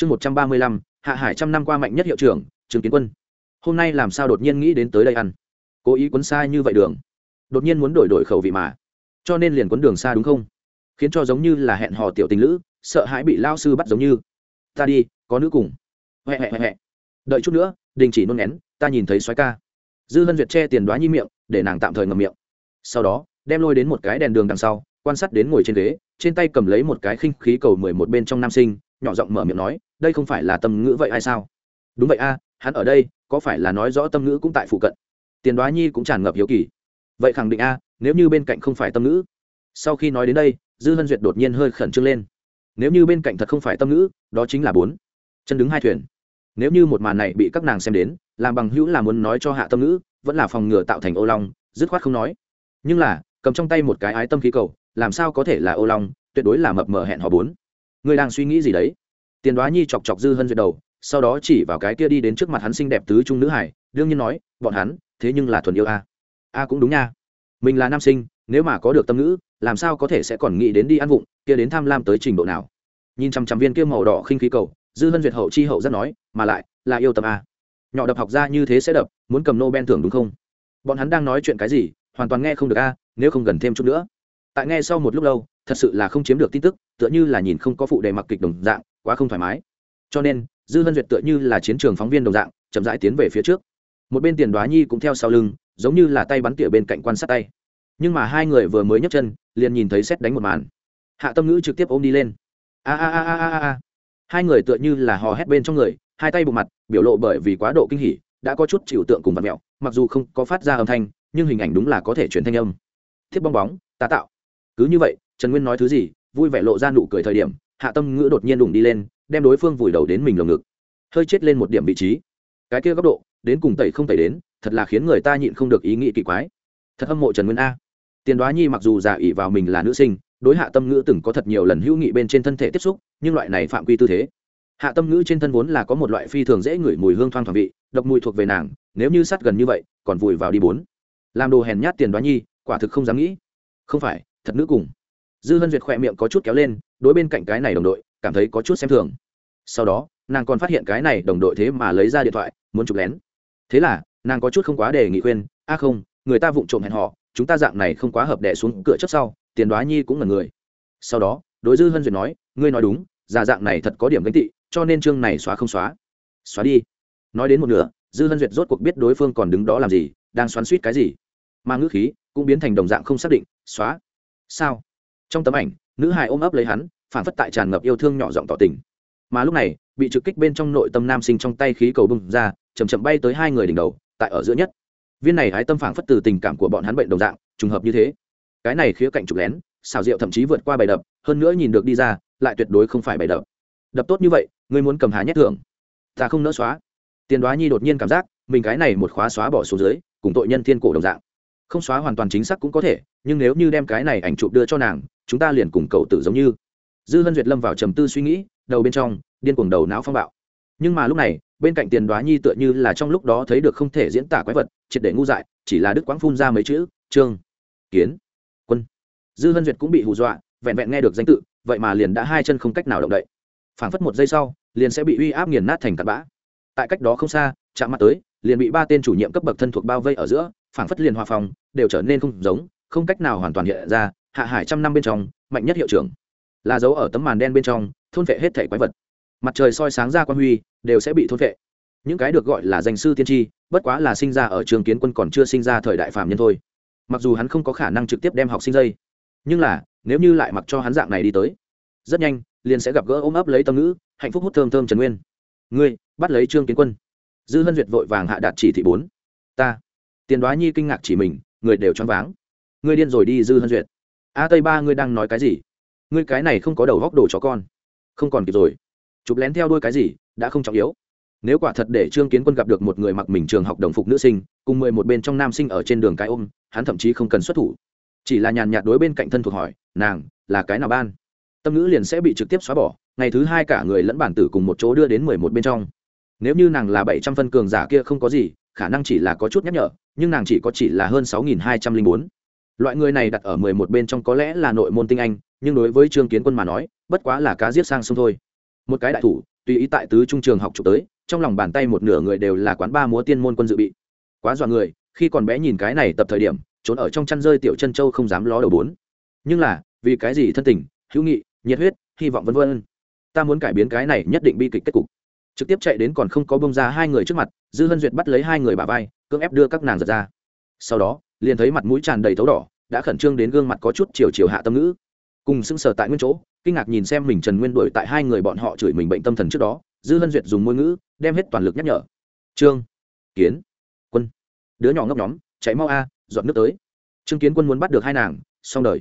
chương một trăm ba mươi lăm, hạ hải trăm năm qua mạnh nhất hiệu trưởng, trương kiến quân. Hôm nay làm sao đột nhiên nghĩ đến tới đây ăn? Cố ý quấn xa như vậy đường. Đột nhiên muốn đổi đổi khẩu vị mà. Cho nên liền quấn đường xa đúng không? Khiến cho giống như là hẹn hò tiểu tình lữ, sợ hãi bị lao sư bắt giống như. Ta đi, có nữ cùng. Huệ huệ huệ đợi chút nữa, đình chỉ nôn nén, ta nhìn thấy xoáy ca. Dư hân duyệt che tiền đoá nhi miệng, để nàng tạm thời ngầm miệng. Sau đó, đem lôi đến một cái đèn đường đằng sau, quan sát đến ngồi trên ghế, trên tay cầm lấy một cái khinh khí cầu mười một bên trong nam sinh nhỏ giọng mở miệng nói, đây không phải là tâm ngữ vậy hay sao? Đúng vậy a, hắn ở đây, có phải là nói rõ tâm ngữ cũng tại phụ cận? Tiền đoá nhi cũng tràn ngập hiếu kỳ. Vậy khẳng định a, nếu như bên cạnh không phải tâm ngữ. Sau khi nói đến đây, dư hân duyệt đột nhiên hơi khẩn trương lên. Nếu như bên cạnh thật không phải tâm ngữ, đó chính là bốn. Chân đứng hai thuyền. Nếu như một màn này bị các nàng xem đến, làm bằng hữu là muốn nói cho hạ tâm ngữ, vẫn là phòng ngừa tạo thành ô long, dứt khoát không nói. Nhưng là, cầm trong tay một cái ái tâm khí cầu, làm sao có thể là ô long, tuyệt đối là mập mờ hẹn họ bốn ngươi đang suy nghĩ gì đấy? Tiền đoá nhi chọc chọc dư hân duyệt đầu, sau đó chỉ vào cái kia đi đến trước mặt hắn xinh đẹp tứ trung nữ hải, đương nhiên nói, bọn hắn, thế nhưng là thuần yêu a. A cũng đúng nha. Mình là nam sinh, nếu mà có được tâm ngữ, làm sao có thể sẽ còn nghĩ đến đi ăn vụng, kia đến tham lam tới trình độ nào? Nhìn chăm chăm viên kia màu đỏ khinh khí cầu, dư hân duyệt hậu chi hậu rất nói, mà lại, là yêu tâm a. Nhỏ đập học ra như thế sẽ đập, muốn cầm nobel thưởng đúng không? Bọn hắn đang nói chuyện cái gì, hoàn toàn nghe không được a, nếu không gần thêm chút nữa. Tại nghe sau một lúc lâu thật sự là không chiếm được tin tức, tựa như là nhìn không có phụ đề mặc kịch đồng dạng, quá không thoải mái. Cho nên, dư hân duyệt tựa như là chiến trường phóng viên đồng dạng, chậm rãi tiến về phía trước. Một bên tiền đoá nhi cũng theo sau lưng, giống như là tay bắn tỉa bên cạnh quan sát tay. Nhưng mà hai người vừa mới nhấc chân, liền nhìn thấy xét đánh một màn. Hạ tâm ngữ trực tiếp ôm đi lên. A a a a a a hai người tựa như là hò hét bên trong người, hai tay bụng mặt, biểu lộ bởi vì quá độ kinh hỉ, đã có chút chịu tượng cùng vật mẹo, mặc dù không có phát ra âm thanh, nhưng hình ảnh đúng là có thể chuyển thanh âm. Thiết bong bóng tá tạo. Cứ như vậy trần nguyên nói thứ gì, vui vẻ lộ ra nụ cười thời điểm, hạ tâm ngữ đột nhiên đủng đi lên, đem đối phương vùi đầu đến mình lồng ngực. Hơi chết lên một điểm vị trí. Cái kia góc độ, đến cùng tẩy không tẩy đến, thật là khiến người ta nhịn không được ý nghĩ kỳ quái. Thật hâm mộ trần nguyên a. Tiền đoá nhi mặc dù giả ỉ vào mình là nữ sinh, đối hạ tâm ngữ từng có thật nhiều lần hữu nghị bên trên thân thể tiếp xúc, nhưng loại này phạm quy tư thế. Hạ tâm ngữ trên thân vốn là có một loại phi thường dễ ngửi mùi hương thoang thoảng vị, độc mùi thuộc về nàng, nếu như sát gần như vậy, còn vùi vào đi bốn. Làm đồ hèn nhát tiền đoá nhi, quả thực không dám nghĩ. Không phải, thật nữ cùng dư hân duyệt khỏe miệng có chút kéo lên, đối bên cạnh cái này đồng đội, cảm thấy có chút xem thường. Sau đó, nàng còn phát hiện cái này đồng đội thế mà lấy ra điện thoại, muốn chụp lén. Thế là, nàng có chút không quá đề nghị khuyên, a không, người ta vụng trộm hẹn họ, chúng ta dạng này không quá hợp đẻ xuống cửa trước sau, tiền đoá nhi cũng là người. Sau đó, đối dư hân duyệt nói, ngươi nói đúng, già dạng này thật có điểm gánh tị, cho nên chương này xóa không xóa. Xóa đi. Nói đến một nửa, dư hân duyệt rốt cuộc biết đối phương còn đứng đó làm gì, đang xoắn suýt cái gì. Mà ngữ khí cũng biến thành đồng dạng không xác định, xóa. Sao? Trong tấm ảnh, nữ hài ôm ấp lấy hắn phản phất tại tràn ngập yêu thương nhỏ giọng tỏ tình. Mà lúc này, bị trực kích bên trong nội tâm nam sinh trong tay khí cầu bung ra chầm chậm bay tới hai người đỉnh đầu, tại ở giữa nhất. Viên này hái tâm phản phất từ tình cảm của bọn hắn bệnh đồng dạng, trùng hợp như thế. Cái này khía cạnh trục lén, xào rượu thậm chí vượt qua bài đập, hơn nữa nhìn được đi ra, lại tuyệt đối không phải bài đập. Đập tốt như vậy, ngươi muốn cầm há nhét thưởng. Ta không nỡ xóa. Tiền đoá nhi đột nhiên cảm giác, mình cái này một khóa xóa bỏ xuống dưới, cùng tội nhân thiên cổ đồng dạng. Không xóa hoàn toàn chính xác cũng có thể, nhưng nếu như đem cái này ảnh chụp đưa cho nàng chúng ta liền cùng cậu tử giống như. Dư hân duyệt lâm vào trầm tư suy nghĩ, đầu bên trong, điên cuồng đầu não phong bạo. Nhưng mà lúc này, bên cạnh tiền đoá nhi tựa như là trong lúc đó thấy được không thể diễn tả quái vật, triệt để ngu dại, chỉ là đức quãng phun ra mấy chữ, trương kiến, quân. Dư hân duyệt cũng bị hù dọa, vẹn vẹn nghe được danh tự, vậy mà liền đã hai chân không cách nào động đậy. Phảng phất một giây sau, liền sẽ bị uy áp nghiền nát thành cặn bã. Tại cách đó không xa, chạm mặt tới, liền bị ba tên chủ nhiệm cấp bậc thân thuộc bao vây ở giữa, phảng phất liền hòa phòng, đều trở nên không giống, không cách nào hoàn toàn hiện ra hạ hải trăm năm bên trong, mạnh nhất hiệu trưởng. Là dấu ở tấm màn đen bên trong, thôn vệ hết thể quái vật. Mặt trời soi sáng ra quan huy, đều sẽ bị thôn vệ. Những cái được gọi là danh sư tiên tri, bất quá là sinh ra ở trường kiến quân còn chưa sinh ra thời đại phạm nhân thôi. Mặc dù hắn không có khả năng trực tiếp đem học sinh dây, nhưng là, nếu như lại mặc cho hắn dạng này đi tới, rất nhanh, liền sẽ gặp gỡ ôm ấp lấy tâm ngữ, hạnh phúc hút thơm thơm trần nguyên. Ngươi, bắt lấy trương kiến quân. Dư hân duyệt vội vàng hạ đạt chỉ thị bốn. Ta. Tiền đoá nhi kinh ngạc chỉ mình, người đều choáng váng. Ngươi điên rồi đi, dư hân duyệt a tây ba, ngươi đang nói cái gì? Ngươi cái này không có đầu góc đồ chó con. Không còn kịp rồi. Chụp lén theo đuôi cái gì, đã không trọng yếu. Nếu quả thật để trương kiến quân gặp được một người mặc mình trường học đồng phục nữ sinh, cùng mười một bên trong nam sinh ở trên đường cái ôm, hắn thậm chí không cần xuất thủ. Chỉ là nhàn nhạt đối bên cạnh thân thuộc hỏi, nàng, là cái nào ban? Tâm ngữ liền sẽ bị trực tiếp xóa bỏ, ngày thứ hai cả người lẫn bản tử cùng một chỗ đưa đến mười một bên trong. Nếu như nàng là bảy trăm phân cường giả kia không có gì, khả năng chỉ là có chút nhắc nhở, nhưng nàng chỉ có chỉ là hơn sáu nghìn hai trăm linh bốn loại người này đặt ở mười một bên trong có lẽ là nội môn tinh anh, nhưng đối với trương kiến quân mà nói, bất quá là cá giết sang sông thôi. Một cái đại thủ, tùy ý tại tứ trung trường học chụp tới, trong lòng bàn tay một nửa người đều là quán ba múa tiên môn quân dự bị. Quá dọa người, khi còn bé nhìn cái này tập thời điểm, trốn ở trong chăn rơi tiểu chân châu không dám ló đầu bốn. Nhưng là, vì cái gì thân tình, hữu nghị, nhiệt huyết, hy vọng vân vân. Ta muốn cải biến cái này nhất định bi kịch kết cục. Trực tiếp chạy đến còn không có bông ra hai người trước mặt, dư hân duyệt bắt lấy hai người bà vai, cưỡng ép đưa các nàng giật ra. Sau đó liền thấy mặt mũi tràn đầy thấu đỏ, đã khẩn trương đến gương mặt có chút chiều chiều hạ tâm ngữ. Cùng sững sờ tại nguyên chỗ, kinh ngạc nhìn xem mình trần nguyên đuổi tại hai người bọn họ chửi mình bệnh tâm thần trước đó, dư hân duyệt dùng ngôn ngữ, đem hết toàn lực nhắc nhở. Trương kiến quân. Đứa nhỏ ngốc nhóm, chạy mau a, dọn nước tới. Trương kiến quân muốn bắt được hai nàng, xong đời.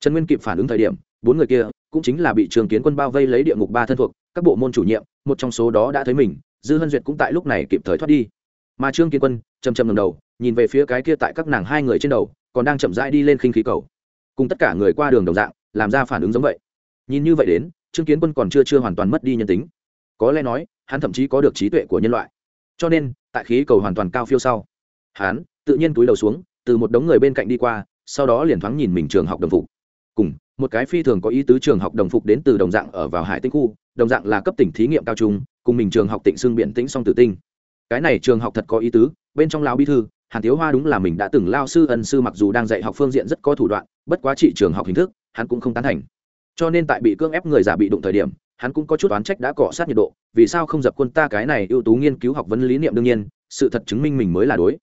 Trần nguyên kịp phản ứng thời điểm, bốn người kia cũng chính là bị trường kiến quân bao vây lấy địa ngục ba thân thuộc, các bộ môn chủ nhiệm, một trong số đó đã thấy mình, dư hân duyệt cũng tại lúc này kịp thời thoát đi. Mà trương kiến quân chầm chầm ngầm đầu nhìn về phía cái kia tại các nàng hai người trên đầu, còn đang chậm rãi đi lên khinh khí cầu. Cùng tất cả người qua đường đồng dạng, làm ra phản ứng giống vậy. Nhìn như vậy đến, trương kiến quân còn chưa chưa hoàn toàn mất đi nhân tính. Có lẽ nói, hắn thậm chí có được trí tuệ của nhân loại. Cho nên, tại khí cầu hoàn toàn cao phiêu sau, hắn tự nhiên túi đầu xuống, từ một đống người bên cạnh đi qua, sau đó liền thoáng nhìn mình trường học đồng phục. Cùng, một cái phi thường có ý tứ trường học đồng phục đến từ đồng dạng ở vào hải tinh khu, đồng dạng là cấp tỉnh thí nghiệm cao trung, cùng mình trường học tịnh xương biện tĩnh song tử tinh. Cái này trường học thật có ý tứ, bên trong lão bí thư hàn tiếu hoa đúng là mình đã từng lao sư ân sư mặc dù đang dạy học phương diện rất có thủ đoạn, bất quá trị trường học hình thức, hắn cũng không tán thành. Cho nên tại bị cưỡng ép người giả bị đụng thời điểm, hắn cũng có chút oán trách đã cọ sát nhiệt độ, vì sao không dập quân ta cái này ưu tú nghiên cứu học vấn lý niệm đương nhiên, sự thật chứng minh mình mới là đối.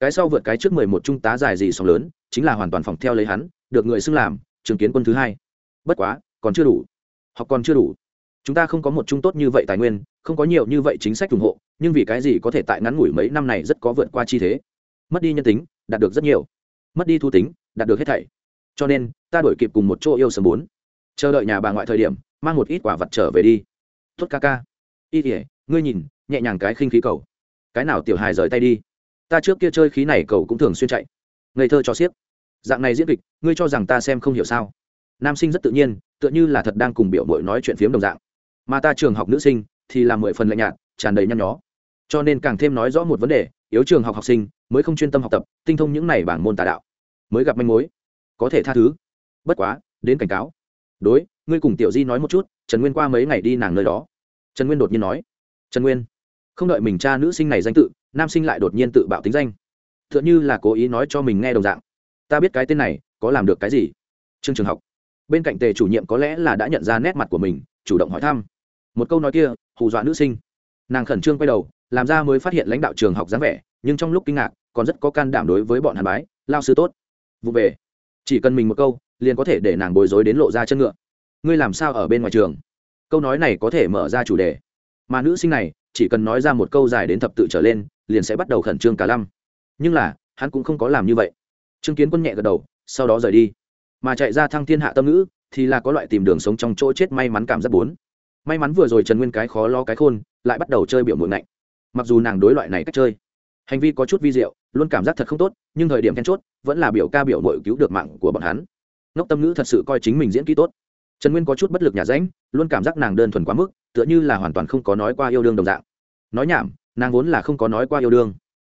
Cái sau vượt cái trước mười một trung tá dài gì sóng lớn, chính là hoàn toàn phòng theo lấy hắn, được người xưng làm, trường kiến quân thứ hai. Bất quá, còn chưa đủ. Học còn chưa đủ. Chúng ta không có một trung tốt như vậy tài nguyên, không có nhiều như vậy chính sách ủng hộ, nhưng vì cái gì có thể tại ngắn ngủi mấy năm này rất có vượt qua chi thế? Mất đi nhân tính, đạt được rất nhiều. Mất đi thu tính, đạt được hết thảy. Cho nên, ta đổi kịp cùng một chỗ yêu sớm bốn. Chờ đợi nhà bà ngoại thời điểm, mang một ít quả vật trở về đi. Tuất ca ca. Y tỉa ngươi nhìn, nhẹ nhàng cái khinh khí cầu. Cái nào tiểu hài rời tay đi. Ta trước kia chơi khí này cầu cũng thường xuyên chạy. Ngây thơ cho xiếc. Dạng này diễn kịch, ngươi cho rằng ta xem không hiểu sao? Nam sinh rất tự nhiên, tựa như là thật đang cùng biểu mội nói chuyện phiếm đồng dạng. Mà ta trường học nữ sinh, thì là mười phần lạnh nhạt, tràn đầy nhăn nhó. Cho nên càng thêm nói rõ một vấn đề, yếu trường học học sinh mới không chuyên tâm học tập, tinh thông những này bảng môn tà đạo. Mới gặp manh mối. Có thể tha thứ. Bất quá, đến cảnh cáo. Đối, ngươi cùng tiểu di nói một chút, trần nguyên qua mấy ngày đi nàng nơi đó. Trần nguyên đột nhiên nói. Trần nguyên, không đợi mình cha nữ sinh này danh tự, nam sinh lại đột nhiên tự bạo tính danh. T h ư ợ n h ư là cố ý nói cho mình nghe đồng dạng. Ta biết cái tên này, có làm được cái gì? Trương trường học. Bên cạnh tề chủ nhiệm có lẽ là đã nhận ra nét mặt của mình, chủ động hỏi thăm. Một câu nói kia, hù dọa nữ sinh. Nàng khẩn trương quay đầu, làm ra mới phát hiện lãnh đạo trường học dáng vẻ nhưng trong lúc kinh ngạc, còn rất có can đảm đối với bọn hàn bái, lao sư tốt. Vụ về. Chỉ cần mình một câu, liền có thể để nàng bối rối đến lộ ra chân ngựa. Ngươi làm sao ở bên ngoài trường? Câu nói này có thể mở ra chủ đề. Mà nữ sinh này, chỉ cần nói ra một câu dài đến thập tự trở lên, liền sẽ bắt đầu khẩn trương cả lăm. Nhưng là, hắn cũng không có làm như vậy. Chứng kiến quân nhẹ gật đầu, sau đó rời đi. Mà chạy ra thăng thiên hạ tâm ngữ, thì là có loại tìm đường sống trong chỗ chết may mắn cảm giác bốn. May mắn vừa rồi trần nguyên cái khó lo cái khôn, lại bắt đầu chơi biểu muộn ngạnh. Mặc dù nàng đối loại này cách chơi hành vi có chút vi diệu, luôn cảm giác thật không tốt, nhưng thời điểm then chốt, vẫn là biểu ca biểu mội cứu được mạng của bọn hắn. Ngốc tâm ngữ thật sự coi chính mình diễn kỹ tốt. Trần nguyên có chút bất lực nhà ránh, luôn cảm giác nàng đơn thuần quá mức, tựa như là hoàn toàn không có nói qua yêu đương đồng dạng. Nói nhảm, nàng vốn là không có nói qua yêu đương.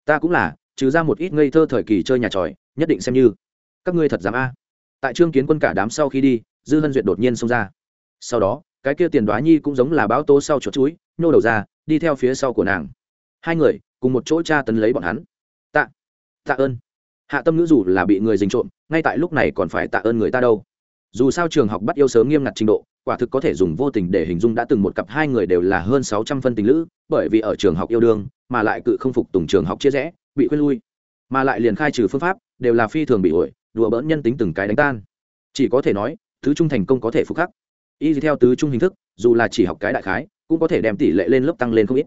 Ta cũng là, trừ ra một ít ngây thơ thời kỳ chơi nhà tròi, nhất định xem như. Các ngươi thật dám a? Tại trương kiến quân cả đám sau khi đi, dư hân duyệt đột nhiên xông ra. Sau đó, cái kia tiền đoá nhi cũng giống là báo tố sau chuột chuối, nhô đầu ra, đi theo phía sau của nàng. Hai người cùng một chỗ tra tấn lấy bọn hắn. Tạ tạ ơn. Hạ tâm nữ dù là bị người dình trộm, ngay tại lúc này còn phải tạ ơn người ta đâu. Dù sao trường học bắt yêu sớm nghiêm ngặt trình độ, quả thực có thể dùng vô tình để hình dung đã từng một cặp hai người đều là hơn sáu trăm phân tình lữ, bởi vì ở trường học yêu đương, mà lại cự không phục tùng trường học chia rẽ, bị khuyên lui. Mà lại liền khai trừ phương pháp, đều là phi thường bị ổi đùa bỡn nhân tính từng cái đánh tan. Chỉ có thể nói, thứ trung thành công có thể phục khắc. Y theo tứ trung hình thức, dù là chỉ học cái đại khái, cũng có thể đem tỷ lệ lên lớp tăng lên không ít.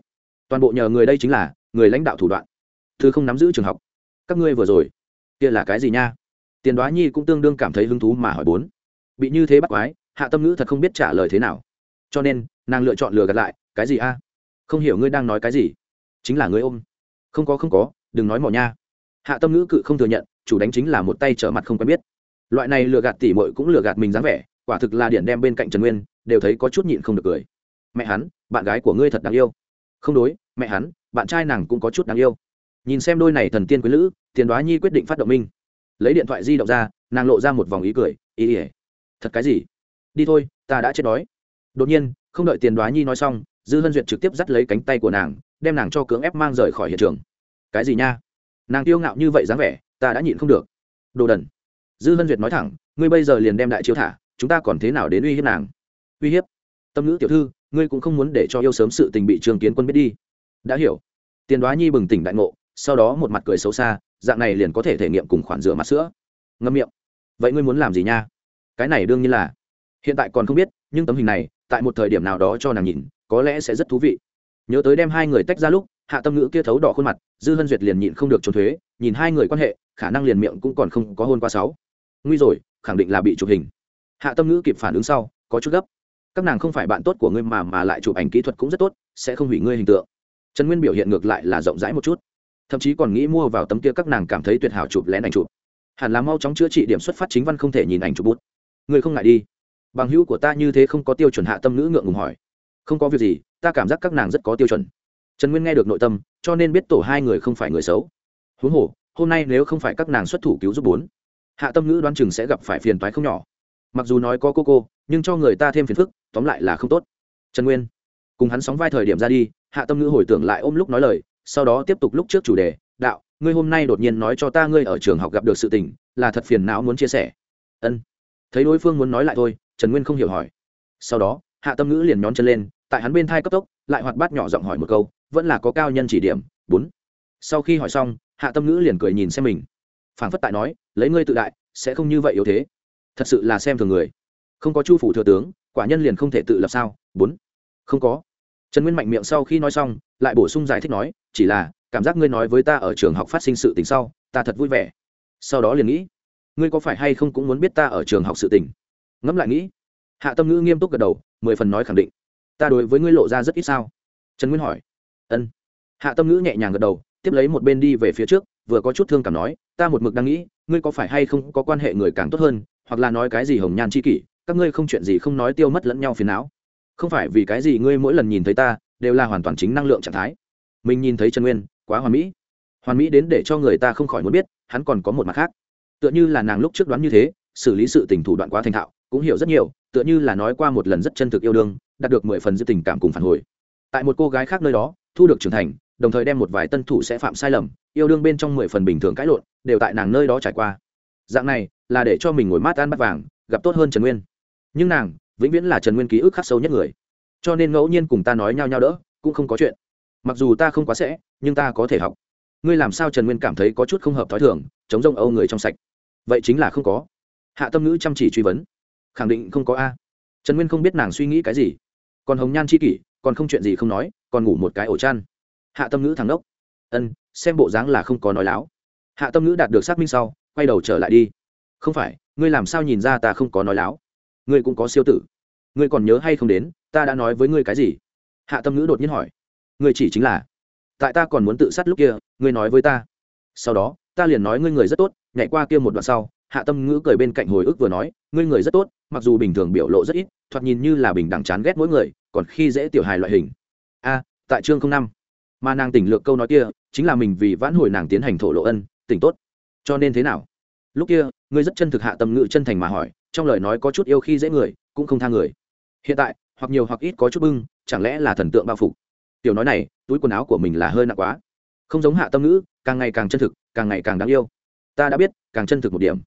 Toàn bộ nhờ người đây chính là người lãnh đạo thủ đoạn. Thứ không nắm giữ trường học. Các ngươi vừa rồi, kia là cái gì nha? Tiền đoá nhi cũng tương đương cảm thấy hứng thú mà hỏi bốn. Bị như thế bắt quái, hạ tâm ngữ thật không biết trả lời thế nào. Cho nên, nàng lựa chọn lừa gạt lại, cái gì a? Không hiểu ngươi đang nói cái gì. Chính là ngươi ôm. Không có không có, đừng nói mỏ nha. Hạ tâm ngữ cự không thừa nhận, chủ đánh chính là một tay trở mặt không quen biết. Loại này lừa gạt tỉ mội cũng lừa gạt mình dáng vẻ, quả thực là điện đem bên cạnh trần nguyên, đều thấy có chút nhịn không được cười. Mẹ hắn, bạn gái của ngươi thật đáng yêu. Không đối, mẹ hắn bạn trai nàng cũng có chút đáng yêu. Nhìn xem đôi này thần tiên quý lữ, tiền đoá nhi quyết định phát động minh. Lấy điện thoại di động ra, nàng lộ ra một vòng ý cười, ý ỉa thật cái gì? Đi thôi, ta đã chết đói. Đột nhiên, không đợi tiền đoá nhi nói xong, dư hân duyệt trực tiếp dắt lấy cánh tay của nàng, đem nàng cho cưỡng ép mang rời khỏi hiện trường. Cái gì nha? Nàng tiêu ngạo như vậy dáng vẻ, ta đã nhịn không được. Đồ đần. Dư hân duyệt nói thẳng, ngươi bây giờ liền đem đại chiếu thả, chúng ta còn thế nào đến uy hiếp nàng? Uy hiếp? Tâm ngữ tiểu thư, ngươi cũng không muốn để cho yêu sớm sự tình bị trường kiến quân biết đi đã hiểu. Tiền đoá nhi bừng tỉnh đại ngộ, sau đó một mặt cười xấu xa, dạng này liền có thể thể nghiệm cùng khoản rửa mặt sữa. Ngâm miệng. Vậy ngươi muốn làm gì nha? Cái này đương nhiên là. Hiện tại còn không biết, nhưng tấm hình này, tại một thời điểm nào đó cho nàng nhìn, có lẽ sẽ rất thú vị. Nhớ tới đem hai người tách ra lúc, hạ tâm ngữ kia thấu đỏ khuôn mặt, dư hân duyệt liền nhịn không được trốn thuế, nhìn hai người quan hệ, khả năng liền miệng cũng còn không có hôn qua sáu. Nguy rồi, khẳng định là bị chụp hình. Hạ tâm ngữ kịp phản ứng sau, có chút gấp. Các nàng không phải bạn tốt của ngươi mà mà lại chụp ảnh kỹ thuật cũng rất tốt, sẽ không hủy ngươi hình tượng trần nguyên biểu hiện ngược lại là rộng rãi một chút. Thậm chí còn nghĩ mua vào tấm kia các nàng cảm thấy tuyệt hảo chụp lén ảnh chụp. Hẳn là mau chóng chữa trị điểm xuất phát chính văn không thể nhìn ảnh chụp bút. Người không ngại đi. Bằng hữu của ta như thế không có tiêu chuẩn hạ tâm ngữ ngượng ngùng hỏi. Không có việc gì, ta cảm giác các nàng rất có tiêu chuẩn. Trần nguyên nghe được nội tâm, cho nên biết tổ hai người không phải người xấu. Huống hồ, hôm nay nếu không phải các nàng xuất thủ cứu giúp bốn, hạ tâm ngữ đoán chừng sẽ gặp phải phiền toái không nhỏ. Mặc dù nói có cô cô, nhưng cho người ta thêm phiền phức, tóm lại là không tốt. Trần nguyên cùng hắn sóng vai thời điểm ra đi, hạ tâm ngữ hồi tưởng lại ôm lúc nói lời, sau đó tiếp tục lúc trước chủ đề, đạo, ngươi hôm nay đột nhiên nói cho ta ngươi ở trường học gặp được sự tình, là thật phiền não muốn chia sẻ. Ân. Thấy đối phương muốn nói lại thôi, trần nguyên không hiểu hỏi. Sau đó, hạ tâm ngữ liền nhón chân lên, tại hắn bên thai cấp tốc, lại hoạt bát nhỏ giọng hỏi một câu, vẫn là có cao nhân chỉ điểm? Bốn. Sau khi hỏi xong, hạ tâm ngữ liền cười nhìn xem mình. Phảng phất tại nói, lấy ngươi tự đại, sẽ không như vậy yếu thế. Thật sự là xem thường người. Không có chu phủ thừa tướng, quả nhân liền không thể tự lập sao? Bốn. Không có trần nguyên mạnh miệng sau khi nói xong, lại bổ sung giải thích nói, chỉ là, cảm giác ngươi nói với ta ở trường học phát sinh sự tình sau, ta thật vui vẻ. Sau đó liền nghĩ, ngươi có phải hay không cũng muốn biết ta ở trường học sự tình? Ngẫm lại nghĩ. Hạ tâm ngữ nghiêm túc gật đầu, mười phần nói khẳng định. Ta đối với ngươi lộ ra rất ít sao? Trần nguyên hỏi. Ân. Hạ tâm ngữ nhẹ nhàng gật đầu, tiếp lấy một bên đi về phía trước, vừa có chút thương cảm nói, ta một mực đang nghĩ, ngươi có phải hay không có quan hệ người càng tốt hơn, hoặc là nói cái gì hồng nhan c h i kỷ, các ngươi không chuyện gì không nói tiêu mất lẫn nhau phiền não không phải vì cái gì ngươi mỗi lần nhìn thấy ta, đều là hoàn toàn chính năng lượng trạng thái. Mình nhìn thấy trần nguyên, quá hoàn mỹ. Hoàn mỹ đến để cho người ta không khỏi muốn biết, hắn còn có một mặt khác. Tựa như là nàng lúc trước đoán như thế, xử lý sự tình thủ đoạn quá thành thạo, cũng hiểu rất nhiều, tựa như là nói qua một lần rất chân thực yêu đương, đạt được mười phần giữ tình cảm cùng phản hồi. Tại một cô gái khác nơi đó, thu được trưởng thành, đồng thời đem một vài tân thủ sẽ phạm sai lầm, yêu đương bên trong mười phần bình thường cãi lộn, đều tại nàng nơi đó trải qua. Dạng này, là để cho mình ngồi mát ăn bắt vàng, gặp tốt hơn trần nguyên. Nhưng nàng vĩnh viễn là trần nguyên ký ức khắc sâu nhất người. Cho nên ngẫu nhiên cùng ta nói nhau nhau đỡ, cũng không có chuyện. Mặc dù ta không quá sẽ, nhưng ta có thể học. Ngươi làm sao trần nguyên cảm thấy có chút không hợp t h ó i thường, chống rông âu người trong sạch? Vậy chính là không có. Hạ tâm ngữ chăm chỉ truy vấn. Khẳng định không có a. Trần nguyên không biết nàng suy nghĩ cái gì. Còn hồng nhan c h i kỷ, còn không chuyện gì không nói, còn ngủ một cái ổ chăn. Hạ tâm ngữ thắng đốc ân, xem bộ dáng là không có nói láo. Hạ tâm ngữ đạt được xác minh sau, quay đầu trở lại đi. Không phải, ngươi làm sao nhìn ra ta không có nói láo? Ngươi cũng có siêu tử. Ngươi còn nhớ hay không đến, ta đã nói với ngươi cái gì? Hạ tâm ngữ đột nhiên hỏi. Ngươi chỉ chính là. Tại ta còn muốn tự sát lúc kia, ngươi nói với ta. Sau đó, ta liền nói ngươi người rất tốt, nhảy qua kia một đoạn sau, hạ tâm ngữ cười bên cạnh hồi ức vừa nói, ngươi người rất tốt, mặc dù bình thường biểu lộ rất ít, thoạt nhìn như là bình đẳng chán ghét mỗi người, còn khi dễ tiểu hài loại hình. A, tại chương không năm. Mà nàng tỉnh lược câu nói kia, chính là mình vì vãn hồi nàng tiến hành thổ lộ ân, tỉnh tốt. Cho nên thế nào? Lúc kia, ngươi rất chân thực hạ tâm ngữ chân thành mà hỏi trong lời nói có chút yêu khi dễ người, cũng không tha người. Hiện tại, hoặc nhiều hoặc ít có chút bưng, chẳng lẽ là thần tượng bao phục tiểu nói này, túi quần áo của mình là hơi nặng quá. Không giống hạ tâm ngữ, càng ngày càng chân thực, càng ngày càng đáng yêu. Ta đã biết, càng chân thực một điểm.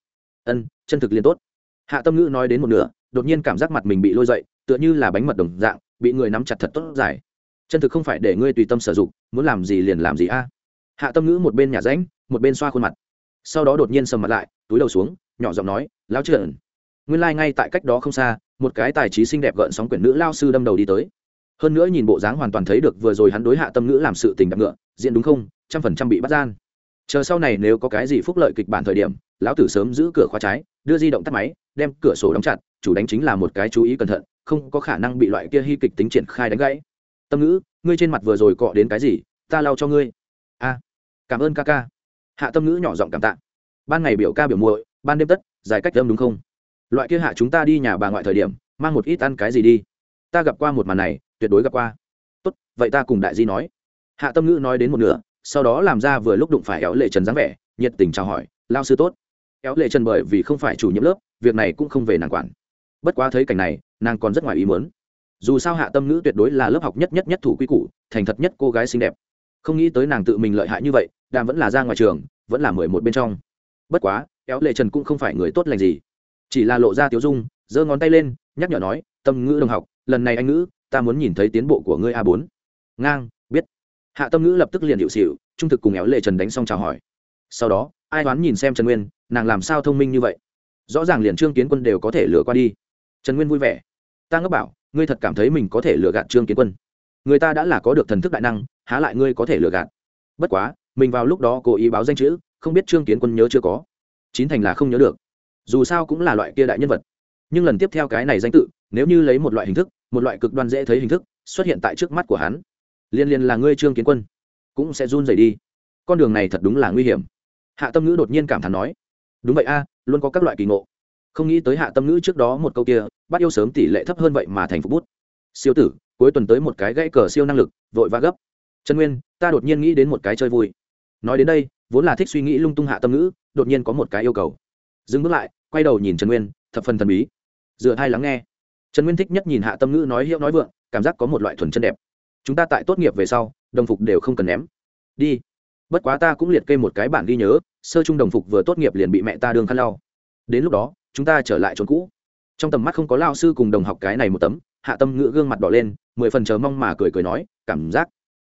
Ân, chân thực liền tốt. Hạ tâm ngữ nói đến một nửa, đột nhiên cảm giác mặt mình bị lôi dậy, tựa như là bánh mật đồng dạng, bị người nắm chặt thật tốt dài. Chân thực không phải để ngươi tùy tâm sử dụng, muốn làm gì liền làm gì a. Hạ tâm ngữ một bên nhà ránh, một bên xoa khuôn mặt. Sau đó đột nhiên sầm mặt lại, túi đầu xuống, nhỏ giọng nói lao trượn nguyên lai、like、ngay tại cách đó không xa, một cái tài trí xinh đẹp gợn sóng quyển nữ lao sư đâm đầu đi tới. Hơn nữa nhìn bộ dáng hoàn toàn thấy được vừa rồi hắn đối hạ tâm ngữ làm sự tình đặc ngựa diện đúng không? Trăm phần trăm bị bắt gian. Chờ sau này nếu có cái gì phúc lợi kịch bản thời điểm, lão tử sớm giữ cửa khóa trái, đưa di động tắt máy, đem cửa sổ đóng chặt, chủ đánh chính là một cái chú ý cẩn thận, không có khả năng bị loại kia hy kịch tính triển khai đánh gãy. Tâm ngữ, ngươi trên mặt vừa rồi cọ đến cái gì? Ta lau cho ngươi. A, cảm ơn ca ca. Hạ tâm ngữ nhỏ giọng cảm tạ. Ban ngày biểu ca biểu muội, ban đêm tất, giải cách âm đúng không? Loại kia hạ chúng ta đi nhà bà ngoại thời điểm, mang một ít ăn cái gì đi. Ta gặp qua một màn này, tuyệt đối gặp qua. Tốt, vậy ta cùng đại di nói. Hạ tâm ngữ nói đến một nửa, sau đó làm ra vừa lúc đụng phải éo lệ trần dáng vẻ, nhiệt tình chào hỏi, lao sư tốt. Éo lệ trần bởi vì không phải chủ nhiệm lớp, việc này cũng không về nàng quản. Bất quá thấy cảnh này, nàng còn rất ngoài ý muốn. Dù sao hạ tâm ngữ tuyệt đối là lớp học nhất nhất nhất thủ quy củ, thành thật nhất cô gái xinh đẹp. Không nghĩ tới nàng tự mình lợi hại như vậy, đàm vẫn là ra ngoài trường, vẫn là mười một bên trong. Bất quá, Éo lệ trần cũng không phải người tốt lành gì chỉ là lộ ra tiếu dung, giơ ngón tay lên, nhắc nhở nói, tâm ngữ đồng học, lần này anh ngữ, ta muốn nhìn thấy tiến bộ của ngươi a bốn. Ngang, biết. Hạ tâm ngữ lập tức liền hiệu xịu trung thực cùng éo lệ trần đánh xong chào hỏi. Sau đó, ai đoán nhìn xem trần nguyên, nàng làm sao thông minh như vậy? Rõ ràng liền trương kiến quân đều có thể lừa qua đi. Trần nguyên vui vẻ. Ta ngấp bảo, ngươi thật cảm thấy mình có thể lừa gạt trương kiến quân. Người ta đã là có được thần thức đại năng, há lại ngươi có thể lừa gạt? Bất quá, mình vào lúc đó cố ý báo danh chữ, không biết trương kiến quân nhớ chưa có. Chín thành là không nhớ được dù sao cũng là loại kia đại nhân vật. Nhưng lần tiếp theo cái này danh tự, nếu như lấy một loại hình thức, một loại cực đoan dễ thấy hình thức, xuất hiện tại trước mắt của hắn, liên liên là ngươi trương kiến quân, cũng sẽ run rẩy đi. Con đường này thật đúng là nguy hiểm. Hạ tâm ngữ đột nhiên cảm thán nói, đúng vậy a, luôn có các loại kỳ ngộ. Không nghĩ tới hạ tâm ngữ trước đó một câu kia, bắt yêu sớm tỷ lệ thấp hơn vậy mà thành phục bút. Siêu tử, cuối tuần tới một cái gãy cờ siêu năng lực, vội và gấp. Trần nguyên, ta đột nhiên nghĩ đến một cái chơi vui. Nói đến đây, vốn là thích suy nghĩ lung tung hạ tâm ngữ, đột nhiên có một cái yêu cầu. Dừng bước lại quay đầu nhìn trần nguyên, thập phần thần bí. Dựa hai lắng nghe. Trần nguyên thích nhất nhìn hạ tâm ngữ nói hiệu nói vượng, cảm giác có một loại thuần chân đẹp. Chúng ta tại tốt nghiệp về sau, đồng phục đều không cần ném. Đi. Bất quá ta cũng liệt kê một cái bản ghi nhớ, sơ trung đồng phục vừa tốt nghiệp liền bị mẹ ta đương khăn lau. Đến lúc đó, chúng ta trở lại chỗ cũ. Trong tầm mắt không có lao sư cùng đồng học cái này một tấm, hạ tâm ngữ gương mặt đỏ lên, mười phần chờ mong mà cười cười nói, cảm giác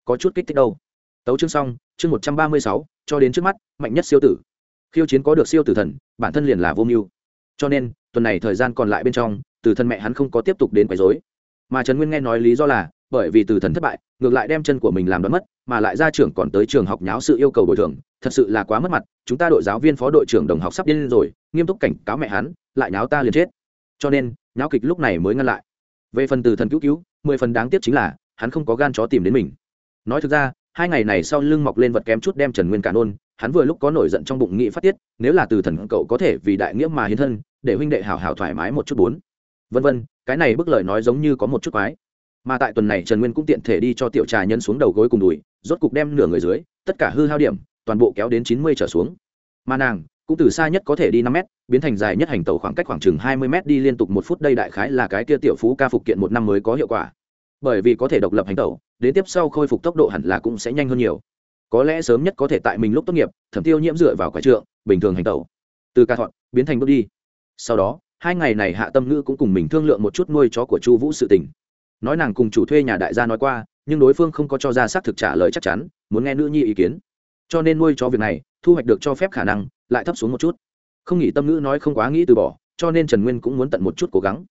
có chút kích thích đâu. Tấu chương xong, chương một trăm ba mươi sáu, cho đến trước mắt, mạnh nhất siêu tử khiêu chiến có được siêu tử thần, bản thân liền là vô mưu. Cho nên, tuần này thời gian còn lại bên trong, tử thần mẹ hắn không có tiếp tục đến quấy dối mà trần nguyên nghe nói lý do là, bởi vì tử thần thất bại, ngược lại đem chân của mình làm đoán mất, mà lại ra trưởng còn tới trường học nháo sự yêu cầu bồi thường, thật sự là quá mất mặt, chúng ta đội giáo viên phó đội trưởng đồng học sắp điên rồi, nghiêm túc cảnh cáo mẹ hắn, lại nháo ta liền chết. Cho nên, nháo kịch lúc này mới ngăn lại. Về phần từ thần cứu cứu, mười phần đáng tiếc chính là, hắn không có gan chó tìm đến mình. Nói thực ra, hai ngày này sau lưng mọc lên vật kém chút đem trần nguyên cả nôn hắn vừa lúc có nổi giận trong bụng nghĩ phát tiết, nếu là từ thần cậu có thể vì đại nghĩa mà hiến thân, để huynh đệ hào hào thoải mái một chút bốn. Vân vân, cái này bức lời nói giống như có một chút quái. Mà tại tuần này trần nguyên cũng tiện thể đi cho tiểu trà nhân xuống đầu gối cùng đùi, rốt cục đem nửa người dưới, tất cả hư hao điểm, toàn bộ kéo đến chín mươi trở xuống. Mà nàng, cũng từ xa nhất có thể đi năm m biến thành dài nhất hành tàu khoảng cách khoảng chừng hai mươi m đi liên tục một phút đây đại khái là cái kia tiểu phú ca phục kiện một năm mới có hiệu quả. Bởi vì có thể độc lập hành tàu đến tiếp sau khôi phục tốc độ hẳn là cũng sẽ nhanh hơn nhiều có lẽ sớm nhất có thể tại mình lúc tốt nghiệp, thẩm tiêu nhiễm dựa vào quả trượng, bình thường hành tẩu. Từ ca thọn biến thành bước đi. Sau đó, hai ngày này hạ tâm ngữ cũng cùng mình thương lượng một chút nuôi chó của chu vũ sự tình. Nói nàng cùng chủ thuê nhà đại gia nói qua, nhưng đối phương không có cho ra xác thực trả lời chắc chắn, muốn nghe nữ nhi ý kiến. Cho nên nuôi chó việc này, thu hoạch được cho phép khả năng, lại thấp xuống một chút. Không nghĩ tâm ngữ nói không quá nghĩ từ bỏ, cho nên trần nguyên cũng muốn tận một chút cố gắng.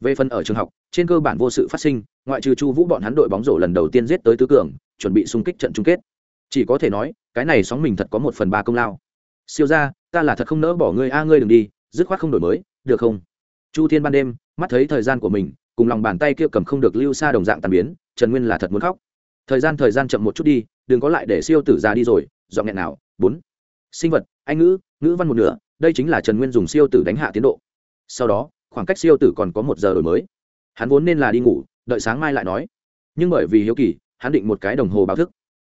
Về phần ở trường học, trên cơ bản vô sự phát sinh, ngoại trừ chu vũ bọn hắn đội bóng rổ lần đầu tiên giết tới tứ cường, chuẩn bị xung kích trận chung kết chỉ có thể nói, cái này sóng mình thật có một phần ba công lao. Siêu ra ta là thật không nỡ bỏ ngươi a, ngươi đừng đi, dứt khoát không đổi mới, được không? Chu thiên ban đêm, mắt thấy thời gian của mình, cùng lòng bàn tay kia cầm không được lưu xa đồng dạng tàn biến, trần nguyên là thật muốn khóc. Thời gian thời gian chậm một chút đi, đừng có lại để siêu tử ra đi rồi dọn nghẹn nào, bốn. Sinh vật, anh ngữ ngữ văn một nửa, đây chính là trần nguyên dùng siêu tử đánh hạ tiến độ. Sau đó, khoảng cách siêu tử còn có một giờ đổi mới. Hắn vốn nên là đi ngủ, đợi sáng mai lại nói. Nhưng bởi vì hiếu kỳ, hắn định một cái đồng hồ báo thức.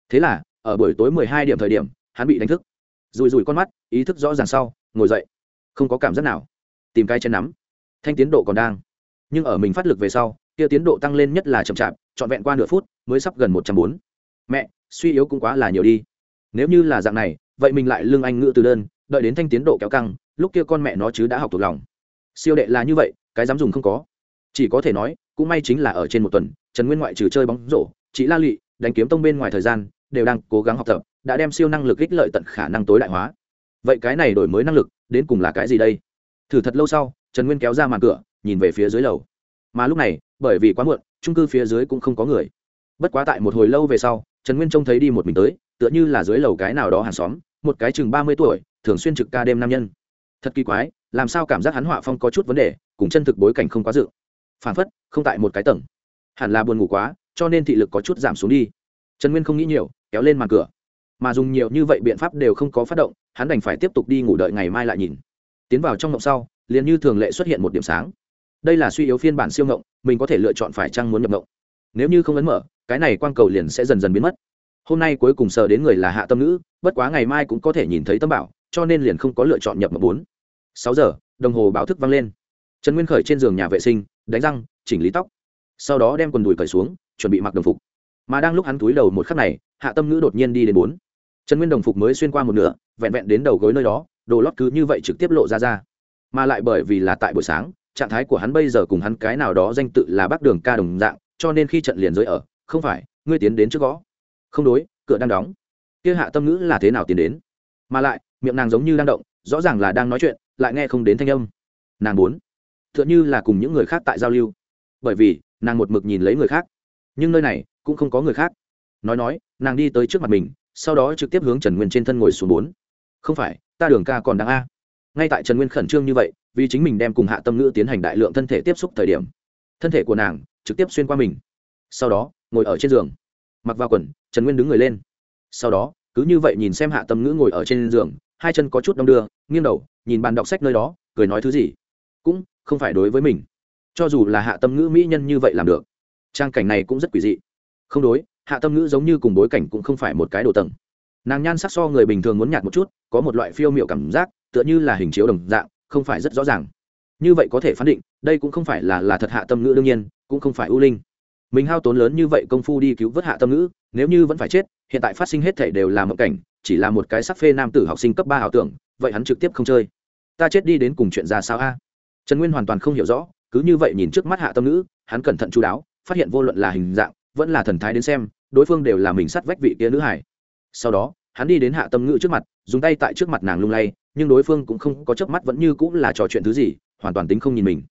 Thế là ở buổi tối mười hai điểm thời điểm, hắn bị đánh thức. Rùi rùi con mắt, ý thức rõ ràng sau, ngồi dậy. Không có cảm giác nào. Tìm cái chân nắm. Thanh tiến độ còn đang. Nhưng ở mình phát lực về sau, kia tiến độ tăng lên nhất là chậm chạp, trọn vẹn qua nửa phút, mới sắp gần một trăm bốn. Mẹ, suy yếu cũng quá là nhiều đi. Nếu như là dạng này, vậy mình lại lương anh ngữ từ đơn, đợi đến thanh tiến độ kéo căng, lúc kia con mẹ nó chứ đã học thuộc lòng. Siêu đệ là như vậy, cái dám dùng không có. Chỉ có thể nói, cũng may chính là ở trên một tuần, trần nguyên ngoại trừ chơi bóng rổ, chị la lụy, đánh kiếm tông bên ngoài thời gian đều đang cố gắng học tập, đã đem siêu năng lực ích lợi tận khả năng tối đại hóa. Vậy cái này đổi mới năng lực, đến cùng là cái gì đây? Thử thật lâu sau, trần nguyên kéo ra màn cửa, nhìn về phía dưới lầu. Mà lúc này, bởi vì quá muộn trung cư phía dưới cũng không có người. Bất quá tại một hồi lâu về sau, trần nguyên trông thấy đi một mình tới, tựa như là dưới lầu cái nào đó hàng xóm, một cái chừng ba mươi tuổi, thường xuyên trực ca đêm nam nhân. Thật kỳ quái, làm sao cảm giác hắn họa phong có chút vấn đề, cùng chân thực bối cảnh không quá dự. Phản phất, không tại một cái tầng. Hẳn là buồn ngủ quá, cho nên thị lực có chút giảm xuống đi. Trần nguyên không nghĩ nhiều kéo lên màn cửa. Mà dùng nhiều như vậy biện pháp đều không có phát động, hắn đành phải tiếp tục đi ngủ đợi ngày mai lại nhìn. Tiến vào trong ngộng sau, liền như thường lệ xuất hiện một điểm sáng. Đây là suy yếu phiên bản siêu ngộng mình có thể lựa chọn phải chăng muốn nhập ngộng nếu như không ấn mở, cái này quang cầu liền sẽ dần dần biến mất. Hôm nay cuối cùng sờ đến người là hạ tâm nữ, bất quá ngày mai cũng có thể nhìn thấy tâm bảo, cho nên liền không có lựa chọn nhập mộng bốn. Sáu giờ, đồng hồ báo thức vang lên. Trần nguyên khởi trên giường nhà vệ sinh, đánh răng, chỉnh lý tóc. Sau đó đem quần đùi cởi xuống, chuẩn bị mặc đồng phục mà đang lúc hắn túi đầu một khắc này, hạ tâm ngữ đột nhiên đi đến bốn. Trần nguyên đồng phục mới xuyên qua một nửa, vẹn vẹn đến đầu gối nơi đó, đồ lót cứ như vậy trực tiếp lộ ra ra. Mà lại bởi vì là tại buổi sáng, trạng thái của hắn bây giờ cùng hắn cái nào đó danh tự là bác đường ca đồng dạng, cho nên khi trận liền giới ở, không phải, ngươi tiến đến trước gõ. Không đối, cửa đang đóng. Kia hạ tâm ngữ là thế nào tiến đến? Mà lại, miệng nàng giống như đang động, rõ ràng là đang nói chuyện, lại nghe không đến thanh âm. Nàng bốn. T h ư ợ n như là cùng những người khác tại giao lưu. Bởi vì, nàng một mực nhìn lấy người khác. Nhưng nơi này cũng không có người khác. Nói nói, nàng đi tới trước mặt mình, sau đó trực tiếp hướng trần nguyên trên thân ngồi xuống bốn. Không phải, ta đường ca còn đáng a. Ngay tại trần nguyên khẩn trương như vậy, vì chính mình đem cùng hạ tâm ngữ tiến hành đại lượng thân thể tiếp xúc thời điểm, thân thể của nàng trực tiếp xuyên qua mình. Sau đó, ngồi ở trên giường. Mặc vào quần, trần nguyên đứng người lên. Sau đó, cứ như vậy nhìn xem hạ tâm ngữ ngồi ở trên giường, hai chân có chút đong đưa, nghiêng đầu, nhìn bàn đọc sách nơi đó, cười nói thứ gì? Cũng không phải đối với mình. Cho dù là hạ tâm ngữ mỹ nhân như vậy làm được, trang cảnh này cũng rất quỷ dị không đối, hạ tâm ngữ giống như cùng bối cảnh cũng không phải một cái đồ tầng. Nàng nhan sắc so người bình thường muốn nhạt một chút, có một loại phiêu m i ệ u cảm giác, tựa như là hình chiếu đồng dạng, không phải rất rõ ràng. Như vậy có thể phán định, đây cũng không phải là là thật hạ tâm ngữ đương nhiên, cũng không phải ưu linh. Mình hao tốn lớn như vậy công phu đi cứu vớt hạ tâm ngữ, nếu như vẫn phải chết, hiện tại phát sinh hết thể đều là mộng cảnh, chỉ là một cái sắc phê nam tử học sinh cấp ba ảo tưởng, vậy hắn trực tiếp không chơi. Ta chết đi đến cùng chuyện ra sao a? Trần nguyên hoàn toàn không hiểu rõ, cứ như vậy nhìn trước mắt hạ tâm ngữ, hắn cẩn thận chú đáo, phát hiện vô luận là hình dạng vẫn là thần thái đến xem, đối phương đều là mình sát vách vị kia nữ hải sau đó, hắn đi đến hạ tâm ngữ trước mặt, dùng tay tại trước mặt nàng lung lay, nhưng đối phương cũng không có chớp mắt vẫn như cũng là trò chuyện thứ gì, hoàn toàn tính không nhìn mình.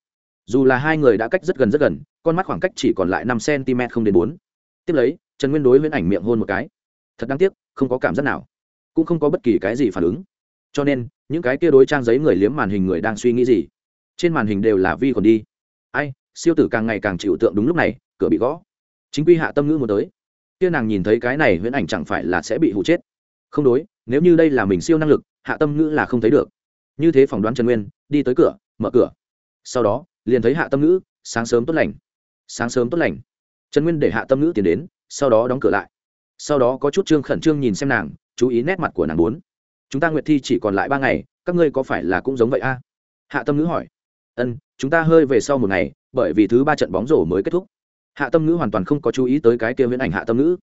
Dù là hai người đã cách rất gần rất gần, con mắt khoảng cách chỉ còn lại năm cm không đến bốn. Tiếp lấy, trần nguyên đối huyễn ảnh miệng hôn một cái. Thật đáng tiếc, không có cảm giác nào. Cũng không có bất kỳ cái gì phản ứng. Cho nên, những cái kia đối trang giấy người liếm màn hình người đang suy nghĩ gì? Trên màn hình đều là vi còn đi. Ai, siêu tử càng ngày càng chịu tượng đúng lúc này, cửa bị gõ chính quy hạ tâm ngữ muốn tới. Kia nàng nhìn thấy cái này huyễn ảnh chẳng phải là sẽ bị hụ chết. Không đối, nếu như đây là mình siêu năng lực, hạ tâm ngữ là không thấy được. Như thế phỏng đoán trần nguyên, đi tới cửa, mở cửa. Sau đó, liền thấy hạ tâm ngữ, sáng sớm tốt lành. Sáng sớm tốt lành. Trần nguyên để hạ tâm ngữ tiến đến, sau đó đóng cửa lại. Sau đó có chút trương khẩn trương nhìn xem nàng, chú ý nét mặt của nàng bốn. Chúng ta nguyệt thi chỉ còn lại ba ngày, các ngươi có phải là cũng giống vậy a? Hạ tâm ngữ hỏi. Ân, chúng ta hơi về sau một ngày, bởi vì thứ ba trận bóng rổ mới kết thúc hạ tâm ngữ hoàn toàn không có chú ý tới cái kia huyễn ảnh hạ tâm ngữ,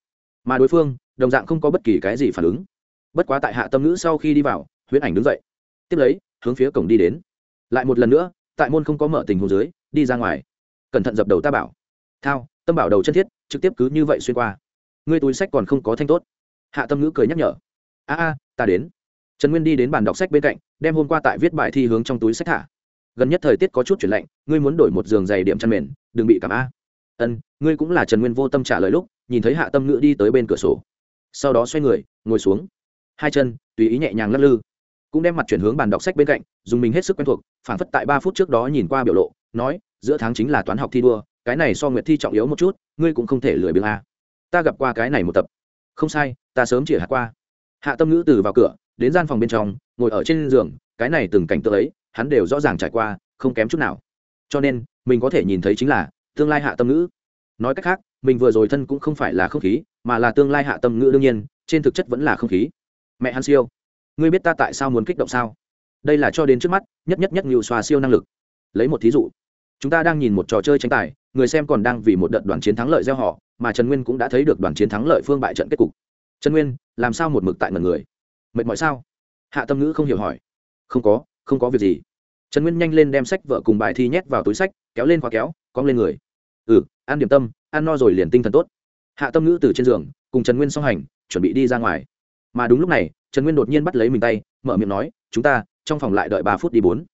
mà đối phương, đồng dạng không có bất kỳ cái gì phản ứng. Bất quá tại hạ tâm ngữ sau khi đi vào huyễn ảnh đứng dậy, tiếp lấy, hướng phía cổng đi đến. Lại một lần nữa, tại môn không có mở tình hồ dưới, đi ra ngoài. Cẩn thận dập đầu ta bảo. Thao, tâm bảo đầu chân thiết, trực tiếp cứ như vậy xuyên qua. Ngươi túi sách còn không có thanh tốt. Hạ tâm ngữ cười nhắc nhở. A a, ta đến. Trần nguyên đi đến bàn đọc sách bên cạnh, đem hôm qua tại viết bài thi hướng trong túi sách thả. Gần nhất thời tiết có chút chuyển lạnh, ngươi muốn đổi một giường dày điểm chăn mền, đừng bị cảm a ân, ngươi cũng là trần nguyên vô tâm trả lời lúc, nhìn thấy hạ tâm ngữ đi tới bên cửa sổ. Sau đó xoay người, ngồi xuống. Hai chân, tùy ý nhẹ nhàng lắc lư. Cũng đem mặt chuyển hướng bàn đọc sách bên cạnh, dùng mình hết sức quen thuộc phản phất tại ba phút trước đó nhìn qua biểu lộ, nói, giữa tháng chính là toán học thi đua, cái này so nguyệt thi trọng yếu một chút, ngươi cũng không thể lười biếng a. Ta gặp qua cái này một tập. Không sai, ta sớm chỉ hạt qua. Hạ tâm ngữ từ vào cửa, đến gian phòng bên trong, ngồi ở trên giường, cái này từng cảnh tượng ấy, hắn đều rõ ràng trải qua, không kém chút nào. Cho nên, mình có thể nhìn thấy chính là tương lai hạ tâm ngữ. Nói cách khác, mình vừa rồi thân cũng không phải là không khí, mà là tương lai hạ tâm ngữ đương nhiên, trên thực chất vẫn là không khí. Mẹ hắn siêu. Ngươi biết ta tại sao muốn kích động sao? Đây là cho đến trước mắt, nhất nhất nhất nhiều xoa siêu năng lực. Lấy một thí dụ. Chúng ta đang nhìn một trò chơi tranh tài, người xem còn đang vì một đợt đoàn chiến thắng lợi gieo họ, mà trần nguyên cũng đã thấy được đoàn chiến thắng lợi phương bại trận kết cục. Trần nguyên, làm sao một mực tại ngần người? Mệt mỏi sao? Hạ tâm ngữ không hiểu hỏi. Không có không có việc gì. Trần nguyên nhanh lên đem sách vợ cùng bài thi nhét vào túi sách, kéo lên khóa kéo, cong lên người ừ ăn điểm tâm, ăn no rồi liền tinh thần tốt. Hạ tâm ngữ từ trên giường, cùng trần nguyên song hành, chuẩn bị đi ra ngoài. Mà đúng lúc này, trần nguyên đột nhiên bắt lấy mình tay, mở miệng nói, chúng ta, trong phòng lại đợi ba phút đi bốn.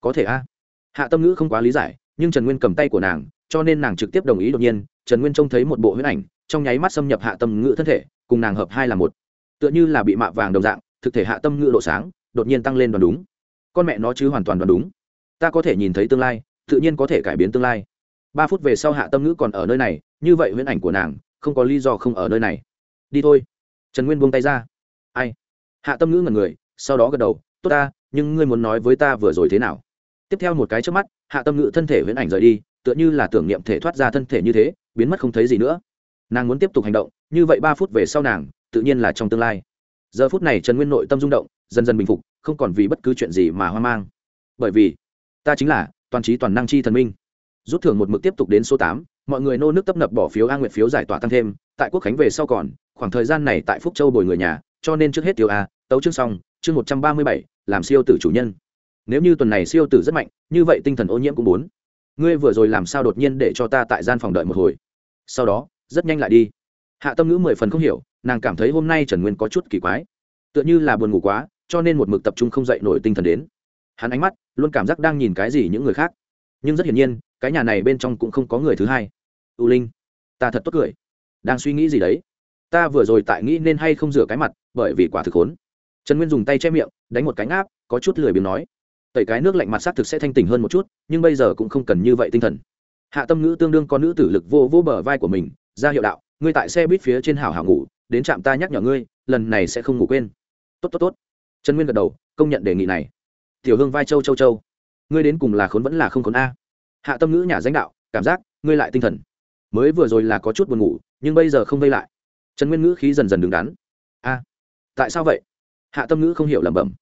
Có thể a. Hạ tâm ngữ không quá lý giải, nhưng trần nguyên cầm tay của nàng, cho nên nàng trực tiếp đồng ý đột nhiên. Trần nguyên trông thấy một bộ huyết ảnh, trong nháy mắt xâm nhập hạ tâm ngữ thân thể, cùng nàng hợp hai là một. Tựa như là bị mạ vàng đồng dạng, thực thể hạ tâm ngữ độ sáng, đột nhiên tăng lên đoàn đúng. Con mẹ nó chứ hoàn toàn đoàn đúng. Ta có thể nhìn thấy tương lai, tự nhiên có thể cải biến tương lai ba phút về sau hạ tâm ngữ còn ở nơi này, như vậy huyễn ảnh của nàng, không có lý do không ở nơi này. Đi thôi. Trần nguyên buông tay ra. Ai? Hạ tâm ngữ ngần người, sau đó gật đầu. Tốt ta, nhưng ngươi muốn nói với ta vừa rồi thế nào? Tiếp theo một cái trước mắt, hạ tâm ngữ thân thể huyễn ảnh rời đi, tựa như là tưởng niệm thể thoát ra thân thể như thế, biến mất không thấy gì nữa. Nàng muốn tiếp tục hành động, như vậy ba phút về sau nàng, tự nhiên là trong tương lai. Giờ phút này trần nguyên nội tâm rung động, dần dần bình phục, không còn vì bất cứ chuyện gì mà hoang mang. Bởi vì, ta chính là toàn trí toàn năng chi thần minh rút thưởng một mực tiếp tục đến số tám, mọi người nô nước tấp nập bỏ phiếu a nguyện phiếu giải tỏa tăng thêm, tại quốc khánh về sau còn, khoảng thời gian này tại phúc châu bồi người nhà, cho nên trước hết tiêu a, tấu chương xong, chương một trăm ba mươi bảy, làm siêu tử chủ nhân. Nếu như tuần này siêu tử rất mạnh, như vậy tinh thần ô nhiễm cũng muốn ngươi vừa rồi làm sao đột nhiên để cho ta tại gian phòng đợi một hồi? Sau đó, rất nhanh lại đi. Hạ tâm ngữ mười phần không hiểu, nàng cảm thấy hôm nay trần nguyên có chút kỳ quái. Tựa như là buồn ngủ quá, cho nên một mực tập trung không dậy nổi tinh thần đến. Hắn ánh mắt, luôn cảm giác đang nhìn cái gì những người khác nhưng rất hiển nhiên, cái nhà này bên trong cũng không có người thứ hai. U linh, ta thật tốt cười. Đang suy nghĩ gì đấy? Ta vừa rồi tại nghĩ nên hay không rửa cái mặt, bởi vì quả thực khốn. Trần nguyên dùng tay che miệng, đánh một cánh áp có chút lười biếng nói. Tẩy cái nước lạnh mặt s á t thực sẽ thanh tỉnh hơn một chút, nhưng bây giờ cũng không cần như vậy tinh thần. Hạ tâm ngữ tương đương có nữ tử lực vô vô bờ vai của mình, ra hiệu đạo, ngươi tại xe buýt phía trên hảo hảo ngủ, đến trạm ta nhắc nhở ngươi, lần này sẽ không ngủ quên. Tốt tốt tốt. Trần nguyên gật đầu, công nhận đề nghị này. Tiểu hương vai châu châu châu ngươi đến cùng là khốn vẫn là không khốn a. Hạ tâm ngữ nhà danh đạo, cảm giác, ngươi lại tinh thần. Mới vừa rồi là có chút buồn ngủ, nhưng bây giờ không vây lại. Trần nguyên ngữ khí dần dần đứng đắn. A, tại sao vậy? Hạ tâm ngữ không hiểu lẩm bẩm.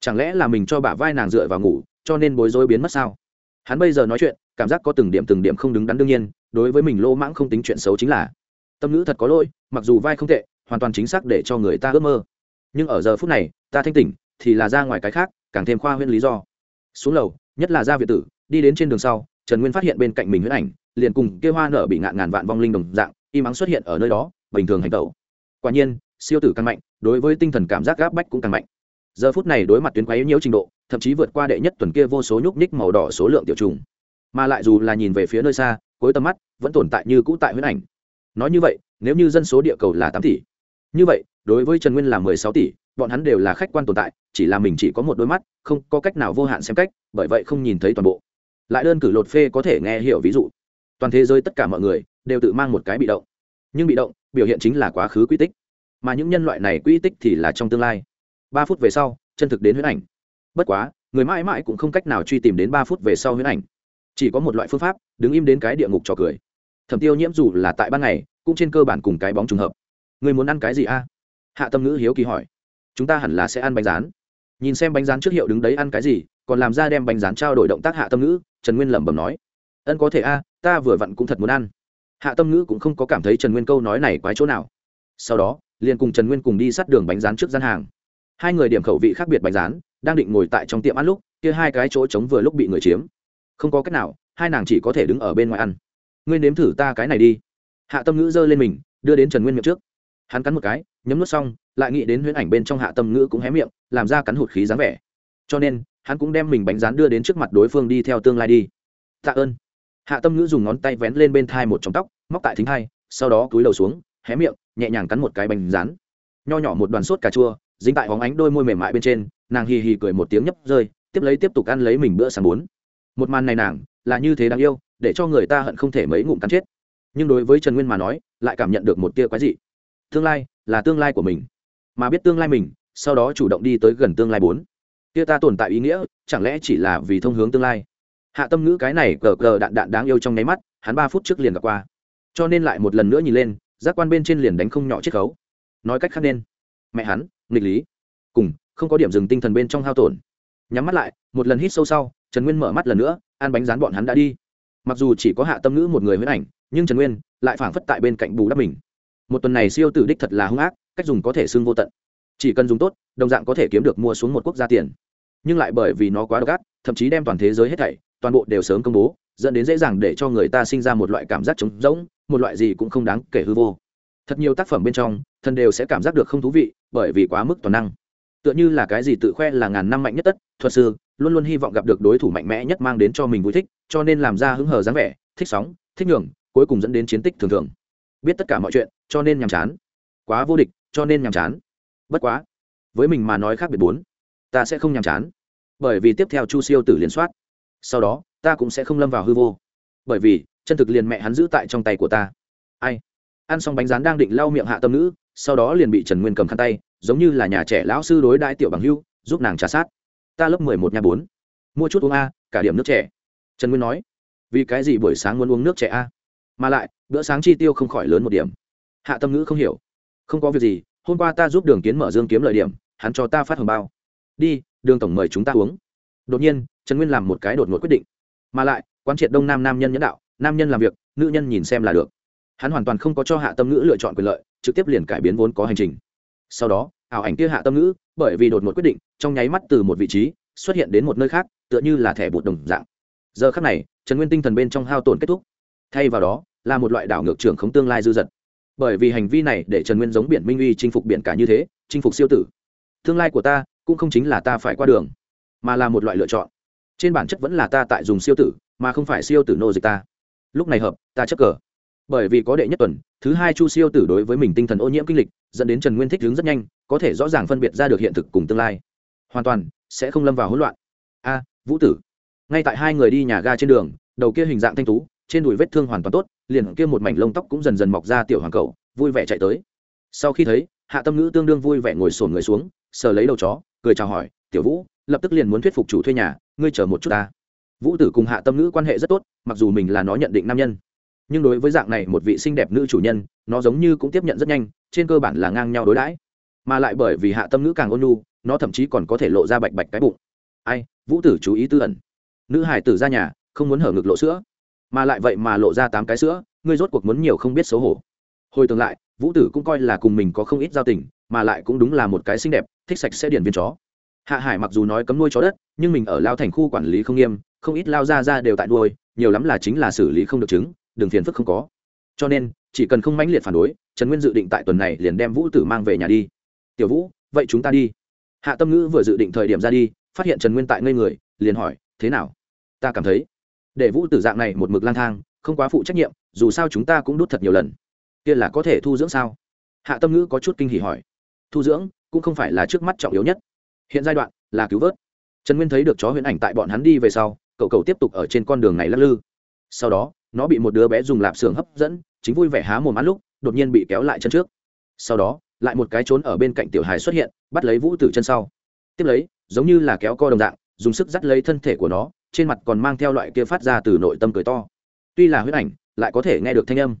Chẳng lẽ là mình cho bả vai nàng dựa vào ngủ, cho nên bối rối biến mất sao? Hắn bây giờ nói chuyện, cảm giác có từng điểm từng điểm không đứng đắn đương nhiên, đối với mình lô mãng không tính chuyện xấu chính là. Tâm ngữ thật có lỗi, mặc dù vai không tệ, hoàn toàn chính xác để cho người ta ước mơ. Nhưng ở giờ phút này, ta thanh tỉnh, thì là ra ngoài cái khác, càng thêm khoa huyễn lý do. Xuống lầu nhất là ra việt tử, đi đến trên đường sau, trần nguyên phát hiện bên cạnh mình huyễn ảnh, liền cùng kia hoa nở bị ngạn ngàn vạn vong linh đồng dạng, im ắng xuất hiện ở nơi đó, bình thường hành tẩu. Quả nhiên, siêu tử càng mạnh, đối với tinh thần cảm giác gáp bách cũng càng mạnh. Giờ phút này đối mặt tuyến quái nhiễu trình độ, thậm chí vượt qua đệ nhất tuần kia vô số nhúc nhích màu đỏ số lượng tiểu trùng. Mà lại dù là nhìn về phía nơi xa, cuối tầm mắt vẫn tồn tại như cũ tại huyễn ảnh. Nói như vậy, nếu như dân số địa cầu là tám tỷ, như vậy, đối với trần nguyên là mười sáu tỷ bọn hắn đều là khách quan tồn tại, chỉ là mình chỉ có một đôi mắt, không có cách nào vô hạn xem cách, bởi vậy không nhìn thấy toàn bộ. Lại đơn cử lột phê có thể nghe hiểu ví dụ. Toàn thế giới tất cả mọi người đều tự mang một cái bị động. Nhưng bị động biểu hiện chính là quá khứ quy tích. Mà những nhân loại này quy tích thì là trong tương lai. Ba phút về sau, chân thực đến huyễn ảnh. Bất quá, người mãi mãi cũng không cách nào truy tìm đến ba phút về sau huyễn ảnh. Chỉ có một loại phương pháp, đứng im đến cái địa ngục trò cười. Thẩm tiêu nhiễm dù là tại ban ngày, cũng trên cơ bản cùng cái bóng trùng hợp. Người muốn ăn cái gì a? Hạ tâm ngữ hiếu kỳ hỏi chúng ta hẳn là sẽ ăn bánh rán. Nhìn xem bánh rán trước hiệu đứng đấy ăn cái gì, còn làm ra đem bánh rán trao đổi động tác hạ tâm ngữ, trần nguyên lẩm bẩm nói, ân có thể a, ta vừa vặn cũng thật muốn ăn. Hạ tâm ngữ cũng không có cảm thấy trần nguyên câu nói này quái chỗ nào. Sau đó, liền cùng trần nguyên cùng đi sát đường bánh rán trước gian hàng. Hai người điểm khẩu vị khác biệt bánh rán, đang định ngồi tại trong tiệm ăn lúc, kia hai cái chỗ trống vừa lúc bị người chiếm. Không có cách nào, hai nàng chỉ có thể đứng ở bên ngoài ăn. Ngươi nếm thử ta cái này đi. Hạ tâm ngữ giơ lên mình, đưa đến trần nguyên miệng trước hắn cắn một cái, nhấm nuốt xong, lại nghĩ đến huyễn ảnh bên trong hạ tâm ngữ cũng hé miệng, làm ra cắn hụt khí dáng vẻ. Cho nên, hắn cũng đem mình bánh rán đưa đến trước mặt đối phương đi theo tương lai đi. Tạ ơn. Hạ tâm ngữ dùng ngón tay vén lên bên thai một trong tóc, móc tại thính thai, sau đó cúi đầu xuống, hé miệng, nhẹ nhàng cắn một cái bánh rán. Nho nhỏ một đoàn sốt cà chua, dính tại hóng ánh đôi môi mềm mại bên trên, nàng hì hì cười một tiếng nhấp rơi, tiếp lấy tiếp tục ăn lấy mình bữa sáng bốn một màn này nàng, là như thế đáng yêu, để cho người ta hận không thể mấy ngụm cắn chết. Nhưng đối với trần nguyên mà nói, lại cảm nhận được một tia quái dị tương lai là tương lai của mình. Mà biết tương lai mình, sau đó chủ động đi tới gần tương lai bốn. Kia ta tồn tại ý nghĩa, chẳng lẽ chỉ là vì thông hướng tương lai? Hạ tâm ngữ cái này cờ cờ đạn đạn đáng yêu trong nháy mắt, hắn ba phút trước liền gặp qua. Cho nên lại một lần nữa nhìn lên, giác quan bên trên liền đánh không nhỏ chiết khấu. Nói cách khác nên, mẹ hắn, nghịch lý. Cùng, không có điểm dừng tinh thần bên trong hao tổn. Nhắm mắt lại, một lần hít sâu sau, trần nguyên mở mắt lần nữa ăn bánh rán bọn hắn đã đi. Mặc dù chỉ có hạ tâm ngữ một người huyết ảnh, nhưng trần nguyên lại phảng phất tại bên cạnh bù đắp mình một tuần này siêu tử đích thật là hung ác, cách dùng có thể xưng vô tận. Chỉ cần dùng tốt, đồng dạng có thể kiếm được mua xuống một quốc gia tiền. Nhưng lại bởi vì nó quá độc ác, thậm chí đem toàn thế giới hết thảy, toàn bộ đều sớm công bố, dẫn đến dễ dàng để cho người ta sinh ra một loại cảm giác trống rỗng, một loại gì cũng không đáng kể hư vô. Thật nhiều tác phẩm bên trong, thần đều sẽ cảm giác được không thú vị, bởi vì quá mức toàn năng. Tựa như là cái gì tự khoe là ngàn năm mạnh nhất tất, thuật sư, luôn luôn hy vọng gặp được đối thủ mạnh mẽ nhất mang đến cho mình vui thích, cho nên làm ra hứng hờ dáng vẻ, thích sóng, thích nhường, cuối cùng dẫn đến chiến tích thường thường. Biết tất cả mọi chuyện cho nên nhàm chán. Quá vô địch, cho nên nhàm chán. Bất quá, với mình mà nói khác biệt bốn, ta sẽ không nhàm chán. Bởi vì tiếp theo chu siêu tử liên soát. Sau đó, ta cũng sẽ không lâm vào hư vô. Bởi vì, chân thực liền mẹ hắn giữ tại trong tay của ta. Ai? Ăn xong bánh rán đang định lau miệng hạ tâm nữ, sau đó liền bị trần nguyên cầm khăn tay, giống như là nhà trẻ lão sư đối đại tiểu bằng hưu, giúp nàng trả sát. Ta lớp mười một nhà bốn. Mua chút uống a, cả điểm nước trẻ trần nguyên nói. Vì cái gì buổi sáng muốn uống nước trẻ a? Mà lại, bữa sáng chi tiêu không khỏi lớn một điểm hạ tâm ngữ không hiểu. Không có việc gì, hôm qua ta giúp đường kiến mở dương kiếm lợi điểm, hắn cho ta phát hồng bao. Đi, đường tổng mời chúng ta uống. Đột nhiên, trần nguyên làm một cái đột ngột quyết định. Mà lại, quán triệt đông nam nam nhân nhẫn đạo, nam nhân làm việc, nữ nhân nhìn xem là được. Hắn hoàn toàn không có cho hạ tâm ngữ lựa chọn quyền lợi, trực tiếp liền cải biến vốn có hành trình. Sau đó, ảo ảnh kia hạ tâm ngữ, bởi vì đột ngột quyết định, trong nháy mắt từ một vị trí, xuất hiện đến một nơi khác, tựa như là thẻ bột đồng dạng. Giờ khác này, trần nguyên tinh thần bên trong hao tổn kết thúc. Thay vào đó, là một loại đảo ngược trưởng không tương lai dư dật bởi vì hành vi này để trần nguyên giống biển minh uy chinh phục biển cả như thế, chinh phục siêu tử. Tương lai của ta cũng không chính là ta phải qua đường, mà là một loại lựa chọn. Trên bản chất vẫn là ta tại dùng siêu tử, mà không phải siêu tử nô dịch ta. Lúc này hợp, ta chấp cờ. Bởi vì có đệ nhất tuần, thứ hai chu siêu tử đối với mình tinh thần ô nhiễm kinh lịch, dẫn đến trần nguyên thích hướng rất nhanh, có thể rõ ràng phân biệt ra được hiện thực cùng tương lai. Hoàn toàn sẽ không lâm vào hỗn loạn. A, vũ tử. Ngay tại hai người đi nhà ga trên đường, đầu kia hình dạng thanh tú trên đùi vết thương hoàn toàn tốt, liền kia một mảnh lông tóc cũng dần dần mọc ra tiểu hoàng cầu, vui vẻ chạy tới. Sau khi thấy, hạ tâm ngữ tương đương vui vẻ ngồi sổn người xuống, sờ lấy đầu chó, cười chào hỏi, tiểu vũ, lập tức liền muốn thuyết phục chủ thuê nhà, ngươi chờ một chút ta. Vũ tử cùng hạ tâm ngữ quan hệ rất tốt, mặc dù mình là nó nhận định nam nhân, nhưng đối với dạng này một vị xinh đẹp nữ chủ nhân, nó giống như cũng tiếp nhận rất nhanh, trên cơ bản là ngang nhau đối đãi. Mà lại bởi vì hạ tâm ngữ càng ôn nhu, nó thậm chí còn có thể lộ ra bạch bạch cái bụng. Ai, vũ tử chú ý tư ẩn. Nữ hải tử ra nhà, không muốn hở ngực lộ sữa mà lại vậy mà lộ ra tám cái sữa, ngươi rốt cuộc muốn nhiều không biết xấu hổ. Hồi tương lại, vũ tử cũng coi là cùng mình có không ít giao tình, mà lại cũng đúng là một cái xinh đẹp, thích sạch sẽ điển viên chó. Hạ hải mặc dù nói cấm nuôi chó đất, nhưng mình ở lao thành khu quản lý không nghiêm, không ít lao ra ra đều tại nuôi, nhiều lắm là chính là xử lý không được chứng đường phiền phức không có. Cho nên, chỉ cần không mãnh liệt phản đối, trần nguyên dự định tại tuần này liền đem vũ tử mang về nhà đi. Tiểu vũ, vậy chúng ta đi. Hạ tâm ngữ vừa dự định thời điểm ra đi, phát hiện trần nguyên tại ngây người, liền hỏi, thế nào? Ta cảm thấy để vũ tử dạng này một mực lang thang, không quá phụ trách nhiệm, dù sao chúng ta cũng đút thật nhiều lần. Kia là có thể thu dưỡng sao? Hạ tâm ngữ có chút kinh hỉ hỏi. Thu dưỡng cũng không phải là trước mắt trọng yếu nhất. Hiện giai đoạn là cứu vớt. Trần nguyên thấy được chó huyễn ảnh tại bọn hắn đi về sau, cậu cậu tiếp tục ở trên con đường này lắc lư. Sau đó, nó bị một đứa bé dùng lạp xưởng hấp dẫn, chính vui vẻ há mồm ăn lúc, đột nhiên bị kéo lại chân trước. Sau đó, lại một cái trốn ở bên cạnh tiểu hài xuất hiện, bắt lấy vũ tử chân sau. Tiếp lấy, giống như là kéo co đồng dạng, dùng sức dắt lấy thân thể của nó trên mặt còn mang theo loại kia phát ra từ nội tâm cười to. Tuy là huyết ảnh, lại có thể nghe được thanh âm.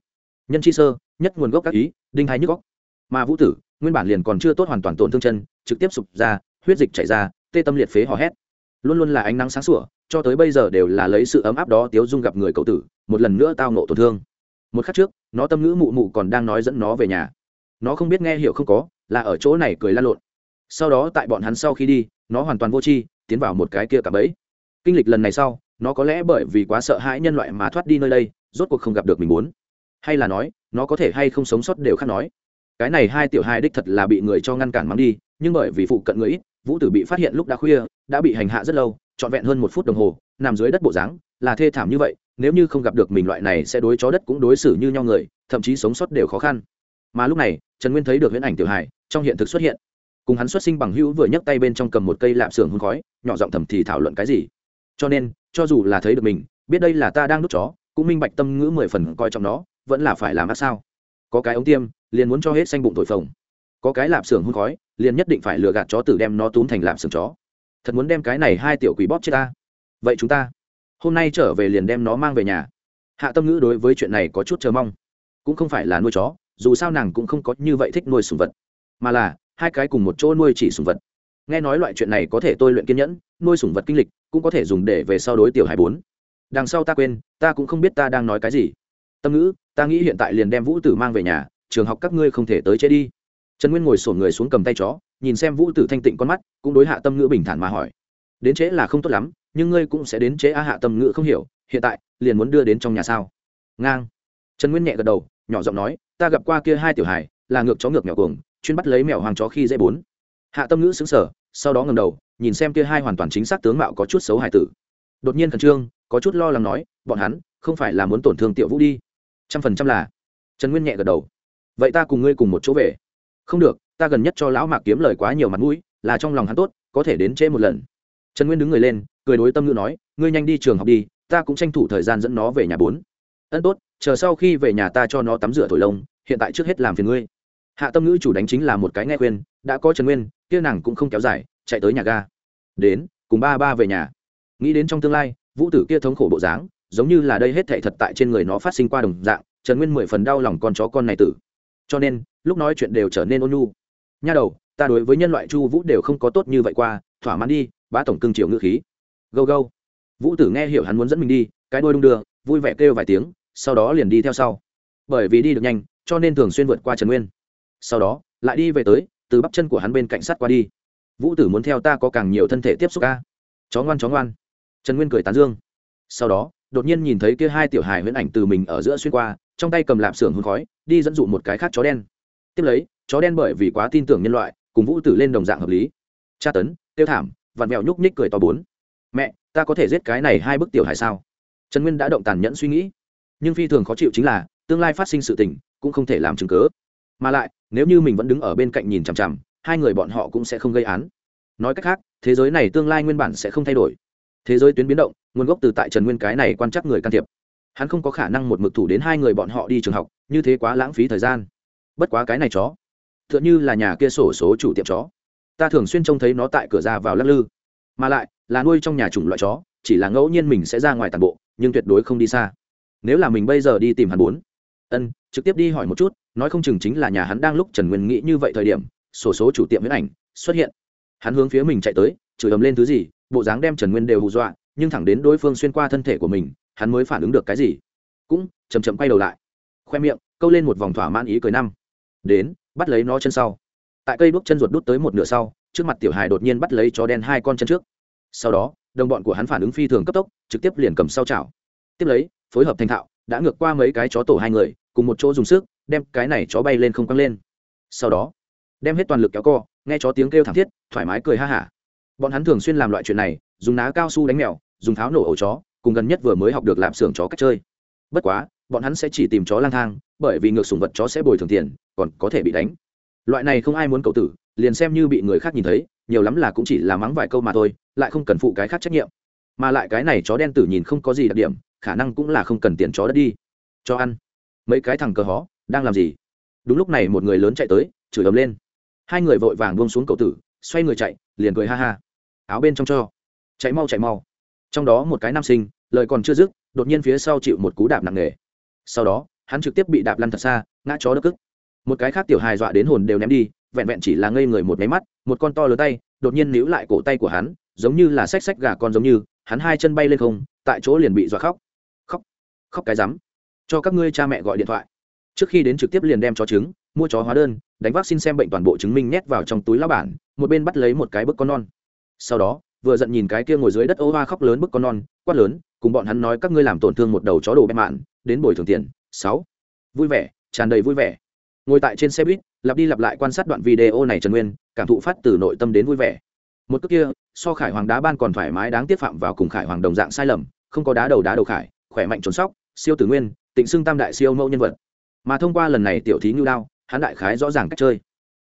Nhân chi sơ, nhất nguồn gốc các ý, đinh hai nhức góc mà vũ tử, nguyên bản liền còn chưa tốt hoàn toàn tổn thương chân, trực tiếp sụp ra, huyết dịch chảy ra, tê tâm liệt phế hò hét. Luôn luôn là ánh nắng sáng sủa, cho tới bây giờ đều là lấy sự ấm áp đó tiếu dung gặp người cậu tử, một lần nữa tao nộ tổn thương. Một khắc trước, nó tâm ngữ mụ mụ còn đang nói dẫn nó về nhà. Nó không biết nghe hiểu không có, là ở chỗ này cười lan lộn. Sau đó tại bọn hắn sau khi đi, nó hoàn toàn vô tri, tiến vào một cái kia cả bẫy kinh lịch lần này sau, nó có lẽ bởi vì quá sợ hãi nhân loại mà thoát đi nơi đây, rốt cuộc không gặp được mình muốn. Hay là nói, nó có thể hay không sống sót đều khác nói. Cái này hai tiểu hai đích thật là bị người cho ngăn cản mắng đi, nhưng bởi vì phụ cận người ít, vũ tử bị phát hiện lúc đã khuya, đã bị hành hạ rất lâu, trọn vẹn hơn một phút đồng hồ, nằm dưới đất bộ dáng, là thê thảm như vậy, nếu như không gặp được mình loại này sẽ đối chó đất cũng đối xử như nhau người, thậm chí sống sót đều khó khăn. Mà lúc này, trần nguyên thấy được huyễn ảnh tiểu hài, trong hiện thực xuất hiện. Cùng hắn xuất sinh bằng hữu vừa nhấc tay bên trong cầm một cây lạp xưởng hôn khói, nhỏ giọng thầm thì thảo luận cái gì? Cho nên, cho dù là thấy được mình, biết đây là ta đang đốt chó, cũng minh bạch tâm ngữ mười phần coi trọng nó, vẫn là phải làm ác sao. Có cái ống tiêm, liền muốn cho hết xanh bụng thổi phồng. Có cái lạp xưởng hôn khói, liền nhất định phải lừa gạt chó tử đem nó túm thành lạp xưởng chó. Thật muốn đem cái này hai tiểu quỷ bóp chết ta. Vậy chúng ta, hôm nay trở về liền đem nó mang về nhà. Hạ tâm ngữ đối với chuyện này có chút chờ mong. Cũng không phải là nuôi chó, dù sao nàng cũng không có như vậy thích nuôi sùng vật. Mà là, hai cái cùng một chỗ nuôi chỉ sùng vật nghe nói loại chuyện này có thể tôi luyện kiên nhẫn, nuôi sủng vật kinh lịch, cũng có thể dùng để về sau đối tiểu hải bốn. Đằng sau ta quên, ta cũng không biết ta đang nói cái gì. Tâm ngữ, ta nghĩ hiện tại liền đem vũ tử mang về nhà, trường học các ngươi không thể tới chế đi. Trần nguyên ngồi sổn người xuống cầm tay chó, nhìn xem vũ tử thanh tịnh con mắt, cũng đối hạ tâm ngữ bình thản mà hỏi. Đến chế là không tốt lắm, nhưng ngươi cũng sẽ đến chế a hạ tâm ngữ không hiểu, hiện tại, liền muốn đưa đến trong nhà sao? Ngang. Trần nguyên nhẹ gật đầu, nhỏ giọng nói, ta gặp qua kia hai tiểu hài, là ngược chó ngược nhỏ cuồng, chuyên bắt lấy mèo hoàng chó khi dễ bốn hạ tâm ngữ xứng sở sau đó ngầm đầu, nhìn xem kia hai hoàn toàn chính xác tướng mạo có chút xấu hài tử. Đột nhiên khẩn trương, có chút lo lắng nói, bọn hắn, không phải là muốn tổn thương tiểu vũ đi. Trăm phần trăm là. Trần nguyên nhẹ gật đầu. Vậy ta cùng ngươi cùng một chỗ về. Không được, ta gần nhất cho lão mạc kiếm lời quá nhiều mặt mũi, là trong lòng hắn tốt, có thể đến trễ một lần. Trần nguyên đứng người lên, cười đối tâm ngữ nói, ngươi nhanh đi trường học đi, ta cũng tranh thủ thời gian dẫn nó về nhà bốn. Ân tốt, chờ sau khi về nhà ta cho nó tắm rửa thổi lông, hiện tại trước hết làm phiền ngươi. Hạ tâm ngữ chủ đánh chính là một cái nghe khuyên, đã có trần nguyên kia nàng cũng không kéo dài, chạy tới nhà ga. Đến, cùng ba ba về nhà. Nghĩ đến trong tương lai, vũ tử kia thống khổ bộ dáng, giống như là đây hết thệ thật tại trên người nó phát sinh qua đồng dạng, trần nguyên mười phần đau lòng con chó con này tử. Cho nên, lúc nói chuyện đều trở nên ôn nhu. Nha đầu, ta đối với nhân loại chu vũ đều không có tốt như vậy qua, thỏa mãn đi, bá tổng cưng chiều ngữ khí. Gâu gâu. Vũ tử nghe hiểu hắn muốn dẫn mình đi, cái đôi đung đưa, vui vẻ kêu vài tiếng, sau đó liền đi theo sau. Bởi vì đi được nhanh, cho nên thường xuyên vượt qua trần nguyên. Sau đó, lại đi về tới từ bắp chân của hắn bên cạnh sát qua đi. Vũ tử muốn theo ta có càng nhiều thân thể tiếp xúc ca. Chó ngoan chó ngoan. Trần nguyên cười tán dương. Sau đó, đột nhiên nhìn thấy kia hai tiểu hài huyễn ảnh từ mình ở giữa xuyên qua, trong tay cầm lạp xưởng hôn khói, đi dẫn dụ một cái khác chó đen. Tiếp lấy, chó đen bởi vì quá tin tưởng nhân loại, cùng vũ tử lên đồng dạng hợp lý. Tra tấn, tiêu thảm vặn mẹo nhúc nhích cười to bốn. Mẹ, ta có thể giết cái này hai bức tiểu hài sao? Trần nguyên đã động tàn nhẫn suy nghĩ. Nhưng phi thường khó chịu chính là, tương lai phát sinh sự tình, cũng không thể làm chứng cớ mà lại nếu như mình vẫn đứng ở bên cạnh nhìn chằm chằm, hai người bọn họ cũng sẽ không gây án. Nói cách khác, thế giới này tương lai nguyên bản sẽ không thay đổi. Thế giới tuyến biến động, nguồn gốc từ tại trần nguyên cái này quan chắc người can thiệp. Hắn không có khả năng một mực thủ đến hai người bọn họ đi trường học, như thế quá lãng phí thời gian. Bất quá cái này chó t h ư ợ n h ư là nhà kia sổ số chủ tiệm chó. Ta thường xuyên trông thấy nó tại cửa ra vào lắc lư. Mà lại, là nuôi trong nhà chủng loại chó, chỉ là ngẫu nhiên mình sẽ ra ngoài tàn bộ, nhưng tuyệt đối không đi xa. Nếu là mình bây giờ đi tìm hắn bốn, ân trực tiếp đi hỏi một chút, nói không chừng chính là nhà hắn đang lúc trần nguyên nghĩ như vậy thời điểm, sổ số chủ tiệm huyết ảnh xuất hiện. Hắn hướng phía mình chạy tới, chửi ầm lên thứ gì, bộ dáng đem trần nguyên đều hù dọa, nhưng thẳng đến đối phương xuyên qua thân thể của mình, hắn mới phản ứng được cái gì. Cũng chầm chậm quay đầu lại. Khoe miệng, câu lên một vòng thỏa mãn ý cười năm. Đến, bắt lấy nó chân sau. Tại cây bước chân ruột đút tới một nửa sau, trước mặt tiểu hài đột nhiên bắt lấy chó đen hai con chân trước. Sau đó, đồng bọn của hắn phản ứng phi thường cấp tốc, trực tiếp liền cầm sau chảo. Tiếp lấy, phối hợp thành thạo đã ngược qua mấy cái chó tổ hai người, cùng một chỗ dùng sức, đem cái này chó bay lên không căng lên. Sau đó, đem hết toàn lực kéo co, nghe chó tiếng kêu thảm thiết, thoải mái cười ha hả. Bọn hắn thường xuyên làm loại chuyện này, dùng ná cao su đánh mèo, dùng tháo nổ ổ chó, cùng gần nhất vừa mới học được làm xưởng chó cách chơi. Bất quá, bọn hắn sẽ chỉ tìm chó lang thang, bởi vì ngược sùng vật chó sẽ bồi thường tiền, còn có thể bị đánh. Loại này không ai muốn cầu tử, liền xem như bị người khác nhìn thấy, nhiều lắm là cũng chỉ là mắng vài câu mà thôi, lại không cần phụ cái khác trách nhiệm. Mà lại cái này chó đen tử nhìn không có gì đặc điểm khả năng cũng là không cần tiền chó đất đi. Cho ăn. Mấy cái thằng cờ hó, đang làm gì? Đúng lúc này một người lớn chạy tới, chửi ấm lên. Hai người vội vàng buông xuống cậu tử, xoay người chạy, liền cười ha ha. Áo bên trong cho. Chạy mau chạy mau. Trong đó một cái nam sinh, lời còn chưa dứt, đột nhiên phía sau chịu một cú đạp nặng nề. Sau đó, hắn trực tiếp bị đạp lăn thật xa, ngã chó đất cức. Một cái khác tiểu hài dọa đến hồn đều ném đi, vẹn vẹn chỉ là ngây người một máy mắt, một con to lớn tay, đột nhiên níu lại cổ tay của hắn, giống như là xách xách gà con giống như, hắn hai chân bay lên không, tại chỗ liền bị dọa khóc khóc cái rắm. Cho các ngươi cha mẹ gọi điện thoại. Trước khi đến trực tiếp liền đem chó trứng, mua chó hóa đơn, đánh vác xin xem bệnh toàn bộ chứng minh nhét vào trong túi lao bản, một bên bắt lấy một cái bức con non. Sau đó, vừa giận nhìn cái kia ngồi dưới đất ô hoa khóc lớn bức con non, quát lớn, cùng bọn hắn nói các ngươi làm tổn thương một đầu chó đồ bẹp mạn, đến bồi thường tiền. Sáu. Vui vẻ, tràn đầy vui vẻ. Ngồi tại trên xe buýt, lặp đi lặp lại quan sát đoạn video này trần nguyên, cảm thụ phát từ nội tâm đến vui vẻ. Một cước kia, so khải hoàng đá ban còn thoải mái đáng tiếp phạm vào cùng khải hoàng đồng dạng sai lầm, không có đá đầu đá đầu khải, khỏe mạnh trốn sóc siêu tử nguyên, tịnh xưng tam đại siêu mẫu nhân vật. Mà thông qua lần này tiểu thí ngưu đao, hắn đại khái rõ ràng cách chơi.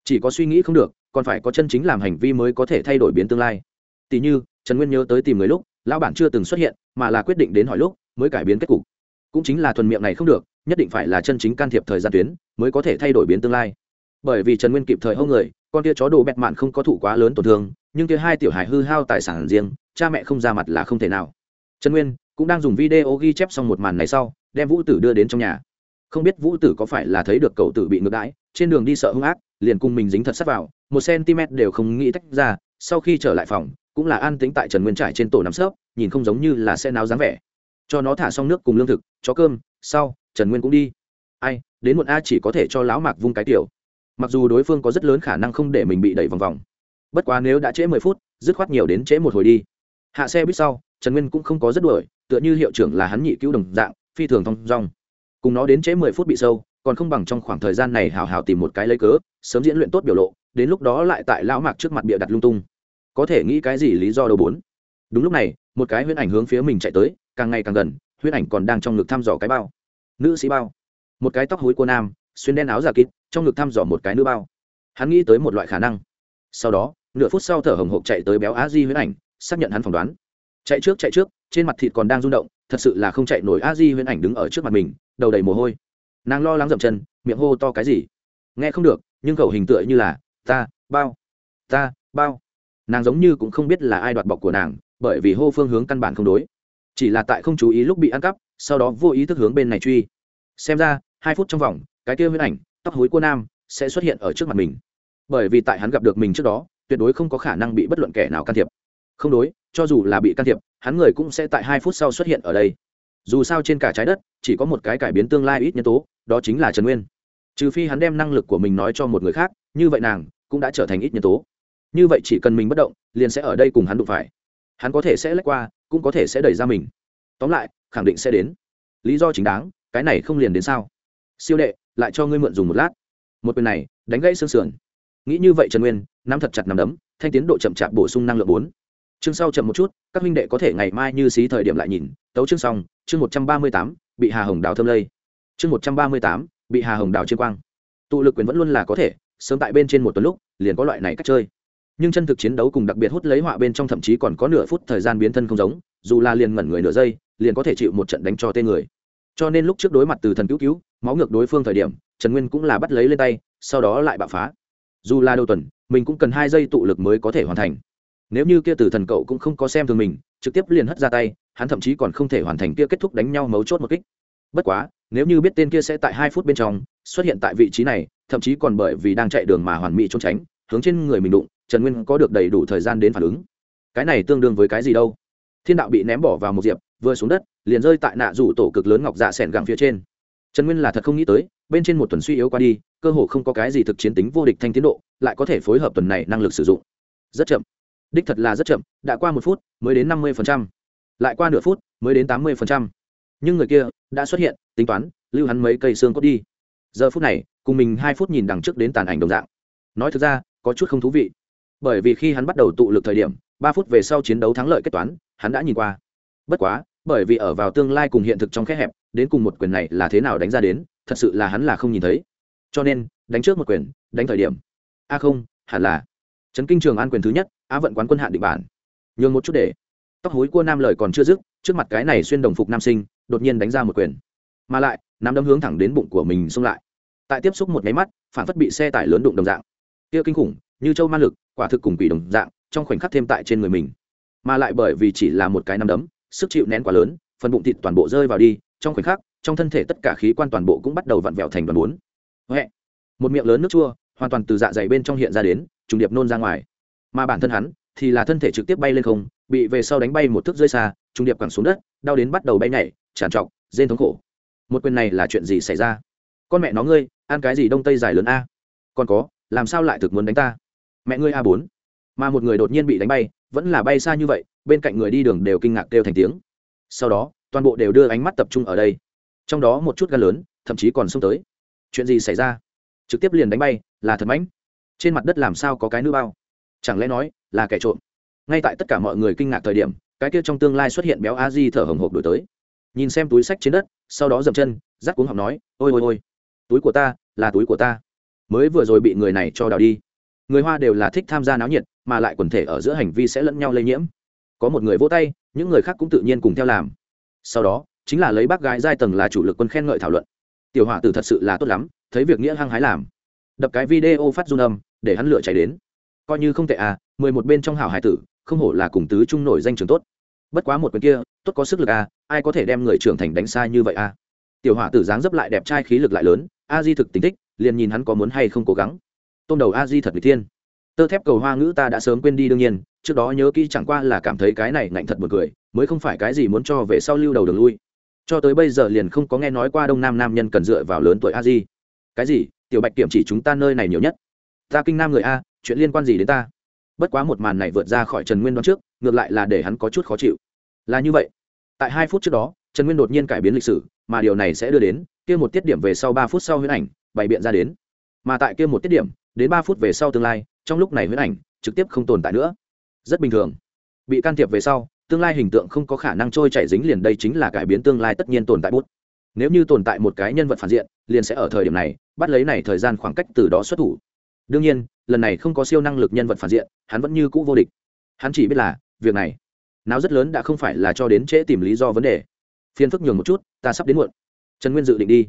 Chỉ có suy nghĩ không được, còn phải có chân chính làm hành vi mới có thể thay đổi biến tương lai. Tỷ như, trần nguyên nhớ tới tìm người lúc, lão bản chưa từng xuất hiện, mà là quyết định đến hỏi lúc, mới cải biến kết cục. Cũng chính là thuần miệng này không được, nhất định phải là chân chính can thiệp thời gian tuyến, mới có thể thay đổi biến tương lai. Bởi vì trần nguyên kịp thời hâu người, con kia chó đồ bẹt mạn không có thụ quá lớn tổn thương, nhưng kia hai tiểu hài hư hao tài sản riêng, cha mẹ không ra mặt là không thể nào. Trần nguyên cũng đang dùng video ghi chép xong một màn này sau, đem vũ tử đưa đến trong nhà. Không biết vũ tử có phải là thấy được cậu tử bị ngược đãi, trên đường đi sợ hung ác, liền cùng mình dính thật sắt vào, một cm đều không nghĩ tách ra, sau khi trở lại phòng, cũng là an tính tại trần nguyên trải trên tổ nắm sớp nhìn không giống như là xe náo dáng vẻ. Cho nó thả xong nước cùng lương thực chó cơm, sau, trần nguyên cũng đi. Ai, đến một a chỉ có thể cho lão mạc vung cái tiểu. Mặc dù đối phương có rất lớn khả năng không để mình bị đẩy vòng vòng. Bất quá nếu đã trễ mười phút, dứt khoát nhiều đến trễ một hồi đi. Hạ xe buýt sau, trần nguyên cũng không có rất đuổi tựa như hiệu trưởng là hắn nhị cứu đồng dạng, phi thường thong dong. Cùng nó đến trễ mười phút bị sâu, còn không bằng trong khoảng thời gian này hào hào tìm một cái lấy cớ, sớm diễn luyện tốt biểu lộ, đến lúc đó lại tại lão mạc trước mặt bịa đặt lung tung. Có thể nghĩ cái gì lý do đầu bốn. Đúng lúc này, một cái huyễn ảnh hướng phía mình chạy tới, càng ngày càng gần, huyễn ảnh còn đang trong ngực thăm dò cái bao. Nữ sĩ bao. Một cái tóc hối của nam, xuyên đen áo giả kít trong ngực thăm dò một cái nữ bao. Hắn nghĩ tới một loại khả năng. Sau đó, nửa phút sau thở hồng hộc chạy tới béo á di huyễn ảnh, xác nhận hắn phỏng đoán. Chạy trước chạy trước trên mặt thịt còn đang rung động, thật sự là không chạy nổi a di huyễn ảnh đứng ở trước mặt mình, đầu đầy mồ hôi. Nàng lo lắng dậm chân, miệng hô to cái gì? Nghe không được, nhưng khẩu hình tựa như là, ta, bao ta, bao. Nàng giống như cũng không biết là ai đoạt bọc của nàng, bởi vì hô phương hướng căn bản không đối. Chỉ là tại không chú ý lúc bị ăn cắp, sau đó vô ý thức hướng bên này truy. Xem ra, hai phút trong vòng, cái kia huyễn ảnh, tóc hối cô nam, sẽ xuất hiện ở trước mặt mình. Bởi vì tại hắn gặp được mình trước đó, tuyệt đối không có khả năng bị bất luận kẻ nào can thiệp. Không đối cho dù là bị can thiệp, hắn người cũng sẽ tại hai phút sau xuất hiện ở đây. Dù sao trên cả trái đất, chỉ có một cái cải biến tương lai ít nhân tố, đó chính là trần nguyên. Trừ phi hắn đem năng lực của mình nói cho một người khác, như vậy nàng cũng đã trở thành ít nhân tố. Như vậy chỉ cần mình bất động, liền sẽ ở đây cùng hắn đụng phải. Hắn có thể sẽ lách qua, cũng có thể sẽ đẩy ra mình. Tóm lại, khẳng định sẽ đến. Lý do chính đáng, cái này không liền đến sao? Siêu đệ, lại cho ngươi mượn dùng một lát. Một quyền này, đánh gãy xương sườn. Nghĩ như vậy trần nguyên, nắm thật chặt nắm đấm, thanh tiến độ chậm chạp bổ sung năng lượng bốn chương sau chậm một chút, các huynh đệ có thể ngày mai như xí thời điểm lại nhìn. Tấu chương xong, chương một trăm ba mươi tám, bị hà hồng đào thơm lây. Chương một trăm ba mươi tám, bị hà hồng đào chiêm quang. Tụ lực quyền vẫn luôn là có thể, sớm tại bên trên một tuần lúc, liền có loại này cách chơi. Nhưng chân thực chiến đấu cùng đặc biệt hút lấy họa bên trong thậm chí còn có nửa phút thời gian biến thân không giống, dù là liền ngẩn người nửa giây, liền có thể chịu một trận đánh cho tên người. Cho nên lúc trước đối mặt từ thần cứu cứu, máu ngược đối phương thời điểm, trần nguyên cũng là bắt lấy lên tay, sau đó lại bạo phá. Dù là đầu tuần, mình cũng cần hai giây tụ lực mới có thể hoàn thành nếu như kia tử thần cậu cũng không có xem thường mình, trực tiếp liền hất ra tay, hắn thậm chí còn không thể hoàn thành kia kết thúc đánh nhau mấu chốt một kích. Bất quá, nếu như biết tên kia sẽ tại hai phút bên trong xuất hiện tại vị trí này, thậm chí còn bởi vì đang chạy đường mà hoàn mỹ trốn tránh, hướng trên người mình đụng, trần nguyên có được đầy đủ thời gian đến phản ứng. Cái này tương đương với cái gì đâu? Thiên đạo bị ném bỏ vào một diệp, vừa xuống đất, liền rơi tại nạ rủ tổ cực lớn ngọc dạ s ẻ n gẳng phía trên. Trần nguyên là thật không nghĩ tới, bên trên một tuần suy yếu qua đi, cơ hồ không có cái gì thực chiến tính vô địch thanh tiến độ, lại có thể phối hợp tuần này năng lực sử dụng. Rất chậm đích thật là rất chậm, đã qua một phút, mới đến năm mươi lại qua nửa phút, mới đến tám mươi nhưng người kia đã xuất hiện, tính toán, lưu hắn mấy cây xương cốt đi. Giờ phút này, cùng mình hai phút nhìn đằng trước đến tàn ảnh đồng dạng. Nói thực ra, có chút không thú vị. Bởi vì khi hắn bắt đầu tụ lực thời điểm, ba phút về sau chiến đấu thắng lợi kết toán, hắn đã nhìn qua. Bất quá, bởi vì ở vào tương lai cùng hiện thực trong khe hẹp, đến cùng một quyền này là thế nào đánh ra đến, thật sự là hắn là không nhìn thấy. Cho nên, đánh trước một quyền, đánh thời điểm. A không, hẳn là trấn kinh trường an quyền thứ nhất á vận quán quân hạn định bản. Nhường một chút để. Tóc hối cua nam lời còn chưa dứt, trước mặt cái này xuyên đồng phục nam sinh, đột nhiên đánh ra một quyền. Mà lại, nắm đấm hướng thẳng đến bụng của mình xông lại. Tại tiếp xúc một máy mắt, phản phất bị xe tải lớn đụng đồng dạng. Kia kinh khủng, như châu ma lực, quả thực cùng quỷ đồng dạng, trong khoảnh khắc thêm tại trên người mình. Mà lại bởi vì chỉ là một cái nắm đấm, sức chịu nén quá lớn, phần bụng thịt toàn bộ rơi vào đi, trong khoảnh khắc, trong thân thể tất cả khí quan toàn bộ cũng bắt đầu vặn vẹo thành đoàn bốn. Huệ! Một miệng lớn nước chua, hoàn toàn từ dạ dày bên trong hiện ra đến, trùng điệp nôn ra ngoài mà bản thân hắn thì là thân thể trực tiếp bay lên không, bị về sau đánh bay một thước rơi xa, trung điệp quẳng xuống đất, đau đến bắt đầu bay nhảy, tràn trọc, rên thống khổ. Một quyền này là chuyện gì xảy ra? Con mẹ nó ngươi, ăn cái gì đông tây dài lớn a? Còn có, làm sao lại thực muốn đánh ta? Mẹ ngươi a bốn. Mà một người đột nhiên bị đánh bay, vẫn là bay xa như vậy, bên cạnh người đi đường đều kinh ngạc kêu thành tiếng. Sau đó, toàn bộ đều đưa ánh mắt tập trung ở đây. Trong đó một chút gan lớn, thậm chí còn xông tới. Chuyện gì xảy ra? Trực tiếp liền đánh bay, là thật mãnh. Trên mặt đất làm sao có cái nữ bao? Chẳng lẽ nói là kẻ trộm? Ngay tại tất cả mọi người kinh ngạc thời điểm, cái kia trong tương lai xuất hiện béo a di thở hồng hộc đổi tới. Nhìn xem túi sách trên đất, sau đó dậm chân, rắc cuống học nói, ôi ôi ôi, túi của ta là túi của ta. Mới vừa rồi bị người này cho đào đi. Người hoa đều là thích tham gia náo nhiệt, mà lại quần thể ở giữa hành vi sẽ lẫn nhau lây nhiễm. Có một người vỗ tay, những người khác cũng tự nhiên cùng theo làm. Sau đó, chính là lấy bác gái giai tầng là chủ lực quân khen ngợi thảo luận. Tiểu hỏa tử thật sự là tốt lắm, thấy việc nghĩa hăng hái làm. Đập cái video phát run âm, để hắn lựa chạy đến coi như không tệ à mười một bên trong hảo hải tử, không hổ là cùng tứ trung nổi danh trường tốt. Bất quá một bên kia, tốt có sức lực à ai có thể đem người trưởng thành đánh sai như vậy à? Tiểu hỏa tử dáng dấp lại đẹp trai khí lực lại lớn, a di thực tính thích, liền nhìn hắn có muốn hay không cố gắng. Tôm đầu a di thật n thiên. Tơ thép cầu hoa ngữ ta đã sớm quên đi đương nhiên, trước đó nhớ kỹ chẳng qua là cảm thấy cái này ngạnh thật một cười, mới không phải cái gì muốn cho về sau lưu đầu đường lui. Cho tới bây giờ liền không có nghe nói qua đông nam nam nhân cần dựa vào lớn tuổi a di. Cái gì? Tiểu bạch kiểm chỉ chúng ta nơi này nhiều nhất. Ta kinh nam người a chuyện liên quan gì đến ta? Bất quá một màn này vượt ra khỏi trần nguyên đoán trước, ngược lại là để hắn có chút khó chịu. Là như vậy. Tại hai phút trước đó, trần nguyên đột nhiên cải biến lịch sử, mà điều này sẽ đưa đến, kia một tiết điểm về sau ba phút sau huyễn ảnh, bày biện ra đến. Mà tại kia một tiết điểm, đến ba phút về sau tương lai, trong lúc này huyễn ảnh trực tiếp không tồn tại nữa. Rất bình thường. Bị can thiệp về sau, tương lai hình tượng không có khả năng trôi chảy dính liền đây chính là cải biến tương lai tất nhiên tồn tại bút. Nếu như tồn tại một cái nhân vật phản diện, liền sẽ ở thời điểm này, bắt lấy này thời gian khoảng cách từ đó xuất thủ đương nhiên, lần này không có siêu năng lực nhân vật phản diện, hắn vẫn như cũ vô địch. Hắn chỉ biết là, việc này, nào rất lớn đã không phải là cho đến trễ tìm lý do vấn đề. Phiền phức nhường một chút, ta sắp đến muộn. Trần nguyên dự định đi.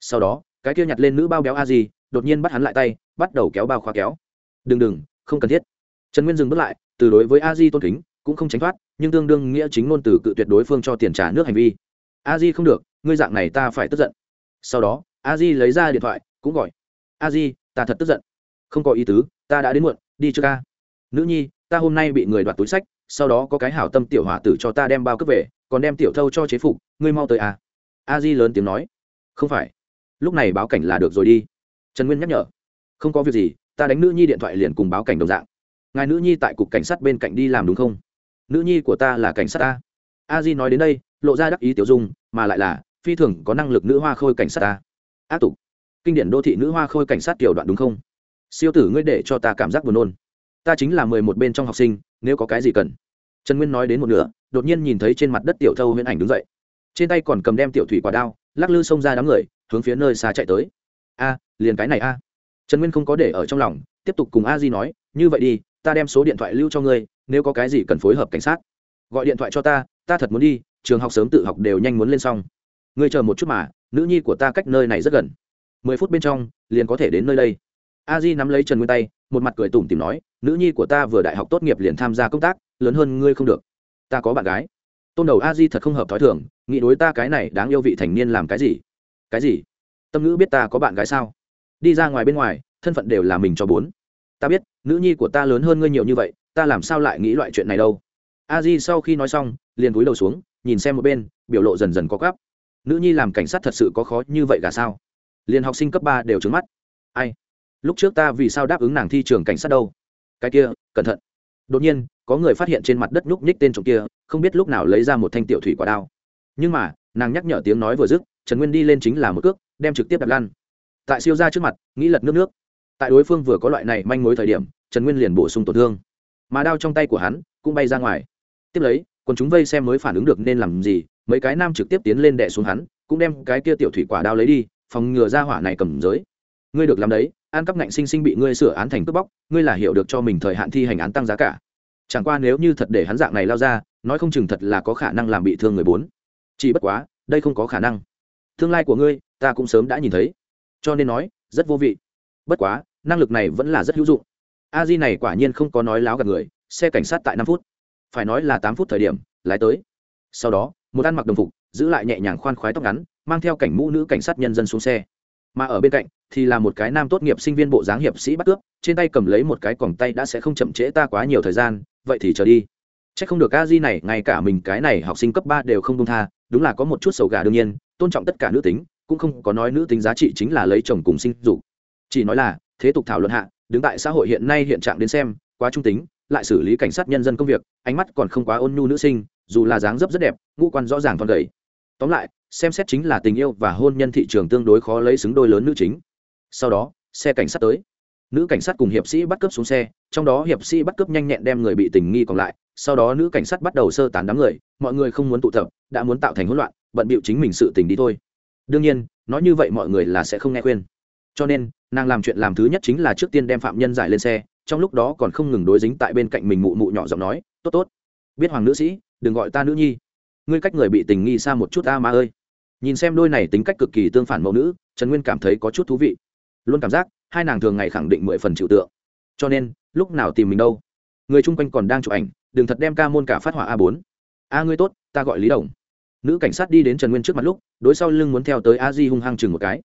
Sau đó, cái kia nhặt lên nữ bao béo a gì đột nhiên bắt hắn lại tay, bắt đầu kéo bao khóa kéo. Đừng đừng, không cần thiết. Trần nguyên dừng bước lại, từ đối với a di tôn kính, cũng không tránh thoát, nhưng tương đương nghĩa chính ngôn từ cự tuyệt đối phương cho tiền trả nước hành vi. A di không được, ngươi dạng này ta phải tức giận. Sau đó, a di lấy ra điện thoại, cũng gọi. A di, ta thật tức giận không có ý tứ, ta đã đến muộn, đi chưa ca. Nữ nhi, ta hôm nay bị người đoạt túi sách, sau đó có cái hảo tâm tiểu hỏa tử cho ta đem bao cướp về, còn đem tiểu thâu cho chế phục, ngươi mau tới à. A di lớn tiếng nói. Không phải. Lúc này báo cảnh là được rồi đi. Trần nguyên nhắc nhở. Không có việc gì, ta đánh nữ nhi điện thoại liền cùng báo cảnh đồng dạng. Ngài nữ nhi tại cục cảnh sát bên cạnh đi làm đúng không? Nữ nhi của ta là cảnh sát ta. A di nói đến đây, lộ ra đắc ý tiểu dung, mà lại là, phi thường có năng lực nữ hoa khôi cảnh sát ta. Áp tục. Kinh điển đô thị nữ hoa khôi cảnh sát tiểu đoạn đúng không? Siêu tử ngươi để cho ta cảm giác buồn nôn. Ta chính là mười một bên trong học sinh, nếu có cái gì cần. Trần nguyên nói đến một nửa, đột nhiên nhìn thấy trên mặt đất tiểu thâu huyễn ảnh đứng dậy. Trên tay còn cầm đem tiểu thủy quả đao, lắc lư xông ra đám người, hướng phía nơi xa chạy tới. A, liền cái này a. Trần nguyên không có để ở trong lòng, tiếp tục cùng a di nói, như vậy đi, ta đem số điện thoại lưu cho ngươi, nếu có cái gì cần phối hợp cảnh sát, gọi điện thoại cho ta ta thật muốn đi, trường học sớm tự học đều nhanh muốn lên xong. Ngươi chờ một chút mà, nữ nhi của ta cách nơi này rất gần. Mười phút bên trong, liền có thể đến nơi đây a di nắm lấy trần nguyên tay, một mặt cười tủm tìm nói, nữ nhi của ta vừa đại học tốt nghiệp liền tham gia công tác, lớn hơn ngươi không được. Ta có bạn gái. Tôn đầu a di thật không hợp t h ó i thường, nghĩ đối ta cái này đáng yêu vị thành niên làm cái gì? Cái gì? Tâm ngữ biết ta có bạn gái sao? Đi ra ngoài bên ngoài, thân phận đều là mình cho bốn. Ta biết, nữ nhi của ta lớn hơn ngươi nhiều như vậy, ta làm sao lại nghĩ loại chuyện này đâu? A di sau khi nói xong, liền cúi đầu xuống, nhìn xem một bên, biểu lộ dần dần có gắp nữ nhi làm cảnh sát thật sự có khó như vậy cả sao? Liền học sinh cấp ba đều trứng mắt. Ai? Lúc trước ta vì sao đáp ứng nàng thi trường cảnh sát đâu? Cái kia, cẩn thận. Đột nhiên, có người phát hiện trên mặt đất nhúc nhích tên trộm kia, không biết lúc nào lấy ra một thanh tiểu thủy quả đao. Nhưng mà, nàng nhắc nhở tiếng nói vừa dứt, trần nguyên đi lên chính là một cước, đem trực tiếp đặt lăn. Tại siêu ra trước mặt, nghĩ lật nước nước. Tại đối phương vừa có loại này manh mối thời điểm, trần nguyên liền bổ sung tổn thương. Mà đao trong tay của hắn cũng bay ra ngoài. Tiếp lấy, còn chúng vây xem mới phản ứng được nên làm gì, mấy cái nam trực tiếp tiến lên đẻ xuống hắn, cũng đem cái kia tiểu thủy quả đao lấy đi, phòng ngừa ra hỏa này cầm giới. Ngươi được làm đấy an cắp ngạnh sinh sinh bị ngươi sửa án thành cướp bóc, ngươi là hiểu được cho mình thời hạn thi hành án tăng giá cả. Chẳng qua nếu như thật để hắn dạng này lao ra, nói không chừng thật là có khả năng làm bị thương người bốn. Chỉ bất quá, đây không có khả năng. Tương lai của ngươi, ta cũng sớm đã nhìn thấy. Cho nên nói, rất vô vị. Bất quá, năng lực này vẫn là rất hữu dụng. A di này quả nhiên không có nói láo gạt người, xe cảnh sát tại năm phút. Phải nói là tám phút thời điểm, lái tới. Sau đó, một ăn mặc đồng phục, giữ lại nhẹ nhàng khoan khoái tóc ngắn, mang theo cảnh mũ nữ cảnh sát nhân dân xuống xe mà ở bên cạnh thì là một cái nam tốt nghiệp sinh viên bộ dáng hiệp sĩ bắt cướp, trên tay cầm lấy một cái còng tay đã sẽ không chậm trễ ta quá nhiều thời gian, vậy thì chờ đi. C h ắ c không được a di này, ngay cả mình cái này học sinh cấp ba đều không công tha, đúng là có một chút sầu gà đương nhiên, tôn trọng tất cả nữ tính, cũng không có nói nữ tính giá trị chính là lấy chồng cùng sinh dục. Chỉ nói là, thế tục thảo luận hạ, đứng tại xã hội hiện nay hiện trạng đến xem, quá trung tính, lại xử lý cảnh sát nhân dân công việc, ánh mắt còn không quá ôn nhu nữ sinh, dù là dáng dấp rất đẹp, ngũ quan rõ ràng còn gầy tóm lại, xem xét chính là tình yêu và hôn nhân thị trường tương đối khó lấy xứng đôi lớn nữ chính. Sau đó, xe cảnh sát tới. Nữ cảnh sát cùng hiệp sĩ bắt cướp xuống xe, trong đó hiệp sĩ bắt cướp nhanh nhẹn đem người bị tình nghi còn lại, sau đó nữ cảnh sát bắt đầu sơ tán đám người, mọi người không muốn tụ tập, đã muốn tạo thành hỗn loạn, bận bịu chính mình sự tình đi thôi. Đương nhiên, nói như vậy mọi người là sẽ không nghe khuyên. Cho nên, nàng làm chuyện làm thứ nhất chính là trước tiên đem phạm nhân giải lên xe, trong lúc đó còn không ngừng đối dính tại bên cạnh mình mụ mụ nhỏ giọng nói, tốt tốt. Biết hoàng nữ sĩ, đừng gọi ta nữ nhi ngươi cách người bị tình nghi xa một chút ta mà ơi. Nhìn xem đôi này tính cách cực kỳ tương phản mẫu nữ, trần nguyên cảm thấy có chút thú vị. Luôn cảm giác, hai nàng thường ngày khẳng định mười phần chịu tượng. Cho nên, lúc nào tìm mình đâu? Người chung quanh còn đang chụp ảnh, đừng thật đem ca môn cả phát hỏa a bốn. A ngươi tốt, ta gọi lý đồng. Nữ cảnh sát đi đến trần nguyên trước mặt lúc, đối sau lưng muốn theo tới a di hung hăng chừng một cái.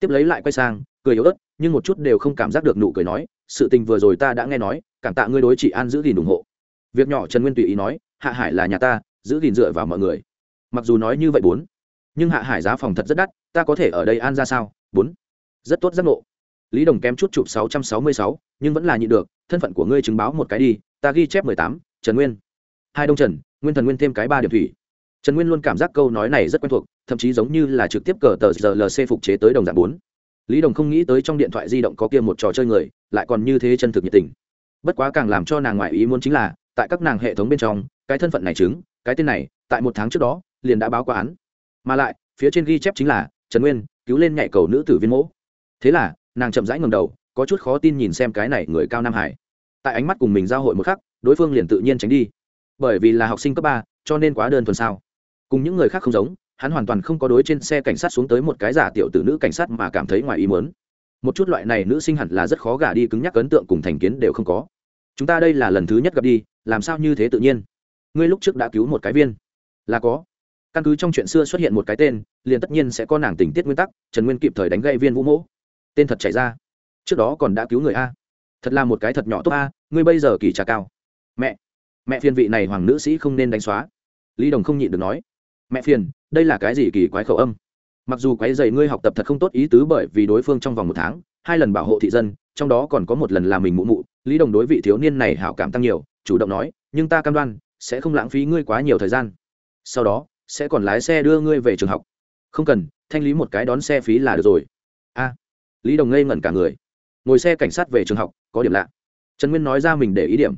Tiếp lấy lại quay sang, cười yếu ớt, nhưng một chút đều không cảm giác được nụ cười nói, sự tình vừa rồi ta đã nghe nói, cảm tạ ngươi đối chị an giữ gìn ủng hộ. Việc nhỏ trần nguyên tùy ý nói, hạ hải là nhà ta giữ gìn dựa vào mọi người. Mặc dù nói như vậy bốn, nhưng hạ hải giá phòng thật rất đắt, ta có thể ở đây an ra sao? Bốn, rất tốt giác ngộ. Lý đồng kém chút chụp sáu trăm sáu mươi sáu, nhưng vẫn là nhịn được, thân phận của ngươi chứng báo một cái đi, ta ghi chép mười tám, trần nguyên. Hai đông trần, nguyên thần nguyên thêm cái ba điểm thủy. Trần nguyên luôn cảm giác câu nói này rất quen thuộc, thậm chí giống như là trực tiếp cờ tờ giờ lc phục chế tới đồng dạng bốn. Lý đồng không nghĩ tới trong điện thoại di động có kia một trò chơi người, lại còn như thế chân thực nhiệt tình. Bất quá càng làm cho nàng ngoại ý muốn chính là, tại các nàng hệ thống bên trong, cái thân phận này chứng cái tên này, tại một tháng trước đó, liền đã báo qua án. Mà lại, phía trên ghi chép chính là, trần nguyên, cứu lên nhạy cầu nữ tử viên mẫu thế là, nàng chậm rãi ngầm đầu, có chút khó tin nhìn xem cái này người cao nam hải. Tại ánh mắt cùng mình giao hội một khắc, đối phương liền tự nhiên tránh đi. Bởi vì là học sinh cấp ba, cho nên quá đơn thuần sao. Cùng những người khác không giống, hắn hoàn toàn không có đối trên xe cảnh sát xuống tới một cái giả tiểu tử nữ cảnh sát mà cảm thấy ngoài ý muốn. Một chút loại này nữ sinh hẳn là rất khó gả đi cứng nhắc ấn tượng cùng thành kiến đều không có. Chúng ta đây là lần thứ nhất gặp đi, làm sao như thế tự nhiên? Ngươi lúc trước đã cứu một cái viên. Là có. Căn cứ trong chuyện xưa xuất hiện một cái tên, liền tất nhiên sẽ có nàng tình tiết nguyên tắc, trần nguyên kịp thời đánh gây viên vũ mỗ tên thật chạy ra. Trước đó còn đã cứu người a. Thật là một cái thật nhỏ tốt a, ngươi bây giờ kỳ trà cao. Mẹ. Mẹ phiền vị này hoàng nữ sĩ không nên đánh xóa. Lý đồng không nhịn được nói. Mẹ phiền, đây là cái gì kỳ quái khẩu âm? Mặc dù quái dày ngươi học tập thật không tốt ý tứ bởi vì đối phương trong vòng một tháng, hai lần bảo hộ thị dân, trong đó còn có một lần là mình mụ mụ, lý đồng đối vị thiếu niên này hảo cảm tăng nhiều, chủ động nói, nhưng ta cam đoan sẽ không lãng phí ngươi quá nhiều thời gian. Sau đó, sẽ còn lái xe đưa ngươi về trường học. Không cần, thanh lý một cái đón xe phí là được rồi. A. Lý đồng ngây ngẩn cả người. Ngồi xe cảnh sát về trường học, có điểm lạ. Trần nguyên nói ra mình để ý điểm.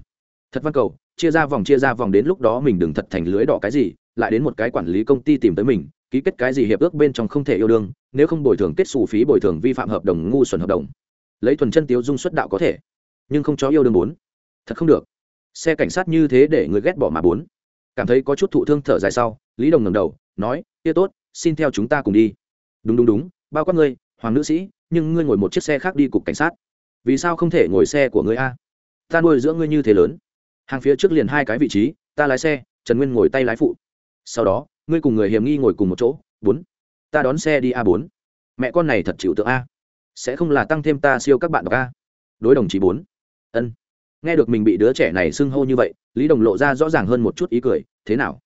Thật văn cầu, chia ra vòng, chia ra vòng đến lúc đó mình đừng thật thành lưới đỏ cái gì, lại đến một cái quản lý công ty tìm tới mình, ký kết cái gì hiệp ước bên trong không thể yêu đương, nếu không bồi thường kết xù phí bồi thường vi phạm hợp đồng, ngu xuẩn hợp đồng. Lấy thuần chân tiếu dung xuất đạo có thể, nhưng không cho yêu đương bốn. Thật không được xe cảnh sát như thế để người ghét bỏ mà bốn. Cảm thấy có chút thụ thương thở dài sau, lý đồng ngầm đầu, nói, kia tốt, xin theo chúng ta cùng đi. Đúng đúng đúng, bao quát ngươi, hoàng nữ sĩ, nhưng ngươi ngồi một chiếc xe khác đi cục cảnh sát. Vì sao không thể ngồi xe của ngươi a? Ta nuôi dưỡng ngươi như thế lớn. Hàng phía trước liền hai cái vị trí, ta lái xe, trần nguyên ngồi tay lái phụ. Sau đó, ngươi cùng người hiểm nghi ngồi cùng một chỗ, bốn. Ta đón xe đi a bốn. Mẹ con này thật chịu tượng a. Sẽ không là tăng thêm ta siêu các bạn đọc a. Đối đồng chí bốn. Ân nghe được mình bị đứa trẻ này xưng hô như vậy, lý đồng lộ ra rõ ràng hơn một chút ý cười, thế nào?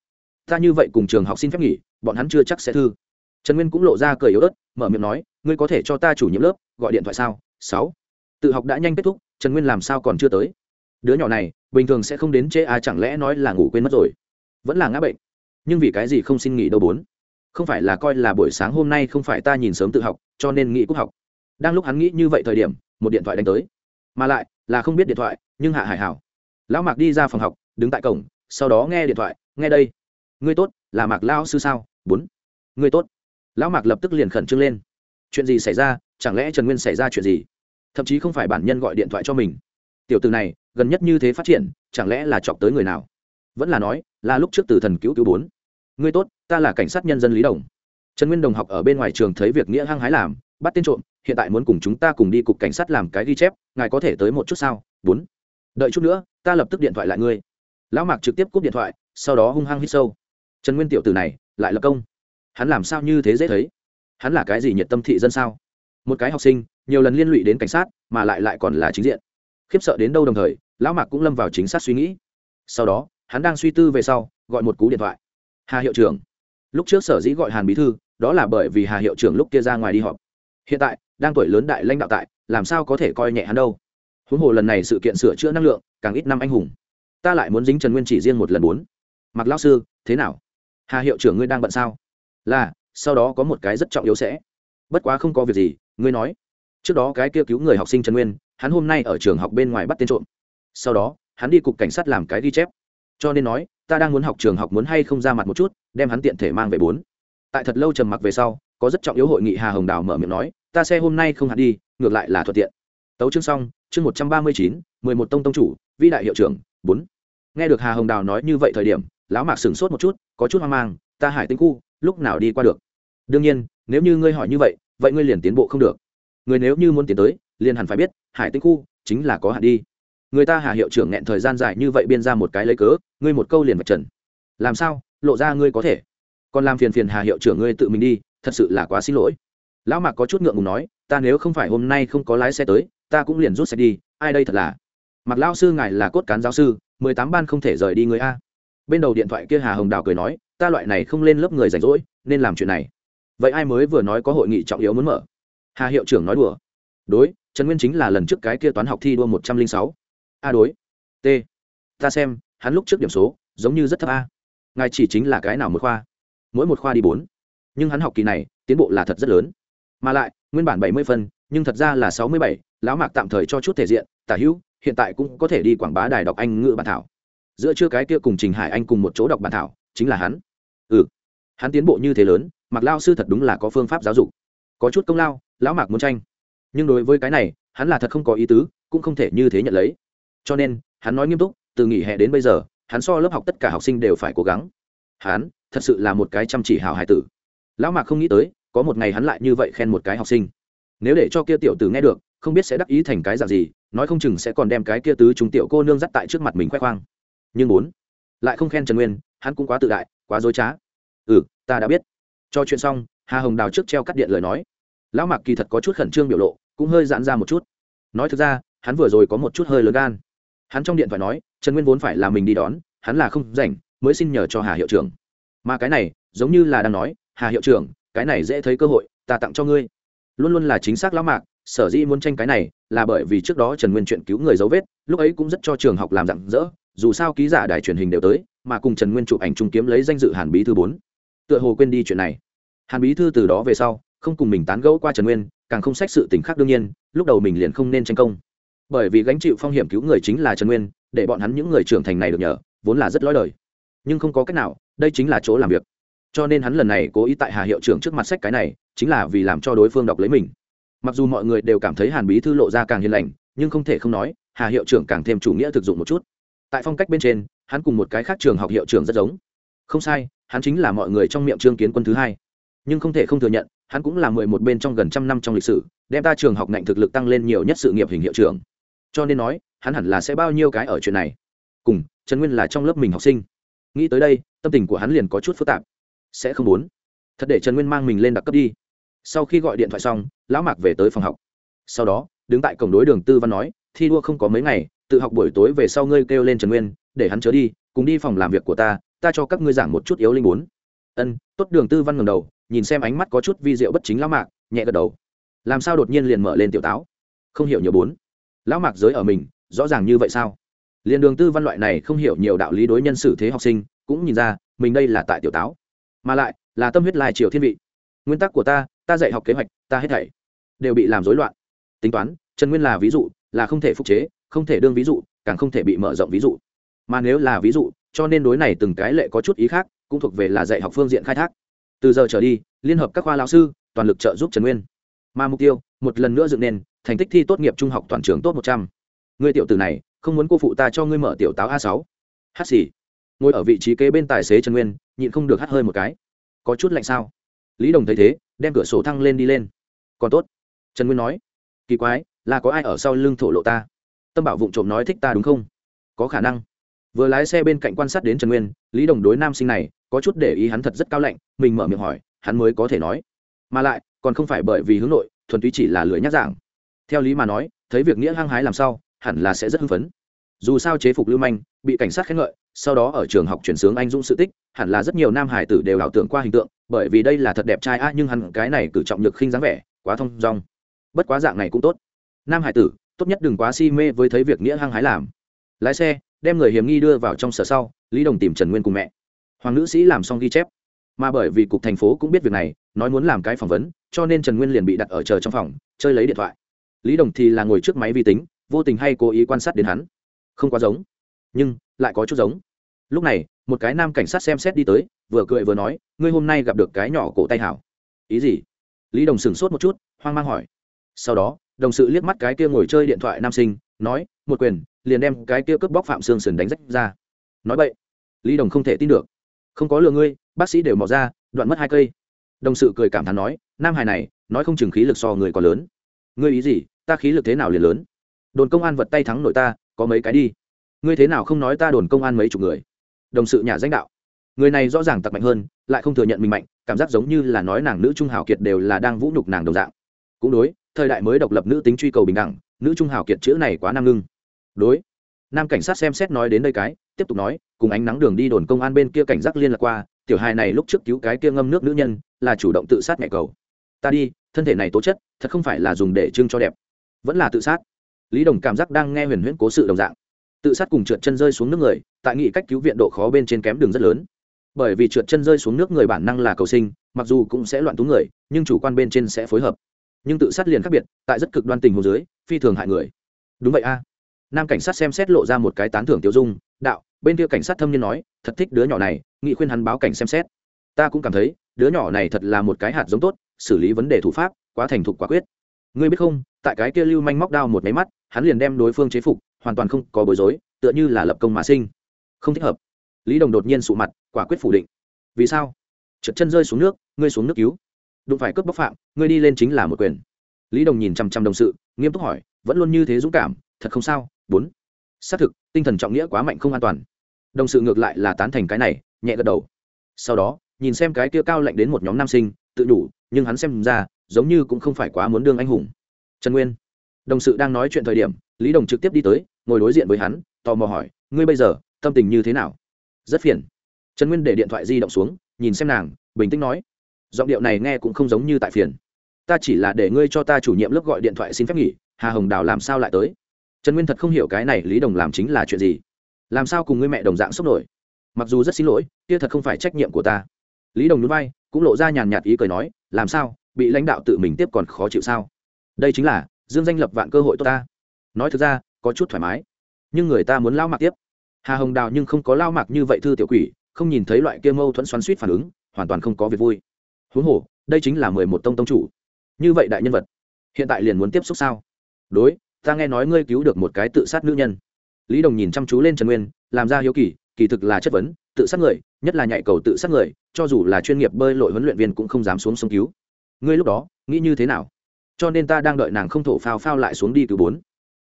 Ta như vậy cùng trường học xin phép nghỉ, bọn hắn chưa chắc sẽ thư. Trần nguyên cũng lộ ra cười yếu ớt, mở miệng nói, ngươi có thể cho ta chủ nhiệm lớp, gọi điện thoại sao? Sáu. Tự học đã nhanh kết thúc, trần nguyên làm sao còn chưa tới? Đứa nhỏ này, bình thường sẽ không đến chê à chẳng lẽ nói là ngủ quên mất rồi? Vẫn là ngã bệnh. Nhưng vì cái gì không xin nghỉ đâu bốn? Không phải là coi là buổi sáng hôm nay không phải ta nhìn sớm tự học, cho nên nghĩ cúc học. Đang lúc hắn nghĩ như vậy thời điểm, một điện thoại đánh tới. Mà lại là không biết điện thoại, nhưng hạ hải hảo. Lão mạc đi ra phòng học, đứng tại cổng, sau đó nghe điện thoại, nghe đây. Ngươi tốt, là mạc lao sư sao? Bốn. Ngươi tốt. Lão mạc lập tức liền khẩn trương lên. Chuyện gì xảy ra? Chẳng lẽ trần nguyên xảy ra chuyện gì? Thậm chí không phải bản nhân gọi điện thoại cho mình. Tiểu từ này, gần nhất như thế phát triển, chẳng lẽ là chọc tới người nào? Vẫn là nói, là lúc trước từ thần cứu cứu bốn. Ngươi tốt, ta là cảnh sát nhân dân lý đồng. Trần nguyên đồng học ở bên ngoài trường thấy việc nghĩa hăng hái làm bắt tên trộm, hiện tại muốn cùng chúng ta cùng đi cục cảnh sát làm cái ghi chép, ngài có thể tới một chút sao? Bốn. Đợi chút nữa, ta lập tức điện thoại lại ngươi. Lão mạc trực tiếp cúp điện thoại, sau đó hung hăng hít sâu. Trần nguyên tiểu từ này, lại lập công. Hắn làm sao như thế dễ thấy? Hắn là cái gì nhiệt tâm thị dân sao? Một cái học sinh, nhiều lần liên lụy đến cảnh sát, mà lại lại còn là chính diện. Khiếp sợ đến đâu đồng thời, lão mạc cũng lâm vào chính xác suy nghĩ. Sau đó, hắn đang suy tư về sau, gọi một cú điện thoại. Hà hiệu trưởng. Lúc trước sở dĩ gọi hàn bí thư, đó là bởi vì hà hiệu trưởng lúc kia ra ngoài đi họp hiện tại, đang tuổi lớn đại lãnh đạo tại, làm sao có thể coi nhẹ hắn đâu? Huống hồ lần này sự kiện sửa chữa năng lượng, càng ít năm anh hùng. Ta lại muốn dính trần nguyên chỉ riêng một lần bốn. Mặc lao sư, thế nào? Hà hiệu trưởng ngươi đang bận sao? Là, sau đó có một cái rất trọng yếu sẽ. Bất quá không có việc gì, ngươi nói. Trước đó cái kia cứu người học sinh trần nguyên, hắn hôm nay ở trường học bên ngoài bắt tên trộm. Sau đó, hắn đi cục cảnh sát làm cái ghi chép. Cho nên nói, ta đang muốn học trường học muốn hay không ra mặt một chút, đem hắn tiện thể mang về bốn. Tại thật lâu trầm mặc về sau, có rất trọng yếu hội nghị hà hồng đào mở miệng nói ta xe hôm nay không hạt đi, ngược lại là thuận tiện. Tấu chương xong, chương một trăm ba mươi chín, mười một tông tông chủ, vĩ đại hiệu trưởng, bốn. Nghe được hà hồng đào nói như vậy thời điểm, lão mạc sửng sốt một chút, có chút hoang mang, ta hải tinh khu, lúc nào đi qua được? Đương nhiên, nếu như ngươi hỏi như vậy vậy ngươi liền tiến bộ không được. Người nếu như muốn tiến tới, liền hẳn phải biết, hải tinh khu chính là có hạn đi. Người ta hà hiệu trưởng nghẹn thời gian dài như vậy biên ra một cái lấy cớ, ngươi một câu liền vạch trần. Làm sao? Lộ ra ngươi có thể. Còn làm phiền phiền hà hiệu trưởng ngươi tự mình đi, thật sự là quá xin lỗi lão mạc có chút ngượng ngùng nói, ta nếu không phải hôm nay không có lái xe tới, ta cũng liền rút xe đi, ai đây thật là? Mặc lão sư ngài là cốt cán giáo sư, mười tám ban không thể rời đi người a. Bên đầu điện thoại kia hà hồng đào cười nói, ta loại này không lên lớp người rảnh rỗi, nên làm chuyện này. Vậy ai mới vừa nói có hội nghị trọng yếu muốn mở? Hà hiệu trưởng nói đùa, đối, trần nguyên chính là lần trước cái kia toán học thi đua một trăm linh sáu. A đối. T, ta xem, hắn lúc trước điểm số, giống như rất thấp a. Ngài chỉ chính là cái nào một khoa? Mỗi một khoa đi bốn. Nhưng hắn học kỳ này, tiến bộ là thật rất lớn mà lại, nguyên bản bảy mươi phân, nhưng thật ra là sáu mươi bảy, lão mạc tạm thời cho chút thể diện, tả hữu, hiện tại cũng có thể đi quảng bá đài đọc anh ngữ bản thảo. Giữa chưa cái kia cùng trình hải anh cùng một chỗ đọc bản thảo, chính là hắn. Ừ hắn tiến bộ như thế lớn, mặc lao sư thật đúng là có phương pháp giáo dục. Có chút công lao, lão mạc muốn tranh. Nhưng đối với cái này, hắn là thật không có ý tứ, cũng không thể như thế nhận lấy. Cho nên, hắn nói nghiêm túc, từ nghỉ hè đến bây giờ, hắn so lớp học tất cả học sinh đều phải cố gắng. Hắn, thật sự là một cái chăm chỉ hào hải tử. Lão mạc không nghĩ tới có một ngày hắn lại như vậy khen một cái học sinh. Nếu để cho kia tiểu tử nghe được, không biết sẽ đắc ý thành cái dạng gì, nói không chừng sẽ còn đem cái kia tứ chúng tiểu cô nương dắt tại trước mặt mình khoe khoang. Nhưng bốn lại không khen trần nguyên, hắn cũng quá tự đại, quá dối trá. Ừ ta đã biết. Cho chuyện xong, hà hồng đào trước treo cắt điện lời nói. Lão mạc kỳ thật có chút khẩn trương biểu lộ, cũng hơi giãn ra một chút. Nói thực ra, hắn vừa rồi có một chút hơi lớn gan. Hắn trong điện thoại nói, trần nguyên vốn phải là mình đi đón, hắn là không rảnh, mới xin nhờ cho hà hiệu trưởng. Mà cái này, giống như là đang nói, hà hiệu trưởng cái này dễ thấy cơ hội, ta tặng cho ngươi. Luôn luôn là chính xác lão mạc, sở dĩ muốn tranh cái này là bởi vì trước đó trần nguyên chuyện cứu người dấu vết, lúc ấy cũng rất cho trường học làm rặng rỡ, dù sao ký giả đài truyền hình đều tới, mà cùng trần nguyên chụp ảnh trung kiếm lấy danh dự hàn bí thư bốn. Tựa hồ quên đi chuyện này. Hàn bí thư từ đó về sau, không cùng mình tán gẫu qua trần nguyên, càng không xét sự tình khác đương nhiên, lúc đầu mình liền không nên tranh công. Bởi vì gánh chịu phong hiểm cứu người chính là trần nguyên, để bọn hắn những người trưởng thành này được nhờ, vốn là rất lõi đời. Nhưng không có cách nào, đây chính là chỗ làm việc cho nên hắn lần này cố ý tại hà hiệu trưởng trước mặt sách cái này, chính là vì làm cho đối phương đọc lấy mình. Mặc dù mọi người đều cảm thấy hàn bí thư lộ ra càng hiền lành, nhưng không thể không nói, hà hiệu trưởng càng thêm chủ nghĩa thực dụng một chút. Tại phong cách bên trên, hắn cùng một cái khác trường học hiệu trưởng rất giống. Không sai, hắn chính là mọi người trong miệng trương kiến quân thứ hai. Nhưng không thể không thừa nhận, hắn cũng là mười một bên trong gần trăm năm trong lịch sử, đem ta trường học ngạnh thực lực tăng lên nhiều nhất sự nghiệp hình hiệu trưởng. Cho nên nói, hắn hẳn là sẽ bao nhiêu cái ở chuyện này. Cùng, trần nguyên là trong lớp mình học sinh. Nghĩ tới đây, tâm tình của hắn liền có chút phức tạp sẽ không muốn. Thật để trần nguyên mang mình lên đặc cấp đi. Sau khi gọi điện thoại xong, lão mạc về tới phòng học. Sau đó, đứng tại cổng đối đường tư văn nói, thi đua không có mấy ngày, tự học buổi tối về sau ngươi kêu lên trần nguyên, để hắn chớ đi, cùng đi phòng làm việc của ta ta cho các ngươi giảng một chút yếu linh bốn. Ân, tốt. Đường tư văn ngầm đầu, nhìn xem ánh mắt có chút vi diệu bất chính lão mạc, nhẹ gật đầu. Làm sao đột nhiên liền mở lên tiểu táo? Không hiểu nhiều bốn. Lão mạc giới ở mình, rõ ràng như vậy sao? Liền đường tư văn loại này không hiểu nhiều đạo lý đối nhân xử thế học sinh, cũng nhìn ra, mình đây là tại tiểu táo mà lại là tâm huyết lai triều thiên vị. Nguyên tắc của ta ta dạy học kế hoạch, ta hết thảy đều bị làm rối loạn. Tính toán, trần nguyên là ví dụ, là không thể phục chế, không thể đương ví dụ, càng không thể bị mở rộng ví dụ. Mà nếu là ví dụ, cho nên đối này từng cái lệ có chút ý khác, cũng thuộc về là dạy học phương diện khai thác. Từ giờ trở đi, liên hợp các khoa lao sư, toàn lực trợ giúp trần nguyên. Mà mục tiêu, một lần nữa dựng nên, thành tích thi tốt nghiệp trung học toàn trường tốt một trăm. Người tiểu tử này, không muốn cô phụ ta cho ngươi mở tiểu táo a sáu. Hát xì ngồi ở vị trí kế bên tài xế trần nguyên, nhịn không được hắt hơi một cái. Có chút lạnh sao? Lý đồng thấy thế, đem cửa sổ thăng lên đi lên. Còn tốt. Trần nguyên nói. Kỳ quái, là có ai ở sau lưng thổ lộ ta? Tâm bảo vụng trộm nói thích ta đúng không? Có khả năng. Vừa lái xe bên cạnh quan sát đến trần nguyên, lý đồng đối nam sinh này, có chút để ý hắn thật rất cao lạnh, mình mở miệng hỏi, hắn mới có thể nói. Mà lại, còn không phải bởi vì hướng nội, thuần túy chỉ là lưỡi nhắc giảng. Theo lý mà nói, thấy việc nghĩa hăng hái làm sao, hẳn là sẽ rất hưng phấn dù sao chế phục lưu manh, bị cảnh sát khen ngợi, sau đó ở trường học chuyển sướng anh dũng sự tích, hẳn là rất nhiều nam hải tử đều ảo tưởng qua hình tượng, bởi vì đây là thật đẹp trai a nhưng hẳn cái này cử trọng nhược khinh dáng vẻ, quá thông dong. Bất quá dạng này cũng tốt. Nam hải tử, tốt nhất đừng quá si mê với thấy việc nghĩa hăng hái làm. Lái xe, đem người hiểm nghi đưa vào trong sở sau, lý đồng tìm trần nguyên cùng mẹ. Hoàng nữ sĩ làm xong ghi chép. Mà bởi vì cục thành phố cũng biết việc này, nói muốn làm cái phỏng vấn, cho nên trần nguyên liền bị đặt ở chờ trong phòng, chơi lấy điện thoại. Lý đồng thì là ngồi trước máy vi tính, vô tình hay cố ý quan sát đến hắn không quá giống, nhưng lại có chút giống. Lúc này, một cái nam cảnh sát xem xét đi tới, vừa cười vừa nói, ngươi hôm nay gặp được cái nhỏ cổ tay hảo. Ý gì? Lý đồng sửng sốt một chút, hoang mang hỏi. Sau đó, đồng sự liếc mắt cái kia ngồi chơi điện thoại nam sinh, nói, một quyền, liền đem cái kia cướp bóc phạm xương sườn đánh rách ra. Nói vậy lý đồng không thể tin được. Không có lừa ngươi, bác sĩ đều mò ra, đoạn mất hai cây. Đồng sự cười cảm thán nói, nam hải này, nói không chừng khí lực so người còn lớn. Ngươi ý gì? Ta khí lực thế nào liền lớn? Đồn công an vật tay thắng nội ta có mấy cái đi. Ngươi thế nào không nói ta đồn công an mấy chục người? Đồng sự nhà danh đạo. Người này rõ ràng tặc mạnh hơn, lại không thừa nhận mình mạnh, cảm giác giống như là nói nàng nữ trung hào kiệt đều là đang vũ nhục nàng đồng dạng. Cũng đối, thời đại mới độc lập nữ tính truy cầu bình đẳng, nữ trung hào kiệt chữ này quá nam ngưng. Đối, nam cảnh sát xem xét nói đến đây cái, tiếp tục nói, cùng ánh nắng đường đi đồn công an bên kia cảnh giác liên lạc qua, tiểu hài này lúc trước cứu cái kia ngâm nước nữ nhân, là chủ động tự sát mẹ cầu. Ta đi, thân thể này tố chất, thật không phải là dùng để trưng cho đẹp, vẫn là tự sát lý đồng cảm giác đang nghe huyền huyễn cố sự đồng dạng. Tự sát cùng trượt chân rơi xuống nước người, tại nghị cách cứu viện độ khó bên trên kém đường rất lớn. Bởi vì trượt chân rơi xuống nước người bản năng là cầu sinh, mặc dù cũng sẽ loạn tú người, nhưng chủ quan bên trên sẽ phối hợp. Nhưng tự sát liền khác biệt, tại rất cực đoan tình hồ dưới, phi thường hại người. Đúng vậy a. Nam cảnh sát xem xét lộ ra một cái tán thưởng tiêu dung, đạo, bên kia cảnh sát thâm niên nói, thật thích đứa nhỏ này, nghị khuyên hắn báo cảnh xem xét. Ta cũng cảm thấy, đứa nhỏ này thật là một cái hạt giống tốt, xử lý vấn đề thủ pháp, quá thành thục quả quyết. Ngươi biết không tại cái kia lưu manh móc đao một máy mắt, hắn liền đem đối phương chế phục, hoàn toàn không có bối rối, tựa như là lập công mà sinh. Không thích hợp. Lý đồng đột nhiên sụ mặt, quả quyết phủ định. Vì sao? Trượt chân rơi xuống nước, ngươi xuống nước cứu. Đụng phải cướp bóc phạm, ngươi đi lên chính là một quyền. Lý đồng nhìn chăm chăm đồng sự, nghiêm túc hỏi, vẫn luôn như thế dũng cảm, thật không sao, bốn. Xác thực, tinh thần trọng nghĩa quá mạnh không an toàn. Đồng sự ngược lại là tán thành cái này, nhẹ gật đầu. Sau đó, nhìn xem cái kia cao lạnh đến một nhóm nam sinh, tự đủ, nhưng hắn xem ra, giống như cũng không phải quá muốn đương anh hùng trần nguyên. Đồng sự đang nói chuyện thời điểm, lý đồng trực tiếp đi tới, ngồi đối diện với hắn, tò mò hỏi, ngươi bây giờ, tâm tình như thế nào? Rất phiền. Trần nguyên để điện thoại di động xuống, nhìn xem nàng, bình tĩnh nói, giọng điệu này nghe cũng không giống như tại phiền. Ta chỉ là để ngươi cho ta chủ nhiệm lớp gọi điện thoại xin phép nghỉ, hà hồng đào làm sao lại tới? Trần nguyên thật không hiểu cái này lý đồng làm chính là chuyện gì. Làm sao cùng ngươi mẹ đồng dạng sốc nổi? Mặc dù rất xin lỗi, kia thật không phải trách nhiệm của ta. Lý đồng núi bay cũng lộ ra nhàn nhạt ý cười nói, làm sao, bị lãnh đạo tự mình tiếp còn khó chịu sao? Đây chính là, dương danh lập vạn cơ hội tốt ta. Nói thực ra, có chút thoải mái. Nhưng người ta muốn lao mạc tiếp. Hà hồng đào nhưng không có lao mạc như vậy thư tiểu quỷ, không nhìn thấy loại kia mâu thuẫn xoắn suýt phản ứng, hoàn toàn không có việc vui. Huống hồ, đây chính là mười một tông tông chủ. Như vậy đại nhân vật, hiện tại liền muốn tiếp xúc sao? Đối, ta nghe nói ngươi cứu được một cái tự sát nữ nhân. Lý đồng nhìn chăm chú lên trần nguyên, làm ra hiếu kỳ kỳ thực là chất vấn, tự sát người, nhất là nhạy cầu tự sát người, cho dù là chuyên nghiệp bơi lội huấn luyện viên cũng không dám xuống sông cứu. Ngươi lúc đó, nghĩ như thế nào? Cho nên ta đang đợi nàng không thổ phao phao lại xuống đi cứu bốn.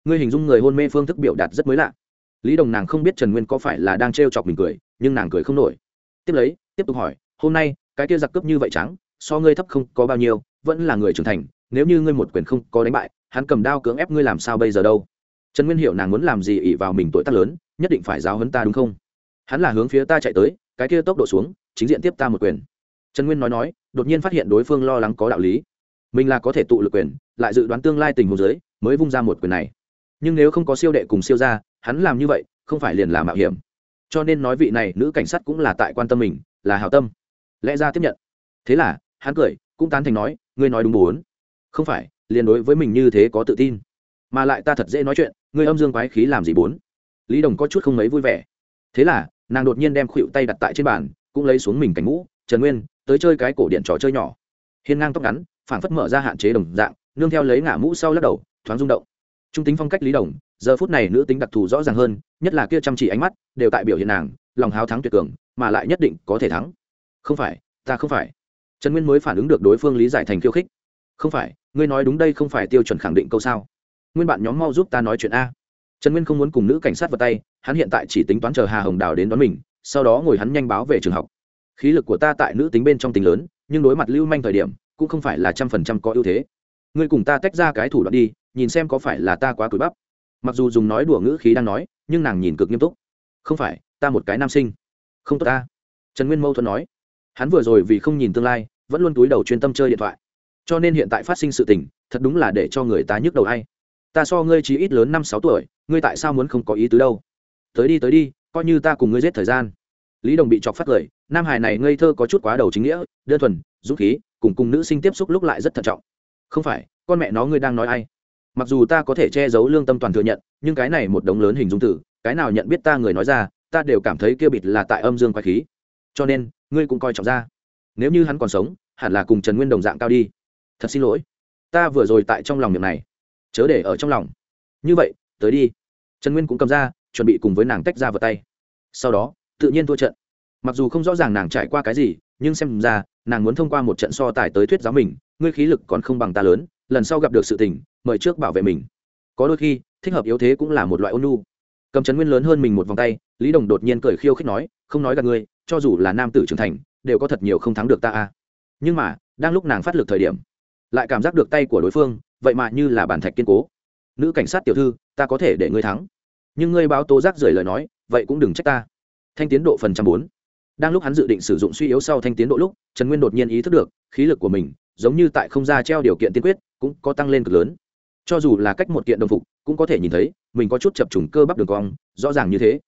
Ngươi hình dung người hôn mê phương thức biểu đạt rất mới lạ. Lý đồng nàng không biết trần nguyên có phải là đang trêu chọc mình cười, nhưng nàng cười không nổi. Tiếp lấy, tiếp tục hỏi, hôm nay, cái kia giặc cướp như vậy trắng, so ngươi thấp không có bao nhiêu, vẫn là người trưởng thành, nếu như ngươi một quyền không có đánh bại, hắn cầm đao cưỡng ép ngươi làm sao bây giờ đâu? Trần nguyên hiểu nàng muốn làm gì ỉ vào mình tuổi tác lớn, nhất định phải giáo hấn ta đúng không? Hắn là hướng phía ta chạy tới, cái kia tốc độ xuống, chính diện tiếp ta một quyền. Trần nguyên nói nói, đột nhiên phát hiện đối phương lo lắng có đạo lý mình là có thể tụ lực quyền, lại dự đoán tương lai tình huống giới mới vung ra một quyền này. Nhưng nếu không có siêu đệ cùng siêu gia, hắn làm như vậy, không phải liền là mạo hiểm. Cho nên nói vị này nữ cảnh sát cũng là tại quan tâm mình, là hào tâm. Lẽ ra tiếp nhận. Thế là, hắn cười, cũng tán thành nói, ngươi nói đúng bốn. Không phải, liền đối với mình như thế có tự tin. Mà lại ta thật dễ nói chuyện, ngươi âm dương quái khí làm gì bốn? Lý đồng có chút không mấy vui vẻ. Thế là, nàng đột nhiên đem khuỵu tay đặt tại trên bàn, cũng lấy xuống mình cảnh ngũ, trần nguyên, tới chơi cái cổ điện trò chơi nhỏ. Hiên ngang tóc ngắn phảng phất mở ra hạn chế đồng dạng, nương theo lấy ngả mũ sau lắc đầu, thoáng rung động. Trung tính phong cách lý đồng, giờ phút này nữ tính đặc thù rõ ràng hơn, nhất là kia chăm chỉ ánh mắt, đều tại biểu hiện nàng, lòng háo thắng tuyệt cường, mà lại nhất định có thể thắng. Không phải, ta không phải. Trần nguyên mới phản ứng được đối phương lý giải thành khiêu khích. Không phải, ngươi nói đúng đây không phải tiêu chuẩn khẳng định câu sao? Nguyên bạn nhóm mau giúp ta nói chuyện a. Trần nguyên không muốn cùng nữ cảnh sát vào tay, hắn hiện tại chỉ tính toán chờ hà hồng đào đến đón mình, sau đó ngồi hắn nhanh báo về trường học. Khí lực của ta tại nữ tính bên trong tính lớn, nhưng đối mặt lưu manh thời điểm cũng không phải là trăm phần trăm có ưu thế. Ngươi cùng ta tách ra cái thủ đoạn đi, nhìn xem có phải là ta quá cúi bắp. Mặc dù dùng nói đùa ngữ khí đang nói, nhưng nàng nhìn cực nghiêm túc. Không phải, ta một cái nam sinh. Không tốt ta. Trần nguyên mâu thuẫn nói. Hắn vừa rồi vì không nhìn tương lai, vẫn luôn túi đầu chuyên tâm chơi điện thoại. Cho nên hiện tại phát sinh sự tình, thật đúng là để cho người ta nhức đầu hay. Ta so ngươi chỉ ít lớn năm sáu tuổi, ngươi tại sao muốn không có ý tứ đâu? Tới đi tới đi, coi như ta cùng ngươi giết thời gian. Lý đồng bị chọc phát cười nam hải này ngây thơ có chút quá đầu chính nghĩa, đơn thuần, dũng khí, cùng cùng nữ sinh tiếp xúc lúc lại rất thận trọng. Không phải, con mẹ nó ngươi đang nói ai? Mặc dù ta có thể che giấu lương tâm toàn thừa nhận, nhưng cái này một đống lớn hình dung tử, cái nào nhận biết ta người nói ra, ta đều cảm thấy kia bịt là tại âm dương quái khí. Cho nên, ngươi cũng coi trọng ra. Nếu như hắn còn sống, hẳn là cùng trần nguyên đồng dạng cao đi. Thật xin lỗi. Ta vừa rồi tại trong lòng miệng này, chớ để ở trong lòng. Như vậy, tới đi. Trần nguyên cũng cầm ra, chuẩn bị cùng với nàng tách ra vào tay. Sau đó, tự nhiên thua trận mặc dù không rõ ràng nàng trải qua cái gì, nhưng xem ra, nàng muốn thông qua một trận so tài tới thuyết giáo mình, ngươi khí lực còn không bằng ta lớn, lần sau gặp được sự tình, mời trước bảo vệ mình. Có đôi khi, thích hợp yếu thế cũng là một loại ôn nhu. Cầm trấn nguyên lớn hơn mình một vòng tay, lý đồng đột nhiên cười khiêu khích nói, không nói gặp ngươi, cho dù là nam tử trưởng thành, đều có thật nhiều không thắng được ta a. Nhưng mà, đang lúc nàng phát lực thời điểm, lại cảm giác được tay của đối phương, vậy mà như là bản thạch kiên cố. Nữ cảnh sát tiểu thư, ta có thể để ngươi thắng, nhưng ngươi báo tố giác rời lời nói, vậy cũng đừng trách ta. Thanh tiến độ phần trăm bốn đang lúc hắn dự định sử dụng suy yếu sau thanh tiến độ lúc, trần nguyên đột nhiên ý thức được, khí lực của mình, giống như tại không ra treo điều kiện tiên quyết, cũng có tăng lên cực lớn. Cho dù là cách một kiện đồng phục, cũng có thể nhìn thấy, mình có chút chập trùng cơ bắp đường cong, rõ ràng như thế.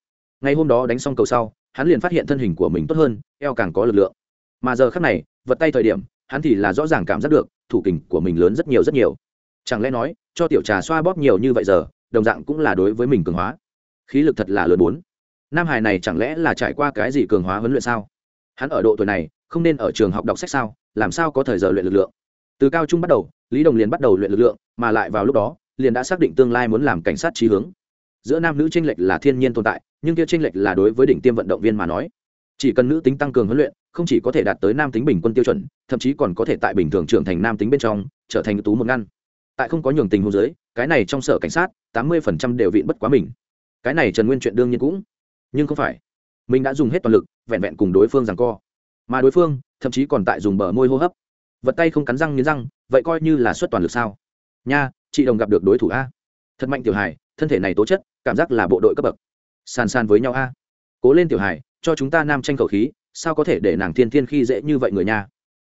Ngày hôm đó đánh xong cầu sau, hắn liền phát hiện thân hình của mình tốt hơn, eo càng có lực lượng. Mà giờ khác này, vật tay thời điểm, hắn thì là rõ ràng cảm giác được, thủ kình của mình lớn rất nhiều rất nhiều. Chẳng lẽ nói, cho tiểu trà xoa bóp nhiều như vậy giờ, đồng dạng cũng là đối với mình cường hóa. Khí lực thật là lớn bốn nam hải này chẳng lẽ là trải qua cái gì cường hóa huấn luyện sao? Hắn ở độ tuổi này, không nên ở trường học đọc sách sao? Làm sao có thời giờ luyện lực lượng? Từ cao trung bắt đầu, lý đồng liền bắt đầu luyện lực lượng, mà lại vào lúc đó, liền đã xác định tương lai muốn làm cảnh sát trí hướng. Giữa nam nữ tranh lệch là thiên nhiên tồn tại, nhưng kia tranh lệch là đối với đỉnh tiêm vận động viên mà nói. Chỉ cần nữ tính tăng cường huấn luyện, không chỉ có thể đạt tới nam tính bình quân tiêu chuẩn, thậm chí còn có thể tại bình thường trưởng thành nam tính bên trong, trở thành tú một ngăn. Tại không có nhường tình hôn giới cái này trong sở cảnh sát, tám mươi đều vịn bất quá mình. Cái này trần nguyên chuyện đương nhiên cũng nhưng không phải. Mình đã dùng hết toàn lực, vẹn vẹn cùng đối phương rằng co. Mà đối phương, thậm chí còn tại dùng bờ môi hô hấp. Vật tay không cắn răng nghiến răng, vậy coi như là suất toàn lực sao? Nha, chị đồng gặp được đối thủ a. Thật mạnh tiểu hài, thân thể này tố chất, cảm giác là bộ đội cấp bậc. Sàn sàn với nhau a. Cố lên tiểu hài, cho chúng ta nam tranh khẩu khí, sao có thể để nàng thiên thiên khi dễ như vậy người nha?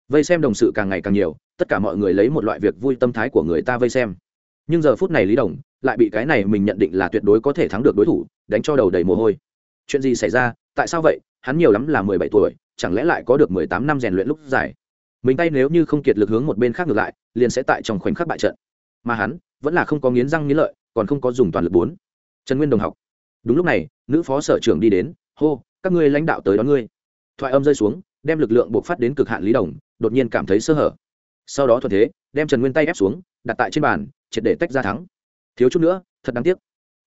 Vây xem đồng sự càng ngày càng nhiều, tất cả mọi người lấy một loại việc vui tâm thái của người ta vây xem. Nhưng giờ phút này lý đồng, lại bị cái này mình nhận định là tuyệt đối có thể thắng được đối thủ, đánh cho đầu đầy mồ hôi chuyện gì xảy ra? Tại sao vậy? Hắn nhiều lắm là mười bảy tuổi, chẳng lẽ lại có được mười tám năm rèn luyện lúc dài? Mình tay nếu như không kiệt lực hướng một bên khác ngược lại, liền sẽ tại trong khoảnh khắc bại trận. Mà hắn vẫn là không có nghiến răng nghiến lợi, còn không có dùng toàn lực bốn. Trần nguyên đồng học. Đúng lúc này, nữ phó sở trưởng đi đến, hô, các ngươi lãnh đạo tới đón ngươi. Thoại âm rơi xuống, đem lực lượng buộc phát đến cực hạn lý đồng, đột nhiên cảm thấy sơ hở. Sau đó thuận thế, đem trần nguyên tay ép xuống, đặt tại trên bàn, triệt để tách ra thắng. Thiếu chút nữa, thật đáng tiếc.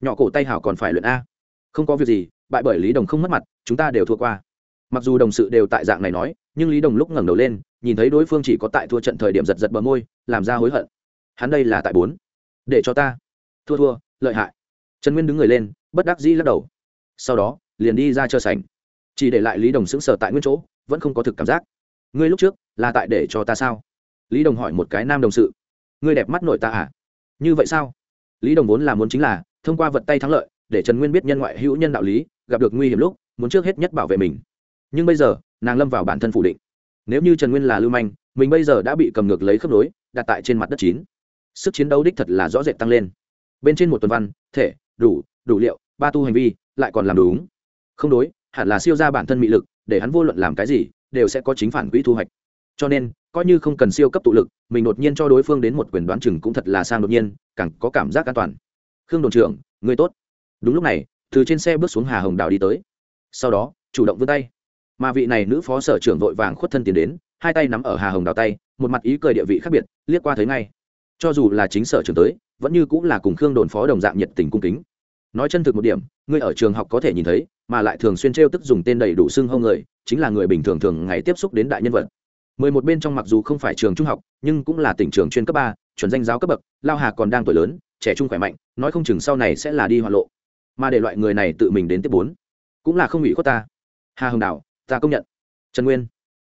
Nhỏ cổ tay hảo còn phải luyện a. Không có việc gì bại bởi lý đồng không mất mặt, chúng ta đều thua qua. Mặc dù đồng sự đều tại dạng này nói, nhưng lý đồng lúc ngẩng đầu lên, nhìn thấy đối phương chỉ có tại thua trận thời điểm giật giật bờ môi, làm ra hối hận. Hắn đây là tại bốn. Để cho ta. Thua thua, lợi hại. Trần nguyên đứng người lên, bất đắc dĩ lắc đầu. Sau đó, liền đi ra chờ sảnh. Chỉ để lại lý đồng sững sờ tại nguyên chỗ, vẫn không có thực cảm giác. Ngươi lúc trước, là tại để cho ta sao? Lý đồng hỏi một cái nam đồng sự. Ngươi đẹp mắt nội ta à? Như vậy sao? Lý đồng vốn là muốn chính là, thông qua vật tay thắng lợi, để trần nguyên biết nhân ngoại hữu nhân đạo lý gặp được nguy hiểm lúc, muốn trước hết nhất bảo vệ mình. Nhưng bây giờ, nàng lâm vào bản thân phủ định. Nếu như trần nguyên là lưu manh, mình bây giờ đã bị cầm ngược lấy khớp nối, đặt tại trên mặt đất chín. Sức chiến đấu đích thật là rõ rệt tăng lên. Bên trên một tuần văn, thể, đủ đủ liệu, ba tu hành vi, lại còn làm đúng. Không đối, hẳn là siêu ra bản thân mị lực, để hắn vô luận làm cái gì, đều sẽ có chính phản quỹ thu hoạch. Cho nên, coi như không cần siêu cấp tụ lực, mình đột nhiên cho đối phương đến một quyền đoán chừng cũng thật là sang đột nhiên, càng có cảm giác an toàn. Khương đồn trưởng, người tốt. Đúng lúc này từ trên xe bước xuống hà hồng đào đi tới. Sau đó, chủ động vươn tay. Mà vị này nữ phó sở trưởng vội vàng khuất thân tiến đến, hai tay nắm ở hà hồng đào tay, một mặt ý cười địa vị khác biệt, liếc qua thấy ngay. Cho dù là chính sở trưởng tới, vẫn như cũng là cùng khương đồn phó đồng dạng nhiệt tình cung kính. Nói chân thực một điểm, ngươi ở trường học có thể nhìn thấy, mà lại thường xuyên t tức dùng tên đầy đủ xưng hông người, chính là người bình thường thường ngày tiếp xúc đến đại nhân vật. Mười một bên trong mặc dù không phải trường trung học, nhưng cũng là tỉnh trường chuyên cấp ba, chuẩn danh giáo cấp bậc, lao hà còn đang tuổi lớn, trẻ trung khỏe mạnh, nói không chừng sau này sẽ là đi hoa lộ mà để loại người này tự mình đến tiếp bốn. Cũng là không ủy khuất ta. Hà hồng đào, ta công nhận. Trần nguyên.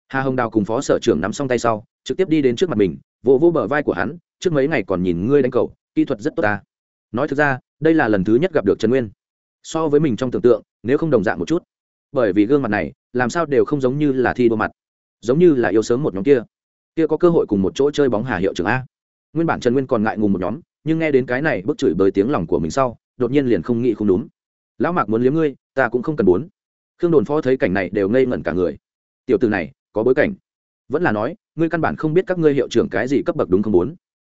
Hà hồng đào cùng phó sở trưởng nắm xong tay sau, trực tiếp đi đến trước mặt mình, vỗ vỗ bờ vai của hắn, trước mấy ngày còn nhìn ngươi đánh cầu, kỹ thuật rất tốt ta. Nói thực ra, đây là lần thứ nhất gặp được trần nguyên. So với mình trong tưởng tượng, nếu không đồng dạng một chút. Bởi vì gương mặt này, làm sao đều không giống như là thi đua mặt. Giống như là yêu sớm một nhóm kia. Kia có cơ hội cùng một chỗ chơi bóng hà hiệu trưởng a. Nguyên bản trần nguyên còn ngại ngùng một nhóm, nhưng nghe đến cái này, bức chửi bới tiếng lòng của mình sau đột nhiên liền không nghĩ không đúng. Lão mạc muốn liếm ngươi, ta cũng không cần muốn. Khương đồn phó thấy cảnh này đều ngây ngẩn cả người. Tiểu từ này, có bối cảnh. Vẫn là nói, ngươi căn bản không biết các ngươi hiệu trưởng cái gì cấp bậc đúng không muốn.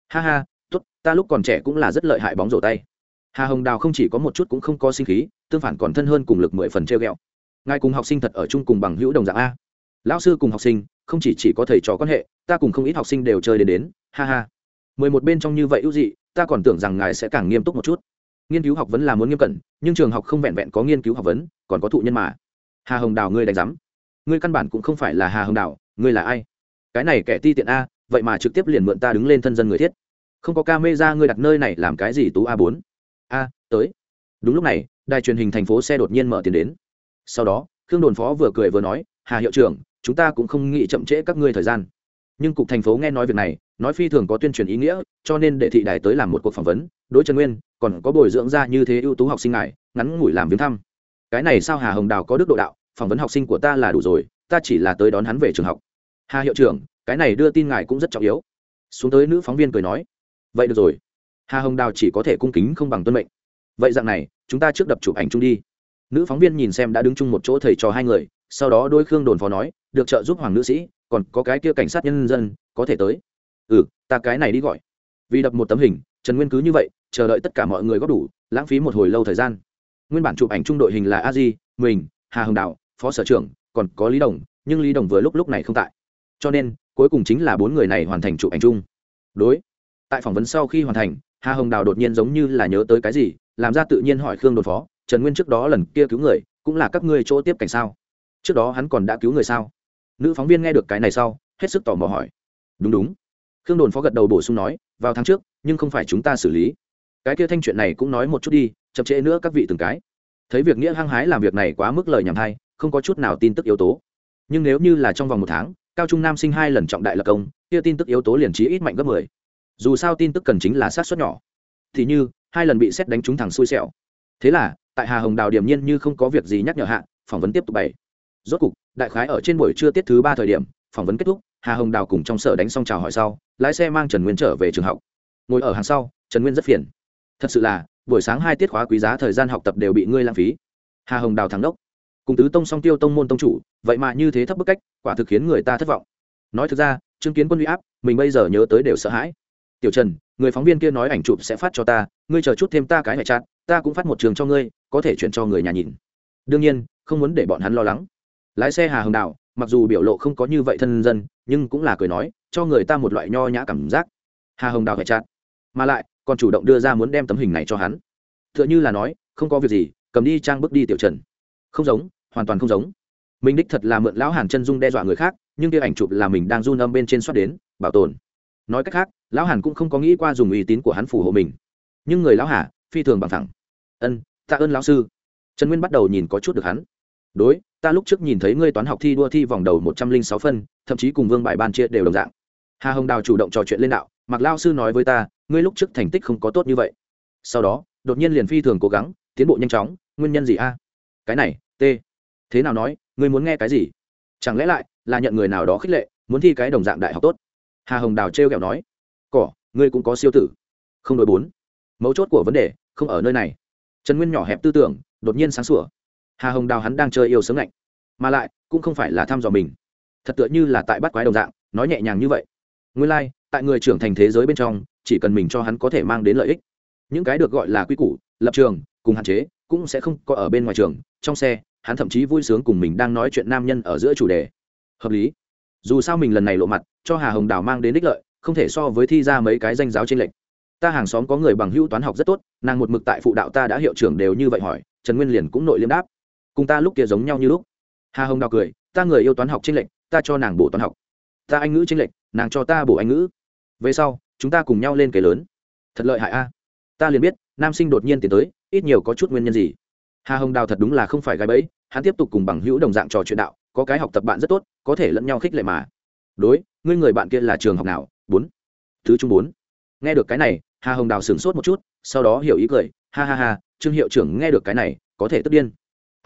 Ha ha, tốt, ta lúc còn trẻ cũng là rất lợi hại bóng rổ tay. Hà hồng đào không chỉ có một chút cũng không có sinh khí, tương phản còn thân hơn cùng lực mười phần treo g ẹ o ngài cùng học sinh thật ở chung cùng bằng hữu đồng dạng a. Lão sư cùng học sinh, không chỉ chỉ có thầy trò quan hệ, ta cùng không ít học sinh đều chơi đến đến. Ha ha. Mười một bên trong như vậy ưu dị, ta còn tưởng rằng ngài sẽ càng nghiêm túc một chút nghiên cứu học vấn là muốn nghiêm cẩn, nhưng trường học không vẹn vẹn có nghiên cứu học vấn, còn có thụ nhân mà. Hà hồng đào ngươi đánh giám. Ngươi căn bản cũng không phải là hà hồng đào, ngươi là ai? Cái này kẻ ti tiện a, vậy mà trực tiếp liền mượn ta đứng lên thân dân người thiết. Không có ca mê ra ngươi đặt nơi này làm cái gì tú a bốn? A, tới. Đúng lúc này, đài truyền hình thành phố xe đột nhiên mở tiền đến. Sau đó, khương đồn phó vừa cười vừa nói, hà hiệu trưởng, chúng ta cũng không nghĩ chậm trễ các ngươi thời gian. Nhưng cục thành phố nghe nói việc này nói phi thường có tuyên truyền ý nghĩa, cho nên để thị đài tới làm một cuộc phỏng vấn, đối trần nguyên, còn có bồi dưỡng ra như thế ưu tú học sinh ngài, ngắn ngủi làm viếng thăm. Cái này sao hà hồng đào có đức độ đạo, phỏng vấn học sinh của ta là đủ rồi, ta chỉ là tới đón hắn về trường học. Hà hiệu trưởng, cái này đưa tin ngài cũng rất trọng yếu. Xuống tới nữ phóng viên cười nói. Vậy được rồi. Hà hồng đào chỉ có thể cung kính không bằng tuân mệnh. Vậy dạng này, chúng ta trước đập chụp ảnh chung đi. Nữ phóng viên nhìn xem đã đứng chung một chỗ thầy trò hai người, sau đó đôi khương đồn phó nói, được trợ giúp hoàng nữ sĩ, còn có cái kia cảnh sát nhân dân, có thể tới ừ ta cái này đi gọi. Vì đập một tấm hình, trần nguyên cứ như vậy, chờ đợi tất cả mọi người góp đủ, lãng phí một hồi lâu thời gian. Nguyên bản chụp ảnh chung đội hình là a di, mình, hà hồng đạo, phó sở trưởng, còn có lý đồng, nhưng lý đồng vừa lúc lúc này không tại. Cho nên, cuối cùng chính là bốn người này hoàn thành chụp ảnh chung. Đối, tại phỏng vấn sau khi hoàn thành, hà hồng đào đột nhiên giống như là nhớ tới cái gì, làm ra tự nhiên hỏi khương đột phó, trần nguyên trước đó lần kia cứu người, cũng là các ngươi chỗ tiếp cảnh sao? Trước đó hắn còn đã cứu người sao? Nữ phóng viên nghe được cái này sau, hết sức tò mò hỏi. Đúng đúng khương đồn phó gật đầu bổ sung nói, vào tháng trước, nhưng không phải chúng ta xử lý. Cái kia thanh chuyện này cũng nói một chút đi, chậm trễ nữa các vị từng cái. Thấy việc nghĩa hăng hái làm việc này quá mức lời nhằm hay không có chút nào tin tức yếu tố. Nhưng nếu như là trong vòng một tháng, cao trung nam sinh hai lần trọng đại lập công, kia tin tức yếu tố liền trí ít mạnh gấp mười. Dù sao tin tức cần chính là sát xuất nhỏ. Thì như, hai lần bị xét đánh trúng thẳng xui xẻo. Thế là, tại hà hồng đào điểm nhiên như không có việc gì nhắc nhở hạ, phỏng vấn tiếp tục bày. Rốt cục, đại khái ở trên buổi trưa tiết thứ ba thời điểm, phỏng vấn kết thúc hà hồng đào cùng trong sở đánh xong chào hỏi sau, lái xe mang trần nguyên trở về trường học. Ngồi ở hàng sau, trần nguyên rất phiền. Thật sự là, buổi sáng hai tiết khóa quý giá thời gian học tập đều bị ngươi lãng phí. Hà hồng đào thắng đốc. Cùng tứ tông song tiêu tông môn tông chủ, vậy mà như thế thấp bức cách, quả thực khiến người ta thất vọng. Nói thực ra, chứng kiến quân huy áp, mình bây giờ nhớ tới đều sợ hãi. Tiểu trần, người phóng viên kia nói ảnh chụp sẽ phát cho ta, ngươi chờ chút thêm ta cái hệ chặt ta cũng phát một trường cho ngươi, có thể chuyển cho người nhà nhìn. Đương nhiên, không muốn để bọn hắn lo lắng. Lái xe hà hồng đào mặc dù biểu lộ không có như vậy thân dân, nhưng cũng là cười nói, cho người ta một loại nho nhã cảm giác. Hà hồng đào phải chặt. Mà lại, còn chủ động đưa ra muốn đem tấm hình này cho hắn. T h ư ợ n h ư là nói, không có việc gì, cầm đi trang bước đi tiểu trần. Không giống, hoàn toàn không giống. Mình đích thật là mượn lão hàn chân dung đe dọa người khác, nhưng kia ảnh chụp là mình đang run âm bên trên soát đến, bảo tồn. Nói cách khác, lão hàn cũng không có nghĩ qua dùng uy tín của hắn phù hộ mình. Nhưng người lão hà, phi thường bằng thẳng ân, tạ ơn lão sư. Trần nguyên bắt đầu nhìn có chút được hắn đối, ta lúc trước nhìn thấy ngươi toán học thi đua thi vòng đầu một trăm linh sáu phân, thậm chí cùng vương bài ban chia đều đồng dạng. Hà hồng đào chủ động trò chuyện lên đạo mặc lao sư nói với ta, ngươi lúc trước thành tích không có tốt như vậy. Sau đó, đột nhiên liền phi thường cố gắng, tiến bộ nhanh chóng, nguyên nhân gì a? Cái này, t. Thế nào nói, ngươi muốn nghe cái gì? Chẳng lẽ lại là nhận người nào đó khích lệ, muốn thi cái đồng dạng đại học tốt? Hà hồng đào trêu kẹo nói. Cỏ, ngươi cũng có siêu tử. Không đối bốn. Mấu chốt của vấn đề không ở nơi này. Trần nguyên nhỏ hẹp tư tưởng, đột nhiên sáng sủa hà hồng đào hắn đang chơi yêu sớm lạnh mà lại cũng không phải là thăm dò mình. Thật tựa như là tại bắt quái đồng dạng nói nhẹ nhàng như vậy. Nguyên lai、like, tại người trưởng thành thế giới bên trong chỉ cần mình cho hắn có thể mang đến lợi ích. Những cái được gọi là quy củ lập trường cùng hạn chế cũng sẽ không có ở bên ngoài trường. Trong xe hắn thậm chí vui sướng cùng mình đang nói chuyện nam nhân ở giữa chủ đề. Hợp lý. Dù sao mình lần này lộ mặt cho hà hồng đào mang đến đích lợi không thể so với thi ra mấy cái danh giáo trên lệnh ta hàng xóm có người bằng hữu toán học rất tốt nàng một mực tại phụ đạo ta đã hiệu trưởng đều như vậy hỏi trần nguyên liền cũng nội liêm đáp cùng ta lúc kia giống nhau như lúc. Hà hồng đào cười, ta người yêu toán học trinh lệnh ta cho nàng bổ toán học. Ta anh ngữ trinh lệnh nàng cho ta bổ anh ngữ. Về sau, chúng ta cùng nhau lên kế lớn. Thật lợi hại a. Ta liền biết, nam sinh đột nhiên tiến tới, ít nhiều có chút nguyên nhân gì. Hà hồng đào thật đúng là không phải gái bẫy, hắn tiếp tục cùng bằng hữu đồng dạng trò chuyện đạo, có cái học tập bạn rất tốt, có thể lẫn nhau khích lệ mà. Đối, ngươi người bạn kia là trường học nào? Bốn. Thứ trung bốn. Nghe được cái này, hà hồng đào sửng sốt một chút, sau đó hiểu ý cười, ha ha ha, trương hiệu trưởng nghe được cái này, có thể tức điên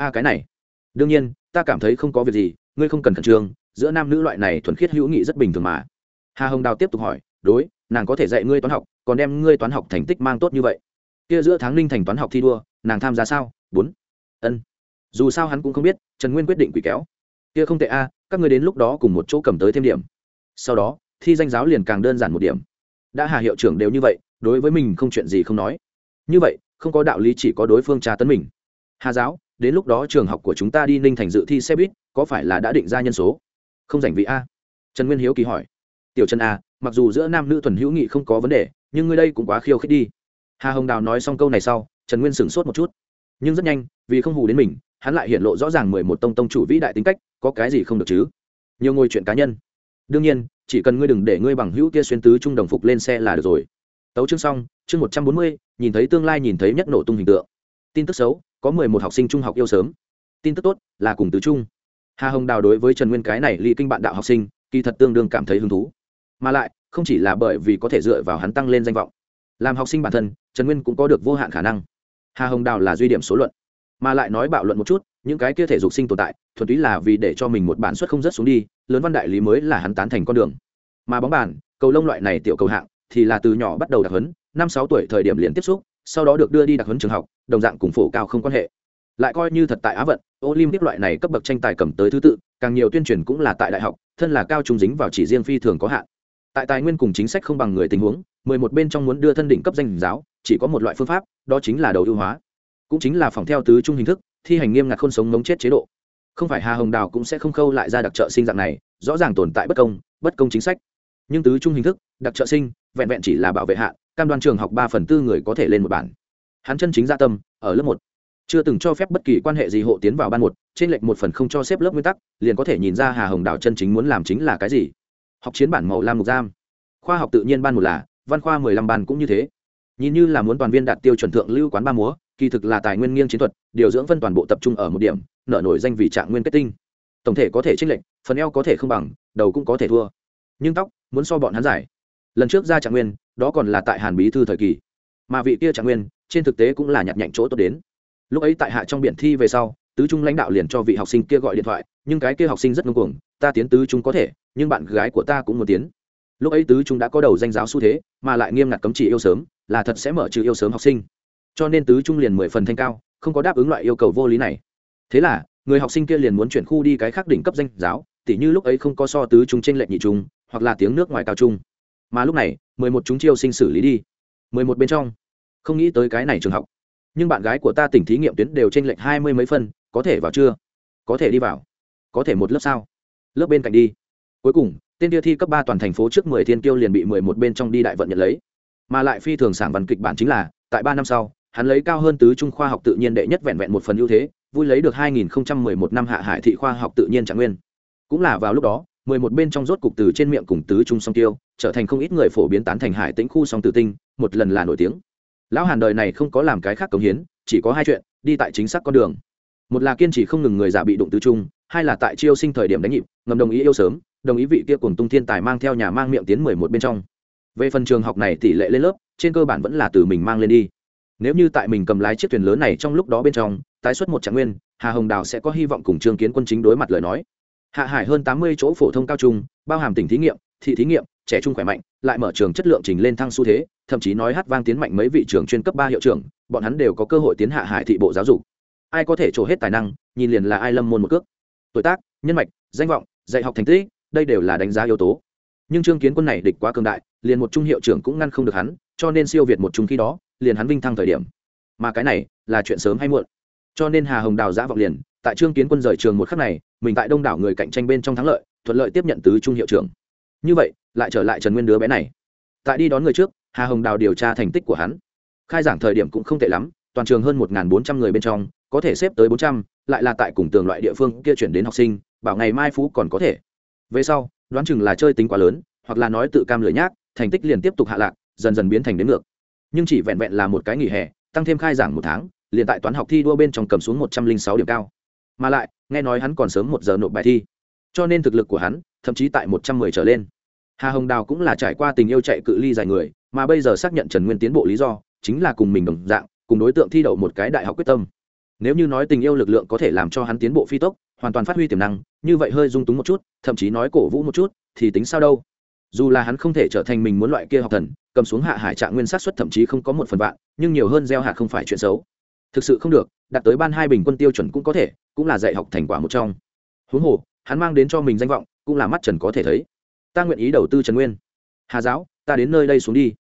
a, cái này. Đương nhiên, ta cảm thấy không có việc gì, ngươi không cần khẩn trương, giữa nam nữ loại này thuần khiết hữu nghị rất bình thường mà. Hà hồng đào tiếp tục hỏi, đối, nàng có thể dạy ngươi toán học, còn đem ngươi toán học thành tích mang tốt như vậy. Kia giữa tháng ninh thành toán học thi đua, nàng tham gia sao? Bốn. Ân. Dù sao hắn cũng không biết, trần nguyên quyết định quỷ kéo. Kia không tệ a, các ngươi đến lúc đó cùng một chỗ cầm tới thêm điểm. Sau đó, thi danh giáo liền càng đơn giản một điểm. Đã hà hiệu trưởng đều như vậy, đối với mình không chuyện gì không nói. Như vậy, không có đạo lý chỉ có đối phương tra tấn mình. Hà giáo đến lúc đó trường học của chúng ta đi ninh thành dự thi xe buýt, có phải là đã định ra nhân số? Không giành vị a. Trần nguyên hiếu kỳ hỏi. Tiểu trần a, mặc dù giữa nam nữ thuần hữu nghị không có vấn đề, nhưng ngươi đây cũng quá khiêu khích đi. Hà hồng đào nói xong câu này sau, trần nguyên sửng sốt một chút. Nhưng rất nhanh, vì không hù đến mình, hắn lại hiện lộ rõ ràng mười một tông tông chủ vĩ đại tính cách, có cái gì không được chứ? Nhiều ngôi chuyện cá nhân. Đương nhiên, chỉ cần ngươi đừng để ngươi bằng hữu kia xuyên tứ trung đồng phục lên xe là được rồi. Tấu chương xong, chương một trăm bốn mươi, nhìn thấy tương lai nhìn thấy nhất nổ tung hình tượng. Tin tức xấu có mười một học sinh trung học yêu sớm. Tin tức tốt là cùng tứ trung. Hà hồng đào đối với trần nguyên cái này ly kinh bạn đạo học sinh, kỳ thật tương đương cảm thấy hứng thú. Mà lại, không chỉ là bởi vì có thể dựa vào hắn tăng lên danh vọng, làm học sinh bản thân, trần nguyên cũng có được vô hạn khả năng. Hà hồng đào là duy điểm số luận. Mà lại nói bạo luận một chút, những cái kia thể dục sinh tồn tại, thuần túy là vì để cho mình một bản xuất không rất xuống đi, lớn văn đại lý mới là hắn tán thành con đường. Mà bóng bàn, cầu lông loại này tiểu cầu hạng, thì là từ nhỏ bắt đầu đặc huấn, năm sáu tuổi thời điểm liền tiếp xúc sau đó được đưa đi đặc huấn trường học, đồng dạng cùng phổ cao không quan hệ. Lại coi như thật tại á vận, olympic loại này cấp bậc tranh tài cầm tới thứ tự, càng nhiều tuyên truyền cũng là tại đại học, thân là cao trung dính vào chỉ riêng phi thường có hạn. Tại tài nguyên cùng chính sách không bằng người tình huống, mười một bên trong muốn đưa thân đỉnh cấp danh giáo, chỉ có một loại phương pháp, đó chính là đầu ưu hóa. Cũng chính là phòng theo tứ trung hình thức, thi hành nghiêm ngặt không sống mống chết chế độ. Không phải hà hồng đào cũng sẽ không khâu lại ra đặc trợ sinh dạng này, rõ ràng tồn tại bất công bất công chính sách. Nhưng tứ trung hình thức, đặc trợ sinh vẹn vẹn chỉ là bảo vệ hạ cam đoan trường học ba phần tư người có thể lên một bản. Hắn chân chính gia tâm, ở lớp một. Chưa từng cho phép bất kỳ quan hệ gì hộ tiến vào ban một, trên lệnh một phần không cho xếp lớp nguyên tắc, liền có thể nhìn ra hà hồng đào chân chính muốn làm chính là cái gì. Học chiến bản màu lam mục giam. Khoa học tự nhiên ban một là, văn khoa mười lăm ban cũng như thế. Nhìn như là muốn toàn viên đạt tiêu chuẩn thượng lưu quán ba múa, kỳ thực là tài nguyên nghiêng chiến thuật, điều dưỡng phân toàn bộ tập trung ở một điểm nở nổi danh vì trạng nguyên kết tinh. Tổng thể có thể trích lệnh phần eo có thể không bằng, đầu cũng có thể thua. Nhưng tóc, muốn so bọn hắn giải lần trước ra trạng nguyên, đó còn là tại hàn bí thư thời kỳ. Mà vị kia trạng nguyên, trên thực tế cũng là nhặt nhạnh chỗ tốt đến. Lúc ấy tại hạ trong biển thi về sau, tứ trung lãnh đạo liền cho vị học sinh kia gọi điện thoại, nhưng cái kia học sinh rất ngưng cuồng, ta tiến tứ trung có thể, nhưng bạn gái của ta cũng muốn tiến. Lúc ấy tứ trung đã có đầu danh giáo xu thế, mà lại nghiêm ngặt cấm chỉ yêu sớm, là thật sẽ mở trừ yêu sớm học sinh. Cho nên tứ trung liền mười phần thanh cao, không có đáp ứng loại yêu cầu vô lý này. Thế là, người học sinh kia liền muốn chuyển khu đi cái khác đỉnh cấp danh giáo, tỉ như lúc ấy không có so tứ trung trên lệnh nhị trung, hoặc là tiếng nước ngoài cao trung mà lúc này, mười một chúng chiêu sinh xử lý đi. Mười một bên trong, không nghĩ tới cái này trường học. Nhưng bạn gái của ta tỉnh thí nghiệm tuyến đều trên lệch hai mươi mấy phân, có thể vào chưa? Có thể đi vào. Có thể một lớp sao? Lớp bên cạnh đi. Cuối cùng, tên kia thi cấp ba toàn thành phố trước mười thiên kiêu liền bị mười một bên trong đi đại vận nhận lấy. Mà lại phi thường sảng văn kịch bản chính là, tại ba năm sau, hắn lấy cao hơn tứ trung khoa học tự nhiên đệ nhất vẹn vẹn một phần ưu thế, vui lấy được 2011 năm hạ hải thị khoa học tự nhiên trạng nguyên. Cũng là vào lúc đó mười một bên trong rốt cục từ trên miệng cùng tứ trung song tiêu, trở thành không ít người phổ biến tán thành hải tĩnh khu song tử tinh, một lần là nổi tiếng. Lão hàn đời này không có làm cái khác cống hiến, chỉ có hai chuyện, đi tại chính xác con đường. Một là kiên trì không ngừng người giả bị đụng tứ trung, hai là tại chiêu sinh thời điểm đánh nhịp, ngầm đồng ý yêu sớm, đồng ý vị kia cùng tung thiên tài mang theo nhà mang miệng tiến mười một bên trong. Về phần trường học này tỷ lệ lên lớp, trên cơ bản vẫn là từ mình mang lên đi. Nếu như tại mình cầm lái chiếc thuyền lớn này trong lúc đó bên trong, tái xuất một trạng nguyên, hà hồng đào sẽ có hy vọng cùng trương kiến quân chính đối mặt lời nói hạ hải hơn tám mươi chỗ phổ thông cao trung, bao hàm tỉnh thí nghiệm, thị thí nghiệm, trẻ trung khỏe mạnh, lại mở trường chất lượng trình lên thăng xu thế, thậm chí nói hát vang tiến mạnh mấy vị trường chuyên cấp ba hiệu trưởng, bọn hắn đều có cơ hội tiến hạ hải thị bộ giáo dục. Ai có thể trổ hết tài năng, nhìn liền là ai lâm môn một cước. Tuổi tác, nhân mạch, danh vọng, dạy học thành tích, đây đều là đánh giá yếu tố. Nhưng trương kiến quân này địch quá cường đại, liền một trung hiệu trưởng cũng ngăn không được hắn, cho nên siêu việt một trung khi đó, liền hắn vinh thăng thời điểm. Mà cái này là chuyện sớm hay muộn. Cho nên hà hồng đào giã vọng liền tại trương kiến quân rời trường một khắc này, mình tại đông đảo người cạnh tranh bên trong thắng lợi, thuận lợi tiếp nhận tứ trung hiệu trưởng. Như vậy, lại trở lại trần nguyên đứa bé này. Tại đi đón người trước, hà hồng đào điều tra thành tích của hắn. Khai giảng thời điểm cũng không tệ lắm, toàn trường hơn một bốn trăm người bên trong, có thể xếp tới bốn trăm, lại là tại cùng tường loại địa phương kia chuyển đến học sinh, bảo ngày mai phú còn có thể. Về sau, đoán chừng là chơi tính quá lớn, hoặc là nói tự cam lười nhác, thành tích liền tiếp tục hạ lạc, dần dần biến thành đến ngược. Nhưng chỉ vẹn vẹn là một cái nghỉ hè, tăng thêm khai giảng một tháng, liền tại toán học thi đua bên trong cầm xuống một trăm linh sáu điểm cao mà lại, nghe nói hắn còn sớm một giờ nộp bài thi. Cho nên thực lực của hắn, thậm chí tại một trăm mười trở lên. Hà hồng đào cũng là trải qua tình yêu chạy cự ly dài người, mà bây giờ xác nhận trần nguyên tiến bộ lý do, chính là cùng mình đồng dạng, cùng đối tượng thi đậu một cái đại học quyết tâm. Nếu như nói tình yêu lực lượng có thể làm cho hắn tiến bộ phi tốc, hoàn toàn phát huy tiềm năng, như vậy hơi dung túng một chút, thậm chí nói cổ vũ một chút, thì tính sao đâu. Dù là hắn không thể trở thành mình muốn loại kia học thần, cầm xuống hạ hải trạng nguyên sát xuất thậm chí không có một phần vạn, nhưng nhiều hơn gieo hạt không phải chuyện xấu thực sự không được, đạt tới ban hai bình quân tiêu chuẩn cũng có thể, cũng là dạy học thành quả một trong. Huống hồ, hắn mang đến cho mình danh vọng, cũng là mắt trần có thể thấy. Ta nguyện ý đầu tư trần nguyên. Hà giáo, ta đến nơi đây xuống đi.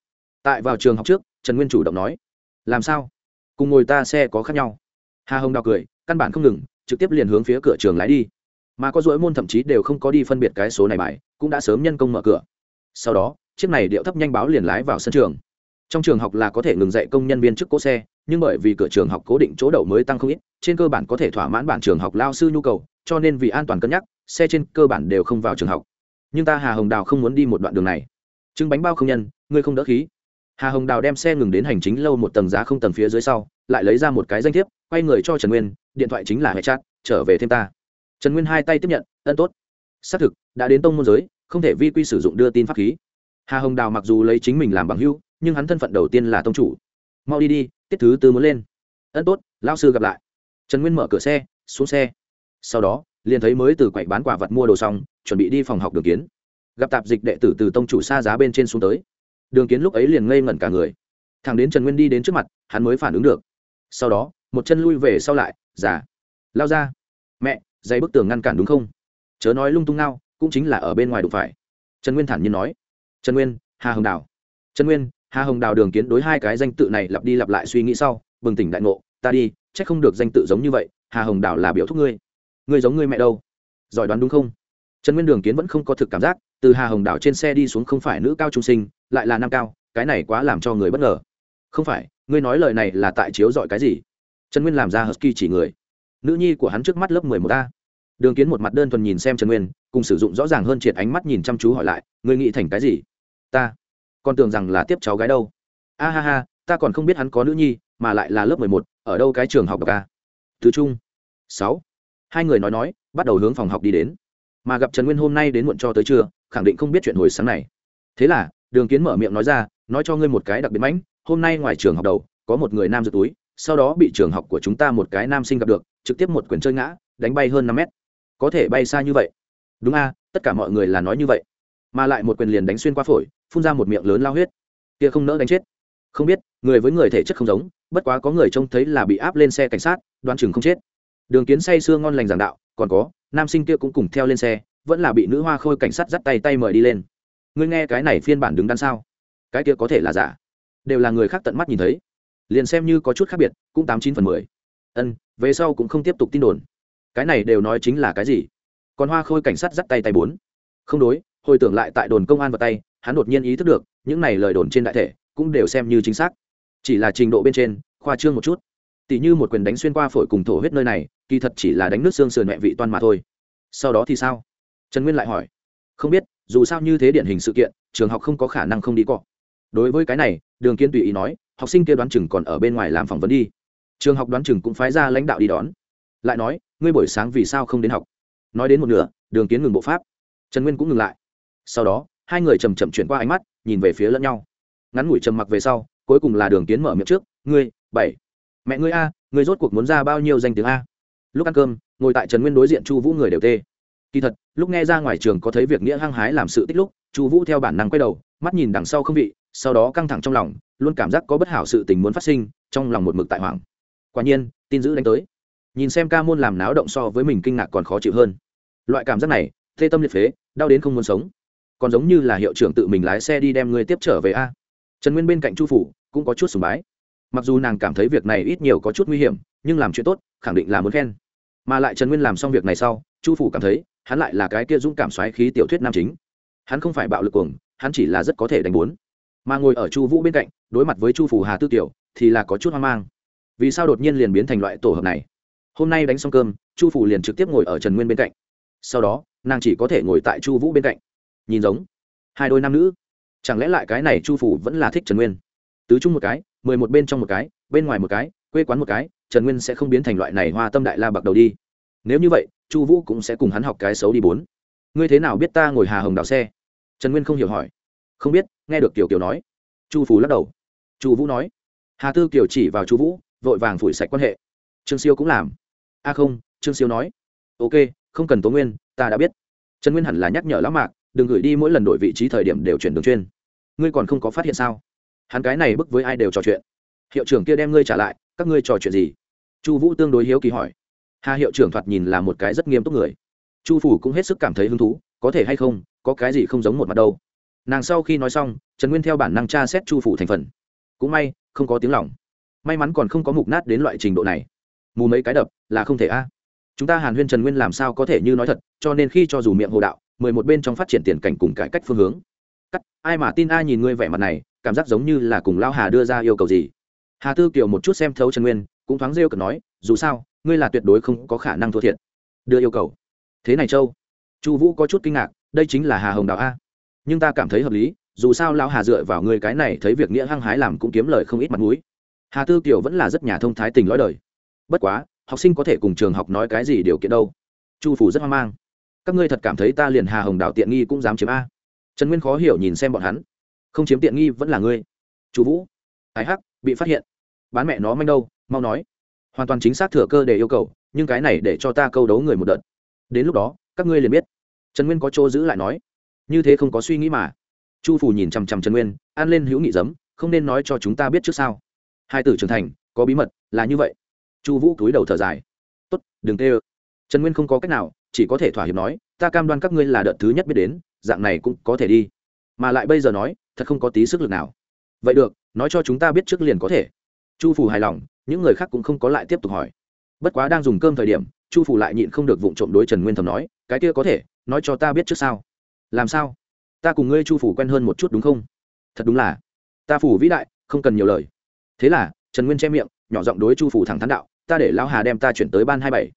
Tại vào trường học trước, trần nguyên chủ động nói. Làm sao? Cùng ngồi ta xe có khác nhau. Hà hồng đào cười, căn bản không ngừng, trực tiếp liền hướng phía cửa trường lái đi. Mà có dỗi môn thậm chí đều không có đi phân biệt cái số này bài, cũng đã sớm nhân công mở cửa. Sau đó, chiếc này điệu thấp nhanh báo liền lái vào sân trường trong trường học là có thể ngừng dạy công nhân viên chức cố xe, nhưng bởi vì cửa trường học cố định chỗ đậu mới tăng không ít, trên cơ bản có thể thỏa mãn bản trường học lao sư nhu cầu, cho nên vì an toàn cân nhắc, xe trên cơ bản đều không vào trường học. Nhưng ta hà hồng đào không muốn đi một đoạn đường này. Chứng bánh bao không nhân, ngươi không đỡ khí. Hà hồng đào đem xe ngừng đến hành chính lâu một tầng giá không tầng phía dưới sau, lại lấy ra một cái danh thiếp, quay người cho trần nguyên, điện thoại chính là hệ chat, trở về thêm ta. Trần nguyên hai tay tiếp nhận, ân tốt. Xác thực, đã đến tông môn giới, không thể vi quy sử dụng đưa tin pháp khí. Hà hồng đào mặc dù lấy chính mình làm bằng hưu nhưng hắn thân phận đầu tiên là tông chủ. Mau đi đi tiết thứ tư muốn lên. Ân tốt lao sư gặp lại. Trần nguyên mở cửa xe xuống xe. Sau đó liền thấy mới từ quậy bán quả vật mua đồ xong chuẩn bị đi phòng học đường kiến. Gặp tạp dịch đệ tử từ tông chủ xa giá bên trên xuống tới. Đường kiến lúc ấy liền ngây ngẩn cả người. Thằng đến trần nguyên đi đến trước mặt hắn mới phản ứng được. Sau đó một chân lui về sau lại giả, lao ra. Mẹ dây bức tường ngăn cản đúng không? Chớ nói lung tung nao, cũng chính là ở bên ngoài đụng phải. Trần nguyên thản nhiên nói. Trần nguyên hà hồng đào trần nguyên hà hồng đào đường kiến đối hai cái danh tự này lặp đi lặp lại suy nghĩ sau, bừng tỉnh đại ngộ, ta đi c h ắ c không được danh tự giống như vậy, hà hồng đào là biểu thúc ngươi. Ngươi giống ngươi mẹ đâu? Giỏi đoán đúng không? Trần nguyên đường kiến vẫn không có thực cảm giác, từ hà hồng đào trên xe đi xuống không phải nữ cao trung sinh, lại là nam cao, cái này quá làm cho người bất ngờ. Không phải, ngươi nói lời này là tại chiếu dọi cái gì? Trần nguyên làm ra hờ kỳ chỉ người. Nữ nhi của hắn trước mắt lớp mười một a. Đường kiến một mặt đơn thuần nhìn xem trần nguyên, cùng sử dụng rõ ràng hơn triệt ánh mắt nhìn chăm chú hỏi lại, ngươi nghĩ thành cái gì? Ta còn tưởng rằng là tiếp cháu gái đâu. A ha ha, ta còn không biết hắn có nữ nhi, mà lại là lớp mười một, ở đâu cái trường học đọc ca thứ trung. Sáu. Hai người nói nói, bắt đầu hướng phòng học đi đến. Mà gặp trần nguyên hôm nay đến muộn cho tới trưa, khẳng định không biết chuyện hồi sáng này. Thế là, đường kiến mở miệng nói ra, nói cho ngươi một cái đặc biệt mãnh, hôm nay ngoài trường học đầu, có một người nam giật túi, sau đó bị trường học của chúng ta một cái nam sinh gặp được, trực tiếp một quyền chơi ngã, đánh bay hơn năm mét. Có thể bay xa như vậy. Đúng a, tất cả mọi người là nói như vậy. Mà lại một quyền liền đánh xuyên qua phổi phun ra một miệng lớn lao huyết. Kia không nỡ đánh chết. Không biết, người với người thể chất không giống, bất quá có người trông thấy là bị áp lên xe cảnh sát đoan chừng không chết. Đường kiến say sưa ngon lành giảng đạo, còn có, nam sinh kia cũng cùng theo lên xe, vẫn là bị nữ hoa khôi cảnh sát dắt tay tay mời đi lên. Ngươi nghe cái này phiên bản đứng đằng sao? Cái kia có thể là giả. Đều là người khác tận mắt nhìn thấy. Liền xem như có chút khác biệt, cũng tám chín phần mười. Ân, về sau cũng không tiếp tục tin đồn. Cái này đều nói chính là cái gì? Còn hoa khôi cảnh sát dắt tay tay bốn. Không đối, hồi tưởng lại tại đồn công an vào tay hắn đột nhiên ý thức được, những này lời đồn trên đại thể cũng đều xem như chính xác. Chỉ là trình độ bên trên, khoa trương một chút. Tỷ như một quyền đánh xuyên qua phổi cùng thổ huyết nơi này, kỳ thật chỉ là đánh nước xương sườn mẹ vị toan mà thôi. Sau đó thì sao? Trần nguyên lại hỏi. Không biết, dù sao như thế điển hình sự kiện, trường học không có khả năng không đi cọ. Đối với cái này, đường kiên tùy ý nói, học sinh kia đoán chừng còn ở bên ngoài làm phỏng vấn đi. Trường học đoán chừng cũng phái ra lãnh đạo đi đón. Lại nói, ngươi buổi sáng vì sao không đến học? Nói đến một nửa, đường kiến ngừng bộ pháp. Trần nguyên cũng ngừng lại. Sau đó hai người chầm chậm chuyển qua ánh mắt, nhìn về phía lẫn nhau. Ngắn ngủi trầm mặc về sau, cuối cùng là đường kiến mở miệng trước, ngươi, bảy. Mẹ ngươi a, ngươi rốt cuộc muốn ra bao nhiêu danh tiếng a? Lúc ăn cơm, ngồi tại trần nguyên đối diện chu vũ người đều tê. Kỳ thật, lúc nghe ra ngoài trường có thấy việc nghĩa hăng hái làm sự tích lúc, chu vũ theo bản năng quay đầu, mắt nhìn đằng sau không vị, sau đó căng thẳng trong lòng, luôn cảm giác có bất hảo sự tình muốn phát sinh, trong lòng một mực tại hoàng quả nhiên, tin dữ đánh tới. Nhìn xem ca môn làm náo động so với mình kinh ngạc còn khó chịu hơn. Loại cảm giác này thê tâm liệt phế, đau đến không muốn sống còn giống như là hiệu trưởng tự mình lái xe đi đem người tiếp trở về a. Trần nguyên bên cạnh chu phủ cũng có chút sùng bái. Mặc dù nàng cảm thấy việc này ít nhiều có chút nguy hiểm, nhưng làm chuyện tốt, khẳng định là muốn khen. Mà lại trần nguyên làm xong việc này sau, chu phủ cảm thấy, hắn lại là cái kia dũng cảm xoáy khí tiểu thuyết nam chính. Hắn không phải bạo lực cuồng, hắn chỉ là rất có thể đánh bốn. Mà ngồi ở chu vũ bên cạnh, đối mặt với chu phủ hà tư tiểu thì là có chút hoang mang. Vì sao đột nhiên liền biến thành loại tổ hợp này? Hôm nay đánh xong cơm, chu phủ liền trực tiếp ngồi ở trần nguyên bên cạnh. Sau đó, nàng chỉ có thể ngồi tại chu vũ bên cạnh nhìn giống. Hai đôi nam nữ. Chẳng lẽ lại cái này chu phủ vẫn là thích trần nguyên? Tứ chung một cái, mười một bên trong một cái, bên ngoài một cái, quê quán một cái, trần nguyên sẽ không biến thành loại này hoa tâm đại la bạc đầu đi. Nếu như vậy, chu vũ cũng sẽ cùng hắn học cái xấu đi bốn. Ngươi thế nào biết ta ngồi hà hồng đào xe? Trần nguyên không hiểu hỏi. Không biết, nghe được kiều kiều nói. Chu Phủ lắc đầu. Chu vũ nói. Hà tư kiều chỉ vào chu vũ, vội vàng phủi sạch quan hệ. Trương siêu cũng làm. A không, trương siêu nói. Ok, không cần tố nguyên, ta đã biết. Trần nguyên hẳn là nhắc nhở lão mạc đừng gửi đi mỗi lần đổi vị trí thời điểm đều chuyển đường chuyên. Ngươi còn không có phát hiện sao? Hắn cái này bức với ai đều trò chuyện. Hiệu trưởng kia đem ngươi trả lại, các ngươi trò chuyện gì? Chu vũ tương đối hiếu kỳ hỏi. Hà hiệu trưởng thoạt nhìn là một cái rất nghiêm túc người. Chu phủ cũng hết sức cảm thấy hứng thú, có thể hay không, có cái gì không giống một mặt đâu. Nàng sau khi nói xong, trần nguyên theo bản năng tra xét chu phủ thành phần. Cũng may, không có tiếng lỏng may mắn còn không có mục nát đến loại trình độ này. Mù mấy cái đập, là không thể a. Chúng ta hàn huyên trần nguyên làm sao có thể như nói thật, cho nên khi cho dù miệng hồ đạo mười một bên trong phát triển tiền cảnh cùng cải cách phương hướng. Cắt, ai mà tin ai nhìn ngươi vẻ mặt này, cảm giác giống như là cùng lao hà đưa ra yêu cầu gì. Hà tư kiều một chút xem thấu trần nguyên, cũng thoáng rêu cực nói, dù sao, ngươi là tuyệt đối không có khả năng thua thiệt. Đưa yêu cầu. Thế này châu, chu vũ có chút kinh ngạc, đây chính là hà hồng đào a. Nhưng ta cảm thấy hợp lý, dù sao lão hà dựa vào ngươi cái này thấy việc nghĩa hăng hái làm cũng kiếm lời không ít mặt mũi. Hà tư kiều vẫn là rất nhà thông thái tình lõi đời. Bất quá, học sinh có thể cùng trường học nói cái gì điều kiện đâu. Chu phủ rất hoang mang các ngươi thật cảm thấy ta liền hà hồng đào tiện nghi cũng dám chiếm a. Trần nguyên khó hiểu nhìn xem bọn hắn. Không chiếm tiện nghi vẫn là ngươi. Chú vũ. Ái hắc, bị phát hiện. Bán mẹ nó manh đâu, mau nói. Hoàn toàn chính xác thừa cơ để yêu cầu, nhưng cái này để cho ta câu đấu người một đợt. Đến lúc đó, các ngươi liền biết. Trần nguyên có chỗ giữ lại nói. Như thế không có suy nghĩ mà. Chu phủ nhìn chằm chằm trần nguyên ăn lên hữu nghị giấm, không nên nói cho chúng ta biết trước sao. Hai tử trưởng thành, có bí mật, là như vậy. Chu vũ cúi đầu thở dài. Tốt, đừng tê ơ. Trần nguyên không có cách nào chỉ có thể thỏa hiệp nói, ta cam đoan các ngươi là đợt thứ nhất biết đến, dạng này cũng có thể đi. Mà lại bây giờ nói, thật không có tí sức lực nào. Vậy được, nói cho chúng ta biết trước liền có thể. Chu phủ hài lòng, những người khác cũng không có lại tiếp tục hỏi. Bất quá đang dùng cơm thời điểm, chu phủ lại nhịn không được vụng trộm đối trần nguyên thầm nói, cái kia có thể, nói cho ta biết trước sao? Làm sao? Ta cùng ngươi chu phủ quen hơn một chút đúng không? Thật đúng là. Ta phủ vĩ đại, không cần nhiều lời. Thế là, trần nguyên che miệng, nhỏ giọng đối chu phủ thẳng thắn đạo, ta để lão hà đem ta chuyển tới ban hai bảy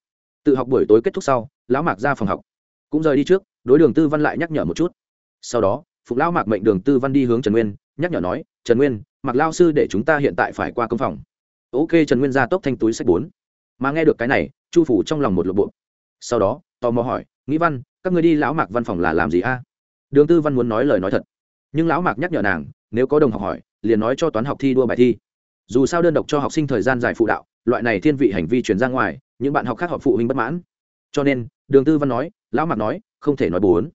tự học buổi tối kết thúc sau, lão mạc ra phòng học. Cũng rời đi trước, đối đường tư văn lại nhắc nhở một chút. Sau đó, phục lão mạc mệnh đường tư văn đi hướng trần nguyên, nhắc nhở nói, trần nguyên mặc lao sư để chúng ta hiện tại phải qua công phòng. Ok, trần nguyên ra tốc thanh túi sách bốn. Mà nghe được cái này, chu phủ trong lòng một lộp bộ sau đó, tò mò hỏi, nghĩ văn, các người đi lão mạc văn phòng là làm gì a? Đường tư văn muốn nói lời nói thật. Nhưng lão mạc nhắc nhở nàng, nếu có đồng học hỏi, liền nói cho toán học thi đua bài thi. Dù sao đơn độc cho học sinh thời gian dài phụ đạo, loại này thiên vị hành vi truyền ra ngoài những bạn học khác họ phụ huynh bất mãn. Cho nên, đường tư văn nói, lão mạc nói, không thể nói bốn.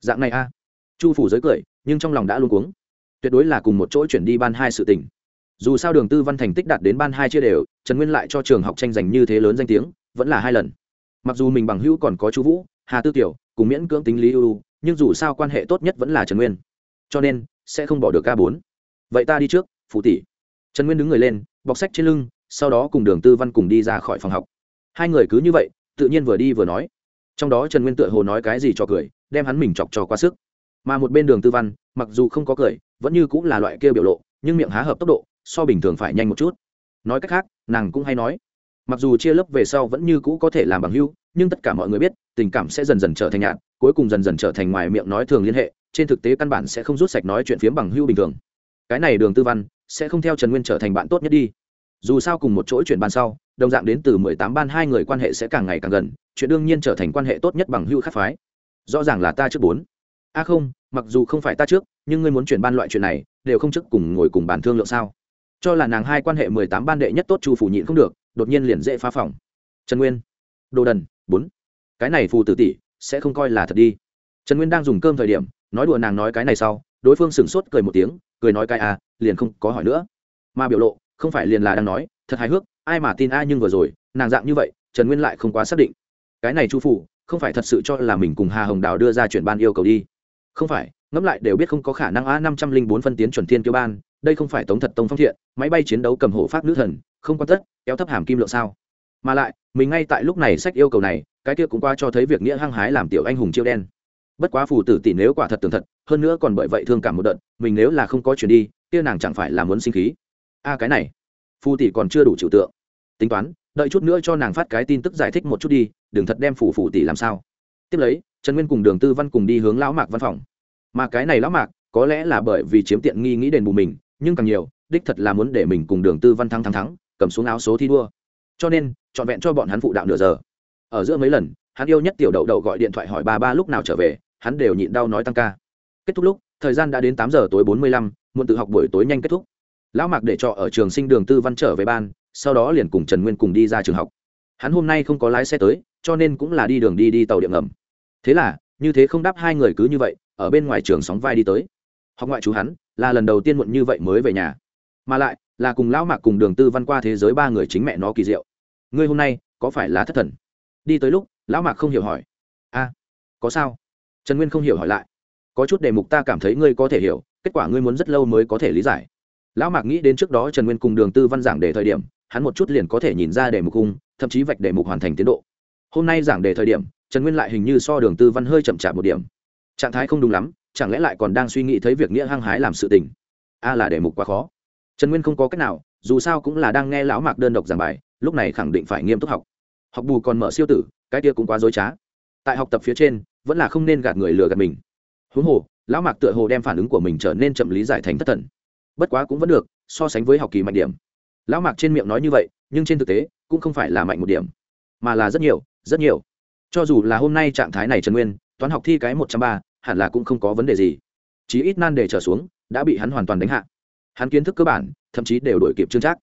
Dạng này a chu phủ giới cười, nhưng trong lòng đã luôn cuống. Tuyệt đối là cùng một chỗ chuyển đi ban hai sự tình. Dù sao đường tư văn thành tích đạt đến ban hai chia đều, trần nguyên lại cho trường học tranh giành như thế lớn danh tiếng, vẫn là hai lần. Mặc dù mình bằng hữu còn có chú vũ, hà tư tiểu, cùng miễn cưỡng tính lý ưu, nhưng dù sao quan hệ tốt nhất vẫn là trần nguyên. Cho nên, sẽ không bỏ được ca bốn. Vậy ta đi trước, phụ tỷ. Trần nguyên đứng người lên, bọc sách trên lưng, sau đó cùng đường tư văn cùng đi ra khỏi phòng học hai người cứ như vậy, tự nhiên vừa đi vừa nói. Trong đó trần nguyên tựa hồ nói cái gì cho cười, đem hắn mình chọc cho quá sức. Mà một bên đường tư văn, mặc dù không có cười, vẫn như cũng là loại kia biểu lộ, nhưng miệng há hợp tốc độ, so bình thường phải nhanh một chút. Nói cách khác, nàng cũng hay nói. Mặc dù chia lớp về sau vẫn như cũ có thể làm bằng hưu nhưng tất cả mọi người biết, tình cảm sẽ dần dần trở thành nhạt, cuối cùng dần dần trở thành ngoài miệng nói thường liên hệ, trên thực tế căn bản sẽ không rút sạch nói chuyện phiếm bằng hưu bình thường. Cái này đường tư văn, sẽ không theo trần nguyên trở thành bạn tốt nhất đi dù sao cùng một chỗ chuyện ban sau, đồng dạng đến từ mười tám ban hai người quan hệ sẽ càng ngày càng gần, chuyện đương nhiên trở thành quan hệ tốt nhất bằng hưu khắc phái. Rõ ràng là ta trước bốn. A không, mặc dù không phải ta trước, nhưng ngươi muốn chuyển ban loại chuyện này, đều không trước cùng ngồi cùng bàn thương lượng sao? Cho là nàng hai quan hệ mười tám ban đệ nhất tốt chu phủ nhịn không được, đột nhiên liền dễ phá phòng. Trần nguyên. Đồ đần, bốn. Cái này phù tử tỷ, sẽ không coi là thật đi. Trần nguyên đang dùng cơm thời điểm, nói đùa nàng nói cái này sau, đối phương sửng sốt cười một tiếng, cười nói cái à liền không có hỏi nữa. Mà biểu lộ không phải liền là đang nói, thật hài hước, ai mà tin ai nhưng vừa rồi, nàng dạng như vậy, trần nguyên lại không quá xác định. Cái này chu phủ, không phải thật sự cho là mình cùng hà hồng đào đưa ra chuyển ban yêu cầu đi. Không phải, ngẫm lại đều biết không có khả năng a năm trăm linh bốn phân tiến chuẩn thiên kiêu ban, đây không phải tống thật tông phong thiện, máy bay chiến đấu cầm hộ pháp nữ thần, không quan tất, kéo thấp hàm kim lượng sao. Mà lại, mình ngay tại lúc này sách yêu cầu này, cái kia cũng qua cho thấy việc nghĩa hăng hái làm tiểu anh hùng chiêu đen. Bất quá phù tử tỷ nếu quả thật tường thật, hơn nữa còn bởi vậy thương cảm một đợt, mình nếu là không có chuyện đi, kia nàng chẳng phải là muốn sinh khí a, cái này. Phù tỷ còn chưa đủ chịu tượng. Tính toán, đợi chút nữa cho nàng phát cái tin tức giải thích một chút đi, đừng thật đem phù phù tỷ làm sao. Tiếp lấy, trần nguyên cùng đường tư văn cùng đi hướng lão mạc văn phòng. Mà cái này lão mạc, có lẽ là bởi vì chiếm tiện nghi nghĩ đền bù mình, nhưng càng nhiều, đích thật là muốn để mình cùng đường tư văn thắng thắng thắng, cầm xuống áo số thi đua. Cho nên, trọn vẹn cho bọn hắn phụ đạo nửa giờ. Ở giữa mấy lần, hắn yêu nhất tiểu đậu đậu gọi điện thoại hỏi ba ba lúc nào trở về, hắn đều nhịn đau nói tăng ca. Kết thúc lúc, thời gian đã đến tám giờ tối bốn mươi lăm, muộn tự học buổi tối nhanh kết thúc lão mạc để cho ở trường sinh đường tư văn trở về ban, sau đó liền cùng trần nguyên cùng đi ra trường học. Hắn hôm nay không có lái xe tới, cho nên cũng là đi đường đi đi tàu điện ngầm. Thế là, như thế không đáp hai người cứ như vậy, ở bên ngoài trường sóng vai đi tới. Học ngoại chú hắn, là lần đầu tiên muộn như vậy mới về nhà. Mà lại, là cùng lão mạc cùng đường tư văn qua thế giới ba người chính mẹ nó kỳ diệu. Ngươi hôm nay, có phải là thất thần? Đi tới lúc, lão mạc không hiểu hỏi. A, có sao? Trần nguyên không hiểu hỏi lại. Có chút đề mục ta cảm thấy ngươi có thể hiểu, kết quả ngươi muốn rất lâu mới có thể lý giải lão mạc nghĩ đến trước đó trần nguyên cùng đường tư văn giảng đề thời điểm, hắn một chút liền có thể nhìn ra đề mục cung thậm chí vạch đề mục hoàn thành tiến độ. Hôm nay giảng đề thời điểm, trần nguyên lại hình như so đường tư văn hơi chậm chạp một điểm. Trạng thái không đúng lắm, chẳng lẽ lại còn đang suy nghĩ thấy việc nghĩa hăng hái làm sự tình? A là đề mục quá khó. Trần nguyên không có cách nào, dù sao cũng là đang nghe lão mạc đơn độc giảng bài, lúc này khẳng định phải nghiêm túc học. Học bù còn mở siêu tử, cái kia cũng quá dối trá. Tại học tập phía trên, vẫn là không nên gạt người lừa gạt mình. Huống hồ, lão mạc tựa hồ đem phản ứng của mình trở nên chậm lý giải thành thất thần bất quá cũng vẫn được, so sánh với học kỳ mạnh điểm. Lão mạc trên miệng nói như vậy, nhưng trên thực tế, cũng không phải là mạnh một điểm, mà là rất nhiều rất nhiều. Cho dù là hôm nay trạng thái này trần nguyên, toán học thi cái một trăm ba, hẳn là cũng không có vấn đề gì. Chí ít nan đề trở xuống, đã bị hắn hoàn toàn đánh hạ. Hắn kiến thức cơ bản, thậm chí đều đổi kịp chương trác.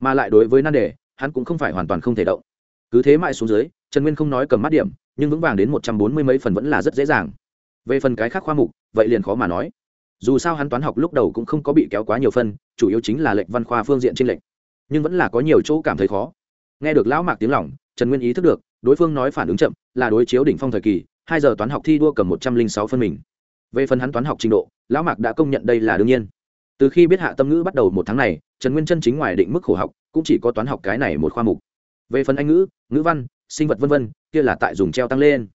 Mà lại đối với nan đề, hắn cũng không phải hoàn toàn không thể động. Cứ thế mãi xuống dưới, trần nguyên không nói cầm mắt điểm, nhưng vững vàng đến một trăm bốn mươi mấy phần vẫn là rất dễ dàng. Về phần cái khác khoa mục, vậy liền khó mà nói dù sao hắn toán học lúc đầu cũng không có bị kéo quá nhiều phân, chủ yếu chính là lệnh văn khoa phương diện trên lệnh nhưng vẫn là có nhiều chỗ cảm thấy khó. Nghe được lão mạc tiếng lỏng trần nguyên ý thức được, đối phương nói phản ứng chậm, là đối chiếu đỉnh phong thời kỳ, hai giờ toán học thi đua cầm một trăm linh sáu phân mình. Về phần hắn toán học trình độ, lão mạc đã công nhận đây là đương nhiên. Từ khi biết hạ tâm ngữ bắt đầu một tháng này, trần nguyên chân chính ngoài định mức khổ học, cũng chỉ có toán học cái này một khoa mục. Về phần anh ngữ ngữ văn, sinh vật v v kia là tại dùng treo tăng lên.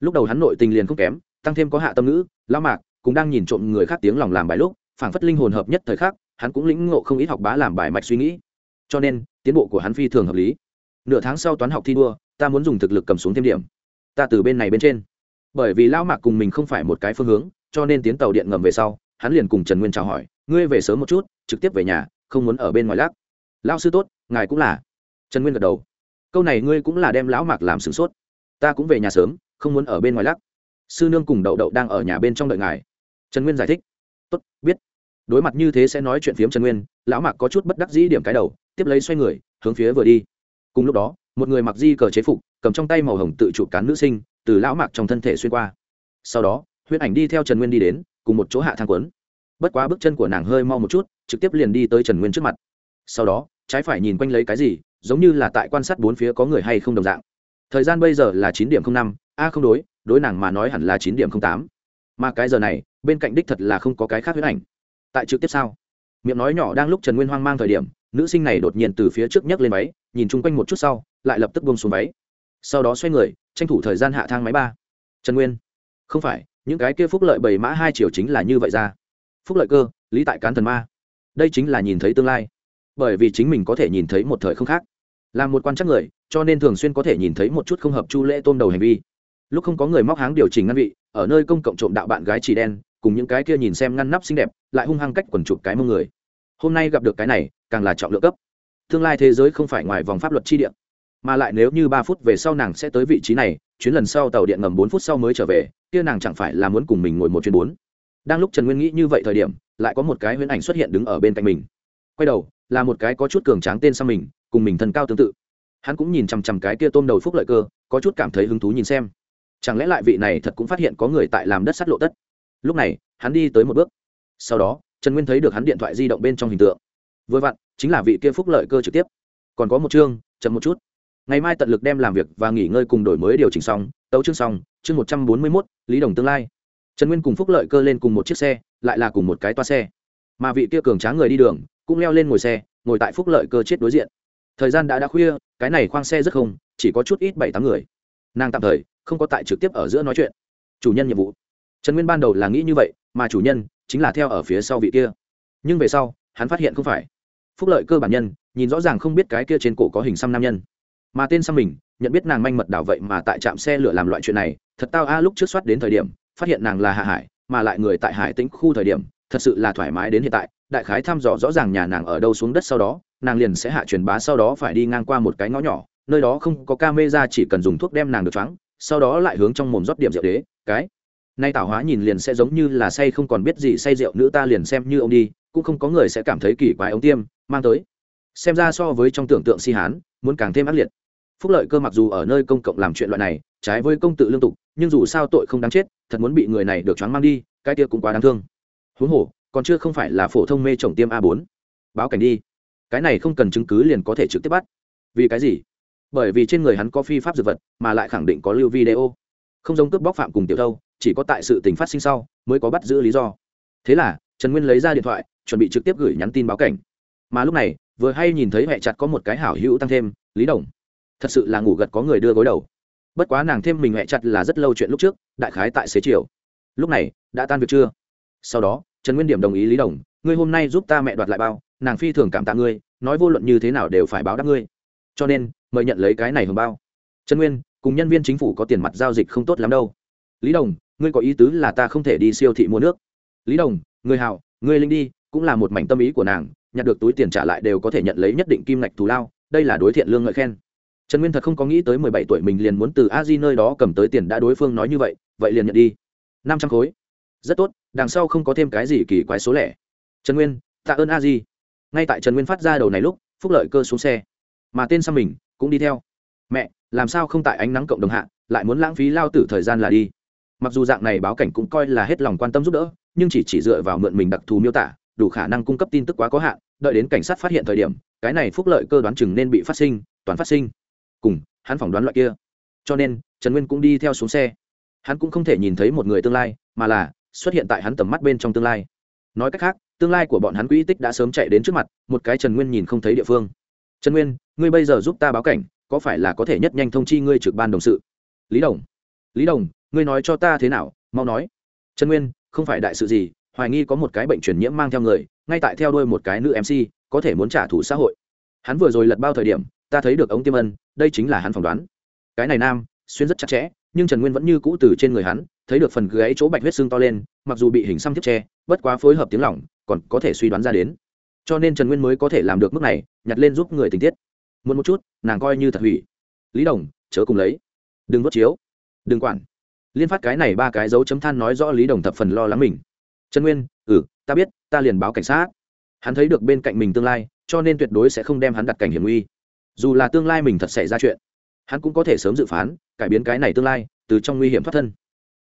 Lúc đầu hắn nội tình liền không kém, tăng thêm có hạ tâm ngữ, lão mạc cũng đang nhìn trộm người khác tiếng lòng làm bài lúc, phảng phất linh hồn hợp nhất thời khắc, hắn cũng lĩnh ngộ không ít học bá làm bài mạch suy nghĩ. Cho nên, tiến bộ của hắn phi thường hợp lý. Nửa tháng sau toán học thi đua, ta muốn dùng thực lực cầm xuống thêm điểm. Ta từ bên này bên trên. Bởi vì lão mạc cùng mình không phải một cái phương hướng, cho nên tiến tàu điện ngầm về sau, hắn liền cùng trần nguyên chào hỏi, ngươi về sớm một chút, trực tiếp về nhà, không muốn ở bên ngoài lác lão sư tốt, ngài cũng là. Trần nguyên gật đầu. Câu này ngươi cũng là đem lão mạc làm sửng sốt. Ta cũng về nhà sớm, không muốn ở bên ngoài lắc. Sư nương cùng đậu đậu đang ở nhà bên trong đợi ngài trần nguyên giải thích. Tốt, biết. Đối mặt như thế sẽ nói chuyện phiếm trần nguyên, lão mạc có chút bất đắc dĩ điểm cái đầu, tiếp lấy xoay người, hướng phía vừa đi. Cùng lúc đó, một người mặc di cờ chế phục, cầm trong tay màu hồng tự chụp cán nữ sinh, từ lão mạc trong thân thể xuyên qua. Sau đó huyễn ảnh đi theo trần nguyên đi đến, cùng một chỗ hạ thang quấn. Bất quá bước chân của nàng hơi mau một chút, trực tiếp liền đi tới trần nguyên trước mặt. Sau đó, trái phải nhìn quanh lấy cái gì, giống như là tại quan sát bốn phía có người hay không đồng dạng. Thời gian bây giờ là chín điểm năm, a không đối đối nàng mà nói hẳn là chín điểm tám. Mà cái giờ này bên cạnh đích thật là không có cái khác huyết ảnh. Tại trực tiếp sao? Miệng nói nhỏ đang lúc trần nguyên hoang mang thời điểm, nữ sinh này đột nhiên từ phía trước nhấc lên máy nhìn chung quanh một chút sau, lại lập tức buông xuống máy sau đó xoay người, tranh thủ thời gian hạ thang máy ba. Trần nguyên, không phải, những cái kia phúc lợi bảy mã hai triệu chính là như vậy ra. Phúc lợi cơ, lý tại cán thần ma. Đây chính là nhìn thấy tương lai. Bởi vì chính mình có thể nhìn thấy một thời không khác. Là một quan chắc người, cho nên thường xuyên có thể nhìn thấy một chút không hợp chu lễ tôn đầu hành vi. Lúc không có người móc háng điều chỉnh ngăn vị, ở nơi công cộng trộm đạo bạn gái chỉ đen cùng những cái kia nhìn xem ngăn nắp xinh đẹp, lại hung hăng cách quần chụp cái mông người. Hôm nay gặp được cái này, càng là trọng lượng cấp. Tương lai thế giới không phải ngoài vòng pháp luật chi điện mà lại nếu như ba phút về sau nàng sẽ tới vị trí này, chuyến lần sau tàu điện ngầm bốn phút sau mới trở về, kia nàng chẳng phải là muốn cùng mình ngồi một chuyến bốn. Đang lúc trần nguyên nghĩ như vậy thời điểm, lại có một cái huyễn ảnh xuất hiện đứng ở bên cạnh mình. Quay đầu, là một cái có chút cường tráng tên sang mình, cùng mình thân cao tương tự. Hắn cũng nhìn chằm chằm cái kia tôm đầu phúc lợi cơ, có chút cảm thấy hứng thú nhìn xem. Chẳng lẽ lại vị này thật cũng phát hiện có người tại làm đất sắt lộ tất? Lúc này, hắn đi tới một bước. Sau đó, trần nguyên thấy được hắn điện thoại di động bên trong hình tượng. Vừa vặn, chính là vị kia phúc lợi cơ trực tiếp. Còn có một chương, chậm một chút. Ngày mai tận lực đem làm việc và nghỉ ngơi cùng đổi mới điều chỉnh xong, tấu chương xong, chương một trăm bốn mươi mốt, lý đồng tương lai. Trần nguyên cùng phúc lợi cơ lên cùng một chiếc xe, lại là cùng một cái toa xe. Mà vị kia cường tráng người đi đường, cũng leo lên ngồi xe, ngồi tại phúc lợi cơ chết đối diện. Thời gian đã đã khuya, cái này khoang xe rất không, chỉ có chút ít bảy tám người. Nàng tạm thời không có tại trực tiếp ở giữa nói chuyện. Chủ nhân nhiệm vụ trần nguyên ban đầu là nghĩ như vậy mà chủ nhân chính là theo ở phía sau vị kia. Nhưng về sau hắn phát hiện không phải. Phúc lợi cơ bản nhân nhìn rõ ràng không biết cái kia trên cổ có hình xăm nam nhân. Mà tên xăm mình nhận biết nàng manh mật đảo vậy mà tại trạm xe lửa làm loại chuyện này thật tao a lúc trước soát đến thời điểm phát hiện nàng là hạ hải mà lại người tại hải tĩnh khu thời điểm thật sự là thoải mái đến hiện tại đại khái thăm dò rõ ràng nhà nàng ở đâu xuống đất sau đó nàng liền sẽ hạ truyền bá sau đó phải đi ngang qua một cái ngõ nhỏ nơi đó không có ca mê ra chỉ cần dùng thuốc đem nàng được trắng, sau đó lại hướng trong mồm rót điểm rượu đế cái nay tảo hóa nhìn liền sẽ giống như là say không còn biết gì, say rượu nữ ta liền xem như ông đi, cũng không có người sẽ cảm thấy kỳ quái ống tiêm, mang tới. Xem ra so với trong tưởng tượng si hán, muốn càng thêm ác liệt. Phúc lợi cơ mặc dù ở nơi công cộng làm chuyện loại này, trái với công tự lương tục, nhưng dù sao tội không đáng chết, thật muốn bị người này được choáng mang đi, cái kia cũng quá đáng thương. Huống hồ, còn chưa không phải là phổ thông mê trồng tiêm a bốn. Báo cảnh đi. Cái này không cần chứng cứ liền có thể trực tiếp bắt. Vì cái gì? Bởi vì trên người hắn có phi pháp dược vật, mà lại khẳng định có lưu video. Không giống cướp bóc phạm cùng tiểu thâu chỉ có tại sự tình phát sinh sau mới có bắt giữ lý do. Thế là, trần nguyên lấy ra điện thoại, chuẩn bị trực tiếp gửi nhắn tin báo cảnh. Mà lúc này, vừa hay nhìn thấy mẹ chặt có một cái hảo hữu tăng thêm, lý đồng. Thật sự là ngủ gật có người đưa gối đầu. Bất quá nàng thêm mình mẹ chặt là rất lâu chuyện lúc trước, đại khái tại xế chiều. Lúc này, đã tan việc chưa? Sau đó, trần nguyên điểm đồng ý lý đồng, ngươi hôm nay giúp ta mẹ đoạt lại bao, nàng phi thường cảm tạ ngươi, nói vô luận như thế nào đều phải báo đáp ngươi. Cho nên, mời nhận lấy cái này hưởng bao. Trần nguyên, cùng nhân viên chính phủ có tiền mặt giao dịch không tốt lắm đâu. Lý đồng ngươi có ý tứ là ta không thể đi siêu thị mua nước. Lý đồng người hào ngươi linh đi, cũng là một mảnh tâm ý của nàng, nhặt được túi tiền trả lại đều có thể nhận lấy nhất định kim ngạch thù lao, đây là đối thiện lương ngợi khen. Trần nguyên thật không có nghĩ tới mười bảy tuổi mình liền muốn từ a di nơi đó cầm tới tiền đã đối phương nói như vậy vậy liền nhận đi. Năm trăm khối. Rất tốt, đằng sau không có thêm cái gì kỳ quái số lẻ. Trần nguyên, tạ ơn a di. Ngay tại trần nguyên phát ra đầu này lúc, phúc lợi cơ xuống xe. Mà tên sang mình cũng đi theo. Mẹ, làm sao không tại ánh nắng cộng đồng hạ, lại muốn lãng phí lao tử thời gian là đi mặc dù dạng này báo cảnh cũng coi là hết lòng quan tâm giúp đỡ, nhưng chỉ chỉ dựa vào mượn mình đặc thù miêu tả, đủ khả năng cung cấp tin tức quá có hạn, đợi đến cảnh sát phát hiện thời điểm, cái này phúc lợi cơ đoán chừng nên bị phát sinh, toàn phát sinh. Cùng, hắn phỏng đoán loại kia. Cho nên, trần nguyên cũng đi theo xuống xe. Hắn cũng không thể nhìn thấy một người tương lai, mà là xuất hiện tại hắn tầm mắt bên trong tương lai. Nói cách khác, tương lai của bọn hắn quỹ tích đã sớm chạy đến trước mặt, một cái trần nguyên nhìn không thấy địa phương. Trần nguyên, ngươi bây giờ giúp ta báo cảnh, có phải là có thể nhất nhanh thông chi ngươi trực ban đồng sự? Lý đồng lý đồng ngươi nói cho ta thế nào, mau nói. Trần nguyên, không phải đại sự gì, hoài nghi có một cái bệnh truyền nhiễm mang theo người, ngay tại theo đuôi một cái nữ mc có thể muốn trả thù xã hội. Hắn vừa rồi lật bao thời điểm, ta thấy được ống tiêm ân, đây chính là hắn phỏng đoán. Cái này nam, xuyên rất chặt chẽ, nhưng trần nguyên vẫn như cũ từ trên người hắn, thấy được phần gáy chỗ bạch huyết xương to lên, mặc dù bị hình xăm tiếp che, bất quá phối hợp tiếng lỏng, còn có thể suy đoán ra đến. Cho nên trần nguyên mới có thể làm được mức này, nhặt lên giúp người tình tiết. Muốn một chút, nàng coi như thật hủy. Lý đồng, chớ cùng lấy. Đừng vớt chiếu. Đừng quản liên phát cái này ba cái dấu chấm than nói rõ lý đồng thập phần lo lắng mình. Trần nguyên ừ ta biết, ta liền báo cảnh sát. Hắn thấy được bên cạnh mình tương lai, cho nên tuyệt đối sẽ không đem hắn đặt cảnh hiểm nguy. Dù là tương lai mình thật xảy ra chuyện, hắn cũng có thể sớm dự phán, cải biến cái này tương lai, từ trong nguy hiểm thoát thân.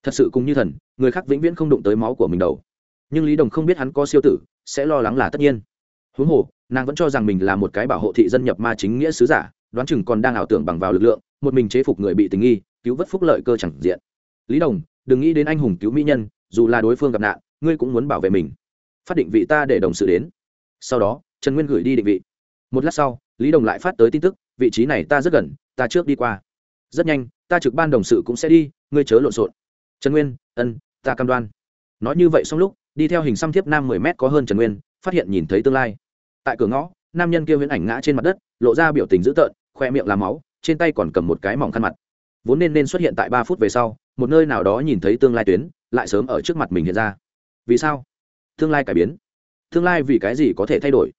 Thật sự cũng như thần, người khác vĩnh viễn không đụng tới máu của mình đầu nhưng lý đồng không biết hắn có siêu tử, sẽ lo lắng là tất nhiên. Huống hồ, nàng vẫn cho rằng mình là một cái bảo hộ thị dân nhập ma chính nghĩa sứ giả, đoán chừng còn đang ảo tưởng bằng vào lực lượng, một mình chế phục người bị tình nghi, cứu vớt phúc lợi cơ chẳng diện lý đồng, đừng nghĩ đến anh hùng cứu mỹ nhân, dù là đối phương gặp nạn, ngươi cũng muốn bảo vệ mình. Phát định vị ta để đồng sự đến. Sau đó, trần nguyên gửi đi định vị. Một lát sau, lý đồng lại phát tới tin tức, vị trí này ta rất gần, ta trước đi qua. Rất nhanh, ta trực ban đồng sự cũng sẽ đi, ngươi chớ lộn xộn. Trần nguyên, ân, ta cam đoan. Nói như vậy xong lúc, đi theo hình xăm thiếp nam mười mét có hơn trần nguyên, phát hiện nhìn thấy tương lai. Tại cửa ngõ, nam nhân kia huyễn ảnh ngã trên mặt đất, lộ ra biểu tình dữ tợn, khoe miệng làm máu, trên tay còn cầm một cái mỏng khăn mặt vốn nên nên xuất hiện tại ba phút về sau, một nơi nào đó nhìn thấy tương lai tuyến, lại sớm ở trước mặt mình hiện ra. Vì sao? Tương lai cải biến. Tương lai vì cái gì có thể thay đổi?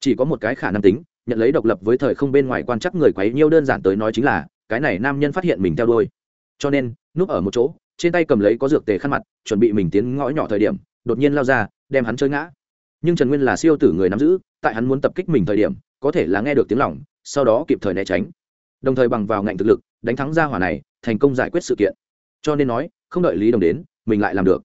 Chỉ có một cái khả năng tính, nhận lấy độc lập với thời không bên ngoài quan chắc người quấy nhiêu đơn giản tới nói chính là, cái này nam nhân phát hiện mình theo đôi cho nên, núp ở một chỗ, trên tay cầm lấy có dược tề khăn mặt, chuẩn bị mình tiến ngõ nhỏ thời điểm, đột nhiên lao ra, đem hắn chơi ngã. Nhưng trần nguyên là siêu tử người nắm giữ, tại hắn muốn tập kích mình thời điểm, có thể là nghe được tiếng lỏng sau đó kịp thời né tránh. Đồng thời bằng vào ngạnh thực lực đánh thắng ra hỏa này, thành công giải quyết sự kiện. Cho nên nói, không đợi lý đồng đến, mình lại làm được.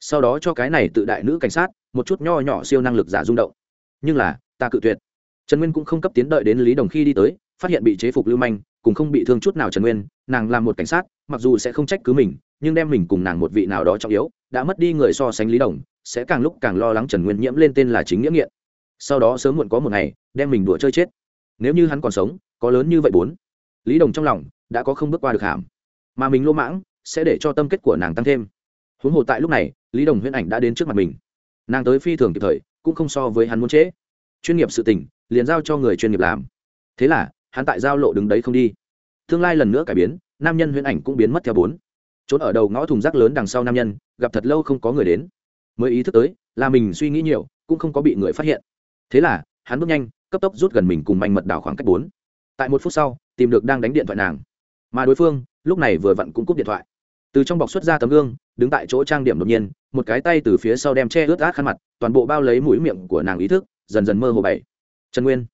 Sau đó cho cái này tự đại nữ cảnh sát, một chút nho nhỏ siêu năng lực giả rung động. Nhưng là, ta cự tuyệt. Trần nguyên cũng không cấp tiến đợi đến lý đồng khi đi tới, phát hiện bị chế phục lưu manh, cùng không bị thương chút nào trần nguyên, nàng làm một cảnh sát, mặc dù sẽ không trách cứ mình, nhưng đem mình cùng nàng một vị nào đó trọng yếu, đã mất đi người so sánh lý đồng, sẽ càng lúc càng lo lắng trần nguyên nhiễm lên tên là chính nghĩa nghiện. Sau đó sớm muộn có một ngày, đem mình đùa chơi chết. Nếu như hắn còn sống, có lớn như vậy bốn. Lý đồng trong lòng đã có không bước qua được hàm. Mà mình lỗ mãng sẽ để cho tâm kết của nàng tăng thêm. Huống hồ tại lúc này, lý đồng huyễn ảnh đã đến trước mặt mình. Nàng tới phi thường kịp thời, cũng không so với hắn muốn trễ. Chuyên nghiệp sự tình, liền giao cho người chuyên nghiệp làm. Thế là, hắn tại giao lộ đứng đấy không đi. Tương lai lần nữa cải biến, nam nhân huyễn ảnh cũng biến mất theo bốn. Trốn ở đầu ngõ thùng rác lớn đằng sau nam nhân, gặp thật lâu không có người đến. Mới ý thức tới, là mình suy nghĩ nhiều, cũng không có bị người phát hiện. Thế là, hắn bước nhanh, cấp tốc rút gần mình cùng manh mật đảo khoảng cách bốn. Tại một phút sau, tìm được đang đánh điện thoại nàng mà đối phương lúc này vừa vặn cũng cúp điện thoại. Từ trong bọc xuất ra tấm gương, đứng tại chỗ trang điểm đột nhiên, một cái tay từ phía sau đem che ướt át khăn mặt, toàn bộ bao lấy mũi miệng của nàng ý thức, dần dần mơ hồ bảy. Trần nguyên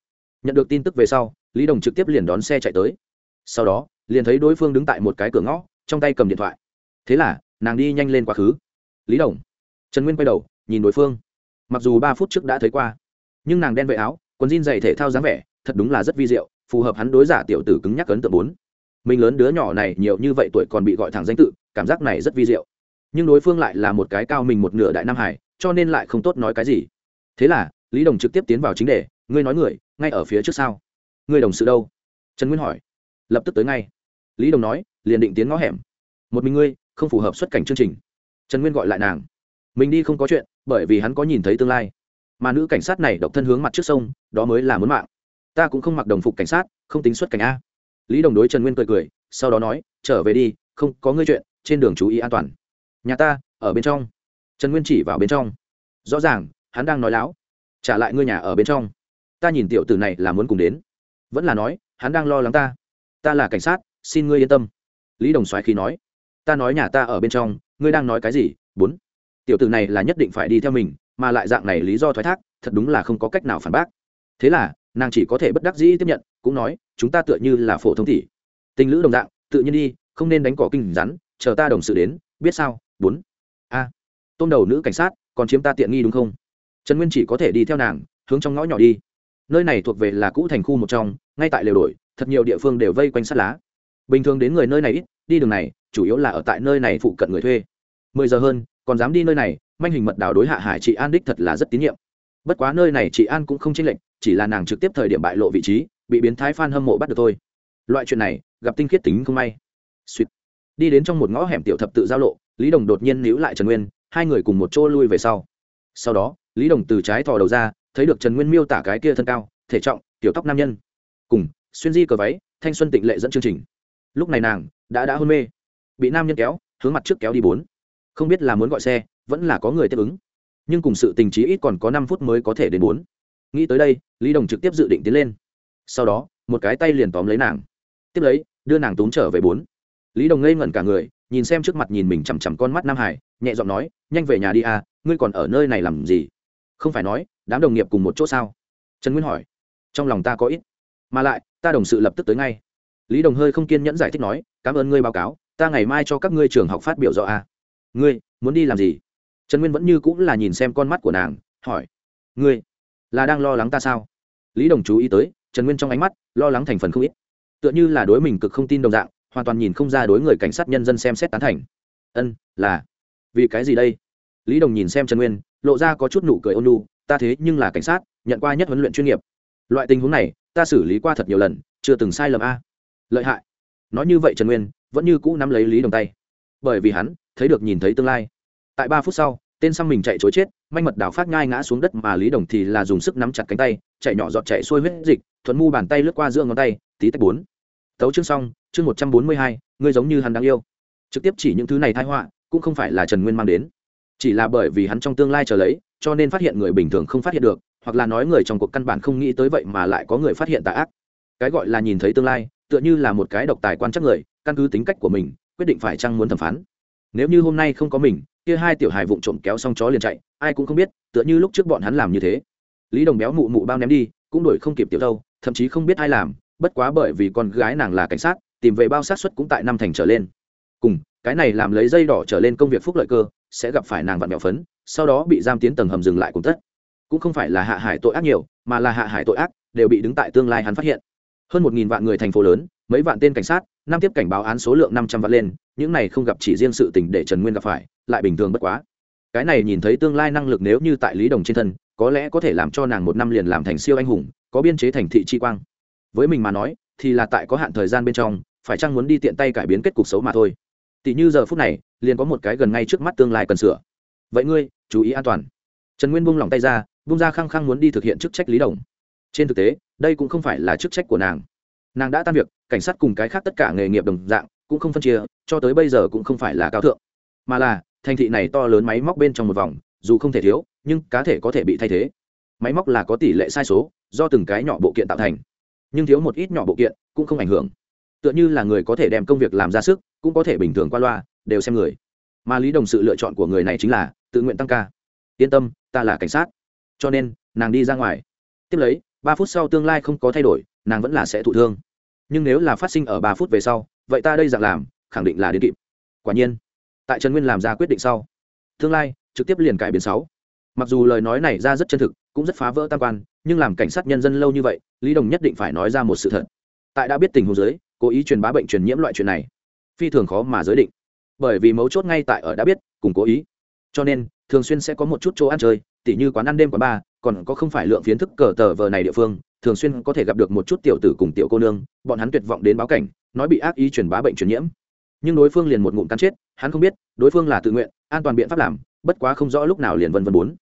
nhận được tin tức về sau, lý đồng trực tiếp liền đón xe chạy tới. Sau đó, liền thấy đối phương đứng tại một cái cửa ngõ, trong tay cầm điện thoại. Thế là, nàng đi nhanh lên quá khứ. Lý đồng. Trần nguyên quay đầu, nhìn đối phương. Mặc dù ba phút trước đã thấy qua, nhưng nàng đen vệ áo, quần jean dày thể thao dáng vẻ, thật đúng là rất vi diệu, phù hợp hắn đối giả tiểu tử cứng nhắc ấn tượng bốn mình lớn đứa nhỏ này nhiều như vậy tuổi còn bị gọi thẳng danh tự, cảm giác này rất vi diệu. Nhưng đối phương lại là một cái cao mình một nửa đại nam hải, cho nên lại không tốt nói cái gì. Thế là, lý đồng trực tiếp tiến vào chính đề, ngươi nói người, ngay ở phía trước sau ngươi đồng sự đâu? Trần nguyên hỏi. Lập tức tới ngay. Lý đồng nói, liền định tiến ngõ hẻm. Một mình ngươi, không phù hợp xuất cảnh chương trình. Trần nguyên gọi lại nàng. Mình đi không có chuyện, bởi vì hắn có nhìn thấy tương lai. Mà nữ cảnh sát này độc thân hướng mặt trước sông, đó mới là muốn mạng. Ta cũng không mặc đồng phục cảnh sát, không tính xuất cảnh a lý đồng đối trần nguyên cười cười, sau đó nói, trở về đi, không có ngươi chuyện, trên đường chú ý an toàn. Nhà ta, ở bên trong. Trần nguyên chỉ vào bên trong. Rõ ràng, hắn đang nói láo. Trả lại ngươi nhà ở bên trong. Ta nhìn tiểu tử này là muốn cùng đến. Vẫn là nói, hắn đang lo lắng ta. Ta là cảnh sát, xin ngươi yên tâm. Lý đồng soái khi nói. Ta nói nhà ta ở bên trong, ngươi đang nói cái gì? Bốn. Tiểu tử này là nhất định phải đi theo mình, mà lại dạng này lý do thoái thác, thật đúng là không có cách nào phản bác. Thế là, nàng chỉ có thể bất đắc dĩ tiếp nhận, cũng nói chúng ta tựa như là phổ thông tỷ. Tình lữ đồng dạng tự nhiên đi không nên đánh cỏ kinh rắn chờ ta đồng sự đến biết sao? Bốn. A. À, đầu nữ cảnh sát còn chiếm ta tiện nghi đúng không? Trần nguyên chỉ có thể đi theo nàng hướng trong ngõ nhỏ đi. Nơi này thuộc về là cũ thành khu một trong ngay tại lều đổi thật nhiều địa phương đều vây quanh sát lá. Bình thường đến người nơi này ít đi đường này chủ yếu là ở tại nơi này phụ cận người thuê. Mười giờ hơn còn dám đi nơi này manh hình mật đảo đối hạ hải chị an đích thật là rất tín nhiệm. Bất quá nơi này chị an cũng không chênh lệch chỉ là nàng trực tiếp thời điểm bại lộ vị trí bị biến thái f hâm mộ bắt được thôi. Loại chuyện này, gặp tinh khiết tính không may. Suýt đi đến trong một ngõ hẻm tiểu thập tự giao lộ, lý đồng đột nhiên níu lại trần nguyên, hai người cùng một chỗ lui về sau. Sau đó, lý đồng từ trái thò đầu ra, thấy được trần nguyên miêu tả cái kia thân cao, thể trọng, tiểu tóc nam nhân. Cùng, xuyên di cờ váy, thanh xuân tịnh lệ dẫn chương trình. Lúc này nàng, đã đã hôn mê. Bị nam nhân kéo, hướng mặt trước kéo đi bốn. Không biết là muốn gọi xe, vẫn là có người tiếp ứng. Nhưng cùng sự tình trí ít còn có năm phút mới có thể đến bốn. Nghĩ tới đây, lý đồng trực tiếp dự định tiến lên sau đó, một cái tay liền tóm lấy nàng. Tiếp lấy, đưa nàng túm trở về bốn. Lý đồng ngây ngẩn cả người, nhìn xem trước mặt nhìn mình chằm chằm con mắt nam hải, nhẹ giọng nói, nhanh về nhà đi à ngươi còn ở nơi này làm gì? Không phải nói, đám đồng nghiệp cùng một chỗ sao? Trần nguyên hỏi. Trong lòng ta có ít, mà lại, ta đồng sự lập tức tới ngay. Lý đồng hơi không kiên nhẫn giải thích nói, cảm ơn ngươi báo cáo, ta ngày mai cho các ngươi trường học phát biểu rõ a ngươi, muốn đi làm gì? Trần nguyên vẫn như cũng là nhìn xem con mắt của nàng, hỏi. Ngươi, là đang lo lắng ta sao? Lý đồng chú ý tới trần nguyên trong ánh mắt, lo lắng thành phần không ít. Tựa như là đối mình cực không tin đồng dạng, hoàn toàn nhìn không ra đối người cảnh sát nhân dân xem xét tán thành. Ân, là. Vì cái gì đây? Lý đồng nhìn xem trần nguyên, lộ ra có chút nụ cười ôn lu ta thế nhưng là cảnh sát, nhận qua nhất huấn luyện chuyên nghiệp. Loại tình huống này, ta xử lý qua thật nhiều lần, chưa từng sai lầm a. Lợi hại. Nói như vậy trần nguyên, vẫn như cũ nắm lấy lý đồng tay. Bởi vì hắn, thấy được nhìn thấy tương lai. Tại ba phút sau, tên xăm mình chạy chối chết, manh mật đảo phát ngai ngã xuống đất mà lý đồng thì là dùng sức nắm chặt cánh tay, chạy nhỏ giọt chạy xuôi huyết dịch thuận mu bàn tay lướt qua giữa ngón tay, tí tách bốn. Tấu chương xong, chương một trăm bốn mươi hai, ngươi giống như hắn đáng yêu. Trực tiếp chỉ những thứ này thai họa, cũng không phải là trần nguyên mang đến. Chỉ là bởi vì hắn trong tương lai chờ lấy, cho nên phát hiện người bình thường không phát hiện được, hoặc là nói người trong cuộc căn bản không nghĩ tới vậy mà lại có người phát hiện tà ác. Cái gọi là nhìn thấy tương lai, tựa như là một cái độc tài quan chắc người, căn cứ tính cách của mình, quyết định phải chăng muốn thẩm phán. Nếu như hôm nay không có mình, kia hai tiểu hài vụng trộm kéo xong chó liền chạy, ai cũng không biết, tựa như lúc trước bọn hắn làm như thế. Lý đồng béo mụ mụ bao ném đi, cũng đổi không kịp tiểu đâu thậm chí không biết ai làm, bất quá bởi vì con gái nàng là cảnh sát, tìm về bao sát xuất cũng tại năm thành trở lên. Cùng, cái này làm lấy dây đỏ trở lên công việc phúc lợi cơ, sẽ gặp phải nàng vặn mẹo phấn, sau đó bị giam tiến tầng hầm dừng lại cùng tất cũng không phải là hạ hải tội ác nhiều, mà là hạ hải tội ác, đều bị đứng tại tương lai hắn phát hiện. Hơn một nghìn vạn người thành phố lớn, mấy vạn tên cảnh sát, năm tiếp cảnh báo án số lượng năm trăm vạn lên, những này không gặp chỉ riêng sự tình để trần nguyên gặp phải, lại bình thường bất quá. Cái này nhìn thấy tương lai năng lực nếu như tại lý đồng trên thân, có lẽ có thể làm cho nàng một năm liền làm thành siêu anh hùng có biên chế thành thị chi quang. Với mình mà nói, thì là tại có hạn thời gian bên trong, phải chăng muốn đi tiện tay cải biến kết cục xấu mà thôi. Tỷ như giờ phút này, liền có một cái gần ngay trước mắt tương lai cần sửa. Vậy ngươi, chú ý an toàn. Trần nguyên buông lỏng tay ra, buông ra khăng khăng muốn đi thực hiện chức trách lý đồng. Trên thực tế, đây cũng không phải là chức trách của nàng. Nàng đã tan việc, cảnh sát cùng cái khác tất cả nghề nghiệp đồng dạng, cũng không phân chia, cho tới bây giờ cũng không phải là cao thượng. Mà là, thành thị này to lớn máy móc bên trong một vòng, dù không thể thiếu, nhưng cá thể có thể bị thay thế máy móc là có tỷ lệ sai số, do từng cái nhỏ bộ kiện tạo thành. Nhưng thiếu một ít nhỏ bộ kiện cũng không ảnh hưởng. Tựa như là người có thể đem công việc làm ra sức, cũng có thể bình thường qua loa, đều xem người. Mà lý đồng sự lựa chọn của người này chính là tự nguyện tăng ca. Yên tâm, ta là cảnh sát. Cho nên, nàng đi ra ngoài. Tiếp lấy, ba phút sau tương lai không có thay đổi, nàng vẫn là sẽ thụ thương. Nhưng nếu là phát sinh ở ba phút về sau, vậy ta đây dạng làm, khẳng định là đến kịp. Quả nhiên, tại trần nguyên làm ra quyết định sau, tương lai trực tiếp liền cải biến sáu mặc dù lời nói này ra rất chân thực, cũng rất phá vỡ tam quan, nhưng làm cảnh sát nhân dân lâu như vậy, lý đồng nhất định phải nói ra một sự thật. Tại đã biết tình huống giới cố ý truyền bá bệnh truyền nhiễm loại chuyện này, phi thường khó mà giới định. Bởi vì mấu chốt ngay tại ở đã biết, cùng cố ý. Cho nên, thường xuyên sẽ có một chút chỗ ăn chơi, tỉ như quán ăn đêm quán bar, còn có không phải lượng phiến thức cờ tờ vờ này địa phương, thường xuyên có thể gặp được một chút tiểu tử cùng tiểu cô nương, bọn hắn tuyệt vọng đến báo cảnh, nói bị ác ý truyền bá bệnh truyền nhiễm. Nhưng đối phương liền một ngụm cắn chết, hắn không biết, đối phương là tự nguyện, an toàn biện pháp làm bất quá không rõ lúc nào liền vân vân bốn.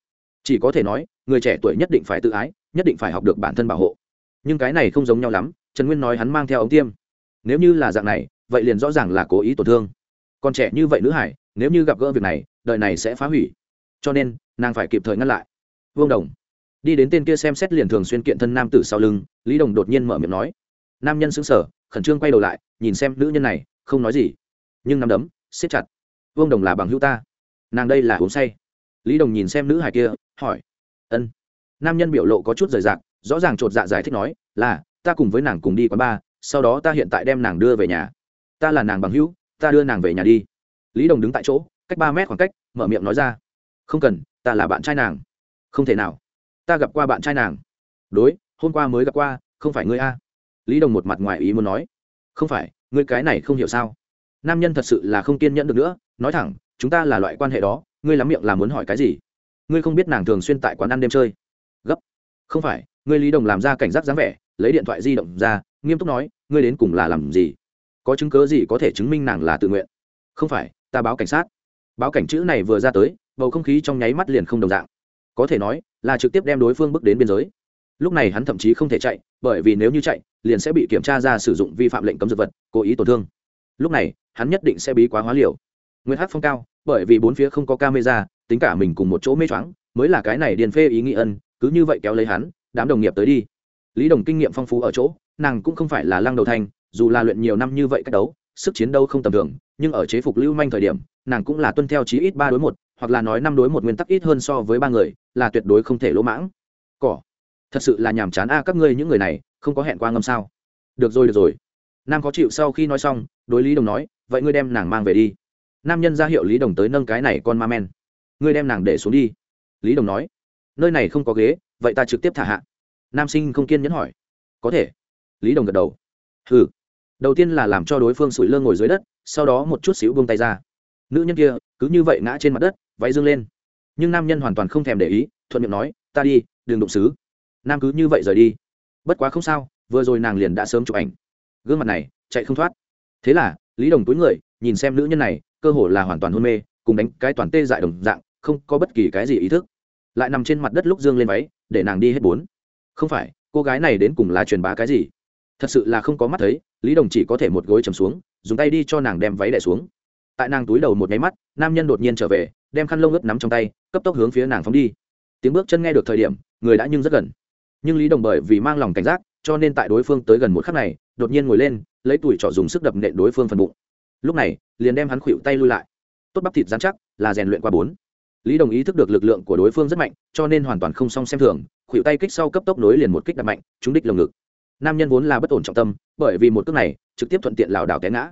Chỉ có thể nói, người trẻ tuổi nhất định phải tự ái, nhất định phải học được bản thân bảo hộ. Nhưng cái này không giống nhau lắm, trần nguyên nói hắn mang theo ống tiêm. Nếu như là dạng này, vậy liền rõ ràng là cố ý tổn thương. Còn trẻ như vậy nữ hải, nếu như gặp gỡ việc này, đời này sẽ phá hủy. Cho nên, nàng phải kịp thời ngăn lại. Vương đồng. Đi đến tên kia xem xét liền thường xuyên kiện thân nam tử sau lưng, lý đồng đột nhiên mở miệng nói. Nam nhân xứng sở khẩn trương quay đầu lại, nhìn xem nữ nhân này, không nói gì. Nhưng nắm đấm, siết chặt. Vương đồng là bằng hữu ta nàng đây là uống say. Lý đồng nhìn xem nữ hải kia, hỏi, ân. Nam nhân biểu lộ có chút rời rạc, rõ ràng chột dạ giải thích nói, là, ta cùng với nàng cùng đi quán bar, sau đó ta hiện tại đem nàng đưa về nhà. Ta là nàng bằng hữu, ta đưa nàng về nhà đi. Lý đồng đứng tại chỗ, cách ba mét khoảng cách, mở miệng nói ra, không cần, ta là bạn trai nàng. Không thể nào. Ta gặp qua bạn trai nàng. Đối, hôm qua mới gặp qua, không phải ngươi a. Lý đồng một mặt ngoài ý muốn nói, không phải, ngươi cái này không hiểu sao? Nam nhân thật sự là không kiên nhẫn được nữa, nói thẳng chúng ta là loại quan hệ đó, ngươi lắm miệng là muốn hỏi cái gì? Ngươi không biết nàng thường xuyên tại quán ăn đêm chơi. Gấp. Không phải, ngươi lý đồng làm ra cảnh giác dáng vẻ, lấy điện thoại di động ra, nghiêm túc nói, ngươi đến cùng là làm gì? Có chứng cớ gì có thể chứng minh nàng là tự nguyện? Không phải, ta báo cảnh sát. Báo cảnh chữ này vừa ra tới, bầu không khí trong nháy mắt liền không đồng dạng. Có thể nói, là trực tiếp đem đối phương bước đến biên giới. Lúc này hắn thậm chí không thể chạy, bởi vì nếu như chạy, liền sẽ bị kiểm tra ra sử dụng vi phạm lệnh cấm dược vật, cố ý tổn thương. Lúc này, hắn nhất định sẽ bí quá hóa liều nguyên hát phong cao, bởi vì bốn phía không có camera, tính cả mình cùng một chỗ mê choáng, mới là cái này điền phê ý nghĩ ân, cứ như vậy kéo lấy hắn, đám đồng nghiệp tới đi. Lý đồng kinh nghiệm phong phú ở chỗ, nàng cũng không phải là lăng đầu thanh dù là luyện nhiều năm như vậy cách đấu, sức chiến đấu không tầm thường, nhưng ở chế phục lưu manh thời điểm, nàng cũng là tuân theo chí ít ba đối một, hoặc là nói năm đối một nguyên tắc ít hơn so với ba người, là tuyệt đối không thể lỗ mãng. Cỏ, thật sự là nhàm chán a, các ngươi những người này, không có hẹn qua ngâm sao? Được rồi được rồi. Nam khó chịu sau khi nói xong, đối lý đồng nói, vậy ngươi đem nàng mang về đi nam nhân ra hiệu lý đồng tới nâng cái này con ma men. Ngươi đem nàng để xuống đi. Lý đồng nói. Nơi này không có ghế, vậy ta trực tiếp thả hạ. Nam sinh không kiên nhẫn hỏi. Có thể. Lý đồng gật đầu. Hừ. Đầu tiên là làm cho đối phương sủi lơ ngồi dưới đất, sau đó một chút xíu buông tay ra. Nữ nhân kia, cứ như vậy ngã trên mặt đất, váy dương lên. Nhưng nam nhân hoàn toàn không thèm để ý, thuận miệng nói, ta đi, đừng đụng xứ. Nam cứ như vậy rời đi. Bất quá không sao, vừa rồi nàng liền đã sớm chụp ảnh. Gương mặt này, chạy không thoát. Thế là, lý đồng túi người, nhìn xem nữ nhân này cơ hồ là hoàn toàn hôn mê, cùng đánh cái toàn tê dại đồng dạng, không có bất kỳ cái gì ý thức. Lại nằm trên mặt đất lúc dương lên váy, để nàng đi hết bốn. Không phải, cô gái này đến cùng là truyền bá cái gì? Thật sự là không có mắt thấy, lý đồng chỉ có thể một gối chầm xuống, dùng tay đi cho nàng đem váy đẻ xuống. Tại nàng túi đầu một nháy mắt, nam nhân đột nhiên trở về, đem khăn lông ướt nắm trong tay, cấp tốc hướng phía nàng phóng đi. Tiếng bước chân nghe được thời điểm, người đã nhưng rất gần. Nhưng lý đồng bởi vì mang lòng cảnh giác, cho nên tại đối phương tới gần một khắc này, đột nhiên ngồi lên, lấy tuổi trọ dùng sức đập nện đối phương phần bụng lúc này, liền đem hắn khuỵu tay lui lại. Tốt bắp thịt dán chắc, là rèn luyện qua bốn. Lý đồng ý thức được lực lượng của đối phương rất mạnh, cho nên hoàn toàn không song xem thường, khuỵu tay kích sau cấp tốc nối liền một kích đập mạnh, trúng đích lồng ngực. Nam nhân vốn là bất ổn trọng tâm, bởi vì một cước này, trực tiếp thuận tiện lảo đảo té ngã.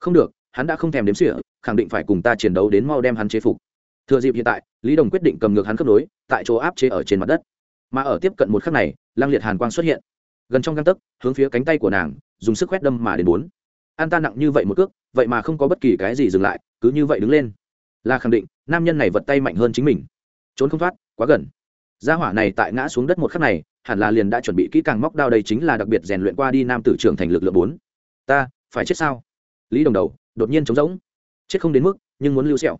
Không được, hắn đã không thèm đếm sỉa khẳng định phải cùng ta chiến đấu đến mau đem hắn chế phục. Thừa dịp hiện tại, lý đồng quyết định cầm ngược hắn cấp nối, tại chỗ áp chế ở trên mặt đất. Mà ở tiếp cận một khắc này lang liệt hàn quang xuất hiện. Gần trong găng tấc, hướng phía cánh tay của nàng, dùng sức quét đâm mà đến bốn. An ta nặng như vậy một cước vậy mà không có bất kỳ cái gì dừng lại, cứ như vậy đứng lên. Là khẳng định, nam nhân này vật tay mạnh hơn chính mình. Trốn không thoát, quá gần. Gia hỏa này tại ngã xuống đất một khắc này, hẳn là liền đã chuẩn bị kỹ càng móc đao đây chính là đặc biệt rèn luyện qua đi nam tử trưởng thành lực lượng bốn. Ta, phải chết sao? Lý đồng đầu, đột nhiên trống rỗng. Chết không đến mức, nhưng muốn lưu sẹo.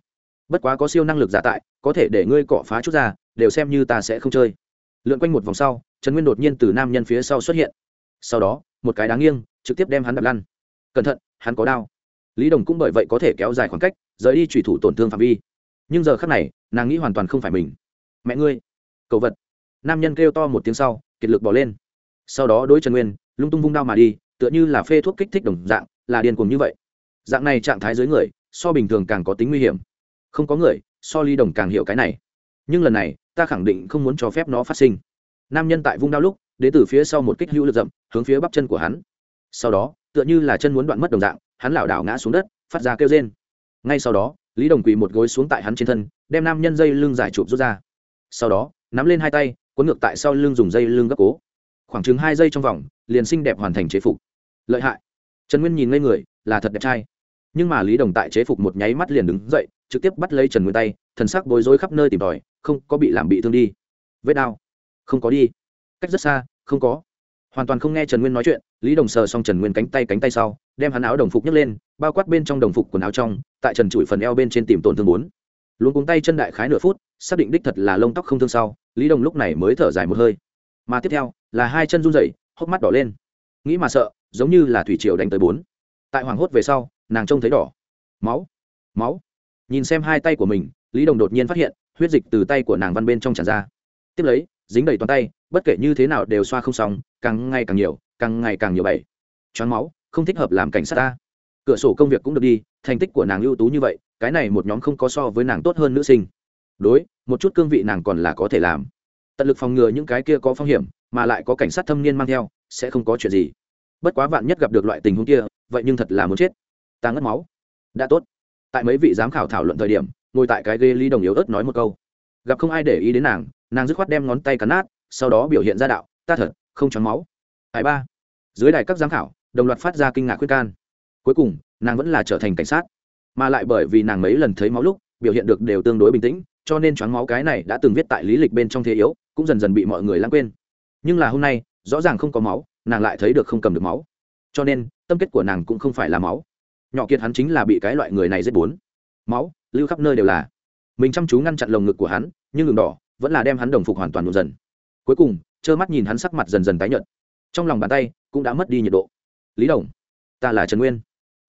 Bất quá có siêu năng lực giả tại, có thể để ngươi cọ phá chút ra, đều xem như ta sẽ không chơi. Lượn quanh một vòng sau, trần nguyên đột nhiên từ nam nhân phía sau xuất hiện. Sau đó, một cái đáng nghiêng, trực tiếp đem hắn đập lăn. Cẩn thận, hắn có đao lý đồng cũng bởi vậy có thể kéo dài khoảng cách, rời đi trùy thủ tổn thương phạm vi. Nhưng giờ khác này, nàng nghĩ hoàn toàn không phải mình. Mẹ ngươi, cậu vật. Nam nhân kêu to một tiếng sau, kiệt lực bỏ lên. Sau đó đối trần nguyên, lung tung vung đao mà đi, tựa như là phê thuốc kích thích đồng dạng, là điên cuồng như vậy. Dạng này trạng thái dưới người, so bình thường càng có tính nguy hiểm. Không có người, so ly đồng càng hiểu cái này. Nhưng lần này, ta khẳng định không muốn cho phép nó phát sinh. Nam nhân tại vung đao lúc, đến từ phía sau một kích hữu lực rậm, hướng phía bắp chân của hắn. Sau đó tựa như là chân muốn đoạn mất đồng dạng, hắn lảo đảo ngã xuống đất, phát ra kêu rên. Ngay sau đó, lý đồng quỳ một gối xuống tại hắn trên thân, đem nam nhân dây lưng giải chụp rút ra. Sau đó, nắm lên hai tay, cuốn ngược tại sau lưng dùng dây lưng gấp cố. Khoảng chừng hai giây trong vòng, liền xinh đẹp hoàn thành chế phục. Lợi hại. Trần nguyên nhìn ngây người, là thật đẹp trai. Nhưng mà lý đồng tại chế phục một nháy mắt liền đứng dậy, trực tiếp bắt lấy trần nguyên tay, thần sắc bối rối khắp nơi tìm tòi, không có bị làm bị thương đi. Vết đau. Không có đi. Cách rất xa, không có hoàn toàn không nghe trần nguyên nói chuyện, lý đồng sờ xong trần nguyên cánh tay cánh tay sau, đem hắn áo đồng phục nhấc lên, bao quát bên trong đồng phục quần áo trong, tại trần trụi phần eo bên trên tìm tổn thương bốn. Luôn cuống tay chân đại khái nửa phút, xác định đích thật là lông tóc không thương sau, lý đồng lúc này mới thở dài một hơi. Mà tiếp theo, là hai chân run rẩy, hốc mắt đỏ lên. Nghĩ mà sợ, giống như là thủy triều đánh tới bốn. Tại hoảng hốt về sau, nàng trông thấy đỏ. Máu máu. Nhìn xem hai tay của mình, lý đồng đột nhiên phát hiện, huyết dịch từ tay của nàng văn bên trong tràn ra. Tiếp lấy, dính đầy toàn tay, bất kể như thế nào đều xoa không xong càng ngày càng nhiều, càng ngày càng nhiều bảy choáng máu, không thích hợp làm cảnh sát ta. Cửa sổ công việc cũng được đi, thành tích của nàng ưu tú như vậy, cái này một nhóm không có so với nàng tốt hơn nữ sinh. Đối, một chút cương vị nàng còn là có thể làm. Tận lực phòng ngừa những cái kia có phong hiểm, mà lại có cảnh sát thâm niên mang theo, sẽ không có chuyện gì. Bất quá vạn nhất gặp được loại tình huống kia, vậy nhưng thật là muốn chết. Ta ngất máu. Đã tốt. Tại mấy vị giám khảo thảo luận thời điểm, ngồi tại cái ghê ly đồng yếu ớt nói một câu. Gặp không ai để ý đến nàng nàng dứt khoát đem ngón tay cắn nát, sau đó biểu hiện ra đạo, ta thật không choáng máu. Hải ba. Dưới đài các giám khảo, đồng loạt phát ra kinh ngạc khuyên can. Cuối cùng, nàng vẫn là trở thành cảnh sát. Mà lại bởi vì nàng mấy lần thấy máu lúc, biểu hiện được đều tương đối bình tĩnh, cho nên choáng máu cái này đã từng viết tại lý lịch bên trong thế yếu, cũng dần dần bị mọi người lãng quên. Nhưng là hôm nay, rõ ràng không có máu, nàng lại thấy được không cầm được máu. Cho nên, tâm kết của nàng cũng không phải là máu. Nhỏ kiệt hắn chính là bị cái loại người này giết bốn. Máu, lưu khắp nơi đều là. Mình chăm chú ngăn chặn lồng ngực của hắn, nhưng ngừng đỏ, vẫn là đem hắn đồng phục hoàn toàn một dần. Cuối cùng trơ mắt nhìn hắn sắc mặt dần dần tái nhợt. Trong lòng bàn tay cũng đã mất đi nhiệt độ. Lý đồng, ta là trần nguyên.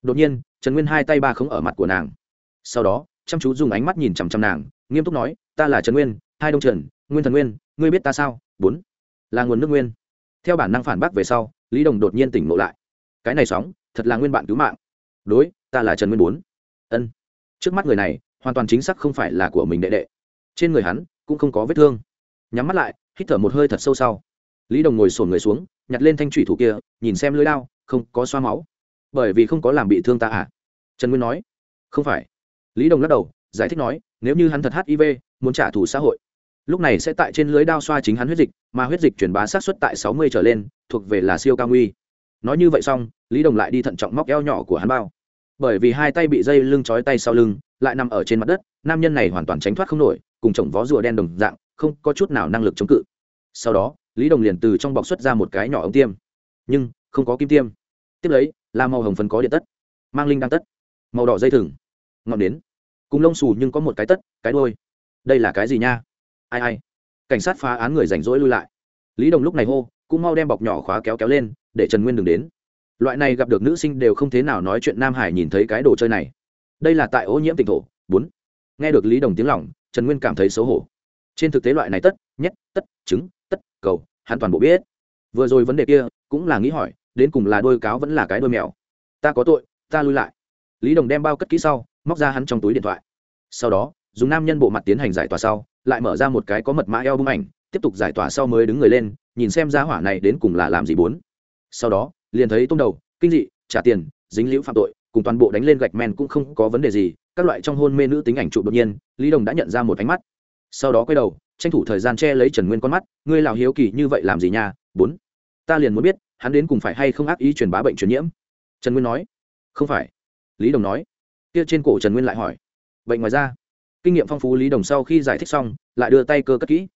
Đột nhiên, trần nguyên hai tay ba khống ở mặt của nàng. Sau đó, chăm chú dùng ánh mắt nhìn chằm chằm nàng, nghiêm túc nói, ta là trần nguyên, hai đông trần, nguyên thần nguyên, ngươi biết ta sao? Bốn, là nguồn nước nguyên. Theo bản năng phản bác về sau, lý đồng đột nhiên tỉnh ngộ lại. Cái này sóng, thật là nguyên bạn cứu mạng. Đối, ta là trần nguyên bốn. Ân. Trước mắt người này, hoàn toàn chính xác không phải là của mình đệ đệ. Trên người hắn cũng không có vết thương. Nhắm mắt lại hít thở một hơi thật sâu sau. Lý đồng ngồi sổn người xuống, nhặt lên thanh thủy thủ kia, nhìn xem lưới đao, không có xoa máu. Bởi vì không có làm bị thương ta à? Trần nguyên nói. Không phải. Lý đồng lắc đầu, giải thích nói, nếu như hắn thật hiv muốn trả thù xã hội. Lúc này sẽ tại trên lưới đao xoa chính hắn huyết dịch, mà huyết dịch truyền bá sát xuất tại sáu mươi trở lên, thuộc về là siêu cao nguy. Nói như vậy xong, lý đồng lại đi thận trọng móc eo nhỏ của hắn bao. Bởi vì hai tay bị dây lưng trói tay sau lưng, lại nằm ở trên mặt đất, nam nhân này hoàn toàn tránh thoát không nổi, cùng chồng vó rùa đen đồng dạng không có chút nào năng lực chống cự. Sau đó, lý đồng liền từ trong bọc xuất ra một cái nhỏ ống tiêm. Nhưng, không có kim tiêm. Tiếp lấy, là màu hồng phấn có điện tất. Mang linh đang tất. Màu đỏ dây thừng. Ngọn đến cùng lông xù nhưng có một cái tất, cái đôi đây là cái gì nha? Ai ai. Cảnh sát phá án người rảnh rỗi lui lại. Lý đồng lúc này hô, cũng mau đem bọc nhỏ khóa kéo kéo lên, để trần nguyên đừng đến. Loại này gặp được nữ sinh đều không thế nào nói chuyện nam hải nhìn thấy cái đồ chơi này. Đây là tại ô nhiễm tỉnh thổ. Bốn. Nghe được lý đồng tiếng lỏng trần nguyên cảm thấy xấu hổ trên thực tế loại này tất nhét tất, trứng, tất, cầu, hắn toàn bộ biết. Vừa rồi vấn đề kia cũng là nghĩ hỏi, đến cùng là đôi cáo vẫn là cái đôi mèo. Ta có tội, ta lui lại. Lý đồng đem bao cất kỹ sau, móc ra hắn trong túi điện thoại. Sau đó, dùng nam nhân bộ mặt tiến hành giải tỏa sau, lại mở ra một cái có mật mã eo bung ảnh, tiếp tục giải tỏa sau mới đứng người lên, nhìn xem giá hỏa này đến cùng là làm gì bốn. Sau đó, liền thấy tôm đầu, kinh dị, trả tiền, dính liễu phạm tội, cùng toàn bộ đánh lên gạch men cũng không có vấn đề gì, các loại trong hôn mê nữ tính ảnh trụ đột nhiên, lý đồng đã nhận ra một ánh mắt sau đó quay đầu, tranh thủ thời gian che lấy trần nguyên con mắt, ngươi lào hiếu kỳ như vậy làm gì nha? Bốn, ta liền muốn biết, hắn đến cùng phải hay không ác ý truyền bá bệnh truyền nhiễm? Trần nguyên nói. Không phải. Lý đồng nói. Kia trên cổ trần nguyên lại hỏi. Bệnh ngoài ra kinh nghiệm phong phú lý đồng sau khi giải thích xong, lại đưa tay cơ cất kỹ.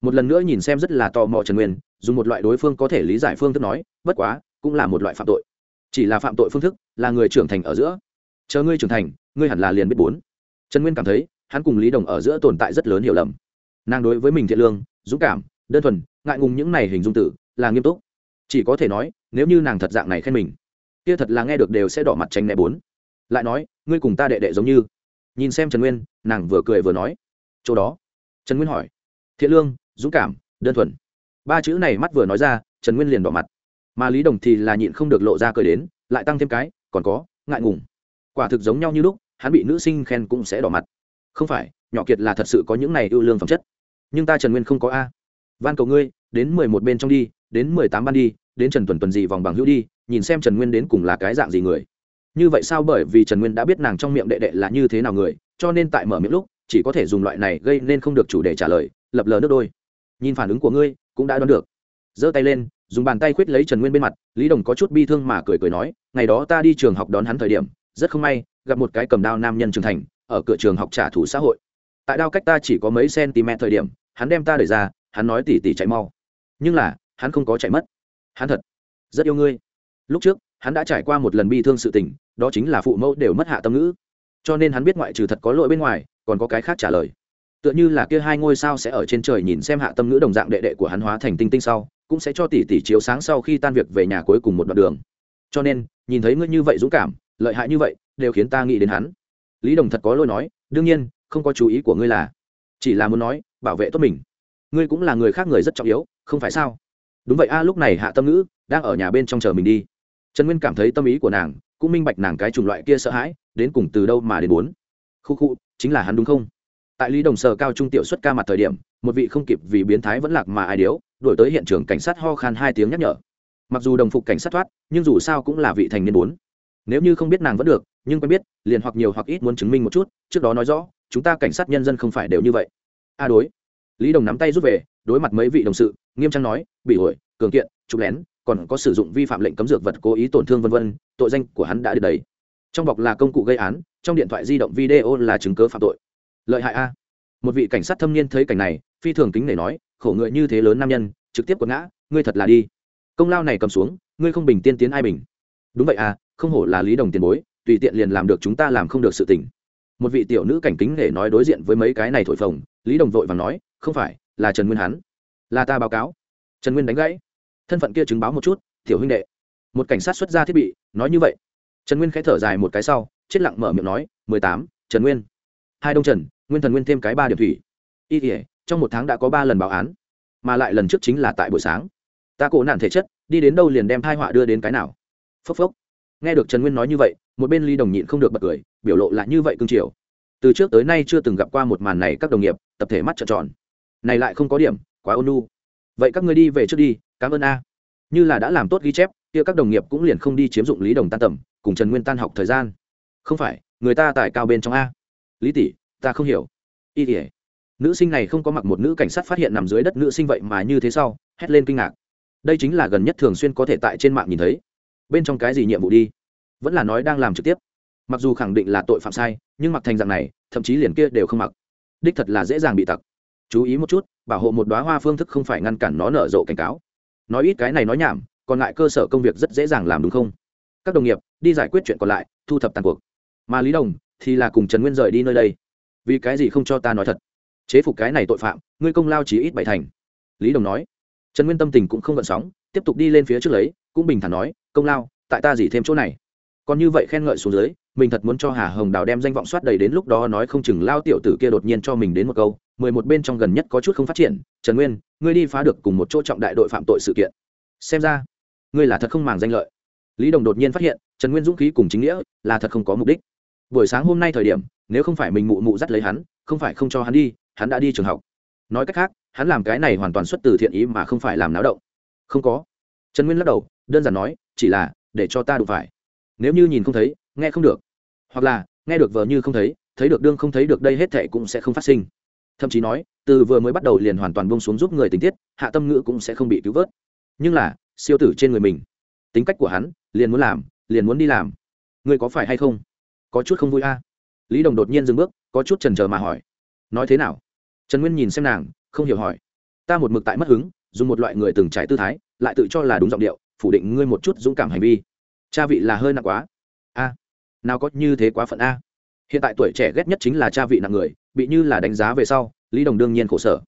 Một lần nữa nhìn xem rất là tò mò trần nguyên, dùng một loại đối phương có thể lý giải phương thức nói, bất quá, cũng là một loại phạm tội. Chỉ là phạm tội phương thức, là người trưởng thành ở giữa. Chờ ngươi trưởng thành, ngươi hẳn là liền biết bốn. Trần nguyên cảm thấy hắn cùng lý đồng ở giữa tồn tại rất lớn hiểu lầm. Nàng đối với mình thiện lương, dũng cảm, đơn thuần, ngại ngùng những này hình dung tử, là nghiêm túc. Chỉ có thể nói, nếu như nàng thật dạng này khen mình, kia thật là nghe được đều sẽ đỏ mặt tranh né bốn. Lại nói, ngươi cùng ta đệ đệ giống như. Nhìn xem trần nguyên, nàng vừa cười vừa nói. Chỗ đó, trần nguyên hỏi, thiện lương, dũng cảm, đơn thuần. Ba chữ này mắt vừa nói ra, trần nguyên liền đỏ mặt. Mà lý đồng thì là nhịn không được lộ ra cười đến, lại tăng thêm cái, còn có, ngại ngùng. Quả thực giống nhau như lúc, hắn bị nữ sinh khen cũng sẽ đỏ mặt không phải, nhỏ kiệt là thật sự có những này ưu lương phẩm chất. Nhưng ta trần nguyên không có a. Van cầu ngươi, đến mười một bên trong đi, đến mười tám ban đi, đến trần tuần tuần gì vòng bằng hữu đi, nhìn xem trần nguyên đến cùng là cái dạng gì người. Như vậy sao bởi vì trần nguyên đã biết nàng trong miệng đệ đệ là như thế nào người, cho nên tại mở miệng lúc, chỉ có thể dùng loại này gây nên không được chủ đề trả lời, lập lờ nước đôi. Nhìn phản ứng của ngươi, cũng đã đoán được. Giơ tay lên, dùng bàn tay khuyết lấy trần nguyên bên mặt, lý đồng có chút bi thương mà cười cười nói, ngày đó ta đi trường học đón hắn thời điểm, rất không may, gặp một cái cầm đao nam nhân trưởng thành ở cửa trường học trả thù xã hội. Tại đao cách ta chỉ có mấy cm thời điểm, hắn đem ta đẩy ra, hắn nói tỉ tỉ chạy mau. Nhưng là, hắn không có chạy mất. Hắn thật, rất yêu ngươi. Lúc trước, hắn đã trải qua một lần bi thương sự tình, đó chính là phụ mẫu đều mất hạ tâm ngữ. Cho nên hắn biết ngoại trừ thật có lỗi bên ngoài, còn có cái khác trả lời. Tựa như là kia hai ngôi sao sẽ ở trên trời nhìn xem hạ tâm ngữ đồng dạng đệ đệ của hắn hóa thành tinh tinh sau, cũng sẽ cho tỷ tỷ chiếu sáng sau khi tan việc về nhà cuối cùng một đoạn đường. Cho nên, nhìn thấy ngươi như vậy dũng cảm, lợi hại như vậy, đều khiến ta nghĩ đến hắn lý đồng thật có lỗi nói, đương nhiên, không có chú ý của ngươi là, chỉ là muốn nói, bảo vệ tốt mình. Ngươi cũng là người khác người rất trọng yếu, không phải sao? Đúng vậy a, lúc này hạ tâm ngữ đang ở nhà bên trong chờ mình đi. Trần nguyên cảm thấy tâm ý của nàng cũng minh bạch nàng cái chủng loại kia sợ hãi, đến cùng từ đâu mà đến bốn khu khu, chính là hắn đúng không? Tại lý đồng sở cao trung tiểu xuất ca mặt thời điểm, một vị không kịp vì biến thái vẫn lạc mà ai điếu đổi tới hiện trường cảnh sát ho khan hai tiếng nhắc nhở. Mặc dù đồng phục cảnh sát thoát, nhưng dù sao cũng là vị thành niên bốn. Nếu như không biết nàng vẫn được nhưng quen biết, liền hoặc nhiều hoặc ít muốn chứng minh một chút, trước đó nói rõ, chúng ta cảnh sát nhân dân không phải đều như vậy. A đối. Lý đồng nắm tay rút về, đối mặt mấy vị đồng sự, nghiêm trang nói, bị ổi cường kiện, trục lén, còn có sử dụng vi phạm lệnh cấm dược vật cố ý tổn thương vân vân, tội danh của hắn đã được đầy. Trong bọc là công cụ gây án, trong điện thoại di động video là chứng cớ phạm tội. Lợi hại a. Một vị cảnh sát thâm niên thấy cảnh này, phi thường kính nể nói, khổ người như thế lớn nam nhân, trực tiếp quật ngã, ngươi thật là đi. Công lao này cầm xuống, ngươi không bình tiên tiến ai bình. Đúng vậy à không hổ là lý đồng tiền bối tùy tiện liền làm được chúng ta làm không được sự tình. Một vị tiểu nữ cảnh kính để nói đối diện với mấy cái này thổi phồng, lý đồng vội và nói, không phải, là trần nguyên hắn. Là ta báo cáo. Trần nguyên đánh gãy. Thân phận kia chứng báo một chút, tiểu huynh đệ. Một cảnh sát xuất ra thiết bị, nói như vậy. Trần nguyên khẽ thở dài một cái sau, chết lặng mở miệng nói, mười tám, trần nguyên. Hai đông trần, nguyên thần nguyên thêm cái ba điểm thủy. Y thể trong một tháng đã có ba lần báo án, mà lại lần trước chính là tại buổi sáng. Ta cổ nạn thể chất, đi đến đâu liền đem thai họa đưa đến cái nào? Phốc phốc nghe được trần nguyên nói như vậy, một bên ly đồng nhịn không được bật cười, biểu lộ lại như vậy cương triều. Từ trước tới nay chưa từng gặp qua một màn này, các đồng nghiệp, tập thể mắt trợn tròn. Này lại không có điểm, quá ôn nu vậy các ngươi đi về trước đi, cảm ơn a. Như là đã làm tốt ghi chép, kia các đồng nghiệp cũng liền không đi chiếm dụng lý đồng tan tầm, cùng trần nguyên tan học thời gian. Không phải, người ta tại cao bên trong a. Lý tỷ, ta không hiểu. Y tỉa. Nữ sinh này không có mặc một nữ cảnh sát phát hiện nằm dưới đất nữ sinh vậy mà như thế sau, hét lên kinh ngạc. Đây chính là gần nhất thường xuyên có thể tại trên mạng nhìn thấy bên trong cái gì nhiệm vụ đi? Vẫn là nói đang làm trực tiếp. Mặc dù khẳng định là tội phạm sai, nhưng mặc thành dạng này, thậm chí liền kia đều không mặc. Đích thật là dễ dàng bị tặc. Chú ý một chút, bảo hộ một đoá hoa phương thức không phải ngăn cản nó nở rộ cảnh cáo. Nói ít cái này nói nhảm, còn lại cơ sở công việc rất dễ dàng làm đúng không? Các đồng nghiệp, đi giải quyết chuyện còn lại, thu thập tàn cuộc. Mà lý đồng thì là cùng trần nguyên rời đi nơi đây. Vì cái gì không cho ta nói thật? Chế phục cái này tội phạm, ngươi công lao chỉ ít bảy thành. Lý đồng nói. Trần nguyên tâm tình cũng không gợn sóng tiếp tục đi lên phía trước lấy, cũng bình thản nói, công lao, tại ta gì thêm chỗ này. Còn như vậy khen ngợi xuống dưới, mình thật muốn cho hà hồng đào đem danh vọng soát đầy đến lúc đó nói không chừng lao tiểu tử kia đột nhiên cho mình đến một câu, mười một bên trong gần nhất có chút không phát triển, trần nguyên, ngươi đi phá được cùng một chỗ trọng đại đội phạm tội sự kiện. Xem ra, ngươi là thật không màng danh lợi. Lý đồng đột nhiên phát hiện, trần nguyên dũng khí cùng chính nghĩa là thật không có mục đích. Buổi sáng hôm nay thời điểm, nếu không phải mình mụ mụ dắt lấy hắn, không phải không cho hắn đi, hắn đã đi trường học. Nói cách khác, hắn làm cái này hoàn toàn xuất từ thiện ý mà không phải làm náo động không có. Trần nguyên lắc đầu, đơn giản nói, chỉ là, để cho ta đụng phải. Nếu như nhìn không thấy, nghe không được. Hoặc là, nghe được vờ như không thấy thấy được đương không thấy được đây hết thệ cũng sẽ không phát sinh. Thậm chí nói, từ vừa mới bắt đầu liền hoàn toàn bông xuống giúp người tình tiết, hạ tâm ngữ cũng sẽ không bị cứu vớt. Nhưng là, siêu tử trên người mình. Tính cách của hắn, liền muốn làm, liền muốn đi làm. Ngươi có phải hay không? Có chút không vui a. Lý đồng đột nhiên dừng bước, có chút trần trờ mà hỏi. Nói thế nào? Trần nguyên nhìn xem nàng, không hiểu hỏi. Ta một mực tại mất hứng dùng một loại người từng trải tư thái, lại tự cho là đúng giọng điệu, phủ định ngươi một chút dũng cảm hành vi. Cha vị là hơi nặng quá. A, nào có như thế quá phận a. Hiện tại tuổi trẻ ghét nhất chính là cha vị nặng người, bị như là đánh giá về sau, lý đồng đương nhiên khổ sở.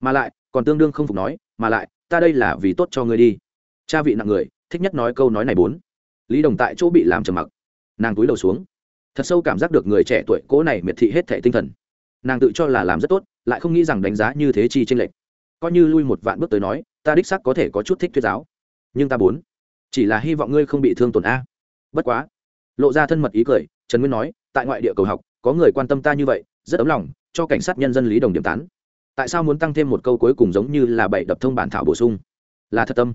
Mà lại, còn tương đương không phục nói, mà lại, ta đây là vì tốt cho ngươi đi. Cha vị nặng người, thích nhất nói câu nói này bốn. Lý đồng tại chỗ bị làm trầm mặc. Nàng túi đầu xuống. Thật sâu cảm giác được người trẻ tuổi cố này miệt thị hết thể tinh thần. Nàng tự cho là làm rất tốt, lại không nghĩ rằng đánh giá như thế chi tranh lệch coi như lui một vạn bước tới nói, ta đích sắc có thể có chút thích thuyết giáo. Nhưng ta bốn chỉ là hy vọng ngươi không bị thương tổn a. Bất quá. Lộ ra thân mật ý cười, trần nguyên nói, tại ngoại địa cầu học, có người quan tâm ta như vậy, rất ấm lòng, cho cảnh sát nhân dân lý đồng điểm tán. Tại sao muốn tăng thêm một câu cuối cùng giống như là bảy đập thông bản thảo bổ sung? Là thật tâm.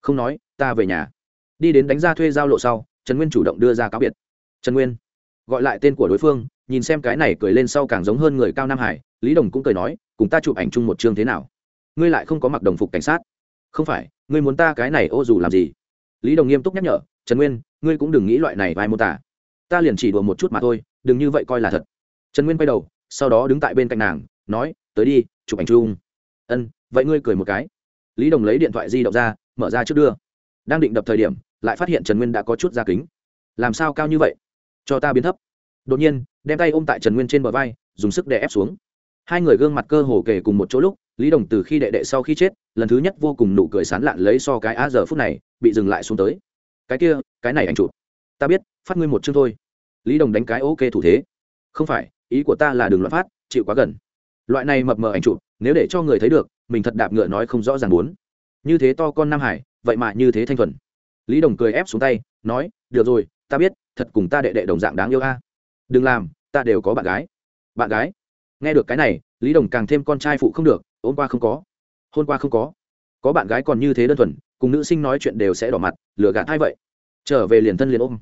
Không nói, ta về nhà. Đi đến đánh ra thuê giao lộ sau, trần nguyên chủ động đưa ra cáo biệt. Trần nguyên. Gọi lại tên của đối phương, nhìn xem cái này cười lên sau càng giống hơn người cao nam hải, lý đồng cũng cười nói, cùng ta chụp ảnh chung một chương thế nào? Ngươi lại không có mặc đồng phục cảnh sát. Không phải, ngươi muốn ta cái này ô dù làm gì? Lý đồng nghiêm túc nhắc nhở, trần nguyên, ngươi cũng đừng nghĩ loại này vai mô tả. Ta liền chỉ đùa một chút mà thôi, đừng như vậy coi là thật. Trần nguyên quay đầu, sau đó đứng tại bên cạnh nàng, nói, tới đi, chụp ảnh chung. Ân, vậy ngươi cười một cái. Lý đồng lấy điện thoại di động ra, mở ra trước đưa. Đang định đập thời điểm, lại phát hiện trần nguyên đã có chút da kính. Làm sao cao như vậy? Cho ta biến thấp. Đột nhiên, đem tay ôm tại trần nguyên trên bờ vai, dùng sức đè ép xuống. Hai người gương mặt cơ hồ kề cùng một chỗ lúc lý đồng từ khi đệ đệ sau khi chết, lần thứ nhất vô cùng nụ cười sán lạn lấy so cái á giờ phút này, bị dừng lại xuống tới. Cái kia, cái này anh chụp. Ta biết, phát ngươi một chương thôi. Lý đồng đánh cái ok thủ thế. Không phải, ý của ta là đừng loạn phát, chịu quá gần. Loại này mập mờ ảnh chụp, nếu để cho người thấy được, mình thật đạp ngựa nói không rõ ràng muốn. Như thế to con nam hải, vậy mà như thế thanh thuần. Lý đồng cười ép xuống tay, nói, được rồi, ta biết, thật cùng ta đệ đệ đồng dạng đáng yêu a. Đừng làm, ta đều có bạn gái. Bạn gái? Nghe được cái này, lý đồng càng thêm con trai phụ không được ôm qua không có. Hôn qua không có. Có bạn gái còn như thế đơn thuần, cùng nữ sinh nói chuyện đều sẽ đỏ mặt, lừa gạt hai vậy? Trở về liền thân liền ôm.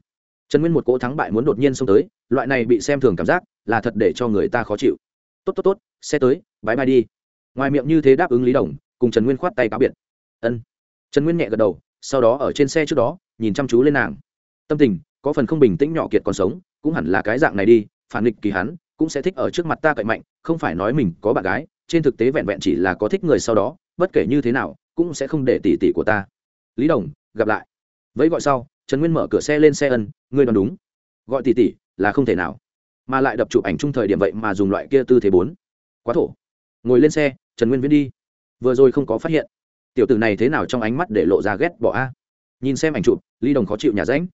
Trần nguyên một cỗ thắng bại muốn đột nhiên xông tới, loại này bị xem thường cảm giác là thật để cho người ta khó chịu. Tốt tốt tốt xe tới bãi bay đi. Ngoài miệng như thế đáp ứng lý đồng, cùng trần nguyên khoát tay cá biệt. Ân. Trần nguyên nhẹ gật đầu, sau đó ở trên xe trước đó, nhìn chăm chú lên nàng. Tâm tình, có phần không bình tĩnh nhỏ kiệt còn sống, cũng hẳn là cái dạng này đi, phản nghịch kỳ hắn, cũng sẽ thích ở trước mặt ta cậy mạnh, không phải nói mình có bạn gái trên thực tế vẹn vẹn chỉ là có thích người sau đó, bất kể như thế nào, cũng sẽ không để tỷ tỷ của ta. Lý đồng, gặp lại. Vẫy gọi sau, trần nguyên mở cửa xe lên xe ân, ngươi đoán đúng. Gọi tỷ tỷ là không thể nào. Mà lại đập chụp ảnh chung thời điểm vậy mà dùng loại kia tư thế bốn. Quá thổ. Ngồi lên xe, trần nguyên viễn đi. Vừa rồi không có phát hiện. Tiểu tử này thế nào trong ánh mắt để lộ ra ghét bỏ a? Nhìn xem ảnh chụp, lý đồng khó chịu nhà ránh.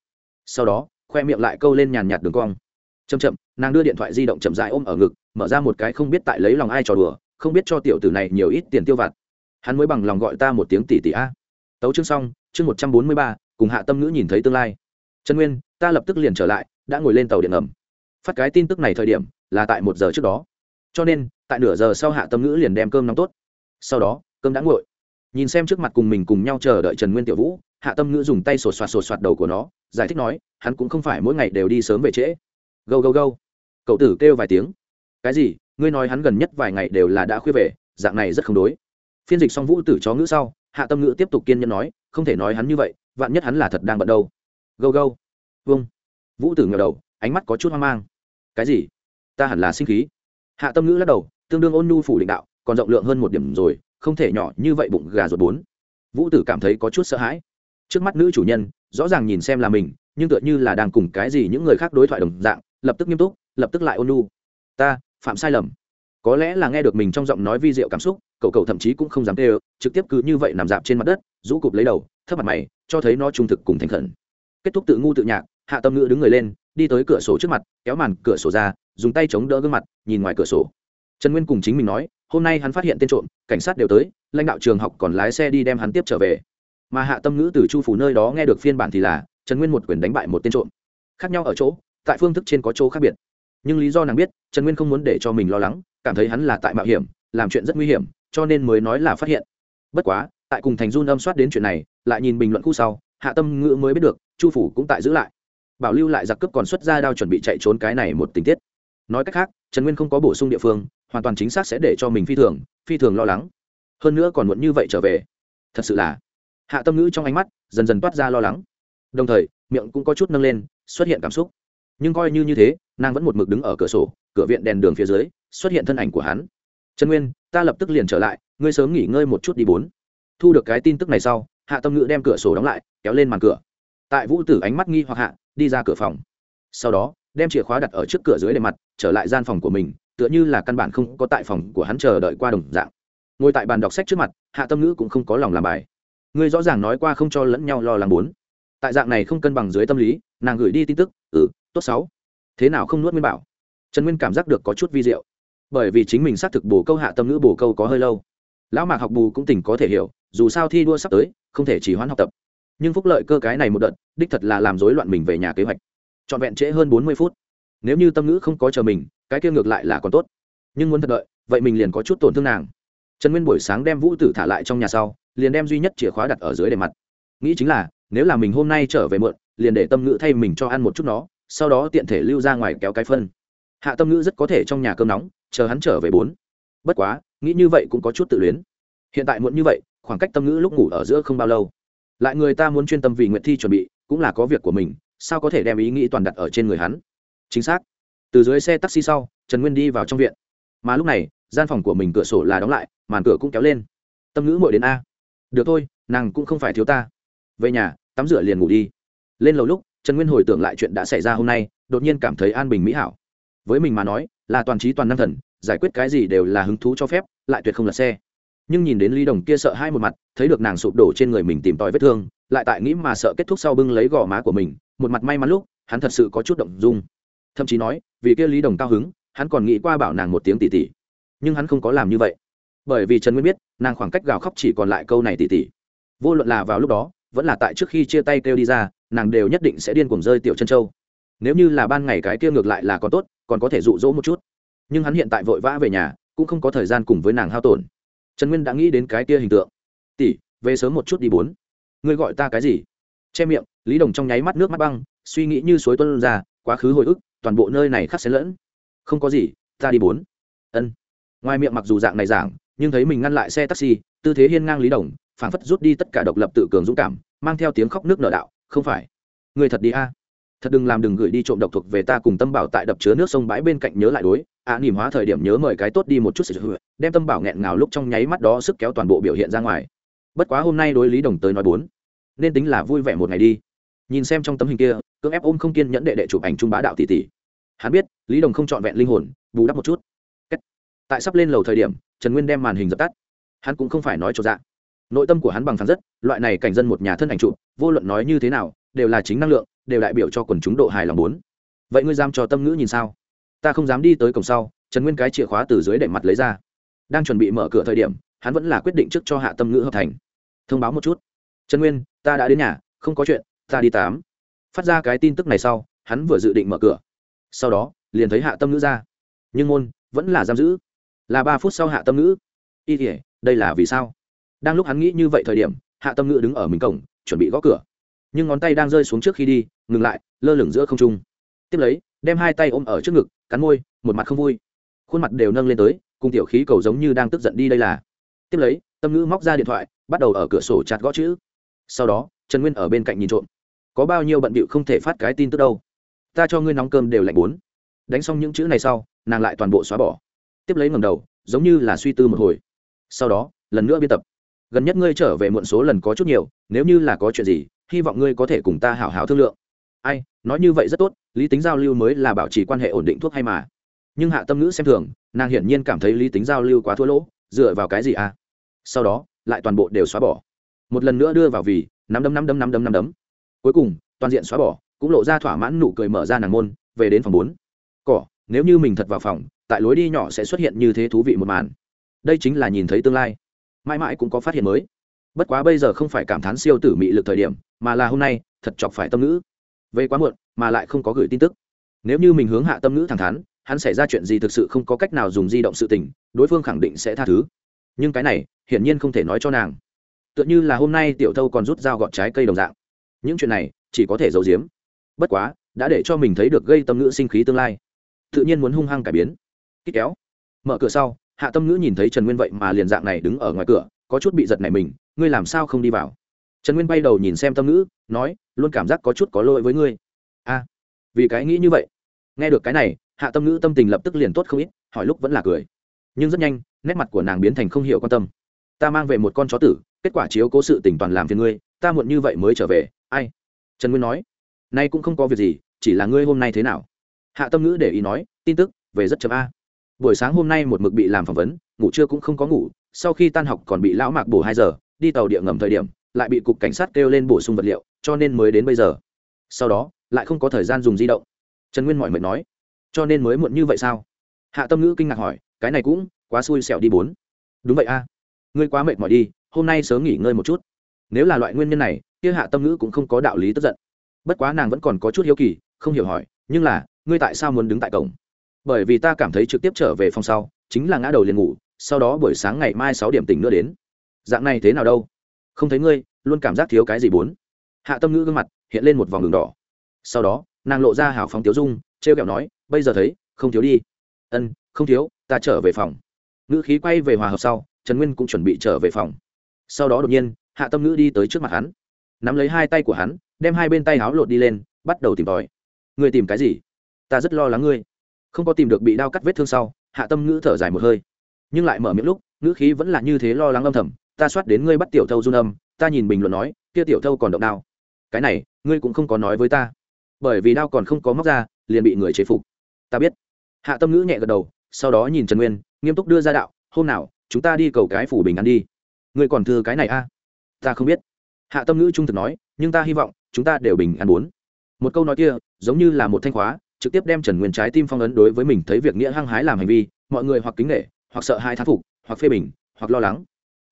Sau đó, khoe miệng lại câu lên nhàn nhạt đường cong. Chậm chậm, nàng đưa điện thoại di động chậm dại ôm ở ngực, mở ra một cái không biết tại lấy lòng ai trò đùa không biết cho tiểu tử này nhiều ít tiền tiêu vặt. Hắn mới bằng lòng gọi ta một tiếng tỷ tỷ a. Tấu chương xong, chương một trăm bốn mươi ba, cùng hạ tâm ngữ nhìn thấy tương lai. Trần nguyên, ta lập tức liền trở lại, đã ngồi lên tàu điện ngầm. Phát cái tin tức này thời điểm, là tại một giờ trước đó. Cho nên, tại nửa giờ sau hạ tâm ngữ liền đem cơm nóng tốt. Sau đó, cơm đã nguội. Nhìn xem trước mặt cùng mình cùng nhau chờ đợi trần nguyên tiểu vũ, hạ tâm ngữ dùng tay sổ soạt sổ soạt đầu của nó, giải thích nói, hắn cũng không phải mỗi ngày đều đi sớm về trễ. Gâu gâu gâu. Cậu tử kêu vài tiếng. Cái gì? Ngươi nói hắn gần nhất vài ngày đều là đã khuya về, dạng này rất không đối. Phiên dịch xong vũ tử chó ngữ sau, hạ tâm ngữ tiếp tục kiên nhẫn nói, không thể nói hắn như vậy, vạn nhất hắn là thật đang bận đâu. Gâu gâu. Vâng vũ tử ngờ đầu, ánh mắt có chút hoang mang. Cái gì? Ta hẳn là sinh khí. Hạ tâm ngữ lắc đầu, tương đương ôn nhu phủ định đạo, còn rộng lượng hơn một điểm rồi, không thể nhỏ như vậy bụng gà ruột bốn. Vũ tử cảm thấy có chút sợ hãi. Trước mắt nữ chủ nhân, rõ ràng nhìn xem là mình, nhưng tựa như là đang cùng cái gì những người khác đối thoại đồng dạng, lập tức nghiêm túc, lập tức lại ôn nhu. Ta phạm sai lầm. Có lẽ là nghe được mình trong giọng nói vi diệu cảm xúc, cậu cậu thậm chí cũng không dám tê trực tiếp cứ như vậy nằm dạp trên mặt đất, rũ cụp lấy đầu, thấp mặt mày, cho thấy nó trung thực cùng thành khẩn. Kết thúc tự ngu tự nhạc, hạ tâm ngữ đứng người lên, đi tới cửa sổ trước mặt, kéo màn cửa sổ ra, dùng tay chống đỡ gương mặt, nhìn ngoài cửa sổ. Trần nguyên cùng chính mình nói, hôm nay hắn phát hiện tên trộm, cảnh sát đều tới, lãnh đạo trường học còn lái xe đi đem hắn tiếp trở về. Mà hạ tâm ngữ từ chu phủ nơi đó nghe được phiên bản thì là, trần nguyên một quyền đánh bại một tên trộm. Khác nhau ở chỗ, tại phương thức trên có chỗ khác biệt nhưng lý do nàng biết, trần nguyên không muốn để cho mình lo lắng, cảm thấy hắn là tại mạo hiểm, làm chuyện rất nguy hiểm, cho nên mới nói là phát hiện. Bất quá, tại cùng thành run âm soát đến chuyện này, lại nhìn bình luận khu sau, hạ tâm ngữ mới biết được, chu phủ cũng tại giữ lại. Bảo lưu lại giặc cướp còn xuất ra đao chuẩn bị chạy trốn cái này một tình tiết. Nói cách khác, trần nguyên không có bổ sung địa phương, hoàn toàn chính xác sẽ để cho mình phi thường phi thường lo lắng. Hơn nữa còn muộn như vậy trở về. Thật sự là, hạ tâm ngữ trong ánh mắt dần dần toát ra lo lắng. Đồng thời, miệng cũng có chút nâng lên, xuất hiện cảm xúc. Nhưng coi như như thế nàng vẫn một mực đứng ở cửa sổ, cửa viện đèn đường phía dưới, xuất hiện thân ảnh của hắn. Trần nguyên, ta lập tức liền trở lại, ngươi sớm nghỉ ngơi một chút đi bốn. Thu được cái tin tức này sau, hạ tâm ngữ đem cửa sổ đóng lại, kéo lên màn cửa. Tại vũ tử ánh mắt nghi hoặc hạ, đi ra cửa phòng. Sau đó, đem chìa khóa đặt ở trước cửa dưới để mặt, trở lại gian phòng của mình, tựa như là căn bản không có tại phòng của hắn chờ đợi qua đồng dạng. Ngồi tại bàn đọc sách trước mặt, hạ tâm ngữ cũng không có lòng làm bài. Ngươi rõ ràng nói qua không cho lẫn nhau lo lắng bốn. Tại dạng này không cân bằng dưới tâm lý, nàng gửi đi tin tức ừ tốt sáu thế nào không nuốt nguyên bảo? Trần nguyên cảm giác được có chút vi diệu. Bởi vì chính mình xác thực bổ câu hạ tâm ngữ bổ câu có hơi lâu. Lão mạc học bù cũng tỉnh có thể hiểu, dù sao thi đua sắp tới, không thể chỉ hoãn học tập. Nhưng phúc lợi cơ cái này một đợt, đích thật là làm rối loạn mình về nhà kế hoạch. Trọn vẹn trễ hơn bốn mươi phút. Nếu như tâm ngữ không có chờ mình, cái kia ngược lại là còn tốt. Nhưng muốn thật đợi, vậy mình liền có chút tổn thương nàng. Trần nguyên buổi sáng đem vũ tử thả lại trong nhà sau, liền đem duy nhất chìa khóa đặt ở dưới để mặt. Nghĩ chính là, nếu là mình hôm nay trở về muộn, liền để tâm ngữ thay mình cho ăn một chút nó sau đó tiện thể lưu ra ngoài kéo cái phân. Hạ tâm ngữ rất có thể trong nhà cơm nóng, chờ hắn trở về bốn. Bất quá, nghĩ như vậy cũng có chút tự luyến. Hiện tại muộn như vậy, khoảng cách tâm ngữ lúc ngủ ở giữa không bao lâu. Lại người ta muốn chuyên tâm vì nguyện thi chuẩn bị, cũng là có việc của mình, sao có thể đem ý nghĩ toàn đặt ở trên người hắn? Chính xác. Từ dưới xe taxi sau, trần nguyên đi vào trong viện. Mà lúc này, gian phòng của mình cửa sổ là đóng lại, màn cửa cũng kéo lên. Tâm ngữ mội đến a. Được thôi, nàng cũng không phải thiếu ta. Về nhà, tắm rửa liền ngủ đi. Lên lầu lúc trần nguyên hồi tưởng lại chuyện đã xảy ra hôm nay, đột nhiên cảm thấy an bình mỹ hảo. Với mình mà nói, là toàn trí toàn năng thần, giải quyết cái gì đều là hứng thú cho phép, lại tuyệt không là xe. Nhưng nhìn đến lý đồng kia sợ hai một mặt, thấy được nàng sụp đổ trên người mình tìm tòi vết thương, lại tại nghĩ mà sợ kết thúc sau bưng lấy gò má của mình, một mặt may mắn lúc, hắn thật sự có chút động dung. Thậm chí nói, vì kia lý đồng cao hứng, hắn còn nghĩ qua bảo nàng một tiếng tỉ tỉ. Nhưng hắn không có làm như vậy. Bởi vì trần nguyên biết, nàng khoảng cách gào khóc chỉ còn lại câu này tỉ tỉ. Vô luận là vào lúc đó, vẫn là tại trước khi chia tay kêu đi ra nàng đều nhất định sẽ điên cuồng rơi tiểu chân châu. Nếu như là ban ngày cái kia ngược lại là còn tốt, còn có thể dụ dỗ một chút. Nhưng hắn hiện tại vội vã về nhà, cũng không có thời gian cùng với nàng hao tổn. Trần nguyên đã nghĩ đến cái kia hình tượng. Tỷ, về sớm một chút đi bốn. Ngươi gọi ta cái gì? Che miệng, lý đồng trong nháy mắt nước mắt băng, suy nghĩ như suối tuân ra, quá khứ hồi ức, toàn bộ nơi này khắc xén lẫn. Không có gì, ta đi bốn. Ân. Ngoài miệng mặc dù dạng này giảng nhưng thấy mình ngăn lại xe taxi, tư thế hiên ngang lý đồng, phảng phất rút đi tất cả độc lập tự cường dũng cảm, mang theo tiếng khóc nước nở đạo không phải. Người thật đi a. Thật đừng làm đừng gửi đi trộm độc thuộc về ta cùng tâm bảo tại đập chứa nước sông bãi bên cạnh nhớ lại đối. Ạ à, nỉm hóa thời điểm nhớ mời cái tốt đi một chút sự đem tâm bảo nghẹn ngào lúc trong nháy mắt đó sức kéo toàn bộ biểu hiện ra ngoài. Bất quá hôm nay đối lý đồng tới nói bốn nên tính là vui vẻ một ngày đi. Nhìn xem trong tấm hình kia cưỡng ép ôm không kiên nhẫn đệ đệ chụp ảnh trung bá đạo tỷ tỷ. Hắn biết lý đồng không trọn vẹn linh hồn bù đắp một chút. Tại sắp lên lầu thời điểm trần nguyên đem màn hình dập tắt. Hắn cũng không phải nói cho dạ nội tâm của hắn bằng phẳng rất, loại này cảnh dân một nhà thân ảnh trụ, vô luận nói như thế nào, đều là chính năng lượng, đều đại biểu cho quần chúng độ hài lòng bốn. Vậy ngươi dám cho tâm ngữ nhìn sao? Ta không dám đi tới cổng sau, trần nguyên cái chìa khóa từ dưới đệm mặt lấy ra. Đang chuẩn bị mở cửa thời điểm, hắn vẫn là quyết định trước cho hạ tâm ngữ hợp thành. Thông báo một chút. Trần nguyên, ta đã đến nhà, không có chuyện, ta đi tám. Phát ra cái tin tức này sau, hắn vừa dự định mở cửa. Sau đó, liền thấy hạ tâm ngữ ra. Nhưng môn vẫn là giam giữ. Là ba phút sau hạ tâm ngữ. Y thể đây là vì sao? Đang lúc hắn nghĩ như vậy thời điểm, hạ tâm ngữ đứng ở mình cổng, chuẩn bị gõ cửa. Nhưng ngón tay đang rơi xuống trước khi đi, ngừng lại, lơ lửng giữa không trung. Tiếp lấy, đem hai tay ôm ở trước ngực, cắn môi, một mặt không vui. Khuôn mặt đều nâng lên tới, cùng tiểu khí cầu giống như đang tức giận đi đây là. Tiếp lấy, tâm ngữ móc ra điện thoại, bắt đầu ở cửa sổ chặt gõ chữ. Sau đó, trần nguyên ở bên cạnh nhìn trộm. Có bao nhiêu bận bịu không thể phát cái tin tức đâu. Ta cho ngươi nóng cơm đều lạnh bốn. Đánh xong những chữ này sau, nàng lại toàn bộ xóa bỏ. Tiếp lấy ngầm đầu, giống như là suy tư một hồi. Sau đó, lần nữa biên tập gần nhất ngươi trở về muộn số lần có chút nhiều, nếu như là có chuyện gì, hy vọng ngươi có thể cùng ta hảo hảo thương lượng. Ai, nói như vậy rất tốt, lý tính giao lưu mới là bảo trì quan hệ ổn định thuốc hay mà. Nhưng hạ tâm ngữ xem thường, nàng hiển nhiên cảm thấy lý tính giao lưu quá thua lỗ, dựa vào cái gì à? Sau đó, lại toàn bộ đều xóa bỏ. Một lần nữa đưa vào vì năm đấm năm đấm năm đấm năm đấm. Cuối cùng, toàn diện xóa bỏ, cũng lộ ra thỏa mãn nụ cười mở ra nàng môn, về đến phòng bốn. Cỏ, nếu như mình thật vào phòng, tại lối đi nhỏ sẽ xuất hiện như thế thú vị một màn. Đây chính là nhìn thấy tương lai mãi mãi cũng có phát hiện mới. Bất quá bây giờ không phải cảm thán siêu tử mị lực thời điểm, mà là hôm nay, thật chọc phải tâm ngữ. Về quá muộn, mà lại không có gửi tin tức. Nếu như mình hướng hạ tâm ngữ thẳng thắn, hắn xảy ra chuyện gì thực sự không có cách nào dùng di động sự tình, đối phương khẳng định sẽ tha thứ. Nhưng cái này, hiển nhiên không thể nói cho nàng. Tựa như là hôm nay tiểu thâu còn rút dao gọt trái cây đồng dạng. Những chuyện này, chỉ có thể giấu giếm. Bất quá, đã để cho mình thấy được gây tâm ngữ sinh khí tương lai. Tự nhiên muốn hung hăng cải biến. Kích kéo. Mở cửa sau hạ tâm ngữ nhìn thấy trần nguyên vậy mà liền dạng này đứng ở ngoài cửa, có chút bị giật này mình, ngươi làm sao không đi vào? Trần nguyên bay đầu nhìn xem tâm ngữ, nói, luôn cảm giác có chút có lỗi với ngươi. A, vì cái nghĩ như vậy? Nghe được cái này, hạ tâm ngữ tâm tình lập tức liền tốt không ít, hỏi lúc vẫn là cười. Nhưng rất nhanh, nét mặt của nàng biến thành không hiểu quan tâm. Ta mang về một con chó tử, kết quả chiếu cố sự tỉnh toàn làm phiền ngươi, ta muộn như vậy mới trở về, ai? Trần nguyên nói, nay cũng không có việc gì, chỉ là ngươi hôm nay thế nào? Hạ tâm ngữ để ý nói, tin tức, về rất chậm a buổi sáng hôm nay một mực bị làm phỏng vấn, ngủ trưa cũng không có ngủ, sau khi tan học còn bị lão mạc bổ hai giờ, đi tàu địa ngầm thời điểm, lại bị cục cảnh sát kêu lên bổ sung vật liệu, cho nên mới đến bây giờ. Sau đó, lại không có thời gian dùng di động. Trần nguyên mọi mệt nói, cho nên mới muộn như vậy sao? Hạ tâm ngữ kinh ngạc hỏi, cái này cũng quá xui xẻo đi bốn. Đúng vậy a, ngươi quá mệt mỏi đi, hôm nay sớm nghỉ ngơi một chút. Nếu là loại nguyên nhân này, kia hạ tâm ngữ cũng không có đạo lý tức giận. Bất quá nàng vẫn còn có chút hiếu kỳ, không hiểu hỏi, nhưng là, ngươi tại sao muốn đứng tại cổng? Bởi vì ta cảm thấy trực tiếp trở về phòng sau, chính là ngã đầu liền ngủ, sau đó buổi sáng ngày mai sáu điểm tỉnh nữa đến. Dạng này thế nào đâu? Không thấy ngươi, luôn cảm giác thiếu cái gì bốn? Hạ tâm ngữ gương mặt hiện lên một vòng đường đỏ. Sau đó, nàng lộ ra hào phóng tiếu dung t r e o kẹo nói, bây giờ thấy, không thiếu đi. Ân, không thiếu, ta trở về phòng. Ngữ khí quay về hòa hợp sau, trần nguyên cũng chuẩn bị trở về phòng. Sau đó đột nhiên, hạ tâm ngữ đi tới trước mặt hắn. Nắm lấy hai tay của hắn, đem hai bên tay háo lột đi lên, bắt đầu tìm tòi. Người tìm cái gì? Ta rất lo lắng ngươi không có tìm được bị đao cắt vết thương sau, hạ tâm ngữ thở dài một hơi. Nhưng lại mở miệng lúc, ngữ khí vẫn là như thế lo lắng âm thầm, ta soát đến ngươi bắt tiểu thâu run âm, ta nhìn bình luận nói, kia tiểu thâu còn động đao cái này, ngươi cũng không có nói với ta. Bởi vì đao còn không có móc ra, liền bị người chế phục. Ta biết. Hạ tâm ngữ nhẹ gật đầu, sau đó nhìn trần nguyên, nghiêm túc đưa ra đạo, hôm nào, chúng ta đi cầu cái phủ bình ăn đi. Ngươi còn thư cái này a? À? ta không biết. Hạ tâm ngữ trung thực nói, nhưng ta hy vọng, chúng ta đều bình ăn bốn. Một câu nói kia, giống như là một thanh khóa trực tiếp đem trần nguyên trái tim phong ấn đối với mình thấy việc nghĩa hăng hái làm hành vi, mọi người hoặc kính nghệ hoặc sợ hai thán phục, hoặc phê bình, hoặc lo lắng.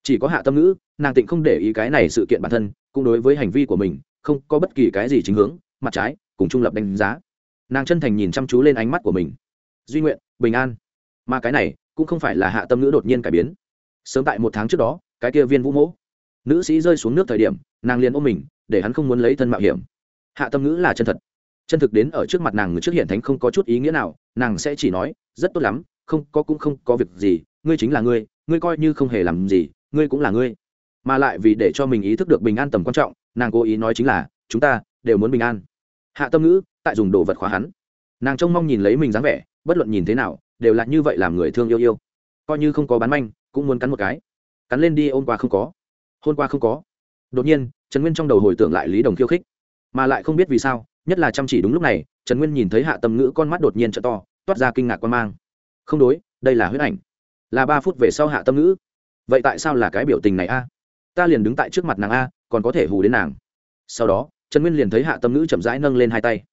Chỉ có hạ tâm ngữ, nàng tịnh không để ý cái này sự kiện bản thân, cũng đối với hành vi của mình, không có bất kỳ cái gì chính hướng, mặt trái, cùng trung lập đánh giá. Nàng chân thành nhìn chăm chú lên ánh mắt của mình. Duy nguyện, bình an. Mà cái này, cũng không phải là hạ tâm ngữ đột nhiên cải biến. Sớm tại một tháng trước đó, cái kia viên vũ mỗ, nữ sĩ rơi xuống nước thời điểm, nàng liền ôm mình, để hắn không muốn lấy thân mạo hiểm. Hạ tâm ngữ là chân thật chân thực đến ở trước mặt nàng người trước hiện thánh không có chút ý nghĩa nào, nàng sẽ chỉ nói, rất tốt lắm, không, có cũng không có việc gì, ngươi chính là ngươi ngươi coi như không hề làm gì, ngươi cũng là ngươi. Mà lại vì để cho mình ý thức được bình an tầm quan trọng, nàng cố ý nói chính là, chúng ta đều muốn bình an. Hạ tâm ngữ, tại dùng đồ vật khóa hắn. Nàng trông mong nhìn lấy mình dáng vẻ, bất luận nhìn thế nào, đều là như vậy làm người thương yêu yêu. Coi như không có bán manh, cũng muốn cắn một cái. Cắn lên đi ôm qua không có. Hôn qua không có. Đột nhiên, trần nguyên trong đầu hồi tưởng lại lý đồng khiêu khích. Mà lại không biết vì sao nhất là chăm chỉ đúng lúc này, trần nguyên nhìn thấy hạ tâm ngữ con mắt đột nhiên t to, toát ra kinh ngạc quan mang. Không đối, đây là huyết ảnh. Là ba phút về sau hạ tâm ngữ. Vậy tại sao là cái biểu tình này a? Ta liền đứng tại trước mặt nàng a, còn có thể hù đến nàng. Sau đó, trần nguyên liền thấy hạ tâm ngữ chậm rãi nâng lên hai tay.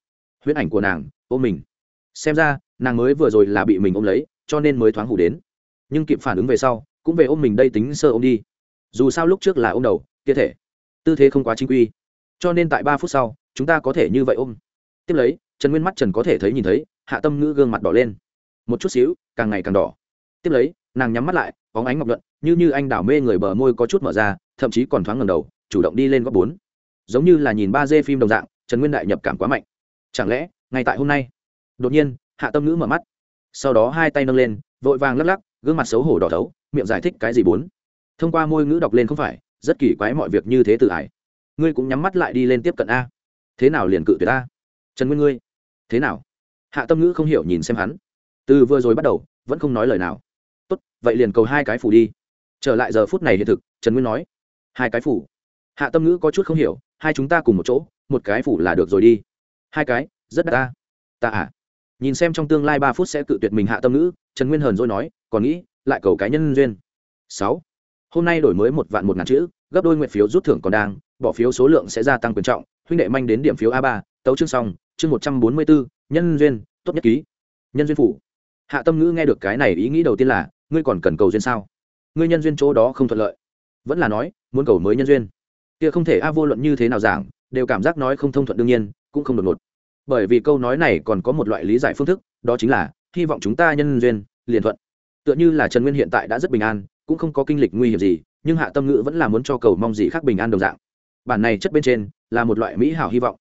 Huyết ảnh của nàng, ôm mình. Xem ra, nàng mới vừa rồi là bị mình ôm lấy, cho nên mới thoáng hù đến. Nhưng kịp phản ứng về sau, cũng về ôm mình đây tính sơ ôm đi. Dù sao lúc trước là ôm đầu, kia thể. Tư thế không quá chính quy. Cho nên tại ba phút sau chúng ta có thể như vậy ôm. Tiếp lấy, trần nguyên mắt trần có thể thấy nhìn thấy, hạ tâm ngữ gương mặt đỏ lên. Một chút xíu, càng ngày càng đỏ. Tiếp lấy, nàng nhắm mắt lại có ánh ngọc luận như như anh đảo mê người bờ môi có chút mở ra, thậm chí còn thoáng ngầm đầu, chủ động đi lên góc bốn. Giống như là nhìn ba d phim đồng dạng, trần nguyên đại nhập cảm quá mạnh. Chẳng lẽ, ngay tại hôm nay? Đột nhiên, hạ tâm ngữ mở mắt. Sau đó hai tay nâng lên, vội vàng lắc lắc, gương mặt xấu hổ đỏ thấu, miệng giải thích cái gì bốn. Thông qua môi ngữ đọc lên không phải, rất kỳ quái mọi việc như thế tự ải. Ngươi cũng nhắm mắt lại đi lên tiếp cận a thế nào liền cự tuyệt ta? Trần nguyên ngươi, thế nào? Hạ tâm ngữ không hiểu nhìn xem hắn. Từ vừa rồi bắt đầu, vẫn không nói lời nào. Tốt, vậy liền cầu hai cái phủ đi. Trở lại giờ phút này hiện thực, trần nguyên nói. Hai cái phủ. Hạ tâm ngữ có chút không hiểu, hai chúng ta cùng một chỗ, một cái phủ là được rồi đi. Hai cái, rất đắt ta. Ta à. Nhìn xem trong tương lai ba phút sẽ cự tuyệt mình hạ tâm ngữ, trần nguyên hờn dỗi nói, còn nghĩ, lại cầu cái nhân duyên. Sáu. Hôm nay đổi mới một vạn một ngàn chữ, gấp đôi nguyện phiếu rút thưởng còn đang bỏ phiếu số lượng sẽ gia tăng quyền trọng, huynh đệ manh đến điểm phiếu a ba, tấu chương xong, chương một trăm bốn mươi bốn nhân duyên, tốt nhất ký. Nhân duyên phủ. Hạ tâm ngữ nghe được cái này ý nghĩ đầu tiên là, ngươi còn cần cầu duyên sao? Ngươi nhân duyên chỗ đó không thuận lợi. Vẫn là nói, muốn cầu mới nhân duyên. Kia không thể a vô luận như thế nào giảng, đều cảm giác nói không thông thuận đương nhiên, cũng không đột ngột. Bởi vì câu nói này còn có một loại lý giải phương thức, đó chính là, hy vọng chúng ta nhân duyên, liền thuận. Tựa như là trần nguyên hiện tại đã rất bình an, cũng không có kinh lịch nguy hiểm gì, nhưng hạ tâm ngữ vẫn là muốn cho cầu mong gì khác bình an đồng dạng bản này chất bên trên là một loại mỹ hảo hy vọng.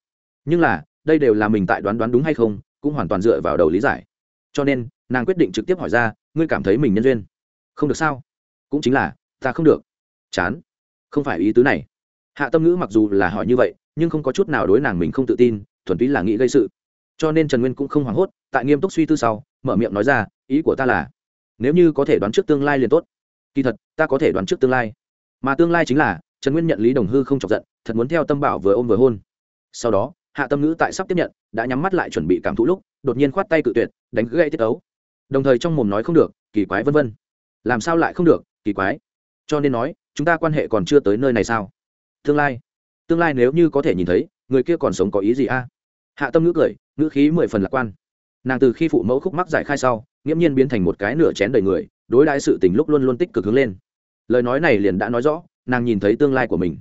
Nhưng là, đây đều là mình tại đoán đoán đúng hay không, cũng hoàn toàn dựa vào đầu lý giải. Cho nên, nàng quyết định trực tiếp hỏi ra, ngươi cảm thấy mình nhân duyên? Không được sao? Cũng chính là, ta không được. Chán. Không phải ý tứ này. Hạ tâm ngữ mặc dù là hỏi như vậy, nhưng không có chút nào đối nàng mình không tự tin, thuần túy là nghĩ gây sự. Cho nên trần nguyên cũng không hoảng hốt, tại nghiêm túc suy tư sau, mở miệng nói ra, ý của ta là, nếu như có thể đoán trước tương lai liền tốt. Kỳ thật, ta có thể đoán trước tương lai. Mà tương lai chính là trần nguyên nhận lý đồng hư không chọc giận, thật muốn theo tâm bảo vừa ôm vừa hôn. Sau đó, hạ tâm ngữ tại sắp tiếp nhận, đã nhắm mắt lại chuẩn bị cảm thụ lúc, đột nhiên khoát tay cự tuyệt, đánh gãy tiết ấu. Đồng thời trong mồm nói không được, kỳ quái vân vân. Làm sao lại không được, kỳ quái. Cho nên nói, chúng ta quan hệ còn chưa tới nơi này sao? Tương lai. Tương lai nếu như có thể nhìn thấy, người kia còn sống có ý gì a? Hạ tâm ngữ cười, ngữ khí mười phần lạc quan. Nàng từ khi phụ mẫu khúc mắc giải khai sau, nghiễm nhiên biến thành một cái nửa chén đầy người, đối đãi sự tình lúc luôn luôn tích cực hướng lên. Lời nói này liền đã nói rõ nàng nhìn thấy tương lai của mình.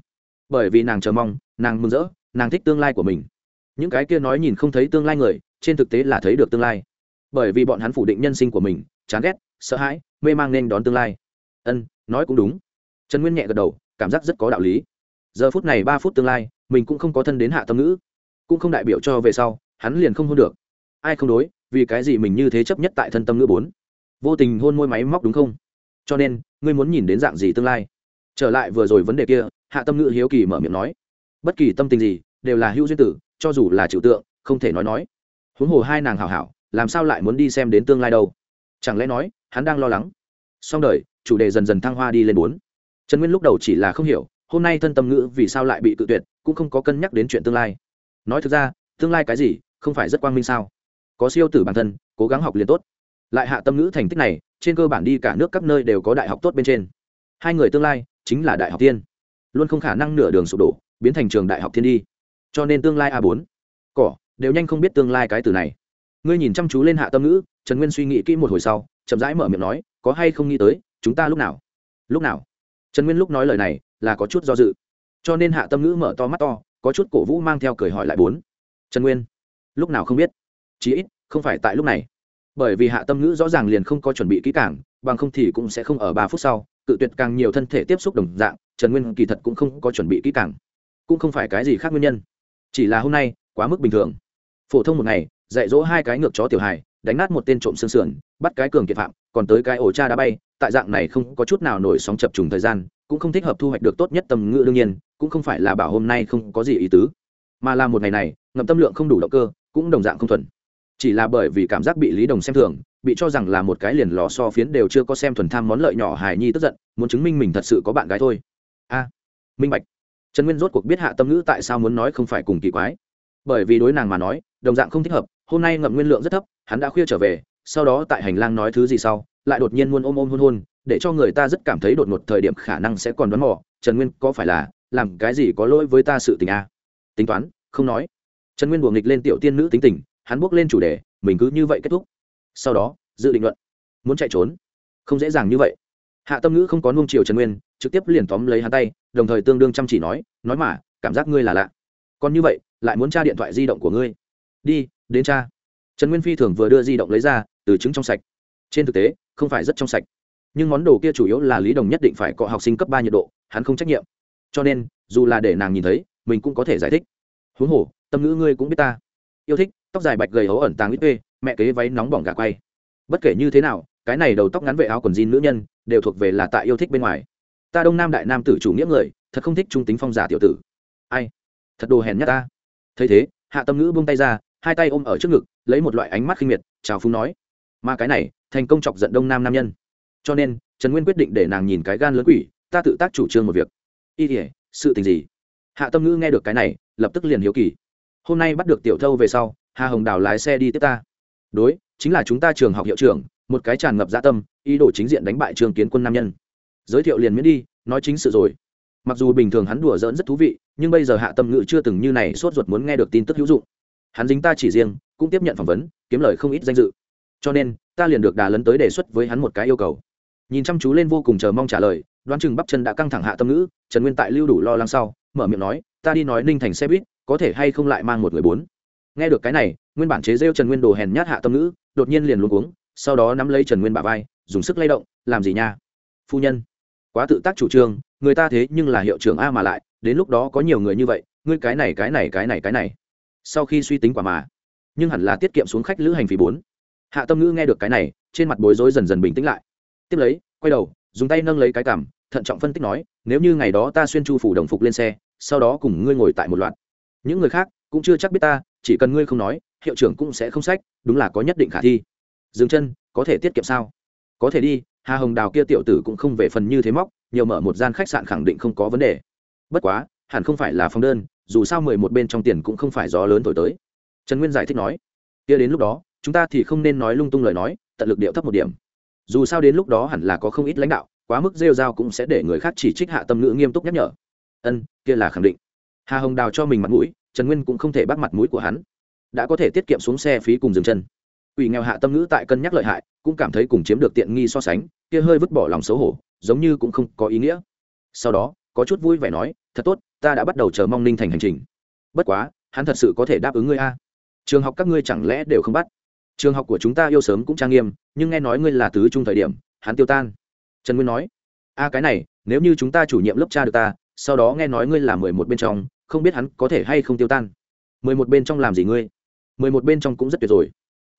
Bởi vì nàng chờ mong, nàng mừng rỡ, nàng thích tương lai của mình. Những cái kia nói nhìn không thấy tương lai người, trên thực tế là thấy được tương lai. Bởi vì bọn hắn phủ định nhân sinh của mình, chán ghét, sợ hãi, mê mang nên đón tương lai. Ân, nói cũng đúng. Trần nguyên nhẹ gật đầu, cảm giác rất có đạo lý. Giờ phút này ba phút tương lai, mình cũng không có thân đến hạ tâm ngữ. Cũng không đại biểu cho về sau, hắn liền không hôn được. Ai không đối, vì cái gì mình như thế chấp nhất tại thân tâm ngữ bốn? Vô tình hôn môi máy móc đúng không? Cho nên, ngươi muốn nhìn đến dạng gì tương lai? Trở lại vừa rồi vấn đề kia, hạ tâm ngữ hiếu kỳ mở miệng nói. Bất kỳ tâm tình gì, đều là hữu duyên tử, cho dù là trừu tượng, không thể nói nói. Huống hồ hai nàng hảo hảo, làm sao lại muốn đi xem đến tương lai đâu? Chẳng lẽ nói, hắn đang lo lắng? Xong đời, chủ đề dần dần thăng hoa đi lên bốn. Trần nguyên lúc đầu chỉ là không hiểu, hôm nay thân tâm ngữ vì sao lại bị cự tuyệt, cũng không có cân nhắc đến chuyện tương lai. Nói thực ra, tương lai cái gì, không phải rất quang minh sao? Có siêu tử bản thân, cố gắng học liền tốt. Lại hạ tâm ngữ thành tích này, trên cơ bản đi cả nước các nơi đều có đại học tốt bên trên hai người tương lai chính là đại học tiên. Luôn không khả năng nửa đường sụp đổ, biến thành trường đại học thiên đi. Cho nên tương lai a bốn. Cỏ, đều nhanh không biết tương lai cái từ này. Ngươi nhìn chăm chú lên hạ tâm ngữ, trần nguyên suy nghĩ kỹ một hồi sau, chậm rãi mở miệng nói, có hay không nghĩ tới, chúng ta lúc nào? Lúc nào? Trần nguyên lúc nói lời này là có chút do dự. Cho nên hạ tâm ngữ mở to mắt to, có chút cổ vũ mang theo cười hỏi lại bốn. Trần nguyên, lúc nào không biết? Chí ít, không phải tại lúc này. Bởi vì hạ tâm ngữ rõ ràng liền không có chuẩn bị kỹ càng, bằng không thì cũng sẽ không ở ba phút sau cự tuyệt càng nhiều thân thể tiếp xúc đồng dạng, trần nguyên kỳ thật cũng không có chuẩn bị kỹ càng. Cũng không phải cái gì khác nguyên nhân. Chỉ là hôm nay, quá mức bình thường. Phổ thông một ngày, dạy dỗ hai cái ngược chó tiểu hài, đánh nát một tên trộm xương sườn, bắt cái cường kiệt phạm, còn tới cái ổ cha đá bay, tại dạng này không có chút nào nổi sóng chập trùng thời gian, cũng không thích hợp thu hoạch được tốt nhất tầm ngữ đương nhiên, cũng không phải là bảo hôm nay không có gì ý tứ. Mà là một ngày này, ngậm tâm lượng không đủ động cơ, cũng đồng dạng không thuần chỉ là bởi vì cảm giác bị lý đồng xem thường, bị cho rằng là một cái liền lò so phiến đều chưa có xem thuần tham món lợi nhỏ hài nhi tức giận, muốn chứng minh mình thật sự có bạn gái thôi. A, minh bạch. Trần nguyên rốt cuộc biết hạ tâm ngữ tại sao muốn nói không phải cùng kỳ quái. Bởi vì đối nàng mà nói, đồng dạng không thích hợp, hôm nay ngậm nguyên lượng rất thấp, hắn đã khuya trở về, sau đó tại hành lang nói thứ gì sau, lại đột nhiên muốn ôm ôm hôn hôn, để cho người ta rất cảm thấy đột ngột thời điểm khả năng sẽ còn đoán mò, trần nguyên có phải là làm cái gì có lỗi với ta sự tình a? Tính toán, không nói. Trần nguyên buồng nghịch lên tiểu tiên nữ tính tình hắn bước lên chủ đề, mình cứ như vậy kết thúc. Sau đó, dự định luận. Muốn chạy trốn. Không dễ dàng như vậy. Hạ tâm ngữ không có nuông chiều trần nguyên, trực tiếp liền tóm lấy hắn tay, đồng thời tương đương chăm chỉ nói nói mà, cảm giác ngươi là lạ. Còn như vậy, lại muốn tra điện thoại di động của ngươi. Đi, đến cha trần nguyên phi thường vừa đưa di động lấy ra, từ chứng trong sạch. Trên thực tế, không phải rất trong sạch. Nhưng món đồ kia chủ yếu là lý đồng nhất định phải có học sinh cấp ba nhiệt độ, hắn không trách nhiệm. Cho nên, dù là để nàng nhìn thấy, mình cũng có thể giải thích. Huống hồ, tâm ngữ ngươi cũng biết ta. Yêu thích tóc dài bạch gầy hấu ẩn tàng ít ê mẹ kế váy nóng bỏng gà quay. Bất kể như thế nào, cái này đầu tóc ngắn vệ áo quần jean nữ nhân, đều thuộc về là tại yêu thích bên ngoài. Ta đông nam đại nam tử chủ nghĩa người, thật không thích trung tính phong giả tiểu tử. Ai? Thật đồ hèn nhất ta. Thấy thế, hạ tâm ngữ buông tay ra, hai tay ôm ở trước ngực, lấy một loại ánh mắt khinh miệt, chào phúng nói. Mà cái này, thành công chọc giận đông nam nam nhân. Cho nên, trần nguyên quyết định để nàng nhìn cái gan lớn quỷ, ta tự tác chủ trương một việc. Y ỉa sự tình gì? Hạ tâm ngữ nghe được cái này, lập tức liền hiếu kỳ. Hôm nay bắt được tiểu thâu về sau hà hồng đào lái xe đi tiếp ta. Đối, chính là chúng ta trường học hiệu trưởng, một cái tràn ngập dã tâm, ý đồ chính diện đánh bại trường kiến quân nam nhân. Giới thiệu liền miễn đi, nói chính sự rồi. Mặc dù bình thường hắn đùa giỡn rất thú vị, nhưng bây giờ hạ tâm ngữ chưa từng như này sốt ruột muốn nghe được tin tức hữu dụng. Hắn dính ta chỉ riêng, cũng tiếp nhận phỏng vấn, kiếm lời không ít danh dự. Cho nên, ta liền được đà lấn tới đề xuất với hắn một cái yêu cầu. Nhìn chăm chú lên vô cùng chờ mong trả lời, đoán chừng bắp chân đã căng thẳng hạ tâm ngữ, trần nguyên tại lưu đủ lo lắng sau, mở miệng nói, ta đi nói ninh thành xe buýt, có thể hay không lại mang một người bốn? Nghe được cái này, nguyên bản chế rêu trần nguyên đồ hèn nhát hạ tâm ngữ, đột nhiên liền luôn uống sau đó nắm lấy trần nguyên bà vai, dùng sức lay động, làm gì nha? Phu nhân, quá tự tác chủ trương, người ta thế nhưng là hiệu trưởng a mà lại, đến lúc đó có nhiều người như vậy, ngươi cái này cái này cái này cái này. Sau khi suy tính quả mà, nhưng hẳn là tiết kiệm xuống khách lữ hành phí bốn. Hạ tâm ngữ nghe được cái này, trên mặt bối rối dần dần bình tĩnh lại. Tiếp lấy, quay đầu, dùng tay nâng lấy cái cảm thận trọng phân tích nói, nếu như ngày đó ta xuyên chu phủ đồng phục lên xe, sau đó cùng ngươi ngồi tại một loạt. Những người khác cũng chưa chắc biết ta chỉ cần ngươi không nói, hiệu trưởng cũng sẽ không sách, đúng là có nhất định khả thi. Dừng chân, có thể tiết kiệm sao? Có thể đi, hà hồng đào kia tiểu tử cũng không về phần như thế móc, nhiều mở một gian khách sạn khẳng định không có vấn đề. Bất quá, hẳn không phải là phong đơn, dù sao mười một bên trong tiền cũng không phải gió lớn thổi tới. Trần nguyên giải thích nói, kia đến lúc đó, chúng ta thì không nên nói lung tung lời nói, tận lực điệu thấp một điểm. Dù sao đến lúc đó hẳn là có không ít lãnh đạo, quá mức rêu r a o cũng sẽ để người khác chỉ trích hạ tâm ngữ nghiêm túc nhắc nhở. Ân, kia là khẳng định. Hà hồng đào cho mình mặt mũi trần nguyên cũng không thể bắt mặt mũi của hắn. Đã có thể tiết kiệm xuống xe phí cùng dừng chân. Ủy nghèo hạ tâm ngữ tại cân nhắc lợi hại, cũng cảm thấy cùng chiếm được tiện nghi so sánh, kia hơi vứt bỏ lòng xấu hổ, giống như cũng không có ý nghĩa. Sau đó, có chút vui vẻ nói, thật tốt, ta đã bắt đầu chờ mong ninh thành hành trình. Bất quá, hắn thật sự có thể đáp ứng ngươi a. Trường học các ngươi chẳng lẽ đều không bắt? Trường học của chúng ta yêu sớm cũng trang nghiêm, nhưng nghe nói ngươi là tứ trung thời điểm, hắn tiêu tan. Trần nguyên nói, a, cái này, nếu như chúng ta chủ nhiệm lớp cha được ta, sau đó nghe nói ngươi là mười một bên trong không biết hắn có thể hay không tiêu tan. Mười một bên trong làm gì ngươi? Mười một bên trong cũng rất tuyệt rồi.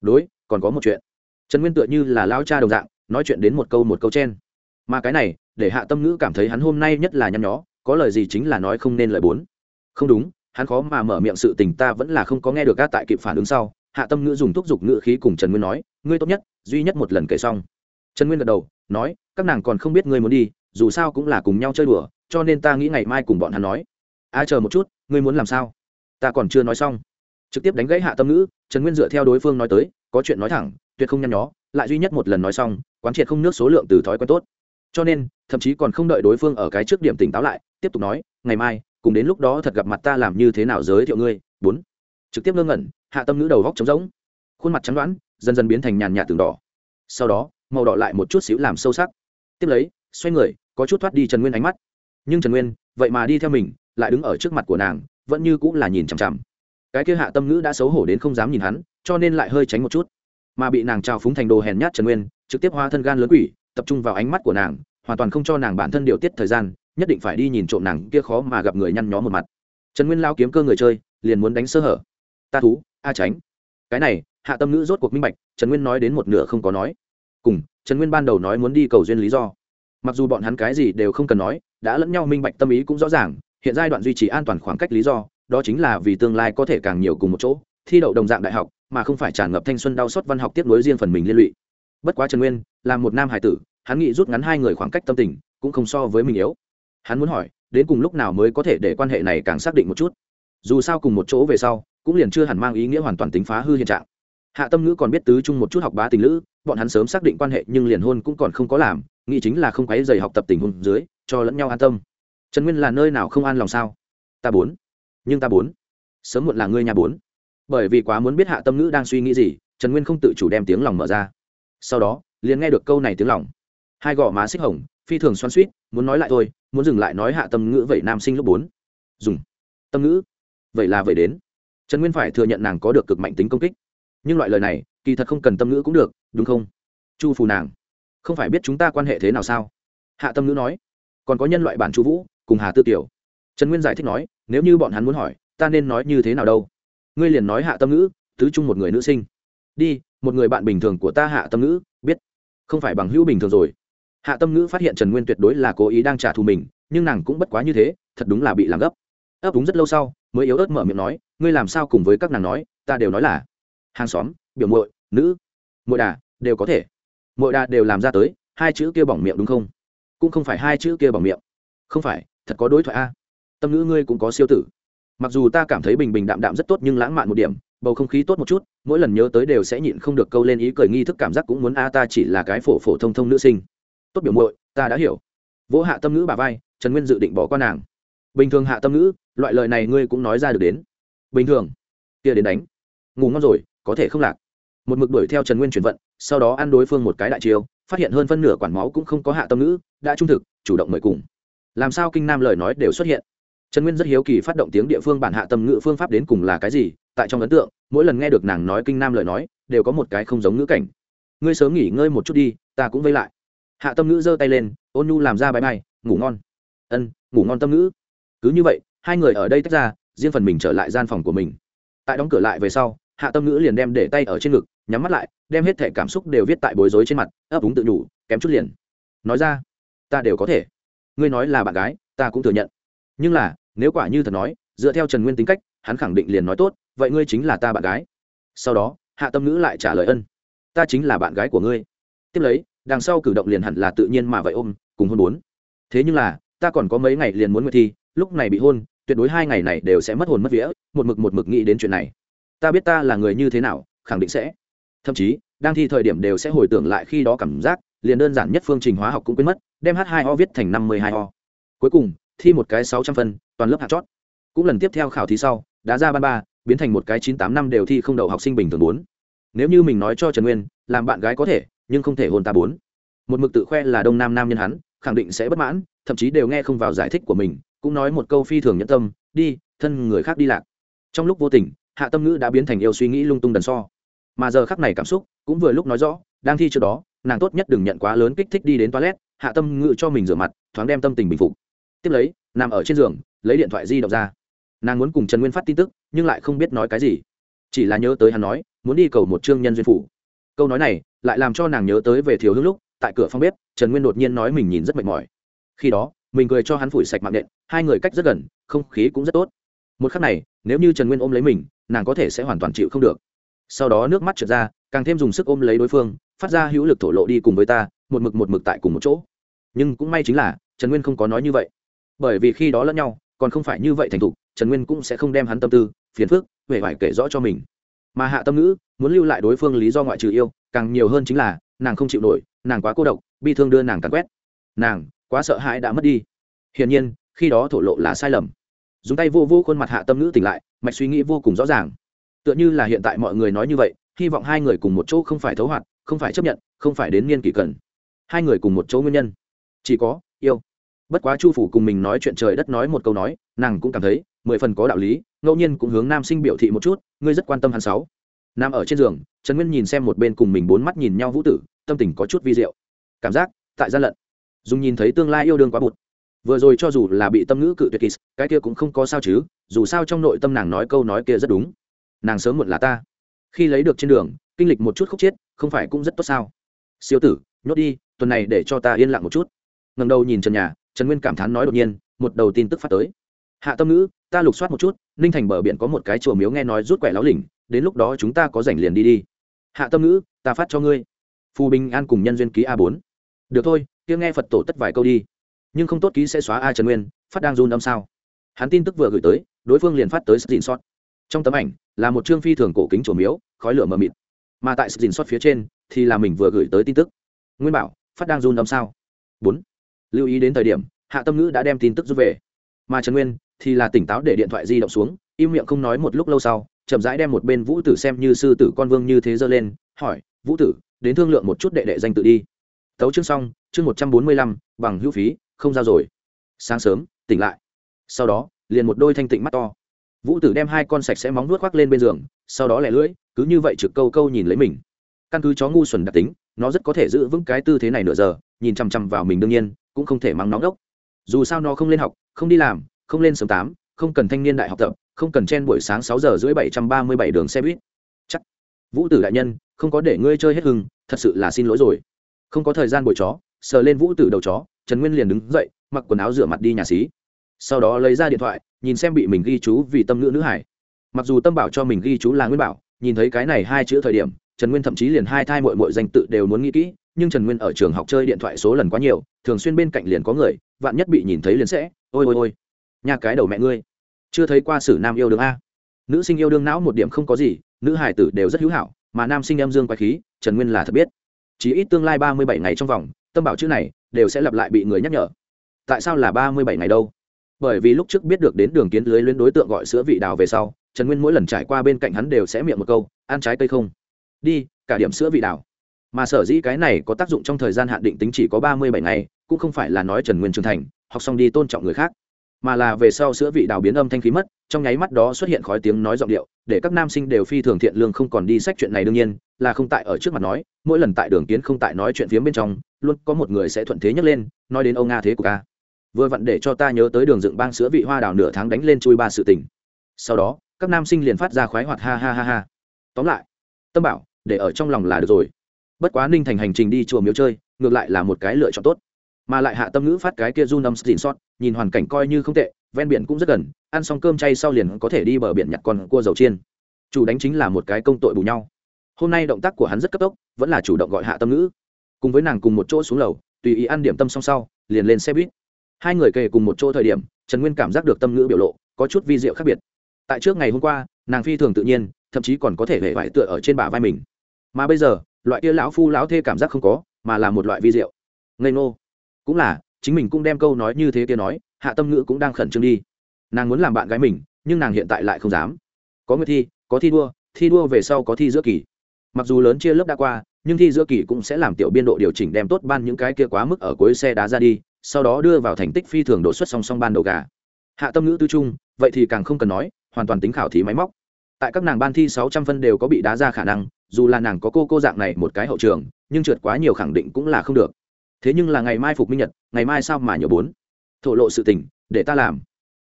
Đối, còn có một chuyện. Trần nguyên tựa như là lao cha đồng dạng, nói chuyện đến một câu một câu chen. Mà cái này, để hạ tâm ngữ cảm thấy hắn hôm nay nhất là nhăn nhó, có lời gì chính là nói không nên lời bốn. Không đúng, hắn khó mà mở miệng sự tình ta vẫn là không có nghe được các tại kịp phản ứng sau. Hạ tâm ngữ dùng thúc giục ngữ khí cùng trần nguyên nói, ngươi tốt nhất, duy nhất một lần kể xong. Trần nguyên gật đầu, nói, các nàng còn không biết ngươi muốn đi, dù sao cũng là cùng nhau chơi đùa, cho nên ta nghĩ ngày mai cùng bọn hắn nói a chờ một chút, ngươi muốn làm sao? Ta còn chưa nói xong. Trực tiếp đánh gãy hạ tâm ngữ, trần nguyên dựa theo đối phương nói tới, có chuyện nói thẳng, tuyệt không nhăn nhó, lại duy nhất một lần nói xong, quán triệt không nước số lượng từ thói quen tốt. Cho nên, thậm chí còn không đợi đối phương ở cái trước điểm tỉnh táo lại, tiếp tục nói, ngày mai, cùng đến lúc đó thật gặp mặt ta làm như thế nào giới thiệu ngươi. Bốn. Trực tiếp ngơ ngẩn, hạ tâm ngữ đầu góc trống rỗng. Khuôn mặt chắn đoán, dần dần biến thành nhàn nhạt tường đỏ. Sau đó, màu đỏ lại một chút xíu làm sâu sắc. Tiếp lấy, xoay người, có chút thoát đi trần nguyên ánh mắt. Nhưng trần nguyên, vậy mà đi theo mình lại đứng ở trước mặt của nàng, vẫn như cũng là nhìn chằm chằm. Cái kia hạ tâm ngữ đã xấu hổ đến không dám nhìn hắn, cho nên lại hơi tránh một chút. Mà bị nàng trao phúng thành đồ hèn nhát trần nguyên, trực tiếp hoa thân gan lớn quỷ, tập trung vào ánh mắt của nàng, hoàn toàn không cho nàng bản thân điều tiết thời gian, nhất định phải đi nhìn trộm nàng kia khó mà gặp người nhăn nhó một mặt. Trần nguyên lao kiếm cơ người chơi, liền muốn đánh sơ hở. Ta thú, a tránh. Cái này, hạ tâm ngữ rốt cuộc minh bạch, trần nguyên nói đến một nửa không có nói. Cùng, trần nguyên ban đầu nói muốn đi cầu duyên lý do. Mặc dù bọn hắn cái gì đều không cần nói, đã lẫn nhau minh bạch tâm ý cũng rõ ràng hiện giai đoạn duy trì an toàn khoảng cách lý do, đó chính là vì tương lai có thể càng nhiều cùng một chỗ, thi đậu đồng dạng đại học, mà không phải tràn ngập thanh xuân đau xót văn học tiếp nối riêng phần mình liên lụy. Bất quá trần nguyên, là một nam hải tử, hắn nghĩ rút ngắn hai người khoảng cách tâm tình, cũng không so với mình yếu. Hắn muốn hỏi, đến cùng lúc nào mới có thể để quan hệ này càng xác định một chút? Dù sao cùng một chỗ về sau, cũng liền chưa hẳn mang ý nghĩa hoàn toàn tính phá hư hiện trạng. Hạ tâm ngữ còn biết tứ chung một chút học bá tình lữ, bọn hắn sớm xác định quan hệ nhưng liền hôn cũng còn không có làm, nghĩ chính là không quấy dày học tập tình hôn dưới, cho lẫn nhau an tâm trần nguyên là nơi nào không an lòng sao? Ta bốn. Nhưng ta bốn. Sớm muộn là ngươi nhà bốn. Bởi vì quá muốn biết hạ tâm ngữ đang suy nghĩ gì, trần nguyên không tự chủ đem tiếng lòng mở ra. Sau đó, liền nghe được câu này tiếng lòng. Hai gò má xích hồng, phi thường xoắn suýt muốn nói lại thôi, muốn dừng lại nói hạ tâm ngữ vậy nam sinh lớp bốn. Dùng. Tâm ngữ. Vậy là vậy đến. Trần nguyên phải thừa nhận nàng có được cực mạnh tính công kích. Nhưng loại lời này, kỳ thật không cần tâm ngữ cũng được, đúng không? Chu phù nàng. Không phải biết chúng ta quan hệ thế nào sao? Hạ tâm ngữ nói. Còn có nhân loại bản Chu vũ cùng hà tư tiểu trần nguyên giải thích nói, nếu như bọn hắn muốn hỏi, ta nên nói như thế nào đâu? Ngươi liền nói hạ tâm ngữ, tứ chung một người nữ sinh. Đi, một người bạn bình thường của ta hạ tâm ngữ, biết. Không phải bằng hữu bình thường rồi. Hạ tâm ngữ phát hiện trần nguyên tuyệt đối là cố ý đang trả thù mình, nhưng nàng cũng bất quá như thế, thật đúng là bị làm gấp. Ấp đúng rất lâu sau, mới yếu ớt mở miệng nói, ngươi làm sao cùng với các nàng nói, ta đều nói là hàng xóm, biểu muội, nữ, muội đà, đều có thể. Muội đà đều làm ra tới, hai chữ kia bỏng miệng đúng không? Cũng không phải hai chữ kia bỏng miệng. Không phải thật có đối thoại a. Tâm ngữ ngươi cũng có siêu tử. Mặc dù ta cảm thấy bình bình đạm đạm rất tốt nhưng lãng mạn một điểm, bầu không khí tốt một chút, mỗi lần nhớ tới đều sẽ nhịn không được câu lên ý cười nghi thức cảm giác cũng muốn a, ta chỉ là cái phổ phổ thông thông nữ sinh. Tốt biểu muội, ta đã hiểu. Vỗ hạ tâm ngữ bà vai, trần nguyên dự định bỏ qua nàng. Bình thường hạ tâm ngữ, loại lời này ngươi cũng nói ra được đến. Bình thường. Kia đến đánh. Ngủ ngon rồi, có thể không lạc. Một mực đuổi theo trần nguyên chuyển vận, sau đó ăn đối phương một cái đại chiêu, phát hiện hơn phân nửa quản máu cũng không có hạ tâm ngữ, đã trung thực, chủ động mời cùng làm sao kinh nam lời nói đều xuất hiện? Trần nguyên rất hiếu kỳ phát động tiếng địa phương bản hạ tâm ngữ phương pháp đến cùng là cái gì, tại trong ấn tượng, mỗi lần nghe được nàng nói kinh nam lời nói, đều có một cái không giống ngữ cảnh. Ngươi sớm nghỉ ngơi một chút đi, ta cũng vây lại. Hạ tâm ngữ giơ tay lên, ôn nhu làm ra bãi bay ngủ ngon. Ân, ngủ ngon tâm ngữ. Cứ như vậy, hai người ở đây tách ra, riêng phần mình trở lại gian phòng của mình. Tại đóng cửa lại về sau, hạ tâm ngữ liền đem để tay ở trên ngực, nhắm mắt lại, đem hết thẻ cảm xúc đều viết tại bối rối trên mặt, ấp úng tự nhủ kém chút liền. Nói ra, ta đều có thể ngươi nói là bạn gái, ta cũng thừa nhận. Nhưng là, nếu quả như thật nói, dựa theo trần nguyên tính cách, hắn khẳng định liền nói tốt, vậy ngươi chính là ta bạn gái. Sau đó, hạ tâm ngữ lại trả lời ân. Ta chính là bạn gái của ngươi. Tiếp lấy, đằng sau cử động liền hẳn là tự nhiên mà vậy ôm, cùng hôn bốn. Thế nhưng là, ta còn có mấy ngày liền muốn nguyệt thi, lúc này bị hôn, tuyệt đối hai ngày này đều sẽ mất hồn mất vía, một mực một mực nghĩ đến chuyện này. Ta biết ta là người như thế nào, khẳng định sẽ. Thậm chí, đang thi thời điểm đều sẽ hồi tưởng lại khi đó cảm giác liền đơn giản nhất phương trình hóa học cũng quên mất, đem h 2 o viết thành năm mươi hai o. Cuối cùng, thi một cái sáu trăm phân, toàn lớp hạt chót. Cũng lần tiếp theo khảo thí sau đã ra ban ba, biến thành một cái chín tám năm đều thi không đậu học sinh bình thường bốn. Nếu như mình nói cho trần nguyên, làm bạn gái có thể, nhưng không thể hôn ta bốn. Một mực tự khoe là đông nam nam nhân hắn, khẳng định sẽ bất mãn, thậm chí đều nghe không vào giải thích của mình, cũng nói một câu phi thường nhẫn tâm, đi, thân người khác đi lạc. Trong lúc vô tình, hạ tâm ngữ đã biến thành yêu suy nghĩ lung tung đần so. Mà giờ khắc này cảm xúc cũng vừa lúc nói rõ, đang thi trước đó nàng tốt nhất đừng nhận quá lớn kích thích đi đến toilet, hạ tâm ngự cho mình rửa mặt, thoáng đem tâm tình bình phục. Tiếp lấy, nằm ở trên giường, lấy điện thoại di động ra. Nàng muốn cùng trần nguyên phát tin tức, nhưng lại không biết nói cái gì. Chỉ là nhớ tới hắn nói, muốn đi cầu một trương nhân duyên phủ. Câu nói này, lại làm cho nàng nhớ tới về thiếu hữu lúc, tại cửa phòng bếp, trần nguyên đột nhiên nói mình nhìn rất mệt mỏi. Khi đó, mình cười cho hắn phủi sạch mạng nện, hai người cách rất gần, không khí cũng rất tốt. Một khắc này, nếu như trần nguyên ôm lấy mình, nàng có thể sẽ hoàn toàn chịu không được. Sau đó nước mắt trượt ra, càng thêm dùng sức ôm lấy đối phương phát ra hữu lực thổ lộ đi cùng với ta, một mực một mực tại cùng một chỗ. Nhưng cũng may chính là, trần nguyên không có nói như vậy. Bởi vì khi đó lẫn nhau, còn không phải như vậy thành thục, trần nguyên cũng sẽ không đem hắn tâm tư, phiền phức huệ phải kể rõ cho mình. Mà hạ tâm ngữ, muốn lưu lại đối phương lý do ngoại trừ yêu, càng nhiều hơn chính là, nàng không chịu nổi, nàng quá cô độc, bi thương đưa nàng cắn quét. Nàng, quá sợ hãi đã mất đi. Hiển nhiên, khi đó thổ lộ là sai lầm. Dùng tay vô vô khuôn mặt hạ tâm ngữ tỉnh lại, mạch suy nghĩ vô cùng rõ ràng. Tựa như là hiện tại mọi người nói như vậy, hy vọng hai người cùng một chỗ không phải thấu hoạt không phải chấp nhận, không phải đến niên kỷ cần. Hai người cùng một chỗ nguyên nhân. Chỉ có, yêu. Bất quá chu phủ cùng mình nói chuyện trời đất nói một câu nói, nàng cũng cảm thấy, mười phần có đạo lý, ngẫu nhiên cũng hướng nam sinh biểu thị một chút, ngươi rất quan tâm hắn sáu. Nam ở trên giường, trần nguyên nhìn xem một bên cùng mình bốn mắt nhìn nhau vũ tử, tâm tình có chút vi diệu. Cảm giác, tại gian lận. Dùng nhìn thấy tương lai yêu đương quá bụt. Vừa rồi cho dù là bị tâm ngữ cự tuyệt kỳ cái kia cũng không có sao chứ, dù sao trong nội tâm nàng nói câu nói kia rất đúng. Nàng sớm muộn là ta. Khi lấy được trên đường, kinh lịch một chút khúc chết không phải cũng rất tốt sao? Siêu tử, nhốt đi, tuần này để cho ta yên lặng một chút. Ngầm đầu nhìn trần nhà, trần nguyên cảm thán nói đột nhiên, một đầu tin tức phát tới. Hạ tâm ngữ, ta lục soát một chút, ninh thành bờ biển có một cái chùa miếu nghe nói rút quẻ láo lỉnh, đến lúc đó chúng ta có rảnh liền đi đi. Hạ tâm ngữ, ta phát cho ngươi. Phù bình an cùng nhân duyên ký a bốn. Được thôi, kia nghe phật tổ tất vài câu đi. Nhưng không tốt ký sẽ xóa a trần nguyên, phát đang run âm sao. Hắn tin tức vừa gửi tới, đối phương liền phát tới xin sót trong tấm ảnh, là một trương phi thường cổ kính chùa miếu, khói lửa mờ mịt mà tại sự dình sót phía trên thì là mình vừa gửi tới tin tức. Nguyên bảo, phát đang run âm sao? Bốn. Lưu ý đến thời điểm, hạ tâm ngữ đã đem tin tức rút về. Mà trần nguyên thì là tỉnh táo để điện thoại di động xuống, im miệng không nói một lúc lâu sau, chậm rãi đem một bên vũ tử xem như sư tử con vương như thế giơ lên, hỏi, vũ tử, đến thương lượng một chút đệ đệ danh tự đi. Tấu chương xong, chương một trăm bốn mươi lăm, bằng hữu phí, không giao rồi. Sáng sớm, tỉnh lại. Sau đó, liền một đôi thanh tịnh mắt to. Vũ tử đem hai con sạch sẽ móng nuốt khoác lên bên giường, sau đó lẻ lưỡi cứ như vậy trực câu câu nhìn lấy mình. Căn cứ chó ngu xuẩn đặc tính, nó rất có thể giữ vững cái tư thế này nửa giờ, nhìn chằm chằm vào mình đương nhiên, cũng không thể mắng nóng ốc dù sao nó không lên học, không đi làm, không lên sớm tám, không cần thanh niên đại học tập, không cần chen buổi sáng sáu giờ rưỡi bảy trăm ba mươi bảy đường xe buýt. Chắc. Vũ tử đại nhân, không có để ngươi chơi hết hưng, thật sự là xin lỗi rồi. Không có thời gian buổi chó, sờ lên vũ tử đầu chó, trần nguyên liền đứng dậy, mặc quần áo rửa mặt đi nhà xí. Sau đó lấy ra điện thoại, nhìn xem bị mình ghi chú vì tâm nữ nữ hải. Mặc dù tâm bảo cho mình ghi chú là nguyên bảo nhìn thấy cái này hai chữ thời điểm, trần nguyên thậm chí liền hai thai mội mội danh tự đều muốn nghĩ kỹ, nhưng trần nguyên ở trường học chơi điện thoại số lần quá nhiều, thường xuyên bên cạnh liền có người, vạn nhất bị nhìn thấy liền sẽ, ôi ôi ôi, nhà cái đầu mẹ ngươi, chưa thấy qua sử nam yêu đương a. Nữ sinh yêu đương não một điểm không có gì, nữ hải tử đều rất hữu hảo, mà nam sinh em dương quái khí, trần nguyên là thật biết. Chỉ ít tương lai ba mươi bảy ngày trong vòng, tâm bảo chữ này đều sẽ lặp lại bị người nhắc nhở. Tại sao là ba mươi bảy ngày đâu? Bởi vì lúc trước biết được đến đường kiến lưới luyến đối tượng gọi sữa vị đào về sau trần nguyên mỗi lần trải qua bên cạnh hắn đều sẽ miệng một câu, ăn trái cây không? Đi, cả điểm sữa vị đào mà sở dĩ cái này có tác dụng trong thời gian hạn định tính chỉ có ba mươi bảy ngày, cũng không phải là nói trần nguyên trưởng thành, học xong đi tôn trọng người khác, mà là về sau sữa vị đào biến âm thanh khí mất, trong nháy mắt đó xuất hiện khói tiếng nói giọng điệu, để các nam sinh đều phi thường thiện lương không còn đi sách chuyện này đương nhiên, là không tại ở trước mặt nói, mỗi lần tại đường kiến không tại nói chuyện phía bên trong, luôn có một người sẽ thuận thế nhấc lên, nói đến ông nga thế của ca vừa vặn để cho ta nhớ tới đường dựng bang sữa vị hoa đào nửa tháng đánh lên chui ba sự tình. Sau đó các nam sinh liền phát ra khoái hoạt ha ha ha ha. Tóm lại, tâm bảo, để ở trong lòng là được rồi. Bất quá ninh thành hành trình đi chùa miếu chơi, ngược lại là một cái lựa chọn tốt. Mà lại hạ tâm ngữ phát cái kia run âm xin sót nhìn hoàn cảnh coi như không tệ, ven biển cũng rất gần, ăn xong cơm chay sau liền có thể đi bờ biển nhặt con cua dầu chiên. Chủ đánh chính là một cái công tội bù nhau. Hôm nay động tác của hắn rất cấp tốc, vẫn là chủ động gọi hạ tâm ngữ. Cùng với nàng cùng một chỗ xuống lầu, tùy ý ăn điểm tâm xong sau, liền lên xe buýt. Hai người kề cùng một chỗ thời điểm, trần nguyên cảm giác được tâm ngữ biểu lộ, có chút vi diệu khác biệt tại trước ngày hôm qua, nàng phi thường tự nhiên, thậm chí còn có thể hề vải tựa ở trên bả vai mình. Mà bây giờ, loại kia lão phu lão thê cảm giác không có, mà là một loại vi diệu. Ngây ngô. Cũng là, chính mình cũng đem câu nói như thế kia nói, hạ tâm ngữ cũng đang khẩn trương đi. Nàng muốn làm bạn gái mình, nhưng nàng hiện tại lại không dám. Có người thi, có thi đua thi đua về sau có thi giữa kỳ. Mặc dù lớn chia lớp đã qua, nhưng thi giữa kỳ cũng sẽ làm tiểu biên độ điều chỉnh đem tốt ban những cái kia quá mức ở cuối xe đá ra đi, sau đó đưa vào thành tích phi thường đột xuất song song ban đầu gà hạ tâm ngữ tư trung, vậy thì càng không cần nói, hoàn toàn tính khảo thí máy móc. Tại các nàng ban thi sáu trăm phân đều có bị đá ra khả năng, dù là nàng có cô cô dạng này một cái hậu trường, nhưng trượt quá nhiều khẳng định cũng là không được. Thế nhưng là ngày mai phục minh nhật, ngày mai sao mà nhiều bốn? Thổ lộ sự tình, để ta làm.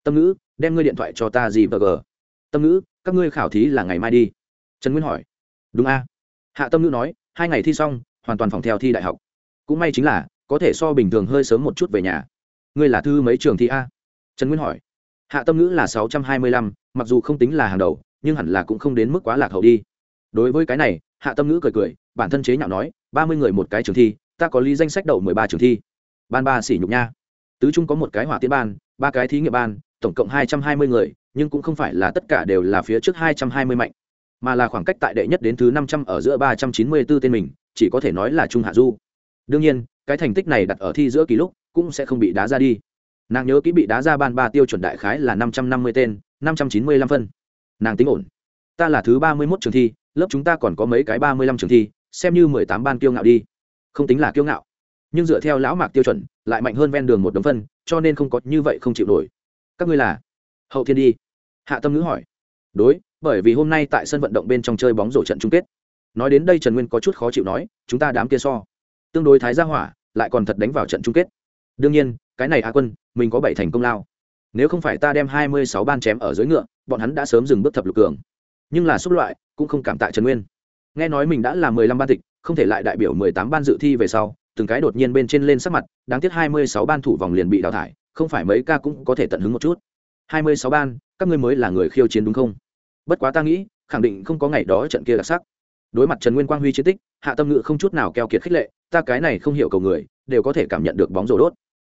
Tâm ngữ, đem ngươi điện thoại cho ta gì bờ gờ? Tâm ngữ, các ngươi khảo thí là ngày mai đi. Trần nguyên hỏi. Đúng a. Hạ tâm ngữ nói, hai ngày thi xong, hoàn toàn phòng theo thi đại học. Cũng may chính là, có thể so bình thường hơi sớm một chút về nhà. Ngươi là thư mấy trường thi a? Trần nguyên hỏi, hạ tâm ngữ là sáu trăm hai mươi lăm, mặc dù không tính là hàng đầu, nhưng hẳn là cũng không đến mức quá lạc hậu đi. Đối với cái này, hạ tâm ngữ cười cười, bản thân chế nhạo nói, ba mươi người một cái trường thi, ta có lý danh sách đậu mười ba trường thi. Ban ba sỉ nhục nha. Tứ trung có một cái hỏa tiến ban, ba cái thí nghiệm ban, tổng cộng hai trăm hai mươi người, nhưng cũng không phải là tất cả đều là phía trước hai trăm hai mươi mạnh, mà là khoảng cách tại đệ nhất đến thứ năm trăm ở giữa ba trăm chín mươi b ố tên mình, chỉ có thể nói là trung hạ du. Đương nhiên, cái thành tích này đặt ở thi giữa kỳ lúc cũng sẽ không bị đá ra đi nàng nhớ kỹ bị đá ra ban ba tiêu chuẩn đại khái là năm trăm năm mươi tên, năm trăm chín mươi lăm phân. Nàng tính ổn. Ta là thứ ba mươi mốt trường thi, lớp chúng ta còn có mấy cái ba mươi lăm trường thi, xem như mười tám ban kiêu ngạo đi. Không tính là kiêu ngạo. Nhưng dựa theo lão mạc tiêu chuẩn, lại mạnh hơn ven đường một đống phân, cho nên không có như vậy không chịu nổi. Các ngươi là? Hậu thiên đi. Hạ tâm ngữ hỏi. Đối, bởi vì hôm nay tại sân vận động bên trong chơi bóng rổ trận chung kết. Nói đến đây trần nguyên có chút khó chịu nói, chúng ta đám kia so. Tương đối thái gia hỏa, lại còn thật đánh vào trận chung kết. Đương nhiên, cái này a quân mình có bảy thành công lao. Nếu không phải ta đem hai mươi sáu ban chém ở dưới ngựa, bọn hắn đã sớm dừng bước thập lục cường. Nhưng là xúc loại, cũng không cảm tạ trần nguyên. Nghe nói mình đã là mười lăm ban tịch, không thể lại đại biểu mười tám ban dự thi về sau, từng cái đột nhiên bên trên lên sắc mặt, đáng tiếc hai mươi sáu ban thủ vòng liền bị đào thải, không phải mấy ca cũng có thể tận hứng một chút. hai mươi sáu ban, các ngươi mới là người khiêu chiến đúng không? Bất quá ta nghĩ, khẳng định không có ngày đó trận kia đặc sắc. Đối mặt trần nguyên quang huy chiến tích, hạ tâm Ngự không chút nào keo kiệt khích lệ, ta cái này không hiểu cầu người, đều có thể cảm nhận được bóng rổ đốt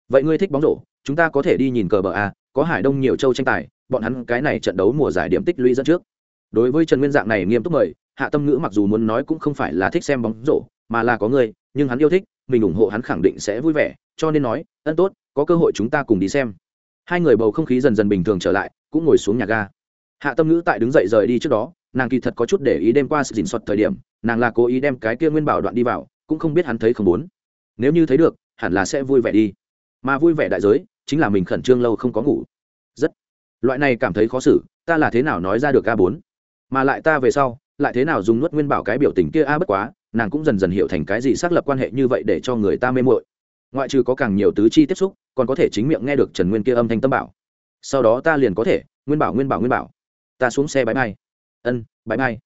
vậy ngươi thích bóng rổ, chúng ta có thể đi nhìn cờ bờ a, có hải đông nhiều châu tranh tài, bọn hắn cái này trận đấu mùa giải điểm tích lũy dẫn trước. Đối với trần nguyên dạng này nghiêm túc mời, hạ tâm ngữ mặc dù muốn nói cũng không phải là thích xem bóng rổ, mà là có người nhưng hắn yêu thích, mình ủng hộ hắn khẳng định sẽ vui vẻ, cho nên nói, ân tốt, có cơ hội chúng ta cùng đi xem. Hai người bầu không khí dần dần bình thường trở lại, cũng ngồi xuống nhà ga. Hạ tâm ngữ tại đứng dậy rời đi trước đó, nàng kỳ thật có chút để ý đêm qua sự dình thời điểm, nàng là cố ý đem cái kia nguyên bảo đoạn đi vào, cũng không biết hắn thấy không muốn. Nếu như thấy được, hẳn là sẽ vui vẻ đi mà vui vẻ đại giới chính là mình khẩn trương lâu không có ngủ. Rất. Loại này cảm thấy khó xử, ta là thế nào nói ra được a bốn? Mà lại ta về sau, lại thế nào dùng nuốt nguyên bảo cái biểu tình kia a bất quá, nàng cũng dần dần hiểu thành cái gì xác lập quan hệ như vậy để cho người ta mê mội ngoại trừ có càng nhiều tứ chi tiếp xúc, còn có thể chính miệng nghe được trần nguyên kia âm thanh tâm bảo. Sau đó ta liền có thể, nguyên bảo nguyên bảo nguyên bảo. Ta xuống xe bãi bay ân, bãi bay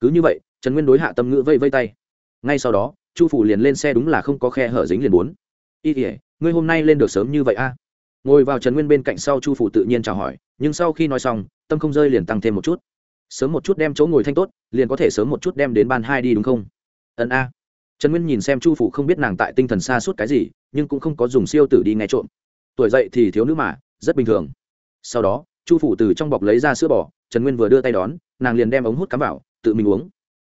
cứ như vậy, trần nguyên đối hạ tâm ngữ vây vây tay. Ngay sau đó, chu phủ liền lên xe đúng là không có khe hở dính liền bốn. Y tỉa ngươi hôm nay lên được sớm như vậy a? Ngồi vào trần nguyên bên cạnh sau chu phủ tự nhiên chào hỏi, nhưng sau khi nói xong, tâm không rơi liền tăng thêm một chút. Sớm một chút đem chỗ ngồi thanh tốt, liền có thể sớm một chút đem đến ban hai đi đúng không? Ẩn a. Trần nguyên nhìn xem chu phủ không biết nàng tại tinh thần xa suốt cái gì, nhưng cũng không có dùng siêu tử đi nghe trộm. Tuổi dậy thì thiếu nữ mà, rất bình thường. Sau đó, chu phủ từ trong bọc lấy ra sữa bò, trần nguyên vừa đưa tay đón, nàng liền đem ống hút cắm vào, tự mình uống.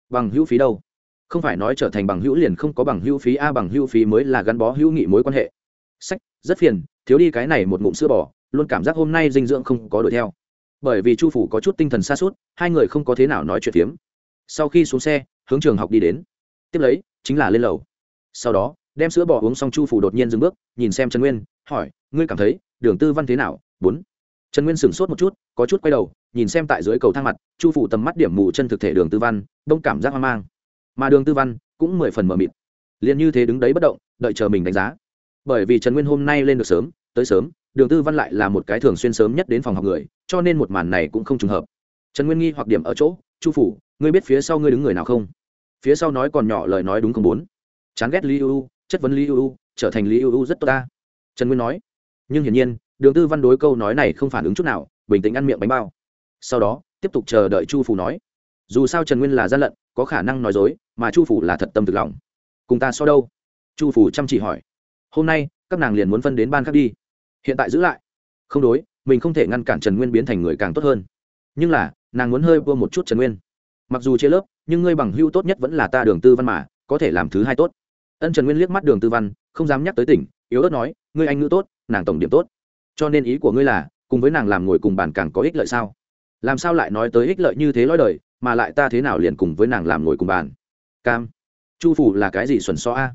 Bằng hữu phí đâu? Không phải nói trở thành bằng hữu liền không có bằng hữu phí a, bằng hữu phí mới là gắn bó hữu nghị mối quan hệ sách, rất phiền, thiếu đi cái này một ngụm sữa bò, luôn cảm giác hôm nay dinh dưỡng không có đuổi theo. Bởi vì chu phủ có chút tinh thần xa suốt hai người không có thế nào nói chuyện phiếm. Sau khi xuống xe, hướng trường học đi đến. Tiếp lấy, chính là lên lầu. Sau đó, đem sữa bò uống xong chu phủ đột nhiên dừng bước, nhìn xem trần nguyên, hỏi, ngươi cảm thấy, đường tư văn thế nào? Bốn. Trần nguyên sửng sốt một chút, có chút quay đầu, nhìn xem tại dưới cầu thang mặt, chu phủ tầm mắt điểm mù chân thực thể đường tư văn, đông cảm giác hoang mang. Mà đường tư văn cũng mười phần mờ mịt. Liền như thế đứng đấy bất động, đợi chờ mình đánh giá bởi vì trần nguyên hôm nay lên được sớm, tới sớm, đường tư văn lại là một cái thường xuyên sớm nhất đến phòng học người, cho nên một màn này cũng không trùng hợp. Trần nguyên nghi hoặc điểm ở chỗ, chu phủ, ngươi biết phía sau ngươi đứng người nào không? Phía sau nói còn nhỏ lời nói đúng không bốn? Chán ghét lý ưu chất vấn lý ưu trở thành lý ưu rất tốt ta. Trần nguyên nói, nhưng hiển nhiên, đường tư văn đối câu nói này không phản ứng chút nào, bình tĩnh ăn miệng bánh bao. Sau đó, tiếp tục chờ đợi chu phủ nói, dù sao trần nguyên là gian lận, có khả năng nói dối, mà chu phủ là thật tâm thực lòng. Cùng ta so đâu? Chu phủ chăm chỉ hỏi hôm nay, các nàng liền muốn phân đến ban khác đi. Hiện tại giữ lại. Không đối, mình không thể ngăn cản trần nguyên biến thành người càng tốt hơn. Nhưng là, nàng muốn hơi vua một chút trần nguyên. Mặc dù chia lớp, nhưng ngươi bằng hưu tốt nhất vẫn là ta đường tư văn mà, có thể làm thứ hai tốt. Ân trần nguyên liếc mắt đường tư văn, không dám nhắc tới tỉnh, yếu ớt nói, ngươi anh ngữ tốt, nàng tổng điểm tốt. Cho nên ý của ngươi là, cùng với nàng làm ngồi cùng bàn càng có ích lợi sao? Làm sao lại nói tới ích lợi như thế lõi đời, mà lại ta thế nào liền cùng với nàng làm ngồi cùng bàn? Cam, chu phủ là cái gì xuẩn so a?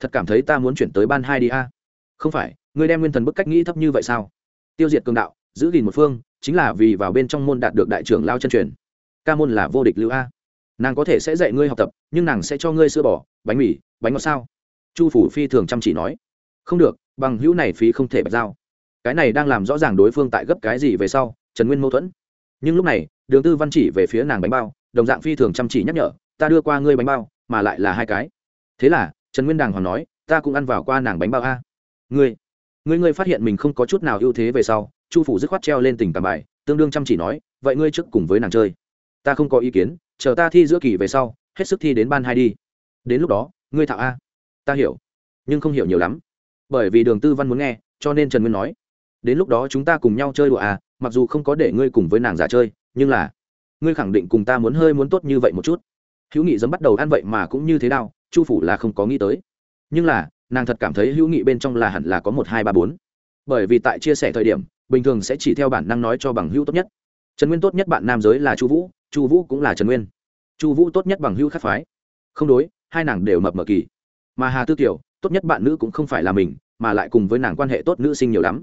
Thật cảm thấy ta muốn chuyển tới ban hai đi a. Không phải, ngươi đem nguyên thần bức cách nghĩ thấp như vậy sao? Tiêu diệt cường đạo, giữ gìn một phương, chính là vì vào bên trong môn đạt được đại trưởng lao chân truyền. Ca môn là vô địch lưu a. Nàng có thể sẽ dạy ngươi học tập, nhưng nàng sẽ cho ngươi sữa bỏ bánh mì, bánh ngọt sao? Chu phủ phi thường chăm chỉ nói. Không được, bằng hữu này phí không thể bạch giao. Cái này đang làm rõ ràng đối phương tại gấp cái gì về sau, trần nguyên mâu thuẫn. Nhưng lúc này, đường tư văn chỉ về phía nàng bánh bao, đồng dạng phi thường chăm chỉ nhắc nhở, ta đưa qua ngươi bánh bao, mà lại là hai cái. Thế là trần nguyên đàng hoàng nói, ta cũng ăn vào qua nàng bánh bao a. Ngươi ngươi ngươi phát hiện mình không có chút nào ưu thế về sau? Chu phủ dứt khoát treo lên tình cảm bài, tương đương chăm chỉ nói, vậy ngươi trước cùng với nàng chơi. Ta không có ý kiến, chờ ta thi giữa kỳ về sau, hết sức thi đến ban hai đi. Đến lúc đó, ngươi thạo a. Ta hiểu, nhưng không hiểu nhiều lắm. Bởi vì đường tư văn muốn nghe, cho nên trần nguyên nói, đến lúc đó chúng ta cùng nhau chơi đùa à mặc dù không có để ngươi cùng với nàng giả chơi, nhưng là, ngươi khẳng định cùng ta muốn hơi muốn tốt như vậy một chút. Hữu nghị dấm bắt đầu ăn vậy mà cũng như thế nào chu phủ là không có nghĩ tới. Nhưng là, nàng thật cảm thấy hữu nghị bên trong là hẳn là có một hai ba bốn. Bởi vì tại chia sẻ thời điểm, bình thường sẽ chỉ theo bản năng nói cho bằng hữu tốt nhất. Trần nguyên tốt nhất bạn nam giới là chu vũ chu vũ cũng là trần nguyên. Chu vũ tốt nhất bằng hữu khắc phái. Không đối, hai nàng đều mập mờ kỳ. Mà hà tư kiều, tốt nhất bạn nữ cũng không phải là mình, mà lại cùng với nàng quan hệ tốt nữ sinh nhiều lắm.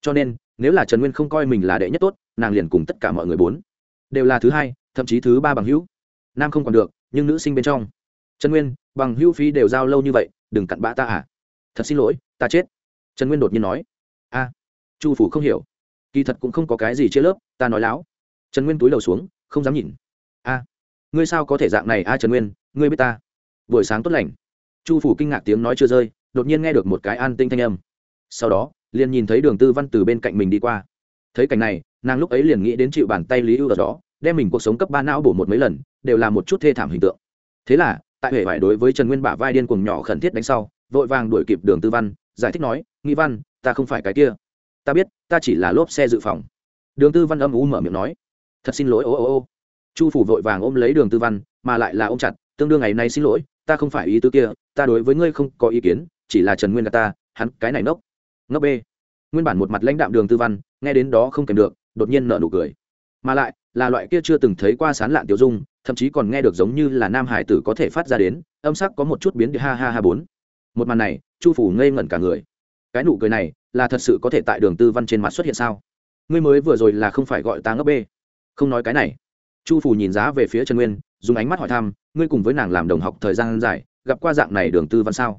Cho nên, nếu là trần nguyên không coi mình là đệ nhất tốt, nàng liền cùng tất cả mọi người bốn. Đều là thứ hai, thậm chí thứ ba bằng hữu. Nam không còn được, nhưng nữ sinh bên trong trần nguyên, bằng hữu phí đều giao lâu như vậy, đừng cặn bã ta à? Thật xin lỗi, ta chết. Trần nguyên đột nhiên nói. A, chu phủ không hiểu. Kỳ thật cũng không có cái gì chia lớp, ta nói láo. Trần nguyên túi đầu xuống, không dám nhìn. A, ngươi sao có thể dạng này a trần nguyên, ngươi biết ta. Buổi sáng tốt lành. Chu phủ kinh ngạc tiếng nói chưa rơi, đột nhiên nghe được một cái an tinh thanh âm. Sau đó, liền nhìn thấy đường tư văn từ bên cạnh mình đi qua. Thấy cảnh này, nàng lúc ấy liền nghĩ đến chịu bàn tay lý ưu ở đó, đem mình cuộc sống cấp ba não bổ một mấy lần, đều là một chút thê thảm hình tượng. Thế là tại hệ vải đối với trần nguyên bả vai điên cuồng nhỏ khẩn thiết đánh sau, vội vàng đuổi kịp đường tư văn, giải thích nói nghĩ văn, ta không phải cái kia. Ta biết, ta chỉ là lốp xe dự phòng. Đường tư văn âm u mở miệng nói, thật xin lỗi, ô ô ô. Chu phủ vội vàng ôm lấy đường tư văn, mà lại là ôm chặt, tương đương ngày nay xin lỗi, ta không phải ý tứ kia, ta đối với ngươi không có ý kiến, chỉ là trần nguyên gà ta, hắn cái này nốc ngốc b nguyên bản một mặt lãnh đạm đường tư văn, nghe đến đó không kèm được, đột nhiên nợ nụ cười. Mà lại là loại kia chưa từng thấy qua sán lạn tiểu dung, thậm chí còn nghe được giống như là nam hải tử có thể phát ra đến, âm sắc có một chút biến ha ha ha, bốn. Một màn này, chu phủ ngây ngẩn cả người. Cái nụ cười này, là thật sự có thể tại đường tư văn trên mặt xuất hiện sao? Ngươi mới vừa rồi là không phải gọi ta ngốc bê. Không nói cái này. Chu phủ nhìn giá về phía trần nguyên, dùng ánh mắt hỏi thăm, ngươi cùng với nàng làm đồng học thời gian dài, gặp qua dạng này đường tư văn sao?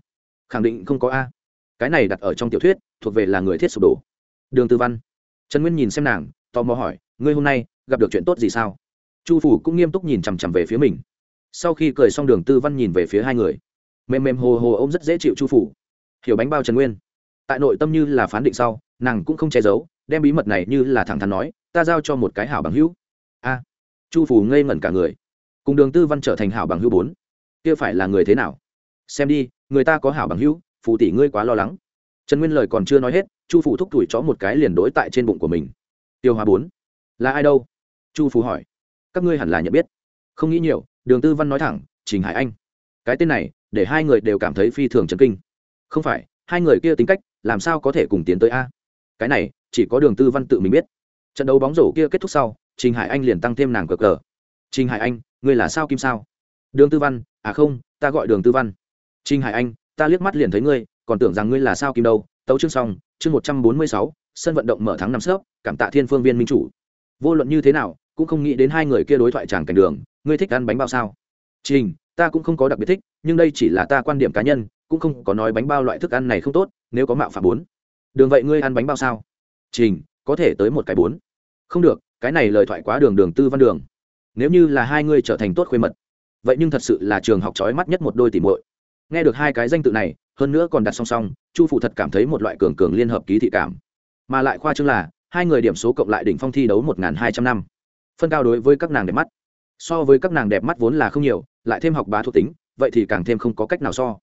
Khẳng định không có a. Cái này đặt ở trong tiểu thuyết, thuộc về là người thiết sụp đổ. Đường tư văn. Trần nguyên nhìn xem nàng, tò mò hỏi, ngươi hôm nay gặp được chuyện tốt gì sao? Chu phủ cũng nghiêm túc nhìn chằm chằm về phía mình. Sau khi cười xong đường tư văn nhìn về phía hai người. Mềm mềm hồ hồ ô m rất dễ chịu chu phủ. Hiểu bánh bao trần nguyên. Tại nội tâm như là phán định sau, nàng cũng không che giấu, đem bí mật này như là thẳng thắn nói, ta giao cho một cái hảo bằng hữu. A. Chu phủ ngây ngẩn cả người. Cùng đường tư văn trở thành hảo bằng hữu bốn. Kia phải là người thế nào? Xem đi, người ta có hảo bằng hữu phù tỷ ngươi quá lo lắng. Trần nguyên lời còn chưa nói hết, chu phủ thúc thủi chó một cái liền đối tại trên bụng của mình. Tiêu hóa bốn. Là ai đâu? Chu phú hỏi. Các ngươi hẳn là nhận biết. Không nghĩ nhiều, đường tư văn nói thẳng, trình hải anh. Cái tên này, để hai người đều cảm thấy phi thường chấn kinh. Không phải, hai người kia tính cách, làm sao có thể cùng tiến tới a? Cái này, chỉ có đường tư văn tự mình biết. Trận đấu bóng rổ kia kết thúc sau, trình hải anh liền tăng thêm nàng cờ cờ. Trình hải anh, ngươi là sao kim sao? Đường tư văn à không, ta gọi đường tư văn. Trình hải anh, ta liếc mắt liền thấy ngươi, còn tưởng rằng ngươi là sao kim đâu. Tấu chương xong, chương một trăm bốn mươi sáu, sân vận động mở tháng năm sớp, cảm tạ thiên phương viên minh chủ. Vô luận như thế nào cũng không nghĩ đến hai người kia đối thoại tràng cảnh đường, ngươi thích ăn bánh bao sao? Trình, ta cũng không có đặc biệt thích, nhưng đây chỉ là ta quan điểm cá nhân, cũng không có nói bánh bao loại thức ăn này không tốt, nếu có mạo phạm bốn. Đường vậy ngươi ăn bánh bao sao? Trình, có thể tới một cái bốn. Không được, cái này lời thoại quá đường đường tư văn đường. Nếu như là hai ngươi trở thành tốt khuê mật, vậy nhưng thật sự là trường học trói mắt nhất một đôi tỉ muội. Nghe được hai cái danh tự này, hơn nữa còn đặt song song, chu phụ thật cảm thấy một loại cường cường liên hợp ký thị cảm. Mà lại khoa chương là, hai người điểm số cộng lại đỉnh phong thi đấu một hai trăm năm phân cao đối với các nàng đẹp mắt. So với các nàng đẹp mắt vốn là không nhiều, lại thêm học bá thuộc tính, vậy thì càng thêm không có cách nào so.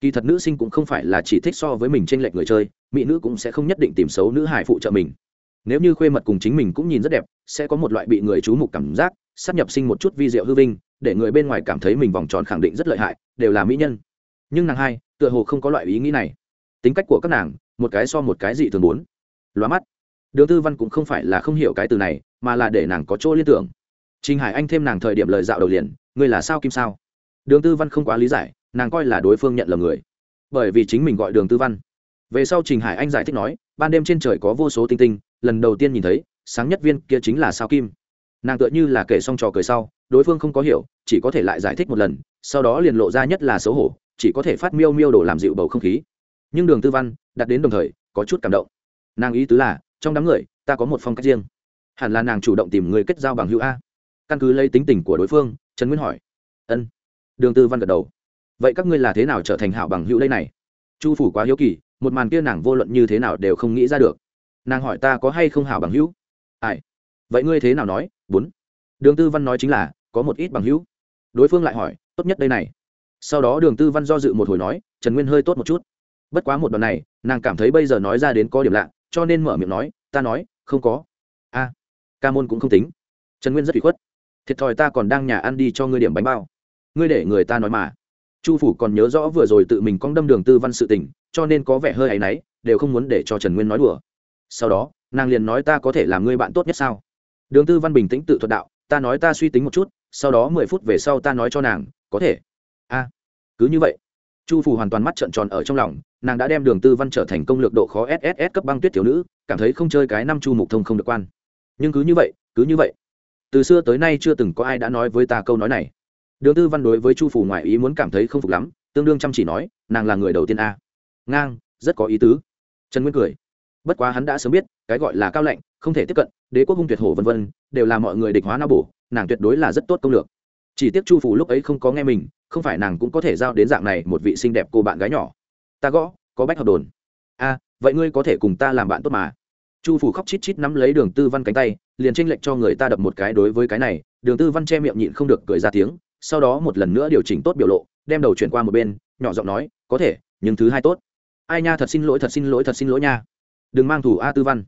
Kỳ thật nữ sinh cũng không phải là chỉ thích so với mình tranh lệch người chơi, mỹ nữ cũng sẽ không nhất định tìm xấu nữ hải phụ trợ mình. Nếu như khuê mật cùng chính mình cũng nhìn rất đẹp, sẽ có một loại bị người chú mục cảm giác, sắp nhập sinh một chút vi diệu hư vinh, để người bên ngoài cảm thấy mình vòng tròn khẳng định rất lợi hại, đều là mỹ nhân. Nhưng nàng hai, tựa hồ không có loại ý nghĩ này. Tính cách của các nàng, một cái so một cái dị thường muốn lóa mắt đường tư văn cũng không phải là không hiểu cái từ này, mà là để nàng có chỗ liên tưởng. Trình hải anh thêm nàng thời điểm lời dạo đầu liền, ngươi là sao kim sao? Đường tư văn không quá lý giải, nàng coi là đối phương nhận lầm người. Bởi vì chính mình gọi đường tư văn. Về sau trình hải anh giải thích nói, ban đêm trên trời có vô số tinh tinh, lần đầu tiên nhìn thấy, sáng nhất viên kia chính là sao kim. Nàng tựa như là kể xong trò cười sau, đối phương không có hiểu, chỉ có thể lại giải thích một lần, sau đó liền lộ ra nhất là xấu hổ, chỉ có thể phát miêu miêu đổ làm dịu bầu không khí. Nhưng đường tư văn, đặt đến đồng thời, có chút cảm động. Nàng ý tứ là trong đám người, ta có một phong cách riêng. Hẳn là nàng chủ động tìm người kết giao bằng hữu a. Căn cứ lấy tính tình của đối phương, trần nguyên hỏi. Ân. Đường tư văn gật đầu. Vậy các ngươi là thế nào trở thành hảo bằng hữu đây này? Chu phủ quá hiếu kỳ, một màn kia nàng vô luận như thế nào đều không nghĩ ra được. Nàng hỏi ta có hay không hảo bằng hữu? Ai. Vậy ngươi thế nào nói? Bốn. Đường tư văn nói chính là, có một ít bằng hữu. Đối phương lại hỏi, tốt nhất đây này. Sau đó đường tư văn do dự một hồi nói, trần nguyên hơi tốt một chút. Bất quá một đoạn này, nàng cảm thấy bây giờ nói ra đến có điểm lạ cho nên mở miệng nói, ta nói, không có. A, ca môn cũng không tính. Trần nguyên rất bị khuất. Thiệt thòi ta còn đang nhà ăn đi cho ngươi điểm bánh bao. Ngươi để người ta nói mà. Chu phủ còn nhớ rõ vừa rồi tự mình cong đâm đường tư văn sự tình, cho nên có vẻ hơi áy náy, đều không muốn để cho trần nguyên nói đùa. Sau đó, nàng liền nói ta có thể làm ngươi bạn tốt nhất sao? Đường tư văn bình tĩnh tự thuật đạo, ta nói ta suy tính một chút, sau đó mười phút về sau ta nói cho nàng, có thể. A, cứ như vậy chu phủ hoàn toàn mắt trợn tròn ở trong lòng, nàng đã đem đường tư văn trở thành công lược độ khó sss cấp băng tuyết thiếu nữ, cảm thấy không chơi cái năm chu mục thông không được quan. Nhưng cứ như vậy, cứ như vậy. Từ xưa tới nay chưa từng có ai đã nói với ta câu nói này. Đường tư văn đối với chu phủ ngoại ý muốn cảm thấy không phục lắm, tương đương chăm chỉ nói, nàng là người đầu tiên a. Ngang, rất có ý tứ. Trần nguyên cười. Bất quá hắn đã sớm biết, cái gọi là cao lệnh không thể tiếp cận, đế quốc hung tuyệt hổ vân vân, đều là mọi người địch hóa não bổ, nàng tuyệt đối là rất tốt công lược. Chỉ tiếc chu phủ lúc ấy không có nghe mình không phải nàng cũng có thể giao đến dạng này một vị xinh đẹp cô bạn gái nhỏ. Ta gõ, có bách hợp đồn. A vậy ngươi có thể cùng ta làm bạn tốt mà. Chu phủ khóc chít chít nắm lấy đường tư văn cánh tay, liền tranh lệch cho người ta đập một cái đối với cái này. Đường tư văn che miệng nhịn không được cười ra tiếng, sau đó một lần nữa điều chỉnh tốt biểu lộ, đem đầu chuyển qua một bên, nhỏ giọng nói, có thể, nhưng thứ hai tốt. Ai nha, thật xin lỗi, thật xin lỗi, thật xin lỗi nha. Đừng mang thủ a tư văn.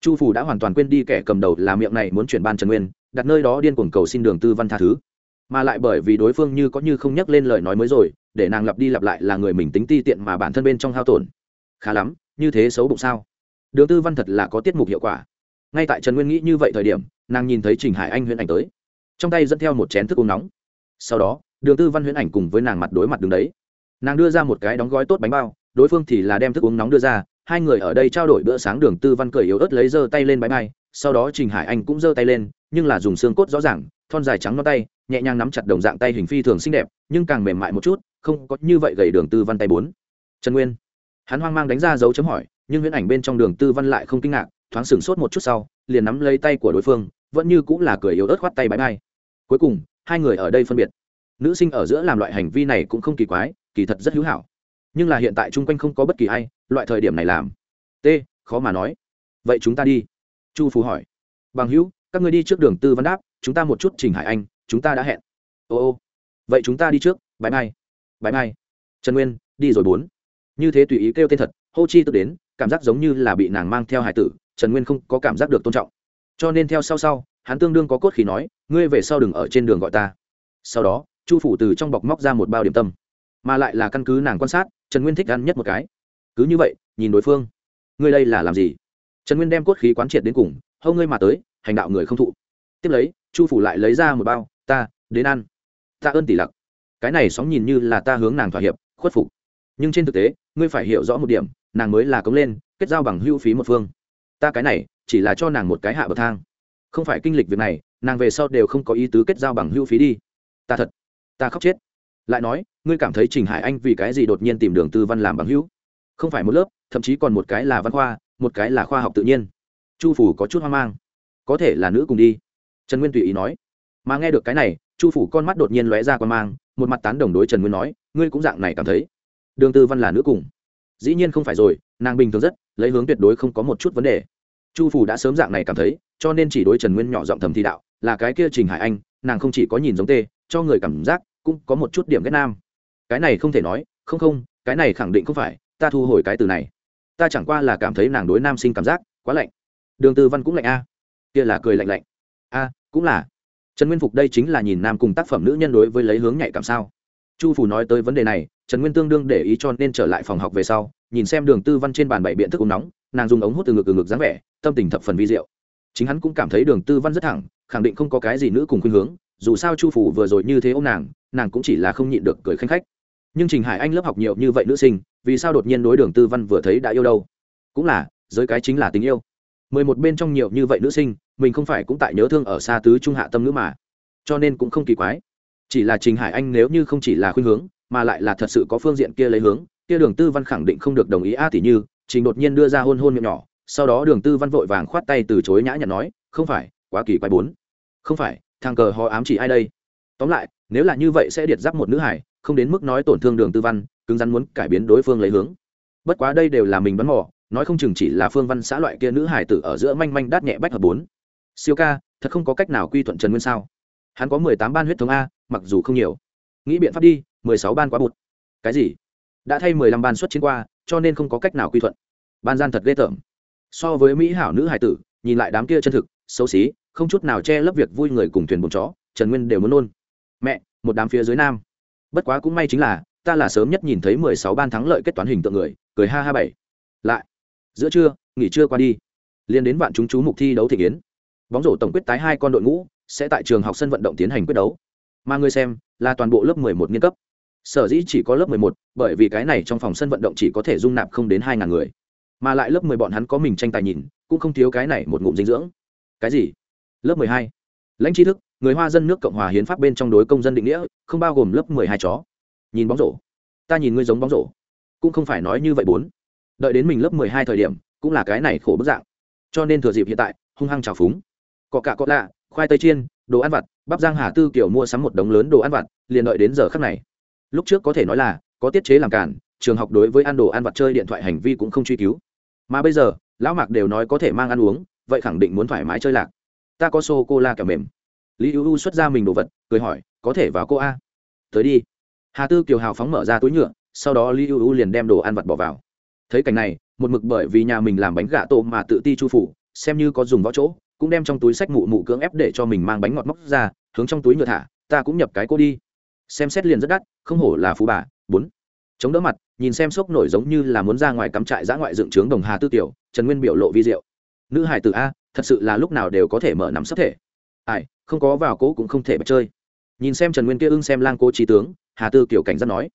Chu phủ đã hoàn toàn quên đi kẻ cầm đầu là miệng này muốn chuyển ban trần nguyên, đặt nơi đó điên cuồng cầu xin đường tư văn tha thứ mà lại bởi vì đối phương như có như không nhắc lên lời nói mới rồi, để nàng lặp đi lặp lại là người mình tính ti tiện mà bản thân bên trong hao tổn. Khá lắm, như thế xấu bụng sao? Đường tư văn thật là có tiết mục hiệu quả. Ngay tại trần nguyên nghĩ như vậy thời điểm, nàng nhìn thấy trình hải anh huyễn ảnh tới. Trong tay dẫn theo một chén thức uống nóng. Sau đó, đường tư văn huyễn ảnh cùng với nàng mặt đối mặt đứng đấy. Nàng đưa ra một cái đóng gói tốt bánh bao, đối phương thì là đem thức uống nóng đưa ra, hai người ở đây trao đổi bữa sáng đường tư văn cười yếu ớt lấy giơ tay lên bãi bay sau đó trình hải anh cũng giơ tay lên, nhưng là dùng xương cốt rõ ràng thon dài trắng non tay, nhẹ nhàng nắm chặt đồng dạng tay hình phi thường xinh đẹp, nhưng càng mềm mại một chút, không có như vậy gầy đường tư văn tay bốn. Trần nguyên. Hắn hoang mang đánh ra dấu chấm hỏi, nhưng huyễn ảnh bên trong đường tư văn lại không kinh ngạc, thoáng sửng sốt một chút sau, liền nắm lấy tay của đối phương, vẫn như cũng là cười yếu ớt khoát tay bãi bay cuối cùng, hai người ở đây phân biệt. Nữ sinh ở giữa làm loại hành vi này cũng không kỳ quái, kỳ thật rất hữu hảo. Nhưng là hiện tại chung quanh không có bất kỳ ai, loại thời điểm này làm. T, khó mà nói. Vậy chúng ta đi. Chu phú hỏi. Bằng hữu, các người đi trước đường tư văn đáp chúng ta một chút trình hải anh, chúng ta đã hẹn. Ô ô, vậy chúng ta đi trước bãi mai bãi mai. Trần nguyên, đi rồi bốn. Như thế tùy ý kêu tên thật, hô chi tự đến, cảm giác giống như là bị nàng mang theo hải tử, trần nguyên không có cảm giác được tôn trọng. Cho nên theo sau sau, hắn tương đương có cốt khí nói, ngươi về sau đừng ở trên đường gọi ta. Sau đó, chu phủ từ trong bọc móc ra một bao điểm tâm, mà lại là căn cứ nàng quan sát, trần nguyên thích ăn nhất một cái. Cứ như vậy, nhìn đối phương. Ngươi đây là làm gì? Trần nguyên đem cốt khí quán triệt đến cùng, hâu ngươi mà tới, hành đạo người không thụ. Tiếp lấy chu phủ lại lấy ra một bao, ta, đến ăn. Ta ơn tỷ lặc. Cái này sóng nhìn như là ta hướng nàng thỏa hiệp, khuất phục. Nhưng trên thực tế, ngươi phải hiểu rõ một điểm, nàng mới là cống lên, kết giao bằng hưu phí một phương. Ta cái này, chỉ là cho nàng một cái hạ bậc thang. Không phải kinh lịch việc này, nàng về sau đều không có ý tứ kết giao bằng hưu phí đi. Ta thật, ta khóc chết. Lại nói, ngươi cảm thấy trình hải anh vì cái gì đột nhiên tìm đường tư văn làm bằng hữu? Không phải một lớp, thậm chí còn một cái là văn khoa, một cái là khoa học tự nhiên. Chu phủ có chút hoang mang. Có thể là nữ cùng đi trần nguyên tùy ý nói. Mà nghe được cái này, chu phủ con mắt đột nhiên lóe ra con mang, một mặt tán đồng đối trần nguyên nói, ngươi cũng dạng này cảm thấy? Đường tư văn là nữ cùng. Dĩ nhiên không phải rồi, nàng bình thường rất, lấy hướng tuyệt đối không có một chút vấn đề. Chu phủ đã sớm dạng này cảm thấy, cho nên chỉ đối trần nguyên nhỏ giọng thầm thi đạo, là cái kia trình hải anh, nàng không chỉ có nhìn giống tê, cho người cảm giác cũng có một chút điểm ghét nam. Cái này không thể nói, không không, cái này khẳng định không phải, ta thu hồi cái từ này. Ta chẳng qua là cảm thấy nàng đối nam sinh cảm giác quá lạnh. Đường tư văn cũng lạnh a. Kia là cười lạnh lạnh a cũng là. Trần nguyên phục đây chính là nhìn nam cùng tác phẩm nữ nhân đối với lấy hướng nhạy cảm sao. Chu phủ nói tới vấn đề này, trần nguyên tương đương để ý cho nên trở lại phòng học về sau, nhìn xem đường tư văn trên bàn bảy biện thức uống nóng, nàng dùng ống hút từ ngực từ ngực dáng vẻ, tâm tình thập phần vi diệu. Chính hắn cũng cảm thấy đường tư văn rất thẳng, khẳng định không có cái gì nữ cùng khuynh hướng, dù sao chu phủ vừa rồi như thế ô m nàng nàng cũng chỉ là không nhịn được cười khanh khách. Nhưng trình hải anh lớp học nhiều như vậy nữ sinh, vì sao đột nhiên đối đường tư văn vừa thấy đã yêu đâu? Cũng là, giới cái chính là tình yêu mười một bên trong nhiều như vậy nữ sinh mình không phải cũng tại nhớ thương ở xa tứ trung hạ tâm nữ mà. Cho nên cũng không kỳ quái. Chỉ là trình hải anh nếu như không chỉ là khuynh hướng mà lại là thật sự có phương diện kia lấy hướng kia đường tư văn khẳng định không được đồng ý a à, tỷ như trình đột nhiên đưa ra hôn hôn miệng nhỏ sau đó đường tư văn vội vàng khoát tay từ chối nhã nhặn nói không phải quá kỳ quái bốn. Không phải thằng cờ họ ám chỉ ai đây? Tóm lại nếu là như vậy sẽ điệt giáp một nữ hải không đến mức nói tổn thương đường tư văn cứng rắn muốn cải biến đối phương lấy hướng. Bất quá đây đều là mình bắn mỏ nói không chừng chỉ là phương văn xã loại kia nữ hải tử ở giữa manh manh đát nhẹ bách hợp bốn. Siêu ca, thật không có cách nào quy thuận trần nguyên sao? Hắn có mười tám ban huyết thống a, mặc dù không nhiều. Nghĩ biện pháp đi, mười sáu ban quá bụt. Cái gì? Đã thay mười lăm ban xuất chiến qua, cho nên không có cách nào quy thuận. Ban gian thật ghê tởm. So với mỹ hảo nữ hải tử, nhìn lại đám kia chân thực, xấu xí, không chút nào che lấp việc vui người cùng thuyền bồn chó, trần nguyên đều muốn nôn. Mẹ, một đám phía dưới nam. Bất quá cũng may chính là, ta là sớm nhất nhìn thấy mười sáu ban thắng lợi kết toán hình tượng người, cười ha ha bảy. Lại giữa trưa, nghỉ trưa qua đi. Liên đến vạn chúng chú mục thi đấu thị kiến. Bóng rổ tổng quyết tái hai con đội ngũ, sẽ tại trường học sân vận động tiến hành quyết đấu. Mà người xem là toàn bộ lớp mười một nghiên cấp. Sở dĩ chỉ có lớp mười một, bởi vì cái này trong phòng sân vận động chỉ có thể dung nạp không đến hai ngàn người. Mà lại lớp mười bọn hắn có mình tranh tài nhìn, cũng không thiếu cái này một ngụm dinh dưỡng. Cái gì? Lớp mười hai. Lãnh tri thức, người hoa dân nước cộng hòa hiến pháp bên trong đối công dân định nghĩa, không bao gồm lớp mười hai chó. Nhìn bóng rổ. Ta nhìn ngươi giống bóng rổ. Cũng không phải nói như vậy bốn đợi đến mình lớp mười hai thời điểm, cũng là cái này khổ bức dạng. Cho nên thừa dịp hiện tại, hung hăng trào phúng. Cọ cạ cọ lạ, khoai tây chiên, đồ ăn vặt, bắp giang hà tư kiểu mua sắm một đống lớn đồ ăn vặt, liền đợi đến giờ khắc này. Lúc trước có thể nói là, có tiết chế làm cản, trường học đối với ăn đồ ăn vặt chơi điện thoại hành vi cũng không truy cứu. Mà bây giờ, lão mạc đều nói có thể mang ăn uống, vậy khẳng định muốn thoải mái chơi lạc. Ta có sô cô la kẹo mềm. Lý ưu u xuất ra mình đồ vật, cười hỏi, có thể vào cô a? Tới đi. Hà tư kiều hào phóng mở ra túi nhựa, sau đó lý ưu u liền đem đồ ăn vặt bỏ vào thấy cảnh này, một mực bởi vì nhà mình làm bánh gà tô mà tự ti chu phủ, xem như có dùng võ chỗ, cũng đem trong túi sách mụ mụ cưỡng ép để cho mình mang bánh ngọt móc ra, hướng trong túi nhựa thả, ta cũng nhập cái cô đi. Xem xét liền rất đắt, không hổ là phú bà. Bốn. Chống đỡ mặt, nhìn xem sốc nổi giống như là muốn ra ngoài cắm trại giã ngoại dựng trướng đồng hà tư tiểu, trần nguyên biểu lộ vi diệu. Nữ hải tử a, thật sự là lúc nào đều có thể mở nắm sắp thể. Ai, không có vào cố cũng không thể bật chơi. Nhìn xem trần nguyên kia ưng xem lang cố trí tướng, hà tư kiểu cảnh giác nói.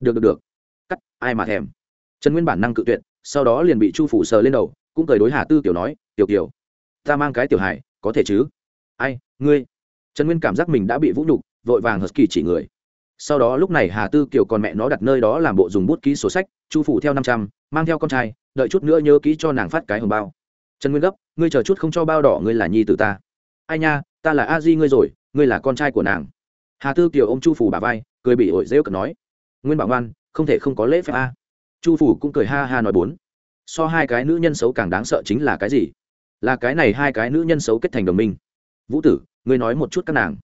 Được được được. Cắt, ai mà thèm trần nguyên bản năng cự tuyệt, sau đó liền bị chu phủ sờ lên đầu, cũng cười đối hà tư kiểu nói, tiểu kiểu ta mang cái tiểu hải có thể chứ? Ai, ngươi? Trần nguyên cảm giác mình đã bị vũ nhục, vội vàng hờt kỳ chỉ người. Sau đó lúc này hà tư kiều còn mẹ nó đặt nơi đó làm bộ dùng bút ký sổ sách, chu phủ theo năm trăm, mang theo con trai, đợi chút nữa nhớ kỹ cho nàng phát cái hồng bao. Trần nguyên gấp, ngươi chờ chút không cho bao đỏ, ngươi là nhi t ta. Ai nha, ta là a di ngươi rồi, ngươi là con trai của nàng. Hà tư kiều ô m chu phủ bà vai, cười bị ổi rêu cợt nói, nguyên bảo ngoan, không thể không có lễ phép a chu phủ cũng cười ha ha nói bốn. So hai cái nữ nhân xấu càng đáng sợ chính là cái gì? Là cái này hai cái nữ nhân xấu kết thành đồng minh. Vũ tử, ngươi nói một chút các nàng.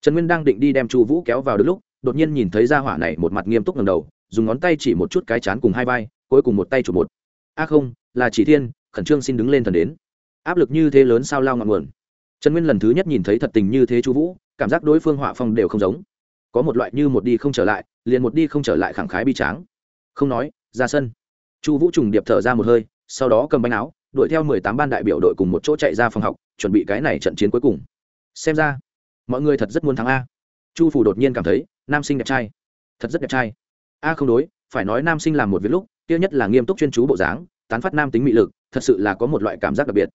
Trần nguyên đang định đi đem chu vũ kéo vào được lúc, đột nhiên nhìn thấy ra hỏa này một mặt nghiêm túc ngầm đầu, dùng ngón tay chỉ một chút cái chán cùng hai vai, cuối cùng một tay chụp một. A không, là chỉ thiên, khẩn trương xin đứng lên thần đến. Áp lực như thế lớn sao lao ngọn nguồn. Trần nguyên lần thứ nhất nhìn thấy thật tình như thế chu vũ, cảm giác đối phương họa phong đều không giống. Có một loại như một đi không trở lại, liền một đi không trở lại khẳng khái bi tráng. Không nói ra sân. Chu vũ trùng điệp thở ra một hơi, sau đó cầm bánh áo, đuổi theo mười tám ban đại biểu đội cùng một chỗ chạy ra phòng học, chuẩn bị cái này trận chiến cuối cùng. Xem ra, mọi người thật rất muốn thắng a. Chu phủ đột nhiên cảm thấy, nam sinh đẹp trai. Thật rất đẹp trai. A không đối, phải nói nam sinh làm một việc lúc, kia nhất là nghiêm túc chuyên chú bộ dáng, tán phát nam tính mị lực, thật sự là có một loại cảm giác đặc biệt.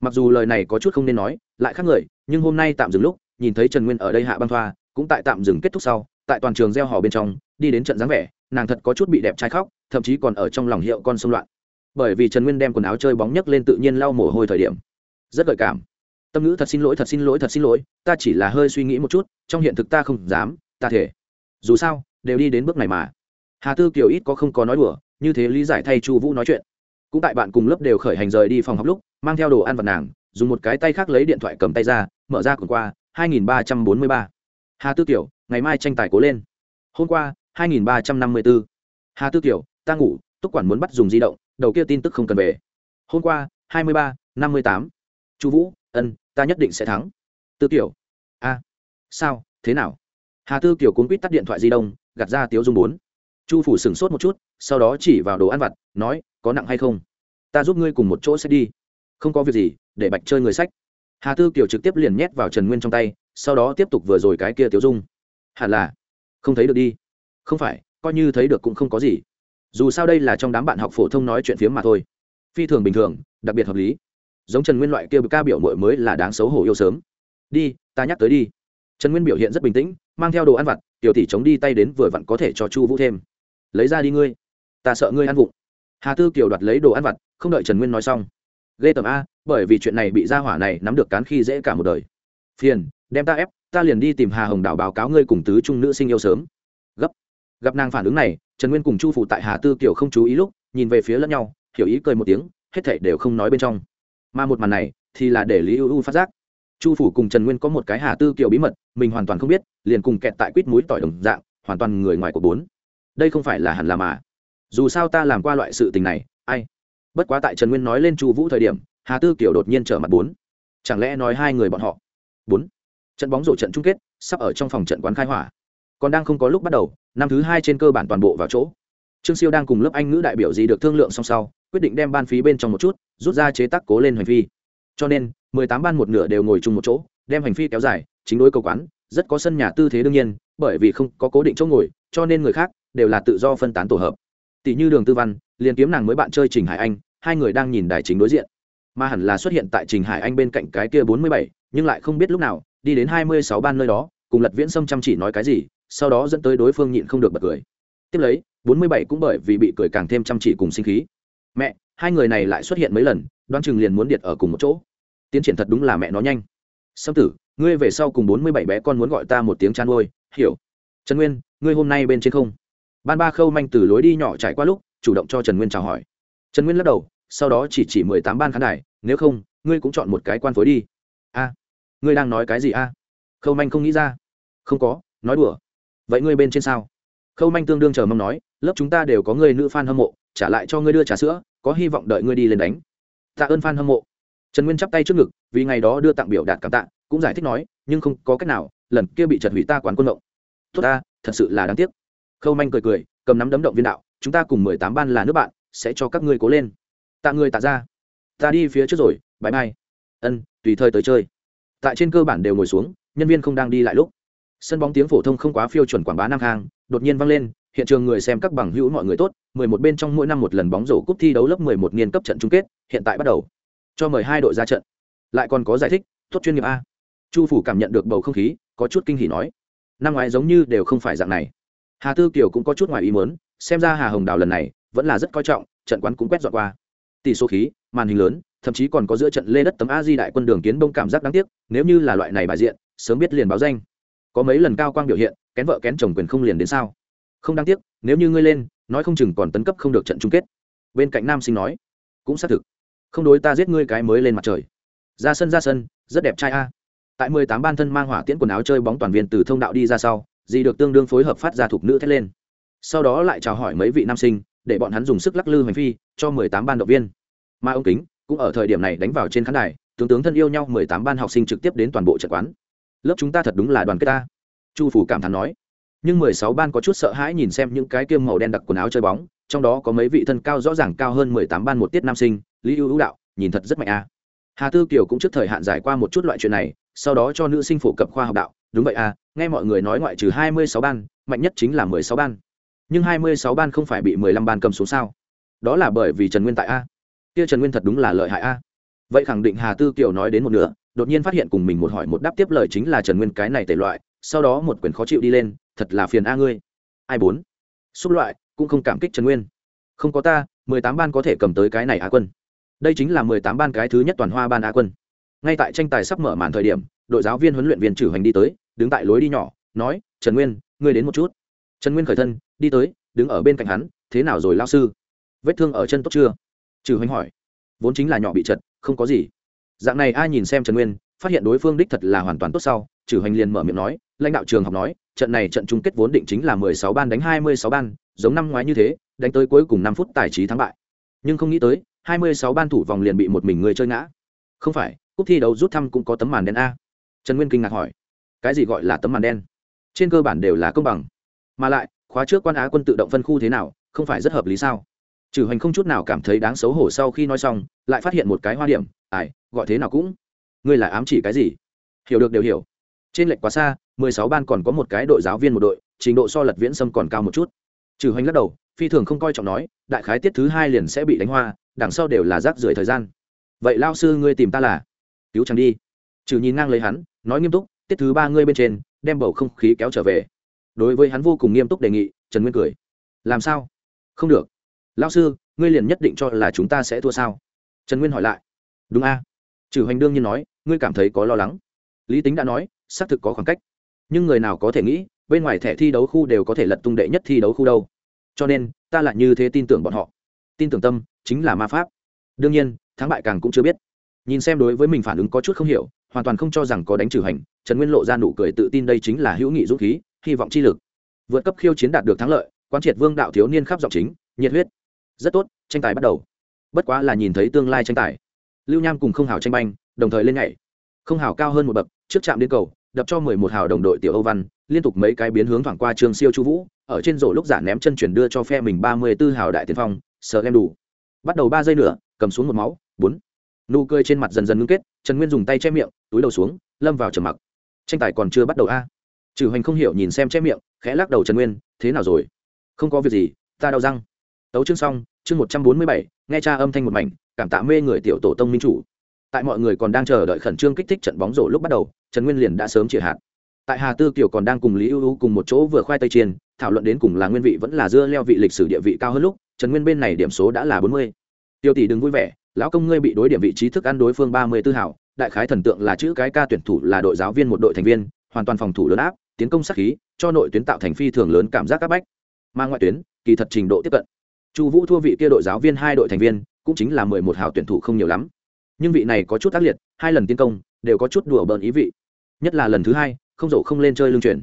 Mặc dù lời này có chút không nên nói, lại khác người, nhưng hôm nay tạm dừng lúc, nhìn thấy trần nguyên ở đây hạ băng thoa, cũng tại tạm dừng kết thúc sau, tại toàn trường gieo hò bên trong, đi đến trận dáng vẻ, nàng thật có chút bị đẹp trai khóc thậm chí còn ở trong lòng hiệu con sông loạn. Bởi vì trần nguyên đem quần áo chơi bóng nhấc lên tự nhiên lau mồ hôi thời điểm. Rất gợi cảm. Tâm ngữ thật xin lỗi, thật xin lỗi, thật xin lỗi, ta chỉ là hơi suy nghĩ một chút, trong hiện thực ta không dám, ta thể. Dù sao, đều đi đến bước này mà. Hà tư kiều ít có không có nói đùa, như thế lý giải thay chu vũ nói chuyện. Cũng tại bạn cùng lớp đều khởi hành rời đi phòng học lúc, mang theo đồ ăn vật nàng, dùng một cái tay khác lấy điện thoại cầm tay ra, mở ra cuốn qua 2343. hà tư kiều, ngày mai tranh tài cố lên. Hôm qua 2354. hà tư kiều ta ngủ túc quản muốn bắt dùng di động đầu kia tin tức không cần về. Hôm qua 23, 58. chu vũ ân ta nhất định sẽ thắng. Tư kiểu a sao thế nào? Hà tư kiểu cuốn quýt tắt điện thoại di động gạt ra tiếu dung bốn. Chu phủ sửng sốt một chút sau đó chỉ vào đồ ăn vặt nói có nặng hay không? Ta giúp ngươi cùng một chỗ sẽ đi. Không có việc gì để bạch chơi người sách. Hà tư kiểu trực tiếp liền nhét vào trần nguyên trong tay sau đó tiếp tục vừa rồi cái kia tiếu dung. Hẳn là không thấy được đi. Không phải coi như thấy được cũng không có gì dù sao đây là trong đám bạn học phổ thông nói chuyện phiếm mà thôi. Phi thường bình thường, đặc biệt hợp lý. Giống trần nguyên loại kia ca biểu mội mới là đáng xấu hổ yêu sớm. Đi, ta nhắc tới đi. Trần nguyên biểu hiện rất bình tĩnh, mang theo đồ ăn vặt, tiểu tỷ chống đi tay đến vừa vặn có thể cho chu vũ thêm. Lấy ra đi ngươi. Ta sợ ngươi ăn vụng. Hà tư kiều đoạt lấy đồ ăn vặt, không đợi trần nguyên nói xong. Ghê tầm a, bởi vì chuyện này bị gia hỏa này nắm được cán khi dễ cả một đời. Phiền, đem ta ép, ta liền đi tìm hà hồng đảo báo cáo ngươi cùng tứ trung nữ sinh yêu sớm. Gấp. Gặp nàng phản ứng này trần nguyên cùng chu phụ tại hà tư kiều không chú ý lúc, nhìn về phía lẫn nhau, hiểu ý cười một tiếng, hết thảy đều không nói bên trong. Mà một màn này thì là để lý ưu ưu phát giác. Chu phủ cùng trần nguyên có một cái hà tư kiều bí mật, mình hoàn toàn không biết, liền cùng kẹt tại quýt mũi tỏi đồng dạng, hoàn toàn người ngoài của bốn. Đây không phải là hẳn là mà. Dù sao ta làm qua loại sự tình này, ai? Bất quá tại trần nguyên nói lên chu vũ thời điểm, hà tư kiều đột nhiên trở mặt bốn. Chẳng lẽ nói hai người bọn họ? Bốn. Trận bóng rổ trận chung kết, sắp ở trong phòng trận quán khai hỏa. Còn đang không có lúc bắt đầu năm thứ hai trên cơ bản toàn bộ vào chỗ. Trương siêu đang cùng lớp anh ngữ đại biểu gì được thương lượng song sau, quyết định đem ban phí bên trong một chút, rút ra chế tác cố lên hành phi. Cho nên, mười tám ban một nửa đều ngồi chung một chỗ, đem hành phi kéo dài, chính đối cầu quán, rất có sân nhà tư thế đương nhiên, bởi vì không có cố định chỗ ngồi, cho nên người khác đều là tự do phân tán tổ hợp. Tỷ như đường tư văn, liền kiếm nàng mới bạn chơi trình hải anh, hai người đang nhìn đài chính đối diện. Mà hẳn là xuất hiện tại trình hải anh bên cạnh cái kia bốn mươi bảy, nhưng lại không biết lúc nào, đi đến hai mươi sáu ban nơi đó, cùng lật viễn sâm chăm chỉ nói cái gì sau đó dẫn tới đối phương nhịn không được bật cười. Tiếp lấy, bốn mươi bảy cũng bởi vì bị cười càng thêm chăm chỉ cùng sinh khí. Mẹ, hai người này lại xuất hiện mấy lần, đoán chừng liền muốn điệt ở cùng một chỗ. Tiến triển thật đúng là mẹ nó nhanh. Sâm tử, ngươi về sau cùng bốn mươi bảy bé con muốn gọi ta một tiếng chăn ôi hiểu. Trần nguyên, ngươi hôm nay bên trên không. Ban ba khâu manh từ lối đi nhỏ trải qua lúc, chủ động cho trần nguyên chào hỏi. Trần nguyên lắc đầu, sau đó chỉ chỉ mười tám ban khán đài, nếu không, ngươi cũng chọn một cái quan phối đi. A, ngươi đang nói cái gì a? Khâu manh không nghĩ ra. Không có, nói đùa vậy ngươi bên trên sao? Khâu manh tương đương chờ mong nói, lớp chúng ta đều có người nữ f a n hâm mộ, trả lại cho ngươi đưa trà sữa, có hy vọng đợi ngươi đi lên đánh. Tạ ơn f a n hâm mộ. Trần nguyên chắp tay trước ngực, vì ngày đó đưa tặng biểu đạt cảm tạ, cũng giải thích nói, nhưng không có cách nào, lần kia bị trật hủy ta quán quân động. Tốt ta, thật sự là đáng tiếc. Khâu manh cười cười, cầm nắm đấm động viên đạo, chúng ta cùng mười tám ban là nước bạn, sẽ cho các ngươi cố lên. Tạ người tạ ra. Ta đi phía trước rồi bãi mai ân, tùy thời tới chơi. Tại trên cơ bản đều ngồi xuống, nhân viên không đang đi lại lúc sân bóng tiếng phổ thông không quá phiêu chuẩn quảng bá nam khang, đột nhiên vang lên, hiện trường người xem các bằng hữu mọi người tốt, mười một bên trong mỗi năm một lần bóng rổ cúp thi đấu lớp mười một niên cấp trận chung kết, hiện tại bắt đầu. Cho mời hai đội ra trận. Lại còn có giải thích, tốt chuyên nghiệp a. Chu phủ cảm nhận được bầu không khí, có chút kinh hỉ nói. Năm ngoái giống như đều không phải dạng này. Hà tư kiều cũng có chút ngoài ý muốn, xem ra hà hồng đào lần này vẫn là rất coi trọng, trận quán cũng quét dọn qua. Tỷ số khí, màn hình lớn, thậm chí còn có giữa trận lê đất tấm a di đại quân đường kiến đông cảm giác đáng tiếc, nếu như là loại này bài diện, sớm biết liền báo danh có mấy lần cao quang biểu hiện, kén vợ kén chồng quyền không liền đến sao? Không đáng tiếc, nếu như ngươi lên, nói không chừng còn tấn cấp không được trận chung kết. Bên cạnh nam sinh nói, cũng xác thực. Không đối ta giết ngươi cái mới lên mặt trời. Ra sân ra sân, rất đẹp trai a. Tại mười tám ban thân mang hỏa tiễn quần áo chơi bóng toàn viên từ thông đạo đi ra sau, dì được tương đương phối hợp phát ra thục nữ thét lên. Sau đó lại chào hỏi mấy vị nam sinh, để bọn hắn dùng sức lắc lư hành phi, cho mười tám ban động viên. Mà ông kính cũng ở thời điểm này đánh vào trên khán đài, tướng tướng thân yêu nhau mười tám ban học sinh trực tiếp đến toàn bộ trận quán lớp chúng ta thật đúng là đoàn kết ta. Chu phủ cảm thán nói. Nhưng mười sáu ban có chút sợ hãi nhìn xem những cái kiêm màu đen đặc quần áo chơi bóng, trong đó có mấy vị thân cao rõ ràng cao hơn mười tám ban một tiết nam sinh, lý ưu hữu đạo, nhìn thật rất mạnh a. Hà tư kiều cũng trước thời hạn giải qua một chút loại chuyện này, sau đó cho nữ sinh phổ cập khoa học đạo. Đúng vậy à nghe mọi người nói ngoại trừ hai mươi sáu ban, mạnh nhất chính là mười sáu ban. Nhưng hai mươi sáu ban không phải bị mười lăm ban cầm xuống sao? Đó là bởi vì trần nguyên tại a. Kia trần nguyên thật đúng là lợi hại a. Vậy khẳng định hà tư kiều nói đến một nửa đột nhiên phát hiện cùng mình một hỏi một đáp tiếp lời chính là trần nguyên cái này tệ loại, sau đó một quyền khó chịu đi lên, thật là phiền a ngươi. Ai bốn? Xúc loại, cũng không cảm kích trần nguyên. Không có ta, mười tám ban có thể cầm tới cái này á quân. Đây chính là mười tám ban cái thứ nhất toàn hoa ban á quân. Ngay tại tranh tài sắp mở màn thời điểm, đội giáo viên huấn luyện viên trừ hành đi tới, đứng tại lối đi nhỏ, nói, trần nguyên, ngươi đến một chút. Trần nguyên khởi thân, đi tới, đứng ở bên cạnh hắn, thế nào rồi lao sư? Vết thương ở chân tốt chưa? Trừ hành hỏi. Vốn chính là nhỏ bị chật, không có gì dạng này ai nhìn xem trần nguyên, phát hiện đối phương đích thật là hoàn toàn tốt sau trừ hoành liền mở miệng nói, lãnh đạo trường học nói, trận này trận chung kết vốn định chính là mười sáu ban đánh hai mươi sáu ban, giống năm ngoái như thế, đánh tới cuối cùng năm phút tài trí thắng bại. Nhưng không nghĩ tới, hai mươi sáu ban thủ vòng liền bị một mình người chơi ngã. Không phải, cúp thi đấu rút thăm cũng có tấm màn đen a. Trần nguyên kinh ngạc hỏi, cái gì gọi là tấm màn đen? Trên cơ bản đều là công bằng. Mà lại, khóa trước quan á quân tự động phân khu thế nào, không phải rất hợp lý sao? Trừ hoành không chút nào cảm thấy đáng xấu hổ sau khi nói xong, lại phát hiện một cái hoa điểm ai, gọi thế nào cũng. Ngươi là ám chỉ cái gì? Hiểu được đều hiểu. Trên lệch quá xa, mười sáu ban còn có một cái đội giáo viên một đội, trình độ so lật viễn sâm còn cao một chút. Trừ hoành lắc đầu, phi thường không coi trọng nói, đại khái tiết thứ hai liền sẽ bị đánh hoa, đằng sau đều là rác rưởi thời gian. Vậy lao sư ngươi tìm ta là? Cứu chẳng đi. Trừ nhìn ngang lấy hắn, nói nghiêm túc, tiết thứ ba ngươi bên trên, đem bầu không khí kéo trở về. Đối với hắn vô cùng nghiêm túc đề nghị, trần nguyên cười. Làm sao? Không được. Lao sư, ngươi liền nhất định cho là chúng ta sẽ thua sao? Trần nguyên hỏi lại đúng a. Trừ hoành đương nhiên nói, ngươi cảm thấy có lo lắng. Lý tính đã nói, xác thực có khoảng cách. Nhưng người nào có thể nghĩ, bên ngoài thẻ thi đấu khu đều có thể lật tung đệ nhất thi đấu khu đâu. Cho nên, ta lại như thế tin tưởng bọn họ. Tin tưởng tâm, chính là ma pháp. Đương nhiên, thắng bại càng cũng chưa biết. Nhìn xem đối với mình phản ứng có chút không hiểu, hoàn toàn không cho rằng có đánh trừ hành trần nguyên lộ ra nụ cười tự tin đây chính là hữu nghị dũng khí, hy vọng chi lực. Vượt cấp khiêu chiến đạt được thắng lợi quan triệt vương đạo thiếu niên khắp giọng chính, nhiệt huyết. Rất tốt, tranh tài bắt đầu. Bất quá là nhìn thấy tương lai tranh tài lưu nham cùng không hào tranh banh, đồng thời lên nhảy. Không hào cao hơn một bậc, trước trạm đến cầu, đập cho mười một hào đồng đội tiểu âu văn, liên tục mấy cái biến hướng thoảng qua trường siêu chu vũ, ở trên rổ lúc giả ném chân chuyển đưa cho phe mình ba mươi tư hào đại tiền phong sợ em đủ. Bắt đầu ba giây nữa cầm xuống một máu, bốn. Nụ cười trên mặt dần dần ngưng kết, trần nguyên dùng tay che miệng, túi đầu xuống, lâm vào trầm mặc. Tranh tài còn chưa bắt đầu a. Trừ hoành không hiểu nhìn xem che miệng, khẽ lắc đầu trần nguyên, thế nào rồi? Không có việc gì, ta đau răng. Tấu chương xong, chương một trăm bốn mươi bảy, nghe cha âm thanh một mảnh cảm tạ mê người tiểu tổ tông minh chủ. Tại mọi người còn đang chờ đợi khẩn trương kích thích trận bóng rổ lúc bắt đầu, trần nguyên liền đã sớm chĩa hạt. Tại hà tư kiều còn đang cùng lý ưu ưu cùng một chỗ vừa khoai tây chiên, thảo luận đến cùng là nguyên vị vẫn là dưa leo vị lịch sử địa vị cao hơn lúc, trần nguyên bên này điểm số đã là bốn mươi. Tiêu tỷ đừng vui vẻ, lão công ngươi bị đối điểm vị trí thức ăn đối phương ba mươi tư hảo, đại khái thần tượng là chữ cái ca tuyển thủ là đội giáo viên một đội thành viên, hoàn toàn phòng thủ lớn áp, tiến công sắc khí, cho nội tuyến tạo thành phi thường lớn cảm giác áp bách. Mà ngoại tuyến, kỳ thật trình độ tiếp cận. Chu vũ thua vị kia đội giáo viên hai đội thành viên cũng chính là mười một hào tuyển thủ không nhiều lắm. Nhưng vị này có chút ác liệt, hai lần tiến công, đều có chút đùa bỡn ý vị. Nhất là lần thứ hai, không rổ không lên chơi lương chuyển.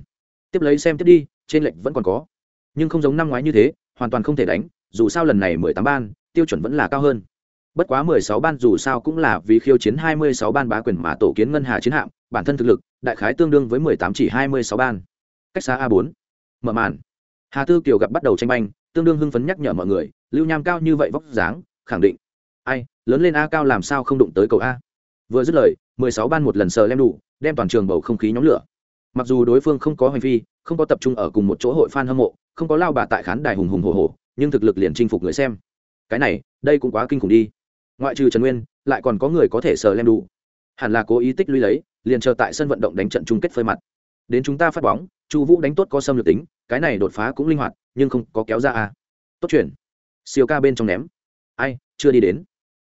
Tiếp lấy xem tiếp đi, trên lệnh vẫn còn có. Nhưng không giống năm ngoái như thế, hoàn toàn không thể đánh, dù sao lần này mười tám ban, tiêu chuẩn vẫn là cao hơn. Bất quá mười sáu ban dù sao cũng là vì khiêu chiến hai mươi sáu ban bá quyền mà tổ kiến ngân hà chiến hạm, bản thân thực lực, đại khái tương đương với mười tám chỉ hai mươi sáu ban. Cách xa a bốn. Mở màn. Hà tư kiều gặp bắt đầu tranh banh, tương đương hưng phấn nhắc nhở mọi người, lưu nham cao như vậy vóc dáng khẳng định. Ai, lớn lên a cao làm sao không đụng tới cầu a? Vừa dứt lời, mười sáu ban một lần sờ lem đủ, đem toàn trường bầu không khí nhóm lửa. Mặc dù đối phương không có hành vi, không có tập trung ở cùng một chỗ hội fan hâm mộ, không có lao bà tại khán đài hùng hùng hồ hồ nhưng thực lực liền chinh phục người xem. Cái này, đây cũng quá kinh khủng đi. Ngoại trừ trần nguyên, lại còn có người có thể sờ lem đủ. Hẳn là cố ý tích lũy lấy, liền chờ tại sân vận động đánh trận chung kết phơi mặt. Đến chúng ta phát bóng, chu vũ đánh tốt có xâm lược tính, cái này đột phá cũng linh hoạt, nhưng không có kéo ra a. Tốt chuyển siêu ca bên trong ném ai, chưa đi đến.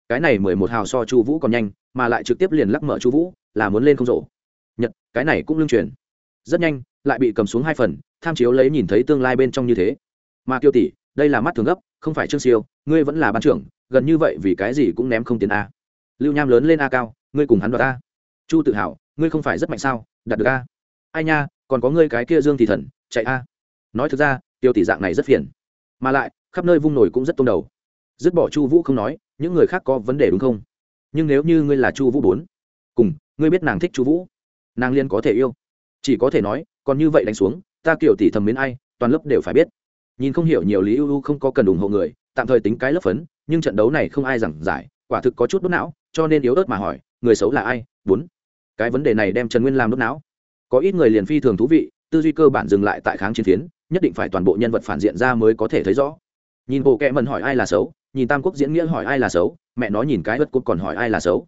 Cái này mười một hào so chu vũ còn nhanh, mà lại trực tiếp liền lắc mở chu vũ, là muốn lên không rổ. Nhật, cái này cũng lương truyền. Rất nhanh, lại bị cầm xuống hai phần, tham chiếu lấy nhìn thấy tương lai bên trong như thế. Mà kiêu tỷ, đây là mắt thường gấp, không phải trương siêu, ngươi vẫn là ban trưởng, gần như vậy vì cái gì cũng ném không tiền a. Lưu nham lớn lên a cao, ngươi cùng hắn đoạt a. Chu tự hào, ngươi không phải rất mạnh sao, đạt được a. Ai nha, còn có ngươi cái kia dương thì thần, chạy a. Nói thực ra tiêu tỷ dạng này rất phiền. Mà lại, khắp nơi vung nổi cũng rất tông đầu dứt bỏ chu vũ không nói, những người khác có vấn đề đúng không? Nhưng nếu như ngươi là chu vũ bốn, cùng, ngươi biết nàng thích chu vũ, nàng liên có thể yêu. Chỉ có thể nói, còn như vậy đánh xuống, ta kiểu tỷ thầm mến ai, toàn lớp đều phải biết. Nhìn không hiểu nhiều lý ưu không có cần ủng hộ người, tạm thời tính cái lớp phấn, nhưng trận đấu này không ai giảng giải, quả thực có chút đốt não, cho nên yếu ớt mà hỏi, người xấu là ai, bốn? Cái vấn đề này đem trần nguyên làm đốt não. Có ít người liền phi thường thú vị, tư duy cơ bản dừng lại tại kháng chiến phiến, nhất định phải toàn bộ nhân vật phản diện ra mới có thể thấy rõ. Nhìn bộ kẽ mần hỏi ai là xấu nhìn tam quốc diễn nghĩa hỏi ai là xấu, mẹ nó nhìn cái ớt cốt còn hỏi ai là xấu.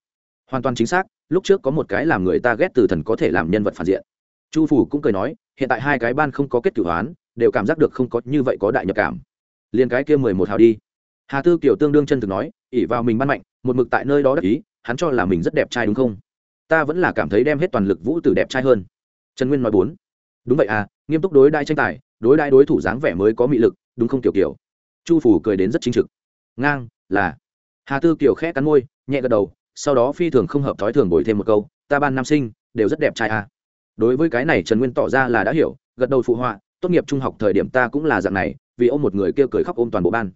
Hoàn toàn chính xác, lúc trước có một cái làm người ta ghét từ thần có thể làm nhân vật phản diện. Chu phủ cũng cười nói, hiện tại hai cái ban không có kết cửu hoán, đều cảm giác được không có như vậy có đại nhập cảm. Liền cái kia mười một hào đi. Hà tư kiểu tương đương chân thực nói ỉ vào mình ban mạnh, một mực tại nơi đó đắc ý, hắn cho là mình rất đẹp trai đúng không? Ta vẫn là cảm thấy đem hết toàn lực vũ tử đẹp trai hơn. Trần nguyên nói bốn. Đúng vậy à nghiêm túc đối đai tranh tài, đối đai đối thủ dáng vẻ mới có mị lực, đúng không kiểu kiểu chu phủ cười đến rất chính trực ngang, là. Hà tư kiều khẽ cắn môi, nhẹ gật đầu, sau đó phi thường không hợp thói thường bồi thêm một câu, ta ban nam sinh, đều rất đẹp trai à. đối với cái này trần nguyên tỏ ra là đã hiểu, gật đầu phụ họa, tốt nghiệp trung học thời điểm ta cũng là dạng này, vì ôm một người kia cười khóc ôm toàn bộ ban.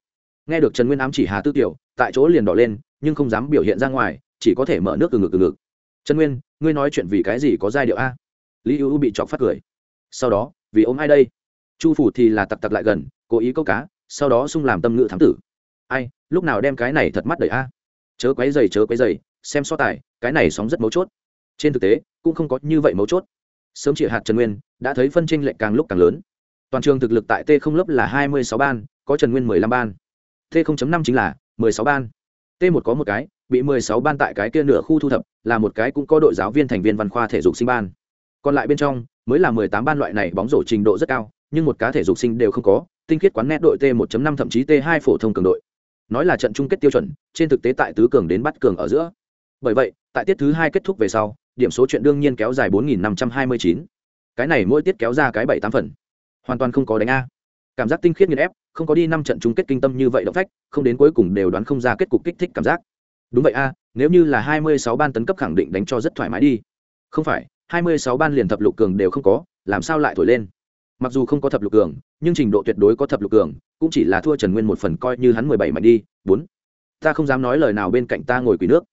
Nghe được trần nguyên ám chỉ hà tư tiểu tại chỗ liền đỏ lên, nhưng không dám biểu hiện ra ngoài, chỉ có thể mở nước từ ngực từ ngực. Trần nguyên, ngươi nói chuyện vì cái gì có giai điệu a? Lý ưu bị chọc phát cười. Sau đó, vì ôm ai đây? Chu phủ thì là tặc tặc lại gần, cố ý câu cá, sau đó sung làm tâm ngữ thám tử ai, lúc nào đem cái này thật mắt đầy a? Chớ quấy dày chớ quấy dày xem so tài, cái này sóng rất mấu chốt. Trên thực tế, cũng không có như vậy mấu chốt. Sớm chỉ hạt trần nguyên, đã thấy phân tranh lệch càng lúc càng lớn. Toàn trường thực lực tại t không lớp là hai mươi sáu ban, có trần nguyên mười lăm ban. T năm chính là mười sáu ban. T một có một cái, bị mười sáu ban tại cái kia nửa khu thu thập, là một cái cũng có đội giáo viên thành viên văn khoa thể dục sinh ban. Còn lại bên trong, mới là mười tám ban loại này bóng rổ trình độ rất cao, nhưng một cá thể dục sinh đều không có, tinh khiết quán nét đội t 1 năm thậm chí t hai phổ thông cường đội nói là trận chung kết tiêu chuẩn, trên thực tế tại tứ cường đến bắt cường ở giữa. Bởi vậy, tại tiết thứ hai kết thúc về sau, điểm số chuyện đương nhiên kéo dài bốn nghìn năm trăm hai mươi chín. Cái này mỗi tiết kéo ra cái bảy tám phần. Hoàn toàn không có đánh a. Cảm giác tinh khiết nghiền ép, không có đi năm trận chung kết kinh tâm như vậy động phách, không đến cuối cùng đều đoán không ra kết cục kích thích cảm giác. Đúng vậy a, nếu như là hai mươi sáu ban tấn cấp khẳng định đánh cho rất thoải mái đi. Không phải, hai mươi sáu ban liền thập lục cường đều không có, làm sao lại thổi lên? Mặc dù không có thập lục cường, nhưng trình độ tuyệt đối có thập lục cường, cũng chỉ là thua trần nguyên một phần coi như hắn mười bảy mạnh đi, bốn. Ta không dám nói lời nào bên cạnh ta ngồi quỳ nước.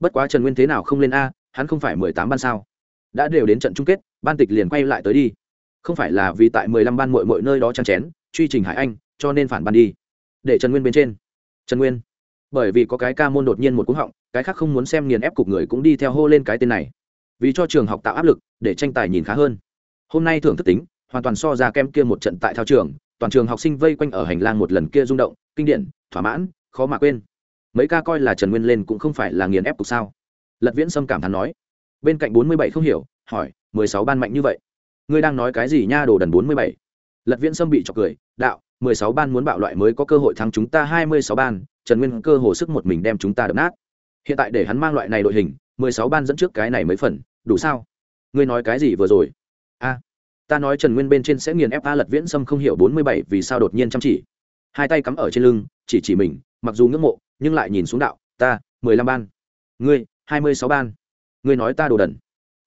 Bất quá trần nguyên thế nào không lên a, hắn không phải mười tám ban sao? Đã đều đến trận chung kết, ban tịch liền quay lại tới đi. Không phải là vì tại mười lăm ban mội mội nơi đó chăn chén, truy trình hải anh, cho nên phản ban đi. Để trần nguyên bên trên. Trần nguyên. Bởi vì có cái ca môn đột nhiên một cú họng, cái khác không muốn xem nghiền ép cục người cũng đi theo hô lên cái tên này. Vì cho trường học tạo áp lực, để tranh tài nhìn khá hơn. Hôm nay thưởng thức tính hoàn toàn so ra kem kia một trận tại thao trường, toàn trường học sinh vây quanh ở hành lang một lần kia rung động, kinh điển, thỏa mãn, khó mà quên. Mấy ca coi là trần nguyên lên cũng không phải là nghiền ép cục sao? Lật viễn sâm cảm thán nói. Bên cạnh bốn mươi bảy không hiểu, hỏi, mười sáu ban mạnh như vậy? Ngươi đang nói cái gì nha đồ đần bốn mươi bảy? Lật viễn sâm bị trọc cười, đạo, mười sáu ban muốn bạo loại mới có cơ hội thắng chúng ta hai mươi sáu ban, trần nguyên cơ hồ sức một mình đem chúng ta đập nát. Hiện tại để hắn mang loại này đội hình, mười sáu ban dẫn trước cái này mấy phần, đủ sao? Ngươi nói cái gì vừa rồi? Ta nói trần nguyên bên trên sẽ nghiền ép a lật viễn sâm không hiểu bốn mươi bảy vì sao đột nhiên chăm chỉ. hai tay cắm ở trên lưng, chỉ chỉ mình, mặc dù ngưỡng mộ, nhưng lại nhìn xuống đạo, ta, mười lăm ban. Ngươi, hai mươi sáu ban. Ngươi nói ta đồ đần.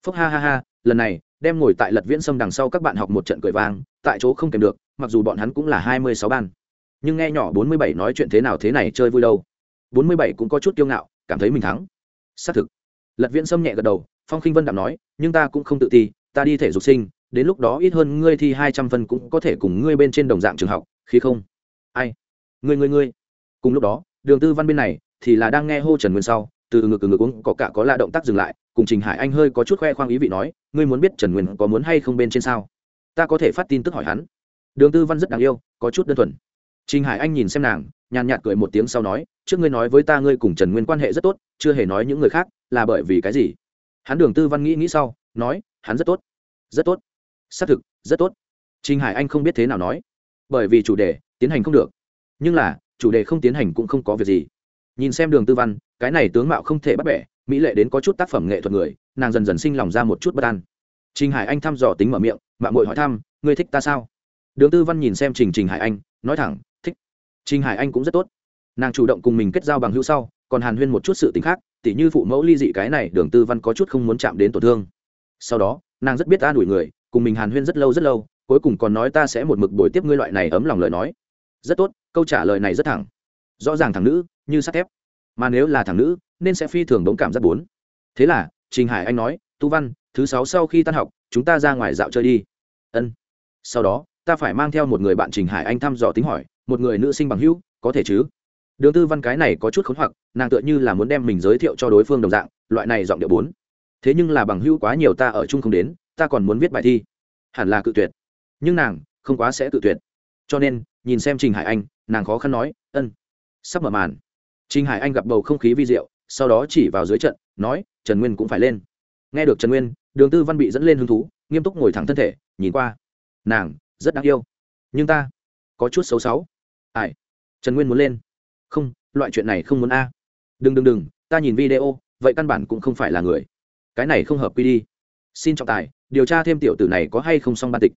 Phúc ha ha ha, lần này, đem ngồi tại lật viễn sâm đằng sau các bạn học một trận cười vang, tại chỗ không kèm được, mặc dù bọn hắn cũng là hai mươi sáu ban. Nhưng nghe nhỏ bốn mươi bảy nói chuyện thế nào thế này chơi vui đâu. Bốn mươi bảy cũng có chút kiêu ngạo, cảm thấy mình thắng. Xác thực. Lật viễn sâm nhẹ gật đầu, phong khinh vân đạm nói, nhưng ta cũng không tự ti, ta đi thể dục sinh đến lúc đó ít hơn ngươi thi hai trăm phân cũng có thể cùng ngươi bên trên đồng dạng trường học khi không? Ai? Ngươi ngươi ngươi. Cùng lúc đó, đường tư văn bên này thì là đang nghe hô trần nguyên sau, từ ngực từ ngực uống có cả có lạ động tác dừng lại, cùng trình hải anh hơi có chút khoe khoang ý vị nói, ngươi muốn biết trần nguyên có muốn hay không bên trên sao? Ta có thể phát tin tức hỏi hắn. Đường tư văn rất đáng yêu, có chút đơn thuần. Trình hải anh nhìn xem nàng, nhàn nhạt cười một tiếng sau nói, trước ngươi nói với ta ngươi cùng trần nguyên quan hệ rất tốt, chưa hề nói những người khác là bởi vì cái gì? Hắn đường tư văn nghĩ nghĩ sau, nói, hắn rất tốt rất tốt xác thực, rất tốt. Trình hải anh không biết thế nào nói. Bởi vì chủ đề tiến hành không được. Nhưng là, chủ đề không tiến hành cũng không có việc gì. Nhìn xem đường tư văn, cái này tướng mạo không thể bắt bẻ, mỹ lệ đến có chút tác phẩm nghệ thuật người, nàng dần dần sinh lòng ra một chút bất an. Trình hải anh thăm dò tính mở miệng, mạng mội hỏi thăm, ngươi thích ta sao? Đường tư văn nhìn xem trình trình hải anh, nói thẳng, thích. Trình hải anh cũng rất tốt. Nàng chủ động cùng mình kết giao bằng hữu sau, còn hàn huyên một chút sự t ì n h khác, tỉ như phụ mẫu ly dị cái này, đường tư văn có chút không muốn chạm đến tổn thương. Sau đó, nàng rất biết an ủi người cùng mình hàn huyên rất lâu rất lâu, cuối cùng còn nói ta sẽ một mực buổi tiếp ngươi loại này ấm lòng lời nói. Rất tốt, câu trả lời này rất thẳng. Rõ ràng thằng nữ, như sắt thép. Mà nếu là thằng nữ, nên sẽ phi thường đống cảm rất bốn. Thế là, trình hải anh nói, tu văn, thứ sáu sau khi tan học, chúng ta ra ngoài dạo chơi đi. Ân. Sau đó, ta phải mang theo một người bạn trình hải anh thăm dò tính hỏi, một người nữ sinh bằng hữu, có thể chứ? Đường tư văn cái này có chút khốn hoặc, nàng tựa như là muốn đem mình giới thiệu cho đối phương đồng dạng, loại này giọng điệu bốn. Thế nhưng là bằng hữu quá nhiều ta ở chung không đến ta còn muốn viết bài thi. Hẳn là cự tuyệt. Nhưng nàng không quá sẽ cự tuyệt. Cho nên, nhìn xem trình hải anh, nàng khó khăn nói, ân, sắp mở màn. Trình hải anh gặp bầu không khí vi diệu, sau đó chỉ vào dưới trận, nói, trần nguyên cũng phải lên. Nghe được trần nguyên, đường tư văn bị dẫn lên hứng thú, nghiêm túc ngồi thẳng thân thể, nhìn qua. Nàng rất đáng yêu. Nhưng ta có chút xấu xấu. Ai? Trần nguyên muốn lên. Không, loại chuyện này không muốn a. Đừng đừng đừng, ta nhìn video, vậy căn bản cũng không phải là người. Cái này không hợp quy đi. Xin trọng tài điều tra thêm tiểu tử này có hay không xong ban tịch.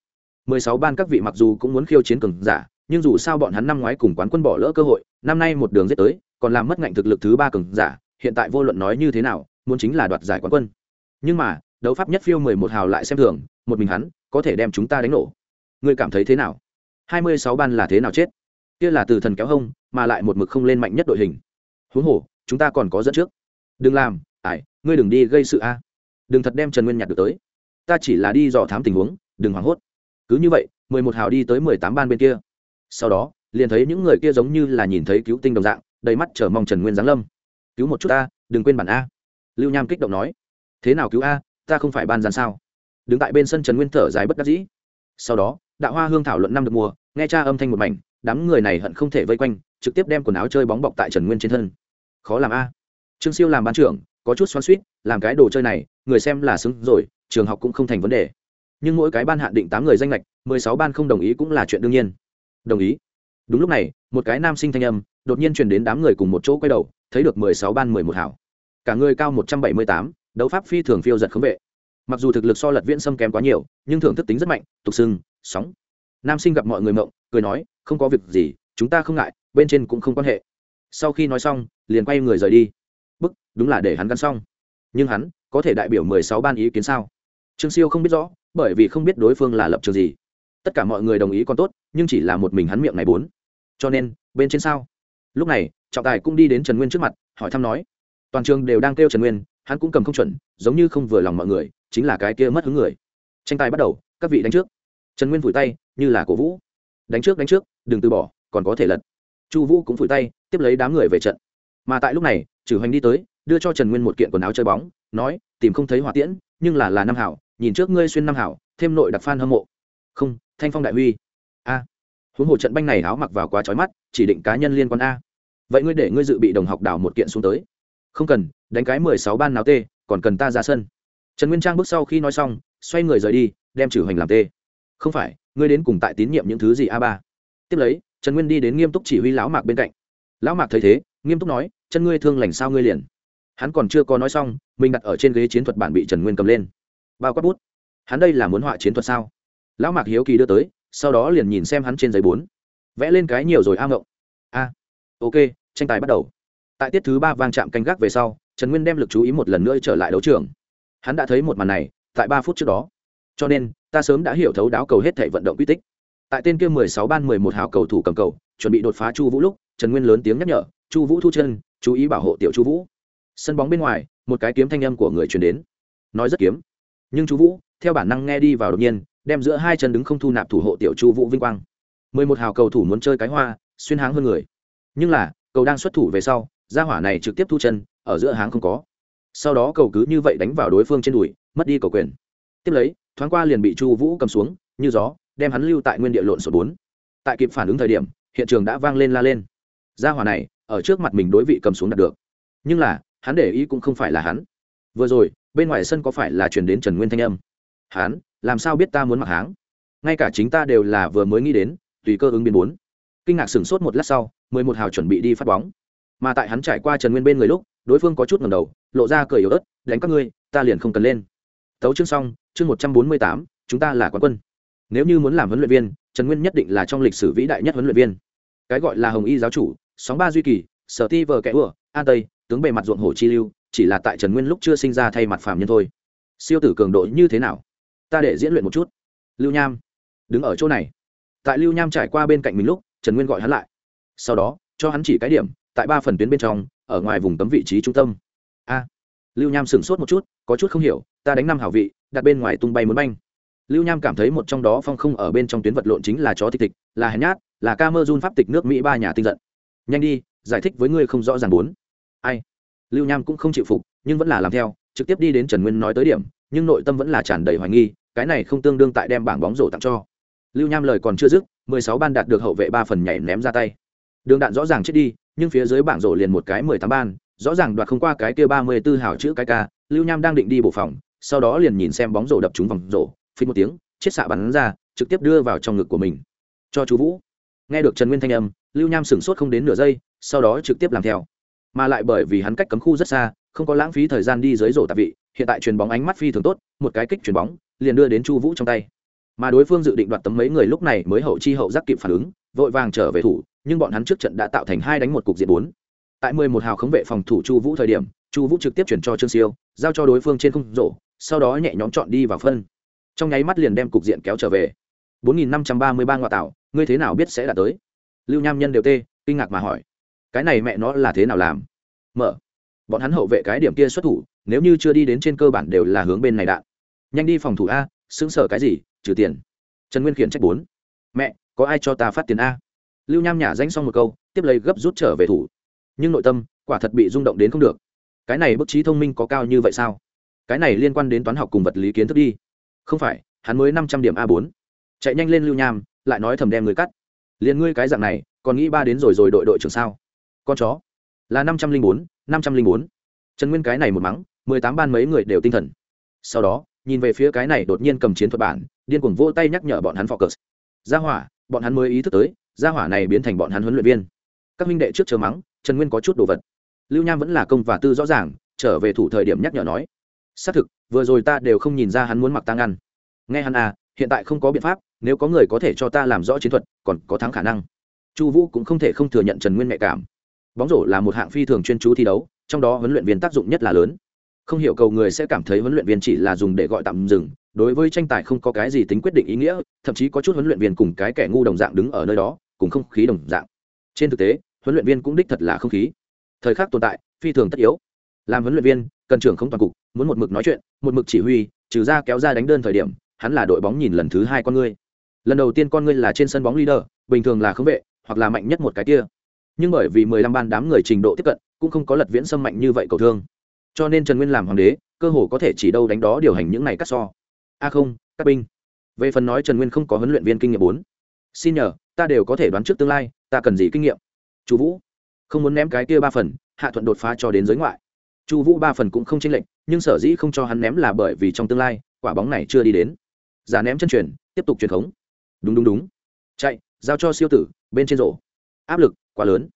Mười sáu ban các vị mặc dù cũng muốn khiêu chiến cường giả, nhưng dù sao bọn hắn năm ngoái cùng quán quân bỏ lỡ cơ hội, năm nay một đường giết tới, còn làm mất ngạnh thực lực thứ ba cường giả, hiện tại vô luận nói như thế nào, muốn chính là đoạt giải quán quân. Nhưng mà, đấu pháp nhất phiêu mười một hào lại xem thường, một mình hắn, có thể đem chúng ta đánh nổ. Ngươi cảm thấy thế nào? Hai mươi sáu ban là thế nào chết? Kia là từ thần kéo hông, mà lại một mực không lên mạnh nhất đội hình. Huống hồ, chúng ta còn có dẫn trước. Đừng làm ải ngươi đừng đi gây sự a. Đừng thật đem trần nguyên nhặt được tới ta chỉ là đi dò thám tình huống, đừng hoảng hốt. Cứ như vậy, mười một hào đi tới mười tám ban bên kia. Sau đó, liền thấy những người kia giống như là nhìn thấy cứu tinh đồng dạng, đầy mắt chờ mong trần nguyên giáng lâm. Cứu một chút ta, đừng quên bản a. Lưu nham kích động nói. Thế nào cứu a, ta không phải ban giàn sao? Đứng tại bên sân trần nguyên thở dài bất đắc dĩ. Sau đó, đạo hoa hương thảo luận năm được mùa, nghe cha âm thanh một mảnh, đám người này hận không thể vây quanh, trực tiếp đem quần áo chơi bóng bọc tại trần nguyên trên thân. Khó làm a. Trương siêu làm ban trưởng, có chút xoắn suýt làm cái đồ chơi này, người xem là xứng rồi trường học cũng không thành vấn đề. Nhưng mỗi cái ban hạn định tám người danh lệch, mười sáu ban không đồng ý cũng là chuyện đương nhiên. Đồng ý. Đúng lúc này, một cái nam sinh thanh âm đột nhiên truyền đến đám người cùng một chỗ quay đầu, thấy được mười sáu ban mười một hảo. Cả người cao một trăm bảy mươi tám, đấu pháp phi thường phiêu giật khống vệ. Mặc dù thực lực so lật viễn sâm kém quá nhiều, nhưng thưởng thức tính rất mạnh, tục sưng sóng. Nam sinh gặp mọi người mộng, cười nói, không có việc gì, chúng ta không ngại, bên trên cũng không quan hệ. Sau khi nói xong, liền quay người rời đi. Bức, đúng là để hắn gắn xong. Nhưng hắn có thể đại biểu mười sáu ban ý kiến sao? Trương siêu không biết rõ, bởi vì không biết đối phương là lập trường gì. Tất cả mọi người đồng ý còn tốt, nhưng chỉ là một mình hắn miệng này bốn. Cho nên, bên trên sao? Lúc này, trọng tài cũng đi đến trần nguyên trước mặt, hỏi thăm nói. Toàn trường đều đang kêu trần nguyên, hắn cũng cầm không chuẩn, giống như không vừa lòng mọi người, chính là cái kia mất hứng người. Tranh tài bắt đầu, các vị đánh trước. Trần nguyên vùi tay, như là cổ vũ. Đánh trước đánh trước, đừng từ bỏ, còn có thể lật. Chu vũ cũng vùi tay, tiếp lấy đám người về trận. Mà tại lúc này trừ hoành đi tới, đưa cho trần nguyên một kiện quần áo chơi bóng, nói, tìm không thấy hỏa tiễn nhưng là là năm hảo, nhìn trước ngươi xuyên năm hảo, thêm nội đặc phan hâm mộ. Không, thanh phong đại huy. A. Huống hồ trận banh này áo mặc vào quá trói mắt, chỉ định cá nhân liên quan a. Vậy ngươi để ngươi dự bị đồng học đảo một kiện xuống tới. Không cần, đánh cái mười sáu ban nào tê, còn cần ta ra sân. Trần nguyên trang bước sau khi nói xong, xoay người rời đi, đem trừ hoành làm tê. Không phải, ngươi đến cùng tại tín nhiệm những thứ gì a ba? Tiếp lấy, trần nguyên đi đến nghiêm túc chỉ huy lão mạc bên cạnh. Lão mạc thấy thế, nghiêm túc nói, chân ngươi thương lành sao ngươi liền? Hắn còn chưa có nói xong, mình đặt ở trên ghế chiến thuật bản bị trần nguyên cầm lên. Bao quát bút. Hắn đây là muốn họa chiến thuật sao? Lão mạc hiếu kỳ đưa tới, sau đó liền nhìn xem hắn trên giấy bốn. Vẽ lên cái nhiều rồi a ngộng. A. Ok, tranh tài bắt đầu. Tại tiết thứ ba vang chạm canh gác về sau, trần nguyên đem l ự c chú ý một lần nữa trở lại đấu trường. Hắn đã thấy một màn này, tại ba phút trước đó. Cho nên, ta sớm đã hiểu thấu đáo cầu hết thể vận động quy tích. Tại tên kia mười sáu ban mười một hào cầu thủ cầm cầu, chuẩn bị đột phá chu vũ lúc, trần nguyên lớn tiếng nhắc nhở, chu vũ thu chân, chú ý bảo hộ tiểu chu vũ sân bóng bên ngoài, một cái kiếm thanh âm của người truyền đến. Nói rất kiếm. Nhưng chu vũ, theo bản năng nghe đi vào đột nhiên, đem giữa hai chân đứng không thu nạp thủ hộ tiểu chu vũ vinh quang. Mười một hào cầu thủ muốn chơi cái hoa, xuyên háng hơn người. Nhưng là, cầu đang xuất thủ về sau, gia hỏa này trực tiếp thu chân, ở giữa háng không có. Sau đó cầu cứ như vậy đánh vào đối phương trên đùi, mất đi cầu quyền. Tiếp lấy, thoáng qua liền bị chu vũ cầm xuống, như gió, đem hắn lưu tại nguyên địa lộn số bốn. Tại kịp phản ứng thời điểm, hiện trường đã vang lên la lên. Gia hỏa này, ở trước mặt mình đối vị cầm xuống đạt được. Nhưng là hắn để ý cũng không phải là hắn. Vừa rồi bên ngoài sân có phải là chuyển đến trần nguyên thanh âm? Hắn, làm sao biết ta muốn mặc háng? Ngay cả chính ta đều là vừa mới nghĩ đến tùy cơ ứng biến bốn. Kinh ngạc sửng sốt một lát sau mười một hào chuẩn bị đi phát bóng. Mà tại hắn trải qua trần nguyên bên người lúc đối phương có chút ngầm đầu lộ ra cười yếu ớt đánh các ngươi ta liền không cần lên. Tấu chương xong chương một trăm bốn mươi tám chúng ta là quán quân. Nếu như muốn làm huấn luyện viên trần nguyên nhất định là trong lịch sử vĩ đại nhất huấn luyện viên. Cái gọi là hồng y giáo chủ sóng ba duy kỳ sở ti vờ kẻ ủa, an tây, tướng bề mặt ruộng hồ chi lưu, chỉ là tại trần nguyên lúc chưa sinh ra thay mặt phàm nhân thôi. Siêu tử cường độ như thế nào? Ta để diễn luyện một chút. Lưu nham, đứng ở chỗ này. Tại lưu nham trải qua bên cạnh mình lúc, trần nguyên gọi hắn lại. Sau đó, cho hắn chỉ cái điểm, tại ba phần tuyến bên trong, ở ngoài vùng tấm vị trí trung tâm. A. Lưu nham sửng sốt một chút, có chút không hiểu, ta đánh năm hảo vị, đặt bên ngoài tung bay muốn banh. Lưu nham cảm thấy một trong đó phong không ở bên trong tuyến vật lộn chính là chó tịch tịch là hèn nhát, là ca mơ run pháp tịch nước mỹ ba nhà tinh giận. Nhanh đi giải thích với ngươi không rõ ràng bốn. Ai? Lưu nham cũng không chịu phục, nhưng vẫn là làm theo, trực tiếp đi đến trần nguyên nói tới điểm, nhưng nội tâm vẫn là tràn đầy hoài nghi, cái này không tương đương tại đem bảng bóng rổ tặng cho. Lưu nham lời còn chưa dứt, mười sáu ban đạt được hậu vệ ba phần nhảy ném ra tay. Đường đạn rõ ràng chết đi, nhưng phía dưới bảng rổ liền một cái mười tám ban, rõ ràng đoạt không qua cái kia ba mươi tư hảo chữ cái ca, lưu nham đang định đi bộ phòng, sau đó liền nhìn xem bóng rổ đập trúng vòng rổ, phí một tiếng chết xạ bắn ra, trực tiếp đưa vào trong ngực của mình. Cho chú vũ. Nghe được trần nguyên thanh âm lưu nham sửng sốt không đến nửa giây, sau đó trực tiếp làm theo. Mà lại bởi vì hắn cách cấm khu rất xa, không có lãng phí thời gian đi dưới rổ tạp vị, hiện tại chuyền bóng ánh mắt phi thường tốt, một cái kích chuyền bóng, liền đưa đến chu vũ trong tay. Mà đối phương dự định đoạt tấm mấy người lúc này mới hậu chi hậu giác kịp phản ứng, vội vàng trở về thủ, nhưng bọn hắn trước trận đã tạo thành hai đánh một cục diện bốn. Tại mười một hào khống vệ phòng thủ chu vũ thời điểm, chu vũ trực tiếp chuyển cho trương siêu, giao cho đối phương trên khung rổ, sau đó nhẹ nhõm chọn đi vào phân. Trong nháy mắt liền đem cục diện kéo trở về. bốn nghìn năm trăm ba mươi ba ngoại tạo ngươi thế nào biết sẽ đạt tới? Lưu nham nhân đều tê, kinh ngạc mà hỏi, cái này mẹ nó là thế nào làm? Mở. Bọn hắn hậu vệ cái điểm kia xuất thủ, nếu như chưa đi đến trên cơ bản đều là hướng bên này đạn. Nhanh đi phòng thủ a xứng sở cái gì, trừ tiền. Trần nguyên khiển trách bốn, mẹ, có ai cho ta phát tiền a? Lưu nham nhả danh xong một câu, tiếp lấy gấp rút trở về thủ. Nhưng nội tâm, quả thật bị rung động đến không được. Cái này bức trí thông minh có cao như vậy sao? Cái này liên quan đến toán học cùng vật lý kiến thức đi. Không phải, hắn mới năm trăm điểm a bốn. Chạy nhanh lên lưu nham, lại nói thầm đem người cắt liền ngươi cái dạng này, còn nghĩ ba đến rồi rồi đội đội trưởng sao? Con chó. Là năm trăm linh bốn, năm trăm linh bốn. Trần nguyên cái này một mắng, mười tám ban mấy người đều tinh thần. Sau đó, nhìn về phía cái này đột nhiên cầm chiến thuật bản, điên cuồng vỗ tay nhắc nhở bọn hắn focus. Ra hỏa, bọn hắn mới ý thức tới ra hỏa này biến thành bọn hắn huấn luyện viên. Các minh đệ trước chờ mắng, trần nguyên có chút đồ vật. Lưu nham vẫn là công và tư rõ ràng, trở về thủ thời điểm nhắc nhở nói. Xác thực, vừa rồi ta đều không nhìn ra hắn muốn mặc tăng ăn. Nghe hắn à hiện tại không có biện pháp nếu có người có thể cho ta làm rõ chiến thuật, còn có thắng khả năng. Chu vũ cũng không thể không thừa nhận trần nguyên nhạy cảm. Bóng rổ là một hạng phi thường chuyên chú thi đấu, trong đó huấn luyện viên tác dụng nhất là lớn. Không hiểu cầu người sẽ cảm thấy huấn luyện viên chỉ là dùng để gọi tạm dừng, đối với tranh tài không có cái gì tính quyết định ý nghĩa, thậm chí có chút huấn luyện viên cùng cái kẻ ngu đồng dạng đứng ở nơi đó, cùng không khí đồng dạng. Trên thực tế, huấn luyện viên cũng đích thật là không khí. Thời khắc tồn tại, phi thường tất yếu. Làm huấn luyện viên, cần trưởng không toàn cục, muốn một mực nói chuyện, một mực chỉ huy, trừ ra kéo ra đánh đơn thời điểm, hắn là đội bóng nhìn lần thứ hai con ngươi lần đầu tiên con ngươi là trên sân bóng leader, bình thường là không vệ, hoặc là mạnh nhất một cái kia. Nhưng bởi vì mười lăm ban đám người trình độ tiếp cận, cũng không có lật viễn xâm mạnh như vậy cầu thương. Cho nên trần nguyên làm hoàng đế, cơ hồ có thể chỉ đâu đánh đó điều hành những này cắt so. A không, các binh. Về phần nói trần nguyên không có huấn luyện viên kinh nghiệm bốn. Xin nhờ, ta đều có thể đoán trước tương lai, ta cần gì kinh nghiệm? Chú vũ. Không muốn ném cái kia ba phần, hạ thuận đột phá cho đến giới ngoại. Chu vũ ba phần cũng không chênh lệch, nhưng sở dĩ không cho hắn ném là bởi vì trong tương lai, quả bóng này chưa đi đến. Giả ném chân truyền, tiếp tục truyền thống đúng đúng đúng. Chạy, giao cho siêu tử, bên trên rổ. Áp lực quá lớn.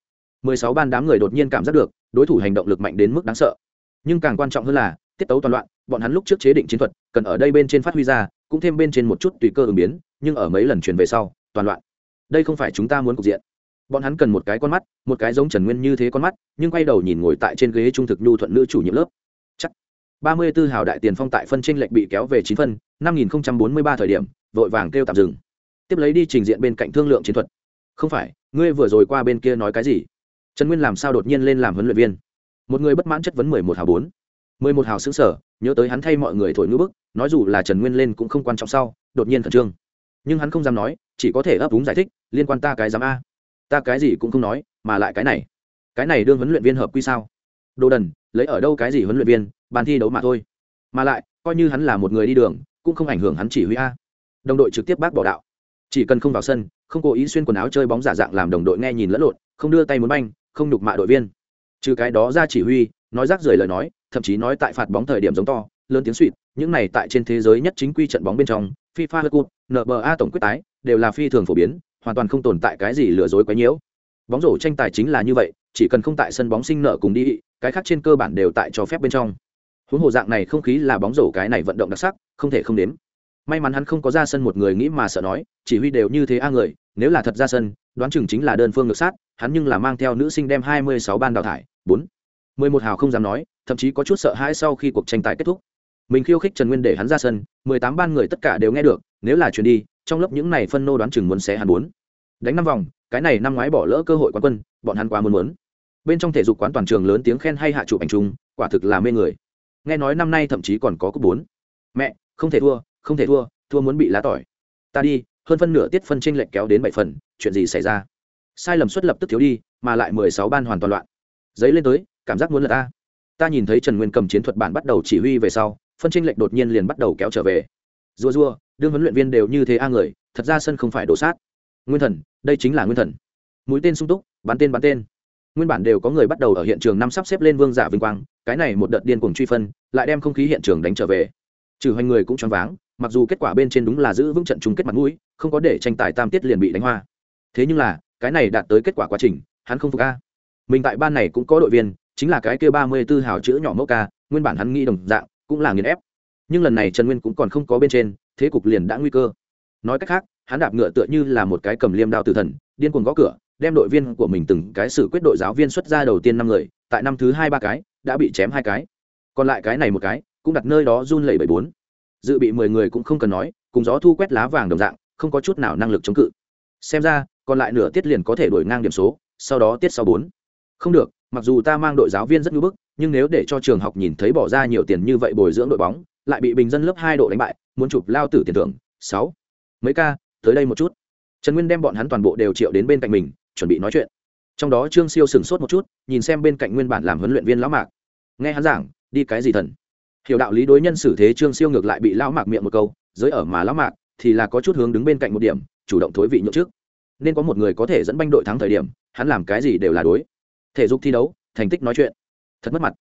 Mười sáu ban đám người đột nhiên cảm giác được, đối thủ hành động lực mạnh đến mức đáng sợ. Nhưng càng quan trọng hơn là, tiết tấu toàn loạn, bọn hắn lúc trước chế định chiến thuật, cần ở đây bên trên phát huy ra, cũng thêm bên trên một chút tùy cơ ứng biến, nhưng ở mấy lần chuyển về sau, toàn loạn. Đây không phải chúng ta muốn cục diện. Bọn hắn cần một cái con mắt, một cái giống trần nguyên như thế con mắt, nhưng quay đầu nhìn ngồi tại trên ghế trung thực nhu thuận nữ chủ nhiệm lớp. Chắc. Ba mươi b ố hào đại tiền phong tại phân tranh lệch bị kéo về chín phân, năm nghìn bốn mươi ba thời điểm, vội vàng kêu tạm dừng tiếp lấy đi trình diện bên cạnh thương lượng chiến thuật. Không phải, ngươi vừa rồi qua bên kia nói cái gì? Trần nguyên làm sao đột nhiên lên làm huấn luyện viên? Một người bất mãn chất vấn mười một hào bốn. mười một hào xứng sở, nhớ tới hắn thay mọi người thổi ngữ bức, nói dù là trần nguyên lên cũng không quan trọng sau, đột nhiên khẩn trương. Nhưng hắn không dám nói, chỉ có thể ấp úng giải thích, liên quan ta cái dám a. Ta cái gì cũng không nói, mà lại cái này. Cái này đương huấn luyện viên hợp quy sao? Đồ đần, lấy ở đâu cái gì huấn luyện viên, bàn thi đấu mà thôi. Mà lại, coi như hắn là một người đi đường, cũng không ảnh hưởng hắn chỉ huy a. Đồng đội trực tiếp bác bỏ đạo chỉ cần không vào sân, không cố ý xuyên quần áo chơi bóng giả dạng làm đồng đội nghe nhìn lẫn lộn, không đưa tay muốn banh, không nhục mạ đội viên. Trừ cái đó ra chỉ huy, nói rác rời lời nói, thậm chí nói tại phạt bóng thời điểm giống to, lớn tiếng suỵt, những này tại trên thế giới nhất chính quy trận bóng bên trong, fifa hơ cụt nba tổng quyết tái, đều là phi thường phổ biến, hoàn toàn không tồn tại cái gì lừa dối quấy nhiễu. Bóng rổ tranh tài chính là như vậy, chỉ cần không tại sân bóng sinh nợ cùng đi, cái khác trên cơ bản đều tại cho phép bên trong. Huống hồ dạng này không khí là bóng rổ cái này vận động đặc sắc, không thể không đến may mắn hắn không có ra sân một người nghĩ mà sợ nói, chỉ huy đều như thế a người, nếu là thật ra sân, đoán chừng chính là đơn phương ngược sát, hắn nhưng là mang theo nữ sinh đem hai mươi sáu ban đào thải, bốn, mười một hào không dám nói, thậm chí có chút sợ hãi sau khi cuộc tranh tài kết thúc. Mình khiêu khích trần nguyên để hắn ra sân, mười tám ban người tất cả đều nghe được, nếu là chuyền đi, trong lớp những này phân nô đoán chừng muốn xé hắn bốn. Đánh năm vòng, cái này năm ngoái bỏ lỡ cơ hội quán quân, bọn hắn quá muốn muốn. Bên trong thể dục quán toàn trường lớn tiếng khen hay hạ chụp ảnh chung, quả thực là mê người. Nghe nói năm nay thậm chí còn có cúp bốn. Mẹ, không thể thua không thể thua thua muốn bị lá tỏi. Ta đi hơn phân nửa tiết phân tranh lệch kéo đến bảy phần chuyện gì xảy ra? Sai lầm xuất lập tức thiếu đi mà lại mười sáu ban hoàn toàn loạn. Giấy lên tới cảm giác muốn là ta. Ta nhìn thấy trần nguyên cầm chiến thuật bản bắt đầu chỉ huy về sau phân tranh lệch đột nhiên liền bắt đầu kéo trở về. Rua rua, đương huấn luyện viên đều như thế a người thật ra sân không phải đổ sát. Nguyên thần đây chính là nguyên thần. Mũi tên sung túc bắn tên bắn tên. Nguyên bản đều có người bắt đầu ở hiện trường năm sắp xếp lên vương giả vinh quang cái này một đợt điên cuồng truy phân lại đem không khí hiện trường đánh trở về. Trừ hoành người cũng choáng váng mặc dù kết quả bên trên đúng là giữ vững trận chung kết mặt mũi, không có để tranh tài tam tiết liền bị đánh hoa. Thế nhưng là, cái này đạt tới kết quả quá trình, hắn không phục a. Mình tại ban này cũng có đội viên, chính là cái kia ba mươi tư hào chữ nhỏ mẫu ca, nguyên bản hắn nghĩ đồng dạng, cũng là nghiền ép. Nhưng lần này trần nguyên cũng còn không có bên trên, thế cục liền đã nguy cơ. Nói cách khác, hắn đạp ngựa tựa như là một cái cầm liêm đao tử thần, điên cuồng gõ cửa, đem đội viên của mình từng cái xử quyết đội giáo viên xuất ra đầu tiên năm người, tại năm thứ hai ba cái, đã bị chém hai cái. Còn lại cái này một cái, cũng đặt nơi đó run lẩy bảy bốn dự bị mười người cũng không cần nói, cùng gió thu quét lá vàng đồng dạng, không có chút nào năng lực chống cự. Xem ra, còn lại nửa tiết liền có thể đổi ngang điểm số, sau đó tiết sau bốn. Không được, mặc dù ta mang đội giáo viên rất ngưỡng bức, nhưng nếu để cho trường học nhìn thấy bỏ ra nhiều tiền như vậy bồi dưỡng đội bóng, lại bị bình dân lớp hai độ đánh bại, muốn chụp lao tử tiền thưởng. Sáu. Mấy ca, tới đây một chút. Trần nguyên đem bọn hắn toàn bộ đều triệu đến bên cạnh mình, chuẩn bị nói chuyện. Trong đó trương siêu sửng sốt một chút, nhìn xem bên cạnh nguyên bản làm huấn luyện viên lão mạc. Nghe hắn giảng, đi cái gì thần? Hiểu đạo lý đối nhân xử thế trương siêu ngược lại bị lão mạc miệng một câu, giới ở mà lão mạc thì là có chút hướng đứng bên cạnh một điểm, chủ động thối vị nhượng trước. Nên có một người có thể dẫn banh đội thắng thời điểm, hắn làm cái gì đều là đối. Thể dục thi đấu, thành tích nói chuyện. Thật mất mặt.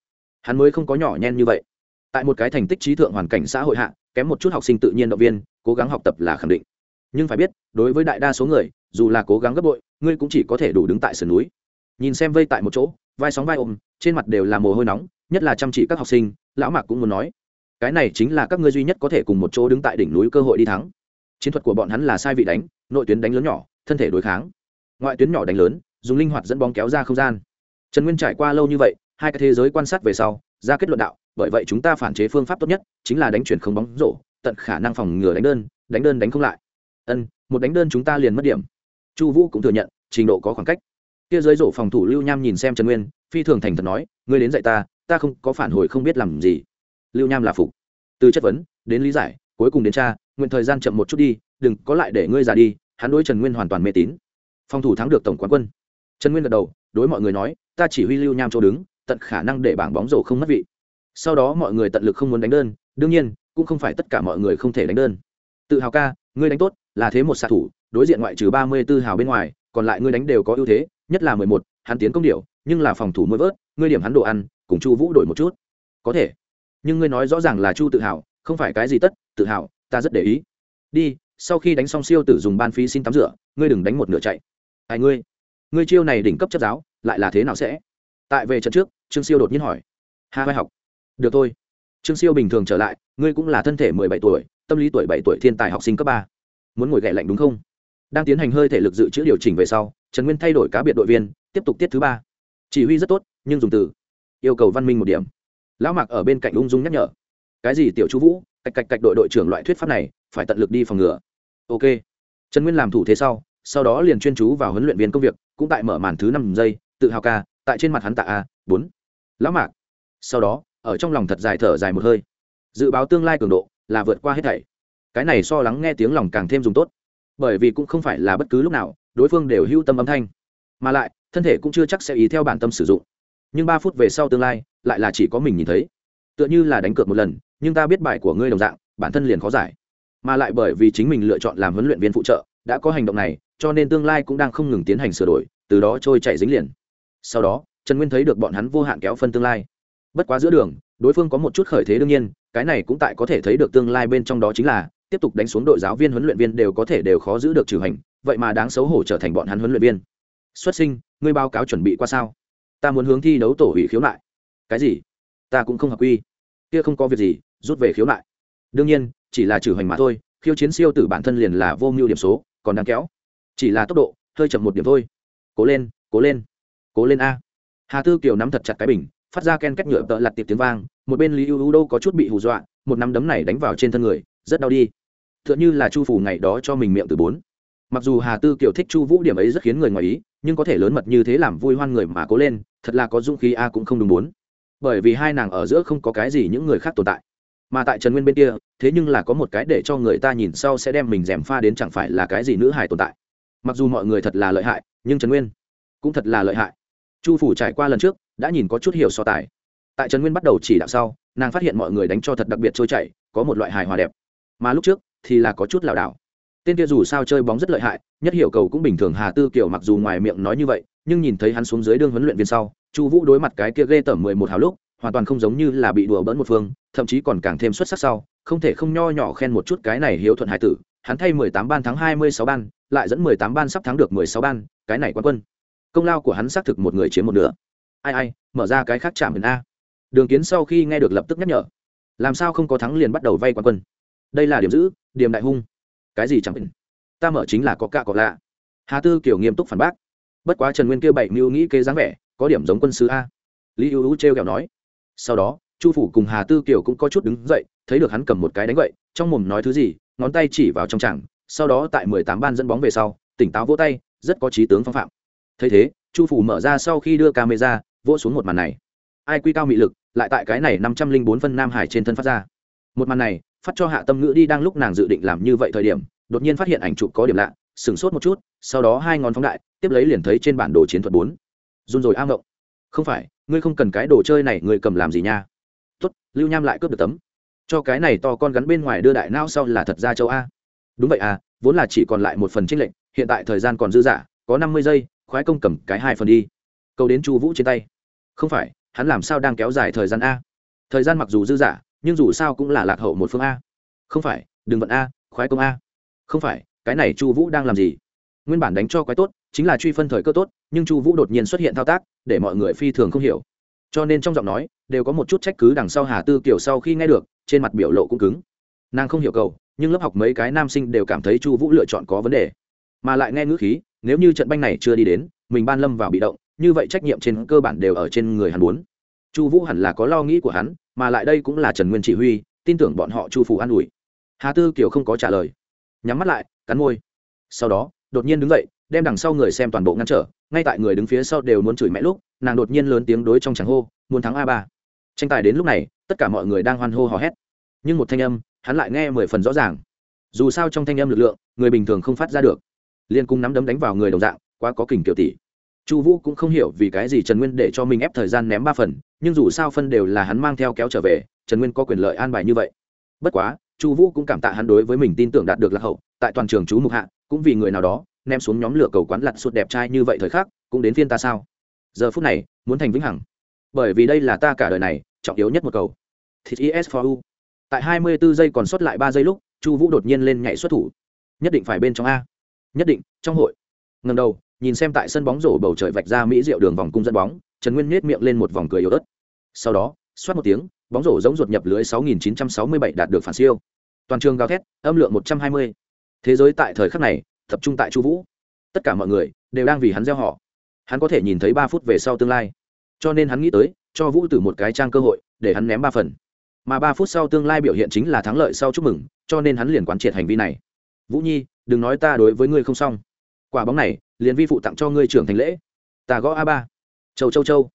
Hắn mới không có nhỏ nhen như vậy. Tại một cái thành tích trí thượng hoàn cảnh xã hội hạ, kém một chút học sinh tự nhiên động viên, cố gắng học tập là khẳng định. Nhưng phải biết, đối với đại đa số người, dù là cố gắng gấp bội, ngươi cũng chỉ có thể đủ đứng tại sườn núi. Nhìn xem vây tại một chỗ, vai sóng vai ôm, trên mặt đều là mồ hôi nóng nhất là chăm chỉ các học sinh, lão mạc cũng muốn nói, cái này chính là các ngươi duy nhất có thể cùng một chỗ đứng tại đỉnh núi cơ hội đi thắng. Chiến thuật của bọn hắn là sai vị đánh, nội tuyến đánh lớn nhỏ, thân thể đối kháng. Ngoại tuyến nhỏ đánh lớn, dùng linh hoạt dẫn bóng kéo ra không gian. Trần nguyên trải qua lâu như vậy, hai cái thế giới quan sát về sau, ra kết luận đạo, bởi vậy chúng ta phản chế phương pháp tốt nhất chính là đánh chuyển không bóng rổ, tận khả năng phòng ngừa đánh đơn đánh đơn đánh không lại. Ân, một đánh đơn chúng ta liền mất điểm. Chu vũ cũng thừa nhận, trình độ có khoảng cách. Kia dưới rổ phòng thủ lưu nham nhìn xem trần nguyên, phi thường thành thật nói, ngươi đến dạy ta ta không có phản hồi không biết làm gì. Lưu nham là phục. Từ chất vấn, đến lý giải, cuối cùng đến cha nguyện thời gian chậm một chút đi, đừng có lại để ngươi già đi, hắn đối trần nguyên hoàn toàn mê tín. Phòng thủ thắng được tổng quán quân. Trần nguyên gật đầu, đối mọi người nói, ta chỉ huy lưu nham chỗ đứng, tận khả năng để bảng bóng rổ không mất vị. Sau đó mọi người tận lực không muốn đánh đơn, đương nhiên, cũng không phải tất cả mọi người không thể đánh đơn. Tự hào ca, ngươi đánh tốt, là thế một xạ thủ, đối diện ngoại trừ ba mươi tư hào bên ngoài, còn lại ngươi đánh đều có ưu thế, nhất là mười một, hắn tiến công điệu nhưng là phòng thủ mới vớt, ngươi điểm hắn đồ ăn cùng chu vũ đổi một chút. Có thể. Nhưng ngươi nói rõ ràng là chu tự hào, không phải cái gì tất, tự hào, ta rất để ý. Đi, sau khi đánh xong siêu tử dùng ban phí xin tắm rửa, ngươi đừng đánh một nửa chạy. Ai ngươi? Ngươi chiêu này đỉnh cấp chất giáo, lại là thế nào sẽ? Tại về trận trước, trương siêu đột nhiên hỏi. Ha vai học. Được thôi. Trương siêu bình thường trở lại, ngươi cũng là thân thể mười bảy tuổi, tâm lý tuổi bảy tuổi thiên tài học sinh cấp ba. Muốn ngồi ghẹ lạnh đúng không? Đang tiến hành hơi thể lực dự trữ điều chỉnh về sau, trần nguyên thay đổi cá biệt đội viên, tiếp tục tiết thứ ba. Chỉ huy rất tốt, nhưng dùng từ yêu cầu văn minh một điểm. Lão mạc ở bên cạnh ung dung nhắc nhở. Cái gì tiểu chú vũ? Cạch cạch cạch đội đội trưởng loại thuyết pháp này, phải tận lực đi phòng ngừa. Ok. Trần nguyên làm thủ thế sau sau đó liền chuyên chú vào huấn luyện viên công việc, cũng tại mở màn thứ năm giây, tự hào ca, tại trên mặt hắn tạ a, bốn. Lão mạc. Sau đó, ở trong lòng thật dài thở dài một hơi. Dự báo tương lai cường độ là vượt qua hết thảy. Cái này so lắng nghe tiếng lòng càng thêm dùng tốt. Bởi vì cũng không phải là bất cứ lúc nào, đối phương đều hưu tâm âm thanh. Mà lại, thân thể cũng chưa chắc sẽ ý theo bản tâm sử dụng nhưng ba phút về sau tương lai, lại là chỉ có mình nhìn thấy. Tựa như là đánh cược một lần, nhưng ta biết bài của ngươi đồng dạng, bản thân liền khó giải. Mà lại bởi vì chính mình lựa chọn làm huấn luyện viên phụ trợ, đã có hành động này, cho nên tương lai cũng đang không ngừng tiến hành sửa đổi, từ đó trôi chạy dính liền. Sau đó, trần nguyên thấy được bọn hắn vô hạn kéo phân tương lai. Bất quá giữa đường, đối phương có một chút khởi thế đương nhiên, cái này cũng tại có thể thấy được tương lai bên trong đó chính là, tiếp tục đánh xuống đội giáo viên huấn luyện viên đều có thể đều khó giữ được trừ hành, vậy mà đáng xấu hổ trở thành bọn hắn huấn luyện viên. Xuất sinh, ngươi báo cáo chuẩn bị qua sao? Ta muốn hướng thi đấu tổ hủy khiếu nại. Cái gì? Ta cũng không hợp quy. Kia không có việc gì, rút về khiếu nại. Đương nhiên, chỉ là trừ hoành mà thôi, khiêu chiến siêu tử bản thân liền là vô mưu điểm số, còn đáng kéo. Chỉ là tốc độ, hơi chậm một điểm thôi. Cố lên cố lên cố lên a. Hà tư kiều nắm thật chặt cái bình, phát ra ken két nhựa tợ lặt tiệp tiếng vang, một bên lý ưu ưu đâu có chút bị hù dọa, một nắm đấm này đánh vào trên thân người, rất đau đi. T h ư ợ n h ư là chu phủ ngày đó cho mình miệng từ bốn. Mặc dù hà tư kiều thích chu vũ điểm ấy rất khiến người ngoài ý nhưng có thể lớn mật như thế làm vui hoan người mà cố lên, thật là có dũng khí a à cũng không đúng bốn bởi vì hai nàng ở giữa không có cái gì những người khác tồn tại. Mà tại trần nguyên bên kia, thế nhưng là có một cái để cho người ta nhìn sau sẽ đem mình d è m pha đến chẳng phải là cái gì nữ hải tồn tại. Mặc dù mọi người thật là lợi hại, nhưng trần nguyên cũng thật là lợi hại. Chu phủ trải qua lần trước, đã nhìn có chút hiểu so tài. Tại trần nguyên bắt đầu chỉ đạo sau, nàng phát hiện mọi người đánh cho thật đặc biệt trôi chảy, có một loại hài hòa đẹp. Mà lúc trước thì là có chút lảo đảo tên kia dù sao chơi bóng rất lợi hại, nhất Hiểu cầu cũng bình thường hà tư kiểu mặc dù ngoài miệng nói như vậy, nhưng nhìn thấy hắn xuống dưới đương huấn luyện viên sau, chu vũ đối mặt cái kia ghê tởm mười một hào lúc, hoàn toàn không giống như là bị đùa bỡn một phương, thậm chí còn càng thêm xuất sắc sau, không thể không nho nhỏ khen một chút cái này hiếu thuận hải tử, hắn thay mười tám ban thắng hai mươi sáu ban, lại dẫn mười tám ban sắp thắng được mười sáu ban, cái này quan quân. Công lao của hắn xác thực một người chiếm một nửa. Ai ai, mở ra cái khác chạm đến a. Đường kiến sau khi nghe được lập tức nhắc nhở. Làm sao không có thắng liền bắt đầu vay quan quân. Đây là điểm giữ, điểm đại hung cái gì chẳng định ta mở chính là có cạ có lạ. Hà tư kiểu nghiêm túc phản bác. Bất quá trần nguyên kêu bảy mưu nghĩ kế dáng vẻ, có điểm giống quân sứ a. Lý ưu ưu t r kẹo nói. Sau đó, chu phủ cùng hà tư kiều cũng có chút đứng dậy, thấy được hắn cầm một cái đánh gậy, trong mồm nói thứ gì, ngón tay chỉ vào trong chẳng sau đó tại mười tám ban dẫn bóng về sau, tỉnh táo vỗ tay, rất có trí tướng phong phạm. Thấy thế, chu phủ mở ra sau khi đưa camera, vỗ xuống một màn này. Ai quy cao mị lực, lại tại cái này năm trăm linh bốn phân nam hải trên thân phát ra. Một màn này phát cho hạ tâm ngữ đi đang lúc nàng dự định làm như vậy thời điểm, đột nhiên phát hiện ảnh chụp có điểm lạ, sửng sốt một chút, sau đó hai ngón phóng đại, tiếp lấy liền thấy trên bản đồ chiến thuật bốn. Run rồi am ngộng. Không phải, ngươi không cần cái đồ chơi này, ngươi cầm làm gì nha? Tuất lưu nham lại cướp được tấm. Cho cái này to con gắn bên ngoài đưa đại nao sau là thật ra châu a. Đúng vậy à vốn là chỉ còn lại một phần trích lệnh hiện tại thời gian còn dư dả, có năm mươi giây, khoái công cầm cái hai phần đi. Câu đến chu vũ trên tay. Không phải, hắn làm sao đang kéo dài thời gian a? Thời gian mặc dù dư dả nhưng dù sao cũng là lạc hậu một phương a. Không phải, đừng vận a, khoái công a. Không phải, cái này chu vũ đang làm gì? Nguyên bản đánh cho quái tốt, chính là truy phân thời cơ tốt, nhưng chu vũ đột nhiên xuất hiện thao tác, để mọi người phi thường không hiểu. Cho nên trong giọng nói, đều có một chút trách cứ đằng sau hà tư kiểu sau khi nghe được, trên mặt biểu lộ cũng cứng. Nàng không hiểu cầu, nhưng lớp học mấy cái nam sinh đều cảm thấy chu vũ lựa chọn có vấn đề. Mà lại nghe ngữ khí, nếu như trận banh này chưa đi đến, mình ban lâm vào bị động, như vậy trách nhiệm trên cơ bản đều ở trên người hắn muốn. Chu vũ hẳn là có lo nghĩ của hắn mà lại đây cũng là trần nguyên chỉ huy, tin tưởng bọn họ chu phủ an ủi. Hà tư kiều không có trả lời. Nhắm mắt lại, cắn môi. Sau đó, đột nhiên đứng dậy, đem đằng sau người xem toàn bộ ngăn trở, ngay tại người đứng phía sau đều muốn chửi mẹ lúc, nàng đột nhiên lớn tiếng đối trong tràng hô, muốn thắng a ba. Tranh tài đến lúc này, tất cả mọi người đang hoan hô hò hét. Nhưng một thanh âm, hắn lại nghe mười phần rõ ràng. Dù sao trong thanh âm lực lượng, người bình thường không phát ra được. Liên cung nắm đấm đánh vào người đồng dạng, quá có kình kiểu tỷ chu vũ cũng không hiểu vì cái gì trần nguyên để cho mình ép thời gian ném ba phần, nhưng dù sao phân đều là hắn mang theo kéo trở về, trần nguyên có quyền lợi an bài như vậy. Bất quá, chu vũ cũng cảm tạ hắn đối với mình tin tưởng đạt được lạc hậu, tại toàn trường chú mục hạ, cũng vì người nào đó, ném xuống nhóm lửa cầu quán lặt suốt đẹp trai như vậy thời khắc, cũng đến phiên ta sao? Giờ phút này, muốn thành vĩnh hằng. Bởi vì đây là ta cả đời này, trọng yếu nhất một cầu. Thịt is for u. Tại hai mươi 24 giây còn sót lại ba giây lúc, chu vũ đột nhiên lên nhảy xuất thủ. Nhất định phải bên trong a. Nhất định, trong hội. Ngần đầu nhìn xem tại sân bóng rổ bầu trời vạch ra mỹ rượu đường vòng cung dẫn bóng, trần nguyên nhét miệng lên một vòng cười yếu ớt. Sau đó, xoát một tiếng, bóng rổ giống ruột nhập lưới 6967 đạt được phản siêu. Toàn trường gào thét, âm lượng 120. thế giới tại thời khắc này, tập trung tại chu vũ. Tất cả mọi người đều đang vì hắn gieo họ. Hắn có thể nhìn thấy ba phút về sau tương lai. Cho nên hắn nghĩ tới, cho vũ từ một cái trang cơ hội, để hắn ném ba phần. Mà ba phút sau tương lai biểu hiện chính là thắng lợi sau chúc mừng, cho nên hắn liền quán triệt hành vi này. Vũ nhi, đừng nói ta đối với ngươi không xong quả bóng này, liền vi phụ tặng cho ngươi trưởng thành lễ. Ta gõ a ba. Châu châu châu.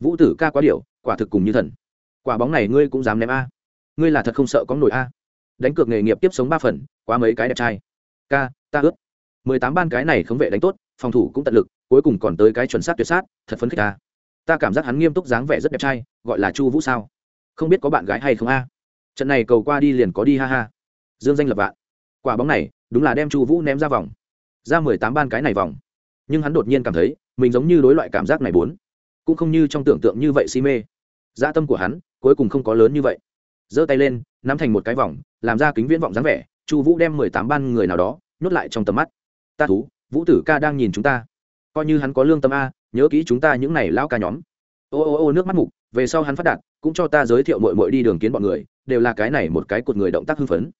Vũ tử ca quá điệu quả thực cùng như thần. Quả bóng này ngươi cũng dám ném a. Ngươi là thật không sợ có nổi a. Đánh cược nghề nghiệp tiếp sống ba phần, quá mấy cái đẹp trai. Ca ta ướt mười tám ban cái này không vệ đánh tốt, phòng thủ cũng tận lực, cuối cùng còn tới cái chuẩn sát tuyệt sát, thật phấn khích ta ta cảm giác hắn nghiêm túc dáng vẻ rất đẹp trai, gọi là chu vũ sao? Không biết có bạn gái hay không a. Trận này cầu qua đi liền có đi ha ha. Dương danh lập vạn. Quả bóng này, đúng là đem chu vũ ném ra vòng ra mười tám ban cái này vòng. Nhưng hắn đột nhiên cảm thấy, mình giống như đối loại cảm giác này bốn. Cũng không như trong tưởng tượng như vậy si mê. Dã tâm của hắn, cuối cùng không có lớn như vậy. Giơ tay lên, nắm thành một cái vòng, làm ra kính viễn vọng dáng vẻ, chu vũ đem mười tám ban người nào đó, nhốt lại trong tầm mắt. Ta thú, vũ tử ca đang nhìn chúng ta. Coi như hắn có lương tâm a, nhớ kỹ chúng ta những này lão ca nhóm. Ô ô ô, nước mắt mục, về sau hắn phát đạt, cũng cho ta giới thiệu mội mội đi đường kiến bọn người, đều là cái này một cái cột người động tác hưng phấn.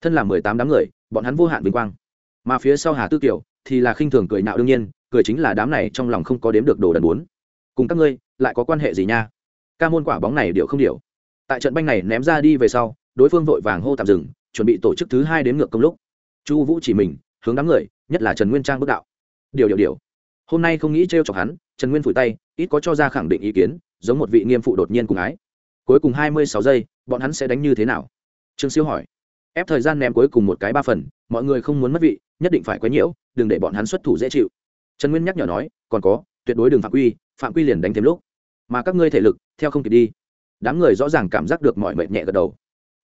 Thân là mười tám đám người, bọn hắn vô hạn vinh quang mà phía sau hà tư kiều thì là khinh thường cười nạo đương nhiên, cười chính là đám này trong lòng không có đếm được đồ đần bốn cùng các ngươi, lại có quan hệ gì nha? Ca môn quả bóng này điệu không điệu. Tại trận banh này ném ra đi về sau, đối phương vội vàng hô tạm dừng, chuẩn bị tổ chức thứ hai đến ngược công lúc. Chu vũ chỉ mình, hướng đám người, nhất là trần nguyên trang bước đạo. Điều điều điều hôm nay không nghĩ t chọc hắn, trần nguyên phủi tay, ít có cho ra khẳng định ý kiến, giống một vị nghiêm phụ đột nhiên cùng ái. Cuối cùng hai mươi sáu giây, bọn hắn sẽ đánh như thế nào? Trương siêu hỏi ép thời gian ném cuối cùng một cái ba phần, mọi người không muốn mất vị, nhất định phải quấy nhiễu, đừng để bọn hắn xuất thủ dễ chịu. Trần nguyên nhắc nhở nói, còn có, tuyệt đối đừng phạm quy phạm quy liền đánh thêm lúc. Mà các ngươi thể lực, theo không kịp đi. Đám người rõ ràng cảm giác được mọi mệt nhẹ gật đầu.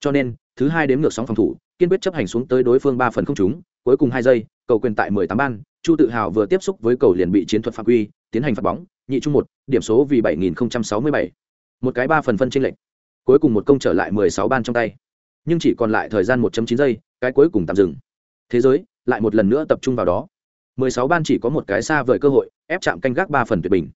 Cho nên, thứ hai đếm ngược sóng phòng thủ, kiên quyết chấp hành xuống tới đối phương ba phần không trúng, cuối cùng hai giây, cầu quyền tại mười tám ban, chu tự hào vừa tiếp xúc với cầu liền bị chiến thuật phạm quy, tiến hành phạt bóng, nhị trung một, điểm số vì bảy nghìn sáu mươi bảy. Một cái ba phần phân tranh lệch. Cuối cùng một công trở lại mười sáu ban trong tay nhưng chỉ còn lại thời gian một chín giây, cái cuối cùng tạm dừng. Thế giới lại một lần nữa tập trung vào đó. Mười sáu ban chỉ có một cái xa vời cơ hội, ép chạm canh gác ba phần tuyệt bình.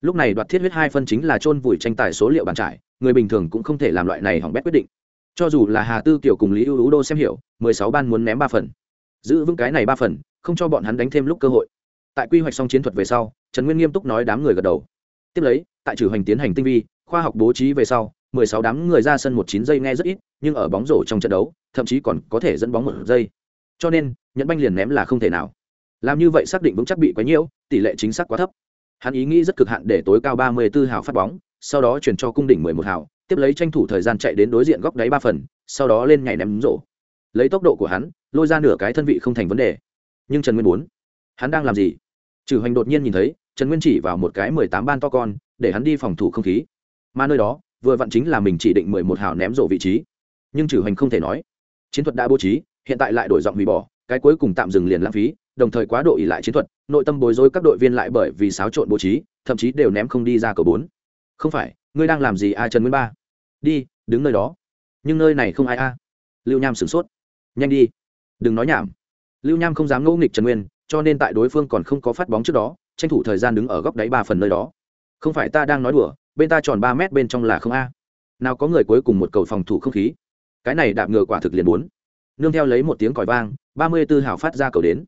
Lúc này đoạt thiết huyết hai phân chính là chôn vùi tranh tài số liệu bàn trải, người bình thường cũng không thể làm loại này hỏng bét quyết định. Cho dù là hà tư Kiều cùng lý ưu đô xem hiểu, mười sáu ban muốn ném ba phần. Giữ vững cái này ba phần, không cho bọn hắn đánh thêm lúc cơ hội. Tại quy hoạch xong chiến thuật về sau, trần nguyên nghiêm túc nói đám người gật đầu. Tiếp lấy, tại trừ hành tiến hành tinh vi, khoa học bố trí về sau mười sáu đám người ra sân một chín giây nghe rất ít nhưng ở bóng rổ trong trận đấu thậm chí còn có thể dẫn bóng một giây. Cho nên nhận banh liền ném là không thể nào. Làm như vậy xác định vững chắc bị quá nhiều, tỷ lệ chính xác quá thấp. Hắn ý nghĩ rất cực hạn để tối cao ba mươi 34 hào phát bóng sau đó chuyển cho cung đỉnh mười một hào tiếp lấy tranh thủ thời gian chạy đến đối diện góc đáy ba phần sau đó lên nhảy ném rổ. Lấy tốc độ của hắn lôi ra nửa cái thân vị không thành vấn đề. Nhưng trần nguyên muốn. Hắn đang làm gì? Trừ hoành đột nhiên nhìn thấy trần nguyên chỉ vào một cái mười tám ban to con để hắn đi phòng thủ không khí. Mà nơi đó vừa vặn chính là mình chỉ định mười một hào ném rổ vị trí. Nhưng trừ hoành không thể nói. Chiến thuật đã bố trí, hiện tại lại đổi giọng hủy bỏ, cái cuối cùng tạm dừng liền lãng phí, đồng thời quá độ ỉ lại chiến thuật, nội tâm bối rối các đội viên lại bởi vì xáo trộn bố trí, thậm chí đều ném không đi ra cầu bốn. Không phải, ngươi đang làm gì a trần nguyên ba? Đi, đứng nơi đó. Nhưng nơi này không ai a lưu nham sửng sốt. Nhanh đi. Đừng nói nhảm. Lưu nham không dám ngẫu nghịch trần nguyên, cho nên tại đối phương còn không có phát bóng trước đó, tranh thủ thời gian đứng ở góc đáy ba phần nơi đó. Không phải ta đang nói đùa bên ta tròn ba mét bên trong là không a. Nào có người cuối cùng một cầu phòng thủ không khí. Cái này đạp ngựa quả thực liền bốn. Nương theo lấy một tiếng còi vang, ba mươi tư hào phát ra cầu đến.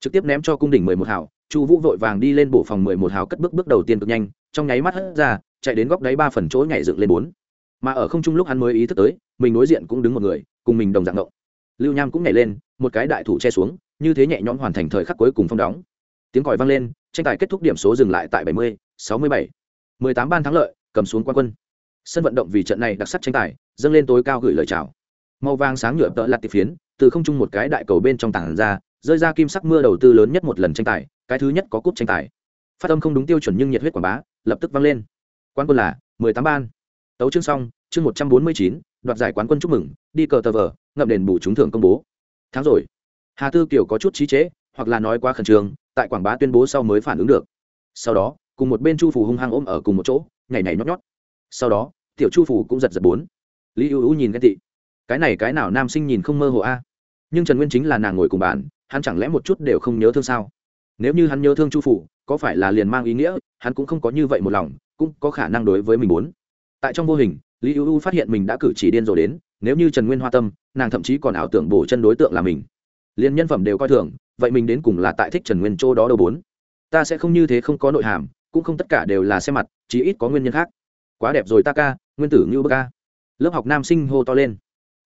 Trực tiếp ném cho cung đỉnh mười một hào, chu vũ vội vàng đi lên bộ phòng mười một hào cất bước bước đầu tiên cực nhanh, trong nháy mắt hất ra, chạy đến góc đáy ba phần chỗ nhảy dựng lên bốn. Mà ở không trung lúc hắn mới ý thức tới, mình đối diện cũng đứng một người, cùng mình đồng dạng động. Lưu nham cũng nhảy lên, một cái đại thủ che xuống, như thế nhẹ nhõm hoàn thành thời khắc cuối cùng phong đóng. Tiếng còi vang lên, tranh tài kết thúc điểm số dừng lại tại bảy mươi, sáu mươi bảy mười tám ban thắng lợi cầm xuống quan quân. Sân vận động vì trận này đặc sắc tranh tài dâng lên tối cao gửi lời chào. Màu vàng sáng nhựa tợ lật tiệp phiến từ không trung một cái đại cầu bên trong tảng ra rơi ra kim sắc mưa đầu tư lớn nhất một lần tranh tài cái thứ nhất có cúp tranh tài. Phát âm không đúng tiêu chuẩn nhưng nhiệt huyết quảng bá lập tức vang lên. Quan quân là mười tám ban. Tấu chương xong chương một trăm bốn mươi chín đoạt giải quán quân chúc mừng đi cờ tờ vở, ngậm đền bù trúng thưởng công bố. Tháng rồi. Hà tư kiều có chút trí chế hoặc là nói quá khẩn trương tại quảng bá tuyên bố sau mới phản ứng được. Sau đó cùng một bên chu phủ hung hăng ôm ở cùng một chỗ, nhảy nhảy nhót nhót. Sau đó, tiểu chu phủ cũng giật giật bốn. Lý ưu ưu nhìn ghen tị. Cái này cái nào nam sinh nhìn không mơ hồ a? Nhưng trần nguyên chính là nàng ngồi cùng bàn, hắn chẳng lẽ một chút đều không nhớ thương sao? Nếu như hắn nhớ thương chu phủ có phải là liền mang ý nghĩa, hắn cũng không có như vậy một lòng, cũng có khả năng đối với mình muốn. Tại trong vô hình, lý ưu ưu phát hiện mình đã cử chỉ điên rồ đến, nếu như trần nguyên hoa tâm, nàng thậm chí còn ảo tưởng bổ chân đối tượng là mình. Liền nhân phẩm đều coi thường, vậy mình đến cùng là tại thích trần nguyên châu đó đâu bốn? Ta sẽ không như thế không có nội hàm cũng không tất cả đều là xem mặt, chí ít có nguyên nhân khác. Quá đẹp rồi ta ca, nguyên tử như bơ ca. Lớp học nam sinh hô to lên.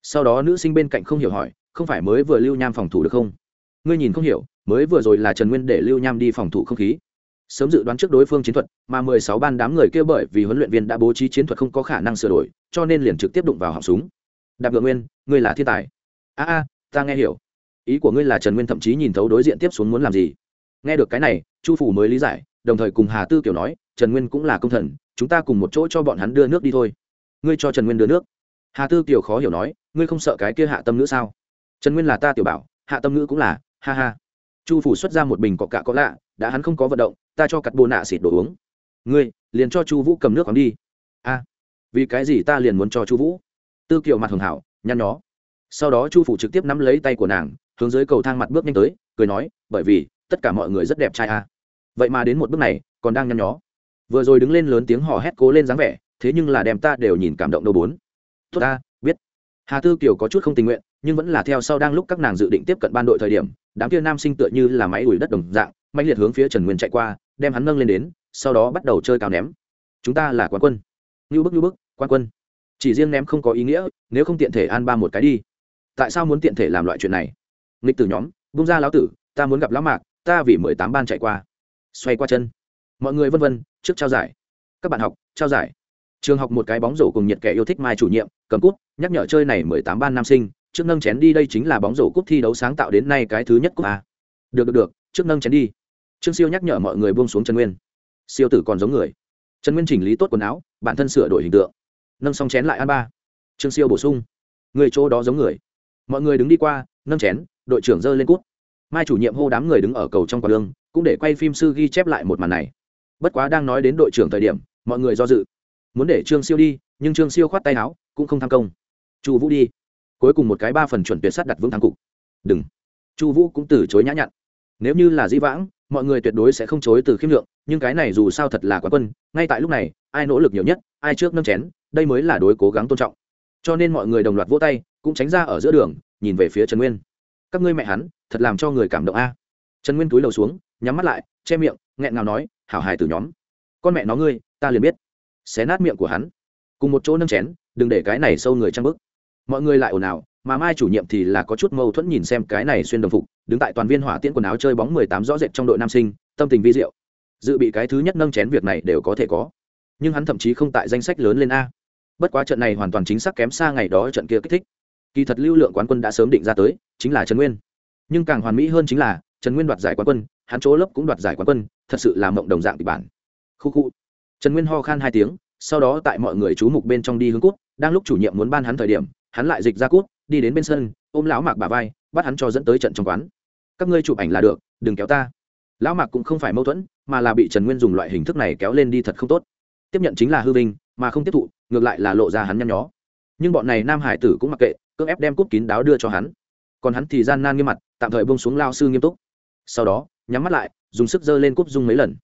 Sau đó nữ sinh bên cạnh không hiểu hỏi, không phải mới vừa lưu nham phòng thủ được không? Ngươi nhìn không hiểu, mới vừa rồi là trần nguyên để lưu nham đi phòng thủ không khí. Sớm dự đoán trước đối phương chiến thuật, mà mười sáu ban đám người kia bởi vì huấn luyện viên đã bố trí chiến thuật không có khả năng sửa đổi, cho nên liền trực tiếp đụng vào họng súng. Đạp ngựa nguyên, ngươi là thiên tài. A a, ta nghe hiểu. Ý của ngươi là trần nguyên thậm chí nhìn thấu đối diện tiếp xuống muốn làm gì. Nghe được cái này, chu phủ mới lý giải đồng thời cùng hà tư kiểu nói, trần nguyên cũng là công thần, chúng ta cùng một chỗ cho bọn hắn đưa nước đi thôi. Ngươi cho trần nguyên đưa nước. Hà tư kiểu khó hiểu nói, ngươi không sợ cái kia hạ tâm nữ sao? Trần nguyên là ta tiểu bảo, hạ tâm nữ cũng là, ha ha. Chu phủ xuất ra một bình cọ cạ có lạ, đã hắn không có vận động, ta cho cắt bồ nạ xịt đồ uống. Ngươi, liền cho chu vũ cầm nước khoáng đi. A, vì cái gì ta liền muốn cho chu vũ? Tư kiều mặt hường hảo, nhăn nhó. Sau đó chu phủ trực tiếp nắm lấy tay của nàng, hướng dưới cầu thang mặt bước nhanh tới, cười nói, bởi vì, tất cả mọi người rất đẹp trai a vậy mà đến một bước này, còn đang nhăn nhó. Vừa rồi đứng lên lớn tiếng hò hét cố lên dáng vẻ, thế nhưng là đem ta đều nhìn cảm động đầu bốn. Tốt ta, biết. Hà tư kiều có chút không tình nguyện, nhưng vẫn là theo sau đang lúc các nàng dự định tiếp cận ban đội thời điểm, đám kia nam sinh tựa như là máy đuổi đất đồng dạng mạnh liệt hướng phía trần nguyên chạy qua, đem hắn nâng lên đến, sau đó bắt đầu chơi cao ném. Chúng ta là quán quân. Như bức như bức, quán quân. Chỉ riêng ném không có ý nghĩa, nếu không tiện thể an ba một cái đi. Tại sao muốn tiện thể làm loại chuyện này? Nghịch tử nhóm, bung ra lão tử, ta muốn gặp lão mạc, ta vì mười tám ban chạy qua xoay qua chân. Mọi người vân vân, trước trao giải. Các bạn học, trao giải. Trường học một cái bóng rổ cùng nhiệt kẻ yêu thích mai chủ nhiệm, cầm cút, nhắc nhở chơi này mười tám ban nam sinh, trước nâng chén đi đây chính là bóng rổ cúp thi đấu sáng tạo đến nay cái thứ nhất cúp a. Được được được, trước nâng chén đi. Trương siêu nhắc nhở mọi người buông xuống trần nguyên. Siêu tử còn giống người. Trần nguyên chỉnh lý tốt quần áo, bản thân sửa đổi hình tượng. Nâng xong chén lại ăn ba. Trương siêu bổ sung. Người chỗ đó giống người. Mọi người đứng đi qua, nâng chén, đội trưởng dơ lên cút. Mai chủ nhiệm hô đám người đứng ở cầu trong quả lương cũng để quay phim sư ghi chép lại một màn này. Bất quá đang nói đến đội trưởng thời điểm, mọi người do dự. Muốn để trương siêu đi, nhưng trương siêu khoát tay áo, cũng không tham công. Chu vũ đi. Cuối cùng một cái ba phần chuẩn tuyệt sắt đặt vững thắng cục. Đừng. Chu vũ cũng từ chối nhã nhặn. Nếu như là di vãng, mọi người tuyệt đối sẽ không chối từ khiêm lượng, nhưng cái này dù sao thật là quá quân, ngay tại lúc này, ai nỗ lực nhiều nhất, ai trước nâng chén, đây mới là đối cố gắng tôn trọng. Cho nên mọi người đồng loạt vỗ tay, cũng tránh ra ở giữa đường, nhìn về phía trần nguyên. Các ngươi mẹ hắn, thật làm cho người cảm động a. Trần nguyên túi đầu xuống nhắm mắt lại, che miệng, nghẹn ngào nói, hảo hài từ nhóm, con mẹ nó ngươi, ta liền biết. Xé nát miệng của hắn. Cùng một chỗ nâng chén, đừng để cái này sâu người trăng bức mọi người lại ồn ào, mà mai chủ nhiệm thì là có chút mâu thuẫn nhìn xem cái này xuyên đồng phục, đứng tại toàn viên hỏa tiễn quần áo chơi bóng mười tám rõ rệt trong đội nam sinh, tâm tình vi diệu. Dự bị cái thứ nhất nâng chén việc này đều có thể có. Nhưng hắn thậm chí không tại danh sách lớn lên a. Bất quá trận này hoàn toàn chính xác kém xa ngày đó trận kia kích thích. Kỳ thật lưu lượng quán quân đã sớm định ra tới, chính là trần nguyên. Nhưng càng hoàn mỹ hơn chính là, trần nguyên đoạt giải quán quân hắn chỗ lớp cũng đoạt giải quán quân, thật sự là mộng đồng dạng kịch bản. Khu khu. Trần nguyên ho khan hai tiếng, sau đó tại mọi người chú mục bên trong đi hướng cút, đang lúc chủ nhiệm muốn ban hắn thời điểm, hắn lại dịch ra cút, đi đến bên sân, ôm lão mạc bà vai, bắt hắn cho dẫn tới trận trong quán. Các ngươi chụp ảnh là được, đừng kéo ta. Lão mạc cũng không phải mâu thuẫn, mà là bị trần nguyên dùng loại hình thức này kéo lên đi thật không tốt. Tiếp nhận chính là hư vinh, mà không tiếp thụ, ngược lại là lộ ra hắn nhăn nhó. Nhưng bọn này nam hải tử cũng mặc kệ, cưỡng ép đem cúp kín đáo đưa cho hắn. Còn hắn thì gian nan nghiêm mặt, tạm thời bông xuống lao sư nghiêm túc. Sau đó nhắm mắt lại, dùng sức giơ lên cúp dung mấy lần.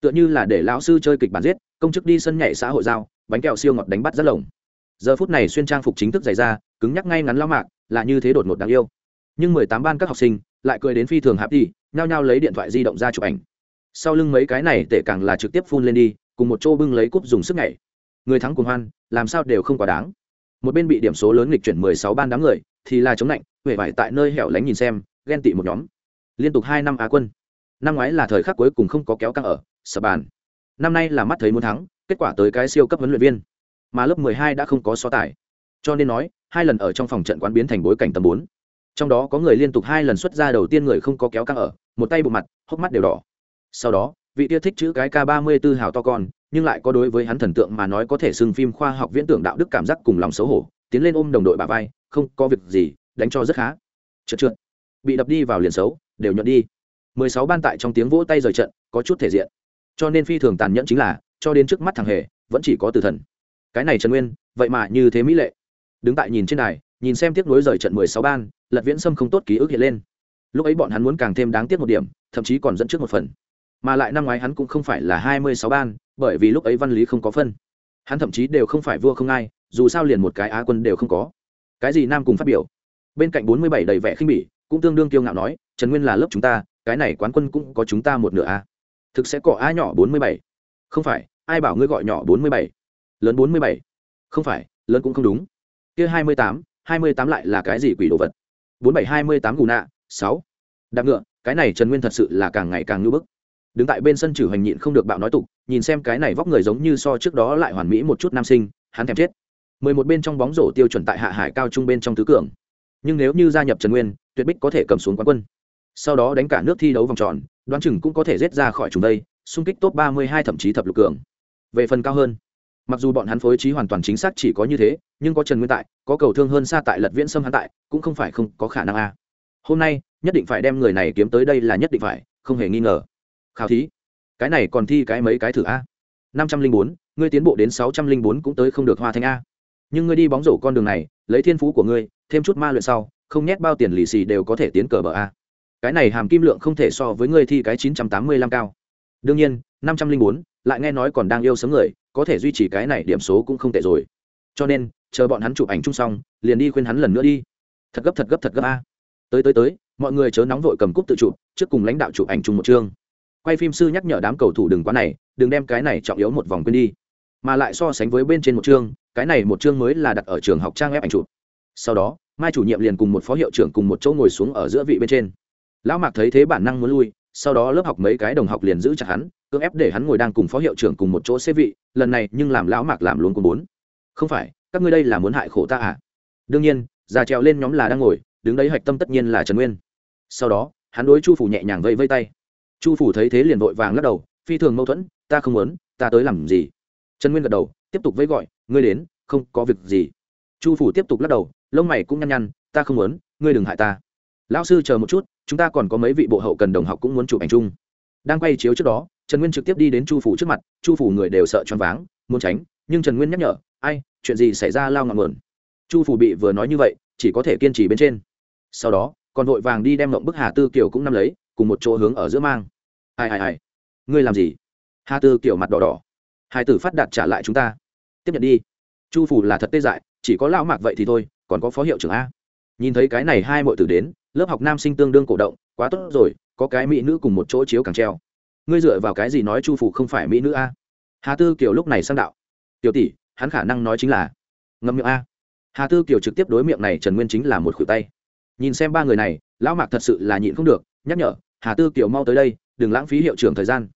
Tựa như là để lão sư chơi kịch bản giết, công chức đi sân nhảy xã hội giao, bánh kẹo siêu ngọt đánh bắt rất lồng. Giờ phút này xuyên trang phục chính thức dày ra, cứng nhắc ngay ngắn lao mạc, là như thế đột ngột đáng yêu. Nhưng mười tám ban các học sinh lại cười đến phi thường hạp đi, nhao nhao lấy điện thoại di động ra chụp ảnh. Sau lưng mấy cái này tệ càng là trực tiếp phun lên đi, cùng một chỗ bưng lấy cúp dùng sức nhảy. Người thắng cùng hoan, làm sao đều không quá đáng. Một bên bị điểm số lớn nghịch chuyển mười sáu ban đám người, thì là chống lạnh huệ vải tại nơi hẻo lánh nhìn xem, ghen tị một nhóm. Liên tục hai năm á quân năm ngoái là thời khắc cuối cùng không có kéo căng ở sở bàn. Năm nay là mắt thấy muốn thắng, kết quả tới cái siêu cấp huấn luyện viên. Mà lớp mười hai đã không có so tài. Cho nên nói, hai lần ở trong phòng trận quán biến thành bối cảnh tầm bốn. Trong đó có người liên tục hai lần xuất ra đầu tiên người không có kéo căng ở, một tay bộ mặt, hốc mắt đều đỏ. Sau đó, vị tia thích chữ cái k ba mươi b ố hào to con, nhưng lại có đối với hắn thần tượng mà nói có thể xưng phim khoa học viễn tưởng đạo đức cảm giác cùng lòng xấu hổ, tiến lên ôm đồng đội bà vai, không có việc gì, đánh cho rất khá. Trượt trượt, bị đập đi vào liền xấu, đều nhuận đi mười sáu ban tại trong tiếng vỗ tay rời trận, có chút thể diện. Cho nên phi thường tàn nhẫn chính là, cho đến trước mắt thằng hề, vẫn chỉ có từ thần. Cái này trần nguyên, vậy mà như thế mỹ lệ. Đứng tại nhìn trên này nhìn xem tiếc nối rời trận mười sáu ban, lật viễn sâm không tốt ký ức hiện lên. Lúc ấy bọn hắn muốn càng thêm đáng tiếc một điểm, thậm chí còn dẫn trước một phần. Mà lại năm ngoái hắn cũng không phải là hai mươi sáu ban, bởi vì lúc ấy văn lý không có phân. Hắn thậm chí đều không phải vua không ai, dù sao liền một cái á quân đều không có. Cái gì nam cùng phát biểu? Bên cạnh bốn mươi bảy đầy vẻ khinh bỉ, cũng tương đương kiêu ngạo nói, trần nguyên là lớp chúng ta cái này quán quân cũng có chúng ta một nửa a. Thực sẽ có a nhỏ bốn mươi bảy. Không phải, ai bảo ngươi gọi nhỏ bốn mươi bảy? Lớn bốn mươi bảy. Không phải, lớn cũng không đúng. Kia hai mươi tám, hai mươi tám lại là cái gì quỷ đồ vật? Bốn bảy hai mươi tám gù nạ, sáu. Đạp ngựa, cái này trần nguyên thật sự là càng ngày càng ngưỡng bức. Đứng tại bên sân trừ hành nhịn không được bạo nói tục, nhìn xem cái này vóc người giống như so trước đó lại hoàn mỹ một chút nam sinh, hắn thèm chết. Mười một bên trong bóng rổ tiêu chuẩn tại hạ hải cao trung bên trong tứ cường. Nhưng nếu như gia nhập trần nguyên, tuyệt bích có thể cầm xuống quán quân sau đó đánh cả nước thi đấu vòng tròn, đoán chừng cũng có thể rết ra khỏi chúng đây, xung kích top ba mươi hai thậm chí thập lục cường. Về phần cao hơn, mặc dù bọn hắn phối trí hoàn toàn chính xác chỉ có như thế, nhưng có trần nguyên tại, có cầu thương hơn xa tại lật viễn sâm hắn tại, cũng không phải không có khả năng a. Hôm nay, nhất định phải đem người này kiếm tới đây là nhất định phải, không hề nghi ngờ. Khảo thí, cái này còn thi cái mấy cái thử a? năm trăm linh bốn, ngươi tiến bộ đến sáu trăm linh bốn cũng tới không được hoa thanh a. Nhưng ngươi đi bóng rổ con đường này, lấy thiên phú của ngươi, thêm chút ma luyện sau, không nhét bao tiền lì xì đều có thể tiến cờ bờ a cái này hàm kim lượng không thể so với ngươi thi cái chín trăm tám mươi lăm cao. Đương nhiên, năm trăm linh bốn, lại nghe nói còn đang yêu sớm người, có thể duy trì cái này điểm số cũng không tệ rồi. Cho nên, chờ bọn hắn chụp ảnh chung xong, liền đi khuyên hắn lần nữa đi. Thật gấp thật gấp thật gấp a. Tới tới tới, mọi người chớ nóng vội cầm cúp tự chụp, trước cùng lãnh đạo chụp ảnh chung một chương. Quay phim sư nhắc nhở đám cầu thủ đừng quá này, đừng đem cái này trọng yếu một vòng quên đi. Mà lại so sánh với bên trên một chương, cái này một chương mới là đặt ở trường học trang ép ảnh chụp. Sau đó, mai chủ nhiệm liền cùng một phó hiệu trưởng cùng một chỗ ngồi xuống ở giữa vị bên trên lão mạc thấy thế bản năng muốn lui, sau đó lớp học mấy cái đồng học liền giữ chặt hắn, cưỡng ép để hắn ngồi đang cùng phó hiệu trưởng cùng một chỗ xế vị, lần này nhưng làm lão mạc làm luôn cùng bốn. Không phải, các ngươi đây là muốn hại khổ ta à? Đương nhiên, già trèo lên nhóm là đang ngồi, đứng đấy hạch tâm tất nhiên là trần nguyên. Sau đó, hắn đối chu phủ nhẹ nhàng vây vây tay. Chu phủ thấy thế liền vội vàng lắc đầu, phi thường mâu thuẫn, ta không muốn, ta tới làm gì? Trần nguyên gật đầu, tiếp tục vây gọi, ngươi đến, không có việc gì. Chu phủ tiếp tục lắc đầu, lông mày cũng nhăn nhăn, ta không muốn, ngươi đừng hại ta lão sư chờ một chút, chúng ta còn có mấy vị bộ hậu cần đồng học cũng muốn chụp ảnh chung. Đang quay chiếu trước đó, trần nguyên trực tiếp đi đến chu phủ trước mặt, chu phủ người đều sợ choáng váng, muốn tránh, nhưng trần nguyên nhắc nhở, ai, chuyện gì xảy ra lao ngọn nguồn? Chu phủ bị vừa nói như vậy, chỉ có thể kiên trì bên trên. Sau đó, còn vội vàng đi đem mộng bức hà tư kiều cũng nắm lấy, cùng một chỗ hướng ở giữa mang. Ai ai ai, ngươi làm gì? Hà tư kiều mặt đỏ đỏ. Hai tử phát đạt trả lại chúng ta. Tiếp nhận đi. Chu phủ là thật tê dại, chỉ có lão mạc vậy thì thôi, còn có phó hiệu trưởng a nhìn thấy cái này hai mọi tử đến, lớp học nam sinh tương đương cổ động, quá tốt rồi, có cái mỹ nữ cùng một chỗ chiếu càng treo. Ngươi dựa vào cái gì nói chu phủ không phải mỹ nữ a? Hà tư kiều lúc này sang đạo. Tiểu tỷ, hắn khả năng nói chính là ngâm miệng a. Hà tư kiều trực tiếp đối miệng này trần nguyên chính là một khuỷu tay. Nhìn xem ba người này, lão mạc thật sự là nhịn không được, nhắc nhở, hà tư kiều mau tới đây, đừng lãng phí hiệu trưởng thời gian.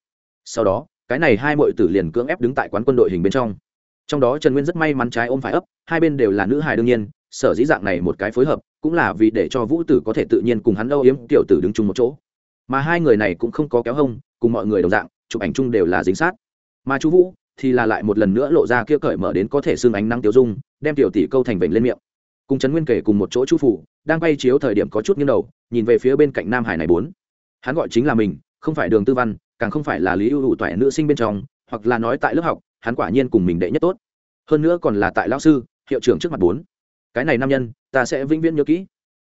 Sau đó, cái này hai mọi tử liền cưỡng ép đứng tại quán quân đội hình bên trong. Trong đó trần nguyên rất may mắn trái ôm phải ấp, hai bên đều là nữ hài đương nhiên sở dĩ dạng này một cái phối hợp, cũng là vì để cho vũ tử có thể tự nhiên cùng hắn âu yếm tiểu tử đứng chung một chỗ. Mà hai người này cũng không có kéo hông, cùng mọi người đồng dạng, chụp ảnh chung đều là dính sát. Mà chú vũ thì là lại một lần nữa lộ ra kia cởi mở đến có thể xương ánh nắng tiêu dung, đem tiểu tỷ câu thành vểnh lên miệng. Cùng trấn nguyên kể cùng một chỗ chú phủ, đang bay chiếu thời điểm có chút nghiêng đầu, nhìn về phía bên cạnh nam hải này bốn. Hắn gọi chính là mình, không phải đường tư văn, càng không phải là lý ưu hữu toại nữ sinh bên trong, hoặc là nói tại lớp học, hắn quả nhiên cùng mình đệ nhất tốt. Hơn nữa còn là tại lão sư, hiệu trưởng trước mặt bốn cái này nam nhân, ta sẽ vĩnh viễn nhớ kỹ.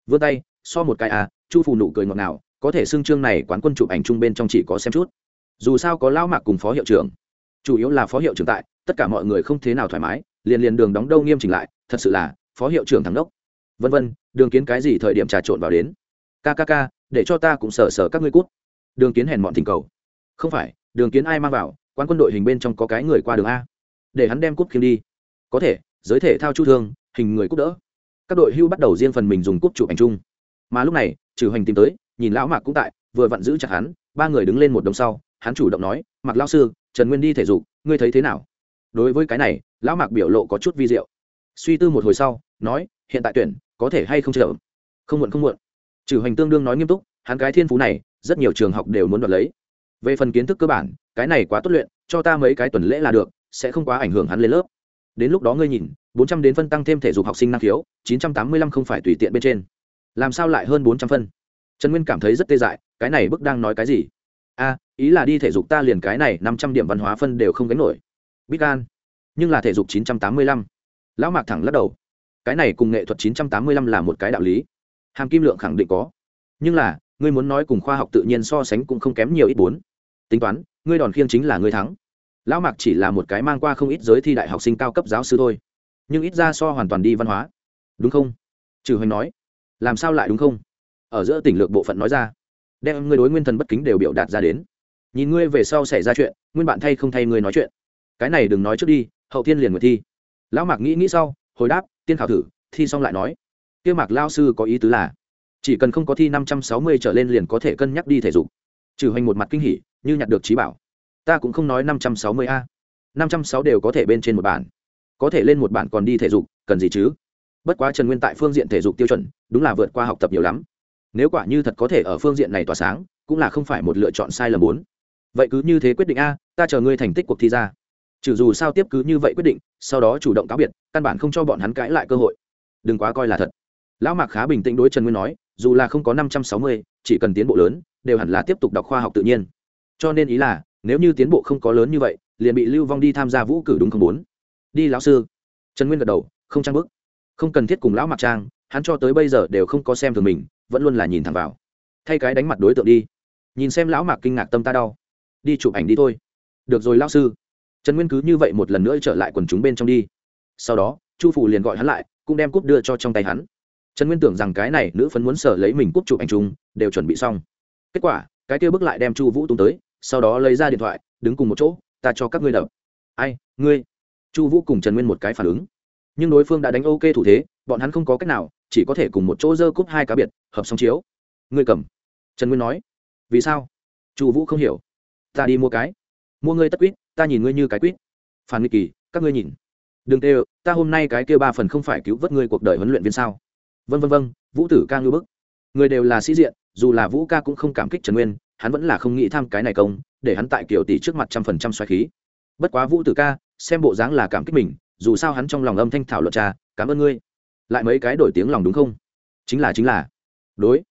Vươn tay, so một cái à chu phù nụ cười ngọt ngào, có thể xưng chương này quán quân chụp ảnh chung bên trong chỉ có xem chút. Dù sao có lao mạc cùng phó hiệu trưởng. Chủ yếu là phó hiệu trưởng tại, tất cả mọi người không thế nào thoải mái, liền liền đường đóng đâu nghiêm chỉnh lại, thật sự là, phó hiệu trưởng thắng đốc. Vân vân, đường kiến cái gì thời điểm trà trộn vào đến? Kkk để cho ta cũng sờ sờ các ngươi cút. Đường kiến hèn mọn thỉnh cầu. Không phải, đường kiến ai mang vào quan quân đội hình bên trong có cái người qua đường a. Để hắn đem cút khiêm đi. Có thể, giới thể thao chu thương hình người cút đỡ. Các đội hưu bắt đầu riêng phần mình dùng cúp chụp ảnh chung. Mà lúc này, trừ hoành tìm tới, nhìn lão mạc cũng tại, vừa vặn giữ chặt hắn, ba người đứng lên một đồng sau, hắn chủ động nói mặc lao sư, trần nguyên đi thể dục, ngươi thấy thế nào? Đối với cái này, lão mạc biểu lộ có chút vi diệu. Suy tư một hồi sau, nói, hiện tại tuyển, có thể hay không chờ? Không muộn không muộn. Trừ hoành tương đương nói nghiêm túc, hắn cái thiên phú này, rất nhiều trường học đều muốn đoạt lấy. Về phần kiến thức cơ bản, cái này quá tốt luyện, cho ta mấy cái tuần lễ là được, sẽ không quá ảnh hưởng hắn lên lớp đến lúc đó ngươi nhìn, bốn trăm đến phân tăng thêm thể dục học sinh năng khiếu, chín trăm tám mươi lăm không phải tùy tiện bên trên. Làm sao lại hơn bốn trăm phân? Trần nguyên cảm thấy rất tê dại, cái này bức đang nói cái gì? A ý là đi thể dục ta liền cái này năm trăm điểm văn hóa phân đều không gánh nổi. Bít gan nhưng là thể dục chín trăm tám mươi lăm. Lão mạc thẳng lắc đầu. Cái này cùng nghệ thuật chín trăm tám mươi lăm là một cái đạo lý. Hàm kim lượng khẳng định có. Nhưng là, ngươi muốn nói cùng khoa học tự nhiên so sánh cũng không kém nhiều ít bốn. Tính toán, ngươi đòn khiêng chính là ngươi thắng lão mạc chỉ là một cái mang qua không ít giới thi đại học sinh cao cấp giáo sư thôi. Nhưng ít ra so hoàn toàn đi văn hóa. Đúng không? Trừ hoành nói. Làm sao lại đúng không? Ở giữa tỉnh lược bộ phận nói ra. Đem ngươi đối nguyên thần bất kính đều biểu đạt ra đến. Nhìn ngươi về sau xảy ra chuyện, nguyên bạn thay không thay ngươi nói chuyện. Cái này đừng nói trước đi, hậu thiên liền người thi. Lão mạc nghĩ nghĩ sau, hồi đáp, tiên khảo thử, thi xong lại nói. Kia mạc lao sư có ý tứ là, chỉ cần không có thi năm trăm sáu mươi trở lên liền có thể cân nhắc đi thể dục. Trừ hoành một mặt kinh hỉ, như nhặt được trí bảo ta cũng không nói năm trăm sáu mươi a. năm trăm sáu đều có thể bên trên một bản. Có thể lên một bản còn đi thể dục, cần gì chứ? Bất quá trần nguyên tại phương diện thể dục tiêu chuẩn, đúng là vượt qua học tập nhiều lắm. Nếu quả như thật có thể ở phương diện này tỏa sáng, cũng là không phải một lựa chọn sai lầm bốn. Vậy cứ như thế quyết định a, ta chờ ngươi thành tích cuộc thi ra. Trừ dù sao tiếp cứ như vậy quyết định, sau đó chủ động cáo biệt, căn bản không cho bọn hắn cãi lại cơ hội. Đừng quá coi là thật. Lão mạc khá bình tĩnh đối trần nguyên nói, dù là không có năm trăm sáu mươi, chỉ cần tiến bộ lớn, đều hẳn là tiếp tục đọc khoa học tự nhiên. Cho nên ý là nếu như tiến bộ không có lớn như vậy, liền bị lưu vong đi tham gia vũ cử đúng không muốn đi, lão sư. Trần nguyên gật đầu, không trang bức không cần thiết cùng lão mặc trang, hắn cho tới bây giờ đều không có xem thường mình, vẫn luôn là nhìn thẳng vào. Thay cái đánh mặt đối tượng đi. Nhìn xem lão mạc kinh ngạc tâm ta đau. Đi chụp ảnh đi thôi. Được rồi, lão sư. Trần nguyên cứ như vậy một lần nữa trở lại quần chúng bên trong đi. Sau đó, chu phủ liền gọi hắn lại, cũng đem cúp đưa cho trong tay hắn. Trần nguyên tưởng rằng cái này nữ phấn muốn sở lấy mình cúp chụp ảnh chung, đều chuẩn bị xong. Kết quả, cái kia bước lại đem chu vũ tung tới sau đó lấy ra điện thoại, đứng cùng một chỗ, ta cho các ngươi đập. Ai, ngươi? Chu vũ cùng trần nguyên một cái phản ứng. Nhưng đối phương đã đánh ok thủ thế, bọn hắn không có cách nào, chỉ có thể cùng một chỗ dơ cúp hai cá biệt, hợp song chiếu. Ngươi cầm. Trần nguyên nói. Vì sao? Chu vũ không hiểu. Ta đi mua cái. Mua ngươi tất quýt, ta nhìn ngươi như cái quýt. Phản nghịch kỳ, các ngươi nhìn. Đừng tê ta hôm nay cái kêu ba phần không phải cứu vớt ngươi cuộc đời huấn luyện viên sao? Vân vân vân vũ tử ca ngư bức. Người đều là sĩ diện, dù là vũ ca cũng không cảm kích trần nguyên hắn vẫn là không nghĩ tham cái này công, để hắn tại kiểu tỷ trước mặt trăm phần trăm xoáy khí. Bất quá vũ tử ca, xem bộ dáng là cảm kích mình, dù sao hắn trong lòng âm thanh thảo luận trà cảm ơn ngươi. Lại mấy cái đổi tiếng lòng đúng không? Chính là chính là. Đối.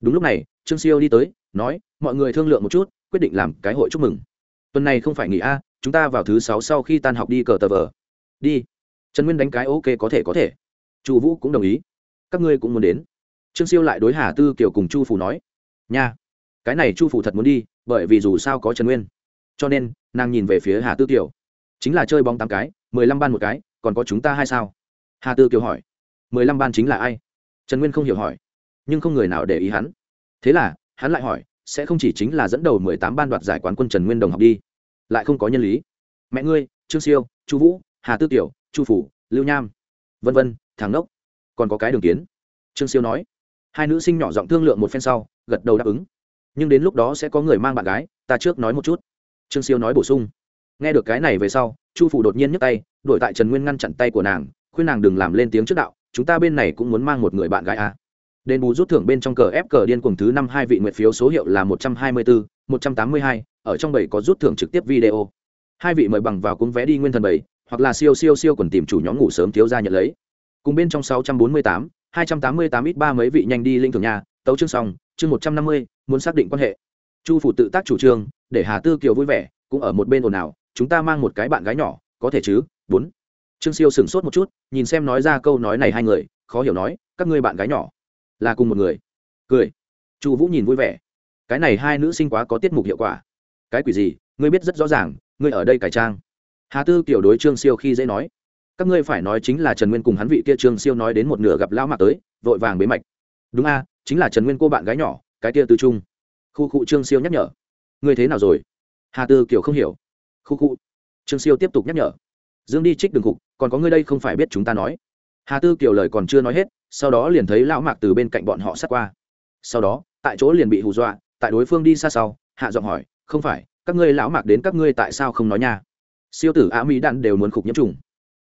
Đúng lúc này, trương siêu đi tới, nói, mọi người thương lượng một chút, quyết định làm cái hội chúc mừng. Tuần này không phải nghỉ a, chúng ta vào thứ sáu sau khi tan học đi cờ tờ vờ. Đi. Trần nguyên đánh cái ok có thể có thể. Chu vũ cũng đồng ý. Các ngươi cũng muốn đến. Trương siêu lại đối hà tư kiều cùng chu phủ nói, nha cái này chu phủ thật muốn đi bởi vì dù sao có trần nguyên. Cho nên nàng nhìn về phía hà tư kiều. Chính là chơi bóng tám cái mười lăm ban một cái còn có chúng ta hay sao? Hà tư kiều hỏi. mười lăm ban chính là ai? Trần nguyên không hiểu hỏi. Nhưng không người nào để ý hắn. Thế là hắn lại hỏi sẽ không chỉ chính là dẫn đầu mười tám ban đoạt giải quán quân trần nguyên đồng học đi? Lại không có nhân lý. Mẹ ngươi trương siêu chu vũ hà tư tiểu chu phủ lưu nham. Vân vân thằng nốc, còn có cái đường kiến. Trương siêu nói. Hai nữ sinh nhỏ giọng thương lượng một phen sau gật đầu đáp ứng nhưng đến lúc đó sẽ có người mang bạn gái, ta trước nói một chút. Trương siêu nói bổ sung. Nghe được cái này về sau, chu phủ đột nhiên nhấc tay đổi tại trần nguyên ngăn chặn tay của nàng, khuyên nàng đừng làm lên tiếng trước đạo, chúng ta bên này cũng muốn mang một người bạn gái à. đền bù rút thưởng bên trong cờ ép cờ điên cuồng thứ năm hai vị nguyện phiếu số hiệu là một trăm hai mươi bốn một trăm tám mươi hai, ở trong bảy có rút thưởng trực tiếp video. Hai vị mời bằng vào cúng vé đi nguyên thần bảy, hoặc là siêu siêu siêu còn tìm chủ nhóm ngủ sớm thiếu ra nhận lấy. Cùng bên trong sáu trăm bốn mươi tám, hai trăm tám mươi tám ít ba mấy vị nhanh đi linh thường nhà, tấu chương xong, chương một trăm năm mươi muốn xác định quan hệ. Chu phủ tự tác chủ trương, để hà tư kiều vui vẻ, cũng ở một bên ồn ào, chúng ta mang một cái bạn gái nhỏ, có thể chứ? Bốn. Trương siêu sửng sốt một chút, nhìn xem nói ra câu nói này hai người, khó hiểu nói, các ngươi bạn gái nhỏ, là cùng một người. Cười. Chu vũ nhìn vui vẻ. Cái này hai nữ sinh quá có tiết mục hiệu quả. Cái quỷ gì? Ngươi biết rất rõ ràng, ngươi ở đây cải trang. Hà tư kiểu đối trương siêu khi dễ nói. Các ngươi phải nói chính là trần nguyên cùng hắn vị kia trương siêu nói đến một nửa gặp lão mạc tới, vội vàng bế mạch. Đúng a, chính là trần nguyên cô bạn gái nhỏ cái kia tư trung. Khu cụ trương siêu nhắc nhở. Ngươi thế nào rồi? Hà tư kiểu không hiểu. Khu cụ trương siêu tiếp tục nhắc nhở. Dương đi trích đường cục, còn có ngươi đây không phải biết chúng ta nói. Hà tư kiểu lời còn chưa nói hết, sau đó liền thấy lão mạc từ bên cạnh bọn họ sát qua. Sau đó, tại chỗ liền bị hù dọa, tại đối phương đi xa sau, hạ giọng hỏi, không phải, các ngươi lão mạc đến các ngươi tại sao không nói nha? Siêu tử á mỹ đạn đều muốn khục nhiễm trùng.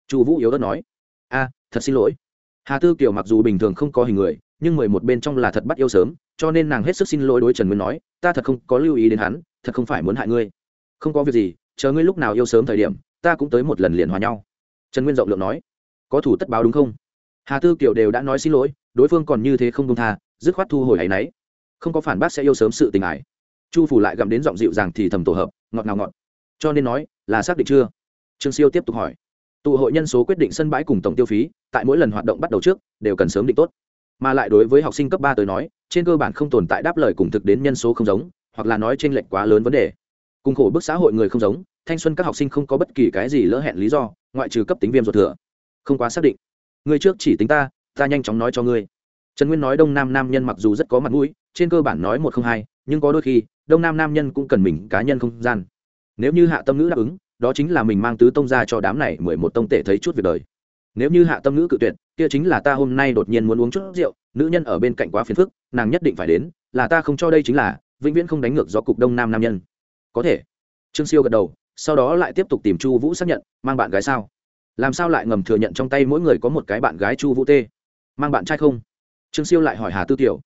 Chu vũ yếu đất nói, a, thật xin lỗi. Hà tư kiều mặc dù bình thường không có hình người nhưng mười một bên trong là thật bắt yêu sớm cho nên nàng hết sức xin lỗi đối trần nguyên nói ta thật không có lưu ý đến hắn thật không phải muốn hại ngươi. Không có việc gì chờ ngươi lúc nào yêu sớm thời điểm ta cũng tới một lần liền hòa nhau. Trần nguyên rộng lượng nói có thủ tất báo đúng không? Hà tư kiều đều đã nói xin lỗi đối phương còn như thế không công tha dứt khoát thu hồi ấ nấy, không có phản bác sẽ yêu sớm sự tình ải. Chu phủ lại gặm đến giọng dịu dàng thì thầm tổ hợp ngọt ngào ngọt. Cho nên nói là xác định chưa? Trương siêu tiếp tục hỏi. Tụ hội nhân số quyết định sân bãi cùng tổng tiêu phí tại mỗi lần hoạt động bắt đầu trước đều cần sớm định tốt mà lại đối với học sinh cấp ba tới nói, trên cơ bản không tồn tại đáp lời cùng thực đến nhân số không giống, hoặc là nói t r ê n lệch quá lớn vấn đề. Cùng khổ bức xã hội người không giống, thanh xuân các học sinh không có bất kỳ cái gì lỡ hẹn lý do, ngoại trừ cấp tính viêm ruột thừa. Không quá xác định. Người trước chỉ tính ta ta nhanh chóng nói cho ngươi. Trần nguyên nói đông nam nam nhân mặc dù rất có mặt mũi, trên cơ bản nói một không hai, nhưng có đôi khi, đông nam nam nhân cũng cần mình cá nhân không gian. Nếu như hạ tâm ngữ đáp ứng, đó chính là mình mang tứ tông ra cho đám này mười một tông tể thấy chút việc đời nếu như hạ tâm ngữ cự tuyệt, kia chính là ta hôm nay đột nhiên muốn uống chút rượu, nữ nhân ở bên cạnh quá phiền phức, nàng nhất định phải đến, là ta không cho đây chính là, vĩnh viễn không đánh ngược do cục đông nam nam nhân. Có thể. Trương siêu gật đầu, sau đó lại tiếp tục tìm chu vũ xác nhận, mang bạn gái sao? Làm sao lại ngầm thừa nhận trong tay mỗi người có một cái bạn gái chu vũ tê? Mang bạn trai không? Trương siêu lại hỏi hà tư tiểu.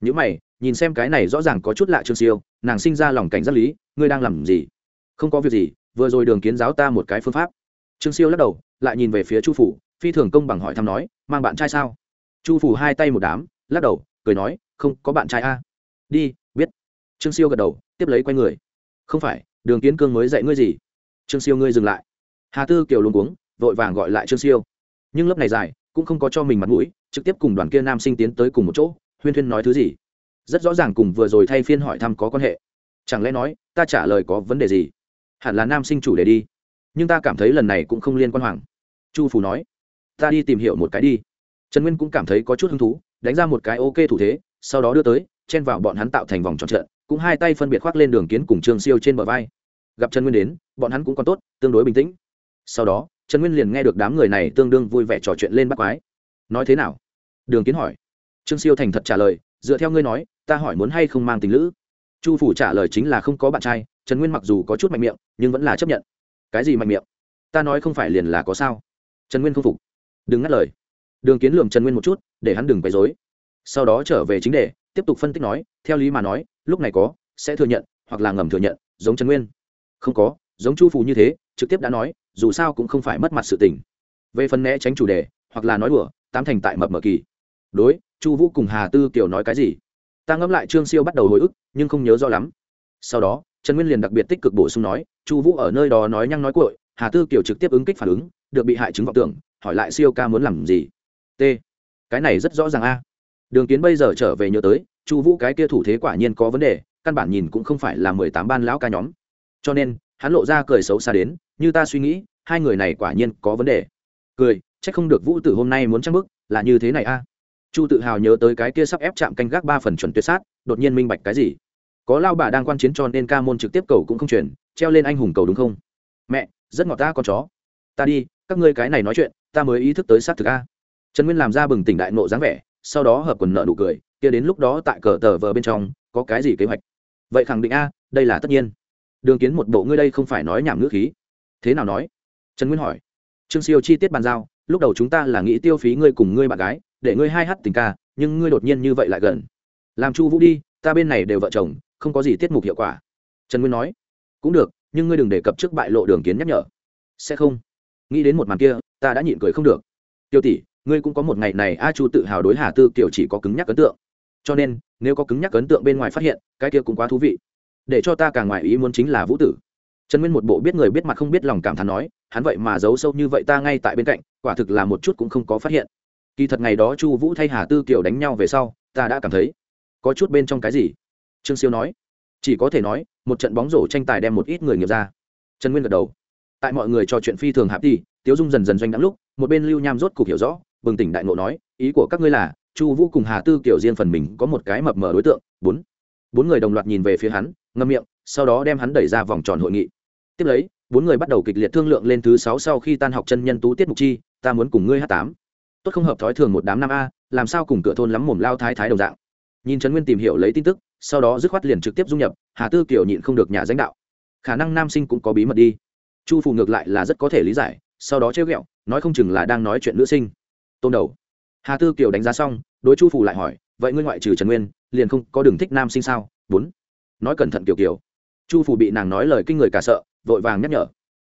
Những mày, nhìn xem cái này rõ ràng có chút lạ trương siêu, nàng sinh ra lòng cảnh giác lý, ngươi đang làm gì? Không có việc gì, vừa rồi đường kiến giáo ta một cái phương pháp. Trương siêu lắc đầu, lại nhìn về phía chu phủ phi thường công bằng hỏi thăm nói, mang bạn trai sao? Chu phủ hai tay một đám, lắc đầu, cười nói, không, có bạn trai a. Đi, biết. Trương siêu gật đầu, tiếp lấy q u a y người. Không phải, đường kiến cương mới dạy ngươi gì? Trương siêu ngươi dừng lại. Hà tư kiều luôn cuống, vội vàng gọi lại trương siêu. Nhưng lớp này dài, cũng không có cho mình mặt mũi, trực tiếp cùng đoàn kia nam sinh tiến tới cùng một chỗ, huyên thuyên nói thứ gì? Rất rõ ràng cùng vừa rồi thay phiên hỏi thăm có quan hệ. Chẳng lẽ nói, ta trả lời có vấn đề gì? Hẳn là nam sinh chủ đề đi. Nhưng ta cảm thấy lần này cũng không liên quan hoàng. Chu phủ nói ta đi tìm hiểu một cái đi. Trần nguyên cũng cảm thấy có chút hứng thú, đánh ra một cái ok thủ thế, sau đó đưa tới, chen vào bọn hắn tạo thành vòng tròn trận, cũng hai tay phân biệt khoác lên đường kiến cùng trương siêu trên bờ vai. Gặp trần nguyên đến, bọn hắn cũng còn tốt, tương đối bình tĩnh. Sau đó, trần nguyên liền nghe được đám người này tương đương vui vẻ trò chuyện lên bắt quái. Nói thế nào? Đường kiến hỏi. Trương siêu thành thật trả lời, dựa theo ngươi nói, ta hỏi muốn hay không mang tình lữ. Chu phủ trả lời chính là không có bạn trai, trần nguyên mặc dù có chút mạnh miệng, nhưng vẫn là chấp nhận. Cái gì mạnh miệng? Ta nói không phải liền là có sao. Trần nguyên không phục đừng ngắt lời. Đường kiến lường trần nguyên một chút, để hắn đừng bày dối sau đó trở về chính đề, tiếp tục phân tích nói, theo lý mà nói, lúc này có, sẽ thừa nhận, hoặc là ngầm thừa nhận, giống trần nguyên. Không có, giống chu Phù như thế, trực tiếp đã nói, dù sao cũng không phải mất mặt sự tình. Về phần né tránh chủ đề, hoặc là nói đùa, tám thành tại mập mờ kỳ. Đối, chu vũ cùng hà tư kiều nói cái gì? Ta ngẫm lại trương siêu bắt đầu hồi ức, nhưng không nhớ rõ lắm. Sau đó, trần nguyên liền đặc biệt tích cực bổ sung nói, chu vũ ở nơi đó nói nhăng nói cội hà tư kiều trực tiếp ứng kích phản ứng được bị hại chứng vọng tưởng, hỏi lại siêu ca muốn làm gì. T. Cái này rất rõ ràng a. Đường kiến bây giờ trở về nhớ tới, chu vũ cái kia thủ thế quả nhiên có vấn đề, căn bản nhìn cũng không phải là mười tám ban lão ca nhóm. Cho nên, hắn lộ ra cười xấu xa đến, như ta suy nghĩ, hai người này quả nhiên có vấn đề. Cười c h ắ c không được vũ tử hôm nay muốn trăng bức là như thế này a. Chu tự hào nhớ tới cái kia sắp ép chạm canh gác ba phần chuẩn tuyệt sát, đột nhiên minh bạch cái gì. Có lao bà đang quan chiến cho nên ca môn trực tiếp cầu cũng không chuyển treo lên anh hùng cầu đúng không? Mẹ, rất ngọt ta con chó. Ta đi các ngươi cái này nói chuyện, ta mới ý thức tới xác thực a. Trần nguyên làm ra bừng tỉnh đại nộ dáng vẻ, sau đó hợp quần nợ nụ cười, kia đến lúc đó tại cờ tờ vờ bên trong, có cái gì kế hoạch? Vậy khẳng định a, đây là tất nhiên. Đường kiến một bộ ngươi đây không phải nói nhảm ngữ khí. Thế nào nói? Trần nguyên hỏi. Trương siêu chi tiết bàn giao, lúc đầu chúng ta là nghĩ tiêu phí ngươi cùng ngươi bạn gái, để ngươi hai hát tình ca, nhưng ngươi đột nhiên như vậy lại gần. Làm chu vũ đi, ta bên này đều vợ chồng, không có gì tiết mục hiệu quả. Trần nguyên nói. Cũng được, nhưng ngươi đừng đề cập trước bại lộ đường kiến nhắc nhở. Sẽ không nghĩ đến một màn kia, ta đã nhịn cười không được. Tiêu tỷ, ngươi cũng có một ngày này, a chu tự hào đối hà tư kiểu chỉ có cứng nhắc ấn tượng. Cho nên, nếu có cứng nhắc ấn tượng bên ngoài phát hiện, cái kia cũng quá thú vị. Để cho ta càng ngoài ý muốn chính là vũ tử. Trần nguyên một bộ biết người biết mặt không biết lòng cảm thán nói, hắn vậy mà giấu sâu như vậy ta ngay tại bên cạnh, quả thực là một chút cũng không có phát hiện. Kỳ thật ngày đó chu vũ thay hà tư kiều đánh nhau về sau, ta đã cảm thấy, có chút bên trong cái gì. Trương siêu nói, chỉ có thể nói, một trận bóng rổ tranh tài đem một ít người nghiệp ra. Trần nguyên gật đầu tại mọi người trò chuyện phi thường hạp đi tiếu dung dần dần doanh đắng lúc, một bên lưu nham rốt cục hiểu rõ, bừng tỉnh đại ngộ nói, ý của các ngươi là, chu vũ cùng hà tư kiểu riêng phần mình có một cái mập mờ đối tượng, bốn. Bốn người đồng loạt nhìn về phía hắn, ngâm miệng, sau đó đem hắn đẩy ra vòng tròn hội nghị. Tiếp lấy, bốn người bắt đầu kịch liệt thương lượng lên thứ sáu sau khi tan học chân nhân tú tiết mục chi, ta muốn cùng ngươi h tám. Tốt không hợp thói thường một đám năm a, làm sao cùng cửa thôn lắm mồm lao thái thái đồng dạng. Nhìn trấn nguyên tìm hiểu lấy tin tức, sau đó dứt khoát liền trực tiếp dung nhập, hà tư kiểu nhịn không được nhà danh đạo. Khả năng nam sinh cũng có bí mật đi chu phù ngược lại là rất có thể lý giải, sau đó chế ghẹo, nói không chừng là đang nói chuyện nữ sinh. Tôn đầu. Hà tư kiều đánh giá xong, đối chu phù lại hỏi, vậy ngươi ngoại trừ trần nguyên, liền không có đường thích nam sinh sao? Bốn. Nói cẩn thận kiều kiều. Chu phù bị nàng nói lời kinh người cả sợ, vội vàng nhắc nhở,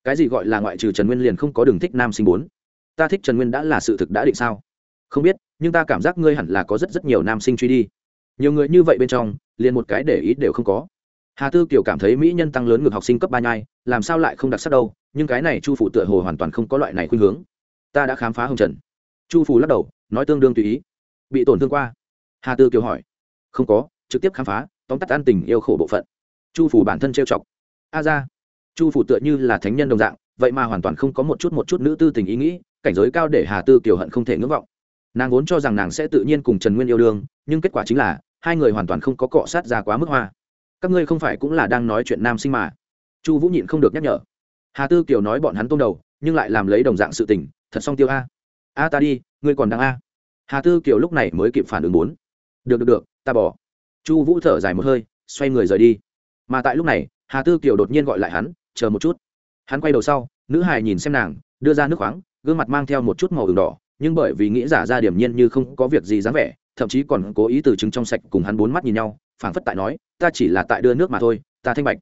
cái gì gọi là ngoại trừ trần nguyên liền không có đường thích nam sinh bốn? Ta thích trần nguyên đã là sự thực đã định sao? Không biết, nhưng ta cảm giác ngươi hẳn là có rất rất nhiều nam sinh truy đi. Nhiều người như vậy bên trong, liền một cái để ý đều không có hà tư kiều cảm thấy mỹ nhân tăng lớn ngược học sinh cấp ba nhai, làm sao lại không đặc sắc đâu, nhưng cái này chu phủ tựa hồ hoàn toàn không có loại này khuynh hướng. Ta đã khám phá hồng trần. Chu phủ lắc đầu, nói tương đương tùy ý. Bị tổn thương qua? Hà tư kiều hỏi. Không có, trực tiếp khám phá, tóm tắt an tình yêu khổ bộ phận. Chu phủ bản thân trêu chọc. A ra. Chu phủ tựa như là thánh nhân đồng dạng, vậy mà hoàn toàn không có một chút một chút nữ tư tình ý nghĩ, cảnh giới cao để hà tư kiều hận không thể ngưỡng vọng. Nàng vốn cho rằng nàng sẽ tự nhiên cùng trần nguyên yêu đương, nhưng kết quả chính là, hai người hoàn toàn không có cọ sát ra quá mức hoa các ngươi không phải cũng là đang nói chuyện nam sinh mà. Chu vũ nhịn không được nhắc nhở. Hà tư kiều nói bọn hắn tôm đầu, nhưng lại làm lấy đồng dạng sự tình, thật xong tiêu a. A ta đi, ngươi còn đang a. Hà tư kiều lúc này mới kịp phản ứng bốn. Được được được, ta bỏ. Chu vũ thở dài một hơi, xoay người rời đi. Mà tại lúc này, hà tư kiều đột nhiên gọi lại hắn, chờ một chút. Hắn quay đầu sau, nữ hài nhìn xem nàng, đưa ra nước khoáng, gương mặt mang theo một chút màu đường đỏ, nhưng bởi vì nghĩ giả ra điểm nhiên như không có việc gì dáng vẻ, thậm chí còn cố ý từ chứng trong sạch cùng hắn bốn mắt nhìn nhau phảng phất tại nói, ta chỉ là tại đưa nước mà thôi, ta thanh bạch.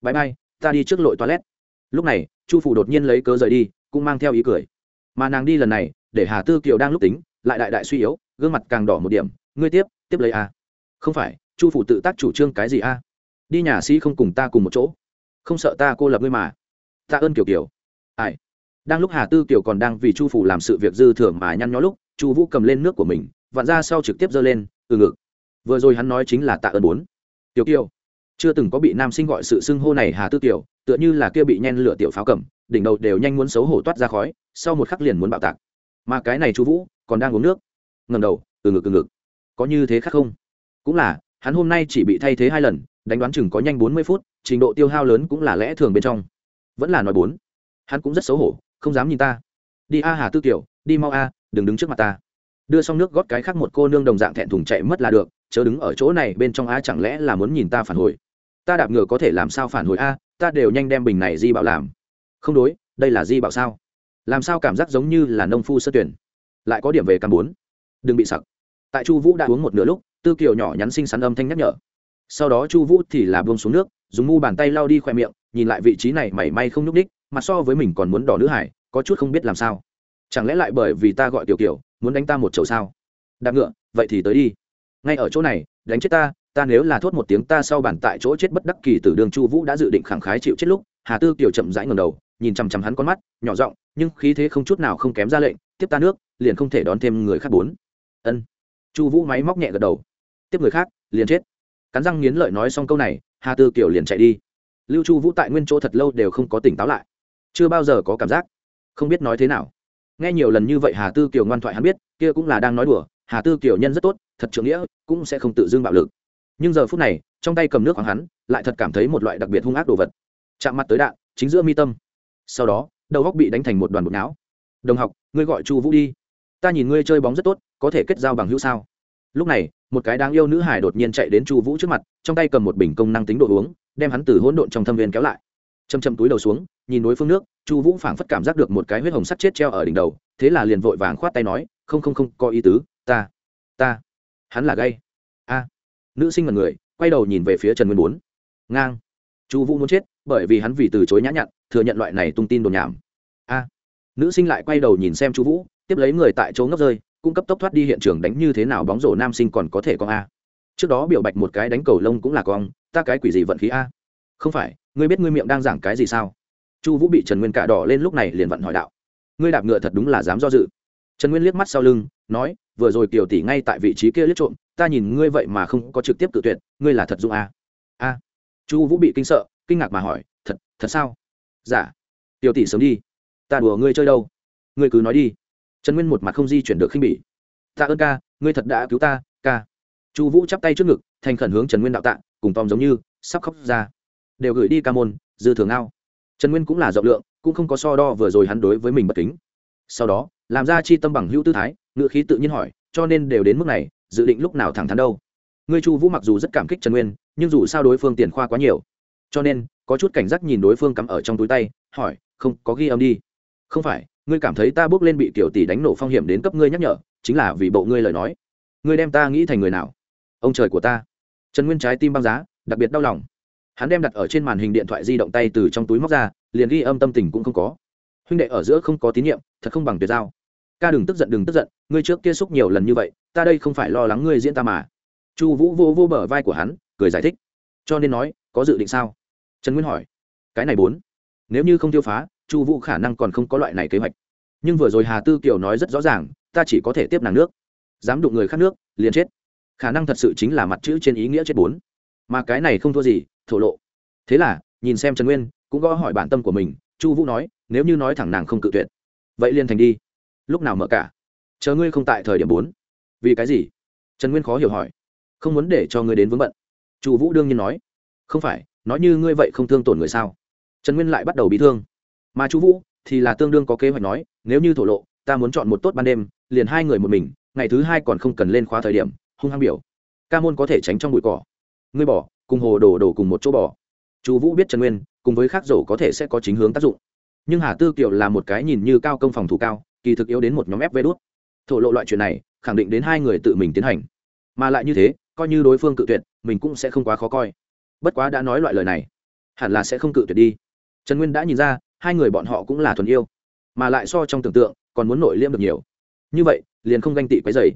Bãi bay ta đi trước lội toilet. Lúc này, chu phủ đột nhiên lấy cớ rời đi, cũng mang theo ý cười. Mà nàng đi lần này, để hà tư kiều đang lúc tính, lại đại đại suy yếu, gương mặt càng đỏ một điểm. Ngươi tiếp tiếp lấy a không phải, chu phủ tự tác chủ trương cái gì a đi nhà sĩ không cùng ta cùng một chỗ. Không sợ ta cô lập ngươi mà. Ta ơn kiều kiều. Ai? Đang lúc hà tư kiều còn đang vì chu phủ làm sự việc dư thừa mà nhăn nhó lúc, chu vũ cầm lên nước của mình, vặn ra sau trực tiếp giơ lên từ ngực vừa rồi hắn nói chính là tạ ơn bốn. Tiểu kiều chưa từng có bị nam sinh gọi sự xưng hô này hà tư tiểu, tựa như là kia bị nhen lửa tiểu pháo cầm đỉnh đầu đều nhanh muốn xấu hổ toát ra khói sau một khắc liền muốn bạo tạc. Mà cái này chú vũ còn đang uống nước. Ngầm đầu từ ngực từ ngực. Có như thế khác không? Cũng là hắn hôm nay chỉ bị thay thế hai lần đánh đoán chừng có nhanh bốn mươi phút trình độ tiêu hao lớn cũng là lẽ thường bên trong. Vẫn là nói bốn. Hắn cũng rất xấu hổ không dám nhìn ta. Đi a hà tư kiểu đi mau a đừng đứng trước mặt ta. Đưa xong nước gót cái khác một cô nương đồng dạng thẹn thùng chạy mất là được chớ đứng ở chỗ này bên trong a chẳng lẽ là muốn nhìn ta phản hồi? Ta đạp ngựa có thể làm sao phản hồi a ta đều nhanh đem bình này di bảo làm. Không đối, đây là di bảo sao? Làm sao cảm giác giống như là nông phu sơ tuyển? Lại có điểm về cam bốn. Đừng bị sặc. Tại chu vũ đã uống một nửa lúc, tư kiều nhỏ nhắn xinh xắn âm thanh nhắc nhở. Sau đó chu vũ thì là buông xuống nước, dùng mu bàn tay lau đi khoe miệng, nhìn lại vị trí này mảy may không nhúc ních mà so với mình còn muốn đỏ nữ hải, có chút không biết làm sao. Chẳng lẽ lại bởi vì ta gọi tiểu kiều, muốn đánh ta một chầu sao? Đạp ngựa, vậy thì tới đi ngay ở chỗ này, đánh chết ta ta nếu là thốt một tiếng ta sau bản tại chỗ chết bất đắc kỳ từ đường chu vũ đã dự định khẳng khái chịu chết lúc, hà tư Kiều chậm rãi ngầm đầu, nhìn chằm chằm hắn con mắt, nhỏ giọng, nhưng khí thế không chút nào không kém ra lệnh, tiếp ta nước, liền không thể đón thêm người khác bốn. Ân. Chu vũ máy móc nhẹ gật đầu. Tiếp người khác, liền chết. Cắn răng nghiến lợi nói xong câu này, hà tư Kiều liền chạy đi. Lưu chu vũ tại nguyên chỗ thật lâu đều không có tỉnh táo lại. Chưa bao giờ có cảm giác. Không biết nói thế nào. Nghe nhiều lần như vậy hà tư kiều ngoan thoại hắn biết, kia cũng là đang nói đùa hà tư kiều nhân rất tốt, thật trưởng nghĩa, cũng sẽ không tự dưng bạo lực. Nhưng giờ phút này, trong tay cầm nước hoàng hắn, lại thật cảm thấy một loại đặc biệt hung ác đồ vật. Chạm mặt tới đạn, chính giữa mi tâm. Sau đó, đầu góc bị đánh thành một đoàn bột não. Đồng học, ngươi gọi chu vũ đi. Ta nhìn ngươi chơi bóng rất tốt, có thể kết giao bằng hữu sao? Lúc này, một cái đáng yêu nữ hải đột nhiên chạy đến chu vũ trước mặt, trong tay cầm một bình công năng tính đồ uống, đem hắn từ hỗn độn trong thâm viên kéo lại. Châm châm túi đầu xuống, nhìn đối phương nước, chu vũ phảng phất cảm giác được một cái huyết hồng sắt chết treo ở đỉnh đầu, thế là liền vội vàng khoát tay nói, không không không, có ý tứ ta ta. Hắn là gay. A. Nữ sinh mật người, quay đầu nhìn về phía trần nguyên bốn. Ngang. Chu vũ muốn chết, bởi vì hắn vì từ chối nhã nhặn, thừa nhận loại này tung tin đồn nhảm. A. Nữ sinh lại quay đầu nhìn xem chu vũ, tiếp lấy người tại chỗ ngốc rơi, cung cấp tốc thoát đi hiện trường đánh như thế nào bóng rổ nam sinh còn có thể con a. Trước đó biểu bạch một cái đánh cầu lông cũng là con, ta cái quỷ gì vận khí a? Không phải, ngươi biết ngươi miệng đang giảng cái gì sao? Chu vũ bị trần nguyên Cả đỏ lên lúc này liền vận hỏi đạo. Ngươi đạp ngựa thật đúng là dám do dự trần nguyên liếc mắt sau lưng, nói, vừa rồi kiều tỷ ngay tại vị trí kia liếc trộm, ta nhìn ngươi vậy mà không có trực tiếp tự tuyệt, ngươi là thật dung a à? a. Chu vũ bị kinh sợ, kinh ngạc mà hỏi, thật thật sao? Giả dạ. tiểu tỷ sớm đi, ta đùa ngươi chơi đâu? Ngươi cứ nói đi. Trần nguyên một mặt không di chuyển được khinh bỉ. Tạ ơn ca, ngươi thật đã cứu ta, ca. Chu vũ chắp tay trước ngực, thành khẩn hướng trần nguyên đạo tạ, cùng tòm giống như, sắp khóc ra. Đều gửi đi ca môn, dư thường ao. Trần nguyên cũng là rộng lượng, cũng không có so đo vừa rồi hắn đối với mình bất kính sau đó, làm ra chi tâm bằng hữu tư thái ngựa khí tự nhiên hỏi, cho nên đều đến mức này, dự định lúc nào thẳng thắn đâu? Ngươi chu vũ mặc dù rất cảm kích trần nguyên, nhưng dù sao đối phương tiền khoa quá nhiều. Cho nên, có chút cảnh giác nhìn đối phương cắm ở trong túi tay, hỏi, không, có ghi âm đi. Không phải, ngươi cảm thấy ta bước lên bị tiểu tỷ đánh nổ phong hiểm đến cấp ngươi nhắc nhở, chính là vì bộ ngươi lời nói. Ngươi đem ta nghĩ thành người nào? Ông trời của ta. Trần nguyên trái tim băng giá, đặc biệt đau lòng. Hắn đem đặt ở trên màn hình điện thoại di động tay từ trong túi móc ra, liền ghi âm tâm tình cũng không có huynh đệ ở giữa không có tín nhiệm, thật không bằng tuyệt giao. Ca đừng tức giận, đừng tức giận, ngươi trước kia xúc nhiều lần như vậy, ta đây không phải lo lắng ngươi diễn ta mà. Chu vũ vô vô bờ vai của hắn, cười giải thích. Cho nên nói, có dự định sao? Trần nguyên hỏi. Cái này bốn. Nếu như không tiêu phá, chu vũ khả năng còn không có loại này kế hoạch. Nhưng vừa rồi hà tư kiều nói rất rõ ràng, ta chỉ có thể tiếp nàng nước. Dám đụng người khác nước, liền chết. Khả năng thật sự chính là mặt chữ trên ý nghĩa chết bốn. Mà cái này không thua gì, thổ lộ. Thế là, nhìn xem trần nguyên, cũng gõ hỏi bản tâm của mình, chu vũ nói nếu như nói thẳng nàng không cự tuyệt, vậy liền thành đi. Lúc nào mở cả? Chờ ngươi không tại thời điểm bốn. Vì cái gì? Trần nguyên khó hiểu hỏi. Không muốn để cho ngươi đến vướng bận. Chu vũ đương nhiên nói. Không phải, nói như ngươi vậy không thương tổn người sao? Trần nguyên lại bắt đầu bị thương. Mà chu vũ thì là tương đương có kế hoạch nói, nếu như thổ lộ, ta muốn chọn một tốt ban đêm, liền hai người một mình, ngày thứ hai còn không cần lên khóa thời điểm, hung hăng biểu. Ca môn có thể tránh trong bụi cỏ. Ngươi bỏ, cùng hồ đổ đổ cùng một chỗ bỏ. Chu vũ biết trần nguyên, cùng với khác rổ có thể sẽ có chính hướng tác dụng nhưng hà tư kiều là một cái nhìn như cao công phòng thủ cao, kỳ thực yếu đến một nhóm ép vê đốt thổ lộ loại chuyện này, khẳng định đến hai người tự mình tiến hành. Mà lại như thế, coi như đối phương cự tuyệt, mình cũng sẽ không quá khó coi. Bất quá đã nói loại lời này, hẳn là sẽ không cự tuyệt đi. Trần nguyên đã nhìn ra, hai người bọn họ cũng là thuần yêu. Mà lại so trong tưởng tượng, còn muốn nội liêm được nhiều. Như vậy, liền không ganh tị quấy dày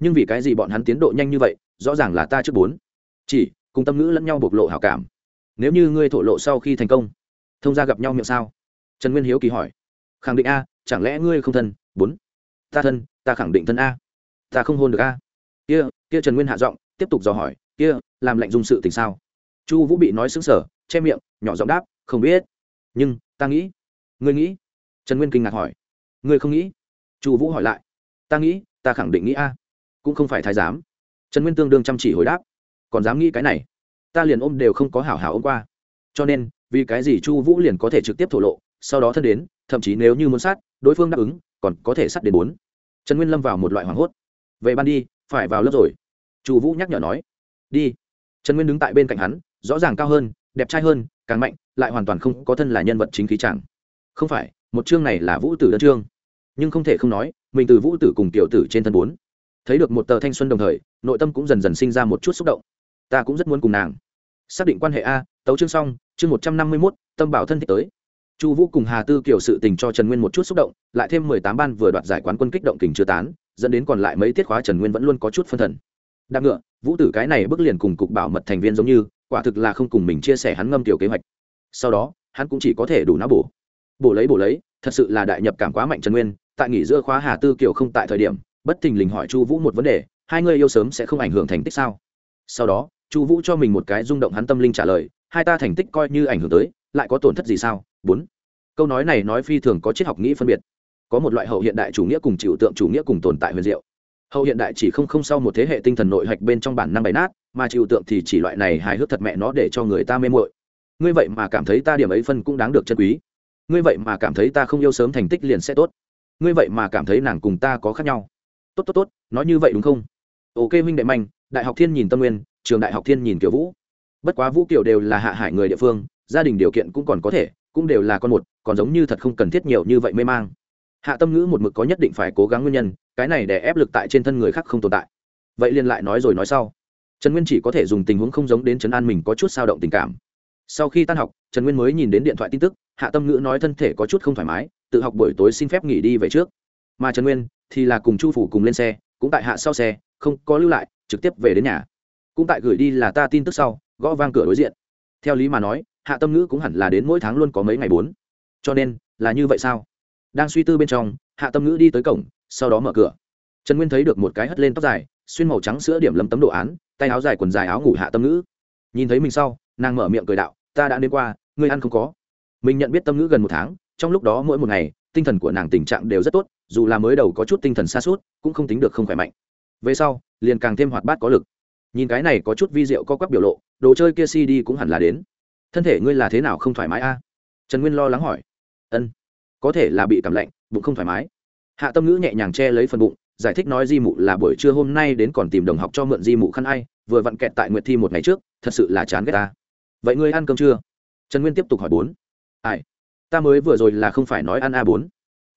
nhưng vì cái gì bọn hắn tiến độ nhanh như vậy, rõ ràng là ta trước bốn. Chỉ, cùng tâm ngữ lẫn nhau bộc lộ hảo cảm. Nếu như ngươi thổ lộ sau khi thành công, thông ra gặp nhau miệng sao? Trần nguyên hiếu kỳ hỏi. Khẳng định a, chẳng lẽ ngươi không thân? Bốn. Ta thân, ta khẳng định thân a. Ta không hôn được a. Kia kia trần nguyên hạ giọng, tiếp tục dò hỏi. Kia, làm lệnh dùng sự tình sao? Chu vũ bị nói xứng sở che miệng, nhỏ giọng đáp, không biết. Nhưng, ta nghĩ. Ngươi nghĩ? Trần nguyên kinh ngạc hỏi. Ngươi không nghĩ? Chu vũ hỏi lại. Ta nghĩ, ta khẳng định nghĩ a. Cũng không phải thái giám. Trần nguyên tương đương chăm chỉ hồi đáp. Còn dám nghĩ cái này? Ta liền ôm đều không có hảo hảo ôm qua. Cho nên, vì cái gì chu vũ liền có thể trực tiếp thổ lộ? Sau đó thân đến, thậm chí nếu như muốn sát, đối phương đáp ứng, còn có thể sát đến bốn. Trần nguyên lâm vào một loại hoảng hốt. Về ban đi, phải vào lớp rồi. Chu vũ nhắc nhở nói. Đi. Trần nguyên đứng tại bên cạnh hắn, rõ ràng cao hơn, đẹp trai hơn, càng mạnh, lại hoàn toàn không có thân là nhân vật chính khí chẳng. Không phải, một chương này là vũ tử đơn chương. Nhưng không thể không nói, mình từ vũ tử cùng tiểu tử trên thân bốn. Thấy được một tờ thanh xuân đồng thời, nội tâm cũng dần dần sinh ra một chút xúc động. Ta cũng rất muốn cùng nàng. Xác định quan hệ a, tấu chương xong, chương một trăm năm mươi mốt, tâm bảo thân thích tới chu vũ cùng hà tư kiểu sự tình cho trần nguyên một chút xúc động, lại thêm mười tám ban vừa đoạt giải quán quân kích động kình chưa tán, dẫn đến còn lại mấy tiết khóa trần nguyên vẫn luôn có chút phân thần. Đạp ngựa, vũ tử cái này bước liền cùng cục bảo mật thành viên giống như, quả thực là không cùng mình chia sẻ hắn ngâm tiểu kế hoạch. Sau đó, hắn cũng chỉ có thể đủ não bổ. Bổ lấy bổ lấy, thật sự là đại nhập cảm quá mạnh trần nguyên, tại nghỉ giữa khóa hà tư kiều không tại thời điểm, bất thình lình hỏi chu vũ một vấn đề, hai người yêu sớm sẽ không ảnh hưởng thành tích sao? Sau đó, chu vũ cho mình một cái rung động hắn tâm linh trả lời, hai ta thành tích coi như ảnh hưởng tới, lại có tổn thất gì sao? Bốn. Câu nói này nói phi thường có triết học nghĩ phân biệt. Có một loại hậu hiện đại chủ nghĩa cùng chịu tượng chủ nghĩa cùng tồn tại huyền diệu. Hậu hiện đại chỉ không không sau một thế hệ tinh thần nội hạch bên trong bản năng bày nát, mà chịu tượng thì chỉ loại này hài hước thật mẹ nó để cho người ta mê mội ngươi vậy mà cảm thấy ta điểm ấy phân cũng đáng được chân quý. Ngươi vậy mà cảm thấy ta không yêu sớm thành tích liền sẽ tốt. Ngươi vậy mà cảm thấy nàng cùng ta có khác nhau. Tốt tốt tốt, nói như vậy đúng không? Ok minh đệ manh, đại học thiên nhìn tâm nguyên, trường đại học thiên nhìn kiểu vũ. Bất quá vũ kiểu đều là hạ hải người địa phương, gia đình điều kiện cũng còn có thể cũng đều là con một, còn giống như thật không cần thiết nhiều như vậy mê mang. Hạ tâm ngữ một mực có nhất định phải cố gắng nguyên nhân, cái này để ép lực tại trên thân người khác không tồn tại. Vậy liên lại nói rồi nói sau. Trần nguyên chỉ có thể dùng tình huống không giống đến trấn an mình có chút sao động tình cảm. Sau khi tan học, trần nguyên mới nhìn đến điện thoại tin tức, hạ tâm ngữ nói thân thể có chút không thoải mái, tự học buổi tối xin phép nghỉ đi về trước. Mà trần nguyên thì là cùng chu phủ cùng lên xe, cũng tại hạ sau xe, không có lưu lại, trực tiếp về đến nhà. Cũng tại gửi đi là ta tin tức sau, gõ vang cửa đối diện. Theo lý mà nói hạ tâm ngữ cũng hẳn là đến mỗi tháng luôn có mấy ngày bốn. Cho nên, là như vậy sao? Đang suy tư bên trong, hạ tâm ngữ đi tới cổng, sau đó mở cửa. Trần nguyên thấy được một cái hất lên tóc dài, xuyên màu trắng sữa điểm lấm tấm đồ án, tay áo dài quần dài áo ngủ hạ tâm ngữ. Nhìn thấy mình sau, nàng mở miệng cười đạo, ta đã đến qua, ngươi ăn không có. Mình nhận biết tâm ngữ gần một tháng, trong lúc đó mỗi một ngày, tinh thần của nàng tình trạng đều rất tốt, dù là mới đầu có chút tinh thần xa suốt cũng không tính được không khỏe mạnh. Về sau, liền càng thêm hoạt bát có lực. Nhìn cái này có chút vi rượu co quắp biểu lộ, đồ chơi kia si đi cũng hẳn là đến thân thể ngươi là thế nào không thoải mái a? Trần nguyên lo lắng hỏi. Ân, có thể là bị cảm lạnh, bụng không thoải mái. Hạ tâm ngữ nhẹ nhàng che lấy phần bụng, giải thích nói di mụ là buổi trưa hôm nay đến còn tìm đồng học cho mượn di mụ khăn ai, vừa vặn kẹt tại nguyệt thi một ngày trước, thật sự là chán ghét ta. Vậy ngươi ăn cơm chưa? Trần nguyên tiếp tục hỏi bốn. Ai? Ta mới vừa rồi là không phải nói ăn a bốn.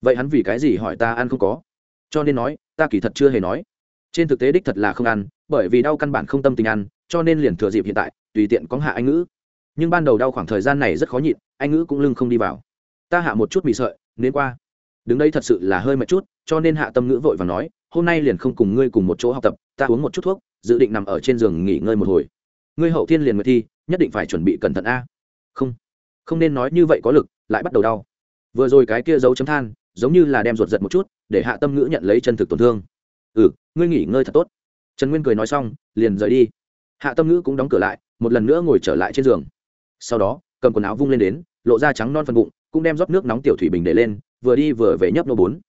Vậy hắn vì cái gì hỏi ta ăn không có? Cho nên nói, ta kỳ thật chưa hề nói. Trên thực tế đích thật là không ăn, bởi vì đau căn bản không tâm tình ăn, cho nên liền thừa dịp hiện tại, tùy tiện có hạ anh ngữ nhưng ban đầu đau khoảng thời gian này rất khó nhịn, anh ngữ cũng lưng không đi vào. Ta hạ một chút bị sợi, nên qua. Đứng đây thật sự là hơi mệt chút, cho nên hạ tâm ngữ vội và nói, hôm nay liền không cùng ngươi cùng một chỗ học tập, ta uống một chút thuốc, dự định nằm ở trên giường nghỉ ngơi một hồi. Ngươi hậu thiên liền nguyệt thi, nhất định phải chuẩn bị cẩn thận a. Không không nên nói như vậy có lực, lại bắt đầu đau. Vừa rồi cái kia dấu chấm than, giống như là đem ruột giật một chút, để hạ tâm ngữ nhận lấy chân thực tổn thương. Ừ ngươi nghỉ ngơi thật tốt. Trần nguyên cười nói xong, liền rời đi. Hạ tâm ngữ cũng đóng cửa lại, một lần nữa ngồi trở lại trên giường sau đó, cầm quần áo vung lên đến, lộ ra trắng non phần bụng, cũng đem rót nước nóng tiểu thủy bình để lên, vừa đi vừa về nhấp nô bốn.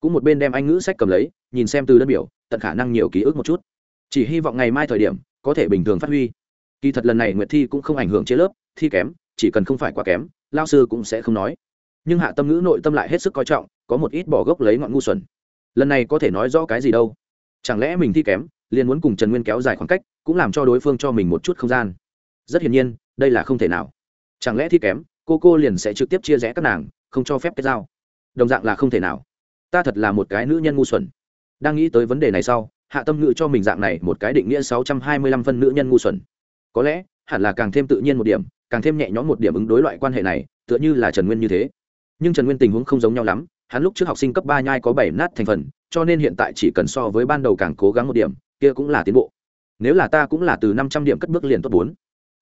Cũng một bên đem anh ngữ sách cầm lấy, nhìn xem từ đơn biểu, tận khả năng nhiều ký ức một chút. Chỉ hy vọng ngày mai thời điểm, có thể bình thường phát huy. Kỳ thật lần này nguyệt thi cũng không ảnh hưởng chế lớp, thi kém, chỉ cần không phải quá kém lao sư cũng sẽ không nói. Nhưng hạ tâm ngữ nội tâm lại hết sức coi trọng, có một ít bỏ gốc lấy ngọn ngu xuẩn. Lần này có thể nói rõ cái gì đâu? Chẳng lẽ mình thi kém, liền muốn cùng trần nguyên kéo dài khoảng cách, cũng làm cho đối phương cho mình một chút không gian? Rất hiển nhiên đây là không thể nào. Chẳng lẽ thi kém, cô cô liền sẽ trực tiếp chia rẽ các nàng, không cho phép kết giao? Đồng dạng là không thể nào. Ta thật là một cái nữ nhân ngu xuẩn. Đang nghĩ tới vấn đề này sau, hạ tâm ngữ cho mình dạng này một cái định nghĩa sáu trăm hai mươi lăm phân nữ nhân ngu xuẩn. Có lẽ, hẳn là càng thêm tự nhiên một điểm, càng thêm nhẹ nhõm một điểm ứng đối loại quan hệ này, tựa như là trần nguyên như thế. Nhưng trần nguyên tình huống không giống nhau lắm, hắn lúc trước học sinh cấp ba nhai có bảy nát thành phần, cho nên hiện tại chỉ cần so với ban đầu càng cố gắng một điểm, kia cũng là tiến bộ. Nếu là ta cũng là từ năm trăm điểm cất bước liền tốt bốn.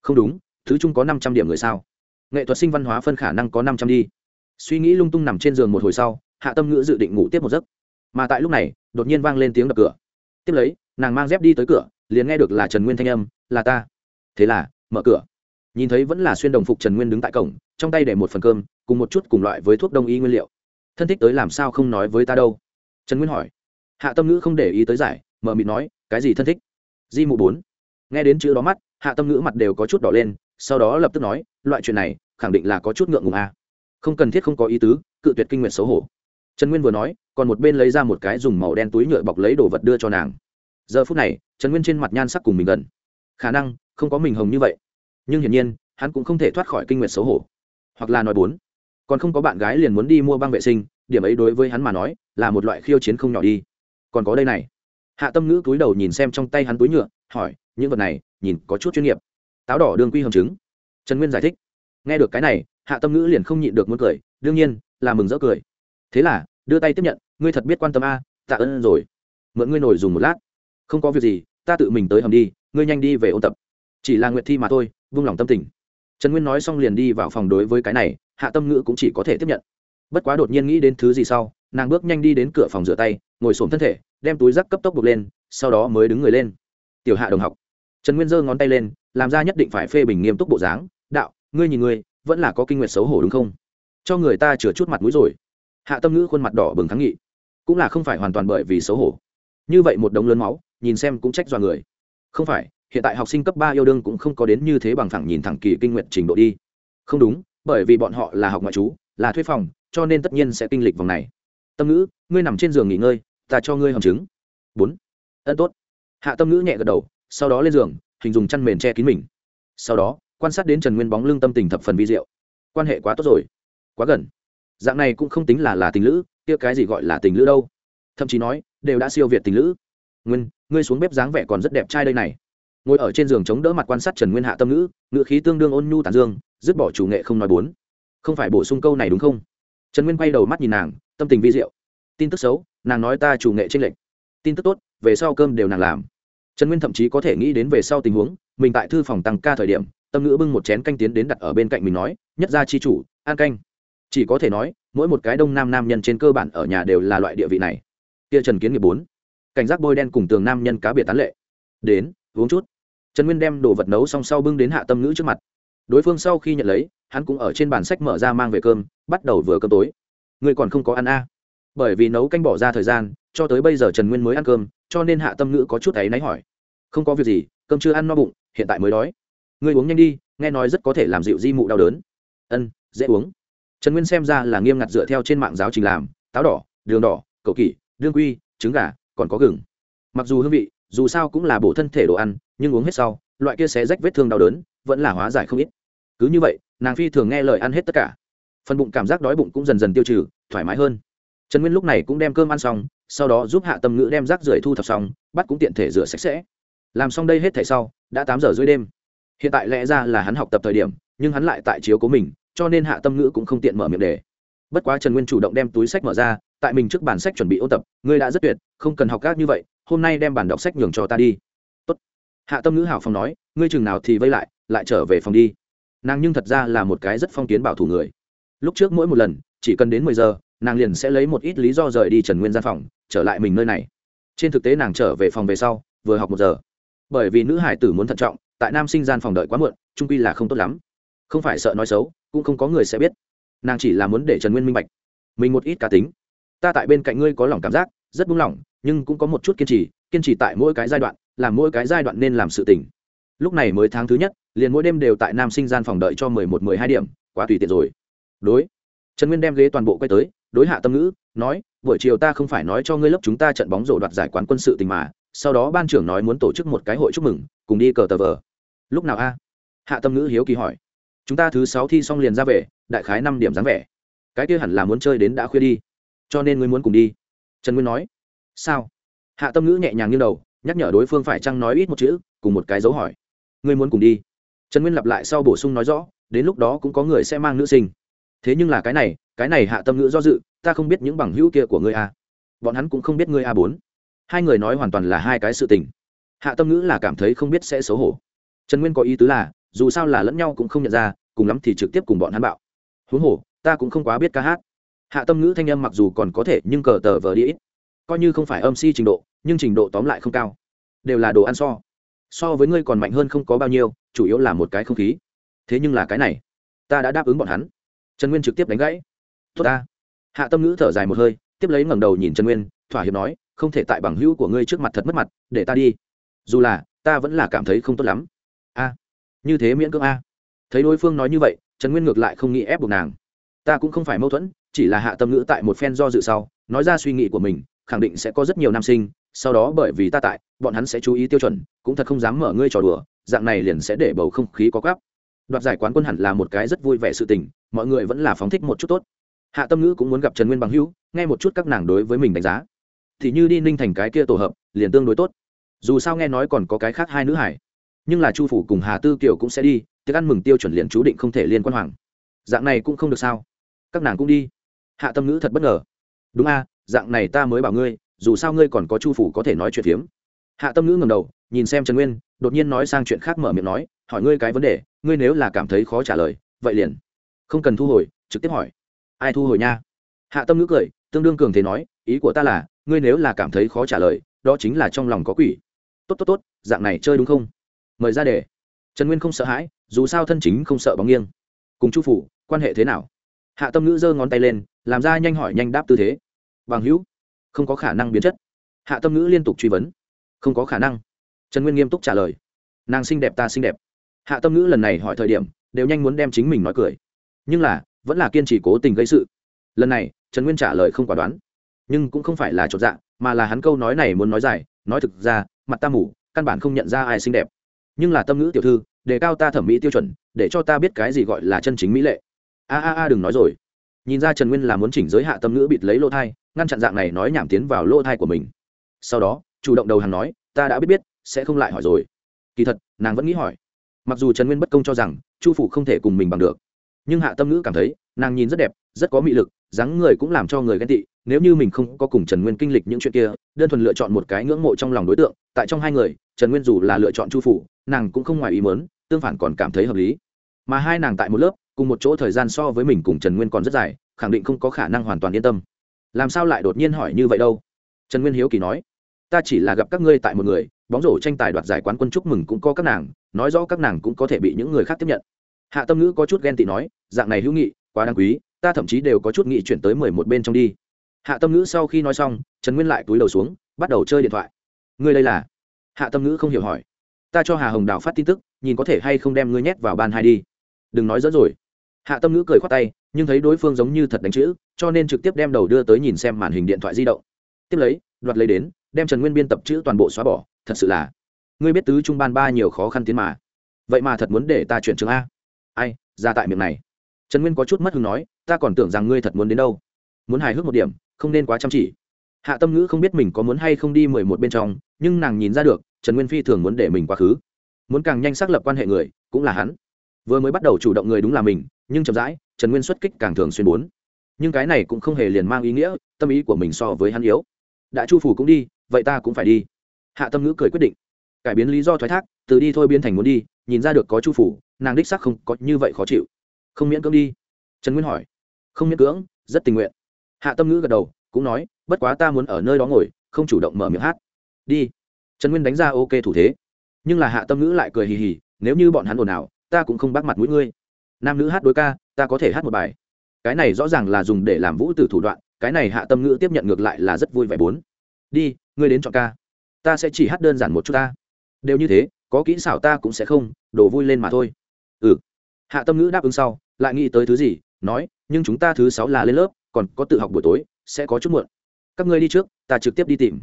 Không đúng thứ chung có năm trăm điểm người sao? Nghệ thuật sinh văn hóa phân khả năng có năm trăm đi. Suy nghĩ lung tung nằm trên giường một hồi sau, hạ tâm ngữ dự định ngủ tiếp một giấc. Mà tại lúc này, đột nhiên vang lên tiếng đập cửa. Tiếp lấy, nàng mang dép đi tới cửa, liền nghe được là trần nguyên thanh âm, là ta. Thế là, mở cửa. Nhìn thấy vẫn là xuyên đồng phục trần nguyên đứng tại cổng, trong tay để một phần cơm, cùng một chút cùng loại với thuốc đông y nguyên liệu. Thân thích tới làm sao không nói với ta đâu? Trần nguyên hỏi. Hạ tâm ngữ không để ý tới giải, mở mịt nói, cái gì thân thích? Di mụ bốn. Nghe đến chữ đó mắt, hạ tâm ngữ mặt đều có chút đỏ lên sau đó lập tức nói, loại chuyện này khẳng định là có chút ngượng ngùng a không cần thiết không có ý tứ, cự tuyệt kinh nguyệt xấu hổ. Trần nguyên vừa nói, còn một bên lấy ra một cái dùng màu đen túi nhựa bọc lấy đồ vật đưa cho nàng. Giờ phút này, trần nguyên trên mặt nhan sắc cùng mình gần. Khả năng, không có mình hồng như vậy. Nhưng hiển nhiên, hắn cũng không thể thoát khỏi kinh nguyệt xấu hổ. Hoặc là nói bốn, còn không có bạn gái liền muốn đi mua băng vệ sinh, điểm ấy đối với hắn mà nói, là một loại khiêu chiến không nhỏ đi. Còn có đây này. Hạ tâm ngữ túi đầu nhìn xem trong tay hắn túi nhựa, hỏi, những vật này, nhìn có chút chuyên nghiệp táo đỏ đường quy hầm trứng. Trần nguyên giải thích. Nghe được cái này, hạ tâm ngữ liền không nhịn được muốn cười, đương nhiên, là mừng rỡ cười. Thế là, đưa tay tiếp nhận, ngươi thật biết quan tâm a, tạ ơn rồi. Mượn ngươi nổi dùng một lát. Không có việc gì, ta tự mình tới hầm đi, ngươi nhanh đi về ôn tập. Chỉ là nguyện thi mà thôi, vung lòng tâm tình. Trần nguyên nói xong liền đi vào phòng đối với cái này, hạ tâm ngữ cũng chỉ có thể tiếp nhận. Bất quá đột nhiên nghĩ đến thứ gì sau, nàng bước nhanh đi đến cửa phòng rửa tay, ngồi xổm thân thể, đem túi rắc cấp tốc buộc lên, sau đó mới đứng người lên. Tiểu hạ đồng học trần nguyên giơ ngón tay lên, làm ra nhất định phải phê bình nghiêm túc bộ dáng. Đạo, ngươi nhìn ngươi, vẫn là có kinh nguyệt xấu hổ đúng không? Cho người ta chừa chút mặt mũi rồi. Hạ tâm ngữ khuôn mặt đỏ bừng kháng nghị. Cũng là không phải hoàn toàn bởi vì xấu hổ. Như vậy một đống lớn máu, nhìn xem cũng trách do người. Không phải, hiện tại học sinh cấp ba yêu đương cũng không có đến như thế bằng thẳng nhìn thẳng kỳ kinh nguyệt trình độ đi. Không đúng, bởi vì bọn họ là học ngoại trú, là thuê phòng, cho nên tất nhiên sẽ kinh lịch vòng này. Tâm ngữ, ngươi nằm trên giường nghỉ ngơi, ta cho ngươi hầm chứng. bốn. Ân tốt. Hạ tâm ngữ nhẹ gật đầu sau đó lên giường, hình dùng chăn mền che kín mình. Sau đó, quan sát đến trần nguyên bóng lưng tâm tình thập phần vi diệu. Quan hệ quá tốt rồi. Quá gần. Dạng này cũng không tính là là tình lữ, kia cái gì gọi là tình lữ đâu. Thậm chí nói, đều đã siêu việt tình lữ. Nguyên, ngươi xuống bếp dáng vẻ còn rất đẹp trai đây này. Ngồi ở trên giường chống đỡ mặt quan sát trần nguyên hạ tâm ngữ ngữ khí tương đương ôn nhu tàn dương, dứt bỏ chủ nghệ không nói bốn. Không phải bổ sung câu này đúng không? Trần nguyên quay đầu mắt nhìn nàng, tâm tình vi diệu. Tin tức xấu, nàng nói ta chủ nghệ tranh lệch. Tin tức tốt, về sau cơm đều nàng làm trần nguyên thậm chí có thể nghĩ đến về sau tình huống, mình tại thư phòng tăng ca thời điểm, tâm ngữ bưng một chén canh tiến đến đặt ở bên cạnh mình nói, nhất ra chi chủ, ăn canh. Chỉ có thể nói, mỗi một cái đông nam nam nhân trên cơ bản ở nhà đều là loại địa vị này. Kia trần kiến nghiệp bốn, cảnh giác bôi đen cùng tường nam nhân cá biệt tán lệ. Đến, uống chút. Trần nguyên đem đồ vật nấu xong sau bưng đến hạ tâm ngữ trước mặt. Đối phương sau khi nhận lấy, hắn cũng ở trên bàn sách mở ra mang về cơm, bắt đầu vừa cơm tối. Người còn không có ăn a à. bởi vì nấu canh bỏ ra thời gian, cho tới bây giờ trần nguyên mới ăn cơm, cho nên hạ tâm ngữ có chút ấy náy hỏi không có việc gì, cơm chưa ăn no bụng, hiện tại mới đói. Ngươi uống nhanh đi, nghe nói rất có thể làm dịu di mụ đau đớn. Ân, dễ uống. Trần nguyên xem ra là nghiêm ngặt dựa theo trên mạng giáo trình làm, táo đỏ, đường đỏ, cầu kỷ, đương quy, trứng gà, còn có gừng. Mặc dù hương vị, dù sao cũng là bổ thân thể đồ ăn, nhưng uống hết sau, loại kia sẽ rách vết thương đau đớn, vẫn là hóa giải không ít. Cứ như vậy, nàng phi thường nghe lời ăn hết tất cả. Phần bụng cảm giác đói bụng cũng dần dần tiêu trừ, thoải mái hơn. Trần nguyên lúc này cũng đem cơm ăn xong, sau đó giúp hạ tâm ngữ đem rác rưởi thu thập xong, bắt cũng tiện thể rửa sạch sẽ làm xong đây hết thảy sau, đã tám giờ rưỡi đêm. Hiện tại lẽ ra là hắn học tập thời điểm, nhưng hắn lại tại chiếu cố mình, cho nên hạ tâm ngữ cũng không tiện mở miệng đề bất quá trần nguyên chủ động đem túi sách mở ra, tại mình trước bản sách chuẩn bị ôn tập, ngươi đã rất tuyệt, không cần học các như vậy, hôm nay đem bản đọc sách nhường cho ta đi. Tốt. hạ tâm ngữ hào phong nói, ngươi chừng nào thì vây lại lại trở về phòng đi. Nàng nhưng thật ra là một cái rất phong kiến bảo thủ người. Lúc trước mỗi một lần, chỉ cần đến mười giờ, nàng liền sẽ lấy một ít lý do rời đi trần nguyên gian phòng, trở lại mình nơi này. Trên thực tế nàng trở về phòng về sau, vừa học một giờ bởi vì nữ hải tử muốn thận trọng, tại nam sinh gian phòng đợi quá muộn, trung quy là không tốt lắm. Không phải sợ nói xấu, cũng không có người sẽ biết. Nàng chỉ là muốn để trần nguyên minh bạch. Mình một ít cá tính. Ta tại bên cạnh ngươi có lòng cảm giác, rất buông lỏng, nhưng cũng có một chút kiên trì kiên trì tại mỗi cái giai đoạn, làm mỗi cái giai đoạn nên làm sự tình. Lúc này mới tháng thứ nhất, liền mỗi đêm đều tại nam sinh gian phòng đợi cho mười một, mười hai điểm, quá tùy tiện rồi. Đối. Trần nguyên đem ghế toàn bộ quay tới, đối hạ tâm ngữ, nói, buổi chiều ta không phải nói cho ngươi lớp chúng ta trận bóng rổ đoạt giải quán quân sự tình mà sau đó ban trưởng nói muốn tổ chức một cái hội chúc mừng, cùng đi cờ tờ vờ. Lúc nào a? Hạ tâm ngữ hiếu kỳ hỏi. Chúng ta thứ sáu thi xong liền ra về, đại khái năm điểm dáng vẻ. Cái kia hẳn là muốn chơi đến đã khuya đi. Cho nên ngươi muốn cùng đi. Trần nguyên nói. Sao? Hạ tâm ngữ nhẹ nhàng như đầu, nhắc nhở đối phương phải chăng nói ít một chữ, cùng một cái dấu hỏi. Ngươi muốn cùng đi. Trần nguyên lặp lại sau bổ sung nói rõ, đến lúc đó cũng có người sẽ mang nữ sinh. Thế nhưng là cái này cái này hạ tâm ngữ do dự, ta không biết những bằng hữu kia của ngươi a. Bọn hắn cũng không biết ngươi a bốn hai người nói hoàn toàn là hai cái sự tình. Hạ tâm ngữ là cảm thấy không biết sẽ xấu hổ. Trần nguyên có ý tứ là, dù sao là lẫn nhau cũng không nhận ra, cùng lắm thì trực tiếp cùng bọn hắn bạo. Huống hồ, ta cũng không quá biết ca hát. Hạ tâm ngữ thanh âm mặc dù còn có thể, nhưng cờ tờ vờ đi ít. Coi như không phải âm si trình độ, nhưng trình độ tóm lại không cao. Đều là đồ ăn so. So với ngươi còn mạnh hơn không có bao nhiêu, chủ yếu là một cái không khí. Thế nhưng là cái này, ta đã đáp ứng bọn hắn. Trần nguyên trực tiếp đánh gãy. Tốt ta. Hạ tâm ngữ thở dài một hơi, tiếp lấy ngẩng đầu nhìn trần nguyên, thỏa hiệp nói không thể tại bằng hữu của ngươi trước mặt thật mất mặt, để ta đi. Dù là, ta vẫn là cảm thấy không tốt lắm. A, như thế miễn cưỡng a. Thấy đối phương nói như vậy, trần nguyên ngược lại không nghĩ ép buộc nàng. Ta cũng không phải mâu thuẫn, chỉ là hạ tâm ngữ tại một phen do dự sau, nói ra suy nghĩ của mình, khẳng định sẽ có rất nhiều nam sinh, sau đó bởi vì ta tại, bọn hắn sẽ chú ý tiêu chuẩn, cũng thật không dám mở ngươi trò đùa, dạng này liền sẽ để bầu không khí có gắp đoạt giải quán quân hẳn là một cái rất vui vẻ sự tình, mọi người vẫn là phóng thích một chút tốt. Hạ tâm ngữ cũng muốn gặp trần nguyên bằng hữu, nghe một chút các nàng đối với mình đánh giá thì như đi ninh thành cái kia tổ hợp, liền tương đối tốt. Dù sao nghe nói còn có cái khác hai nữ hải. Nhưng là chu phủ cùng hà tư kiều cũng sẽ đi, tiệc ăn mừng tiêu chuẩn liền chú định không thể liên quan hoàng. Dạng này cũng không được sao? Các nàng cũng đi. Hạ tâm ngữ thật bất ngờ. Đúng a, dạng này ta mới bảo ngươi, dù sao ngươi còn có chu phủ có thể nói chuyện phiếm. Hạ tâm ngữ ngầm đầu, nhìn xem trần nguyên, đột nhiên nói sang chuyện khác mở miệng nói, hỏi ngươi cái vấn đề, ngươi nếu là cảm thấy khó trả lời, vậy liền. Không cần thu hồi, trực tiếp hỏi. Ai thu hồi nha? Hạ tâm ngữ cười, tương đương cường thế nói, ý của ta là ngươi nếu là cảm thấy khó trả lời, đó chính là trong lòng có quỷ. Tốt tốt tốt, dạng này chơi đúng không? Mời ra để trần nguyên không sợ hãi, dù sao thân chính không sợ bóng nghiêng. Cùng chu phủ, quan hệ thế nào? Hạ tâm ngữ giơ ngón tay lên, làm ra nhanh hỏi nhanh đáp tư thế. Bằng hữu, không có khả năng biến chất. Hạ tâm ngữ liên tục truy vấn. Không có khả năng. Trần nguyên nghiêm túc trả lời. Nàng xinh đẹp ta xinh đẹp. Hạ tâm ngữ lần này hỏi thời điểm, đều nhanh muốn đem chính mình nói cười. Nhưng là, vẫn là kiên trì cố tình gây sự. Lần này, trần nguyên trả lời không quả đoán nhưng cũng không phải là chột dạ mà là hắn câu nói này muốn nói dài, nói thực ra, mặt ta mủ căn bản không nhận ra ai xinh đẹp. Nhưng là tâm ngữ tiểu thư, đề cao ta thẩm mỹ tiêu chuẩn, để cho ta biết cái gì gọi là chân chính mỹ lệ. A a a, đừng nói rồi. Nhìn ra trần nguyên là muốn chỉnh giới hạ tâm ngữ bịt lấy lỗ thai, ngăn chặn dạng này nói nhảm tiến vào lỗ thai của mình. Sau đó, chủ động đầu hàng nói, ta đã biết biết, sẽ không lại hỏi rồi. Kỳ thật, nàng vẫn nghĩ hỏi. Mặc dù trần nguyên bất công cho rằng, chu phủ không thể cùng mình bằng được, nhưng hạ tâm ngữ cảm thấy, nàng nhìn rất đẹp, rất có mị lực, dáng người cũng làm cho người ghen tị nếu như mình không có cùng trần nguyên kinh lịch những chuyện kia, đơn thuần lựa chọn một cái ngưỡng mộ trong lòng đối tượng, tại trong hai người, trần nguyên dù là lựa chọn chu phủ, nàng cũng không ngoài ý mớn tương phản còn cảm thấy hợp lý. Mà hai nàng tại một lớp, cùng một chỗ thời gian so với mình cùng trần nguyên còn rất dài, khẳng định không có khả năng hoàn toàn yên tâm. Làm sao lại đột nhiên hỏi như vậy đâu? Trần nguyên hiếu kỳ nói. Ta chỉ là gặp các ngươi tại một người, bóng rổ tranh tài đoạt giải quán quân chúc mừng cũng có các nàng, nói rõ các nàng cũng có thể bị những người khác tiếp nhận. Hạ tâm ngữ có chút ghen tị nói, dạng này hữu nghị, quá đáng quý, ta thậm chí đều có chút nghị chuyển tới mười một bên trong đi hạ tâm ngữ sau khi nói xong, trần nguyên lại túi đầu xuống, bắt đầu chơi điện thoại. Ngươi đây là? Hạ tâm ngữ không hiểu hỏi. Ta cho hà hồng đào phát tin tức, nhìn có thể hay không đem ngươi nhét vào ban hai đi. Đừng nói dẫn rồi. Hạ tâm ngữ cười khoát tay, nhưng thấy đối phương giống như thật đánh chữ, cho nên trực tiếp đem đầu đưa tới nhìn xem màn hình điện thoại di động. Tiếp lấy, đoạt lấy đến, đem trần nguyên biên tập chữ toàn bộ xóa bỏ, thật sự là. Ngươi biết tứ trung ban ba nhiều khó khăn tiến mà. Vậy mà thật muốn để ta chuyển trường a. Ai, ra tại miệng này. Trần nguyên có chút mất hứng nói, ta còn tưởng rằng ngươi thật muốn đến đâu. Muốn hài hước một điểm không nên quá chăm chỉ. Hạ tâm ngữ không biết mình có muốn hay không đi mười một bên trong, nhưng nàng nhìn ra được, trần nguyên phi thường muốn để mình quá khứ. Muốn càng nhanh xác lập quan hệ người, cũng là hắn. Vừa mới bắt đầu chủ động người đúng là mình, nhưng chậm rãi, trần nguyên xuất kích càng thường xuyên bốn. Nhưng cái này cũng không hề liền mang ý nghĩa, tâm ý của mình so với hắn yếu. Đã chu phủ cũng đi, vậy ta cũng phải đi. Hạ tâm ngữ cười quyết định. Cải biến lý do thoái thác, từ đi thôi biến thành muốn đi, nhìn ra được có chu phủ, nàng đích sắc không có như vậy khó chịu. Không miễn cưỡng đi. Trần nguyên hỏi. Không miễn cưỡng, rất tình nguyện hạ tâm ngữ gật đầu, cũng nói, bất quá ta muốn ở nơi đó ngồi, không chủ động mở miệng hát. Đi. Trần nguyên đánh ra ok thủ thế. Nhưng là hạ tâm ngữ lại cười hì hì, nếu như bọn hắn ồn ào, ta cũng không bắt mặt mũi ngươi. Nam nữ hát đối ca, ta có thể hát một bài. Cái này rõ ràng là dùng để làm vũ từ thủ đoạn, cái này hạ tâm ngữ tiếp nhận ngược lại là rất vui vẻ bốn. Đi, ngươi đến chọn ca. Ta sẽ chỉ hát đơn giản một chút ta. Đều như thế, có kỹ xảo ta cũng sẽ không, đổ vui lên mà thôi. Ừ. Hạ tâm ngữ đáp ứng sau, lại nghĩ tới thứ gì nói, nhưng chúng ta thứ sáu là lên lớp, còn có tự học buổi tối, sẽ có chút muộn. Các ngươi đi trước, ta trực tiếp đi tìm.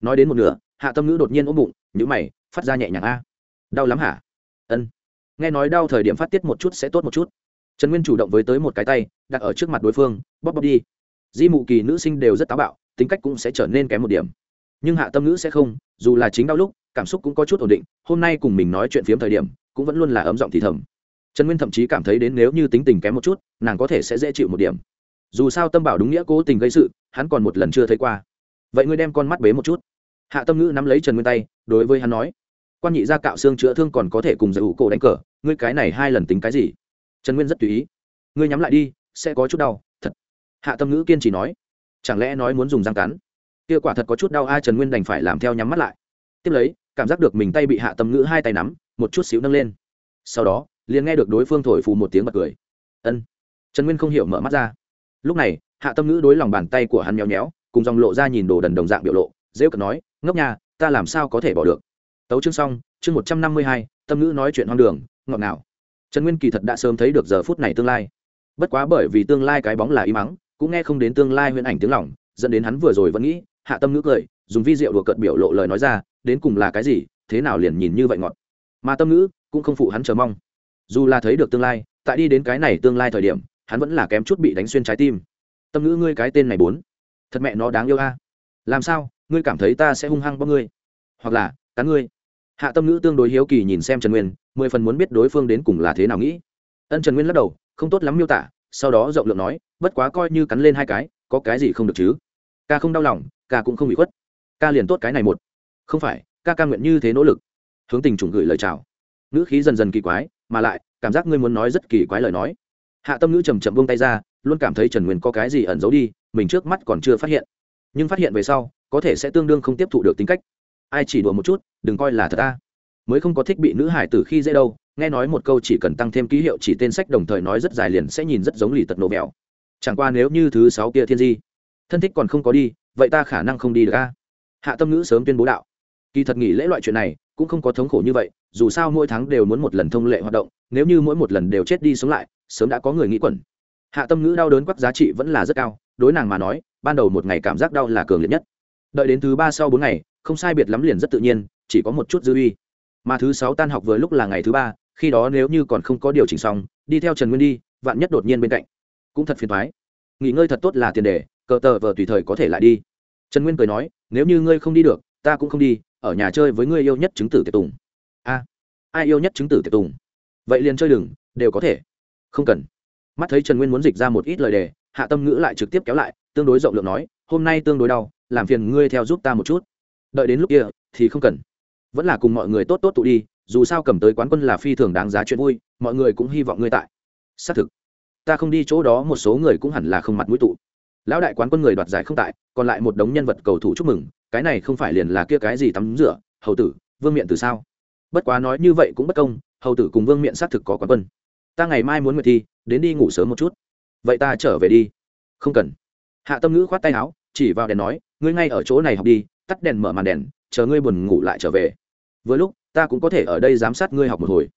Nói đến một nửa, hạ tâm ngữ đột nhiên ốm bụng nhữ mày, phát ra nhẹ nhàng a. Đau lắm hả? Ân. Nghe nói đau thời điểm phát tiết một chút sẽ tốt một chút. Trần nguyên chủ động với tới một cái tay, đặt ở trước mặt đối phương, bóp bóp đi. Di mụ kỳ nữ sinh đều rất táo bạo, tính cách cũng sẽ trở nên kém một điểm. Nhưng hạ tâm ngữ sẽ không, dù là chính đau lúc, cảm xúc cũng có chút ổn định, hôm nay cùng mình nói chuyện phiếm thời điểm, cũng vẫn luôn là ấm giọng thì thầm trần nguyên thậm chí cảm thấy đến nếu như tính tình kém một chút, nàng có thể sẽ dễ chịu một điểm. Dù sao tâm bảo đúng nghĩa cố tình gây sự, hắn còn một lần chưa thấy qua. Vậy ngươi đem con mắt bế một chút. Hạ tâm ngữ nắm lấy trần nguyên tay, đối với hắn nói, quan nhị gia cạo xương chữa thương còn có thể cùng giải ủ cổ đánh cờ, ngươi cái này hai lần tính cái gì? Trần nguyên rất tùy ý, ngươi nhắm lại đi, sẽ có chút đau, thật. Hạ tâm ngữ kiên trì nói, chẳng lẽ nói muốn dùng răng cắn? Kia quả thật có chút đau ai trần nguyên đành phải làm theo nhắm mắt lại. Tiếp lấy, cảm giác được mình tay bị hạ tâm ngữ hai tay nắm, một chút xíu nâng lên. Sau đó liền nghe được đối phương thổi phù một tiếng bật cười. Ân. Trần nguyên không hiểu mở mắt ra. Lúc này, hạ tâm ngữ đối lòng bàn tay của hắn méo méo, cùng dòng lộ ra nhìn đồ đần đồng dạng biểu lộ dễ cận nói, ngốc nhà ta làm sao có thể bỏ được? Tấu chương xong, chương một trăm năm mươi hai, tâm ngữ nói chuyện hoang đường, ngọt ngào. Trần nguyên kỳ thật đã sớm thấy được giờ phút này tương lai. Bất quá bởi vì tương lai cái bóng là y mắng cũng nghe không đến tương lai huyễn ảnh tiếng lòng, dẫn đến hắn vừa rồi vẫn nghĩ, hạ tâm ngữ cười, dùng vi rượu đùa cợt biểu lộ lời nói ra, đến cùng là cái gì, thế nào liền nhìn như vậy ngọt? Mà tâm ngữ cũng không phụ hắn chờ mong dù là thấy được tương lai, tại đi đến cái này tương lai thời điểm, hắn vẫn là kém chút bị đánh xuyên trái tim. Tâm ngữ ngươi cái tên này bốn. Thật mẹ nó đáng yêu a. Làm sao, ngươi cảm thấy ta sẽ hung hăng bóc ngươi? Hoặc là, cắn ngươi? Hạ tâm ngữ tương đối hiếu kỳ nhìn xem trần nguyên, mười phần muốn biết đối phương đến cùng là thế nào nghĩ. Ân trần nguyên lắc đầu, không tốt lắm miêu tả, sau đó rộng lượng nói, bất quá coi như cắn lên hai cái, có cái gì không được chứ? Ca không đau lòng, ca cũng không bị khuất. Ca liền tốt cái này một. Không phải, ca ca nguyện như thế nỗ lực. Hướng tình trùng gửi lời chào. Ngữ khí dần dần kỳ quái mà lại, cảm giác ngươi muốn nói rất kỳ quái lời nói. Hạ tâm ngữ chầm chậm buông tay ra, luôn cảm thấy trần nguyên có cái gì ẩn giấu đi, mình trước mắt còn chưa phát hiện. Nhưng phát hiện về sau, có thể sẽ tương đương không tiếp thụ được tính cách. Ai chỉ đùa một chút, đừng coi là thật ta mới không có thích bị nữ hải tử khi dễ đâu, nghe nói một câu chỉ cần tăng thêm ký hiệu chỉ tên sách đồng thời nói rất dài liền sẽ nhìn rất giống lì tật nổ mèo chẳng qua nếu như thứ sáu kia thiên di, thân thích còn không có đi, vậy ta khả năng không đi được a. Hạ tâm ngữ sớm tuyên bố đạo. Kỳ thật nghỉ lễ loại chuyện này cũng không có thống khổ như vậy dù sao mỗi tháng đều muốn một lần thông lệ hoạt động, nếu như mỗi một lần đều chết đi sống lại, sớm đã có người nghĩ quẩn. Hạ tâm ngữ đau đớn quắc giá trị vẫn là rất cao, đối nàng mà nói, ban đầu một ngày cảm giác đau là cường liệt nhất. Đợi đến thứ ba sau bốn ngày, không sai biệt lắm liền rất tự nhiên, chỉ có một chút dư uy. Mà thứ sáu tan học vừa lúc là ngày thứ ba, khi đó nếu như còn không có điều chỉnh xong, đi theo trần nguyên đi, vạn nhất đột nhiên bên cạnh. Cũng thật phiền thoái nghỉ ngơi thật tốt là tiền đề, cờ tờ vờ tùy thời có thể lại đi. Trần nguyên cười nói, nếu như ngươi không đi được, ta cũng không đi, ở nhà chơi với ngươi yêu nhất chứng tử tiệc tùng a ai yêu nhất chứng tử tiệc tùng? Vậy liền chơi đừng, đều có thể. Không cần. Mắt thấy trần nguyên muốn dịch ra một ít lời đề, hạ tâm ngữ lại trực tiếp kéo lại, tương đối rộng lượng nói, hôm nay tương đối đau, làm phiền ngươi theo giúp ta một chút. Đợi đến lúc kia, thì không cần. Vẫn là cùng mọi người tốt tốt tụ đi, dù sao cầm tới quán quân là phi thường đáng giá chuyện vui, mọi người cũng hy vọng ngươi tại. Xác thực. Ta không đi chỗ đó, một số người cũng hẳn là không mặt mũi tụ. Lão đại quán quân người đoạt giải không tại, còn lại một đống nhân vật cầu thủ chúc mừng, cái này không phải liền là kia cái gì tắm rửa, hầu tử, vương miện từ sao? Bất quá nói như vậy cũng bất công, hầu tử cùng vương miện xác thực có quán quân. Ta ngày mai muốn nguyệt thi, đến đi ngủ sớm một chút. Vậy ta trở về đi. Không cần. Hạ tâm ngữ khoát tay áo, chỉ vào đèn nói, ngươi ngay ở chỗ này học đi, tắt đèn mở màn đèn, chờ ngươi buồn ngủ lại trở về. Vừa lúc, ta cũng có thể ở đây giám sát ngươi học một hồi.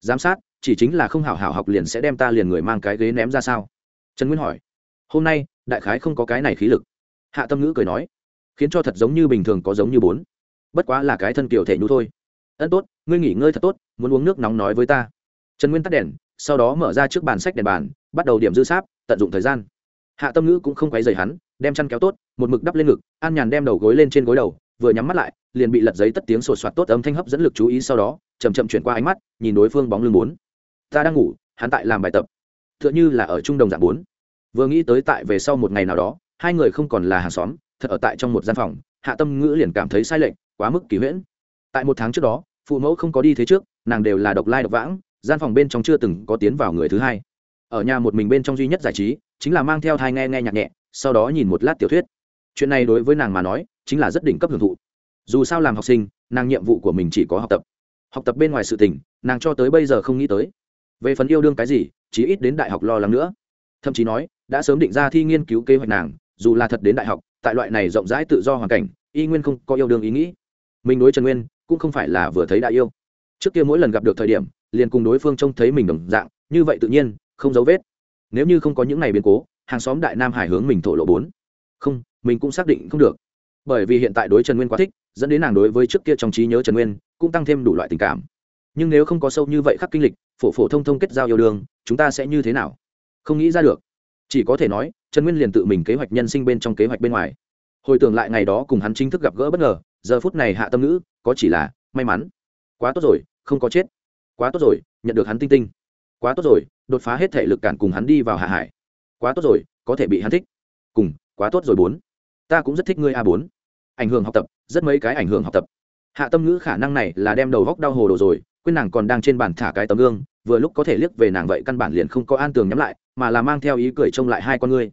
Giám sát, chỉ chính là không hảo hảo học liền sẽ đem ta liền người mang cái ghế ném ra sao? Trần nguyên hỏi. Hôm nay, đại khái không có cái này khí lực. Hạ tâm ngữ cười nói, khiến cho thật giống như bình thường có giống như bốn. Bất quá là cái thân kiểu thể nhu thôi ân tốt, ngươi nghỉ ngơi thật tốt, muốn uống nước nóng nói với ta. Trần nguyên tắt đèn, sau đó mở ra trước bàn sách đèn bàn, bắt đầu điểm dư sáp, tận dụng thời gian. Hạ tâm ngữ cũng không quấy dày hắn, đem chăn kéo tốt, một mực đắp lên ngực, an nhàn đem đầu gối lên trên gối đầu, vừa nhắm mắt lại, liền bị lật giấy tất tiếng sột soạt tốt âm thanh hấp dẫn lực chú ý sau đó chầm chậm chuyển qua ánh mắt, nhìn đối phương bóng lưng bốn. Ta đang ngủ, hắn tại làm bài tập. T h ư ợ n h ư là ở trung đồng dạng bốn. Vừa nghĩ tới tại về sau một ngày nào đó, hai người không còn là hàng xóm, thật ở tại trong một gian phòng, hạ tâm ngữ liền cảm thấy sai lệch, quá mức kỳ huyễn. Tại một tháng trước đó phụ mẫu không có đi thế trước, nàng đều là độc lai độc vãng, gian phòng bên trong chưa từng có tiến vào người thứ hai. Ở nhà một mình bên trong duy nhất giải trí, chính là mang theo thai nghe nghe nhạc nhẹ, sau đó nhìn một lát tiểu thuyết. Chuyện này đối với nàng mà nói, chính là rất đỉnh cấp hưởng thụ. Dù sao làm học sinh, nàng nhiệm vụ của mình chỉ có học tập. Học tập bên ngoài sự tình, nàng cho tới bây giờ không nghĩ tới. Về phần yêu đương cái gì chí ít đến đại học lo lắng nữa. Thậm chí nói, đã sớm định ra thi nghiên cứu kế hoạch nàng, dù là thật đến đại học, tại loại này rộng rãi tự do hoàn cảnh, y nguyên không có yêu đương ý nghĩ. Mình đối trần nguyên cũng không phải là vừa thấy đã yêu. Trước kia mỗi lần gặp được thời điểm, liền cùng đối phương trông thấy mình đồng dạng, như vậy tự nhiên, không dấu vết. Nếu như không có những ngày biến cố, hàng xóm đại nam hải hướng mình thổ lộ bốn. Không, mình cũng xác định không được. Bởi vì hiện tại đối trần nguyên quá thích, dẫn đến nàng đối với trước kia trong trí nhớ trần nguyên, cũng tăng thêm đủ loại tình cảm. Nhưng nếu không có sâu như vậy khắc kinh lịch, phổ phổ thông thông kết giao yêu đương, chúng ta sẽ như thế nào? Không nghĩ ra được. Chỉ có thể nói, trần nguyên liền tự mình kế hoạch nhân sinh bên trong kế hoạch bên ngoài. Hồi tưởng lại ngày đó cùng hắn chính thức gặp gỡ bất ngờ giờ phút này hạ tâm ngữ, có chỉ là, may mắn. Quá tốt rồi, không có chết. Quá tốt rồi, nhận được hắn tinh tinh. Quá tốt rồi, đột phá hết thể lực cản cùng hắn đi vào hạ hải. Quá tốt rồi, có thể bị hắn thích. Cùng, quá tốt rồi bốn. Ta cũng rất thích ngươi a bốn. Ảnh hưởng học tập, rất mấy cái ảnh hưởng học tập. Hạ tâm ngữ khả năng này là đem đầu góc đau hồ đồ rồi, quên nàng còn đang trên bàn thả cái tấm gương, vừa lúc có thể liếc về nàng vậy căn bản liền không có an tường nhắm lại, mà là mang theo ý cười trông lại hai con ngươi.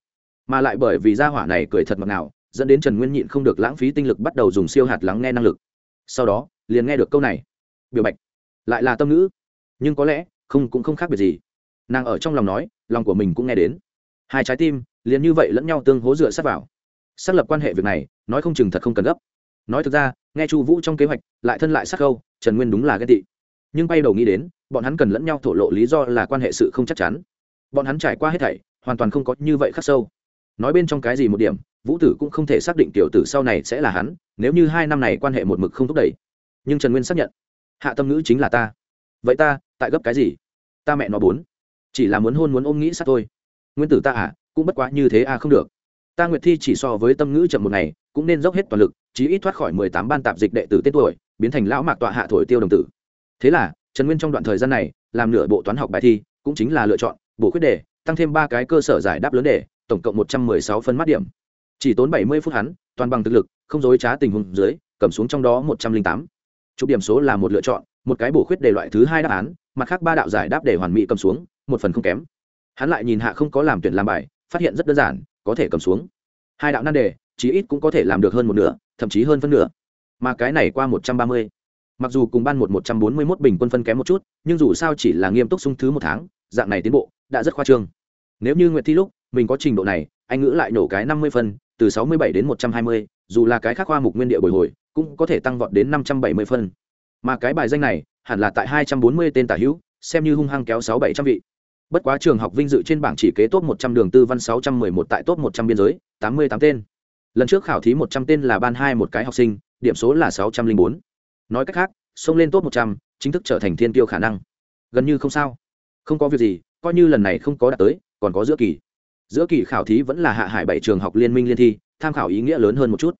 Mà lại bởi vì gia hỏa này cười thật ngọt nào dẫn đến trần nguyên nhịn không được lãng phí tinh lực bắt đầu dùng siêu hạt lắng nghe năng lực. Sau đó, liền nghe được câu này. Biểu bạch, lại là tâm ngữ. Nhưng có lẽ, không cũng không khác biệt gì. Nàng ở trong lòng nói, lòng của mình cũng nghe đến. Hai trái tim, liền như vậy lẫn nhau tương hố dựa sát vào. Xác lập quan hệ việc này, nói không chừng thật không cần gấp. Nói thực ra, nghe chu vũ trong kế hoạch, lại thân lại sắc câu trần nguyên đúng là ghen tị. Nhưng bay đầu nghĩ đến, bọn hắn cần lẫn nhau thổ lộ lý do là quan hệ sự không chắc chắn. Bọn hắn trải qua hết thảy, hoàn toàn không có như vậy khắc sâu nói bên trong cái gì một điểm, vũ tử cũng không thể xác định tiểu tử sau này sẽ là hắn, nếu như hai năm này quan hệ một mực không thúc đẩy. Nhưng trần nguyên xác nhận, hạ tâm ngữ chính là ta. Vậy ta, tại gấp cái gì? Ta mẹ nó bốn. Chỉ là muốn hôn muốn ôm nghĩ sát thôi. Nguyên tử ta à cũng bất quá như thế à không được. Ta nguyệt thi chỉ so với tâm ngữ chậm một ngày, cũng nên dốc hết toàn lực, chí ít thoát khỏi mười tám ban tạp dịch đệ tử tên tuổi, biến thành lão mạc tọa hạ thổi tiêu đồng tử. Thế là, trần nguyên trong đoạn thời gian này, làm nửa bộ toán học bài thi, cũng chính là lựa chọn, bổ khuyết đề, tăng thêm ba cái cơ sở giải đáp lớn đề tổng cộng một trăm mười sáu phân mắt điểm. Chỉ tốn bảy mươi phút hắn, toàn bằng thực lực, không dối trá tình huống dưới, cầm xuống trong đó một trăm linh tám. Chụp điểm số là một lựa chọn, một cái bổ khuyết đề loại thứ hai đáp án, mặt khác ba đạo giải đáp để hoàn mỹ cầm xuống, một phần không kém. Hắn lại nhìn hạ không có làm tuyển làm bài, phát hiện rất đơn giản, có thể cầm xuống. Hai đạo nan đề, chí ít cũng có thể làm được hơn một nửa, thậm chí hơn phân nửa. Mà cái này qua một trăm ba mươi. Mặc dù cùng ban một một trăm bốn mươi mốt bình quân phân kém một chút, nhưng dù sao chỉ là nghiêm túc sung thứ một tháng, dạng này tiến bộ, đã rất khoa trương. Nếu như nguyện thi lúc mình có trình độ này, anh ngữ lại nổ cái năm mươi phân, từ sáu mươi bảy đến một trăm hai mươi, dù là cái khác khoa mục nguyên địa bồi hồi, cũng có thể tăng vọt đến năm trăm bảy mươi phân. Mà cái bài danh này, hẳn là tại hai trăm bốn mươi tên tả hữu, xem như hung hăng kéo sáu bảy trăm vị. Bất quá trường học vinh dự trên bảng chỉ kế top một trăm đường tư văn sáu trăm mười một tại top một trăm biên giới, tám mươi tám tên. Lần trước khảo thí một trăm tên là ban hai một cái học sinh, điểm số là sáu trăm linh bốn. Nói cách khác, xông lên top một trăm, chính thức trở thành thiên tiêu khả năng. Gần như không sao. Không có việc gì, coi như lần này không có đạt tới, còn có giữa kỳ giữa kỳ khảo thí vẫn là hạ hải bảy trường học liên minh liên thi, tham khảo ý nghĩa lớn hơn một chút.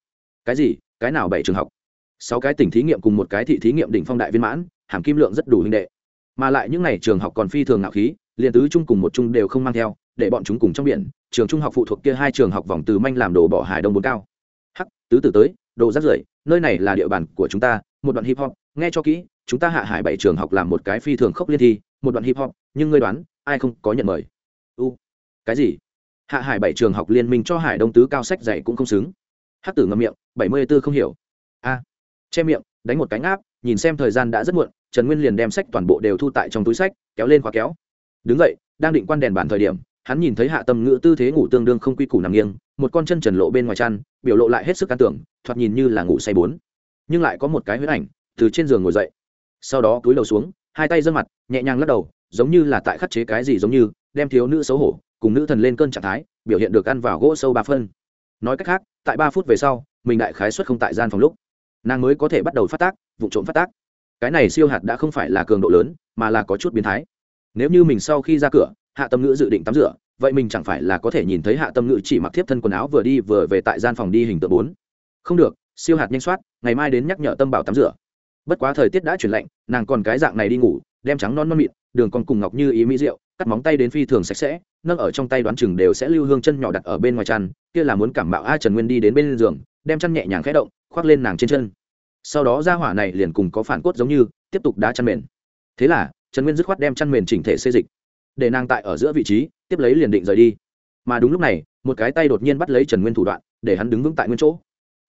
Cái gì? Cái nào bảy trường học? Sáu cái tỉnh thí nghiệm cùng một cái thị thí nghiệm đỉnh phong đại viên mãn, hàm kim lượng rất đủ huynh đệ. Mà lại những n à y trường học còn phi thường ngạo khí, liền tứ trung cùng một trung đều không mang theo, để bọn chúng cùng trong biển, trường trung học phụ thuộc kia hai trường học vòng từ manh làm đồ bỏ hải đông bốn cao. Hắc, tứ tử tới, đồ rác rưởi, nơi này là địa bàn của chúng ta, một đoạn hip hop, nghe cho kỹ, chúng ta hạ hải bảy trường học làm một cái phi thường khốc liên thi, một đoạn hip hop, nhưng ngươi đoán, ai không có nhận mời? U, cái gì? Hạ hải bảy trường học liên minh cho hải đông tứ cao sách dạy cũng không xứng. Hắc tử ngậm miệng, bảy mươi b ố không hiểu. A. Che miệng, đánh một cánh áp nhìn xem thời gian đã rất muộn, trần nguyên liền đem sách toàn bộ đều thu tại trong túi sách, kéo lên khóa kéo. Đứng dậy, đang định quan đèn bản thời điểm, hắn nhìn thấy hạ tâm ngữ tư thế ngủ tương đương không quy củ nằm nghiêng, một con chân trần lộ bên ngoài chăn, biểu lộ lại hết sức can tưởng, thoạt nhìn như là ngủ say bốn. Nhưng lại có một cái huyết ảnh, từ trên giường ngồi dậy. Sau đó cúi đầu xuống, hai tay dâng mặt, nhẹ nhàng lắc đầu, giống như là tại khắc chế cái gì giống như, đem thiếu nữ xấu hổ cùng nữ thần lên cơn trạng thái, biểu hiện được ăn vào gỗ sâu ba phân. Nói cách khác, tại ba phút về sau, mình đại khái xuất không tại gian phòng lúc. Nàng mới có thể bắt đầu phát tác, vụ trộm phát tác. Cái này siêu hạt đã không phải là cường độ lớn, mà là có chút biến thái. Nếu như mình sau khi ra cửa, hạ tâm ngữ dự định tắm rửa, vậy mình chẳng phải là có thể nhìn thấy hạ tâm ngữ chỉ mặc thiếp thân quần áo vừa đi vừa về tại gian phòng đi hình tượng bốn. Không được, siêu hạt nhanh soát, ngày mai đến nhắc nhở tâm bảo tắm rửa. Bất quá thời tiết đã chuyển lạnh, nàng còn cái dạng này đi ngủ, đem trắng non non mịn, đường còn cùng ngọc như ý mỹ rượu cắt móng tay đến phi thường sạch sẽ, nâng ở trong tay đoán chừng đều sẽ lưu hương chân nhỏ đặt ở bên ngoài chăn, kia là muốn cảm bạo a trần nguyên đi đến bên giường, đem chăn nhẹ nhàng khẽ động, khoác lên nàng trên chân. Sau đó ra hỏa này liền cùng có phản cốt giống như, tiếp tục đá chăn mền. Thế là, trần nguyên dứt khoát đem chăn mền chỉnh thể xê dịch. Để nàng tại ở giữa vị trí, tiếp lấy liền định rời đi. Mà đúng lúc này, một cái tay đột nhiên bắt lấy trần nguyên thủ đoạn, để hắn đứng vững tại nguyên chỗ.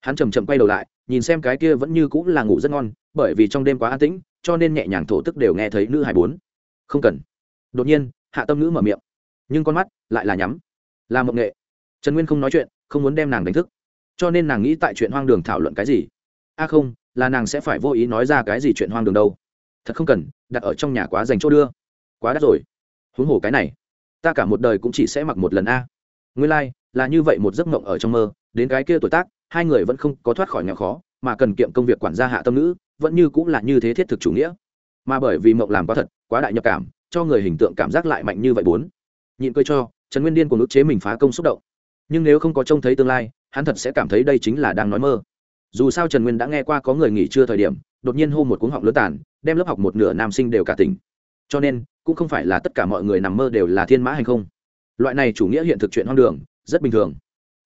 Hắn chầm chậm quay đầu lại, nhìn xem cái kia vẫn như cũng là ngủ rất ngon, bởi vì trong đêm quá an tĩnh, cho nên nhẹ nhàng thổ tức đều nghe thấy nữ hải bốn. Không cần. Đột nhiên hạ tâm nữ mở miệng. Nhưng con mắt lại là nhắm là mộng nghệ. Trần nguyên không nói chuyện không muốn đem nàng đánh thức. Cho nên nàng nghĩ tại chuyện hoang đường thảo luận cái gì? A không là nàng sẽ phải vô ý nói ra cái gì chuyện hoang đường đâu. Thật không cần đặt ở trong nhà quá dành chỗ đưa. Quá đắt rồi. Huống hồ cái này ta cả một đời cũng chỉ sẽ mặc một lần a. Nguyên lai、like, là như vậy một giấc mộng ở trong mơ đến cái kia tuổi tác hai người vẫn không có thoát khỏi nghèo khó mà cần kiệm công việc quản gia hạ tâm nữ vẫn như cũng là như thế thiết thực chủ nghĩa. Mà bởi vì mộng làm quá thật quá đại nhập cảm cho người hình tượng cảm giác lại mạnh như vậy bốn. Nhịn cười cho, trần nguyên điên của ức chế mình phá công xúc động. Nhưng nếu không có trông thấy tương lai, hắn thật sẽ cảm thấy đây chính là đang nói mơ. Dù sao trần nguyên đã nghe qua có người nghỉ trưa thời điểm, đột nhiên hô một cuốn học lớn tàn, đem lớp học một nửa nam sinh đều cả tỉnh. Cho nên, cũng không phải là tất cả mọi người nằm mơ đều là thiên mã hay không. Loại này chủ nghĩa hiện thực chuyện hoang đường, rất bình thường.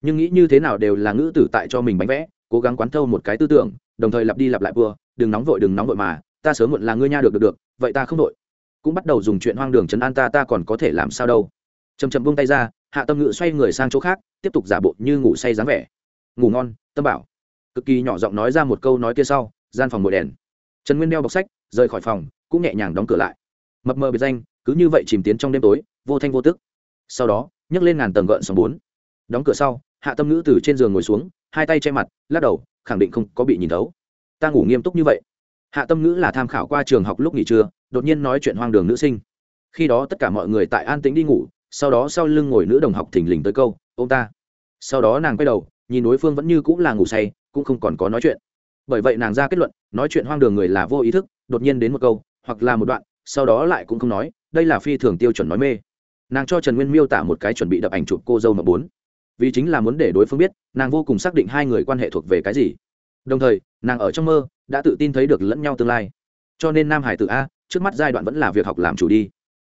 Nhưng nghĩ như thế nào đều là ngữ tử tại cho mình bánh vẽ, cố gắng quán thâu một cái tư tưởng, đồng thời lặp đi lặp lại vừa đừng nóng vội, đừng nóng vội mà, ta sớm muộn là ngươi nha được được được, vậy ta không vội cũng bắt đầu dùng chuyện hoang đường chấn an ta ta còn có thể làm sao đâu. Chầm chầm buông tay ra, hạ tâm ngự xoay người sang chỗ khác, tiếp tục giả bộ như ngủ say dáng vẻ. Ngủ ngon, tâm bảo. Cực kỳ nhỏ giọng nói ra một câu nói kia sau, gian phòng mồi đèn. Trần nguyên đeo bọc sách, rời khỏi phòng, cũng nhẹ nhàng đóng cửa lại. Mập mờ biệt danh, cứ như vậy chìm tiến trong đêm tối, vô thanh vô tức. Sau đó, nhấc lên ngàn tầng gợn sóng bốn. Đóng cửa sau, hạ tâm ngữ từ trên giường ngồi xuống, hai tay che mặt, lắc đầu, khẳng định không có bị nhìn thấu. Ta ngủ nghiêm túc như vậy. Hạ tâm ngữ là tham khảo qua trường học lúc nghỉ trưa đột nhiên nói chuyện hoang đường nữ sinh. Khi đó tất cả mọi người tại an tĩnh đi ngủ, sau đó sau lưng ngồi nữ đồng học thình lình tới câu ô ta. Sau đó nàng quay đầu, nhìn đối phương vẫn như cũng là ngủ say, cũng không còn có nói chuyện. Bởi vậy nàng ra kết luận, nói chuyện hoang đường người là vô ý thức, đột nhiên đến một câu, hoặc là một đoạn, sau đó lại cũng không nói, đây là phi thường tiêu chuẩn nói mê. Nàng cho trần nguyên miêu tả một cái chuẩn bị đập ảnh chụp cô dâu mà bốn. Vì chính là muốn để đối phương biết, nàng vô cùng xác định hai người quan hệ thuộc về cái gì. Đồng thời, nàng ở trong mơ, đã tự tin thấy được lẫn nhau tương lai. Cho nên nam hải Tử a trước mắt giai đoạn vẫn là việc học làm chủ đi.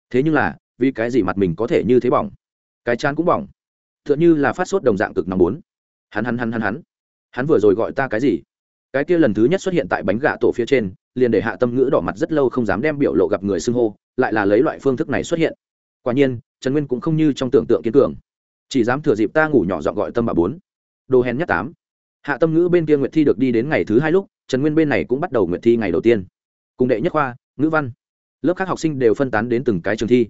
Thế nhưng là, vì cái gì mặt mình có thể như thế bỏng? Cái chán cũng bỏng. T h ư ợ n như là phát sốt đồng dạng cực nóng bốn. Hắn hắn hắn hắn hắn. Hắn vừa rồi gọi ta cái gì? Cái kia lần thứ nhất xuất hiện tại bánh gà tổ phía trên, liền để hạ tâm ngữ đỏ mặt rất lâu không dám đem biểu lộ gặp người xưng hô, lại là lấy loại phương thức này xuất hiện. Quả nhiên, trần nguyên cũng không như trong tưởng tượng kiên cường. Chỉ dám thừa dịp ta ngủ nhỏ dọn gọi tâm bà bốn. Đồ hèn nhất tám. Hạ tâm ngữ bên kia nguyện thi được đi đến ngày thứ hai lúc, trần nguyên bên này cũng bắt đầu nguyện thi ngày đầu tiên. Cùng đệ nhất khoa ngữ văn. Lớp khác học sinh đều phân tán đến từng cái trường thi.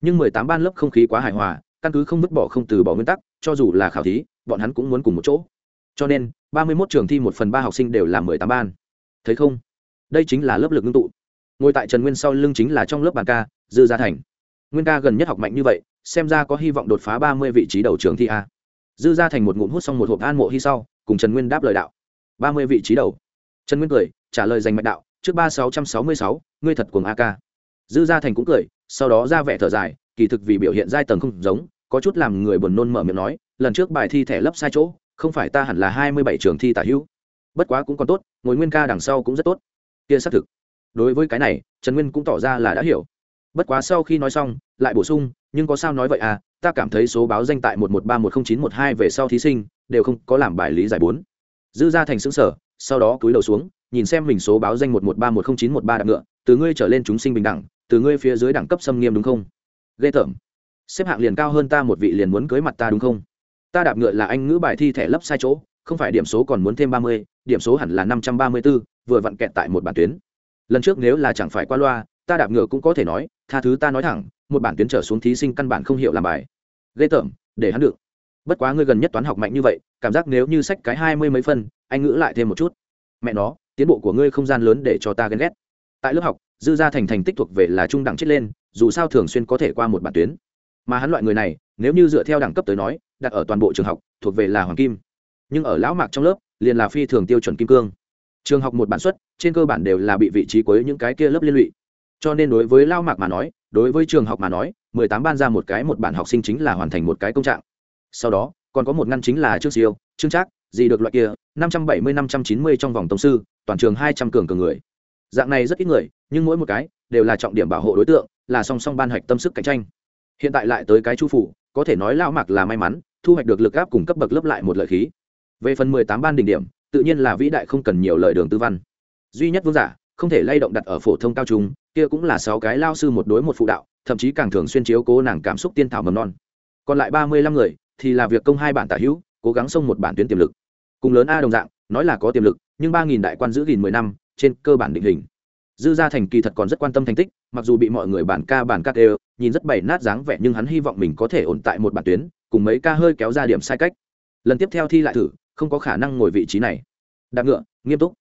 Nhưng mười tám ban lớp không khí quá hài hòa, căn cứ không vứt bỏ không từ bỏ nguyên tắc, cho dù là khảo thí, bọn hắn cũng muốn cùng một chỗ. Cho nên, ba mươi mốt trường thi một phần ba học sinh đều là mười tám ban. Thấy không? Đây chính là lớp lực ngưng tụ. Ngồi tại trần nguyên sau lưng chính là trong lớp bàn ca, dư gia thành. Nguyên ca gần nhất học mạnh như vậy, xem ra có hy vọng đột phá ba mươi vị trí đầu trường thi a. Dư gia thành một ngụm hút xong một hộp an mộ hy sau, cùng trần nguyên đáp lời đạo. Ba mươi vị trí đầu. Trần nguyên cười, trả lời dành mạch đạo trước ba sáu trăm sáu mươi sáu, ngươi thật cuồng a ca dư gia thành cũng cười, sau đó ra vẻ thở dài, kỳ thực vì biểu hiện giai tầng không giống, có chút làm người buồn nôn mở miệng nói, lần trước bài thi thẻ lấp sai chỗ, không phải ta hẳn là hai mươi bảy trường thi tả hữu. Bất quá cũng còn tốt, ngồi nguyên ca đằng sau cũng rất tốt. Kia xác thực. Đối với cái này, trần nguyên cũng tỏ ra là đã hiểu. Bất quá sau khi nói xong, lại bổ sung, nhưng có sao nói vậy à ta cảm thấy số báo danh tại một một ba một không chín một hai về sau thí sinh, đều không có làm bài lý giải bốn. Dư ra thành xứng sở sau đó cúi đầu xuống nhìn xem mình số báo danh một một ba một không chín một ba đặng ngựa, từ ngươi trở lên chúng sinh bình đẳng, từ ngươi phía dưới đẳng cấp xâm nghiêm đúng không? Ghê tởm. Xếp hạng liền cao hơn ta một vị liền muốn cưới mặt ta đúng không? Ta đạp ngựa là anh ngữ bài thi thẻ lấp sai chỗ, không phải điểm số còn muốn thêm ba mươi, điểm số hẳn là năm trăm ba mươi b ố vừa vặn kẹt tại một bản tuyến. Lần trước nếu là chẳng phải qua loa, ta đạp ngựa cũng có thể nói, tha thứ ta nói thẳng, một bản tuyến trở xuống thí sinh căn bản không hiểu làm bài. Ghê tởm, để hắn được. Bất quá ngươi gần nhất toán học mạnh như vậy, cảm giác nếu như sách cái hai mươi mấy phân, anh ngữ lại thêm một chút. Mẹ nó tiến bộ của ngươi không gian lớn để cho ta ghen ghét. Tại lớp học, dư gia thành thành tích thuộc về là trung đẳng chết lên, dù sao thường xuyên có thể qua một bản tuyến. Mà hắn loại người này, nếu như dựa theo đẳng cấp tới nói, đặt ở toàn bộ trường học, thuộc về là hoàng kim. Nhưng ở lão mạc trong lớp, liền là phi thường tiêu chuẩn kim cương. Trường học một bản xuất, trên cơ bản đều là bị vị trí cuối những cái kia lớp liên lụy. Cho nên đối với lao mạc mà nói, đối với trường học mà nói, mười tám ban ra một cái một bản học sinh chính là hoàn thành một cái công trạng. Sau đó, còn có một ngăn chính là trương siêu, trương trác gì được loại kia, năm trăm bảy mươi, năm trăm chín mươi trong vòng tổng sư, toàn trường hai trăm cường cường người. Dạng này rất ít người, nhưng mỗi một cái đều là trọng điểm bảo hộ đối tượng, là song song ban hạch tâm sức cạnh tranh. Hiện tại lại tới cái chu phủ, có thể nói lão mạc là may mắn, thu hoạch được lực áp cùng cấp bậc lớp lại một lợi khí. Về phần mười tám ban đỉnh điểm, tự nhiên là vĩ đại không cần nhiều lời đường tư văn. Duy nhất vương giả, không thể lay động đặt ở phổ thông cao trung, kia cũng là sáu cái lao sư một đối một phụ đạo, thậm chí càng thường xuyên chiếu cố nàng cảm xúc tiên thảo mầm non. Còn lại ba mươi lăm người, thì là việc công hai bản tả hữu, cố gắng xông một bản tuyến tiềm lực cùng lớn a đồng dạng, nói là có tiềm lực, nhưng ba nghìn đại quan giữ gìn mười năm, trên cơ bản định hình. Dư gia thành kỳ thật còn rất quan tâm thành tích, mặc dù bị mọi người bản ca bản ca đều nhìn rất bày nát dáng vẻ nhưng hắn hy vọng mình có thể ổn tại một bản tuyến, cùng mấy ca hơi kéo ra điểm sai cách. Lần tiếp theo thi lại thử, không có khả năng ngồi vị trí này. Đạp ngựa, nghiêm túc.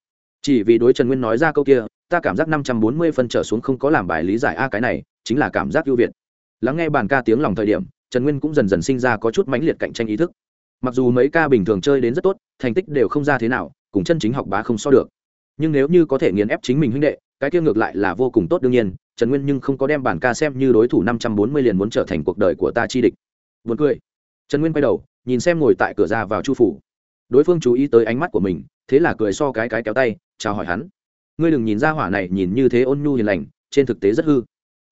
Chỉ vì đối trần nguyên nói ra câu kia, ta cảm giác năm trăm bốn mươi phân trở xuống không có làm bài lý giải a cái này, chính là cảm giác ưu việt. Lắng nghe bản ca tiếng lòng thời điểm, trần nguyên cũng dần dần sinh ra có chút mãnh liệt cạnh tranh ý thức mặc dù mấy ca bình thường chơi đến rất tốt, thành tích đều không ra thế nào, cùng chân chính học bá không so được. Nhưng nếu như có thể nghiền ép chính mình huynh đệ, cái kia ngược lại là vô cùng tốt đương nhiên, trần nguyên nhưng không có đem bản ca xem như đối thủ năm trăm bốn mươi liền muốn trở thành cuộc đời của ta chi địch. Vượt cười. Trần nguyên quay đầu, nhìn xem ngồi tại cửa ra vào chu phủ. Đối phương chú ý tới ánh mắt của mình, thế là cười so cái cái kéo tay, chào hỏi hắn. Ngươi đừng nhìn ra hỏa này nhìn như thế ôn nhu hiền lành, trên thực tế rất hư.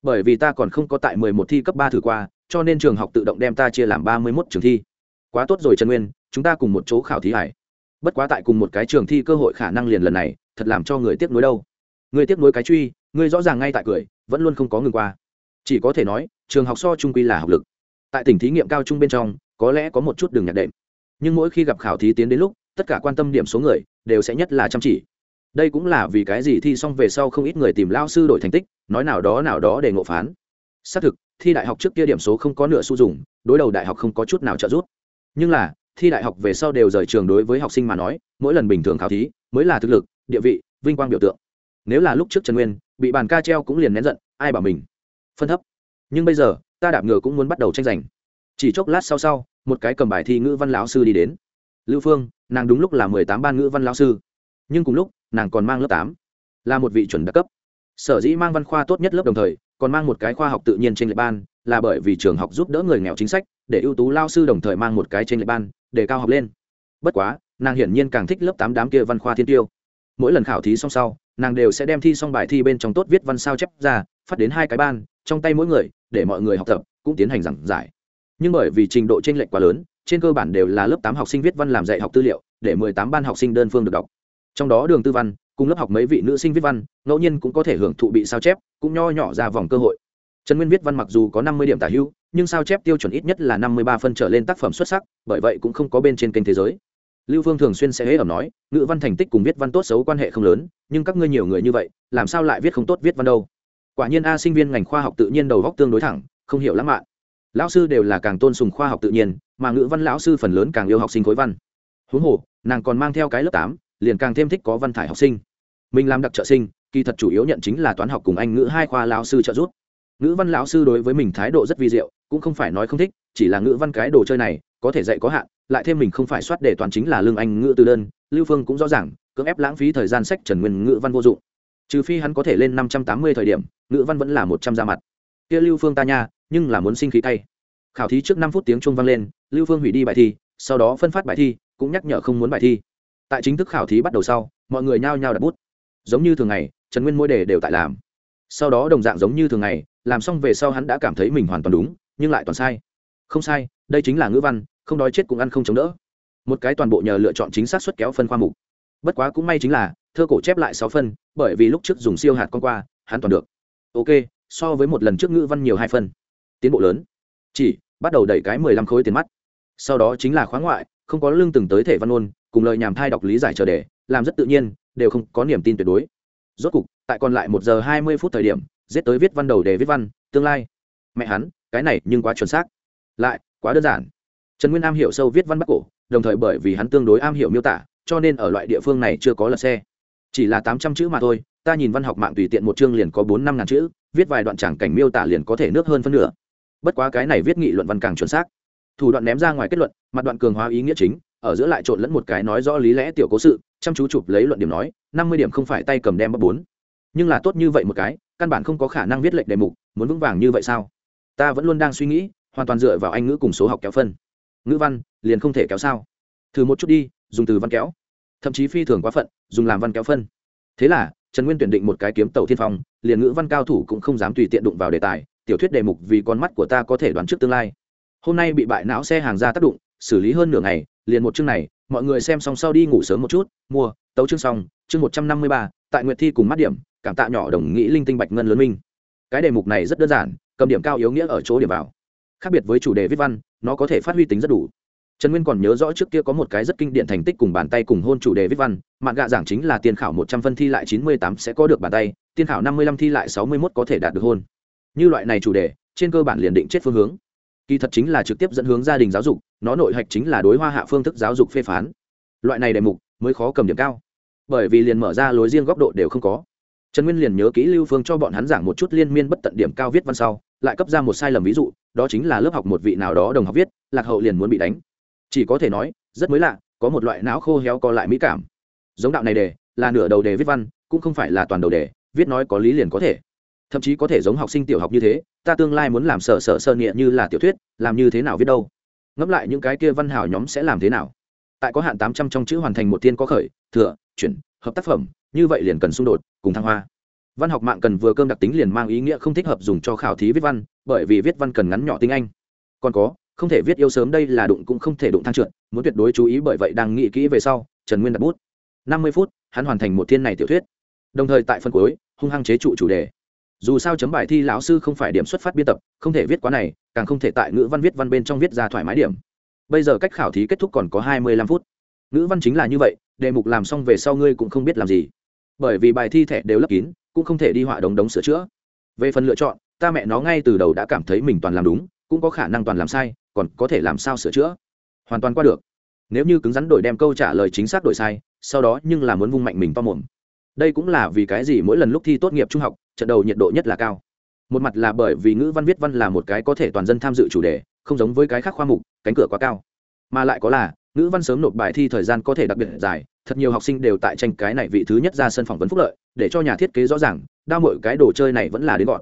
Bởi vì ta còn không có tại mười một thi cấp ba thử qua, cho nên trường học tự động đem ta chia làm ba mươi mốt trường thi quá tốt rồi trần nguyên, chúng ta cùng một chỗ khảo thí hải bất quá tại cùng một cái trường thi cơ hội khả năng liền lần này, thật làm cho người tiếc nuối đâu. Người tiếc nuối cái truy, người rõ ràng ngay tại cười, vẫn luôn không có ngừng qua. Chỉ có thể nói, trường học so trung quy là học lực. Tại tỉnh thí nghiệm cao trung bên trong, có lẽ có một chút đường nhạc đệm. Nhưng mỗi khi gặp khảo thí tiến đến lúc, tất cả quan tâm điểm số người, đều sẽ nhất là chăm chỉ. Đây cũng là vì cái gì thi xong về sau không ít người tìm lao sư đổi thành tích, nói nào đó nào đó để ngộ phán. Xác thực, thi đại học trước kia điểm số không có nửa xu dùng, đối đầu đại học không có chút nào trợ giúp nhưng là, thi đại học về sau đều rời trường đối với học sinh mà nói, mỗi lần bình thường khảo thí mới là thực lực, địa vị, vinh quang biểu tượng. Nếu là lúc trước trần nguyên, bị bàn ca treo cũng liền nén giận, ai bảo mình? Phân thấp. Nhưng bây giờ, ta đạp ngựa cũng muốn bắt đầu tranh giành. Chỉ chốc lát sau sau, một cái cầm bài thi ngữ văn lão sư đi đến. Lưu phương, nàng đúng lúc là mười tám ban ngữ văn lão sư. Nhưng cùng lúc, nàng còn mang lớp tám. Là một vị chuẩn đặc cấp. Sở dĩ mang văn khoa tốt nhất lớp đồng thời, còn mang một cái khoa học tự nhiên trên lệ ban là bởi vì trường học giúp đỡ người nghèo chính sách, để ưu tú lao sư đồng thời mang một cái trên lệ ban, để cao học lên. Bất quá, nàng hiển nhiên càng thích lớp tám đám kia văn khoa thiên tiêu. Mỗi lần khảo thí xong sau, nàng đều sẽ đem thi xong bài thi bên trong tốt viết văn sao chép ra, phát đến hai cái ban, trong tay mỗi người, để mọi người học tập, cũng tiến hành giảng giải. Nhưng bởi vì trình độ t r ê n lệch quá lớn, trên cơ bản đều là lớp tám học sinh viết văn làm dạy học tư liệu, để mười tám ban học sinh đơn phương được đọc. Trong đó đường tư văn, cùng lớp học mấy vị nữ sinh viết văn, ngẫu nhiên cũng có thể hưởng thụ bị sao chép, cũng nho nhỏ ra vòng cơ hội trần nguyên viết văn mặc dù có năm mươi điểm tả hữu, nhưng sao chép tiêu chuẩn ít nhất là năm mươi ba phân trở lên tác phẩm xuất sắc, bởi vậy cũng không có bên trên kênh thế giới. Lưu phương thường xuyên sẽ hễ ẩm nói, ngữ văn thành tích cùng viết văn tốt xấu quan hệ không lớn, nhưng các ngươi nhiều người như vậy, làm sao lại viết không tốt viết văn đâu? Quả nhiên a sinh viên ngành khoa học tự nhiên đầu góc tương đối thẳng, không hiểu lãng mạn. Lão sư đều là càng tôn sùng khoa học tự nhiên, mà ngữ văn lão sư phần lớn càng yêu học sinh khối văn. Huống hồ, nàng còn mang theo cái lớp tám, liền càng thêm thích có văn thải học sinh. Mình làm đặc trợ sinh, kỳ thật chủ yếu nhận chính là toán học cùng anh ngữ hai khoa lão sư trợ giúp ngữ văn lão sư đối với mình thái độ rất vi diệu, cũng không phải nói không thích, chỉ là ngữ văn cái đồ chơi này, có thể dạy có hạn, lại thêm mình không phải soát để toàn chính là lương anh ngữ từ đơn, lưu phương cũng rõ ràng, cưỡng ép lãng phí thời gian sách trần nguyên ngữ văn vô dụng. Trừ phi hắn có thể lên năm trăm tám mươi thời điểm, ngữ văn vẫn là một trăm ra mặt. Kia lưu phương ta nha, nhưng là muốn sinh khí tay khảo thí trước năm phút tiếng chuông vang lên, lưu phương hủy đi bài thi, sau đó phân phát bài thi, cũng nhắc nhở không muốn bài thi. Tại chính thức khảo thí bắt đầu sau, mọi người nhao nhao đặt bút. Giống như thường ngày, trần nguyên mỗi đề đều tại làm. Sau đó đồng dạng giống như thường ngày làm xong về sau hắn đã cảm thấy mình hoàn toàn đúng, nhưng lại toàn sai. Không sai, đây chính là ngữ văn, không đói chết cũng ăn không chống đỡ. Một cái toàn bộ nhờ lựa chọn chính xác suất kéo phân khoa mục. Bất quá cũng may chính là, thơ cổ chép lại sáu phân, bởi vì lúc trước dùng siêu hạt con qua, hắn toàn được. Ok, so với một lần trước ngữ văn nhiều hai phân. Tiến bộ lớn. Chỉ, bắt đầu đẩy cái mười lăm khối tiền mắt. Sau đó chính là khóa ngoại, không có lương từng tới thể văn ôn, cùng lời nhàm thai đọc lý giải chờ đề, làm rất tự nhiên, đều không có niềm tin tuyệt đối. Rốt cục, tại còn lại một giờ hai mươi phút thời điểm giết tới viết văn đầu để viết văn, tương lai. Mẹ hắn, cái này nhưng quá chuẩn xác. Lại, quá đơn giản. Trần nguyên am hiểu sâu viết văn bắc cổ, đồng thời bởi vì hắn tương đối am hiểu miêu tả, cho nên ở loại địa phương này chưa có lật xe. Chỉ là tám trăm chữ mà thôi, ta nhìn văn học mạng tùy tiện một chương liền có bốn năm ngàn chữ, viết vài đoạn tràng cảnh miêu tả liền có thể nước hơn phân nửa. Bất quá cái này viết nghị luận văn càng chuẩn xác. Thủ đoạn ném ra ngoài kết luận, mặt đoạn cường hóa ý nghĩa chính, ở giữa lại trộn lẫn một cái nói rõ lý lẽ tiểu cố sự, chăm chú chụp lấy luận điểm nói, năm mươi điểm không phải tay cầm đem bắp bốn. Nhưng là tốt như vậy một cái căn bản không có khả năng viết lệnh đề mục, muốn vững vàng như vậy sao? Ta vẫn luôn đang suy nghĩ, hoàn toàn dựa vào anh ngữ cùng số học kéo phân. Ngữ văn, liền không thể kéo sao? Thử một chút đi, dùng từ văn kéo. Thậm chí phi thường quá phận, dùng làm văn kéo phân. Thế là, trần nguyên tuyển định một cái kiếm tàu thiên phong, liền ngữ văn cao thủ cũng không dám tùy tiện đụng vào đề tài, tiểu thuyết đề mục vì con mắt của ta có thể đoán trước tương lai. Hôm nay bị bại não xe hàng ra tác động xử lý hơn nửa ngày, liền một chương này, mọi người xem xong sau đi ngủ sớm một chút, mua, tấu chương xong, chương một trăm năm mươi ba, tại nguyệt thi cùng mắt điểm cảm tạ nhỏ đồng nghĩ linh tinh bạch ngân lớn minh. Cái đề mục này rất đơn giản, cầm điểm cao yếu nghĩa ở chỗ điểm vào. Khác biệt với chủ đề viết văn, nó có thể phát huy tính rất đủ. Trần nguyên còn nhớ rõ trước kia có một cái rất kinh điển thành tích cùng bàn tay cùng hôn chủ đề viết văn, mạn gạ giảng chính là tiền khảo một trăm phân thi lại chín mươi tám sẽ có được bàn tay tiên khảo năm mươi lăm thi lại sáu mươi mốt có thể đạt được hôn. Như loại này chủ đề, trên cơ bản liền định chết phương hướng. Kỳ thật chính là trực tiếp dẫn hướng gia đình giáo dục, nó nội hạch chính là đối hoa hạ phương thức giáo dục phê phán. Loại này đề mục mới khó cầm điểm cao. Bởi vì liền mở ra lối riêng góc độ đều không có trần nguyên liền nhớ kỹ lưu phương cho bọn hắn giảng một chút liên miên bất tận điểm cao viết văn sau, lại cấp ra một sai lầm ví dụ, đó chính là lớp học một vị nào đó đồng học viết, lạc hậu liền muốn bị đánh. Chỉ có thể nói, rất mới lạ, có một loại não khô héo co lại mỹ cảm. Giống đạo này đề, là nửa đầu đề viết văn, cũng không phải là toàn đầu đề, viết nói có lý liền có thể. Thậm chí có thể giống học sinh tiểu học như thế, ta tương lai muốn làm sợ sợ sơ nghĩa như là tiểu thuyết, làm như thế nào viết đâu? Ngẫm lại những cái kia văn hào nhóm sẽ làm thế nào? Tại có hạn tám trăm trong chữ hoàn thành một tiên có khởi, thừa, chuyển, hợp tác phẩm như vậy liền cần xung đột, cùng thăng hoa. Văn học mạng cần vừa cơm đặc tính liền mang ý nghĩa không thích hợp dùng cho khảo thí viết văn, bởi vì viết văn cần ngắn nhỏ tiếng anh. Còn có, không thể viết yêu sớm đây là đụng cũng không thể đụng thang trượt, muốn tuyệt đối chú ý bởi vậy đang nghĩ kỹ về sau, trần nguyên đặt bút. Năm mươi phút, hắn hoàn thành một thiên này tiểu thuyết. Đồng thời tại phần cuối, hung hăng chế trụ chủ đề. Dù sao chấm bài thi lão sư không phải điểm xuất phát biên tập, không thể viết quá này, càng không thể tại ngữ văn viết văn bên trong viết ra thoải mái điểm. Bây giờ cách khảo thí kết thúc còn có hai mươi lăm phút. Ngữ văn chính là như vậy, đề mục làm xong về sau ngươi cũng không biết làm gì bởi vì bài thi thẻ đều lấp kín, cũng không thể đi họa đống đống sửa chữa. Về phần lựa chọn, ta mẹ nó ngay từ đầu đã cảm thấy mình toàn làm đúng, cũng có khả năng toàn làm sai, còn có thể làm sao sửa chữa? Hoàn toàn qua được. Nếu như cứng rắn đổi đem câu trả lời chính xác đổi sai, sau đó nhưng là muốn vung mạnh mình to mồm. Đây cũng là vì cái gì mỗi lần lúc thi tốt nghiệp trung học, trận đầu nhiệt độ nhất là cao. Một mặt là bởi vì ngữ văn viết văn là một cái có thể toàn dân tham dự chủ đề, không giống với cái khác khoa mục, cánh cửa quá cao. Mà lại có là ngữ văn sớm nộp bài thi thời gian có thể đặc biệt dài, thật nhiều học sinh đều tại tranh cái này vị thứ nhất ra sân phỏng vấn phúc lợi, để cho nhà thiết kế rõ ràng, đa mọi cái đồ chơi này vẫn là đến gọn.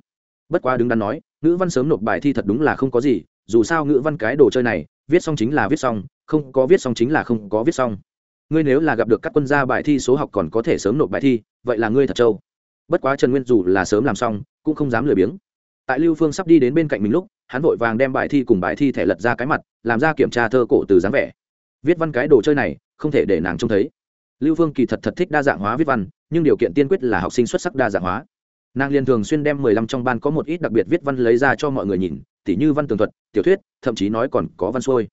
Bất quá đứng đắn nói, ngữ văn sớm nộp bài thi thật đúng là không có gì, dù sao ngữ văn cái đồ chơi này, viết xong chính là viết xong, không có viết xong chính là không có viết xong. Ngươi nếu là gặp được các quân gia bài thi số học còn có thể sớm nộp bài thi, vậy là ngươi thật trâu. Bất quá trần nguyên dù là sớm làm xong, cũng không dám lười biếng. Tại lưu phương sắp đi đến bên cạnh mình lúc, hắn vội vàng đem bài thi cùng bài thi thẻ lật ra cái mặt, làm ra kiểm tra thơ cổ từ dáng vẻ viết văn cái đồ chơi này, không thể để nàng trông thấy. Lưu phương kỳ thật thật thích đa dạng hóa viết văn, nhưng điều kiện tiên quyết là học sinh xuất sắc đa dạng hóa. Nàng liền thường xuyên đem mười lăm trong ban có một ít đặc biệt viết văn lấy ra cho mọi người nhìn, tỉ như văn tường thuật, tiểu thuyết, thậm chí nói còn có văn xuôi.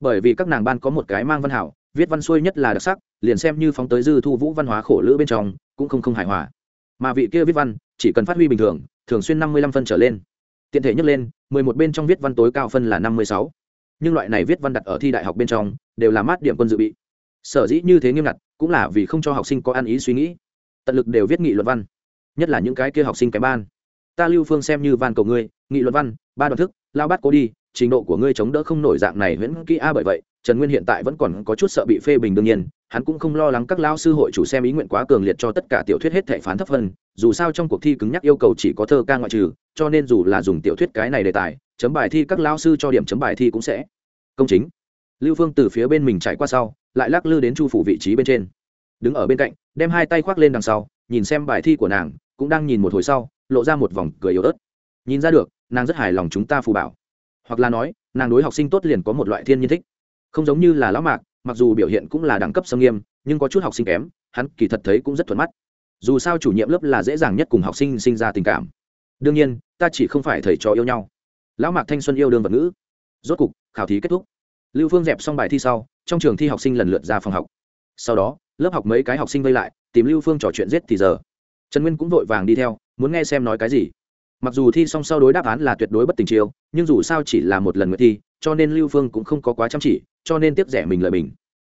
Bởi vì các nàng ban có một cái mang văn hảo, viết văn xuôi nhất là đặc sắc, liền xem như phóng tới dư thu vũ văn hóa khổ lữ bên trong, cũng không không hài hòa. Mà vị kia viết văn, chỉ cần phát huy bình thường thường xuyên năm mươi lăm phân trở lên. Tiện thể nhắc lên, mười một bên trong viết văn tối cao phân là năm mươi sáu nhưng loại này viết văn đặt ở thi đại học bên trong đều là mát điểm quân dự bị sở dĩ như thế nghiêm ngặt, cũng là vì không cho học sinh có ăn ý suy nghĩ tận lực đều viết nghị luận văn, nhất là những cái kia học sinh cái ban ta lưu phương xem như van cầu ngươi, nghị luận văn, ba đoạn thức, lao bắt cố đi, trình độ của ngươi chống đỡ không nổi dạng này huyễn kỹ a bởi vậy, trần nguyên hiện tại vẫn còn có chút sợ bị phê bình đương nhiên, hắn cũng không lo lắng các lao sư hội chủ xem ý nguyện quá cường liệt cho tất cả tiểu thuyết hết thể phán thấp hơn. dù sao trong cuộc thi cứng nhắc yêu cầu chỉ có thơ ca ngoại trừ, cho nên dù là dùng tiểu thuyết cái này đề tài chấm bài thi các lao sư cho điểm chấm bài thi cũng sẽ công chính. Lưu phương từ phía bên mình chạy qua sau, lại lắc lư đến chu phủ vị trí bên trên. Đứng ở bên cạnh, đem hai tay khoác lên đằng sau, nhìn xem bài thi của nàng, cũng đang nhìn một hồi sau, lộ ra một vòng cười yếu ớt. Nhìn ra được, nàng rất hài lòng chúng ta phù bảo. Hoặc là nói, nàng đối học sinh tốt liền có một loại thiên nhiên thích. Không giống như là lão mạc, mặc dù biểu hiện cũng là đẳng cấp sâm nghiêm, nhưng có chút học sinh kém, hắn kỳ thật thấy cũng rất thuận mắt. Dù sao chủ nhiệm lớp là dễ dàng nhất cùng học sinh sinh ra tình cảm. Đương nhiên, ta chỉ không phải thầy trò yêu nhau lão mạc thanh xuân yêu đương vật ngữ. Rốt cục, khảo thí kết thúc. Lưu phương dẹp xong bài thi sau, trong trường thi học sinh lần lượt ra phòng học. Sau đó, lớp học mấy cái học sinh vây lại, tìm lưu phương trò chuyện giết thì giờ. Trần nguyên cũng vội vàng đi theo, muốn nghe xem nói cái gì. Mặc dù thi xong sau đối đáp án là tuyệt đối bất tình chiêu nhưng dù sao chỉ là một lần nguyện thi, cho nên lưu phương cũng không có quá chăm chỉ, cho nên tiếp rẻ mình lời mình.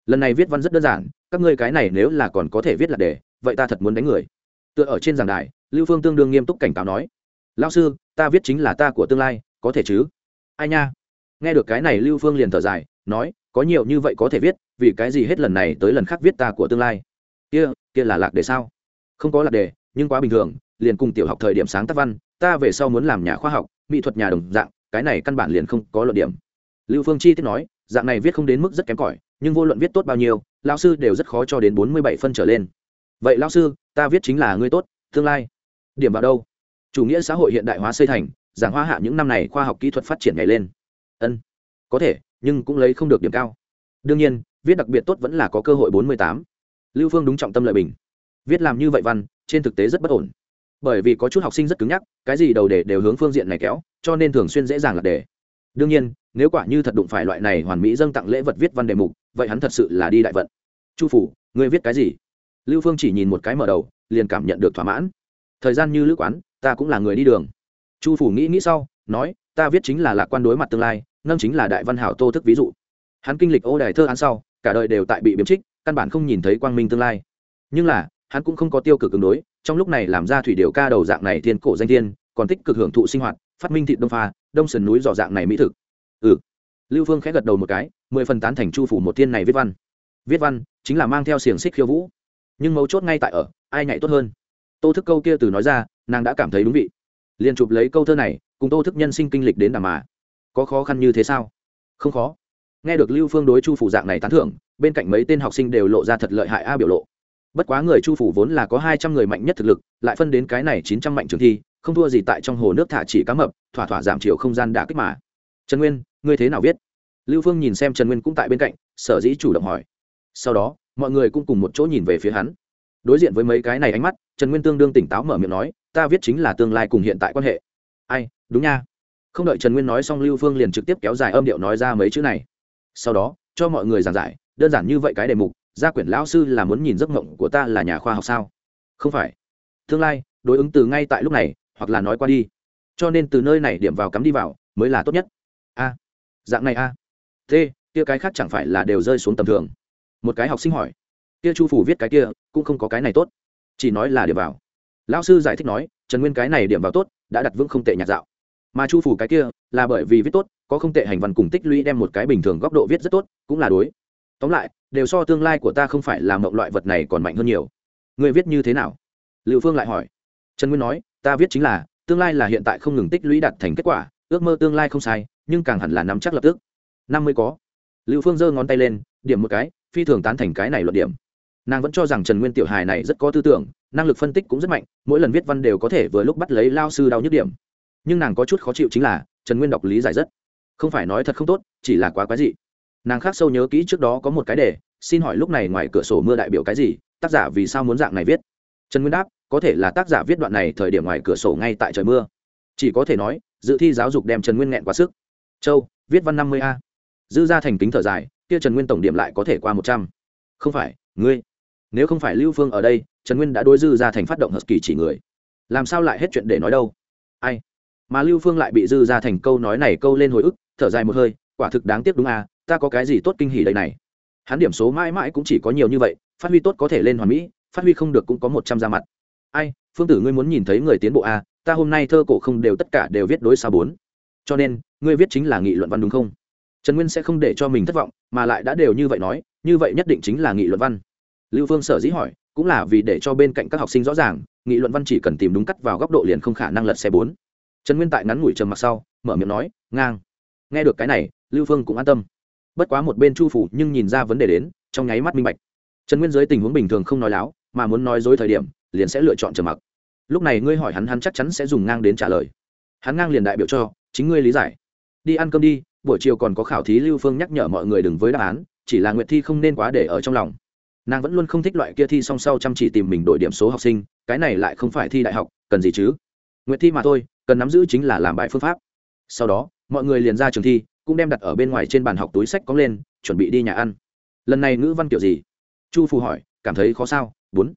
Lần này viết văn rất đơn giản, các ngươi cái này nếu là còn có thể viết là đề vậy ta thật muốn đánh người. Tựa ở trên giảng đài, lưu phương tương đương nghiêm túc cảnh cáo nói lao sư, ta viết chính là ta của tương lai có thể chứ? Ai nha. Nghe được cái này lưu phương liền thở dài, nói, có nhiều như vậy có thể viết, vì cái gì hết lần này tới lần khác viết ta của tương lai? Kia kia là lạc đề sao? Không có lạc đề, nhưng quá bình thường, liền cùng tiểu học thời điểm sáng tác văn, ta về sau muốn làm nhà khoa học, mỹ thuật nhà đồng dạng, cái này căn bản liền không có luận điểm. Lưu phương chi tiết nói, dạng này viết không đến mức rất kém cỏi, nhưng vô luận viết tốt bao nhiêu lao sư đều rất khó cho đến bốn mươi bảy phân trở lên. Vậy lao sư, ta viết chính là ngươi tốt, tương lai. Điểm vào đâu? Chủ nghĩa xã hội hiện đại hóa xây thành giảng hoa hạ những năm này khoa học kỹ thuật phát triển ngày lên. Ân, có thể, nhưng cũng lấy không được điểm cao. Đương nhiên, viết đặc biệt tốt vẫn là có cơ hội bốn mươi tám. Lưu phương đúng trọng tâm lợi bình. Viết làm như vậy văn, trên thực tế rất bất ổn. Bởi vì có chút học sinh rất cứng nhắc, cái gì đầu đề đều hướng phương diện này kéo, cho nên thường xuyên dễ dàng là đề. Đương nhiên, nếu quả như thật đụng phải loại này hoàn mỹ dâng tặng lễ vật viết văn đề mục, vậy hắn thật sự là đi đại vận. Chu phủ, ngươi viết cái gì? Lưu phương chỉ nhìn một cái mở đầu, liền cảm nhận được thỏa mãn. Thời gian như lữ quán, ta cũng là người đi đường chu phủ nghĩ nghĩ sau, nói, ta viết chính là lạc quan đối mặt tương lai nâng chính là đại văn hảo tô thức ví dụ. Hắn kinh lịch ô đài thơ án sau, cả đời đều tại bị biếm trích, căn bản không nhìn thấy quang minh tương lai. Nhưng là, hắn cũng không có tiêu cực ứng đối, trong lúc này làm ra thủy điều ca đầu dạng này thiên cổ danh thiên, còn tích cực hưởng thụ sinh hoạt, phát minh thịt đông pha, đông sườn núi dò dạng này mỹ thực. Ừ. Lưu phương khẽ gật đầu một cái, mười phần tán thành chu phủ một thiên này viết văn. Viết văn chính là mang theo xiềng xích khiêu vũ. Nhưng mấu chốt ngay tại ở, ai nhảy tốt hơn? Tô thức câu kia từ nói ra, nàng đã cảm thấy đúng vị liền chụp lấy câu thơ này, cùng tô thức nhân sinh kinh lịch đến đàm mà. Có khó khăn như thế sao? Không khó. Nghe được lưu phương đối chu phủ dạng này tán thưởng, bên cạnh mấy tên học sinh đều lộ ra thật lợi hại a biểu lộ. Bất quá người chu phủ vốn là có hai trăm người mạnh nhất thực lực, lại phân đến cái này chín trăm mạnh trường thi, không thua gì tại trong hồ nước thả chỉ cá mập, thỏa thỏa giảm chiều không gian đã kích mà. Trần nguyên, ngươi thế nào viết? Lưu phương nhìn xem trần nguyên cũng tại bên cạnh, sở dĩ chủ động hỏi. Sau đó, mọi người cũng cùng một chỗ nhìn về phía hắn. Đối diện với mấy cái này ánh mắt, trần nguyên tương đương tỉnh táo mở miệng nói ta viết chính là tương lai cùng hiện tại quan hệ. Ai, đúng nha. Không đợi trần nguyên nói xong, lưu phương liền trực tiếp kéo dài âm điệu nói ra mấy chữ này. Sau đó, cho mọi người giảng giải, đơn giản như vậy cái đề mục, gia quyển lão sư là muốn nhìn giấc mộng của ta là nhà khoa học sao? Không phải. Tương lai, đối ứng từ ngay tại lúc này, hoặc là nói qua đi. Cho nên từ nơi này điểm vào cắm đi vào, mới là tốt nhất. A. Dạng này a. T, kia cái khác chẳng phải là đều rơi xuống tầm thường. Một cái học sinh hỏi. Kia chu phủ viết cái kia, cũng không có cái này tốt. Chỉ nói là điểm vào lão sư giải thích nói, trần nguyên cái này điểm vào tốt, đã đặt vững không tệ nhạc dạo. Mà chu phủ cái kia, là bởi vì viết tốt, có không tệ hành văn cùng tích lũy đem một cái bình thường góc độ viết rất tốt, cũng là đối. Tóm lại, đều so tương lai của ta không phải là mộng loại vật này còn mạnh hơn nhiều. Người viết như thế nào? Liệu phương lại hỏi. Trần nguyên nói, ta viết chính là, tương lai là hiện tại không ngừng tích lũy đạt thành kết quả, ước mơ tương lai không sai, nhưng càng hẳn là nắm chắc lập tức. Năm mươi có. Lưu phương giơ ngón tay lên, điểm một cái, phi thường tán thành cái này luận điểm. Nàng vẫn cho rằng trần nguyên tiểu hài này rất có tư tưởng năng lực phân tích cũng rất mạnh, mỗi lần viết văn đều có thể vừa lúc bắt lấy lao sư đau nhức điểm. Nhưng nàng có chút khó chịu chính là, trần nguyên đọc lý giải rất. Không phải nói thật không tốt, chỉ là quá quái dị. Nàng khác sâu nhớ kỹ trước đó có một cái đề, xin hỏi lúc này ngoài cửa sổ mưa đại biểu cái gì, tác giả vì sao muốn dạng này viết? Trần nguyên đáp, có thể là tác giả viết đoạn này thời điểm ngoài cửa sổ ngay tại trời mưa. Chỉ có thể nói, dự thi giáo dục đem trần nguyên nghẹn quá sức. Châu, viết văn năm mươi a. Dư ra thành kính thở dài, kia trần nguyên tổng điểm lại có thể qua một trăm. Không phải, ngươi nếu không phải lưu phương ở đây, trần nguyên đã đối dư ra thành phát động hợp kỳ chỉ người. Làm sao lại hết chuyện để nói đâu? Ai? Mà lưu phương lại bị dư ra thành câu nói này câu lên hồi ức, thở dài một hơi, quả thực đáng tiếc đúng à ta có cái gì tốt kinh hỉ đây này? Hắn điểm số mãi mãi cũng chỉ có nhiều như vậy, phát huy tốt có thể lên hoàn mỹ, phát huy không được cũng có một trăm ra mặt. Ai? Phương tử ngươi muốn nhìn thấy người tiến bộ à ta hôm nay thơ cổ không đều tất cả đều viết đối xa bốn. Cho nên, ngươi viết chính là nghị luận văn đúng không? Trần nguyên sẽ không để cho mình thất vọng, mà lại đã đều như vậy nói, như vậy nhất định chính là nghị luận văn lưu phương sở dĩ hỏi, cũng là vì để cho bên cạnh các học sinh rõ ràng, nghị luận văn chỉ cần tìm đúng cắt vào góc độ liền không khả năng lật xe bốn. Trần nguyên tại ngắn ngủi trầm mặc sau, mở miệng nói, ngang. Nghe được cái này, lưu phương cũng an tâm. Bất quá một bên chu phủ nhưng nhìn ra vấn đề đến, trong nháy mắt minh bạch. Trần nguyên dưới tình huống bình thường không nói láo, mà muốn nói dối thời điểm, liền sẽ lựa chọn trầm mặc. Lúc này ngươi hỏi hắn hắn chắc chắn sẽ dùng ngang đến trả lời. Hắn ngang liền đại biểu cho, chính ngươi lý giải. Đi ăn cơm đi, buổi chiều còn có khảo thí. Lưu phương nhắc nhở mọi người đừng với đáp án, chỉ là nguyệt thi không nên quá để ở trong lòng nàng vẫn luôn không thích loại kia thi song sau chăm chỉ tìm mình đổi điểm số học sinh, cái này lại không phải thi đại học, cần gì chứ? Nguyện thi mà thôi, cần nắm giữ chính là làm bài phương pháp. Sau đó, mọi người liền ra trường thi, cũng đem đặt ở bên ngoài trên bàn học túi sách có lên, chuẩn bị đi nhà ăn. Lần này ngữ văn kiểu gì? Chu phù hỏi, cảm thấy khó sao? Bốn.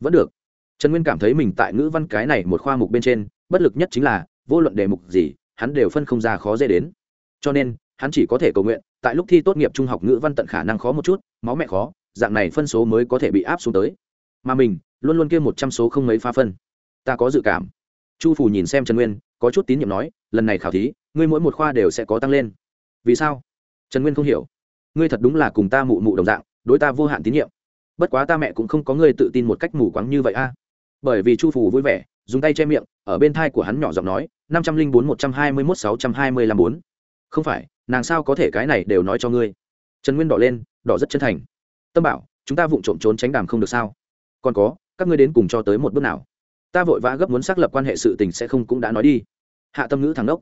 Vẫn được. Trần nguyên cảm thấy mình tại ngữ văn cái này một khoa mục bên trên, bất lực nhất chính là, vô luận đề mục gì, hắn đều phân không ra khó dễ đến. Cho nên, hắn chỉ có thể cầu nguyện, tại lúc thi tốt nghiệp trung học ngữ văn tận khả năng khó một chút, máu mẹ khó dạng này phân số mới có thể bị áp xuống tới. Mà mình, luôn luôn kia một trăm số không mấy pha phân. Ta có dự cảm. Chu phủ nhìn xem trần nguyên, có chút tín nhiệm nói, lần này khảo thí, ngươi mỗi một khoa đều sẽ có tăng lên. Vì sao? Trần nguyên không hiểu. Ngươi thật đúng là cùng ta mụ mụ đồng dạng, đối ta vô hạn tín nhiệm. Bất quá ta mẹ cũng không có ngươi tự tin một cách mù quáng như vậy a. Bởi vì chu phủ vui vẻ, dùng tay che miệng, ở bên thai của hắn nhỏ giọng nói, năm trăm linh bốn, một trăm hai mươi mốt, sáu trăm hai mươi lăm bốn. Không phải, nàng sao có thể cái này đều nói cho ngươi? Trần nguyên đỏ lên, đỏ rất chân thành tâm bảo, chúng ta vụng trộm trốn tránh đàm không được sao? Còn có, các ngươi đến cùng cho tới một bước nào? Ta vội vã gấp muốn xác lập quan hệ sự tình sẽ không cũng đã nói đi. Hạ tâm ngữ thằng đốc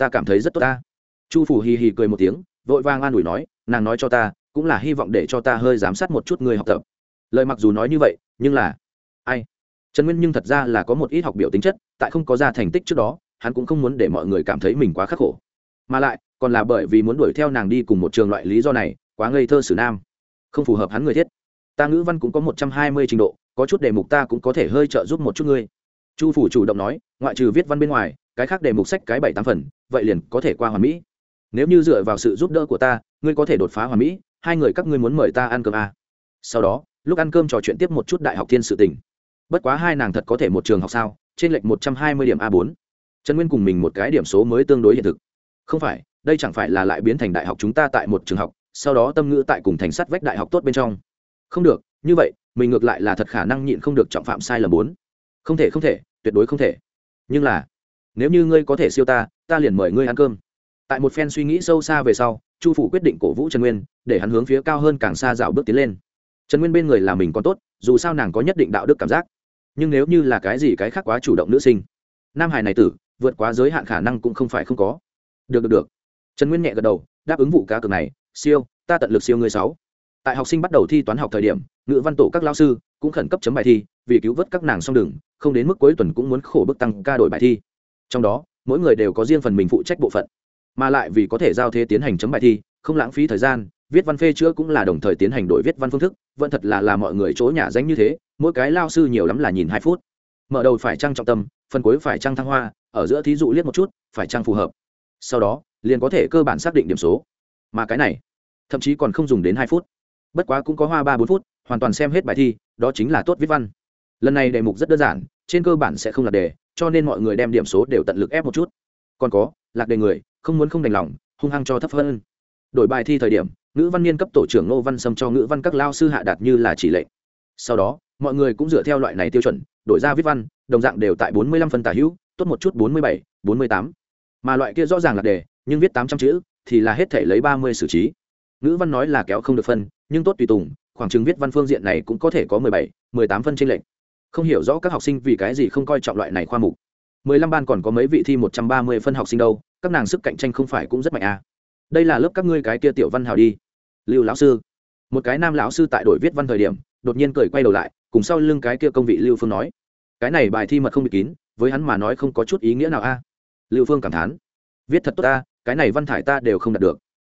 ta cảm thấy rất tốt ta. Chu phủ hì hì cười một tiếng, vội vàng an ủi nói, nàng nói cho ta, cũng là hy vọng để cho ta hơi giám sát một chút người học tập. Lời mặc dù nói như vậy, nhưng là, ai? Trần nguyên nhưng thật ra là có một ít học biểu tính chất, tại không có ra thành tích trước đó, hắn cũng không muốn để mọi người cảm thấy mình quá khắc khổ. Mà lại, còn là bởi vì muốn đuổi theo nàng đi cùng một trường loại lý do này, quá ngây thơ sử nam không phù hợp hắn người thiết. Ta ngữ văn cũng có một trăm hai mươi trình độ, có chút đề mục ta cũng có thể hơi trợ giúp một chút ngươi. Chu phủ chủ động nói, ngoại trừ viết văn bên ngoài, cái khác đề mục sách cái bảy tám phần, vậy liền có thể qua hoàn mỹ. Nếu như dựa vào sự giúp đỡ của ta, ngươi có thể đột phá hoàn mỹ, hai người các ngươi muốn mời ta ăn cơm à. sau đó, lúc ăn cơm trò chuyện tiếp một chút đại học thiên sự tình. Bất quá hai nàng thật có thể một trường học sao, trên lệch một trăm hai mươi điểm a bốn. Trần nguyên cùng mình một cái điểm số mới tương đối hiện thực. Không phải, đây chẳng phải là lại biến thành đại học chúng ta tại một trường học sau đó tâm ngữ tại cùng thành sắt vách đại học tốt bên trong. Không được, như vậy, mình ngược lại là thật khả năng nhịn không được trọng phạm sai lầm bốn. Không thể không thể, tuyệt đối không thể. Nhưng là, nếu như ngươi có thể siêu ta ta liền mời ngươi ăn cơm. Tại một phen suy nghĩ sâu xa về sau, chu phủ quyết định cổ vũ trần nguyên, để hắn hướng phía cao hơn càng xa dạo bước tiến lên. Trần nguyên bên người là mình còn tốt, dù sao nàng có nhất định đạo đức cảm giác. Nhưng nếu như là cái gì cái khác quá chủ động nữ sinh, nam hải này tử, vượt quá giới hạn khả năng cũng không phải không có. Được được được. Trần nguyên nhẹ gật đầu, đáp ứng vụ cá cược này siêu, ta tận lực siêu người sáu. Tại học sinh bắt đầu thi toán học thời điểm, ngữ văn tổ các lao sư cũng khẩn cấp chấm bài thi, vì cứu vớt các nàng xong đường, không đến mức cuối tuần cũng muốn khổ bức tăng ca đổi bài thi. Trong đó, mỗi người đều có riêng phần mình phụ trách bộ phận, mà lại vì có thể giao thế tiến hành chấm bài thi, không lãng phí thời gian, viết văn phê chữa cũng là đồng thời tiến hành đổi viết văn phương thức, vẫn thật là là mọi người chỗ nhà danh như thế, mỗi cái lao sư nhiều lắm là nhìn hai phút. Mở đầu phải trăng trọng tâm, phần cuối phải trăng thăng hoa, ở giữa thí dụ liếc một chút, phải trăng phù hợp. Sau đó, liền có thể cơ bản xác định điểm số mà cái này, thậm chí còn không dùng đến hai phút. Bất quá cũng có hoa ba bốn phút, hoàn toàn xem hết bài thi, đó chính là tốt viết văn. Lần này đề mục rất đơn giản, trên cơ bản sẽ không là đề, cho nên mọi người đem điểm số đều tận lực ép một chút. Còn có, lạc đề người, không muốn không đành lòng, hung hăng cho thấp hơn. Đổi bài thi thời điểm, ngữ văn niên cấp tổ trưởng Ngô văn sâm cho ngữ văn các lao sư hạ đạt như là chỉ lệnh. Sau đó, mọi người cũng dựa theo loại này tiêu chuẩn, đổi ra viết văn, đồng dạng đều tại bốn mươi lăm phân tả hữu, tốt một chút bốn mươi bảy, bốn mươi tám. Mà loại kia rõ ràng là đề, nhưng viết tám trăm chữ thì là hết thể lấy ba mươi xử trí. Ngữ văn nói là kéo không được phân, nhưng tốt tùy tùng, khoảng chừng viết văn phương diện này cũng có thể có mười bảy, mười tám phân trên lệnh không hiểu rõ các học sinh vì cái gì không coi trọng loại này khoa mục. Mười lăm ban còn có mấy vị thi một trăm ba mươi phân học sinh đâu, các nàng sức cạnh tranh không phải cũng rất mạnh à. đây là lớp các ngươi cái kia tiểu văn hào đi. Lưu lão sư. Một cái nam lão sư tại đội viết văn thời điểm, đột nhiên cười quay đầu lại, cùng sau lưng cái kia công vị lưu phương nói. Cái này bài thi mật không bị kín, với hắn mà nói không có chút ý nghĩa nào a à. lưu phương cảm thán. Viết thật tốt ta cái này văn thải ta đều không đạt được.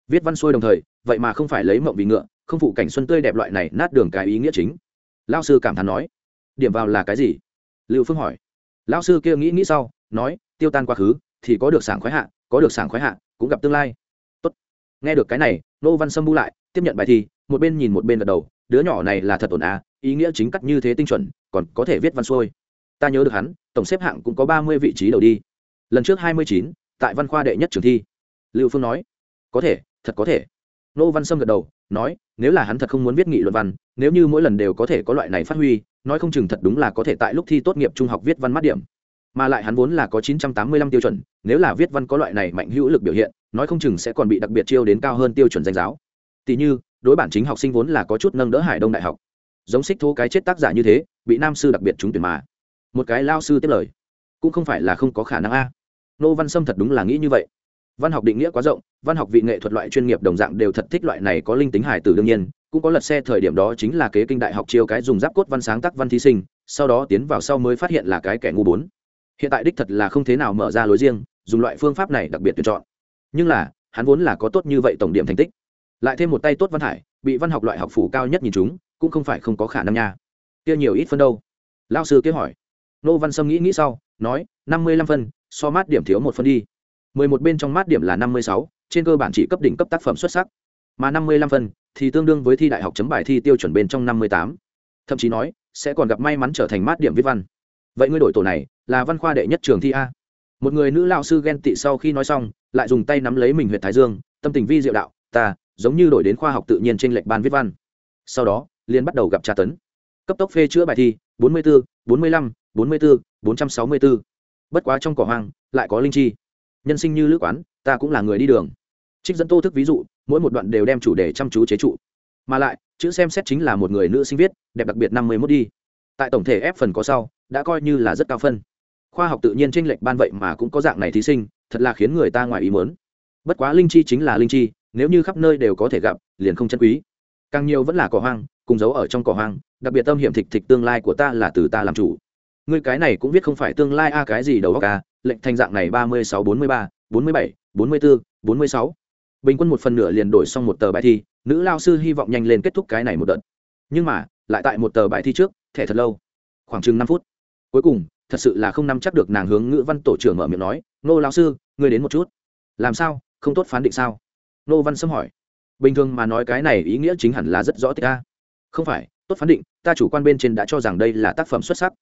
Viết văn xuôi đồng thời, vậy mà không phải lấy mộng vì ngựa, không phụ cảnh xuân tươi đẹp loại này nát đường cái ý nghĩa chính. Lao sư cảm thán nói, điểm vào là cái gì? Lưu phương hỏi. Lão sư kia nghĩ nghĩ sau, nói, tiêu tan quá khứ, thì có được sảng khoái hạ, có được sảng khoái hạ, cũng gặp tương lai. Tốt. nghe được cái này, nô văn sâm bu lại, tiếp nhận bài thi, một bên nhìn một bên gật đầu, đứa nhỏ này là thật ổn à ý nghĩa chính cắt như thế tinh chuẩn, còn có thể viết văn xuôi. Ta nhớ được hắn, tổng xếp hạng cũng có ba mươi vị trí đầu đi. Lần trước hai mươi chín, tại văn khoa đệ nhất trường thi lưu phương nói, có thể, thật có thể. Nô văn sâm gật đầu, nói, nếu là hắn thật không muốn viết nghị luận văn, nếu như mỗi lần đều có thể có loại này phát huy, nói không chừng thật đúng là có thể tại lúc thi tốt nghiệp trung học viết văn mắt điểm. Mà lại hắn vốn là có 985 tiêu chuẩn, nếu là viết văn có loại này mạnh hữu lực biểu hiện, nói không chừng sẽ còn bị đặc biệt chiêu đến cao hơn tiêu chuẩn danh giáo. Tỷ như, đối bản chính học sinh vốn là có chút nâng đỡ hải đông đại học. Giống xích thô cái chết tác giả như thế, bị nam sư đặc biệt trúng tuyển mà. Một cái lao sư tiếp lời. Cũng không phải là không có khả năng a. Nô văn sâm thật đúng là nghĩ như vậy văn học định nghĩa quá rộng, văn học vị nghệ thuật loại chuyên nghiệp đồng dạng đều thật thích loại này có linh tính hải tử đương nhiên, cũng có lật xe thời điểm đó chính là kế kinh đại học chiêu cái dùng giáp cốt văn sáng tác văn thí sinh, sau đó tiến vào sau mới phát hiện là cái kẻ ngu bốn. Hiện tại đích thật là không thế nào mở ra lối riêng, dùng loại phương pháp này đặc biệt tuyển chọn. Nhưng là, hắn vốn là có tốt như vậy tổng điểm thành tích. Lại thêm một tay tốt văn hải, bị văn học loại học phủ cao nhất nhìn chúng, cũng không phải không có khả năng nha. Kia nhiều ít phân đâu? Lao sư kế hỏi. Nô văn sâm nghĩ nghĩ sau, nói, năm mươi lăm phân, so mát điểm thiếu một phân đi mười một bên trong mát điểm là năm mươi sáu, trên cơ bản chỉ cấp đỉnh cấp tác phẩm xuất sắc. Mà năm mươi lăm phân thì tương đương với thi đại học chấm bài thi tiêu chuẩn bên trong năm mươi tám. Thậm chí nói, sẽ còn gặp may mắn trở thành mát điểm viết văn. Vậy ngươi đổi tổ này là văn khoa đệ nhất trường thi a. Một người nữ lao sư ghen tị sau khi nói xong, lại dùng tay nắm lấy mình huyện thái dương, tâm tình vi diệu đạo, ta, giống như đổi đến khoa học tự nhiên trên lệch ban viết văn. Sau đó liên bắt đầu gặp tra tấn. Cấp tốc phê chữa bài thi, bốn mươi bốn bốn mươi lăm, bốn mươi bốn bốn trăm sáu mươi bốn bất quá trong cỏ hoang, lại có linh chi nhân sinh như lữ quán, ta cũng là người đi đường. Trích dẫn tô thức ví dụ, mỗi một đoạn đều đem chủ đề chăm chú chế trụ. Mà lại, chữ xem xét chính là một người nữ sinh viết, đẹp đặc biệt năm mươi mốt đi. Tại tổng thể ép phần có sau, đã coi như là rất cao phân. Khoa học tự nhiên tranh lệch ban vậy mà cũng có dạng này thí sinh, thật là khiến người ta ngoài ý muốn. Bất quá linh chi chính là linh chi, nếu như khắp nơi đều có thể gặp, liền không chân quý. Càng nhiều vẫn là cỏ hoang, cùng giấu ở trong cỏ hoang, đặc biệt tâm hiểm thịt thịt tương lai của ta là từ ta làm chủ. Ngươi cái này cũng viết không phải tương lai a, cái gì đầu óc a lệnh thành dạng này ba mươi sáu, bốn mươi ba, bốn mươi bảy, bốn mươi bốn bốn mươi sáu. Bình quân một phần nửa liền đổi xong một tờ bài thi, nữ lao sư hy vọng nhanh lên kết thúc cái này một đợt. Nhưng mà, lại tại một tờ bài thi trước, thẻ thật lâu. Khoảng chừng năm phút. Cuối cùng, thật sự là không nắm chắc được nàng hướng ngữ văn tổ trưởng mở miệng nói, nô lao sư, ngươi đến một chút. Làm sao? Không tốt phán định sao? Nô văn sâm hỏi. Bình thường mà nói cái này ý nghĩa chính hẳn là rất rõ tích a. Không phải, tốt phán định, ta chủ quan bên trên đã cho rằng đây là tác phẩm xuất sắc.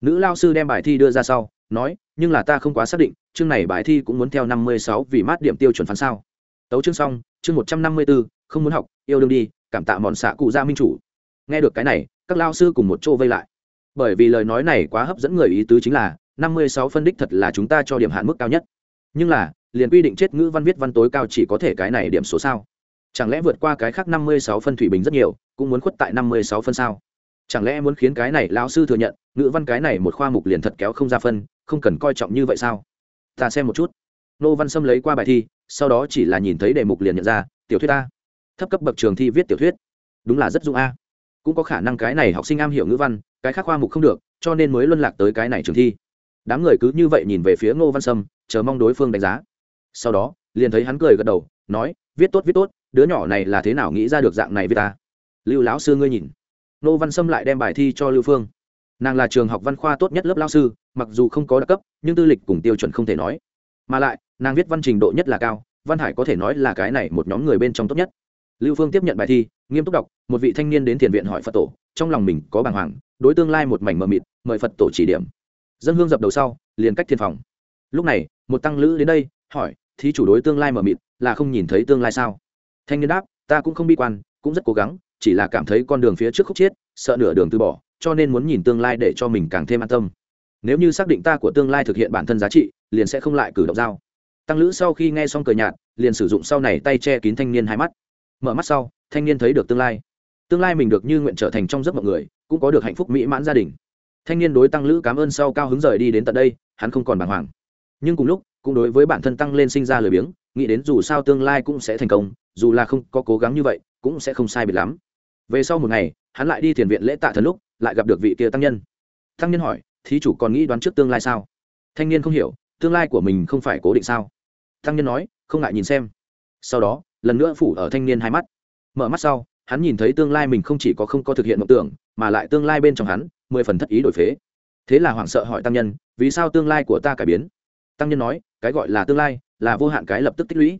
Nữ lao sư đem bài thi đưa ra sau nói, nhưng là ta không quá xác định, chương này bài thi cũng muốn theo năm mươi sáu vì mát điểm tiêu chuẩn phán sao. Tấu chương xong, chương một trăm năm mươi bốn không muốn học, yêu đương đi, cảm tạ mòn xạ cụ gia minh chủ. Nghe được cái này, các lao sư cùng một chỗ vây lại. Bởi vì lời nói này quá hấp dẫn người ý tứ chính là, năm mươi sáu phân đích thật là chúng ta cho điểm hạn mức cao nhất. Nhưng là, liền quy định chết ngữ văn viết văn tối cao chỉ có thể cái này điểm số sao? Chẳng lẽ vượt qua cái khác năm mươi sáu phân thủy bình rất nhiều, cũng muốn khuất tại năm mươi sáu phân sao? Chẳng lẽ muốn khiến cái này lão sư thừa nhận, ngữ văn cái này một khoa mục liền thật kéo không ra phân không cần coi trọng như vậy sao? Ta xem một chút. Nô văn sâm lấy qua bài thi, sau đó chỉ là nhìn thấy đề mục liền nhận ra, tiểu thuyết a. Thấp cấp bậc trường thi viết tiểu thuyết. Đúng là rất dung a. Cũng có khả năng cái này học sinh am hiểu ngữ văn, cái khác khoa mục không được, cho nên mới luân lạc tới cái này trường thi. Đám người cứ như vậy nhìn về phía ngô văn sâm, chờ mong đối phương đánh giá. Sau đó, liền thấy hắn cười gật đầu, nói, viết tốt viết tốt, đứa nhỏ này là thế nào nghĩ ra được dạng này với ta lưu lão sư ngươi nhìn. Ngô văn sâm lại đem bài thi cho lưu phương. Nàng là trường học văn khoa tốt nhất lớp lao sư mặc dù không có đặc cấp nhưng tư lịch cùng tiêu chuẩn không thể nói. Mà lại nàng viết văn trình độ nhất là cao văn hải có thể nói là cái này một nhóm người bên trong tốt nhất. Lưu phương tiếp nhận bài thi nghiêm túc đọc một vị thanh niên đến thiền viện hỏi phật tổ trong lòng mình có bàng hoàng đối tương lai một mảnh mờ mịt mời phật tổ chỉ điểm. Dân hương dập đầu sau liền cách thiên phòng. Lúc này một tăng lữ đến đây hỏi thí chủ đối tương lai mờ mịt là không nhìn thấy tương lai sao? Thanh niên đáp ta cũng không bi quan cũng rất cố gắng chỉ là cảm thấy con đường phía trước khúc chết, sợ nửa đường từ bỏ cho nên muốn nhìn tương lai để cho mình càng thêm an tâm nếu như xác định ta của tương lai thực hiện bản thân giá trị, liền sẽ không lại cử động dao. Tăng lữ sau khi nghe xong cờ nhạt, liền sử dụng sau này tay che kín thanh niên hai mắt. Mở mắt sau, thanh niên thấy được tương lai. Tương lai mình được như nguyện trở thành trong giấc mọi người, cũng có được hạnh phúc mỹ mãn gia đình. Thanh niên đối tăng lữ cảm ơn sau cao hứng rời đi đến tận đây, hắn không còn bàng hoàng. Nhưng cùng lúc, cũng đối với bản thân tăng lên sinh ra lười biếng, nghĩ đến dù sao tương lai cũng sẽ thành công, dù là không có cố gắng như vậy, cũng sẽ không sai biệt lắm. Về sau một ngày, hắn lại đi thiền viện lễ tạ thần lúc, lại gặp được vị kia tăng nhân. Tăng nhân hỏi thí chủ còn nghĩ đoán trước tương lai sao? Thanh niên không hiểu, tương lai của mình không phải cố định sao? Tăng nhân nói, không ngại nhìn xem. Sau đó, lần nữa phủ ở thanh niên hai mắt. Mở mắt sau, hắn nhìn thấy tương lai mình không chỉ có không có thực hiện mộng tưởng, mà lại tương lai bên trong hắn, mười phần thất ý đổi phế. Thế là hoảng sợ hỏi tăng nhân, vì sao tương lai của ta cải biến? Tăng nhân nói, cái gọi là tương lai, là vô hạn cái lập tức tích lũy.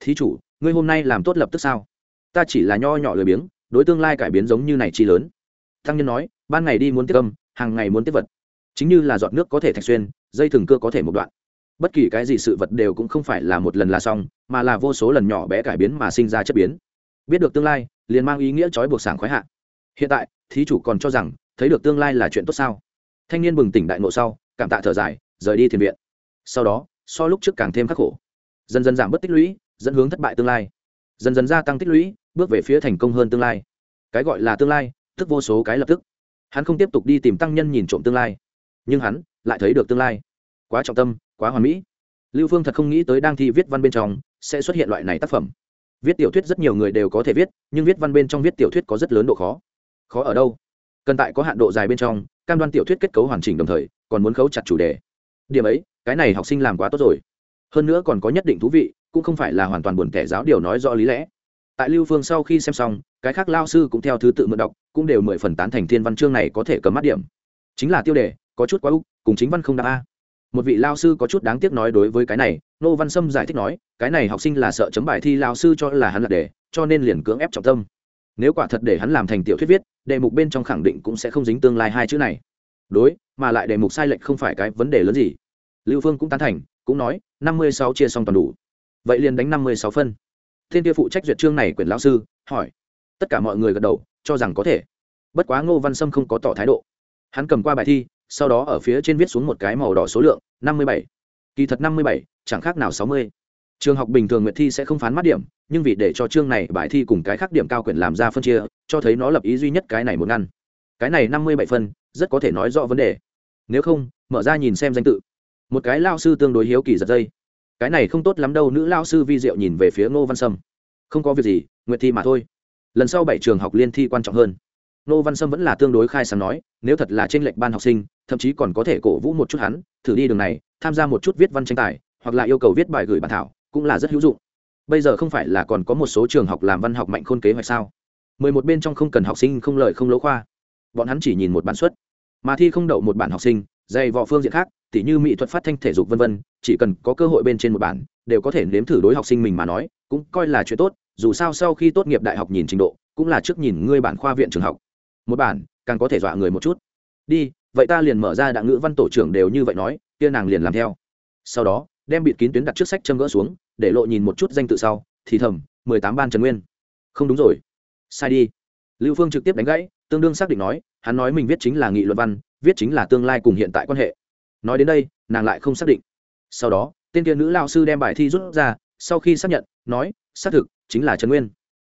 Thí chủ, ngươi hôm nay làm tốt lập tức sao? Ta chỉ là nho nhỏ lười biếng, đối tương lai cải biến giống như này chi lớn. Tăng nhân nói, ban ngày đi muốn tiếp âm, hàng ngày muốn tiếp vật chính như là giọt nước có thể thạch xuyên, dây thừng cưa có thể một đoạn. Bất kỳ cái gì sự vật đều cũng không phải là một lần là xong, mà là vô số lần nhỏ bé cải biến mà sinh ra chất biến. Biết được tương lai, liền mang ý nghĩa trói buộc sảng khoái hạ. Hiện tại, thí chủ còn cho rằng, thấy được tương lai là chuyện tốt sao? Thanh niên bừng tỉnh đại ngộ sau, cảm tạ thở dài, rời đi thiền viện. Sau đó, so lúc trước càng thêm khắc khổ. Dần dần giảm bớt tích lũy, dẫn hướng thất bại tương lai. Dần dần gia tăng tích lũy, bước về phía thành công hơn tương lai. Cái gọi là tương lai, tức vô số cái lập tức. Hắn không tiếp tục đi tìm tăng nhân nhìn trộm tương lai nhưng hắn lại thấy được tương lai. Quá trọng tâm, quá hoàn mỹ. Lưu phương thật không nghĩ tới đang thi viết văn bên trong sẽ xuất hiện loại này tác phẩm. Viết tiểu thuyết rất nhiều người đều có thể viết, nhưng viết văn bên trong viết tiểu thuyết có rất lớn độ khó. Khó ở đâu? Cần tại có hạn độ dài bên trong, cam đoan tiểu thuyết kết cấu hoàn chỉnh đồng thời, còn muốn khấu chặt chủ đề. Điểm ấy, cái này học sinh làm quá tốt rồi. Hơn nữa còn có nhất định thú vị, cũng không phải là hoàn toàn buồn kẻ giáo điều nói rõ lý lẽ. Tại lưu phương sau khi xem xong, cái khác lao sư cũng theo thứ tự mượn đọc, cũng đều mười phần tán thành thiên văn chương này có thể cầm mắt điểm. Chính là tiêu đề có chút quá úc, cùng chính văn không đáp a. Một vị lao sư có chút đáng tiếc nói đối với cái này, nô văn sâm giải thích nói, cái này học sinh là sợ chấm bài thi lao sư cho là hắn là đề cho nên liền cưỡng ép trọng tâm. Nếu quả thật để hắn làm thành tiểu thuyết viết, đề mục bên trong khẳng định cũng sẽ không dính tương lai hai chữ này. Đối, mà lại đề mục sai lệch không phải cái vấn đề lớn gì. Lưu phương cũng tán thành, cũng nói, năm mươi sáu chia xong toàn đủ. Vậy liền đánh năm mươi sáu phân. Thiên kia phụ trách duyệt chương này quyền lão sư, hỏi. Tất cả mọi người gật đầu, cho rằng có thể. Bất quá ngô văn sâm không có tỏ thái độ. Hắn cầm qua bài thi sau đó ở phía trên viết xuống một cái màu đỏ số lượng, năm mươi bảy. Kỳ thật năm mươi bảy, chẳng khác nào sáu mươi. Trường học bình thường nguyện thi sẽ không phán mắt điểm, nhưng vì để cho chương này bài thi cùng cái khác điểm cao quyền làm ra phân chia, cho thấy nó lập ý duy nhất cái này một ngăn. Cái này năm mươi bảy phân, rất có thể nói rõ vấn đề. Nếu không, mở ra nhìn xem danh tự. Một cái lao sư tương đối hiếu kỳ giật dây. Cái này không tốt lắm đâu, nữ lao sư vi diệu nhìn về phía ngô văn sâm. Không có việc gì nguyện thi mà thôi. Lần sau bảy trường học liên thi quan trọng hơn. Nô văn sâm vẫn là tương đối khai sáng nói, nếu thật là t r ê n lệch ban học sinh, thậm chí còn có thể cổ vũ một chút hắn, thử đi đường này, tham gia một chút viết văn tranh tài, hoặc là yêu cầu viết bài gửi bản thảo, cũng là rất hữu dụng. Bây giờ không phải là còn có một số trường học làm văn học mạnh khôn kế hoạch sao? Mười một bên trong không cần học sinh, không lợi không lỗ khoa. Bọn hắn chỉ nhìn một bản xuất, mà thi không đậu một bản học sinh dày võ phương diện khác, tỉ như mỹ thuật phát thanh thể dục vân vân, chỉ cần có cơ hội bên trên một bản, đều có thể nếm thử đối học sinh mình mà nói, cũng coi là chuyện tốt, dù sao sau khi tốt nghiệp đại học nhìn trình độ, cũng là trước nhìn ngươi bản khoa viện trường học một bản, càng có thể dọa người một chút. Đi, vậy ta liền mở ra đặng ngữ văn tổ trưởng đều như vậy nói, kia nàng liền làm theo. Sau đó, đem bịt kín tuyến đặt trước sách châm gỡ xuống, để lộ nhìn một chút danh tự sau, thì thầm, mười tám ban trần nguyên. Không đúng rồi. Sai đi. Lưu phương trực tiếp đánh gãy, tương đương xác định nói, hắn nói mình viết chính là nghị luận văn, viết chính là tương lai cùng hiện tại quan hệ. Nói đến đây, nàng lại không xác định. Sau đó, tên kia nữ lao sư đem bài thi rút ra, sau khi xác nhận, nói, xác thực, chính là trần nguyên.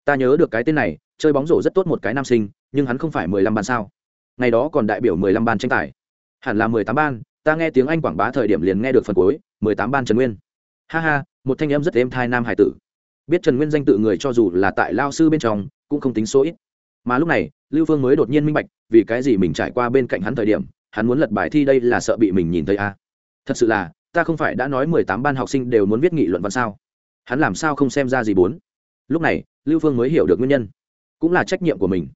Ta nhớ được cái tên này, chơi bóng rổ rất tốt một cái nam sinh nhưng hắn không phải mười lăm ban sao? Ngày đó còn đại biểu mười lăm ban tranh tài. Hẳn là mười tám ban, ta nghe tiếng anh quảng bá thời điểm liền nghe được phần cuối, mười tám ban trần nguyên. Ha ha, một thanh em rất êm thai nam hải tử. Biết trần nguyên danh tự người cho dù là tại lao sư bên trong, cũng không tính số ít. Mà lúc này, lưu phương mới đột nhiên minh bạch, vì cái gì mình trải qua bên cạnh hắn thời điểm, hắn muốn lật bài thi đây là sợ bị mình nhìn thấy à. thật sự là, ta không phải đã nói mười tám ban học sinh đều muốn viết nghị luận văn sao? Hắn làm sao không xem ra gì bốn? Lúc này, lưu phương mới hiểu được nguyên nhân, cũng là trách nhiệm của mình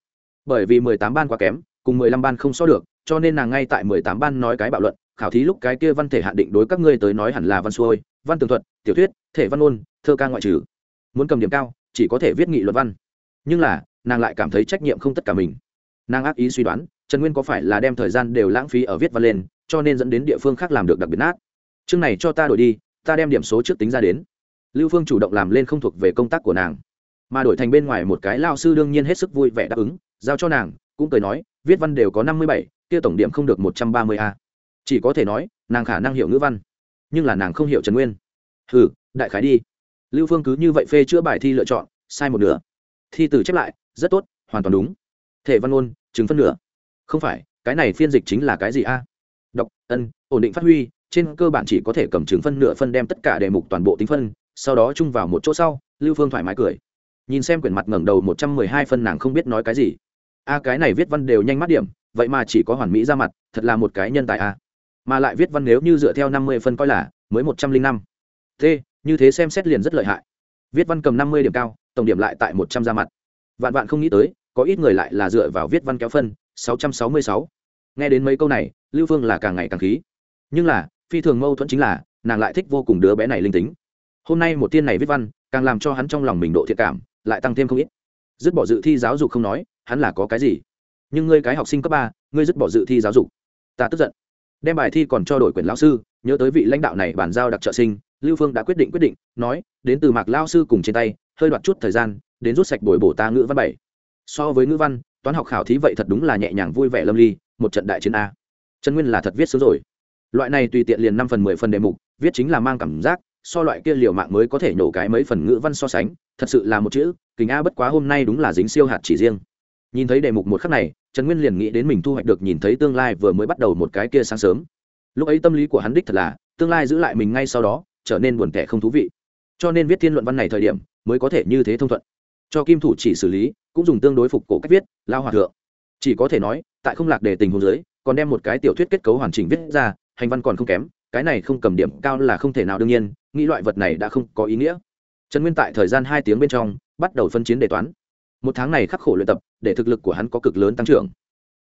bởi vì mười tám ban quá kém, cùng mười lăm ban không so được, cho nên nàng ngay tại mười tám ban nói cái bạo luận, khảo thí lúc cái kia văn thể hạn định đối các ngươi tới nói hẳn là văn xuôi, văn tường thuật, tiểu thuyết, thể văn ôn thơ ca ngoại trừ. Muốn cầm điểm cao, chỉ có thể viết nghị luận văn. Nhưng là, nàng lại cảm thấy trách nhiệm không tất cả mình. Nàng ác ý suy đoán, trần nguyên có phải là đem thời gian đều lãng phí ở viết văn lên, cho nên dẫn đến địa phương khác làm được đặc biệt nát. Chương này cho ta đổi đi, ta đem điểm số trước tính ra đến. Lưu phương chủ động làm lên không thuộc về công tác của nàng, mà đổi thành bên ngoài một cái lao sư đương nhiên hết sức vui vẻ đáp ứng giao cho nàng, cũng cười nói, viết văn đều có năm mươi bảy, kia tổng điểm không được một trăm ba mươi a. Chỉ có thể nói, nàng khả năng hiểu ngữ văn, nhưng là nàng không hiểu trần nguyên. Hừ, đại khái đi. Lưu phương cứ như vậy phê chữa bài thi lựa chọn, sai một nửa. Thi từ chép lại, rất tốt, hoàn toàn đúng. Thể văn ôn chứng phân nửa. Không phải, cái này phiên dịch chính là cái gì a? Đọc, ân, ổn định phát huy, trên cơ bản chỉ có thể cầm chứng phân nửa phân đem tất cả đề mục toàn bộ tính phân, sau đó chung vào một chỗ sau, lưu phương thoải mái cười. Nhìn xem quyển mặt ngẩng đầu một trăm mười hai phân nàng không biết nói cái gì a, cái này viết văn đều nhanh mắt điểm, vậy mà chỉ có hoàn mỹ ra mặt, thật là một cái nhân tài a. Mà lại viết văn nếu như dựa theo năm mươi phân coi là, mới một trăm linh năm. T, như thế xem xét liền rất lợi hại. Viết văn cầm năm mươi điểm cao, tổng điểm lại tại một trăm ra mặt. Vạn vạn không nghĩ tới, có ít người lại là dựa vào viết văn kéo phân, sáu trăm sáu mươi sáu. Nghe đến mấy câu này, lưu phương là càng ngày càng khí. Nhưng là, phi thường mâu thuẫn chính là, nàng lại thích vô cùng đứa bé này linh tính. Hôm nay một tiên này viết văn, càng làm cho hắn trong lòng mình độ thiện cảm, lại tăng thêm không ít. Dứt bỏ dự thi giáo dục không nói hắn là có cái gì? Nhưng ngươi cái học sinh cấp ba, ngươi dứt bỏ dự thi giáo dục. Ta tức giận. Đem bài thi còn cho đổi quyền lão sư, nhớ tới vị lãnh đạo này bàn giao đặc trợ sinh, lưu phương đã quyết định quyết định, nói, đến từ mạc lao sư cùng trên tay, hơi đoạt chút thời gian, đến rút sạch bồi bổ ta ngữ văn bảy. So với ngữ văn, toán học khảo thí vậy thật đúng là nhẹ nhàng vui vẻ lâm ly, một trận đại chiến a. Trần nguyên là thật viết sớm rồi. Loại này tùy tiện liền năm phần mười phần đề mục, viết chính là mang cảm giác, so loại kia liều mạng mới có thể nhổ cái mấy phần ngữ văn so sánh, thật sự là một chữ, kính a bất quá hôm nay đúng là dính siêu hạt chỉ riêng nhìn thấy đề mục một khắc này, trần nguyên liền nghĩ đến mình thu hoạch được nhìn thấy tương lai vừa mới bắt đầu một cái kia sáng sớm. Lúc ấy tâm lý của hắn đích thật là, tương lai giữ lại mình ngay sau đó, trở nên buồn tẻ không thú vị. Cho nên viết thiên luận văn này thời điểm, mới có thể như thế thông thuận. Cho kim thủ chỉ xử lý, cũng dùng tương đối phục cổ cách viết, lao hòa thượng. Chỉ có thể nói, tại không lạc đề tình hồ dưới, còn đem một cái tiểu thuyết kết cấu hoàn chỉnh viết ra, hành văn còn không kém, cái này không cầm điểm cao là không thể nào đương nhiên, nghĩ loại vật này đã không có ý nghĩa. Trần nguyên tại thời gian hai tiếng bên trong, bắt đầu phân chiến đề toán một tháng này khắc khổ luyện tập, để thực lực của hắn có cực lớn tăng trưởng.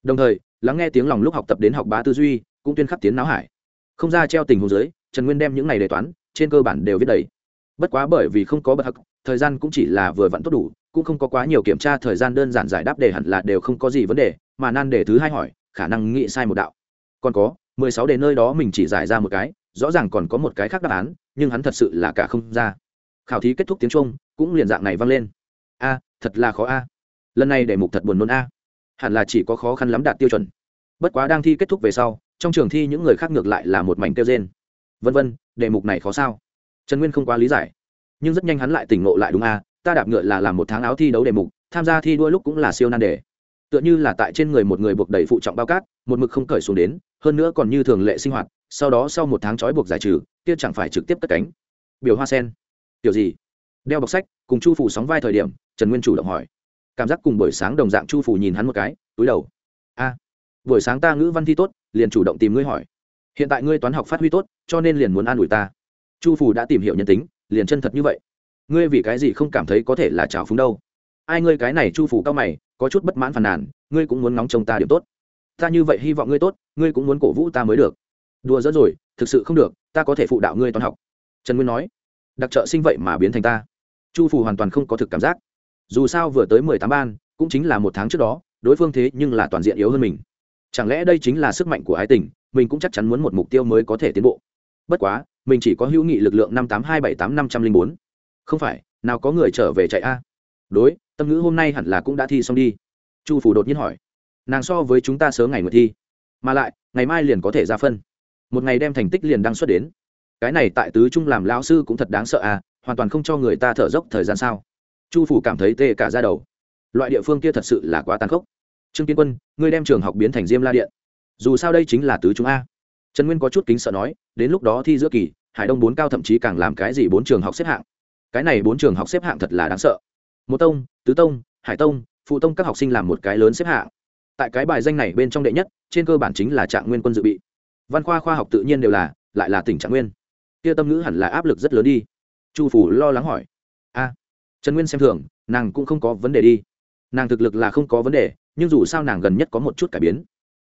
Đồng thời, lắng nghe tiếng lòng lúc học tập đến học bá tư duy, cũng tuyên khắc tiến não hải. Không ra treo tình hồ dưới, trần nguyên đem những này đề toán, trên cơ bản đều viết đầy. Bất quá bởi vì không có bậc học thời gian cũng chỉ là vừa vặn tốt đủ, cũng không có quá nhiều kiểm tra thời gian đơn giản giải đáp đề hẳn là đều không có gì vấn đề, mà nan đề thứ hai hỏi, khả năng nghĩ sai một đạo. Còn có, mười sáu đề nơi đó mình chỉ giải ra một cái, rõ ràng còn có một cái khác đáp án, nhưng hắn thật sự là cả không ra. Khảo thí kết thúc tiếng trung, cũng liền dạng này vang lên. A thật là khó a. Lần này đề mục thật buồn nôn a. Hẳn là chỉ có khó khăn lắm đạt tiêu chuẩn. Bất quá đang thi kết thúc về sau, trong trường thi những người khác ngược lại là một mảnh kêu trên vân vân, đề mục này khó sao? Trần nguyên không quá lý giải. Nhưng rất nhanh hắn lại tỉnh ngộ lại đúng a, ta đạp ngựa là làm một tháng áo thi đấu đề mục, tham gia thi đua lúc cũng là siêu nan đề. Tựa như là tại trên người một người buộc đầy phụ trọng bao cát, một mực không cởi xuống đến, hơn nữa còn như thường lệ sinh hoạt, sau đó sau một tháng trói buộc giải trừ, kia chẳng phải trực tiếp cất cánh. Biểu hoa sen. Kiểu gì? Đeo bọc sách, cùng chu phủ sóng vai thời điểm trần nguyên chủ động hỏi. Cảm giác cùng buổi sáng đồng dạng chu phủ nhìn hắn một cái, túi đầu. A, buổi sáng ta ngữ văn thi tốt, liền chủ động tìm ngươi hỏi. Hiện tại ngươi toán học phát huy tốt, cho nên liền muốn an ủi ta. Chu phủ đã tìm hiểu nhân tính, liền chân thật như vậy. Ngươi vì cái gì không cảm thấy có thể là trào phúng đâu? Ai ngươi cái này chu phủ cao mày, có chút bất mãn phàn nàn, ngươi cũng muốn ngóng trông ta điểm tốt. Ta như vậy hy vọng ngươi tốt, ngươi cũng muốn cổ vũ ta mới được. Đùa dỡ rồi, thực sự không được, ta có thể phụ đạo ngươi toán học. Trần nguyên nói. Đặc trợ sinh vậy mà biến thành ta. Chu phủ hoàn toàn không có thực cảm giác dù sao vừa tới mười tám ban, cũng chính là một tháng trước đó, đối phương thế nhưng là toàn diện yếu hơn mình. Chẳng lẽ đây chính là sức mạnh của ái tình, mình cũng chắc chắn muốn một mục tiêu mới có thể tiến bộ. Bất quá, mình chỉ có hữu nghị lực lượng năm tám hai bảy tám năm trăm linh bốn. Không phải, nào có người trở về chạy a? Đối, tâm ngữ hôm nay hẳn là cũng đã thi xong đi. Chu phủ đột nhiên hỏi. Nàng so với chúng ta sớm ngày nguyệt thi. Mà lại, ngày mai liền có thể ra phân. Một ngày đem thành tích liền đăng xuất đến. Cái này tại tứ trung làm lão sư cũng thật đáng sợ à hoàn toàn không cho người ta thở dốc thời gian sao? Chu phủ cảm thấy tê cả ra đầu. Loại địa phương kia thật sự là quá tàn khốc. Trương kiến quân, ngươi đem trường học biến thành diêm la điện. Dù sao đây chính là tứ chúng a. Trần nguyên có chút kính sợ nói, đến lúc đó thi giữa kỳ, hải đông bốn cao thậm chí càng làm cái gì bốn trường học xếp hạng. Cái này bốn trường học xếp hạng thật là đáng sợ. Một tông, tứ tông, hải tông, phụ tông các học sinh làm một cái lớn xếp hạng. Tại cái bài danh này bên trong đệ nhất, trên cơ bản chính là trạng nguyên quân dự bị. Văn khoa khoa học tự nhiên đều là, lại là tỉnh trạng nguyên. Kia tâm ngữ hẳn là áp lực rất lớn đi. Chu phủ lo lắng hỏi. A trần nguyên xem thường, nàng cũng không có vấn đề đi. Nàng thực lực là không có vấn đề, nhưng dù sao nàng gần nhất có một chút cải biến.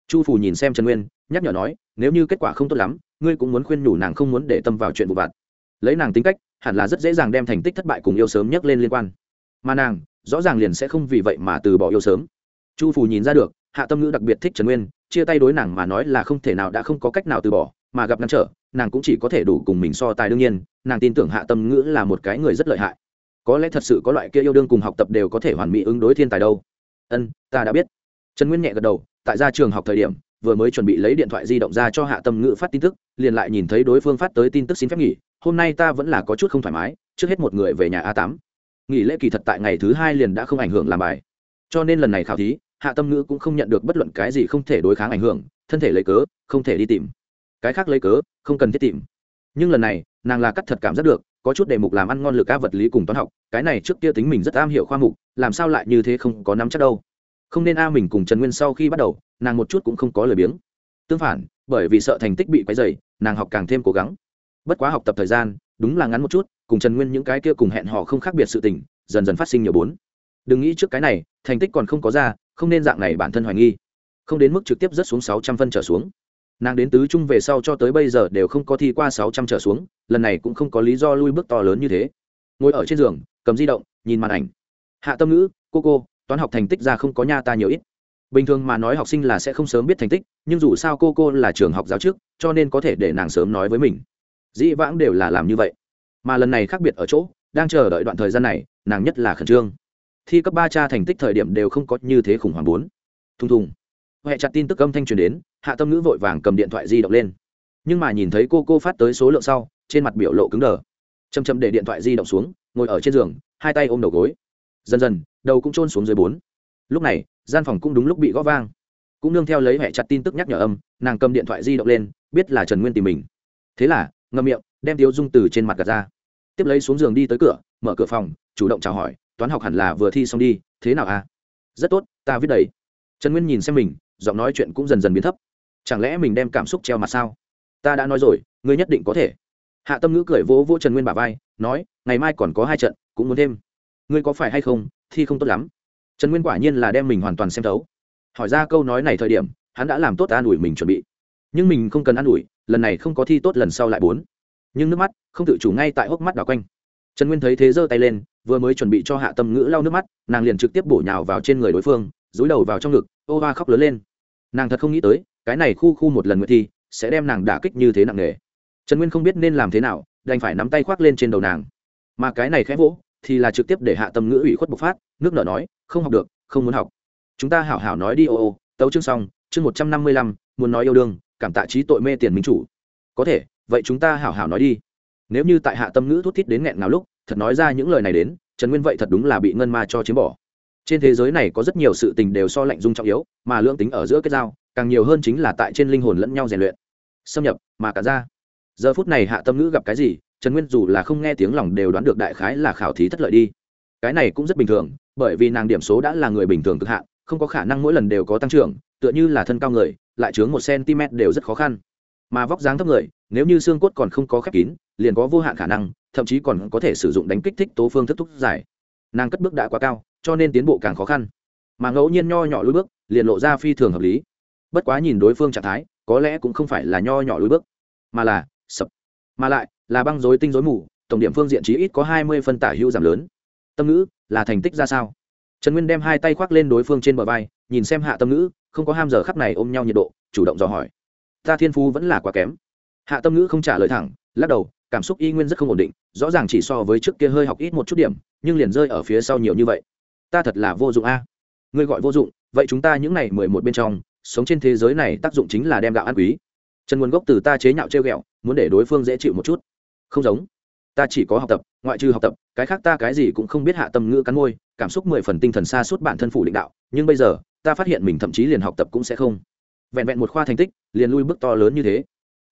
Chu phủ nhìn xem trần nguyên, nhắc nhở nói, nếu như kết quả không tốt lắm, ngươi cũng muốn khuyên nhủ nàng không muốn để tâm vào chuyện vụ vặt. Lấy nàng tính cách, hẳn là rất dễ dàng đem thành tích thất bại cùng yêu sớm nhắc lên liên quan. Mà nàng, rõ ràng liền sẽ không vì vậy mà từ bỏ yêu sớm. Chu phủ nhìn ra được, hạ tâm ngữ đặc biệt thích trần nguyên, chia tay đối nàng mà nói là không thể nào đã không có cách nào từ bỏ, mà gặp ngăn trở, nàng cũng chỉ có thể đủ cùng mình so tài đương nhiên, nàng tin tưởng hạ tâm ngữ là một cái người rất lợi hại có lẽ thật sự có loại kia yêu đương cùng học tập đều có thể hoàn mỹ ứng đối thiên tài đâu. Ân, ta đã biết. Trần nguyên nhẹ gật đầu, tại gia trường học thời điểm, vừa mới chuẩn bị lấy điện thoại di động ra cho hạ tâm ngữ phát tin tức, liền lại nhìn thấy đối phương phát tới tin tức xin phép nghỉ, hôm nay ta vẫn là có chút không thoải mái, trước hết một người về nhà a tám. Nghỉ lễ kỳ thật tại ngày thứ hai liền đã không ảnh hưởng làm bài. Cho nên lần này khảo thí, hạ tâm ngữ cũng không nhận được bất luận cái gì không thể đối kháng ảnh hưởng, thân thể lấy cớ, không thể đi tìm. Cái khác lấy cớ, không cần thiết tìm. Nhưng lần này, nàng là cắt thật cảm giác được có chút đề mục làm ăn ngon lực ca vật lý cùng toán học, cái này trước kia tính mình rất am hiểu khoa mục, làm sao lại như thế không có nắm chắc đâu. Không nên a mình cùng trần nguyên sau khi bắt đầu, nàng một chút cũng không có lời biếng. Tương phản, bởi vì sợ thành tích bị quấy dày nàng học càng thêm cố gắng. Bất quá học tập thời gian, đúng là ngắn một chút, cùng trần nguyên những cái kia cùng hẹn họ không khác biệt sự tình, dần dần phát sinh nhiều bốn. Đừng nghĩ trước cái này, thành tích còn không có ra, không nên dạng này bản thân hoài nghi. Không đến mức trực tiếp rớt xuống sáu trăm phân trở xuống nàng đến tứ trung về sau cho tới bây giờ đều không có thi qua sáu trăm trở xuống, lần này cũng không có lý do lui bước to lớn như thế. Ngồi ở trên giường, cầm di động, nhìn màn ảnh. Hạ tâm ngữ, cô cô, toán học thành tích ra không có nha ta nhiều ít. Bình thường mà nói học sinh là sẽ không sớm biết thành tích, nhưng dù sao cô cô là trường học giáo trước, cho nên có thể để nàng sớm nói với mình. Dĩ vãng đều là làm như vậy. Mà lần này khác biệt ở chỗ, đang chờ đợi đoạn thời gian này, nàng nhất là khẩn trương. Thi cấp ba cha thành tích thời điểm đều không có như thế khủng hoảng bốn. Thùng thùng. Huệ chặt tin tức âm thanh truyền đến hạ tâm ngữ vội vàng cầm điện thoại di động lên. Nhưng mà nhìn thấy cô cô phát tới số lượng sau, trên mặt biểu lộ cứng đờ. Chầm chầm để điện thoại di động xuống, ngồi ở trên giường, hai tay ôm đầu gối. Dần dần, đầu cũng trôn xuống dưới bốn. Lúc này, gian phòng cũng đúng lúc bị gõ vang. Cũng nương theo lấy hệ chặt tin tức nhắc nhở âm, nàng cầm điện thoại di động lên, biết là trần nguyên tìm mình. Thế là, ngậm miệng, đem tiếu dung từ trên mặt gạt ra. Tiếp lấy xuống giường đi tới cửa, mở cửa phòng, chủ động chào hỏi, toán học hẳn là vừa thi xong đi, thế nào à? Rất tốt, ta viết đầy. Trần nguyên nhìn xem mình, giọng nói chuyện cũng dần dần biến thấp chẳng lẽ mình đem cảm xúc treo mặt sao? Ta đã nói rồi, ngươi nhất định có thể. Hạ tâm ngữ cười vỗ vỗ trần nguyên bà vai, nói, ngày mai còn có hai trận, cũng muốn thêm. Ngươi có phải hay không? Thi không tốt lắm. Trần nguyên quả nhiên là đem mình hoàn toàn xem thấu. Hỏi ra câu nói này thời điểm, hắn đã làm tốt an ủi mình chuẩn bị. Nhưng mình không cần an ủi, lần này không có thi tốt lần sau lại bốn. Nhưng nước mắt, không tự chủ ngay tại hốc mắt đảo quanh. Trần nguyên thấy thế giơ tay lên, vừa mới chuẩn bị cho hạ tâm ngữ lau nước mắt, nàng liền trực tiếp bổ nhào vào trên người đối phương dối đầu vào trong ngực, ô hoa khóc lớn lên. Nàng thật không nghĩ tới cái này khu khu một lần nguyện thi sẽ đem nàng đả kích như thế nặng nề. Trần nguyên không biết nên làm thế nào, đành phải nắm tay khoác lên trên đầu nàng. Mà cái này khẽ vỗ, thì là trực tiếp để hạ tâm ngữ ủy khuất bộc phát, nước nở nói, không học được, không muốn học. Chúng ta hảo hảo nói đi, ô ô, tấu chương xong, chương một trăm năm mươi lăm, muốn nói yêu đương, cảm tạ trí tội mê tiền minh chủ. Có thể, vậy chúng ta hảo hảo nói đi. Nếu như tại hạ tâm ngữ thút thít đến nghẹn nào lúc, thật nói ra những lời này đến, trần nguyên vậy thật đúng là bị ngân ma cho chiếm bỏ. Trên thế giới này có rất nhiều sự tình đều so lạnh dung trọng yếu, mà lưỡng tính ở giữa kết giao càng nhiều hơn chính là tại trên linh hồn lẫn nhau rèn luyện. Xâm nhập, mà cả ra. Giờ phút này hạ tâm ngữ gặp cái gì, trần nguyên dù là không nghe tiếng lòng đều đoán được đại khái là khảo thí thất lợi đi. Cái này cũng rất bình thường, bởi vì nàng điểm số đã là người bình thường cực hạn, không có khả năng mỗi lần đều có tăng trưởng, tựa như là thân cao người, lại chướng một cm đều rất khó khăn. Mà vóc dáng thấp người, nếu như xương cốt còn không có khép kín, liền có vô hạn khả năng, thậm chí còn có thể sử dụng đánh kích thích tố phương thức thúc giải. Nàng cất bước đã quá cao, cho nên tiến bộ càng khó khăn. Mà ngẫu nhiên nho nhỏ lối bước, liền lộ ra phi thường hợp lý bất quá nhìn đối phương trạng thái, có lẽ cũng không phải là nho nhỏ lối bước, mà là sập. Mà lại, là băng dối tinh dối mù, tổng điểm phương diện chí ít có hai mươi phân tả hữu giảm lớn. Tâm ngữ, là thành tích ra sao? Trần nguyên đem hai tay khoác lên đối phương trên bờ vai, nhìn xem hạ tâm ngữ, không có ham giờ khắp này ôm nhau nhiệt độ, chủ động dò hỏi. Ta thiên phú vẫn là quá kém. Hạ tâm ngữ không trả lời thẳng, lắc đầu, cảm xúc y nguyên rất không ổn định, rõ ràng chỉ so với trước kia hơi học ít một chút điểm, nhưng liền rơi ở phía sau nhiều như vậy. Ta thật là vô dụng a. Ngươi gọi vô dụng, vậy chúng ta những n à y mười một bên trong sống trên thế giới này tác dụng chính là đem gạo ăn quý. Trần nguồn gốc từ ta chế nhạo treo g ẹ o muốn để đối phương dễ chịu một chút. Không giống. Ta chỉ có học tập, ngoại trừ học tập, cái khác ta cái gì cũng không biết hạ tâm ngữ cắn môi, cảm xúc mười phần tinh thần xa suốt bản thân phủ định đạo, nhưng bây giờ, ta phát hiện mình thậm chí liền học tập cũng sẽ không. Vẹn vẹn một khoa thành tích, liền lui bước to lớn như thế.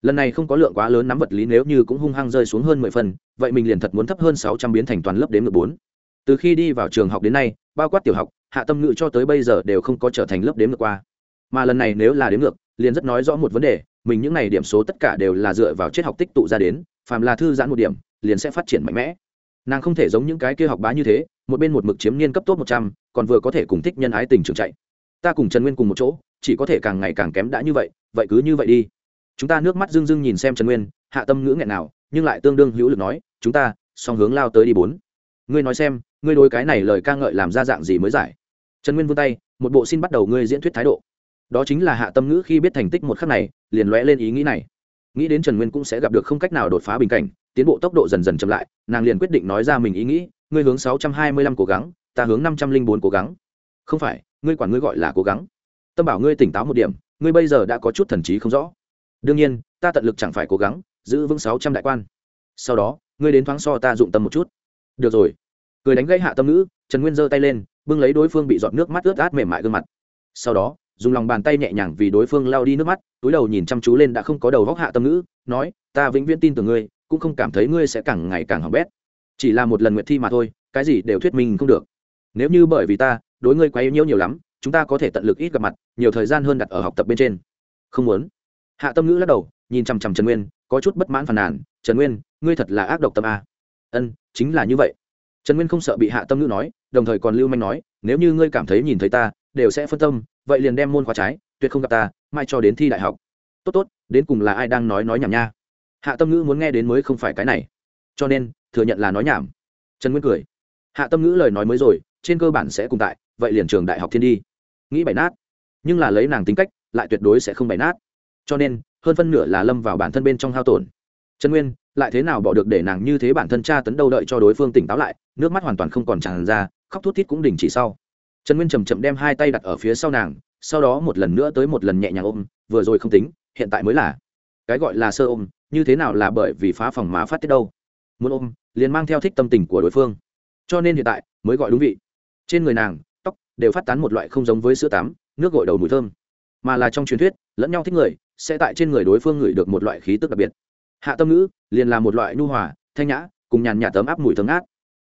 Lần này không có lượng quá lớn nắm vật lý nếu như cũng hung hăng rơi xuống hơn mười phần, vậy mình liền thật muốn thấp hơn sáu trăm biến thành toàn lớp đến ngược bốn. Từ khi đi vào trường học đến nay, bao quát tiểu học, hạ tâm ngữ cho tới bây giờ đều không có trở thành lớp đếm ngược qua mà lần này nếu là đến ngược, liền rất nói rõ một vấn đề, mình những n à y điểm số tất cả đều là dựa vào triết học tích tụ ra đến, phàm là thư giãn một điểm, liền sẽ phát triển mạnh mẽ. Nàng không thể giống những cái kia học bá như thế, một bên một mực chiếm niên cấp tốt một trăm, còn vừa có thể cùng thích nhân ái tình trường chạy. Ta cùng trần nguyên cùng một chỗ, chỉ có thể càng ngày càng kém đã như vậy vậy cứ như vậy đi. Chúng ta nước mắt rưng rưng nhìn xem trần nguyên, hạ tâm ngữ nghẹn nào, nhưng lại tương đương hữu lực nói, chúng ta, song hướng lao tới đi bốn. Ngươi nói xem, ngươi đối cái này lời ca ngợi làm ra dạng gì mới giải? Trần nguyên vươn tay, một bộ xin bắt đầu ngươi diễn thuyết thái độ đó chính là hạ tâm ngữ khi biết thành tích một khắc này, liền lóe lên ý nghĩ này. Nghĩ đến trần nguyên cũng sẽ gặp được không cách nào đột phá bình cảnh, tiến bộ tốc độ dần dần chậm lại, nàng liền quyết định nói ra mình ý nghĩ, ngươi hướng sáu trăm hai mươi lăm cố gắng, ta hướng năm trăm linh bốn cố gắng. Không phải, ngươi quản ngươi gọi là cố gắng. Tâm bảo ngươi tỉnh táo một điểm, ngươi bây giờ đã có chút thần trí không rõ. Đương nhiên, ta tận lực chẳng phải cố gắng, giữ vững sáu trăm đại quan. Sau đó, ngươi đến thoáng so ta dụng tâm một chút. Được rồi. Cười đánh gãy hạ tâm ngữ, trần nguyên giơ tay lên, bưng lấy đối phương bị giọt nước mắt ướt át mềm mại gương mặt. Sau đó dùng lòng bàn tay nhẹ nhàng vì đối phương lao đi nước mắt, túi đầu nhìn chăm chú lên đã không có đầu góc hạ tâm ngữ, nói, ta vĩnh viễn tin tưởng ngươi, cũng không cảm thấy ngươi sẽ càng ngày càng hỏng bét. Chỉ là một lần nguyện thi mà thôi, cái gì đều thuyết minh không được. Nếu như bởi vì ta, đối ngươi quá yếu nhiễu nhiều lắm, chúng ta có thể tận lực ít gặp mặt, nhiều thời gian hơn đặt ở học tập bên trên. Không muốn. Hạ tâm ngữ lắc đầu, nhìn chằm chằm trần nguyên, có chút bất mãn phàn nàn, trần nguyên, ngươi thật là ác độc tâm a. Ân, chính là như vậy. Trần nguyên không sợ bị hạ tâm ngữ nói, đồng thời còn lưu manh nói, nếu như ngươi cảm thấy nhìn thấy ta đều sẽ phân tâm, vậy liền đem môn khóa trái, tuyệt không gặp ta, mai cho đến thi đại học. Tốt tốt, đến cùng là ai đang nói nói nhảm nha. Hạ tâm ngữ muốn nghe đến mới không phải cái này. Cho nên, thừa nhận là nói nhảm. Trần nguyên cười. Hạ tâm ngữ lời nói mới rồi, trên cơ bản sẽ cùng tại, vậy liền trường đại học thiên đi. Nghĩ bày nát. Nhưng là lấy nàng tính cách, lại tuyệt đối sẽ không bày nát. Cho nên, hơn phân nửa là lâm vào bản thân bên trong hao tổn. Trần nguyên, lại thế nào bỏ được để nàng như thế bản thân cha tấn đâu đợi cho đối phương tỉnh táo lại, nước mắt hoàn toàn không còn tràn ra, khóc thút thít cũng đình chỉ sau trần nguyên chầm chậm đem hai tay đặt ở phía sau nàng, sau đó một lần nữa tới một lần nhẹ nhàng ôm, vừa rồi không tính, hiện tại mới là. Cái gọi là sơ ôm, như thế nào là bởi vì phá phòng má phát tiết đâu. Muốn ôm, liền mang theo thích tâm tình của đối phương. Cho nên hiện tại, mới gọi đúng vị. Trên người nàng, tóc, đều phát tán một loại không giống với sữa tắm, nước gội đầu mùi thơm. Mà là trong truyền thuyết, lẫn nhau thích người, sẽ tại trên người đối phương ngửi được một loại khí tức đặc biệt. Hạ tâm ngữ, liền là một loại nhu hòa, thanh nhã, cùng nhàn nhạt tấm áp mùi thơm ngát.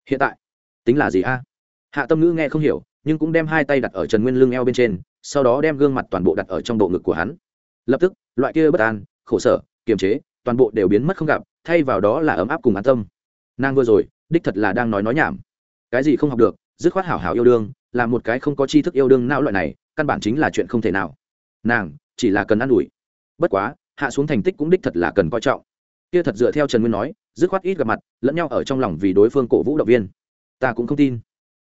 Hiện tại, tính là gì a? Hạ tâm ngữ nghe không hiểu nhưng cũng đem hai tay đặt ở trần nguyên lưng eo bên trên, sau đó đem gương mặt toàn bộ đặt ở trong bộ ngực của hắn. Lập tức, loại kia bất an, khổ sở, kiềm chế, toàn bộ đều biến mất không gặp, thay vào đó là ấm áp cùng an tâm. Nàng vừa rồi, đích thật là đang nói nói nhảm. Cái gì không học được, dứt khoát hảo hảo yêu đương, là một cái không có tri thức yêu đương não loại này, căn bản chính là chuyện không thể nào. Nàng, chỉ là cần ă n ủi. Bất quá, hạ xuống thành tích cũng đích thật là cần coi trọng. Kia thật dựa theo trần nguyên nói, dứt khoát ít gặp mặt, lẫn nhau ở trong lòng vì đối phương cổ vũ động viên. Ta cũng không tin.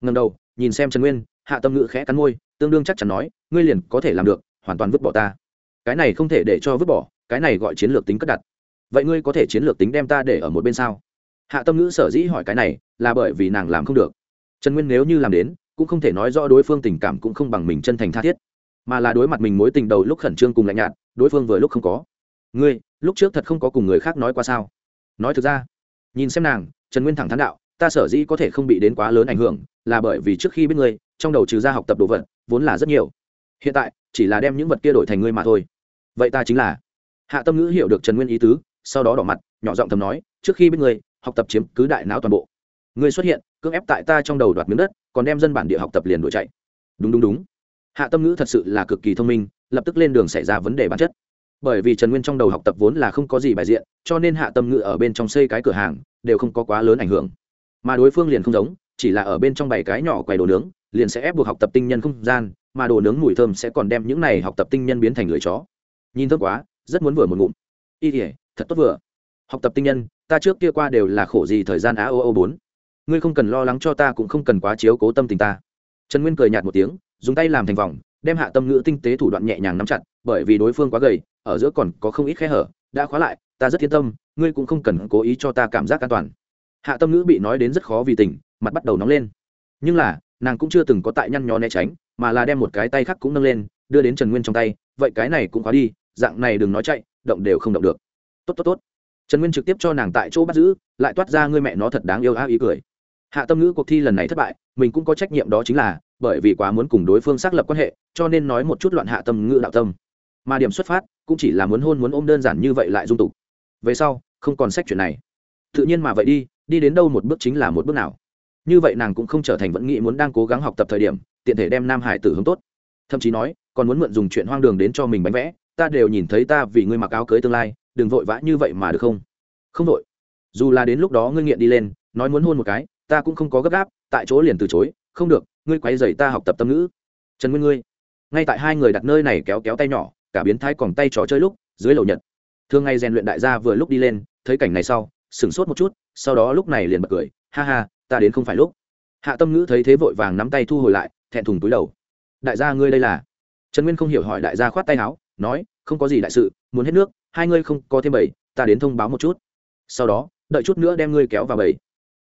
Ngần đầu nhìn xem trần nguyên, hạ tâm ngữ khẽ cắn môi, tương đương chắc chắn nói, ngươi liền có thể làm được, hoàn toàn vứt bỏ ta. Cái này không thể để cho vứt bỏ, cái này gọi chiến lược tính cất đặt. Vậy ngươi có thể chiến lược tính đem ta để ở một bên sao? Hạ tâm ngữ sở dĩ hỏi cái này, là bởi vì nàng làm không được. Trần nguyên nếu như làm đến, cũng không thể nói rõ đối phương tình cảm cũng không bằng mình chân thành tha thiết. Mà là đối mặt mình mối tình đầu lúc khẩn trương cùng lạnh nhạt, đối phương vừa lúc không có. Ngươi, lúc trước thật không có cùng người khác nói qua sao? Nói thực ra, nhìn xem nàng, trần nguyên thẳng thắn đạo ta sở dĩ có thể không bị đến quá lớn ảnh hưởng, là bởi vì trước khi biết ngươi, trong đầu trừ ra học tập đồ vật, vốn là rất nhiều. Hiện tại, chỉ là đem những vật kia đổi thành ngươi mà thôi. Vậy ta chính là. Hạ tâm ngữ hiểu được trần nguyên ý tứ, sau đó đỏ mặt, nhỏ giọng thầm nói, trước khi biết ngươi, học tập chiếm cứ đại não toàn bộ. Ngươi xuất hiện, cưỡng ép tại ta trong đầu đoạt miếng đất, còn đem dân bản địa học tập liền đuổi chạy. Đúng đúng đúng. Hạ tâm ngữ thật sự là cực kỳ thông minh, lập tức lên đường xảy ra vấn đề bản chất. Bởi vì trần nguyên trong đầu học tập vốn là không có gì bài diện, cho nên hạ tâm ngữ ở bên trong xây cái cửa hàng, đều không có quá lớn ảnh hưởng mà đối phương liền không giống, chỉ là ở bên trong bảy cái nhỏ quầy đồ nướng, liền sẽ ép buộc học tập tinh nhân không gian, mà đồ nướng mùi thơm sẽ còn đem những này học tập tinh nhân biến thành lưỡi chó. Nhìn thơm quá, rất muốn vừa một ngụm. Y thể thật tốt vừa. Học tập tinh nhân, ta trước kia qua đều là khổ gì thời gian á ô ô bốn. Ngươi không cần lo lắng cho ta cũng không cần quá chiếu cố tâm tình ta. Trần nguyên cười nhạt một tiếng, dùng tay làm thành vòng, đem hạ tâm ngữ tinh tế thủ đoạn nhẹ nhàng nắm chặt, bởi vì đối phương quá gầy, ở giữa còn có không ít khe hở, đã khóa lại, ta rất yên tâm, ngươi cũng không cần cố ý cho ta cảm giác an toàn hạ tâm ngữ bị nói đến rất khó vì tình, mặt bắt đầu nóng lên. Nhưng là, nàng cũng chưa từng có tại nhăn nhó né tránh, mà là đem một cái tay khác cũng nâng lên, đưa đến trần nguyên trong tay, vậy cái này cũng khóa đi, dạng này đừng nói chạy, động đều không động được. Tốt tốt tốt. Trần nguyên trực tiếp cho nàng tại chỗ bắt giữ, lại toát ra ngươi mẹ nó thật đáng yêu á ý cười. Hạ tâm ngữ cuộc thi lần này thất bại, mình cũng có trách nhiệm đó chính là, bởi vì quá muốn cùng đối phương xác lập quan hệ, cho nên nói một chút loạn hạ tâm ngữ đạo tâm. Mà điểm xuất phát, cũng chỉ là muốn hôn muốn ôm đơn giản như vậy lại dung tục. Về sau, không còn sách chuyện này. Tự nhiên mà vậy đi đi đến đâu một bước chính là một bước nào. Như vậy nàng cũng không trở thành vẫn nghĩ muốn đang cố gắng học tập thời điểm, tiện thể đem nam hải tử hướng tốt. Thậm chí nói, còn muốn mượn dùng chuyện hoang đường đến cho mình bánh vẽ, ta đều nhìn thấy ta vì ngươi mặc áo cưới tương lai, đừng vội vã như vậy mà được không? Không vội. Dù là đến lúc đó ngươi nghiện đi lên, nói muốn hôn một cái, ta cũng không có gấp gáp, tại chỗ liền từ chối, không được, ngươi quay dày ta học tập tâm ngữ. Trần nguyên ngươi, ngay tại hai người đặt nơi này kéo kéo tay nhỏ, cả biến thái còn tay trò chơi lúc, dưới lầu nhật. Thường ngày rèn luyện đại gia vừa lúc đi lên, thấy cảnh này sau, sửng sốt một chút sau đó lúc này liền bật cười, ha ha, ta đến không phải lúc. Hạ tâm ngữ thấy thế vội vàng nắm tay thu hồi lại, thẹn thùng túi đầu. Đại gia ngươi đây là? Trần nguyên không hiểu hỏi đại gia khoát tay áo, nói, không có gì đại sự, muốn hết nước, hai ngươi không có thêm bảy ta đến thông báo một chút. Sau đó, đợi chút nữa đem ngươi kéo vào bảy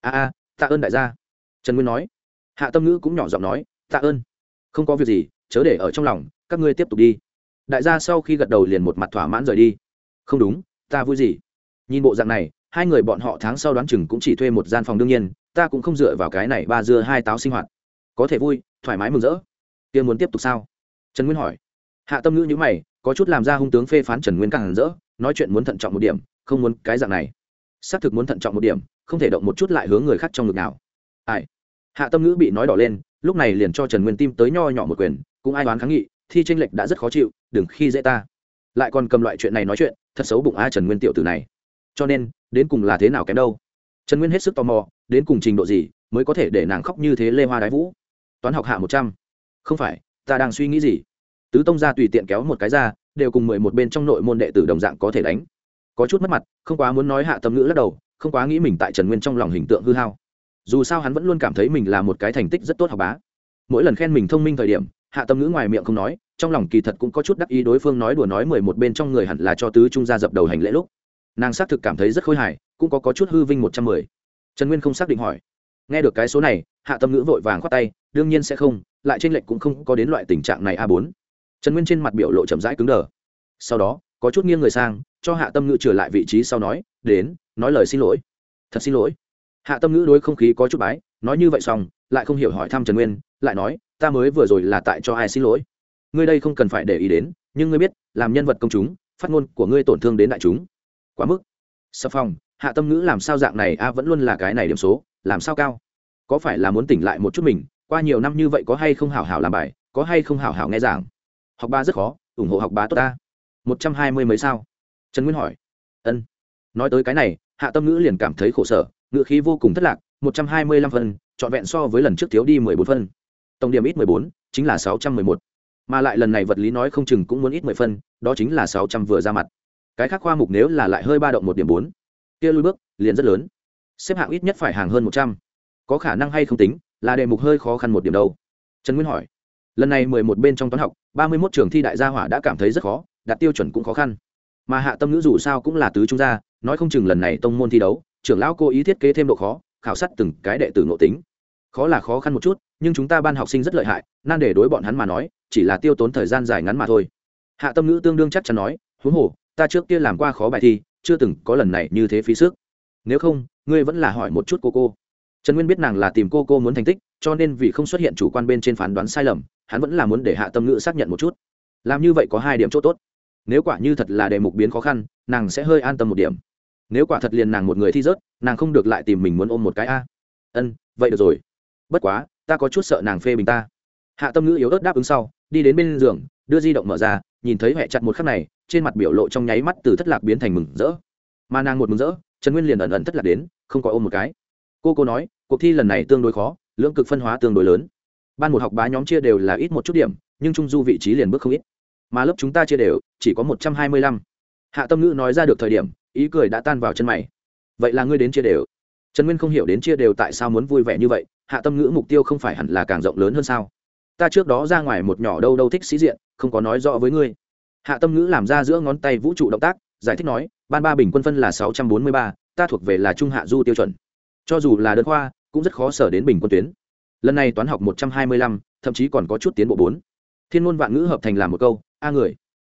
a a, tạ ơn đại gia. Trần nguyên nói. Hạ tâm ngữ cũng nhỏ giọng nói, tạ ơn. Không có việc gì, chớ để ở trong lòng, các ngươi tiếp tục đi. Đại gia sau khi gật đầu liền một mặt thỏa mãn rời đi. Không đúng, ta vui gì? Nhìn bộ dạng này hai người bọn họ tháng sau đoán chừng cũng chỉ thuê một gian phòng đương nhiên, ta cũng không dựa vào cái này ba dưa hai táo sinh hoạt. Có thể vui, thoải mái mừng rỡ. Kia muốn tiếp tục sao? Trần nguyên hỏi. Hạ tâm ngữ nhữ mày, có chút làm ra hung tướng phê phán trần nguyên càng rỡ, nói chuyện muốn thận trọng một điểm, không muốn cái dạng này. Xác thực muốn thận trọng một điểm, không thể động một chút lại hướng người khác trong ngực nào. Ai? Hạ tâm ngữ bị nói đỏ lên, lúc này liền cho trần nguyên tim tới nho nhỏ một quyền, cũng ai đoán kháng nghị, thi tranh lệch đã rất khó chịu, đừng khi dễ ta. Lại còn cầm loại chuyện này nói chuyện, thật xấu bụng a trần nguyên tiểu tử này cho nên, đến cùng là thế nào kém đâu? Trần nguyên hết sức tò mò, đến cùng trình độ gì mới có thể để nàng khóc như thế lê hoa đái vũ? Toán học hạ một trăm. Không phải, ta đang suy nghĩ gì? Tứ tông ra tùy tiện kéo một cái ra, đều cùng mười một bên trong nội môn đệ tử đồng dạng có thể đánh. Có chút mất mặt, không quá muốn nói hạ tâm ngữ lắc đầu, không quá nghĩ mình tại trần nguyên trong lòng hình tượng hư hao. Dù sao hắn vẫn luôn cảm thấy mình là một cái thành tích rất tốt học bá. Mỗi lần khen mình thông minh thời điểm, hạ tâm ngữ ngoài miệng không nói, trong lòng kỳ thật cũng có chút đắc ý đối phương nói đùa nói mười một bên trong người hẳn là cho tứ trung gia dập đầu hành lễ lúc nàng xác thực cảm thấy rất khôi hài cũng có, có chút hư vinh một trăm mười. Trần nguyên không xác định hỏi. Nghe được cái số này hạ tâm ngữ vội vàng khoát tay đương nhiên sẽ không lại tranh lệch cũng không có đến loại tình trạng này a bốn. Trần nguyên trên mặt biểu lộ chậm rãi cứng đờ. Sau đó có chút nghiêng người sang cho hạ tâm ngữ trở lại vị trí sau nói đến nói lời xin lỗi. Thật xin lỗi. Hạ tâm ngữ đối không khí có chút bái nói như vậy xong lại không hiểu hỏi thăm trần nguyên lại nói ta mới vừa rồi là tại cho ai xin lỗi? Ngươi đây không cần phải để ý đến nhưng ngươi biết làm nhân vật công chúng phát ngôn của ngươi tổn thương đến đại chúng quá mức. Sập phòng, hạ tâm ngữ làm sao dạng này? A vẫn luôn là cái này điểm số làm sao cao? Có phải là muốn tỉnh lại một chút mình? Qua nhiều năm như vậy có hay không hảo hảo làm bài có hay không hảo hảo nghe giảng? Học ba rất khó ủng hộ học bá tốt ta. Một trăm hai mươi mấy sao? Trần nguyên hỏi. Ân. Nói tới cái này hạ tâm ngữ liền cảm thấy khổ sở ngữ khí vô cùng thất lạc một trăm hai mươi lăm phân trọn vẹn so với lần trước thiếu đi mười bốn phân tổng điểm ít mười bốn chính là sáu trăm mười một. Mà lại lần này vật lý nói không chừng cũng muốn ít mười phân đó chính là sáu trăm vừa ra mặt cái khác khoa mục nếu là lại hơi ba động một điểm bốn, kia lui bước liền rất lớn. Xếp hạng ít nhất phải hàng hơn một trăm. Có khả năng hay không tính, là đề mục hơi khó khăn một điểm đâu. Trần nguyên hỏi. Lần này mười một bên trong toán học, ba mươi mốt trường thi đại gia hỏa đã cảm thấy rất khó, đạt tiêu chuẩn cũng khó khăn. Mà hạ tâm ngữ dù sao cũng là tứ trung gia, nói không chừng lần này tông môn thi đấu, trưởng lão cố ý thiết kế thêm độ khó, khảo sát từng cái đệ tử nội tính. Khó là khó khăn một chút, nhưng chúng ta ban học sinh rất lợi hại, nan để đối bọn hắn mà nói, chỉ là tiêu tốn thời gian dài ngắn mà thôi. Hạ tâm ngữ tương đương chắc chắn nói, huống hồ ta trước kia làm qua khó bài thi, chưa từng có lần này như thế phí sức. Nếu không, ngươi vẫn là hỏi một chút cô cô. Trần nguyên biết nàng là tìm cô cô muốn thành tích, cho nên vì không xuất hiện chủ quan bên trên phán đoán sai lầm, hắn vẫn là muốn để hạ tâm ngữ xác nhận một chút. Làm như vậy có hai điểm c h ỗ t ố t nếu quả như thật là đề mục biến khó khăn, nàng sẽ hơi an tâm một điểm. Nếu quả thật liền nàng một người thi rớt, nàng không được lại tìm mình muốn ôm một cái a. Ân, vậy được rồi. Bất quá, ta có chút sợ nàng phê bình ta. Hạ tâm ngữ yếu ớt đáp ứng sau, đi đến bên giường, đưa di động mở ra, nhìn thấy hẹ chặt một khắc này trên mặt biểu lộ trong nháy mắt từ thất lạc biến thành mừng rỡ. Mà nàng một mừng rỡ, trần nguyên liền ẩn ẩn thất lạc đến, không có ôm một cái. Cô cô nói, cuộc thi lần này tương đối khó, lưỡng cực phân hóa tương đối lớn. Ban một học bá nhóm chia đều là ít một chút điểm, nhưng trung du vị trí liền bước không ít. Mà lớp chúng ta chia đều, chỉ có một trăm hai mươi lăm. Hạ tâm ngữ nói ra được thời điểm, ý cười đã tan vào chân mày. Vậy là ngươi đến chia đều. Trần nguyên không hiểu đến chia đều tại sao muốn vui vẻ như vậy, hạ tâm ngữ mục tiêu không phải hẳn là càng rộng lớn hơn sao? Ta trước đó ra ngoài một nhỏ đâu đâu thích sĩ diện, không có nói rõ với ngươi hạ tâm ngữ làm ra giữa ngón tay vũ trụ động tác, giải thích nói, ban ba bình quân phân là sáu trăm bốn mươi ba, ta thuộc về là trung hạ du tiêu chuẩn. Cho dù là đơn khoa, cũng rất khó sở đến bình quân tuyến. Lần này toán học một trăm hai mươi lăm, thậm chí còn có chút tiến bộ bốn. Thiên ngôn vạn ngữ hợp thành làm một câu, a người.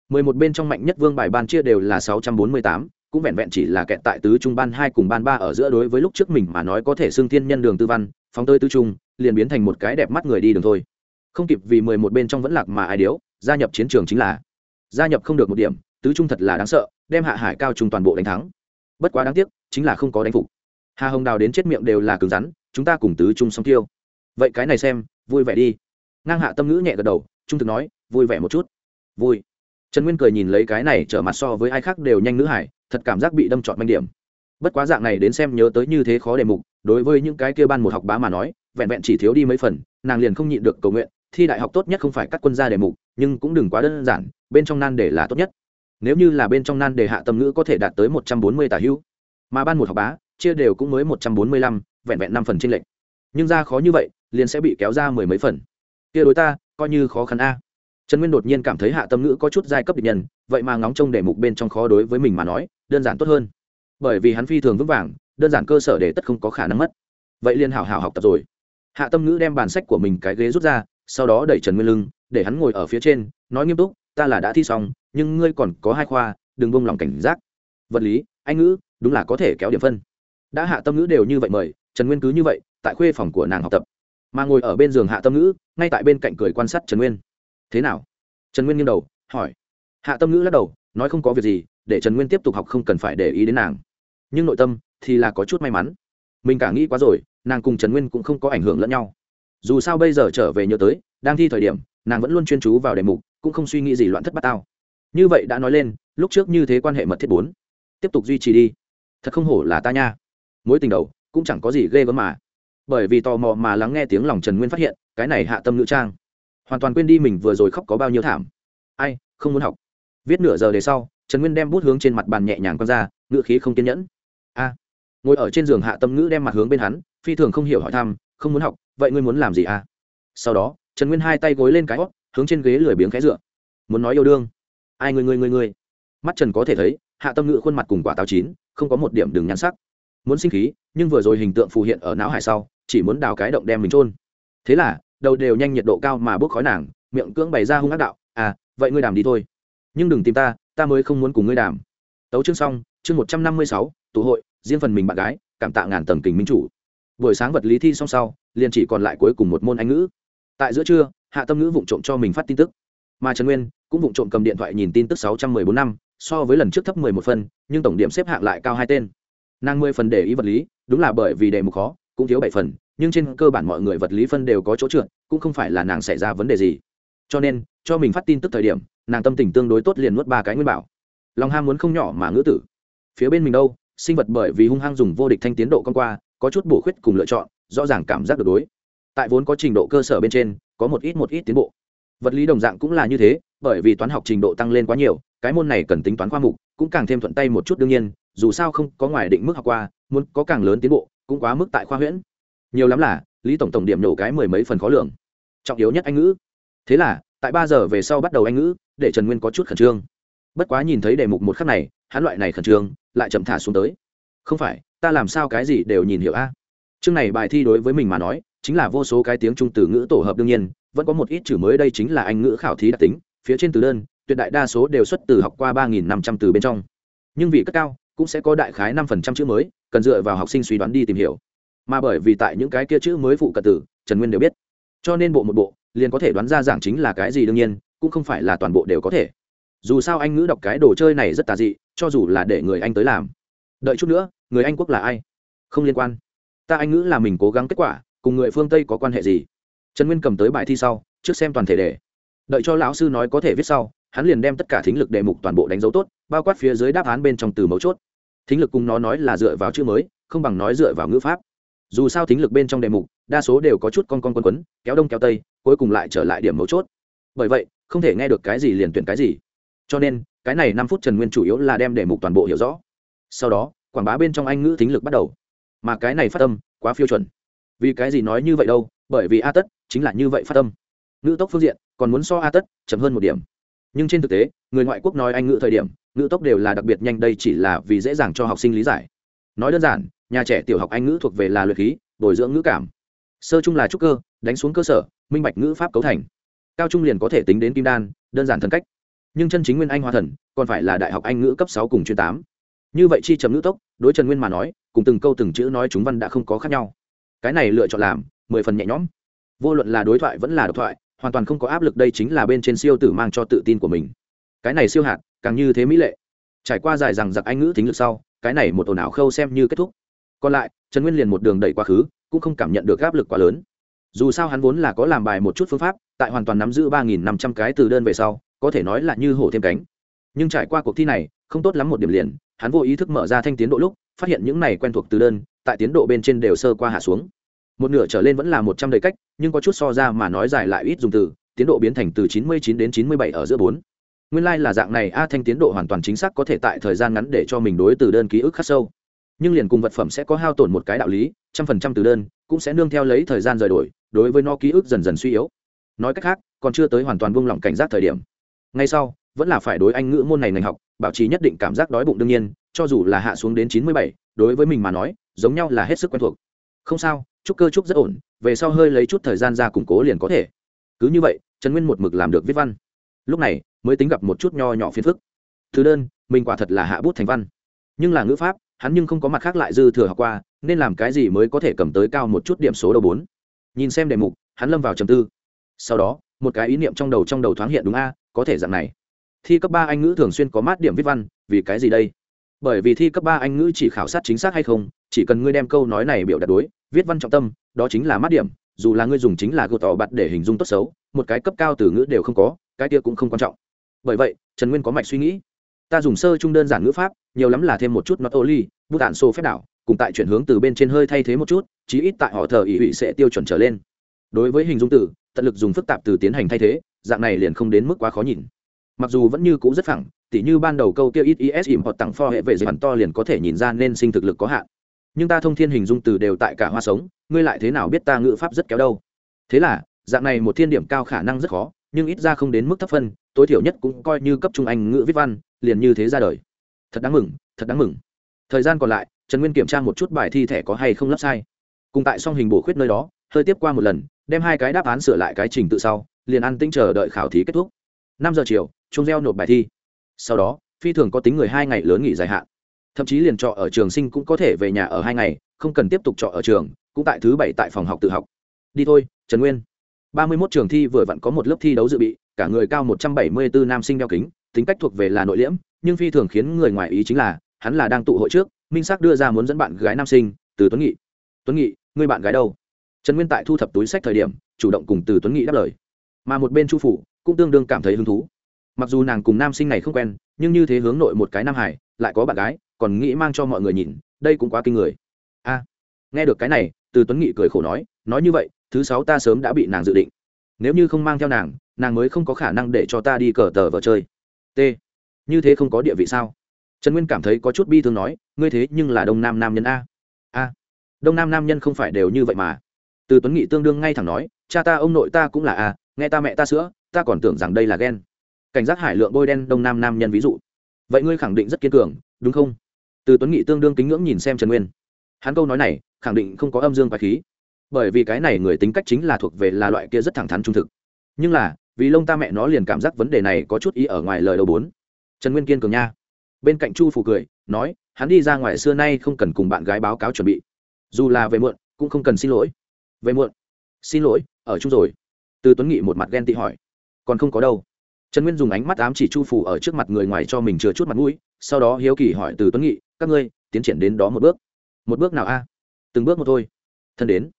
Mười một bên trong mạnh nhất vương bài ban chia đều là sáu trăm bốn mươi tám, cũng vẹn vẹn chỉ là kẹt tại tứ trung ban hai cùng ban ba ở giữa đối với lúc trước mình mà nói có thể xưng thiên nhân đường tư văn, phóng tới tứ trung, liền biến thành một cái đẹp mắt người đi đường thôi. Không kịp vì mười một bên trong vẫn lạc mà ai điếu, gia nhập chiến trường chính là gia nhập không được một điểm, tứ trung thật là đáng sợ, đem hạ hải cao trung toàn bộ đánh thắng. Bất quá đáng tiếc, chính là không có đánh phục. Hà hồng đào đến chết miệng đều là cứng rắn, chúng ta cùng tứ trung song tiêu. Vậy cái này xem, vui vẻ đi. Ngang hạ tâm ngữ nhẹ gật đầu, trung thực nói, vui vẻ một chút. Vui. Trần nguyên cười nhìn lấy cái này trở mặt so với ai khác đều nhanh nữ hải, thật cảm giác bị đâm trọn manh điểm. Bất quá dạng này đến xem nhớ tới như thế khó đề mục, đối với những cái kia ban một học bá mà nói, vẹn vẹn chỉ thiếu đi mấy phần, nàng liền không nhịn được cầu nguyện thi đại học tốt nhất không phải các quân gia đề mục, nhưng cũng đừng quá đơn giản, bên trong nan đề là tốt nhất. Nếu như là bên trong nan đề hạ tâm ngữ có thể đạt tới một trăm bốn mươi tả hữu, mà ban một học bá, chia đều cũng mới một trăm bốn mươi lăm, vẹn vẹn năm phần trên lệnh nhưng ra khó như vậy, liền sẽ bị kéo ra mười mấy phần. Kia đối ta, coi như khó khăn a. Trần nguyên đột nhiên cảm thấy hạ tâm ngữ có chút giai cấp địch nhân, vậy mà ngóng trông đề mục bên trong khó đối với mình mà nói, đơn giản tốt hơn. Bởi vì hắn phi thường vững vàng, đơn giản cơ sở để tất không có khả năng mất. Vậy liền hảo hảo học tập rồi. Hạ tâm ngữ đem bản sách của mình cái ghế rút ra sau đó đẩy trần nguyên lưng, để hắn ngồi ở phía trên, nói nghiêm túc, ta là đã thi xong, nhưng ngươi còn có hai khoa, đừng bông lòng cảnh giác. Vật lý, anh ngữ, đúng là có thể kéo điểm phân. Đã hạ tâm ngữ đều như vậy mời, trần nguyên cứ như vậy, tại khuê phòng của nàng học tập. Mà ngồi ở bên giường hạ tâm ngữ, ngay tại bên cạnh cười quan sát trần nguyên. Thế nào? Trần nguyên nghiêng đầu, hỏi. Hạ tâm ngữ lắc đầu, nói không có việc gì, để trần nguyên tiếp tục học không cần phải để ý đến nàng. Nhưng nội tâm thì là có chút may mắn. Mình cả nghĩ quá rồi, nàng cùng trần nguyên cũng không có ảnh hưởng lẫn nhau dù sao bây giờ trở về nhớ tới, đang thi thời điểm, nàng vẫn luôn chuyên chú vào đề mục, cũng không suy nghĩ gì loạn thất bát tao. Như vậy đã nói lên, lúc trước như thế quan hệ mật thiết bốn. Tiếp tục duy trì đi. Thật không hổ là ta nha. Mối tình đầu, cũng chẳng có gì ghê gớm mà. Bởi vì tò mò mà lắng nghe tiếng lòng trần nguyên phát hiện, cái này hạ tâm nữ trang. Hoàn toàn quên đi mình vừa rồi khóc có bao nhiêu thảm. Ai, không muốn học. Viết nửa giờ để sau, trần nguyên đem bút hướng trên mặt bàn nhẹ nhàng q ra ngựa khí không kiên nhẫn. A. Ngồi ở trên giường hạ tâm ngữ đem mặt hướng bên hắn, phi thường không hiểu hỏi thăm không muốn học, vậy ngươi muốn làm gì à? Sau đó, trần nguyên hai tay gối lên cái hót hướng trên ghế lười biếng khẽ dựa. Muốn nói yêu đương? Ai người người người người mắt trần có thể thấy, hạ tâm ngữ khuôn mặt cùng quả táo chín, không có một điểm đường nhắn sắc. Muốn sinh khí, nhưng vừa rồi hình tượng phù hiện ở não hải sau, chỉ muốn đào cái động đem mình trôn thế là, đầu đều nhanh nhiệt độ cao mà bốc khói nàng, miệng cưỡng bày ra hung ác đạo à vậy ngươi đàm đi thôi. Nhưng đừng tìm ta ta mới không muốn cùng ngươi đàm. Tấu chương xong, chương một trăm năm mươi sáu, tụ hội, riêng phần mình bạn gái, cảm tạ ngàn tầng kình minh chủ buổi sáng vật lý thi xong sau, liền chỉ còn lại cuối cùng một môn anh ngữ. Tại giữa trưa, hạ tâm ngữ vụng trộm cho mình phát tin tức. Mà trần nguyên cũng vụng trộm cầm điện thoại nhìn tin tức sáu trăm mười bốn năm, so với lần trước thấp mười một phân nhưng tổng điểm xếp hạng lại cao hai tên. Nàng mười phần để ý vật lý, đúng là bởi vì đề mục khó, cũng thiếu bảy phần, nhưng trên cơ bản mọi người vật lý phân đều có chỗ trượt, cũng không phải là nàng xảy ra vấn đề gì. Cho nên, cho mình phát tin tức thời điểm, nàng tâm tình tương đối tốt liền nuốt ba cái nguyên bảo. Lòng ham muốn không nhỏ mà ngữ tử. Phía bên mình đâu, sinh vật bởi vì hung hăng dùng vô địch thanh tiến độ con qua có chút bổ khuyết cùng lựa chọn, rõ ràng cảm giác được đối. Tại vốn có trình độ cơ sở bên trên, có một ít một ít tiến bộ. Vật lý đồng dạng cũng là như thế, bởi vì toán học trình độ tăng lên quá nhiều, cái môn này cần tính toán khoa mục, cũng càng thêm thuận tay một chút đương nhiên, dù sao không có ngoài định mức học qua, muốn có càng lớn tiến bộ, cũng quá mức tại khoa huyễn. Nhiều lắm là, lý tổng tổng điểm nổ cái mười mấy phần khó lường. Trọng yếu nhất anh ngữ. Thế là, tại ba giờ về sau bắt đầu anh ngữ, để trần nguyên có chút khẩn trương. Bất quá nhìn thấy đề mục một khắc này, hắn loại này khẩn trương, lại chậm thả xuống tới. Không phải ta làm sao cái gì đều nhìn hiểu a? Chương này bài thi đối với mình mà nói, chính là vô số cái tiếng trung từ ngữ tổ hợp đương nhiên, vẫn có một ít chữ mới đây chính là anh ngữ khảo thí đặc tính, phía trên từ đơn, tuyệt đại đa số đều xuất từ học qua ba nghìn năm trăm từ bên trong. Nhưng vì cất cao cũng sẽ có đại khái năm phần trăm chữ mới, cần dựa vào học sinh suy đoán đi tìm hiểu. Mà bởi vì tại những cái kia chữ mới phụ cận từ, trần nguyên đều biết. Cho nên bộ một bộ, liền có thể đoán ra giảng chính là cái gì đương nhiên, cũng không phải là toàn bộ đều có thể. Dù sao anh ngữ đọc cái đồ chơi này rất tà dị, cho dù là để người anh tới làm. Đợi chút nữa người anh quốc là ai? Không liên quan. Ta anh ngữ là mình cố gắng kết quả, cùng người phương tây có quan hệ gì? Trần nguyên cầm tới bài thi sau, trước xem toàn thể đề. Đợi cho lão sư nói có thể viết sau, hắn liền đem tất cả thính lực đề mục toàn bộ đánh dấu tốt, bao quát phía dưới đáp án bên trong từ mấu chốt. Thính lực cùng nó nói là dựa vào chữ mới, không bằng nói dựa vào ngữ pháp. Dù sao thính lực bên trong đề mục, đa số đều có chút con con quấn quấn, kéo đông kéo tây, cuối cùng lại trở lại điểm mấu chốt. Bởi vậy, không thể nghe được cái gì liền tuyển cái gì. Cho nên, cái này năm phút trần nguyên chủ yếu là đem đề mục toàn bộ hiểu rõ. Sau đó quảng bá bên trong anh ngữ thính lực bắt đầu. Mà cái này phát âm quá phiêu chuẩn. Vì cái gì nói như vậy đâu? Bởi vì a tất chính là như vậy phát âm. Ngữ tốc phương diện, còn muốn so a tất chậm hơn một điểm. Nhưng trên thực tế, người ngoại quốc nói anh ngữ thời điểm, ngữ tốc đều là đặc biệt nhanh, đây chỉ là vì dễ dàng cho học sinh lý giải. Nói đơn giản, nhà trẻ tiểu học anh ngữ thuộc về là luyện khí, bồi dưỡng ngữ cảm. Sơ chung là trúc cơ, đánh xuống cơ sở, minh bạch ngữ pháp cấu thành. Cao trung liền có thể tính đến kim đan, đơn giản thân cách. Nhưng chân chính nguyên anh hoa thần, còn phải là đại học anh ngữ cấp sáu cùng chuyên tám như vậy chi chấm ngữ tốc, đối trần nguyên mà nói, cùng từng câu từng chữ nói chúng văn đã không có khác nhau. Cái này lựa chọn làm, mười phần nhẹ nhõm. Vô luận là đối thoại vẫn là độc thoại, hoàn toàn không có áp lực đây chính là bên trên siêu tử mang cho tự tin của mình. Cái này siêu hạt, càng như thế mỹ lệ. Trải qua dài rằng giặc anh ngữ tính lực sau, cái này một ồn ào khâu xem như kết thúc. Còn lại, trần nguyên liền một đường đẩy quá khứ, cũng không cảm nhận được áp lực quá lớn. Dù sao hắn vốn là có làm bài một chút phương pháp, tại hoàn toàn nắm giữ ba nghìn năm trăm cái từ đơn về sau, có thể nói là như hổ thêm cánh. Nhưng trải qua cuộc thi này, không tốt lắm một điểm liền hắn vô ý thức mở ra thanh tiến độ lúc, phát hiện những này quen thuộc từ đơn, tại tiến độ bên trên đều sơ qua hạ xuống. Một nửa trở lên vẫn là một trăm đầy cách, nhưng có chút so ra mà nói dài lại ít dùng từ, tiến độ biến thành từ chín mươi chín đến chín mươi bảy ở giữa bốn. Nguyên lai、like、là dạng này, a, thanh tiến độ hoàn toàn chính xác có thể tại thời gian ngắn để cho mình đối từ đơn ký ức khắc sâu. Nhưng liền cùng vật phẩm sẽ có hao tổn một cái đạo lý, trăm phần trăm từ đơn cũng sẽ nương theo lấy thời gian rời đổi, đối với nó ký ức dần dần suy yếu. Nói cách khác, còn chưa tới hoàn toàn buông lỏng cảnh giác thời điểm. Ngay sau, vẫn là phải đối anh ngữ môn này ngành học bảo trì nhất định cảm giác đói bụng đương nhiên, cho dù là hạ xuống đến chín mươi bảy, đối với mình mà nói, giống nhau là hết sức quen thuộc. Không sao, chúc cơ chúc rất ổn, về sau hơi lấy chút thời gian ra củng cố liền có thể. Cứ như vậy, trần nguyên một mực làm được viết văn. Lúc này, mới tính gặp một chút nho nhỏ phiền phức. Thứ đơn, mình quả thật là hạ bút thành văn. Nhưng là ngữ pháp, hắn nhưng không có mặt khác lại dư thừa học qua, nên làm cái gì mới có thể cầm tới cao một chút điểm số đầu bốn. Nhìn xem đề mục, hắn lâm vào trầm tư. Sau đó, một cái ý niệm trong đầu trong đầu thoáng hiện đúng a, có thể dạng này thi cấp ba anh ngữ thường xuyên có mát điểm viết văn, vì cái gì đây? Bởi vì thi cấp ba anh ngữ chỉ khảo sát chính xác hay không, chỉ cần ngươi đem câu nói này biểu đạt đối, viết văn trọng tâm, đó chính là mát điểm, dù là ngươi dùng chính là gột tỏ bặt để hình dung tốt xấu, một cái cấp cao từ ngữ đều không có, cái kia cũng không quan trọng. Bởi vậy, trần nguyên có mạch suy nghĩ. Ta dùng sơ trung đơn giản ngữ pháp, nhiều lắm là thêm một chút not only bút đạn xô phép đảo, cùng tại chuyển hướng từ bên trên hơi thay thế một chút, chí ít tại họ thờ ý ủy sẽ tiêu chuẩn trở lên. Đối với hình dung từ, tận lực dùng phức tạp từ tiến hành thay thế, dạng này liền không đến mức quá khó nhìn mặc dù vẫn như cũ rất phẳng, tỉ như ban đầu câu kia ít is ỉm hoặc tặng pho hệ vệ dịch to liền có thể nhìn ra nên sinh thực lực có hạn. Nhưng ta thông thiên hình dung từ đều tại cả hoa sống, ngươi lại thế nào biết ta ngữ pháp rất kéo đâu? Thế là, dạng này một thiên điểm cao khả năng rất khó, nhưng ít ra không đến mức thấp phân, tối thiểu nhất cũng coi như cấp trung anh ngữ viết văn, liền như thế ra đời. Thật đáng mừng, thật đáng mừng. Thời gian còn lại, trần nguyên kiểm tra một chút bài thi thẻ có hay không lắp sai. Cùng tại song hình bổ khuyết nơi đó, hơi tiếp qua một lần, đem hai cái đáp án sửa lại cái trình tự sau, liền ăn tinh chờ đợi khảo thí kết thúc. Năm giờ chiều chung gieo nộp bài thi. Sau đó, phi thường có tính người hai ngày lớn nghỉ dài hạn. Thậm chí liền trọ ở trường sinh cũng có thể về nhà ở hai ngày, không cần tiếp tục trọ ở trường, cũng tại thứ bảy tại phòng học tự học. Đi thôi, trần nguyên. Ba mươi mốt trường thi vừa vặn có một lớp thi đấu dự bị, cả người cao một trăm bảy mươi bốn nam sinh đeo kính, tính cách thuộc về là nội liễm, nhưng phi thường khiến người ngoài ý chính là, hắn là đang tụ hội trước, minh sắc đưa ra muốn dẫn bạn gái nam sinh, từ tuấn nghị. Tuấn nghị, người bạn gái đâu? Trần nguyên tại thu thập túi sách thời điểm, chủ động cùng từ tuấn nghị đáp lời. Mà một bên chu phủ cũng tương đương cảm thấy hứng thú mặc dù nàng cùng nam sinh này không quen, nhưng như thế hướng nội một cái nam hải, lại có bạn gái, còn nghĩ mang cho mọi người nhìn, đây cũng quá kinh người. A, nghe được cái này, từ tuấn nghị cười khổ nói nói như vậy, thứ sáu ta sớm đã bị nàng dự định. Nếu như không mang theo nàng nàng mới không có khả năng để cho ta đi cờ tờ vào chơi. T, như thế không có địa vị sao? Trần nguyên cảm thấy có chút bi thương nói, ngươi thế nhưng là đông nam nam nhân a. A, đông nam nam nhân không phải đều như vậy mà. Từ tuấn nghị tương đương ngay thẳng nói, cha ta, ông nội ta cũng là a, nghe ta mẹ ta sữa, ta còn tưởng rằng đây là ghen cảnh giác hải lượng bôi đen đông nam nam nhân ví dụ. Vậy ngươi khẳng định rất kiên cường, đúng không? Từ tuấn nghị tương đương kính ngưỡng nhìn xem trần nguyên. Hắn câu nói này, khẳng định không có âm dương quái khí. Bởi vì cái này người tính cách chính là thuộc về là loại kia rất thẳng thắn trung thực. Nhưng là, vì lông ta mẹ nó liền cảm giác vấn đề này có chút ý ở ngoài lời đầu bốn. Trần nguyên kiên cường nha. Bên cạnh chu phủ cười, nói, hắn đi ra ngoài xưa nay không cần cùng bạn gái báo cáo chuẩn bị. Dù là về muộn, cũng không cần xin lỗi. Về muộn. Xin lỗi, ở chung rồi. Từ tuấn nghị một mặt ghen tị hỏi, còn không có đâu trần nguyên dùng ánh mắt ám chỉ chu phủ ở trước mặt người ngoài cho mình chừa chút mặt mũi, sau đó hiếu kỳ hỏi từ tuấn nghị, các ngươi tiến triển đến đó một bước một bước nào a? Từng bước một thôi. Thân đến.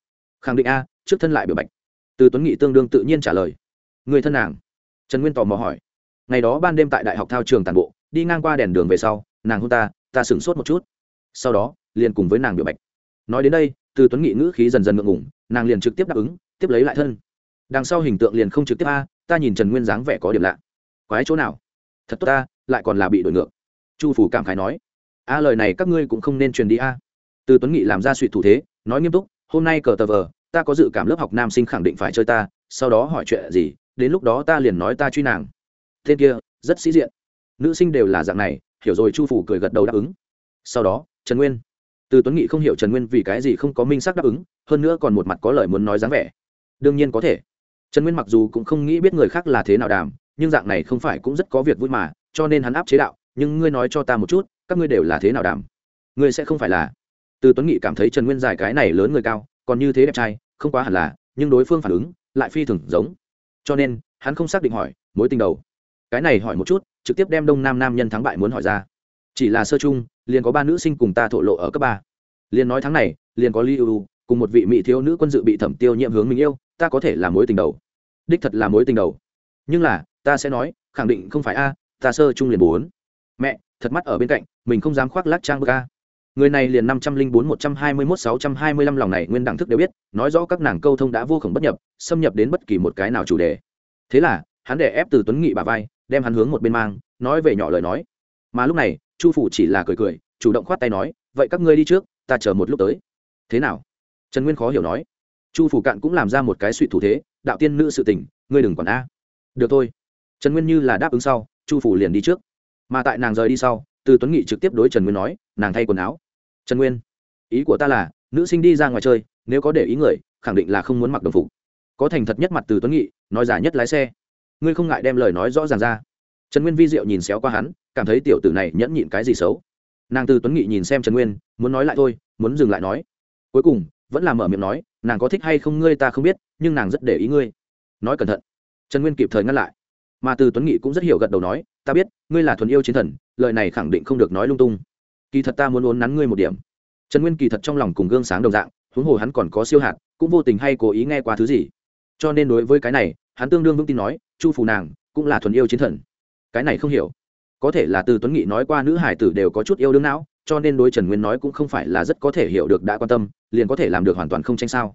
Khẳng định a, trước thân lại biểu bạch. Từ tuấn nghị tương đương tự nhiên trả lời. Người thân nàng. Trần nguyên tò mò hỏi. Ngày đó ban đêm tại đại học thao trường tàn bộ, đi ngang qua đèn đường về sau, nàng hôn ta ta sửng sốt một chút. Sau đó, liền cùng với nàng biểu bạch. Nói đến đây, từ tuấn nghị ngữ khí dần dần ngượng ngủng nàng liền trực tiếp đáp ứng, tiếp lấy lại thân. Đằng sau hình tượng liền không trực tiếp a ta nhìn trần nguyên dáng vẻ có điểm lạ quái chỗ nào thật tốt ta lại còn là bị đổi ngược chu phủ cảm khái nói a lời này các ngươi cũng không nên truyền đi a từ tuấn nghị làm ra suy thủ thế nói nghiêm túc hôm nay cờ tờ vờ ta có dự cảm lớp học nam sinh khẳng định phải chơi ta sau đó hỏi chuyện gì đến lúc đó ta liền nói ta truy nàng tên kia rất sĩ diện nữ sinh đều là dạng này hiểu rồi chu phủ cười gật đầu đáp ứng sau đó trần nguyên từ tuấn nghị không hiểu trần nguyên vì cái gì không có minh xác đáp ứng hơn nữa còn một mặt có lời muốn nói dáng vẻ đương nhiên có thể trần nguyên mặc dù cũng không nghĩ biết người khác là thế nào đàm, nhưng dạng này không phải cũng rất có việc vui mà, cho nên hắn áp chế đạo, nhưng ngươi nói cho ta một chút, các ngươi đều là thế nào đàm? Ngươi sẽ không phải là từ tuấn nghị cảm thấy trần nguyên dài cái này lớn người cao, còn như thế đẹp trai, không quá hẳn là, nhưng đối phương phản ứng lại phi thường giống. Cho nên, hắn không xác định hỏi, mối tình đầu? Cái này hỏi một chút, trực tiếp đem đông nam nam nhân thắng bại muốn hỏi ra. Chỉ là sơ chung, liền có ba nữ sinh cùng ta thổ lộ ở cấp ba. Liền nói tháng này, liền có li ưu cùng một vị mỹ thiếu nữ quân dự bị thẩm tiêu nhiễm hướng mình yêu ta có thể là mối tình đầu. Đích thật là mối tình đầu. Nhưng là, ta sẽ nói, khẳng định không phải a, ta sơ trung liền bốn. Mẹ, thật mắt ở bên cạnh, mình không dám khoác lác trang bức a. Người này liền năm trăm linh bốn, một trăm hai mươi mốt, sáu trăm hai mươi lăm lòng này nguyên đẳng thức đều biết, nói rõ các nàng câu thông đã vô khổng bất nhập, xâm nhập đến bất kỳ một cái nào chủ đề. Thế là, hắn để ép từ tuấn nghị bà vai, đem hắn hướng một bên mang, nói về nhỏ lời nói. Mà lúc này, chu phủ chỉ là cười cười, chủ động khoát tay nói, vậy các ngươi đi trước, ta chờ một lúc tới. Thế nào? Trần nguyên khó hiểu nói chu phủ cạn cũng làm ra một cái suy thủ thế, đạo tiên nữ sự tình, ngươi đừng còn a. Được thôi. Trần nguyên như là đáp ứng sau, chu phủ liền đi trước. Mà tại nàng rời đi sau, từ tuấn nghị trực tiếp đối trần nguyên nói, nàng thay quần áo. Trần nguyên, ý của ta là, nữ sinh đi ra ngoài chơi, nếu có để ý người, khẳng định là không muốn mặc đồng phục. Có thành thật nhất mặt từ tuấn nghị, nói giả nhất lái xe. Ngươi không ngại đem lời nói rõ ràng ra. Trần nguyên vi diệu nhìn xéo qua hắn, cảm thấy tiểu tử này nhẫn nhịn cái gì xấu. Nàng từ tuấn nghị nhìn xem trần nguyên, muốn nói lại thôi, muốn dừng lại nói. Cuối cùng, vẫn là mở miệng nói nàng có thích hay không ngươi ta không biết, nhưng nàng rất để ý ngươi. Nói cẩn thận. Trần nguyên kịp thời ngăn lại. Mà từ tuấn nghị cũng rất hiểu gật đầu nói, ta biết, ngươi là thuần yêu chiến thần, lời này khẳng định không được nói lung tung. Kỳ thật ta muốn uốn nắn ngươi một điểm. Trần nguyên kỳ thật trong lòng cùng gương sáng đồng dạng, huống hồ hắn còn có siêu hạt, cũng vô tình hay cố ý nghe qua thứ gì. Cho nên đối với cái này, hắn tương đương vững tin nói, chu phù nàng cũng là thuần yêu chiến thần. Cái này không hiểu. Có thể là từ tuấn nghị nói qua nữ hải tử đều có chút yêu đương não cho nên đối trần nguyên nói cũng không phải là rất có thể hiểu được đã quan tâm, liền có thể làm được hoàn toàn không tranh sao.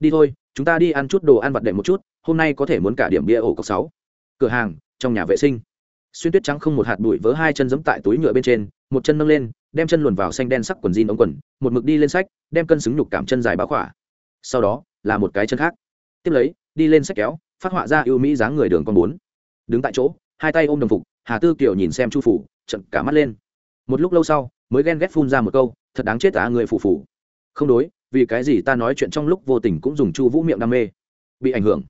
Đi thôi, chúng ta đi ăn chút đồ ăn vặt đệm một chút, hôm nay có thể muốn cả điểm bia ổ cọc sáu. Cửa hàng, trong nhà vệ sinh. Xuyên tuyết trắng không một hạt bụi vớ hai chân giẫm tại túi nhựa bên trên, một chân nâng lên, đem chân luồn vào xanh đen sắc quần jean ống quần, một mực đi lên sách, đem cân xứng nhục cảm chân dài báo khỏa. Sau đó, là một cái chân khác. Tiếp lấy, đi lên sách kéo, phát họa ra ưu mỹ dáng người đường con bốn. Đứng tại chỗ, hai tay ôm đồng phục, hà tư kiều nhìn xem chu phủ, trận cả mắt lên. Một lúc lâu sau mới ghen ghét phun ra một câu, thật đáng chết á người phủ phủ không đối, vì cái gì ta nói chuyện trong lúc vô tình cũng dùng chu vũ miệng đam mê. Bị ảnh hưởng.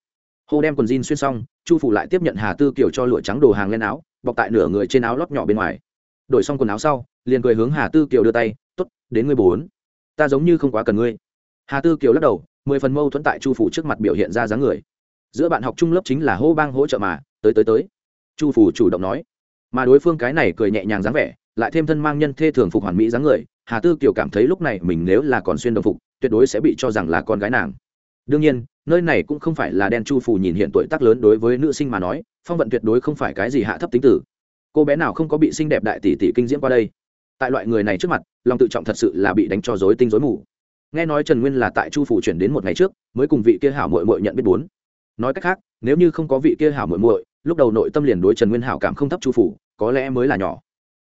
Hô đem quần jean xuyên xong, chu phủ lại tiếp nhận hà tư kiều cho lụa trắng đồ hàng lên áo, bọc tại nửa người trên áo lót nhỏ bên ngoài. Đổi xong quần áo sau, liền cười hướng hà tư kiều đưa tay t ố t đến ngươi bốn. Ta giống như không quá cần ngươi. Hà tư kiều lắc đầu, mười phần mâu thuẫn tại chu phủ trước mặt biểu hiện ra dáng người. Giữa bạn học trung lớp chính là hô bang hỗ trợ mà, tới tới tới. Chu phủ chủ động nói. Mà đối phương cái này cười nhẹ nhàng dáng vẻ lại thêm thân mang nhân thê thường phục hoàn mỹ dáng người, hà tư kiều cảm thấy lúc này mình nếu là còn xuyên đồng phục, tuyệt đối sẽ bị cho rằng là con gái nàng. Đương nhiên, nơi này cũng không phải là đen chu phủ nhìn hiện tuổi tác lớn đối với nữ sinh mà nói, phong vận tuyệt đối không phải cái gì hạ thấp tính tử. Cô bé nào không có bị xinh đẹp đại tỷ tỷ kinh diễm qua đây? Tại loại người này trước mặt, lòng tự trọng thật sự là bị đánh cho dối tinh dối mù. Nghe nói trần nguyên là tại chu phủ chuyển đến một ngày trước, mới cùng vị kia hảo mội mội nhận biết bốn. Nói cách khác, nếu như không có vị kia hảo mội mội lúc đầu nội tâm liền đối trần nguyên hảo cảm không thấp chu phủ có lẽ mới là nhỏ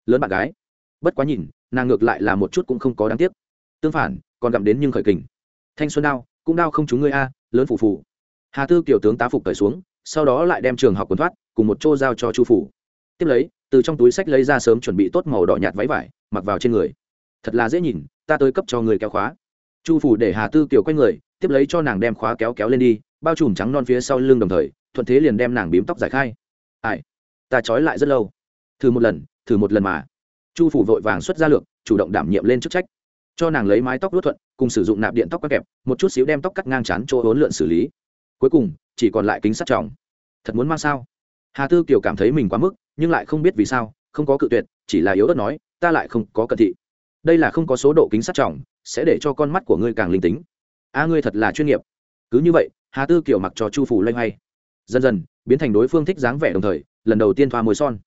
lớn bạn gái. Bất quá nhìn, nàng ngược lại là một chút cũng không có đáng tiếc. Tương phản, còn gặm đến nhưng khởi kình. Thanh xuân đao, cũng đao không trúng ngươi a, lớn phủ phủ hà tư kiểu tướng tá phục cởi xuống, sau đó lại đem trường học quần thoát, cùng một chỗ giao cho chu phủ. Tiếp lấy, từ trong túi sách lấy ra sớm chuẩn bị tốt màu đỏ nhạt váy vải, mặc vào trên người. Thật là dễ nhìn, ta tới cấp cho người kéo khóa. Chu phủ để hà tư kiểu quay người, tiếp lấy cho nàng đem khóa kéo kéo lên đi, bao trùm trắng non phía sau lưng đồng thời, thuận thế liền đem nàng bím tóc giải khai. Ai? Ta trói lại rất lâu. Thử một lần thử một lần mà. Chu phủ vội vàng xuất ra lượng chủ động đảm nhiệm lên chức trách. Cho nàng lấy mái tóc đốt thuận, cùng sử dụng nạp điện tóc cắt kẹp, một chút xíu đem tóc cắt ngang chán chỗ hỗn lượn xử lý. Cuối cùng, chỉ còn lại kính sắt tròng. Thật muốn mang sao? Hà tư kiều cảm thấy mình quá mức, nhưng lại không biết vì sao, không có cự tuyệt, chỉ là yếu ớt nói, ta lại không có cận thị. Đây là không có số độ kính sắt tròng, sẽ để cho con mắt của ngươi càng linh tính. A, ngươi thật là chuyên nghiệp. Cứ như vậy, hà tư kiều mặc cho chu phủ loay hoay. Dần dần, biến thành đối phương thích dáng vẻ đồng thời, lần đầu tiên thoa môi son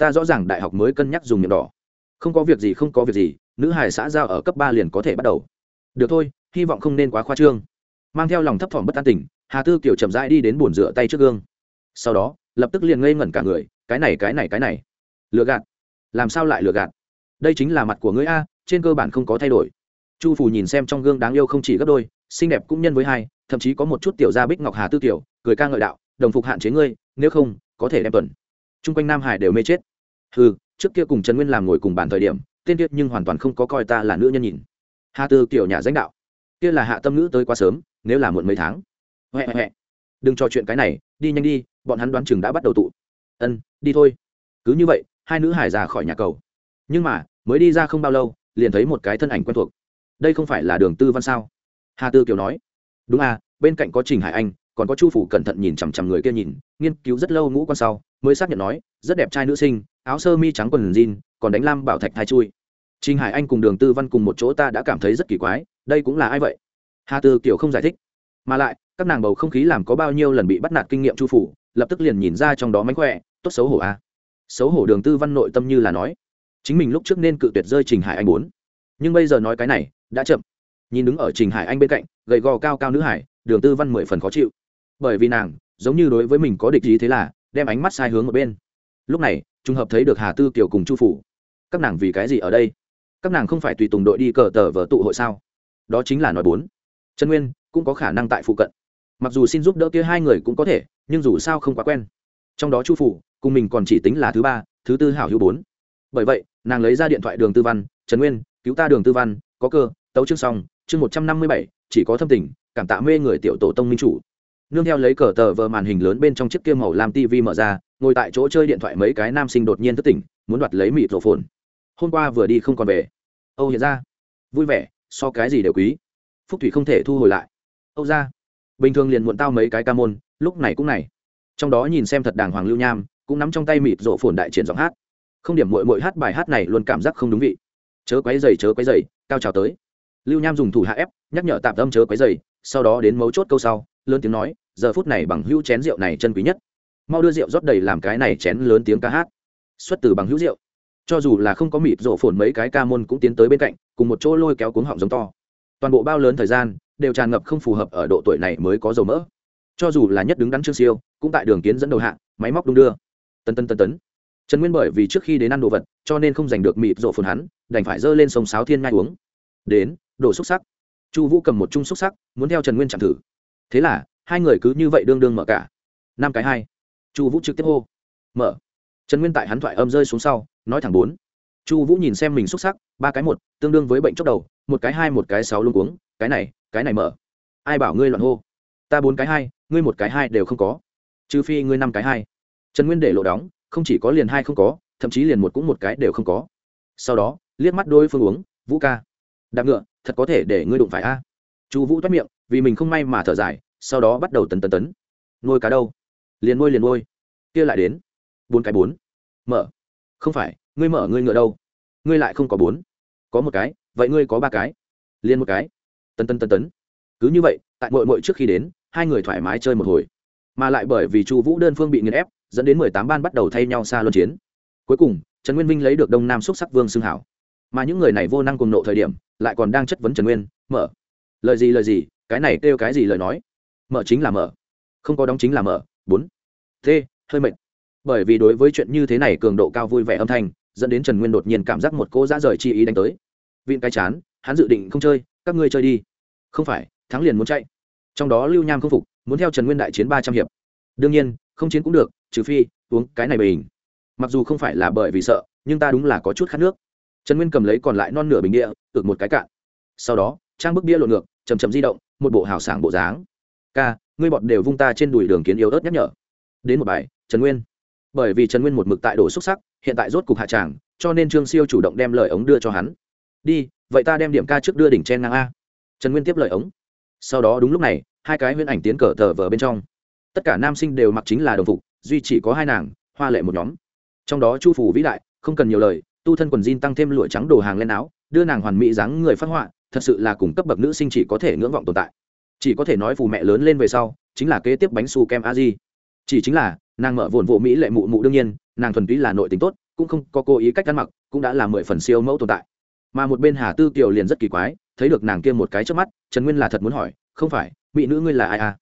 ta rõ ràng đại học mới cân nhắc dùng miệng đỏ. Không có việc gì, không có việc gì, nữ hải xã giao ở cấp ba liền có thể bắt đầu. Được thôi, hy vọng không nên quá khoa trương. Mang theo lòng thấp thỏm bất an tình hà tư kiểu chậm rãi đi đến bồn rửa tay trước gương. Sau đó, lập tức liền ngây ngẩn cả người, cái này cái này cái này. Lừa gạt. Làm sao lại lừa gạt? Đây chính là mặt của ngươi a, trên cơ bản không có thay đổi. Chu phủ nhìn xem trong gương đáng yêu không chỉ gấp đôi, xinh đẹp cũng nhân với hai, thậm chí có một chút tiểu gia bích ngọc hà tư tiểu cười ca ngợi đạo, đồng phục hạn chế ngươi, nếu không, có thể đem tuần. Chung quanh nam hải đều mê chết ừ trước kia cùng trần nguyên làm ngồi cùng bàn thời điểm, tên tiết nhưng hoàn toàn không có coi ta là nữ nhân nhìn. Hà tư kiểu nhà danh đạo, kia là hạ tâm nữ tới quá sớm, nếu là muộn mấy tháng. Huệ huệ đừng trò chuyện cái này, đi nhanh đi, bọn hắn đoán chừng đã bắt đầu tụ. Ân, đi thôi. Cứ như vậy, hai nữ hải ra khỏi nhà cầu. Nhưng mà, mới đi ra không bao lâu, liền thấy một cái thân ảnh quen thuộc. Đây không phải là đường tư văn sao? Hà tư kiều nói. Đúng à bên cạnh có trình hải anh, còn có chu phủ cẩn thận nhìn chằm chằm người kia nhìn, nghiên cứu rất lâu ngũ quan sau mới xác nhận nói, rất đẹp trai nữ sinh, áo sơ mi trắng quần jean, còn đánh lam bảo thạch thai chui. Trình hải anh cùng đường tư văn cùng một chỗ ta đã cảm thấy rất kỳ quái, đây cũng là ai vậy? Hà tư kiều không giải thích. Mà lại, các nàng bầu không khí làm có bao nhiêu lần bị bắt nạt kinh nghiệm chu phủ, lập tức liền nhìn ra trong đó mánh khỏe, tốt xấu hổ a xấu hổ đường tư văn nội tâm như là nói. Chính mình lúc trước nên cự tuyệt rơi trình hải anh bốn. Nhưng bây giờ nói cái này, đã chậm. Nhìn đứng ở trình hải anh bên cạnh, gầy gò cao cao nữ hải, đường tư văn mười phần khó chịu. Bởi vì nàng, giống như đối với mình có địch ý thế là đem ánh mắt sai hướng ở bên. Lúc này, trùng hợp thấy được hà tư kiều cùng chu phủ. Các nàng vì cái gì ở đây? Các nàng không phải tùy tùng đội đi cờ tờ vở tụ hội sao? Đó chính là nói bốn. Trần nguyên cũng có khả năng tại phụ cận. Mặc dù xin giúp đỡ kia hai người cũng có thể, nhưng dù sao không quá quen. Trong đó chu phủ, cùng mình còn chỉ tính là thứ ba, thứ tư hảo hữu bốn. Bởi vậy, nàng lấy ra điện thoại đường tư văn, trần nguyên, cứu ta đường tư văn, có cơ, tấu chương xong, chương một trăm năm mươi bảy, chỉ có thâm tình, cảm tạ mê người tiểu tổ tông minh chủ nương theo lấy cờ tờ vờ màn hình lớn bên trong chiếc kia màu làm tv mở ra, ngồi tại chỗ chơi điện thoại mấy cái nam sinh đột nhiên thất tỉnh, muốn đoạt lấy mịt rổ phồn. Hôm qua vừa đi không còn về. Âu hiện ra. Vui vẻ, so cái gì đều quý. Phúc thủy không thể thu hồi lại. Âu ra. Bình thường liền muộn tao mấy cái ca môn, lúc này cũng này. Trong đó nhìn xem thật đàng hoàng lưu nham, cũng nắm trong tay mịt rộ phồn đại triển giọng hát. Không điểm mội mội hát bài hát này luôn cảm giác không đúng vị. Chớ quấy dày chớ quấy dày cao trào tới. Lưu nham dùng thủ hạ ép, nhắc nhở tạm tâm chớ quấy dày sau đó đến mấu chốt câu sau lớn tiếng nói, giờ phút này bằng hữu chén rượu này chân quý nhất. Mau đưa rượu rót đầy làm cái này chén lớn tiếng ca hát. Xuất từ bằng hữu rượu. Cho dù là không có mịt rộ phồn mấy cái ca môn cũng tiến tới bên cạnh, cùng một chỗ lôi kéo cuống họng giống to. Toàn bộ bao lớn thời gian, đều tràn ngập không phù hợp ở độ tuổi này mới có dầu mỡ. Cho dù là nhất đứng đắn trương siêu, cũng tại đường kiến dẫn đầu hạng máy móc đung đưa. Tân tân tân tấn. Trần nguyên bởi vì trước khi đến ăn đồ vật, cho nên không giành được mịt rộ phồn hắn, đành phải dơ lên sông sáo thiên ngai uống. Đến, đổ xúc sắc. Chu vũ cầm một chung xúc sắc, muốn theo trần nguyên chạm thử thế là, hai người cứ như vậy đương đương mở cả. Năm cái hai. Chu vũ trực tiếp hô. Mở. Trần nguyên tại hắn thoại âm rơi xuống sau, nói thẳng bốn. Chu vũ nhìn xem mình xuất sắc, ba cái một, tương đương với bệnh chốc đầu, một cái hai, một cái sáu luôn cuống, cái này cái này mở. Ai bảo ngươi loạn hô? Ta bốn cái hai, ngươi một cái hai đều không có. Trừ phi ngươi năm cái hai. Trần nguyên để lộ đóng, không chỉ có liền hai không có, thậm chí liền một cũng một cái đều không có. Sau đó, liếc mắt đôi phương uống, vũ ca, đạp ngựa, thật có thể để ngươi đụng phải a. Chu vũ toát miệng vì mình không may mà thở dài, sau đó bắt đầu tấn tấn tấn. Nuôi cá đâu? Liền nuôi liền nuôi. Kia lại đến. Bốn cái bốn. Mở. Không phải, ngươi mở ngươi ngựa đâu? Ngươi lại không có bốn. Có một cái, vậy ngươi có ba cái. Liền một cái. Tấn tấn tấn tấn. Cứ như vậy, tại mội mội trước khi đến, hai người thoải mái chơi một hồi. Mà lại bởi vì chu vũ đơn phương bị nghiền ép, dẫn đến mười tám ban bắt đầu thay nhau xa luân chiến. Cuối cùng, trần nguyên vinh lấy được đông nam xúc sắc vương xưng hảo. Mà những người này vô năng cùng nộ thời điểm, lại còn đang chất vấn trần nguyên, mở lời gì lời gì? Cái này kêu cái gì lời nói? Mở chính là mở. Không có đóng chính là mở. Bốn. T. Hơi mệt. Bởi vì đối với chuyện như thế này cường độ cao vui vẻ âm thanh, dẫn đến trần nguyên đột nhiên cảm giác một cô dã rời chi ý đánh tới. Vịn cái chán, hắn dự định không chơi, các ngươi chơi đi. Không phải, thắng liền muốn chạy. Trong đó lưu nham không phục, muốn theo trần nguyên đại chiến ba trăm hiệp. Đương nhiên, không chiến cũng được, trừ phi, uống cái này bình. Mặc dù không phải là bởi vì sợ, nhưng ta đúng là có chút khát nước. Trần nguyên cầm lấy còn lại non nửa bình địa ực một cái cạn. Sau đó, trang bức bia lộn ngược chầm chầm di động, một bộ hào sảng bộ dáng. Ca, ngươi bọn đều vung ta trên đùi đường kiến yếu ớt nhắc nhở. Đến một bài, trần nguyên. Bởi vì trần nguyên một mực tại đổ xúc sắc, hiện tại rốt cục hạ tràng, cho nên trương siêu chủ động đem lời ống đưa cho hắn. Đi, vậy ta đem điểm ca trước đưa đỉnh chen ngang a. Trần nguyên tiếp lời ống. Sau đó đúng lúc này, hai cái huyễn ảnh tiến cờ tờ vờ bên trong. Tất cả nam sinh đều mặc chính là đồng phục, duy chỉ có hai nàng, hoa lệ một nhóm. Trong đó chu phủ vĩ đại, không cần nhiều lời, tu thân quần jean tăng thêm lụa trắng đồ hàng lên áo, đưa nàng hoàn mỹ dáng người phát họa thật sự là cùng cấp bậc nữ sinh chỉ có thể ngưỡng vọng tồn tại. Chỉ có thể nói phù mẹ lớn lên về sau, chính là kế tiếp bánh su kem a di. Chỉ chính là, nàng mở vồn vụ mỹ lệ mụ mụ đương nhiên, nàng thuần túy là nội tính tốt, cũng không có cố ý cách ăn mặc, cũng đã là mười phần siêu mẫu tồn tại. Mà một bên hà tư kiều liền rất kỳ quái, thấy được nàng kia một cái trước mắt, trần nguyên là thật muốn hỏi, không phải, mỹ nữ ngươi là ai à?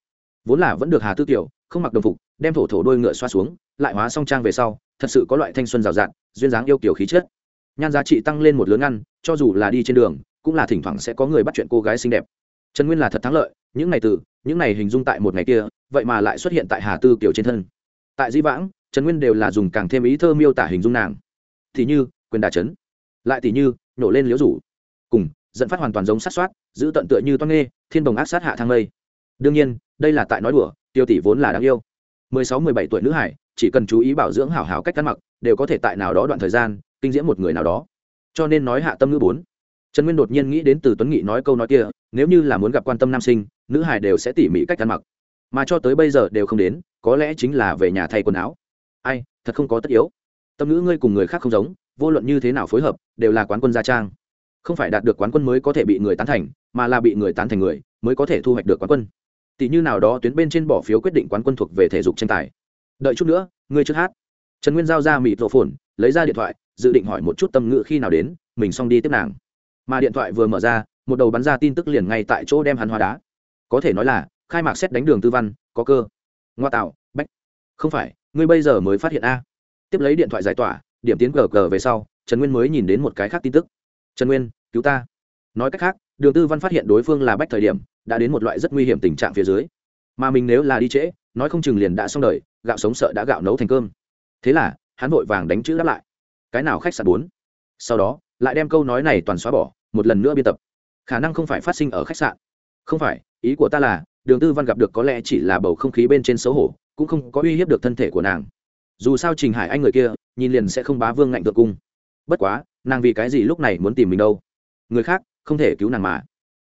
Vốn là vẫn được hà tư kiều, không mặc đồng phục, đem thổ thổ đôi ngựa xoa xuống, lại hóa song trang về sau, thật sự có loại thanh xuân rào rạt, duyên dáng yêu kiểu khí chất. Nhan giá trị tăng lên một lớn ngăn, cho dù là đi trên đường cũng là thỉnh thoảng sẽ có người bắt chuyện cô gái xinh đẹp. Trần nguyên là thật thắng lợi những ngày từ những ngày hình dung tại một ngày kia vậy mà lại xuất hiện tại hà tư kiểu trên thân. Tại di vãng trần nguyên đều là dùng càng thêm ý thơ miêu tả hình dung nàng. Thì như quyền đà chấn, lại thì như nổ lên liễu rủ. Cùng dẫn phát hoàn toàn giống sát soát giữ tận tựa như toan nghê thiên đồng ác sát hạ thang lây đương nhiên đây là tại nói đùa tiêu tỷ vốn là đáng yêu. Mười sáu mười bảy tuổi nữ hải chỉ cần chú ý bảo dưỡng hảo hảo cách ăn mặc đều có thể tại nào đó đoạn thời gian kinh diễm một người nào đó. Cho nên nói hạ tâm ngữ bốn trần nguyên đột nhiên nghĩ đến từ tuấn nghị nói câu nói kia, nếu như là muốn gặp quan tâm nam sinh, nữ hải đều sẽ tỉ mỉ cách ăn mặc. Mà cho tới bây giờ đều không đến, có lẽ chính là về nhà thay quần áo. Ai, thật không có tất yếu. Tâm nữ ngươi cùng người khác không giống, vô luận như thế nào phối hợp, đều là quán quân gia trang. Không phải đạt được quán quân mới có thể bị người tán thành, mà là bị người tán thành người, mới có thể thu hoạch được quán quân. Tỷ như nào đó tuyến bên trên bỏ phiếu quyết định quán quân thuộc về thể dục tranh tài. Đợi chút nữa, ngươi trước hát. Trần nguyên giao ra mịt rộ phồn, lấy ra điện thoại, dự định hỏi một chút tâm ngữ khi nào đến, mình xong đi tiếp nàng mà điện thoại vừa mở ra, một đầu bắn ra tin tức liền ngay tại chỗ đem hắn hóa đá. Có thể nói là, khai mạc xét đánh đường tư văn, có cơ. Ngoa tạo, bách. Không phải, ngươi bây giờ mới phát hiện a. Tiếp lấy điện thoại giải tỏa, điểm tiến cờ cờ về sau, trần nguyên mới nhìn đến một cái khác tin tức. Trần nguyên, cứu ta. Nói cách khác, đường tư văn phát hiện đối phương là bách thời điểm, đã đến một loại rất nguy hiểm tình trạng phía dưới. Mà mình nếu là đi trễ, nói không chừng liền đã xong đời, gạo sống sợ đã gạo nấu thành cơm. Thế là, hắn vội vàng đánh chữ đáp lại. Cái nào khách sạn bốn? Sau đó, lại đem câu nói này toàn xóa bỏ một lần nữa biên tập. Khả năng không phải phát sinh ở khách sạn. Không phải, ý của ta là, đường tư văn gặp được có lẽ chỉ là bầu không khí bên trên xấu hổ, cũng không có uy hiếp được thân thể của nàng. Dù sao trình hải anh người kia, nhìn liền sẽ không bá vương ngạnh thượng cung. Bất quá, nàng vì cái gì lúc này muốn tìm mình đâu? Người khác, không thể cứu nàng mà.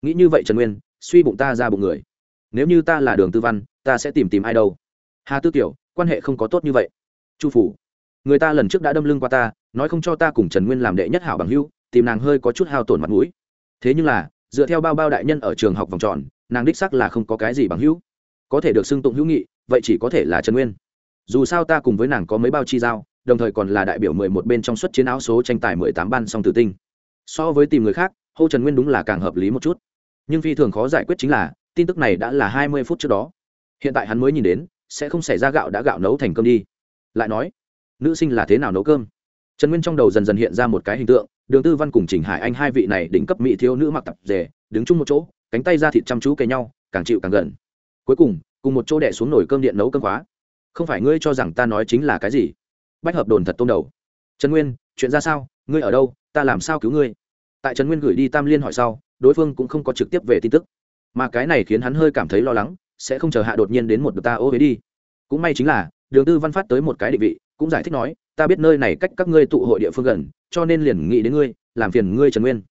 Nghĩ như vậy trần nguyên, suy bụng ta ra bụng người. Nếu như ta là đường tư văn, ta sẽ tìm tìm ai đâu? Hà tư kiểu quan hệ không có tốt như vậy. Chu phủ, người ta lần trước đã đâm lưng qua ta, nói không cho ta cùng trần nguyên làm đệ nhất hảo bằng hưu tìm nàng hơi có chút hao tổn mặt mũi. Thế nhưng là, dựa theo bao bao đại nhân ở trường học vòng tròn, nàng đích sắc là không có cái gì bằng hữu. Có thể được xưng tụng hữu nghị, vậy chỉ có thể là trần nguyên. Dù sao ta cùng với nàng có mấy bao chi giao, đồng thời còn là đại biểu mười một bên trong suất chiến áo số tranh tài mười tám ban song tử tinh. So với tìm người khác, hô trần nguyên đúng là càng hợp lý một chút. Nhưng phi thường khó giải quyết chính là, tin tức này đã là hai mươi phút trước đó. Hiện tại hắn mới nhìn đến, sẽ không xảy ra gạo đã gạo nấu thành cơm đi. Lại nói, nữ sinh là thế nào nấu cơm? Trần nguyên trong đầu dần dần hiện ra một cái hình tượng đường tư văn cùng trình hải anh hai vị này đỉnh cấp mỹ thiếu nữ mặc tập rể đứng chung một chỗ, cánh tay ra thịt chăm chú kề nhau, càng chịu càng gần. Cuối cùng cùng một chỗ đẻ xuống nồi cơm điện nấu cơm khóa. Không phải ngươi cho rằng ta nói chính là cái gì? Bách hợp đồn thật tôm đầu. Trần nguyên, chuyện ra sao? Ngươi ở đâu? Ta làm sao cứu ngươi? Tại trần nguyên gửi đi tam liên hỏi sau, đối phương cũng không có trực tiếp về tin tức. Mà cái này khiến hắn hơi cảm thấy lo lắng, sẽ không chờ hạ đột nhiên đến một đợt ta ô huế đi. Cũng may chính là, đường tư văn phát tới một cái định vị, cũng giải thích nói, ta biết nơi này cách các ngươi tụ hội địa phương gần cho nên liền nghĩ đến ngươi, làm phiền ngươi trần nguyên.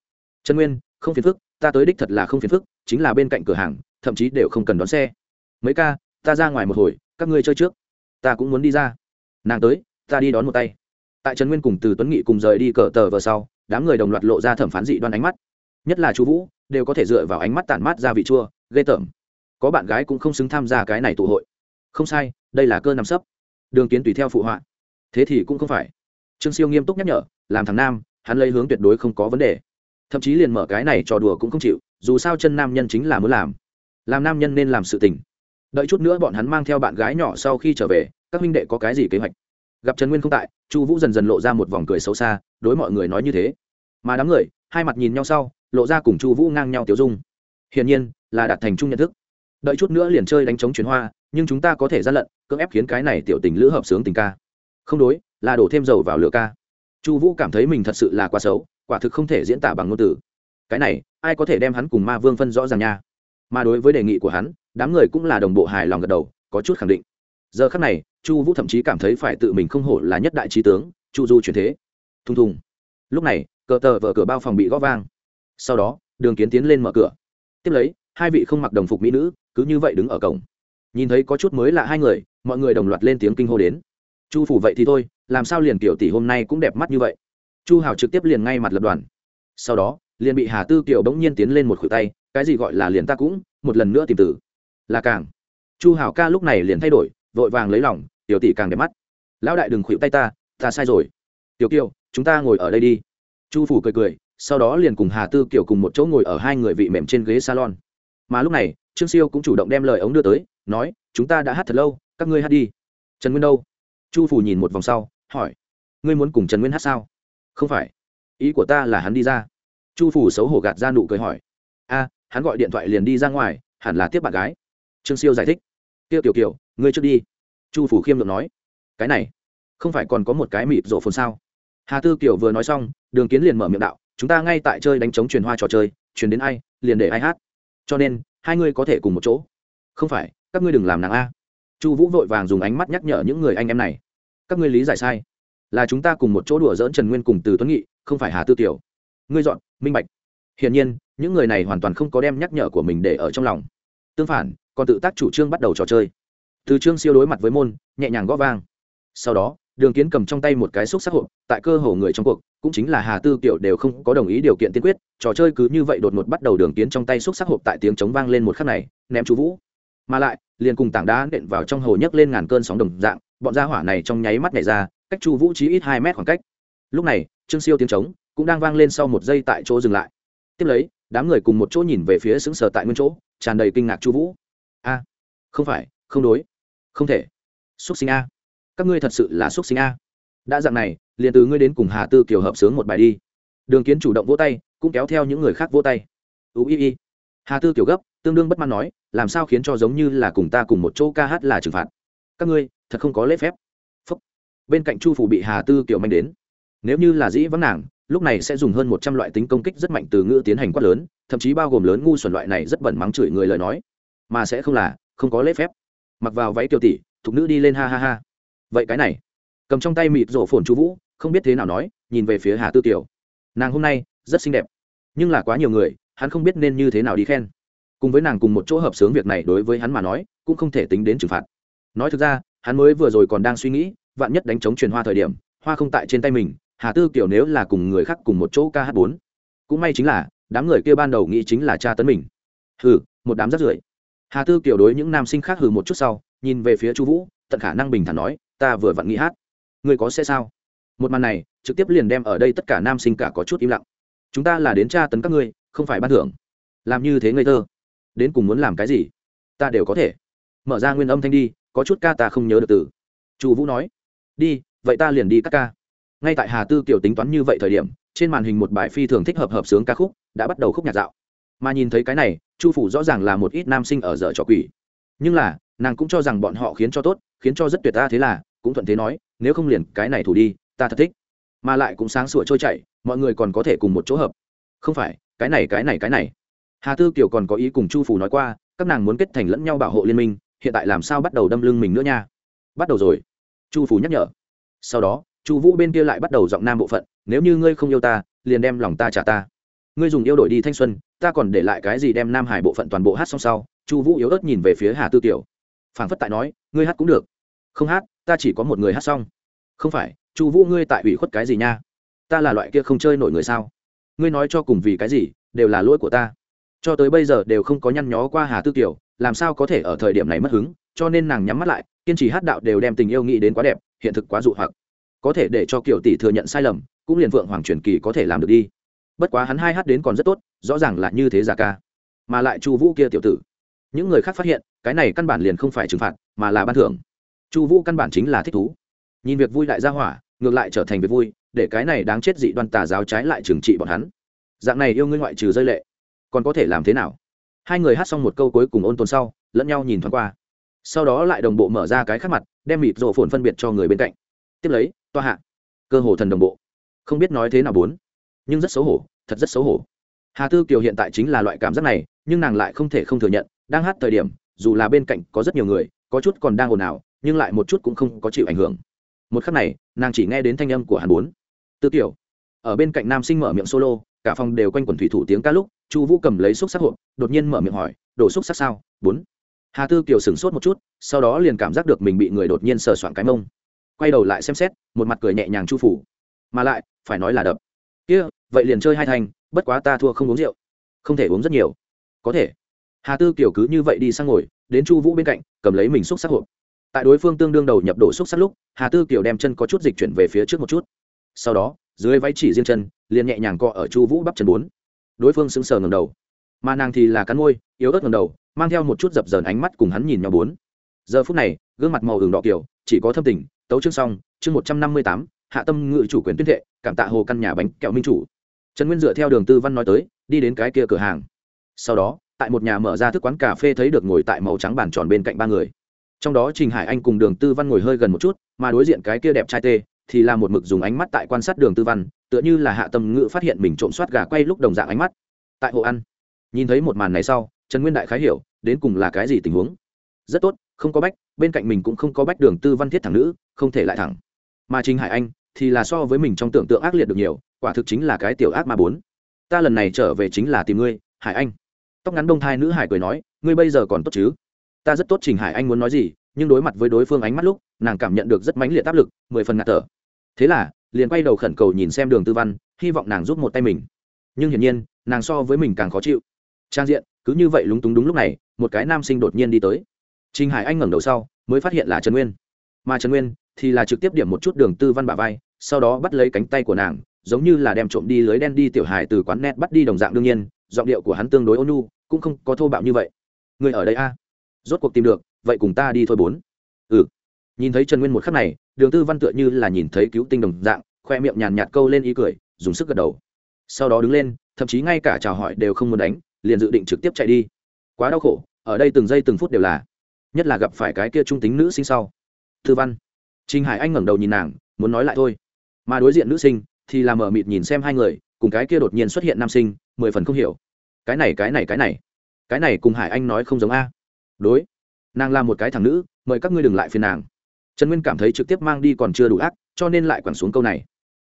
Trần nguyên, không phiền phức, ta tới đích thật là không phiền phức, chính là bên cạnh cửa hàng, thậm chí đều không cần đón xe. Mấy ca, ta ra ngoài một hồi, các ngươi chơi trước. Ta cũng muốn đi ra. Nàng tới, ta đi đón một tay. Tại trần nguyên cùng từ tuấn nghị cùng rời đi cờ tờ vờ sau, đám người đồng loạt lộ ra thẩm phán dị đoan ánh mắt. Nhất là chú vũ, đều có thể dựa vào ánh mắt tản mát ra vị chua, ghê tởm. Có bạn gái cũng không xứng tham gia cái này tụ hội. Không sai, đây là cơ nằm sấp. Đường kiến tùy theo phụ họa. Thế thì cũng không phải trương siêu nghiêm túc nhắc nhở, làm thằng nam, hắn lấy hướng tuyệt đối không có vấn đề. Thậm chí liền mở cái này trò đùa cũng không chịu, dù sao chân nam nhân chính là muốn làm. Làm nam nhân nên làm sự tình. Đợi chút nữa bọn hắn mang theo bạn gái nhỏ sau khi trở về, các huynh đệ có cái gì kế hoạch? Gặp trần nguyên không tại, chu vũ dần dần lộ ra một vòng cười xấu xa, đối mọi người nói như thế. Mà đám người, hai mặt nhìn nhau sau, lộ ra cùng chu vũ ngang nhau tiểu dung. Hiển nhiên, là đạt thành chung nhận thức. Đợi chút nữa liền chơi đánh trống chuyến hoa, nhưng chúng ta có thể gian lận, cưỡng ép khiến cái này tiểu tình lữ hợp sướng tình ca. Không đối là đổ thêm dầu vào lửa ca. Chu vũ cảm thấy mình thật sự là quá xấu, quả thực không thể diễn tả bằng ngôn từ. Cái này, ai có thể đem hắn cùng ma vương phân rõ ràng nha? Mà đối với đề nghị của hắn, đám người cũng là đồng bộ hài lòng gật đầu, có chút khẳng định. Giờ khắc này, chu vũ thậm chí cảm thấy phải tự mình không hổ là nhất đại trí tướng, chu du chuyển thế. Thùng thùng. Lúc này, cờ tờ vở cửa bao phòng bị gõ vang. Sau đó, đường kiến tiến lên mở cửa. Tiếp lấy, hai vị không mặc đồng phục mỹ nữ, cứ như vậy đứng ở cổng. Nhìn thấy có chút mới là hai người, mọi người đồng loạt lên tiếng kinh hô đến chu phủ vậy thì thôi, làm sao liền kiểu tỷ hôm nay cũng đẹp mắt như vậy? Chu hào trực tiếp liền ngay mặt lập đoàn. Sau đó, liền bị hà tư kiều bỗng nhiên tiến lên một khuỷu tay, cái gì gọi là liền ta cũng, một lần nữa tìm tử là càng. Chu hào ca lúc này liền thay đổi, vội vàng lấy lòng, tiểu tỷ càng đẹp mắt. Lão đại đừng khuỵu tay ta ta sai rồi. Tiểu kiều, chúng ta ngồi ở đây đi. Chu phủ cười cười, sau đó liền cùng hà tư kiều cùng một chỗ ngồi ở hai người vị mềm trên ghế salon. Mà lúc này, trương siêu cũng chủ động đem lời ống đưa tới, nói, chúng ta đã hát thật lâu, các ngươi hát đi. Trần nguyên đâu? Chu phủ nhìn một vòng sau, hỏi, ngươi muốn cùng trần nguyên hát sao? Không phải. Ý của ta là hắn đi ra. Chu phủ xấu hổ gạt ra nụ cười hỏi, a, hắn gọi điện thoại liền đi ra ngoài, hẳn là tiếp bạn gái. Trương siêu giải thích, tiêu tiểu kiều, ngươi trước đi. Chu phủ khiêm được nói, cái này, không phải còn có một cái mịt rổ phồn sao? Hà tư kiều vừa nói xong, đường kiến liền mở miệng đạo, chúng ta ngay tại chơi đánh trống truyền hoa trò chơi, truyền đến ai, liền để ai hát. Cho nên, hai ngươi có thể cùng một chỗ. Không phải, các ngươi đừng làm nàng a. Chu vũ vội vàng dùng ánh mắt nhắc nhở những người anh em này các ngươi lý giải sai. Là chúng ta cùng một chỗ đùa dỡn trần nguyên cùng từ tuấn nghị, không phải hà tư tiểu ngươi dọn, minh bạch. Hiển nhiên, những người này hoàn toàn không có đem nhắc nhở của mình để ở trong lòng. Tương phản, còn tự tác chủ trương bắt đầu trò chơi. Từ trương siêu đối mặt với môn, nhẹ nhàng gõ vang. Sau đó, đường kiến cầm trong tay một cái xúc sắc hộp, tại cơ hồ người trong cuộc, cũng chính là hà tư kiểu đều không có đồng ý điều kiện tiên quyết, trò chơi cứ như vậy đột ngột bắt đầu đường kiến trong tay xúc sắc hộp tại tiếng chống vang lên một khắc này, ném chú vũ mà lại, liền cùng tảng đá nện vào trong hồ nhấc lên ngàn cơn sóng đồng dạng, bọn gia hỏa này trong nháy mắt nhảy ra, cách chu vũ trí ít hai mét khoảng cách. Lúc này, trương siêu tiếng trống cũng đang vang lên sau một giây tại chỗ dừng lại. Tiếp lấy, đám người cùng một chỗ nhìn về phía xứng sở tại nguyên chỗ, tràn đầy kinh ngạc chu vũ. A, không phải, không đối, không thể. Xúc sinh a. Các ngươi thật sự là xúc sinh a. Đã dạng này, liền từ ngươi đến cùng hà tư kiều hợp sướng một bài đi. Đường kiến chủ động vỗ tay, cũng kéo theo những người khác vỗ tay. Ú y y hà tư Kiều gấp tương đương bất mãn nói, làm sao khiến cho giống như là cùng ta cùng một chỗ ca hát là trừng phạt? Các ngươi, thật không có lễ phép. Phúc. bên cạnh chu phủ bị hà tư kiểu manh đến. Nếu như là dĩ vắng nàng, lúc này sẽ dùng hơn một trăm loại tính công kích rất mạnh từ ngữ tiến hành quát lớn, thậm chí bao gồm lớn ngu xuẩn loại này rất bẩn mắng chửi người lời nói. Mà sẽ không là, không có lễ phép. Mặc vào váy kiều tỷ, thục nữ đi lên ha ha ha. Vậy cái này. Cầm trong tay mịt rổ phồn chú vũ, không biết thế nào nói, nhìn về phía hà tư tiểu nàng hôm nay, rất xinh đẹp. Nhưng là quá nhiều người, hắn không biết nên như thế nào đi khen cùng với nàng cùng một chỗ hợp sướng việc này đối với hắn mà nói, cũng không thể tính đến trừng phạt. Nói thực ra, hắn mới vừa rồi còn đang suy nghĩ, vạn nhất đánh chống truyền hoa thời điểm, hoa không tại trên tay mình, hà tư kiểu nếu là cùng người khác cùng một chỗ ca hát bốn. Cũng may chính là, đám người kia ban đầu nghĩ chính là cha tấn mình. Hừ, một đám rất rưởi. Hà tư kiểu đối những nam sinh khác hừ một chút sau, nhìn về phía chu vũ, tận khả năng bình thản nói, ta vừa vặn nghĩ hát. Người có sẽ sao? Một màn này, trực tiếp liền đem ở đây tất cả nam sinh cả có chút im lặng. Chúng ta là đến tra tấn các ngươi, không phải ban thưởng. Làm như thế ngây thơ đến cùng muốn làm cái gì? Ta đều có thể. Mở ra nguyên âm thanh đi, có chút ca ta không nhớ được từ. Chu vũ nói. Đi, vậy ta liền đi các ca. Ngay tại hà tư kiểu tính toán như vậy thời điểm, trên màn hình một bài phi thường thích hợp hợp sướng ca khúc, đã bắt đầu khúc nhạc dạo. Mà nhìn thấy cái này, chu phủ rõ ràng là một ít nam sinh ở dở trò quỷ. Nhưng là, nàng cũng cho rằng bọn họ khiến cho tốt, khiến cho rất tuyệt ta thế là, cũng thuận thế nói, nếu không liền cái này thủ đi, ta thật thích. Mà lại cũng sáng sủa trôi chảy, mọi người còn có thể cùng một chỗ hợp. Không phải, cái này cái này cái này hà tư kiều còn có ý cùng chu phủ nói qua, các nàng muốn kết thành lẫn nhau bảo hộ liên minh, hiện tại làm sao bắt đầu đâm lưng mình nữa nha? Bắt đầu rồi. Chu phủ nhắc nhở. Sau đó, chu vũ bên kia lại bắt đầu giọng nam bộ phận, nếu như ngươi không yêu ta, liền đem lòng ta trả ta. Ngươi dùng yêu đổi đi thanh xuân, ta còn để lại cái gì đem nam hải bộ phận toàn bộ hát xong sau? Chu vũ yếu ớt nhìn về phía hà tư kiều. Phảng phất tại nói, ngươi hát cũng được. Không hát, ta chỉ có một người hát xong. Không phải, chu vũ ngươi tại ủy khuất cái gì nha? Ta là loại kia không chơi nổi người sao? Ngươi nói cho cùng vì cái gì, đều là lỗi của ta cho tới bây giờ đều không có nhăn nhó qua hà tư kiều, làm sao có thể ở thời điểm này mất hứng, cho nên nàng nhắm mắt lại, kiên trì hát đạo đều đem tình yêu nghĩ đến quá đẹp, hiện thực quá dụ hoặc. Có thể để cho kiều tỷ thừa nhận sai lầm, cũng liền vượng hoàng truyền kỳ có thể làm được đi. Bất quá hắn hai hát đến còn rất tốt, rõ ràng là như thế giả ca. Mà lại chu vũ kia tiểu tử. Những người khác phát hiện, cái này căn bản liền không phải trừng phạt, mà là ban thưởng. Chu vũ căn bản chính là thích thú. Nhìn việc vui lại ra hỏa, ngược lại trở thành việc vui, để cái này đáng chết dị đoan tà giáo trái lại trừng trị bọn hắn. Dạng này yêu ngươi ngoại trừ rơi lệ còn có thể làm thế nào? Hai người hát xong một câu cuối cùng ôn tồn sau, lẫn nhau nhìn thoáng qua. Sau đó lại đồng bộ mở ra cái khác mặt, đem mịt rộ phồn phân biệt cho người bên cạnh. Tiếp lấy, toa hạ. Cơ hồ thần đồng bộ. Không biết nói thế nào bốn. Nhưng rất xấu hổ, thật rất xấu hổ. Hà tư kiều hiện tại chính là loại cảm giác này, nhưng nàng lại không thể không thừa nhận, đang hát thời điểm, dù là bên cạnh có rất nhiều người, có chút còn đang ồn ào, nhưng lại một chút cũng không có chịu ảnh hưởng. Một khắc này, nàng chỉ nghe đến thanh âm của hàn bốn. Tư tiểu ở bên cạnh nam sinh mở miệng solo, cả phòng đều quanh quẩn thủy thủ tiếng ca lúc chu vũ cầm lấy xúc sắc hộp, đột nhiên mở miệng hỏi đổ xúc sắc sao? Bốn. Hà tư kiều sửng sốt một chút, sau đó liền cảm giác được mình bị người đột nhiên sờ soạn cái mông. Quay đầu lại xem xét, một mặt cười nhẹ nhàng chu phủ. Mà lại, phải nói là đập. Kia, vậy liền chơi hai thành, bất quá ta thua không uống rượu. Không thể uống rất nhiều. Có thể. Hà tư kiều cứ như vậy đi sang ngồi, đến chu vũ bên cạnh, cầm lấy mình xúc sắc hộp. Tại đối phương tương đương đầu nhập đổ xúc sắc lúc, hà tư kiều đem chân có chút dịch chuyển về phía trước một chút. Sau đó, dưới váy chỉ riêng chân, liền nhẹ nhàng cọ ở chu vũ bắp chân bốn đối phương sững sờ ngầm đầu. Mà nàng thì là cắn môi, yếu ớt ngầm đầu, mang theo một chút dập dờn ánh mắt cùng hắn nhìn nhau bốn. Giờ phút này, gương mặt màu hừng đỏ kiểu, chỉ có thâm tình, tấu chương xong, chương một trăm năm mươi tám, hạ tâm ngự chủ quyền tuyên thệ, cảm tạ hồ căn nhà bánh kẹo minh chủ. Trần nguyên dựa theo đường tư văn nói tới, đi đến cái kia cửa hàng. Sau đó, tại một nhà mở ra thức quán cà phê thấy được ngồi tại màu trắng bàn tròn bên cạnh ba người. Trong đó trình hải anh cùng đường tư văn ngồi hơi gần một chút, mà đối diện cái kia đẹp trai tê thì là một mực dùng ánh mắt tại quan sát đường tư văn, tựa như là hạ tâm ngữ phát hiện mình trộm soát gà quay lúc đồng dạng ánh mắt. Tại hộ ăn, nhìn thấy một màn này sau, trần nguyên đại khái hiểu, đến cùng là cái gì tình huống. Rất tốt, không có bách, bên cạnh mình cũng không có bách đường tư văn thiết thẳng nữ, không thể lại thẳng. Mà Chính hải anh thì là so với mình trong tưởng tượng ác liệt được nhiều, quả thực chính là cái tiểu ác mà bốn. Ta lần này trở về chính là tìm ngươi, hải anh. Tóc ngắn đông thai nữ hải cười nói, ngươi bây giờ còn tốt chứ? Ta rất tốt, trình hải anh muốn nói gì, nhưng đối mặt với đối phương ánh mắt lúc, nàng cảm nhận được rất mãnh liệt áp lực, mười phần ngạt thở thế là, liền quay đầu khẩn cầu nhìn xem đường tư văn, hy vọng nàng giúp một tay mình. Nhưng hiển nhiên, nàng so với mình càng khó chịu. Trang diện, cứ như vậy lúng túng đúng lúc này, một cái nam sinh đột nhiên đi tới. Trình hải anh ngẩng đầu sau, mới phát hiện là trần nguyên. Mà trần nguyên thì là trực tiếp điểm một chút đường tư văn bà vai, sau đó bắt lấy cánh tay của nàng, giống như là đem trộm đi lưới đen đi tiểu hải từ quán net bắt đi đồng dạng đương nhiên, giọng điệu của hắn tương đối ôn nhu, cũng không có thô bạo như vậy. Người ở đây a? Rốt cuộc tìm được, vậy cùng ta đi thôi bốn. Ừ nhìn thấy trần nguyên một khắc này, đường tư văn tựa như là nhìn thấy cứu tinh đồng dạng, khoe miệng nhàn nhạt câu lên ý cười, dùng sức gật đầu. Sau đó đứng lên, thậm chí ngay cả chào hỏi đều không muốn đánh, liền dự định trực tiếp chạy đi. Quá đau khổ, ở đây từng giây từng phút đều là, nhất là gặp phải cái kia trung tính nữ sinh sau. Tư văn trinh hải anh ngẩng đầu nhìn nàng, muốn nói lại thôi. Mà đối diện nữ sinh thì làm mở mịt nhìn xem hai người, cùng cái kia đột nhiên xuất hiện nam sinh, mười phần không hiểu. Cái này cái này cái này. Cái này cùng hải anh nói không giống a. Đối, nàng là một cái thằng nữ, mời các ngươi đừng lại phiền nàng trần nguyên cảm thấy trực tiếp mang đi còn chưa đủ ác, cho nên lại quẳng xuống câu này.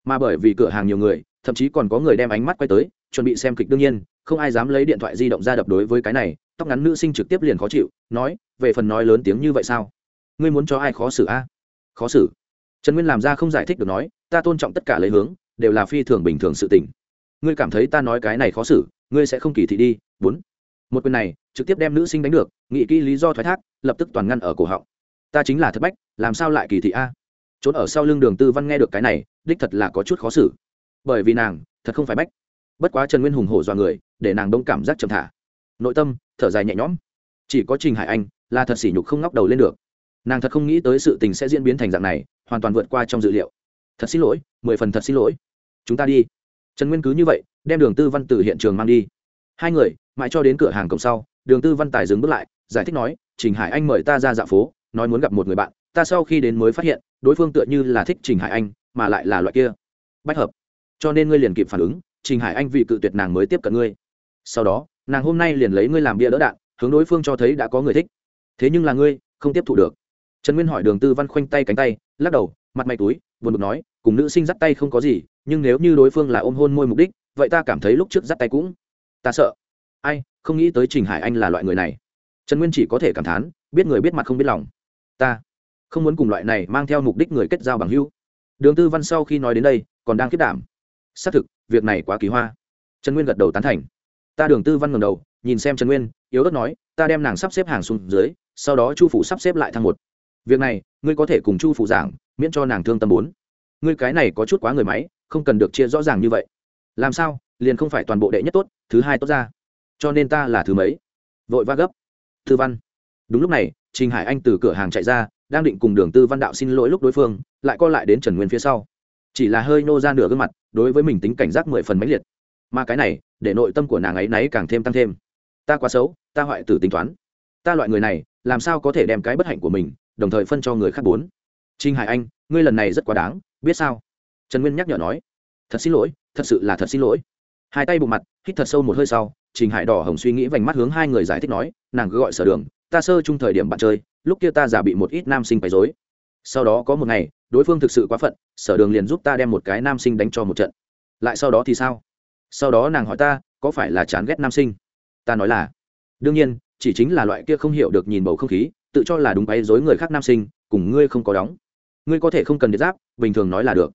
Mà bởi vì cửa hàng nhiều người, thậm chí còn có người đem ánh mắt quay tới, chuẩn bị xem kịch đương nhiên, không ai dám lấy điện thoại di động ra đập đối với cái này, tóc ngắn nữ sinh trực tiếp liền khó chịu, nói, về phần nói lớn tiếng như vậy sao? Ngươi muốn cho ai khó xử a? Khó xử? Trần nguyên làm ra không giải thích được nói, ta tôn trọng tất cả lấy hướng, đều là phi thường bình thường sự tình. Ngươi cảm thấy ta nói cái này khó xử, ngươi sẽ không kỳ thị đi. Bốn. Một quyền này, trực tiếp đem nữ sinh đánh được nghĩ kỹ lý do thoái thác, lập tức toàn ngăn ở cổ họng. Ta chính là thất bách làm sao lại kỳ thị a? Trốn ở sau lưng đường tư văn nghe được cái này, đích thật là có chút khó xử. Bởi vì nàng, thật không phải bách. Bất quá trần nguyên hùng hổ dọa người, để nàng đông cảm giác trầm thả. Nội tâm, thở dài nhẹ nhõm. Chỉ có trình hải anh, là thật sỉ nhục không ngóc đầu lên được. Nàng thật không nghĩ tới sự tình sẽ diễn biến thành dạng này, hoàn toàn vượt qua trong dự liệu. Thật xin lỗi, mười phần thật xin lỗi. Chúng ta đi. Trần nguyên cứ như vậy, đem đường tư văn từ hiện trường mang đi. Hai người, mãi cho đến cửa hàng cổng sau, đường tư văn tài dừng bước lại, giải thích nói, trình hải anh mời ta ra dạo phố, nói muốn gặp một người bạn ta sau khi đến mới phát hiện, đối phương tựa như là thích trình hải anh, mà lại là loại kia. Bách hợp. Cho nên ngươi liền kịp phản ứng, trình hải anh vì cự tuyệt nàng mới tiếp cận ngươi. Sau đó, nàng hôm nay liền lấy ngươi làm bia đỡ đạn, hướng đối phương cho thấy đã có người thích. Thế nhưng là ngươi, không tiếp thụ được. Trần nguyên hỏi đường tư văn khoanh tay cánh tay, lắc đầu, mặt mày túi, buồn bực nói, cùng nữ sinh dắt tay không có gì, nhưng nếu như đối phương là ôm hôn môi mục đích, vậy ta cảm thấy lúc trước dắt tay cũng, ta sợ. Ai, không nghĩ tới trình hải anh là loại người này. Trần nguyên chỉ có thể cảm thán, biết người biết mặt không biết lòng. Ta không muốn cùng loại này mang theo mục đích người kết giao bằng hữu. Đường tư văn sau khi nói đến đây, còn đang kết đảm. Xác thực, việc này quá kỳ hoa. Trần nguyên gật đầu tán thành. Ta đường tư văn ngầm đầu, nhìn xem trần nguyên, yếu ớt nói, ta đem nàng sắp xếp hàng xuống dưới, sau đó chu phủ sắp xếp lại thang một. Việc này, ngươi có thể cùng chu phủ giảng, miễn cho nàng thương tâm bốn. Ngươi cái này có chút quá người máy, không cần được chia rõ ràng như vậy. Làm sao, liền không phải toàn bộ đệ nhất tốt, thứ hai tốt ra. Cho nên ta là thứ mấy? Vội va gấp. Tư văn. Đúng lúc này, trình hải anh từ cửa hàng chạy ra đang định cùng đường tư văn đạo xin lỗi lúc đối phương, lại co lại đến trần nguyên phía sau. Chỉ là hơi nô ra nửa gương mặt, đối với mình tính cảnh giác mười phần mãnh liệt. Mà cái này, để nội tâm của nàng ấy náy càng thêm tăng thêm. Ta quá xấu, ta hoại tử tính toán. Ta loại người này, làm sao có thể đem cái bất hạnh của mình, đồng thời phân cho người khác bốn? Trinh hải anh, ngươi lần này rất quá đáng, biết sao? Trần nguyên nhắc nhở nói. Thật xin lỗi, thật sự là thật xin lỗi. Hai tay bụng mặt, hít thật sâu một hơi sau, trình hải đỏ hồng suy nghĩ vành mắt hướng hai người giải thích nói, nàng cứ gọi sở đường ta sơ chung thời điểm bạn chơi, lúc kia ta giả bị một ít nam sinh bày dối sau đó có một ngày, đối phương thực sự quá phận, sở đường liền giúp ta đem một cái nam sinh đánh cho một trận. Lại sau đó thì sao? Sau đó nàng hỏi ta, có phải là chán ghét nam sinh? Ta nói là. Đương nhiên, chỉ chính là loại kia không hiểu được nhìn bầu không khí, tự cho là đúng bày dối người khác nam sinh, cùng ngươi không có đóng. Ngươi có thể không cần điện giáp, bình thường nói là được.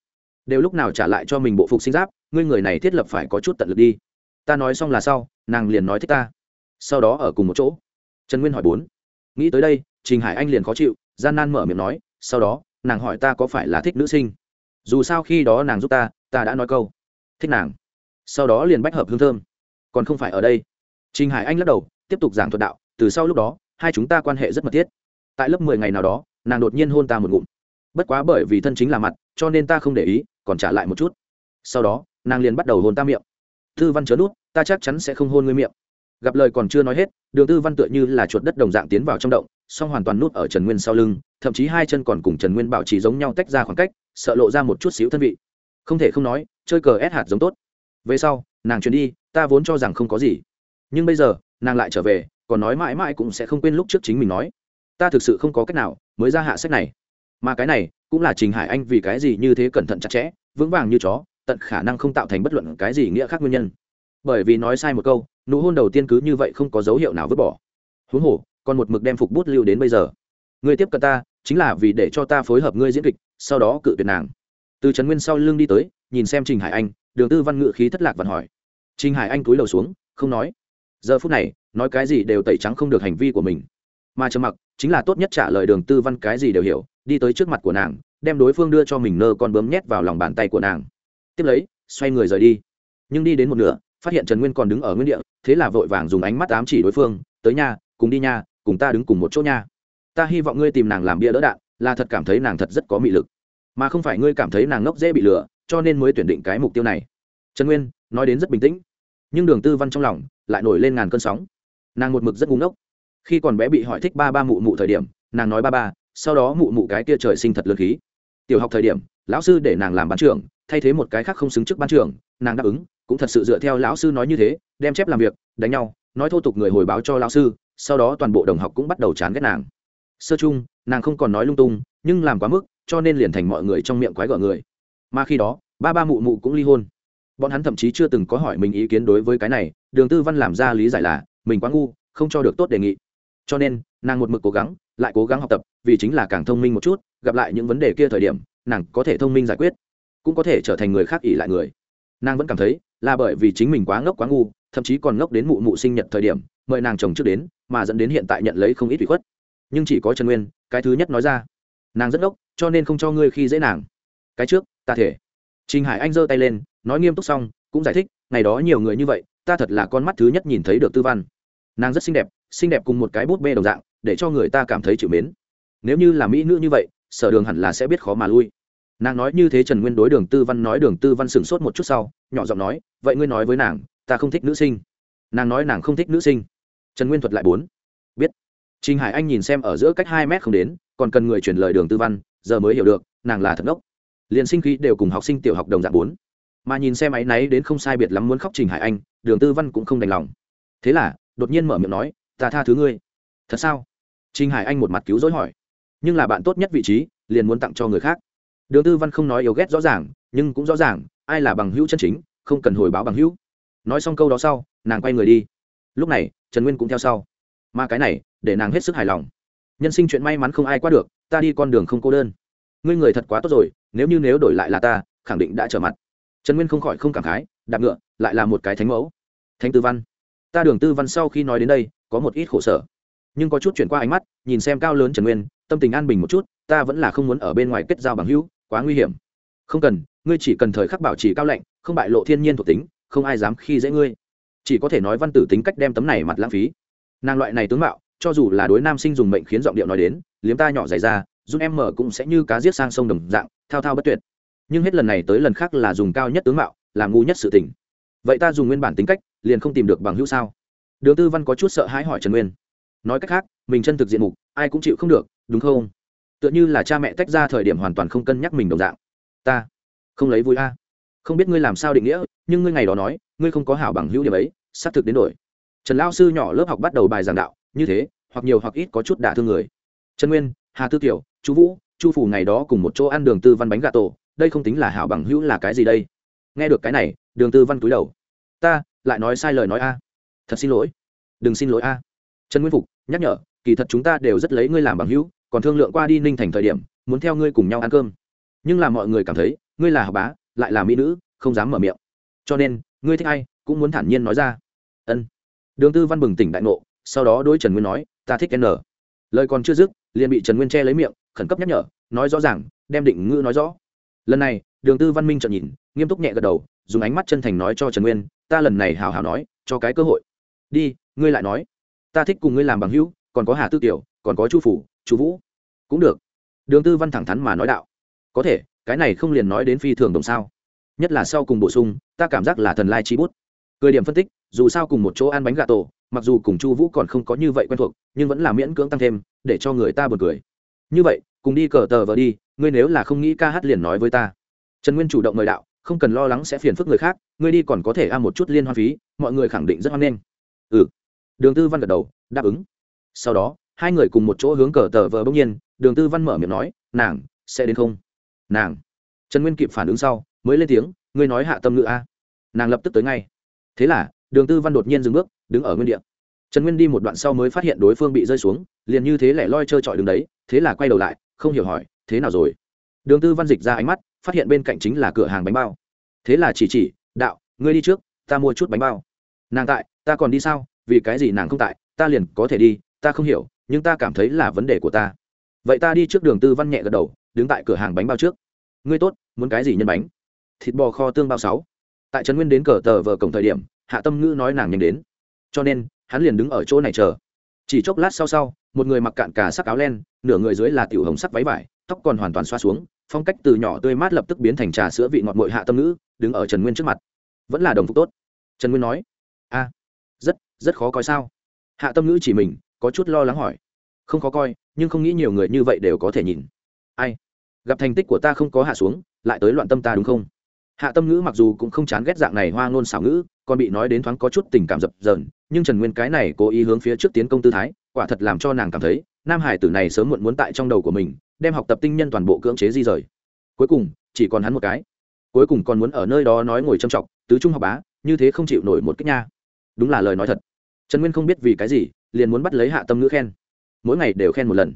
Đều lúc nào trả lại cho mình bộ phục sinh giáp, ngươi người này thiết lập phải có chút tận lực đi. Ta nói xong là sau, nàng liền nói thích ta. Sau đó ở cùng một chỗ trần nguyên hỏi bốn. Nghĩ tới đây, trình hải anh liền khó chịu, gian nan mở miệng nói, sau đó, nàng hỏi ta có phải là thích nữ sinh? Dù sao khi đó nàng giúp ta ta đã nói câu, thích nàng. Sau đó liền bách hợp hương thơm. Còn không phải ở đây. Trình hải anh lắc đầu, tiếp tục giảng thuật đạo, từ sau lúc đó, hai chúng ta quan hệ rất mật thiết. Tại lớp mười ngày nào đó, nàng đột nhiên hôn ta một ngụm. Bất quá bởi vì thân chính là mặt, cho nên ta không để ý, còn trả lại một chút. Sau đó, nàng liền bắt đầu hôn ta miệng. Thư văn chớ nút, ta chắc chắn sẽ không hôn ngươi miệng gặp lời còn chưa nói hết, đường tư văn tựa như là chuột đất đồng dạng tiến vào trong động, song hoàn toàn nút ở trần nguyên sau lưng, thậm chí hai chân còn cùng trần nguyên bảo trì giống nhau tách ra khoảng cách, sợ lộ ra một chút xíu thân vị. Không thể không nói, chơi cờ ép hạt giống tốt. Về sau, nàng chuyển đi, ta vốn cho rằng không có gì. Nhưng bây giờ, nàng lại trở về, còn nói mãi mãi cũng sẽ không quên lúc trước chính mình nói. Ta thực sự không có cách nào mới ra hạ sách này. Mà cái này, cũng là trình hải anh vì cái gì như thế cẩn thận chặt chẽ, vững vàng như chó, tận khả năng không tạo thành bất luận cái gì nghĩa khác nguyên nhân. Bởi vì nói sai một câu nụ hôn đầu tiên cứ như vậy không có dấu hiệu nào vứt bỏ. Huống hồ, còn một mực đem phục bút lưu đến bây giờ. Người tiếp cận ta, chính là vì để cho ta phối hợp ngươi diễn kịch, sau đó cự tuyệt nàng. Từ trấn nguyên sau lưng đi tới, nhìn xem trình hải anh, đường tư văn ngự khí thất lạc vặn hỏi. Trình hải anh túi đầu xuống, không nói. Giờ phút này, nói cái gì đều tẩy trắng không được hành vi của mình. Mà trầm mặc, chính là tốt nhất trả lời đường tư văn cái gì đều hiểu, đi tới trước mặt của nàng, đem đối phương đưa cho mình nơ con bướm nhét vào lòng bàn tay của nàng. Tiếp lấy, xoay người rời đi. Nhưng đi đến một nửa phát hiện trần nguyên còn đứng ở nguyên địa, thế là vội vàng dùng ánh mắt ám chỉ đối phương, tới nhà cùng đi nha, cùng ta đứng cùng một chỗ nha. Ta hy vọng ngươi tìm nàng làm bia đỡ đạn, là thật cảm thấy nàng thật rất có mị lực. Mà không phải ngươi cảm thấy nàng ngốc dễ bị lừa, cho nên mới tuyển định cái mục tiêu này. Trần nguyên nói đến rất bình tĩnh, nhưng đường tư văn trong lòng lại nổi lên ngàn cơn sóng. Nàng một mực rất ngu ngốc. Khi còn bé bị hỏi thích ba ba mụ mụ thời điểm, nàng nói ba ba, sau đó mụ mụ cái kia trời sinh thật lượt khí. Tiểu học thời điểm, lão sư để nàng làm bán trưởng, thay thế một cái khác không xứng trước ban trưởng, nàng đáp ứng cũng thật sự dựa theo lão sư nói như thế, đem chép làm việc, đánh nhau, nói thô tục người hồi báo cho lão sư, sau đó toàn bộ đồng học cũng bắt đầu chán ghét nàng. Sơ chung, nàng không còn nói lung tung, nhưng làm quá mức, cho nên liền thành mọi người trong miệng quái gở người. Mà khi đó, ba ba mụ mụ cũng ly hôn. Bọn hắn thậm chí chưa từng có hỏi mình ý kiến đối với cái này, đường tư văn làm ra lý giải là, mình quá ngu, không cho được tốt đề nghị. Cho nên, nàng một mực cố gắng, lại cố gắng học tập, vì chính là càng thông minh một chút, gặp lại những vấn đề kia thời điểm, nàng có thể thông minh giải quyết, cũng có thể trở thành người khác ỉ lại người. Nàng vẫn cảm thấy là bởi vì chính mình quá ngốc quá ngu, thậm chí còn ngốc đến mụ mụ sinh nhật thời điểm, mời nàng chồng trước đến, mà dẫn đến hiện tại nhận lấy không ít ủy khuất. Nhưng chỉ có trần nguyên, cái thứ nhất nói ra, nàng rất ngốc, cho nên không cho ngươi khi dễ nàng. Cái trước, ta thể. Trình hải anh giơ tay lên, nói nghiêm túc xong, cũng giải thích, ngày đó nhiều người như vậy, ta thật là con mắt thứ nhất nhìn thấy được tư văn. Nàng rất xinh đẹp xinh đẹp cùng một cái bút bê đồng dạng, để cho người ta cảm thấy chịu mến. Nếu như là mỹ nữ như vậy, sở đường hẳn là sẽ biết khó mà lui nàng nói như thế trần nguyên đối đường tư văn nói đường tư văn sửng sốt một chút sau nhỏ giọng nói vậy ngươi nói với nàng ta không thích nữ sinh nàng nói nàng không thích nữ sinh trần nguyên thuật lại bốn biết Trình Hải Anh nhìn xem ở giữa cách hai mét không đến, còn cần người truyền lời đường tư văn, giờ mới hiểu được, nàng là thật ngốc. Liên sinh khí đều cùng học sinh tiểu học đồng dạng bốn. Mà nhìn xem ấy nấy đến không sai biệt lắm muốn khóc Trình Hải Anh, Đường Tư Văn cũng không đành lòng. Thế là, đột nhiên mở miệng nói, "Ta tha thứ ngươi." "Thật sao?" Trình Hải Anh một mặt cứu rỗi hỏi. "Nhưng là bạn tốt nhất vị trí, liền muốn tặng cho người khác." Đường Tư Văn không nói yếu ghét rõ ràng, nhưng cũng rõ ràng, ai là bằng hữu chân chính, không cần hồi báo bằng hữu. Nói xong câu đó sau, nàng quay người đi. Lúc này, Trần Nguyên cũng theo sau. Mà cái này, để nàng hết sức hài lòng. Nhân sinh chuyện may mắn không ai qua được ta đi con đường không cô đơn. Ngươi người thật quá tốt rồi nếu như nếu đổi lại là ta khẳng định đã trở mặt. Trần nguyên không khỏi không cảm khái đạp ngựa lại là một cái thánh mẫu. Thánh tư văn. Ta đường tư văn sau khi nói đến đây có một ít khổ sở. Nhưng có chút chuyển qua ánh mắt nhìn xem cao lớn trần nguyên tâm tình an bình một chút ta vẫn là không muốn ở bên ngoài kết giao bằng hữu quá nguy hiểm. Không cần, ngươi chỉ cần thời khắc bảo trì cao lạnh không bại lộ thiên nhiên thuộc tính, không ai dám khi dễ ngươi. Chỉ có thể nói văn tử tính cách đem tấm này mặt lãng phí. Nàng loại này tướng mạo, cho dù là đối nam sinh dùng mệnh khiến giọng điệu nói đến, liếm ta nhỏ dày ra, giúp em mở cũng sẽ như cá giết sang sông đồng dạng, thao thao bất tuyệt. Nhưng hết lần này tới lần khác là dùng cao nhất tướng mạo, làm ngu nhất sự tình. Vậy ta dùng nguyên bản tính cách, liền không tìm được bằng hữu sao? Đường tư văn có chút sợ hãi hỏi trần nguyên. Nói cách khác, mình chân thực diện mục, ai cũng chịu không được, đúng không? Tựa như là cha mẹ tách ra thời điểm hoàn toàn không cân nhắc mình đồng dạng. Ta không lấy vui a. Không biết ngươi làm sao định nghĩa, nhưng ngươi ngày đó nói, ngươi không có hảo bằng hữu điểm ấy, xác thực đến đổi. Trần lao sư nhỏ lớp học bắt đầu bài giảng đạo, như thế, hoặc nhiều hoặc ít có chút đả thương người. Trần nguyên, hà tư tiểu chú vũ, chu phủ ngày đó cùng một chỗ ăn đường tư văn bánh gà tổ, đây không tính là hảo bằng hữu là cái gì đây? Nghe được cái này, đường tư văn cúi đầu. Ta, lại nói sai lời nói a. Thật xin lỗi. Đừng xin lỗi a. Trần nguyên phục, nhắc nhở, kỳ thật chúng ta đều rất lấy ngươi làm bằng hữu còn thương lượng qua đi ninh thành thời điểm, muốn theo ngươi cùng nhau ăn cơm. Nhưng là mọi người cảm thấy, ngươi là học bá, lại là mỹ nữ, không dám mở miệng. Cho nên, ngươi thích ai, cũng muốn thản nhiên nói ra. Ân. Đường tư văn bừng tỉnh đại ngộ, sau đó đối trần nguyên nói, ta thích n. Lời còn chưa dứt, liền bị trần nguyên che lấy miệng, khẩn cấp nhắc nhở, nói rõ ràng, đem định ngữ nói rõ. Lần này, đường tư văn minh trợn nhìn, nghiêm túc nhẹ gật đầu, dùng ánh mắt chân thành nói cho trần nguyên, ta lần này hào hào nói, cho cái cơ hội. Đi, ngươi lại nói. Ta thích cùng ngươi làm bằng hữu, còn có hà tư tiểu còn có chu phủ chú vũ. Cũng được. Đường tư văn thẳng thắn mà nói đạo. Có thể, cái này không liền nói đến phi thường đồng sao. Nhất là sau cùng bổ sung, ta cảm giác là thần lai chi bút. Cười điểm phân tích, dù sao cùng một chỗ ăn bánh gà tổ, mặc dù cùng chu vũ còn không có như vậy quen thuộc, nhưng vẫn là miễn cưỡng tăng thêm, để cho người ta b u ồ n cười. Như vậy, cùng đi cờ tờ vờ đi, ngươi nếu là không nghĩ ca hát liền nói với ta. Trần nguyên chủ động mời đạo, không cần lo lắng sẽ phiền phức người khác, ngươi đi còn có thể a một chút liên hoan phí, mọi người khẳng định rất hoan nghênh. Ừ. Đường tư văn gật đầu, đáp ứng. Sau đó hai người cùng một chỗ hướng cờ tờ vờ bỗng nhiên, đường tư văn mở miệng nói, nàng, sẽ đến không? Nàng. Trần nguyên kịp phản ứng sau, mới lên tiếng, ngươi nói hạ tâm ngữ a. Nàng lập tức tới ngay. Thế là, đường tư văn đột nhiên dừng bước, đứng ở nguyên địa. Trần nguyên đi một đoạn sau mới phát hiện đối phương bị rơi xuống, liền như thế lẻ loi trơ trọi đứng đấy, thế là quay đầu lại, không hiểu hỏi, thế nào rồi? Đường tư văn dịch ra ánh mắt, phát hiện bên cạnh chính là cửa hàng bánh bao. Thế là chỉ chỉ, đạo, ngươi đi trước, ta mua chút bánh bao. Nàng tại, ta còn đi sao? Vì cái gì nàng không tại? Ta liền có thể đi, ta không hiểu nhưng ta cảm thấy là vấn đề của ta. Vậy ta đi trước đường tư văn nhẹ gật đầu, đứng tại cửa hàng bánh bao trước. Ngươi tốt, muốn cái gì nhân bánh? Thịt bò kho tương bao sáu. Tại trần nguyên đến cờ tờ vờ cổng thời điểm, hạ tâm ngữ nói nàng nhanh đến. Cho nên, hắn liền đứng ở chỗ này chờ. Chỉ chốc lát sau sau, một người mặc cạn cả sắc áo len, nửa người dưới là tiểu hồng sắc váy vải, tóc còn hoàn toàn xoa xuống, phong cách từ nhỏ tươi mát lập tức biến thành trà sữa vị ngọt mội hạ tâm ngữ, đứng ở trần nguyên trước mặt. Vẫn là đồng phục tốt. Trần nguyên nói, a, rất rất khó coi sao? Hạ tâm ngữ chỉ mình có chút lo lắng hỏi. Không khó coi, nhưng không nghĩ nhiều người như vậy đều có thể nhìn. Ai? Gặp thành tích của ta không có hạ xuống, lại tới loạn tâm ta đúng không? Hạ tâm ngữ mặc dù cũng không chán ghét dạng này hoa ngôn xảo ngữ, còn bị nói đến thoáng có chút tình cảm dập dờn, nhưng trần nguyên cái này cố ý hướng phía trước tiến công tư thái, quả thật làm cho nàng cảm thấy, nam hải tử này sớm muộn muốn tại trong đầu của mình, đem học tập tinh nhân toàn bộ cưỡng chế di rời. Cuối cùng, chỉ còn hắn một cái. Cuối cùng còn muốn ở nơi đó nói ngồi trầm trọng tứ trung học bá, như thế không chịu nổi một cách nha. Đúng là lời nói thật trần nguyên không biết vì cái gì liền muốn bắt lấy hạ tâm ngữ khen mỗi ngày đều khen một lần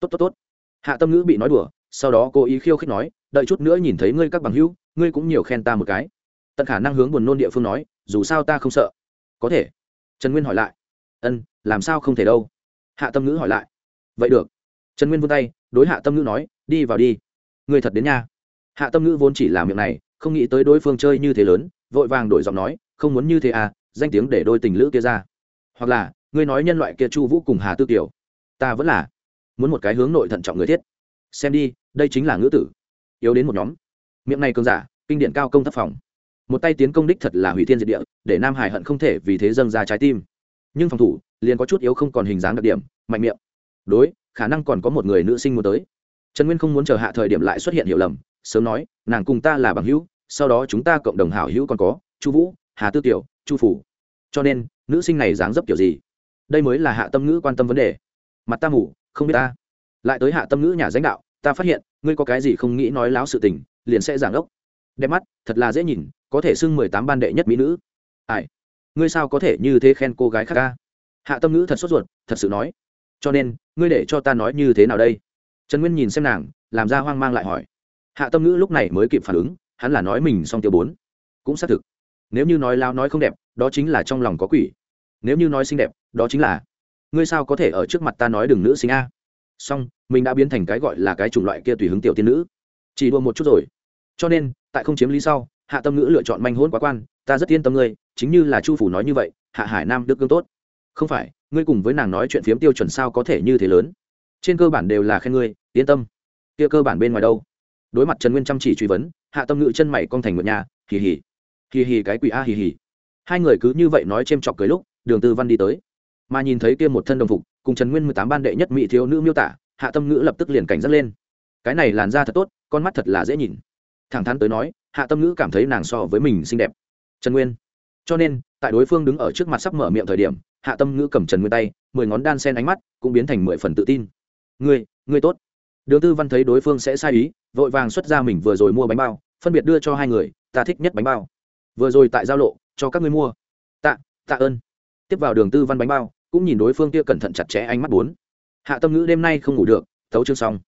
tốt tốt tốt hạ tâm ngữ bị nói đùa sau đó cô ý khiêu khích nói đợi chút nữa nhìn thấy ngươi các bằng hữu ngươi cũng nhiều khen ta một cái tận khả năng hướng buồn nôn địa phương nói dù sao ta không sợ có thể trần nguyên hỏi lại ân làm sao không thể đâu hạ tâm ngữ hỏi lại vậy được trần nguyên vươn tay đối hạ tâm ngữ nói đi vào đi người thật đến nha hạ tâm ngữ vốn chỉ làm miệng này không nghĩ tới đối phương chơi như thế lớn vội vàng đổi giọng nói không muốn như thế à danh tiếng để đôi tình lữ kia ra hoặc là, ngươi nói nhân loại kia chu vũ cùng hà tư tiểu ta vẫn là muốn một cái hướng nội thận trọng người thiết. Xem đi, đây chính là ngữ tử. Yếu đến một nhóm. Miệng này cường giả, kinh điển cao công tác phòng. Một tay tiến công đích thật là hủy thiên diệt địa, để nam hải hận không thể vì thế dâng ra trái tim. Nhưng phòng thủ, liền có chút yếu không còn hình dáng đặc điểm, mạnh miệng. Đối, khả năng còn có một người nữ sinh muốn tới. Trần nguyên không muốn chờ hạ thời điểm lại xuất hiện hiểu lầm, sớm nói, nàng cùng ta là bằng hữu, sau đó chúng ta cộng đồng hảo hữu còn có, chu vũ, hà tư tiểu chu phủ. Cho nên nữ sinh này dáng dấp kiểu gì? Đây mới là hạ tâm ngữ quan tâm vấn đề. Mặt ta mù, không biết ta. Lại tới hạ tâm ngữ nhà danh đạo, ta phát hiện, ngươi có cái gì không nghĩ nói láo sự tình, liền sẽ giảng ốc đẹp mắt, thật là dễ nhìn, có thể xưng mười tám ban đệ nhất mỹ nữ. Ai? Ngươi sao có thể như thế khen cô gái khác ca? Hạ tâm ngữ thật sốt ruột, thật sự nói. Cho nên, ngươi để cho ta nói như thế nào đây? Trần nguyên nhìn xem nàng, làm ra hoang mang lại hỏi. Hạ tâm ngữ lúc này mới kịp phản ứng, hắn là nói mình xong tiêu bốn. Cũng xác thực nếu như nói lao nói không đẹp, đó chính là trong lòng có quỷ. Nếu như nói xinh đẹp, đó chính là, ngươi sao có thể ở trước mặt ta nói đừng nữ sinh a? Song mình đã biến thành cái gọi là cái chủng loại kia tùy hứng tiểu tiên nữ. Chỉ đua một chút rồi. Cho nên, tại không chiếm lý sau, hạ tâm ngữ lựa chọn manh hôn quá quan, ta rất yên tâm ngươi, chính như là chu phủ nói như vậy, hạ hải nam đức gương tốt. Không phải, ngươi cùng với nàng nói chuyện phiếm tiêu chuẩn sao có thể như thế lớn? Trên cơ bản đều là khen ngươi, yên tâm. Kia cơ bản bên ngoài đâu? Đối mặt trần nguyên chăm chỉ truy vấn, hạ tâm ngữ chân mày con thành ngựa nhà, hì hì hì hì cái quỷ a, hì hì. Hai người cứ như vậy nói c h ê m chọc cười lúc, đường tư văn đi tới. Mà nhìn thấy kia một thân đồng phục, cùng trần nguyên mười tám ban đệ nhất mỹ thiếu nữ miêu tả, hạ tâm ngữ lập tức liền cảnh dắt lên. Cái này làn da thật tốt, con mắt thật là dễ nhìn. Thẳng thắn tới nói, hạ tâm ngữ cảm thấy nàng so với mình xinh đẹp. Trần nguyên. Cho nên, tại đối phương đứng ở trước mặt sắp mở miệng thời điểm, hạ tâm ngữ cầm trần nguyên tay, mười ngón đan sen ánh mắt cũng biến thành mười phần tự tin. Ngươi ngươi tốt. Đường tư văn thấy đối phương sẽ sai ý, vội vàng xuất ra mình vừa rồi mua bánh bao, phân biệt đưa cho hai người, ta thích nhất bánh bao vừa rồi tại giao lộ, cho các ngươi mua. Tạ tạ ơn. Tiếp vào đường tư văn bánh bao, cũng nhìn đối phương kia cẩn thận chặt chẽ ánh mắt bốn. Hạ tâm ngữ đêm nay không ngủ được tấu chương xong.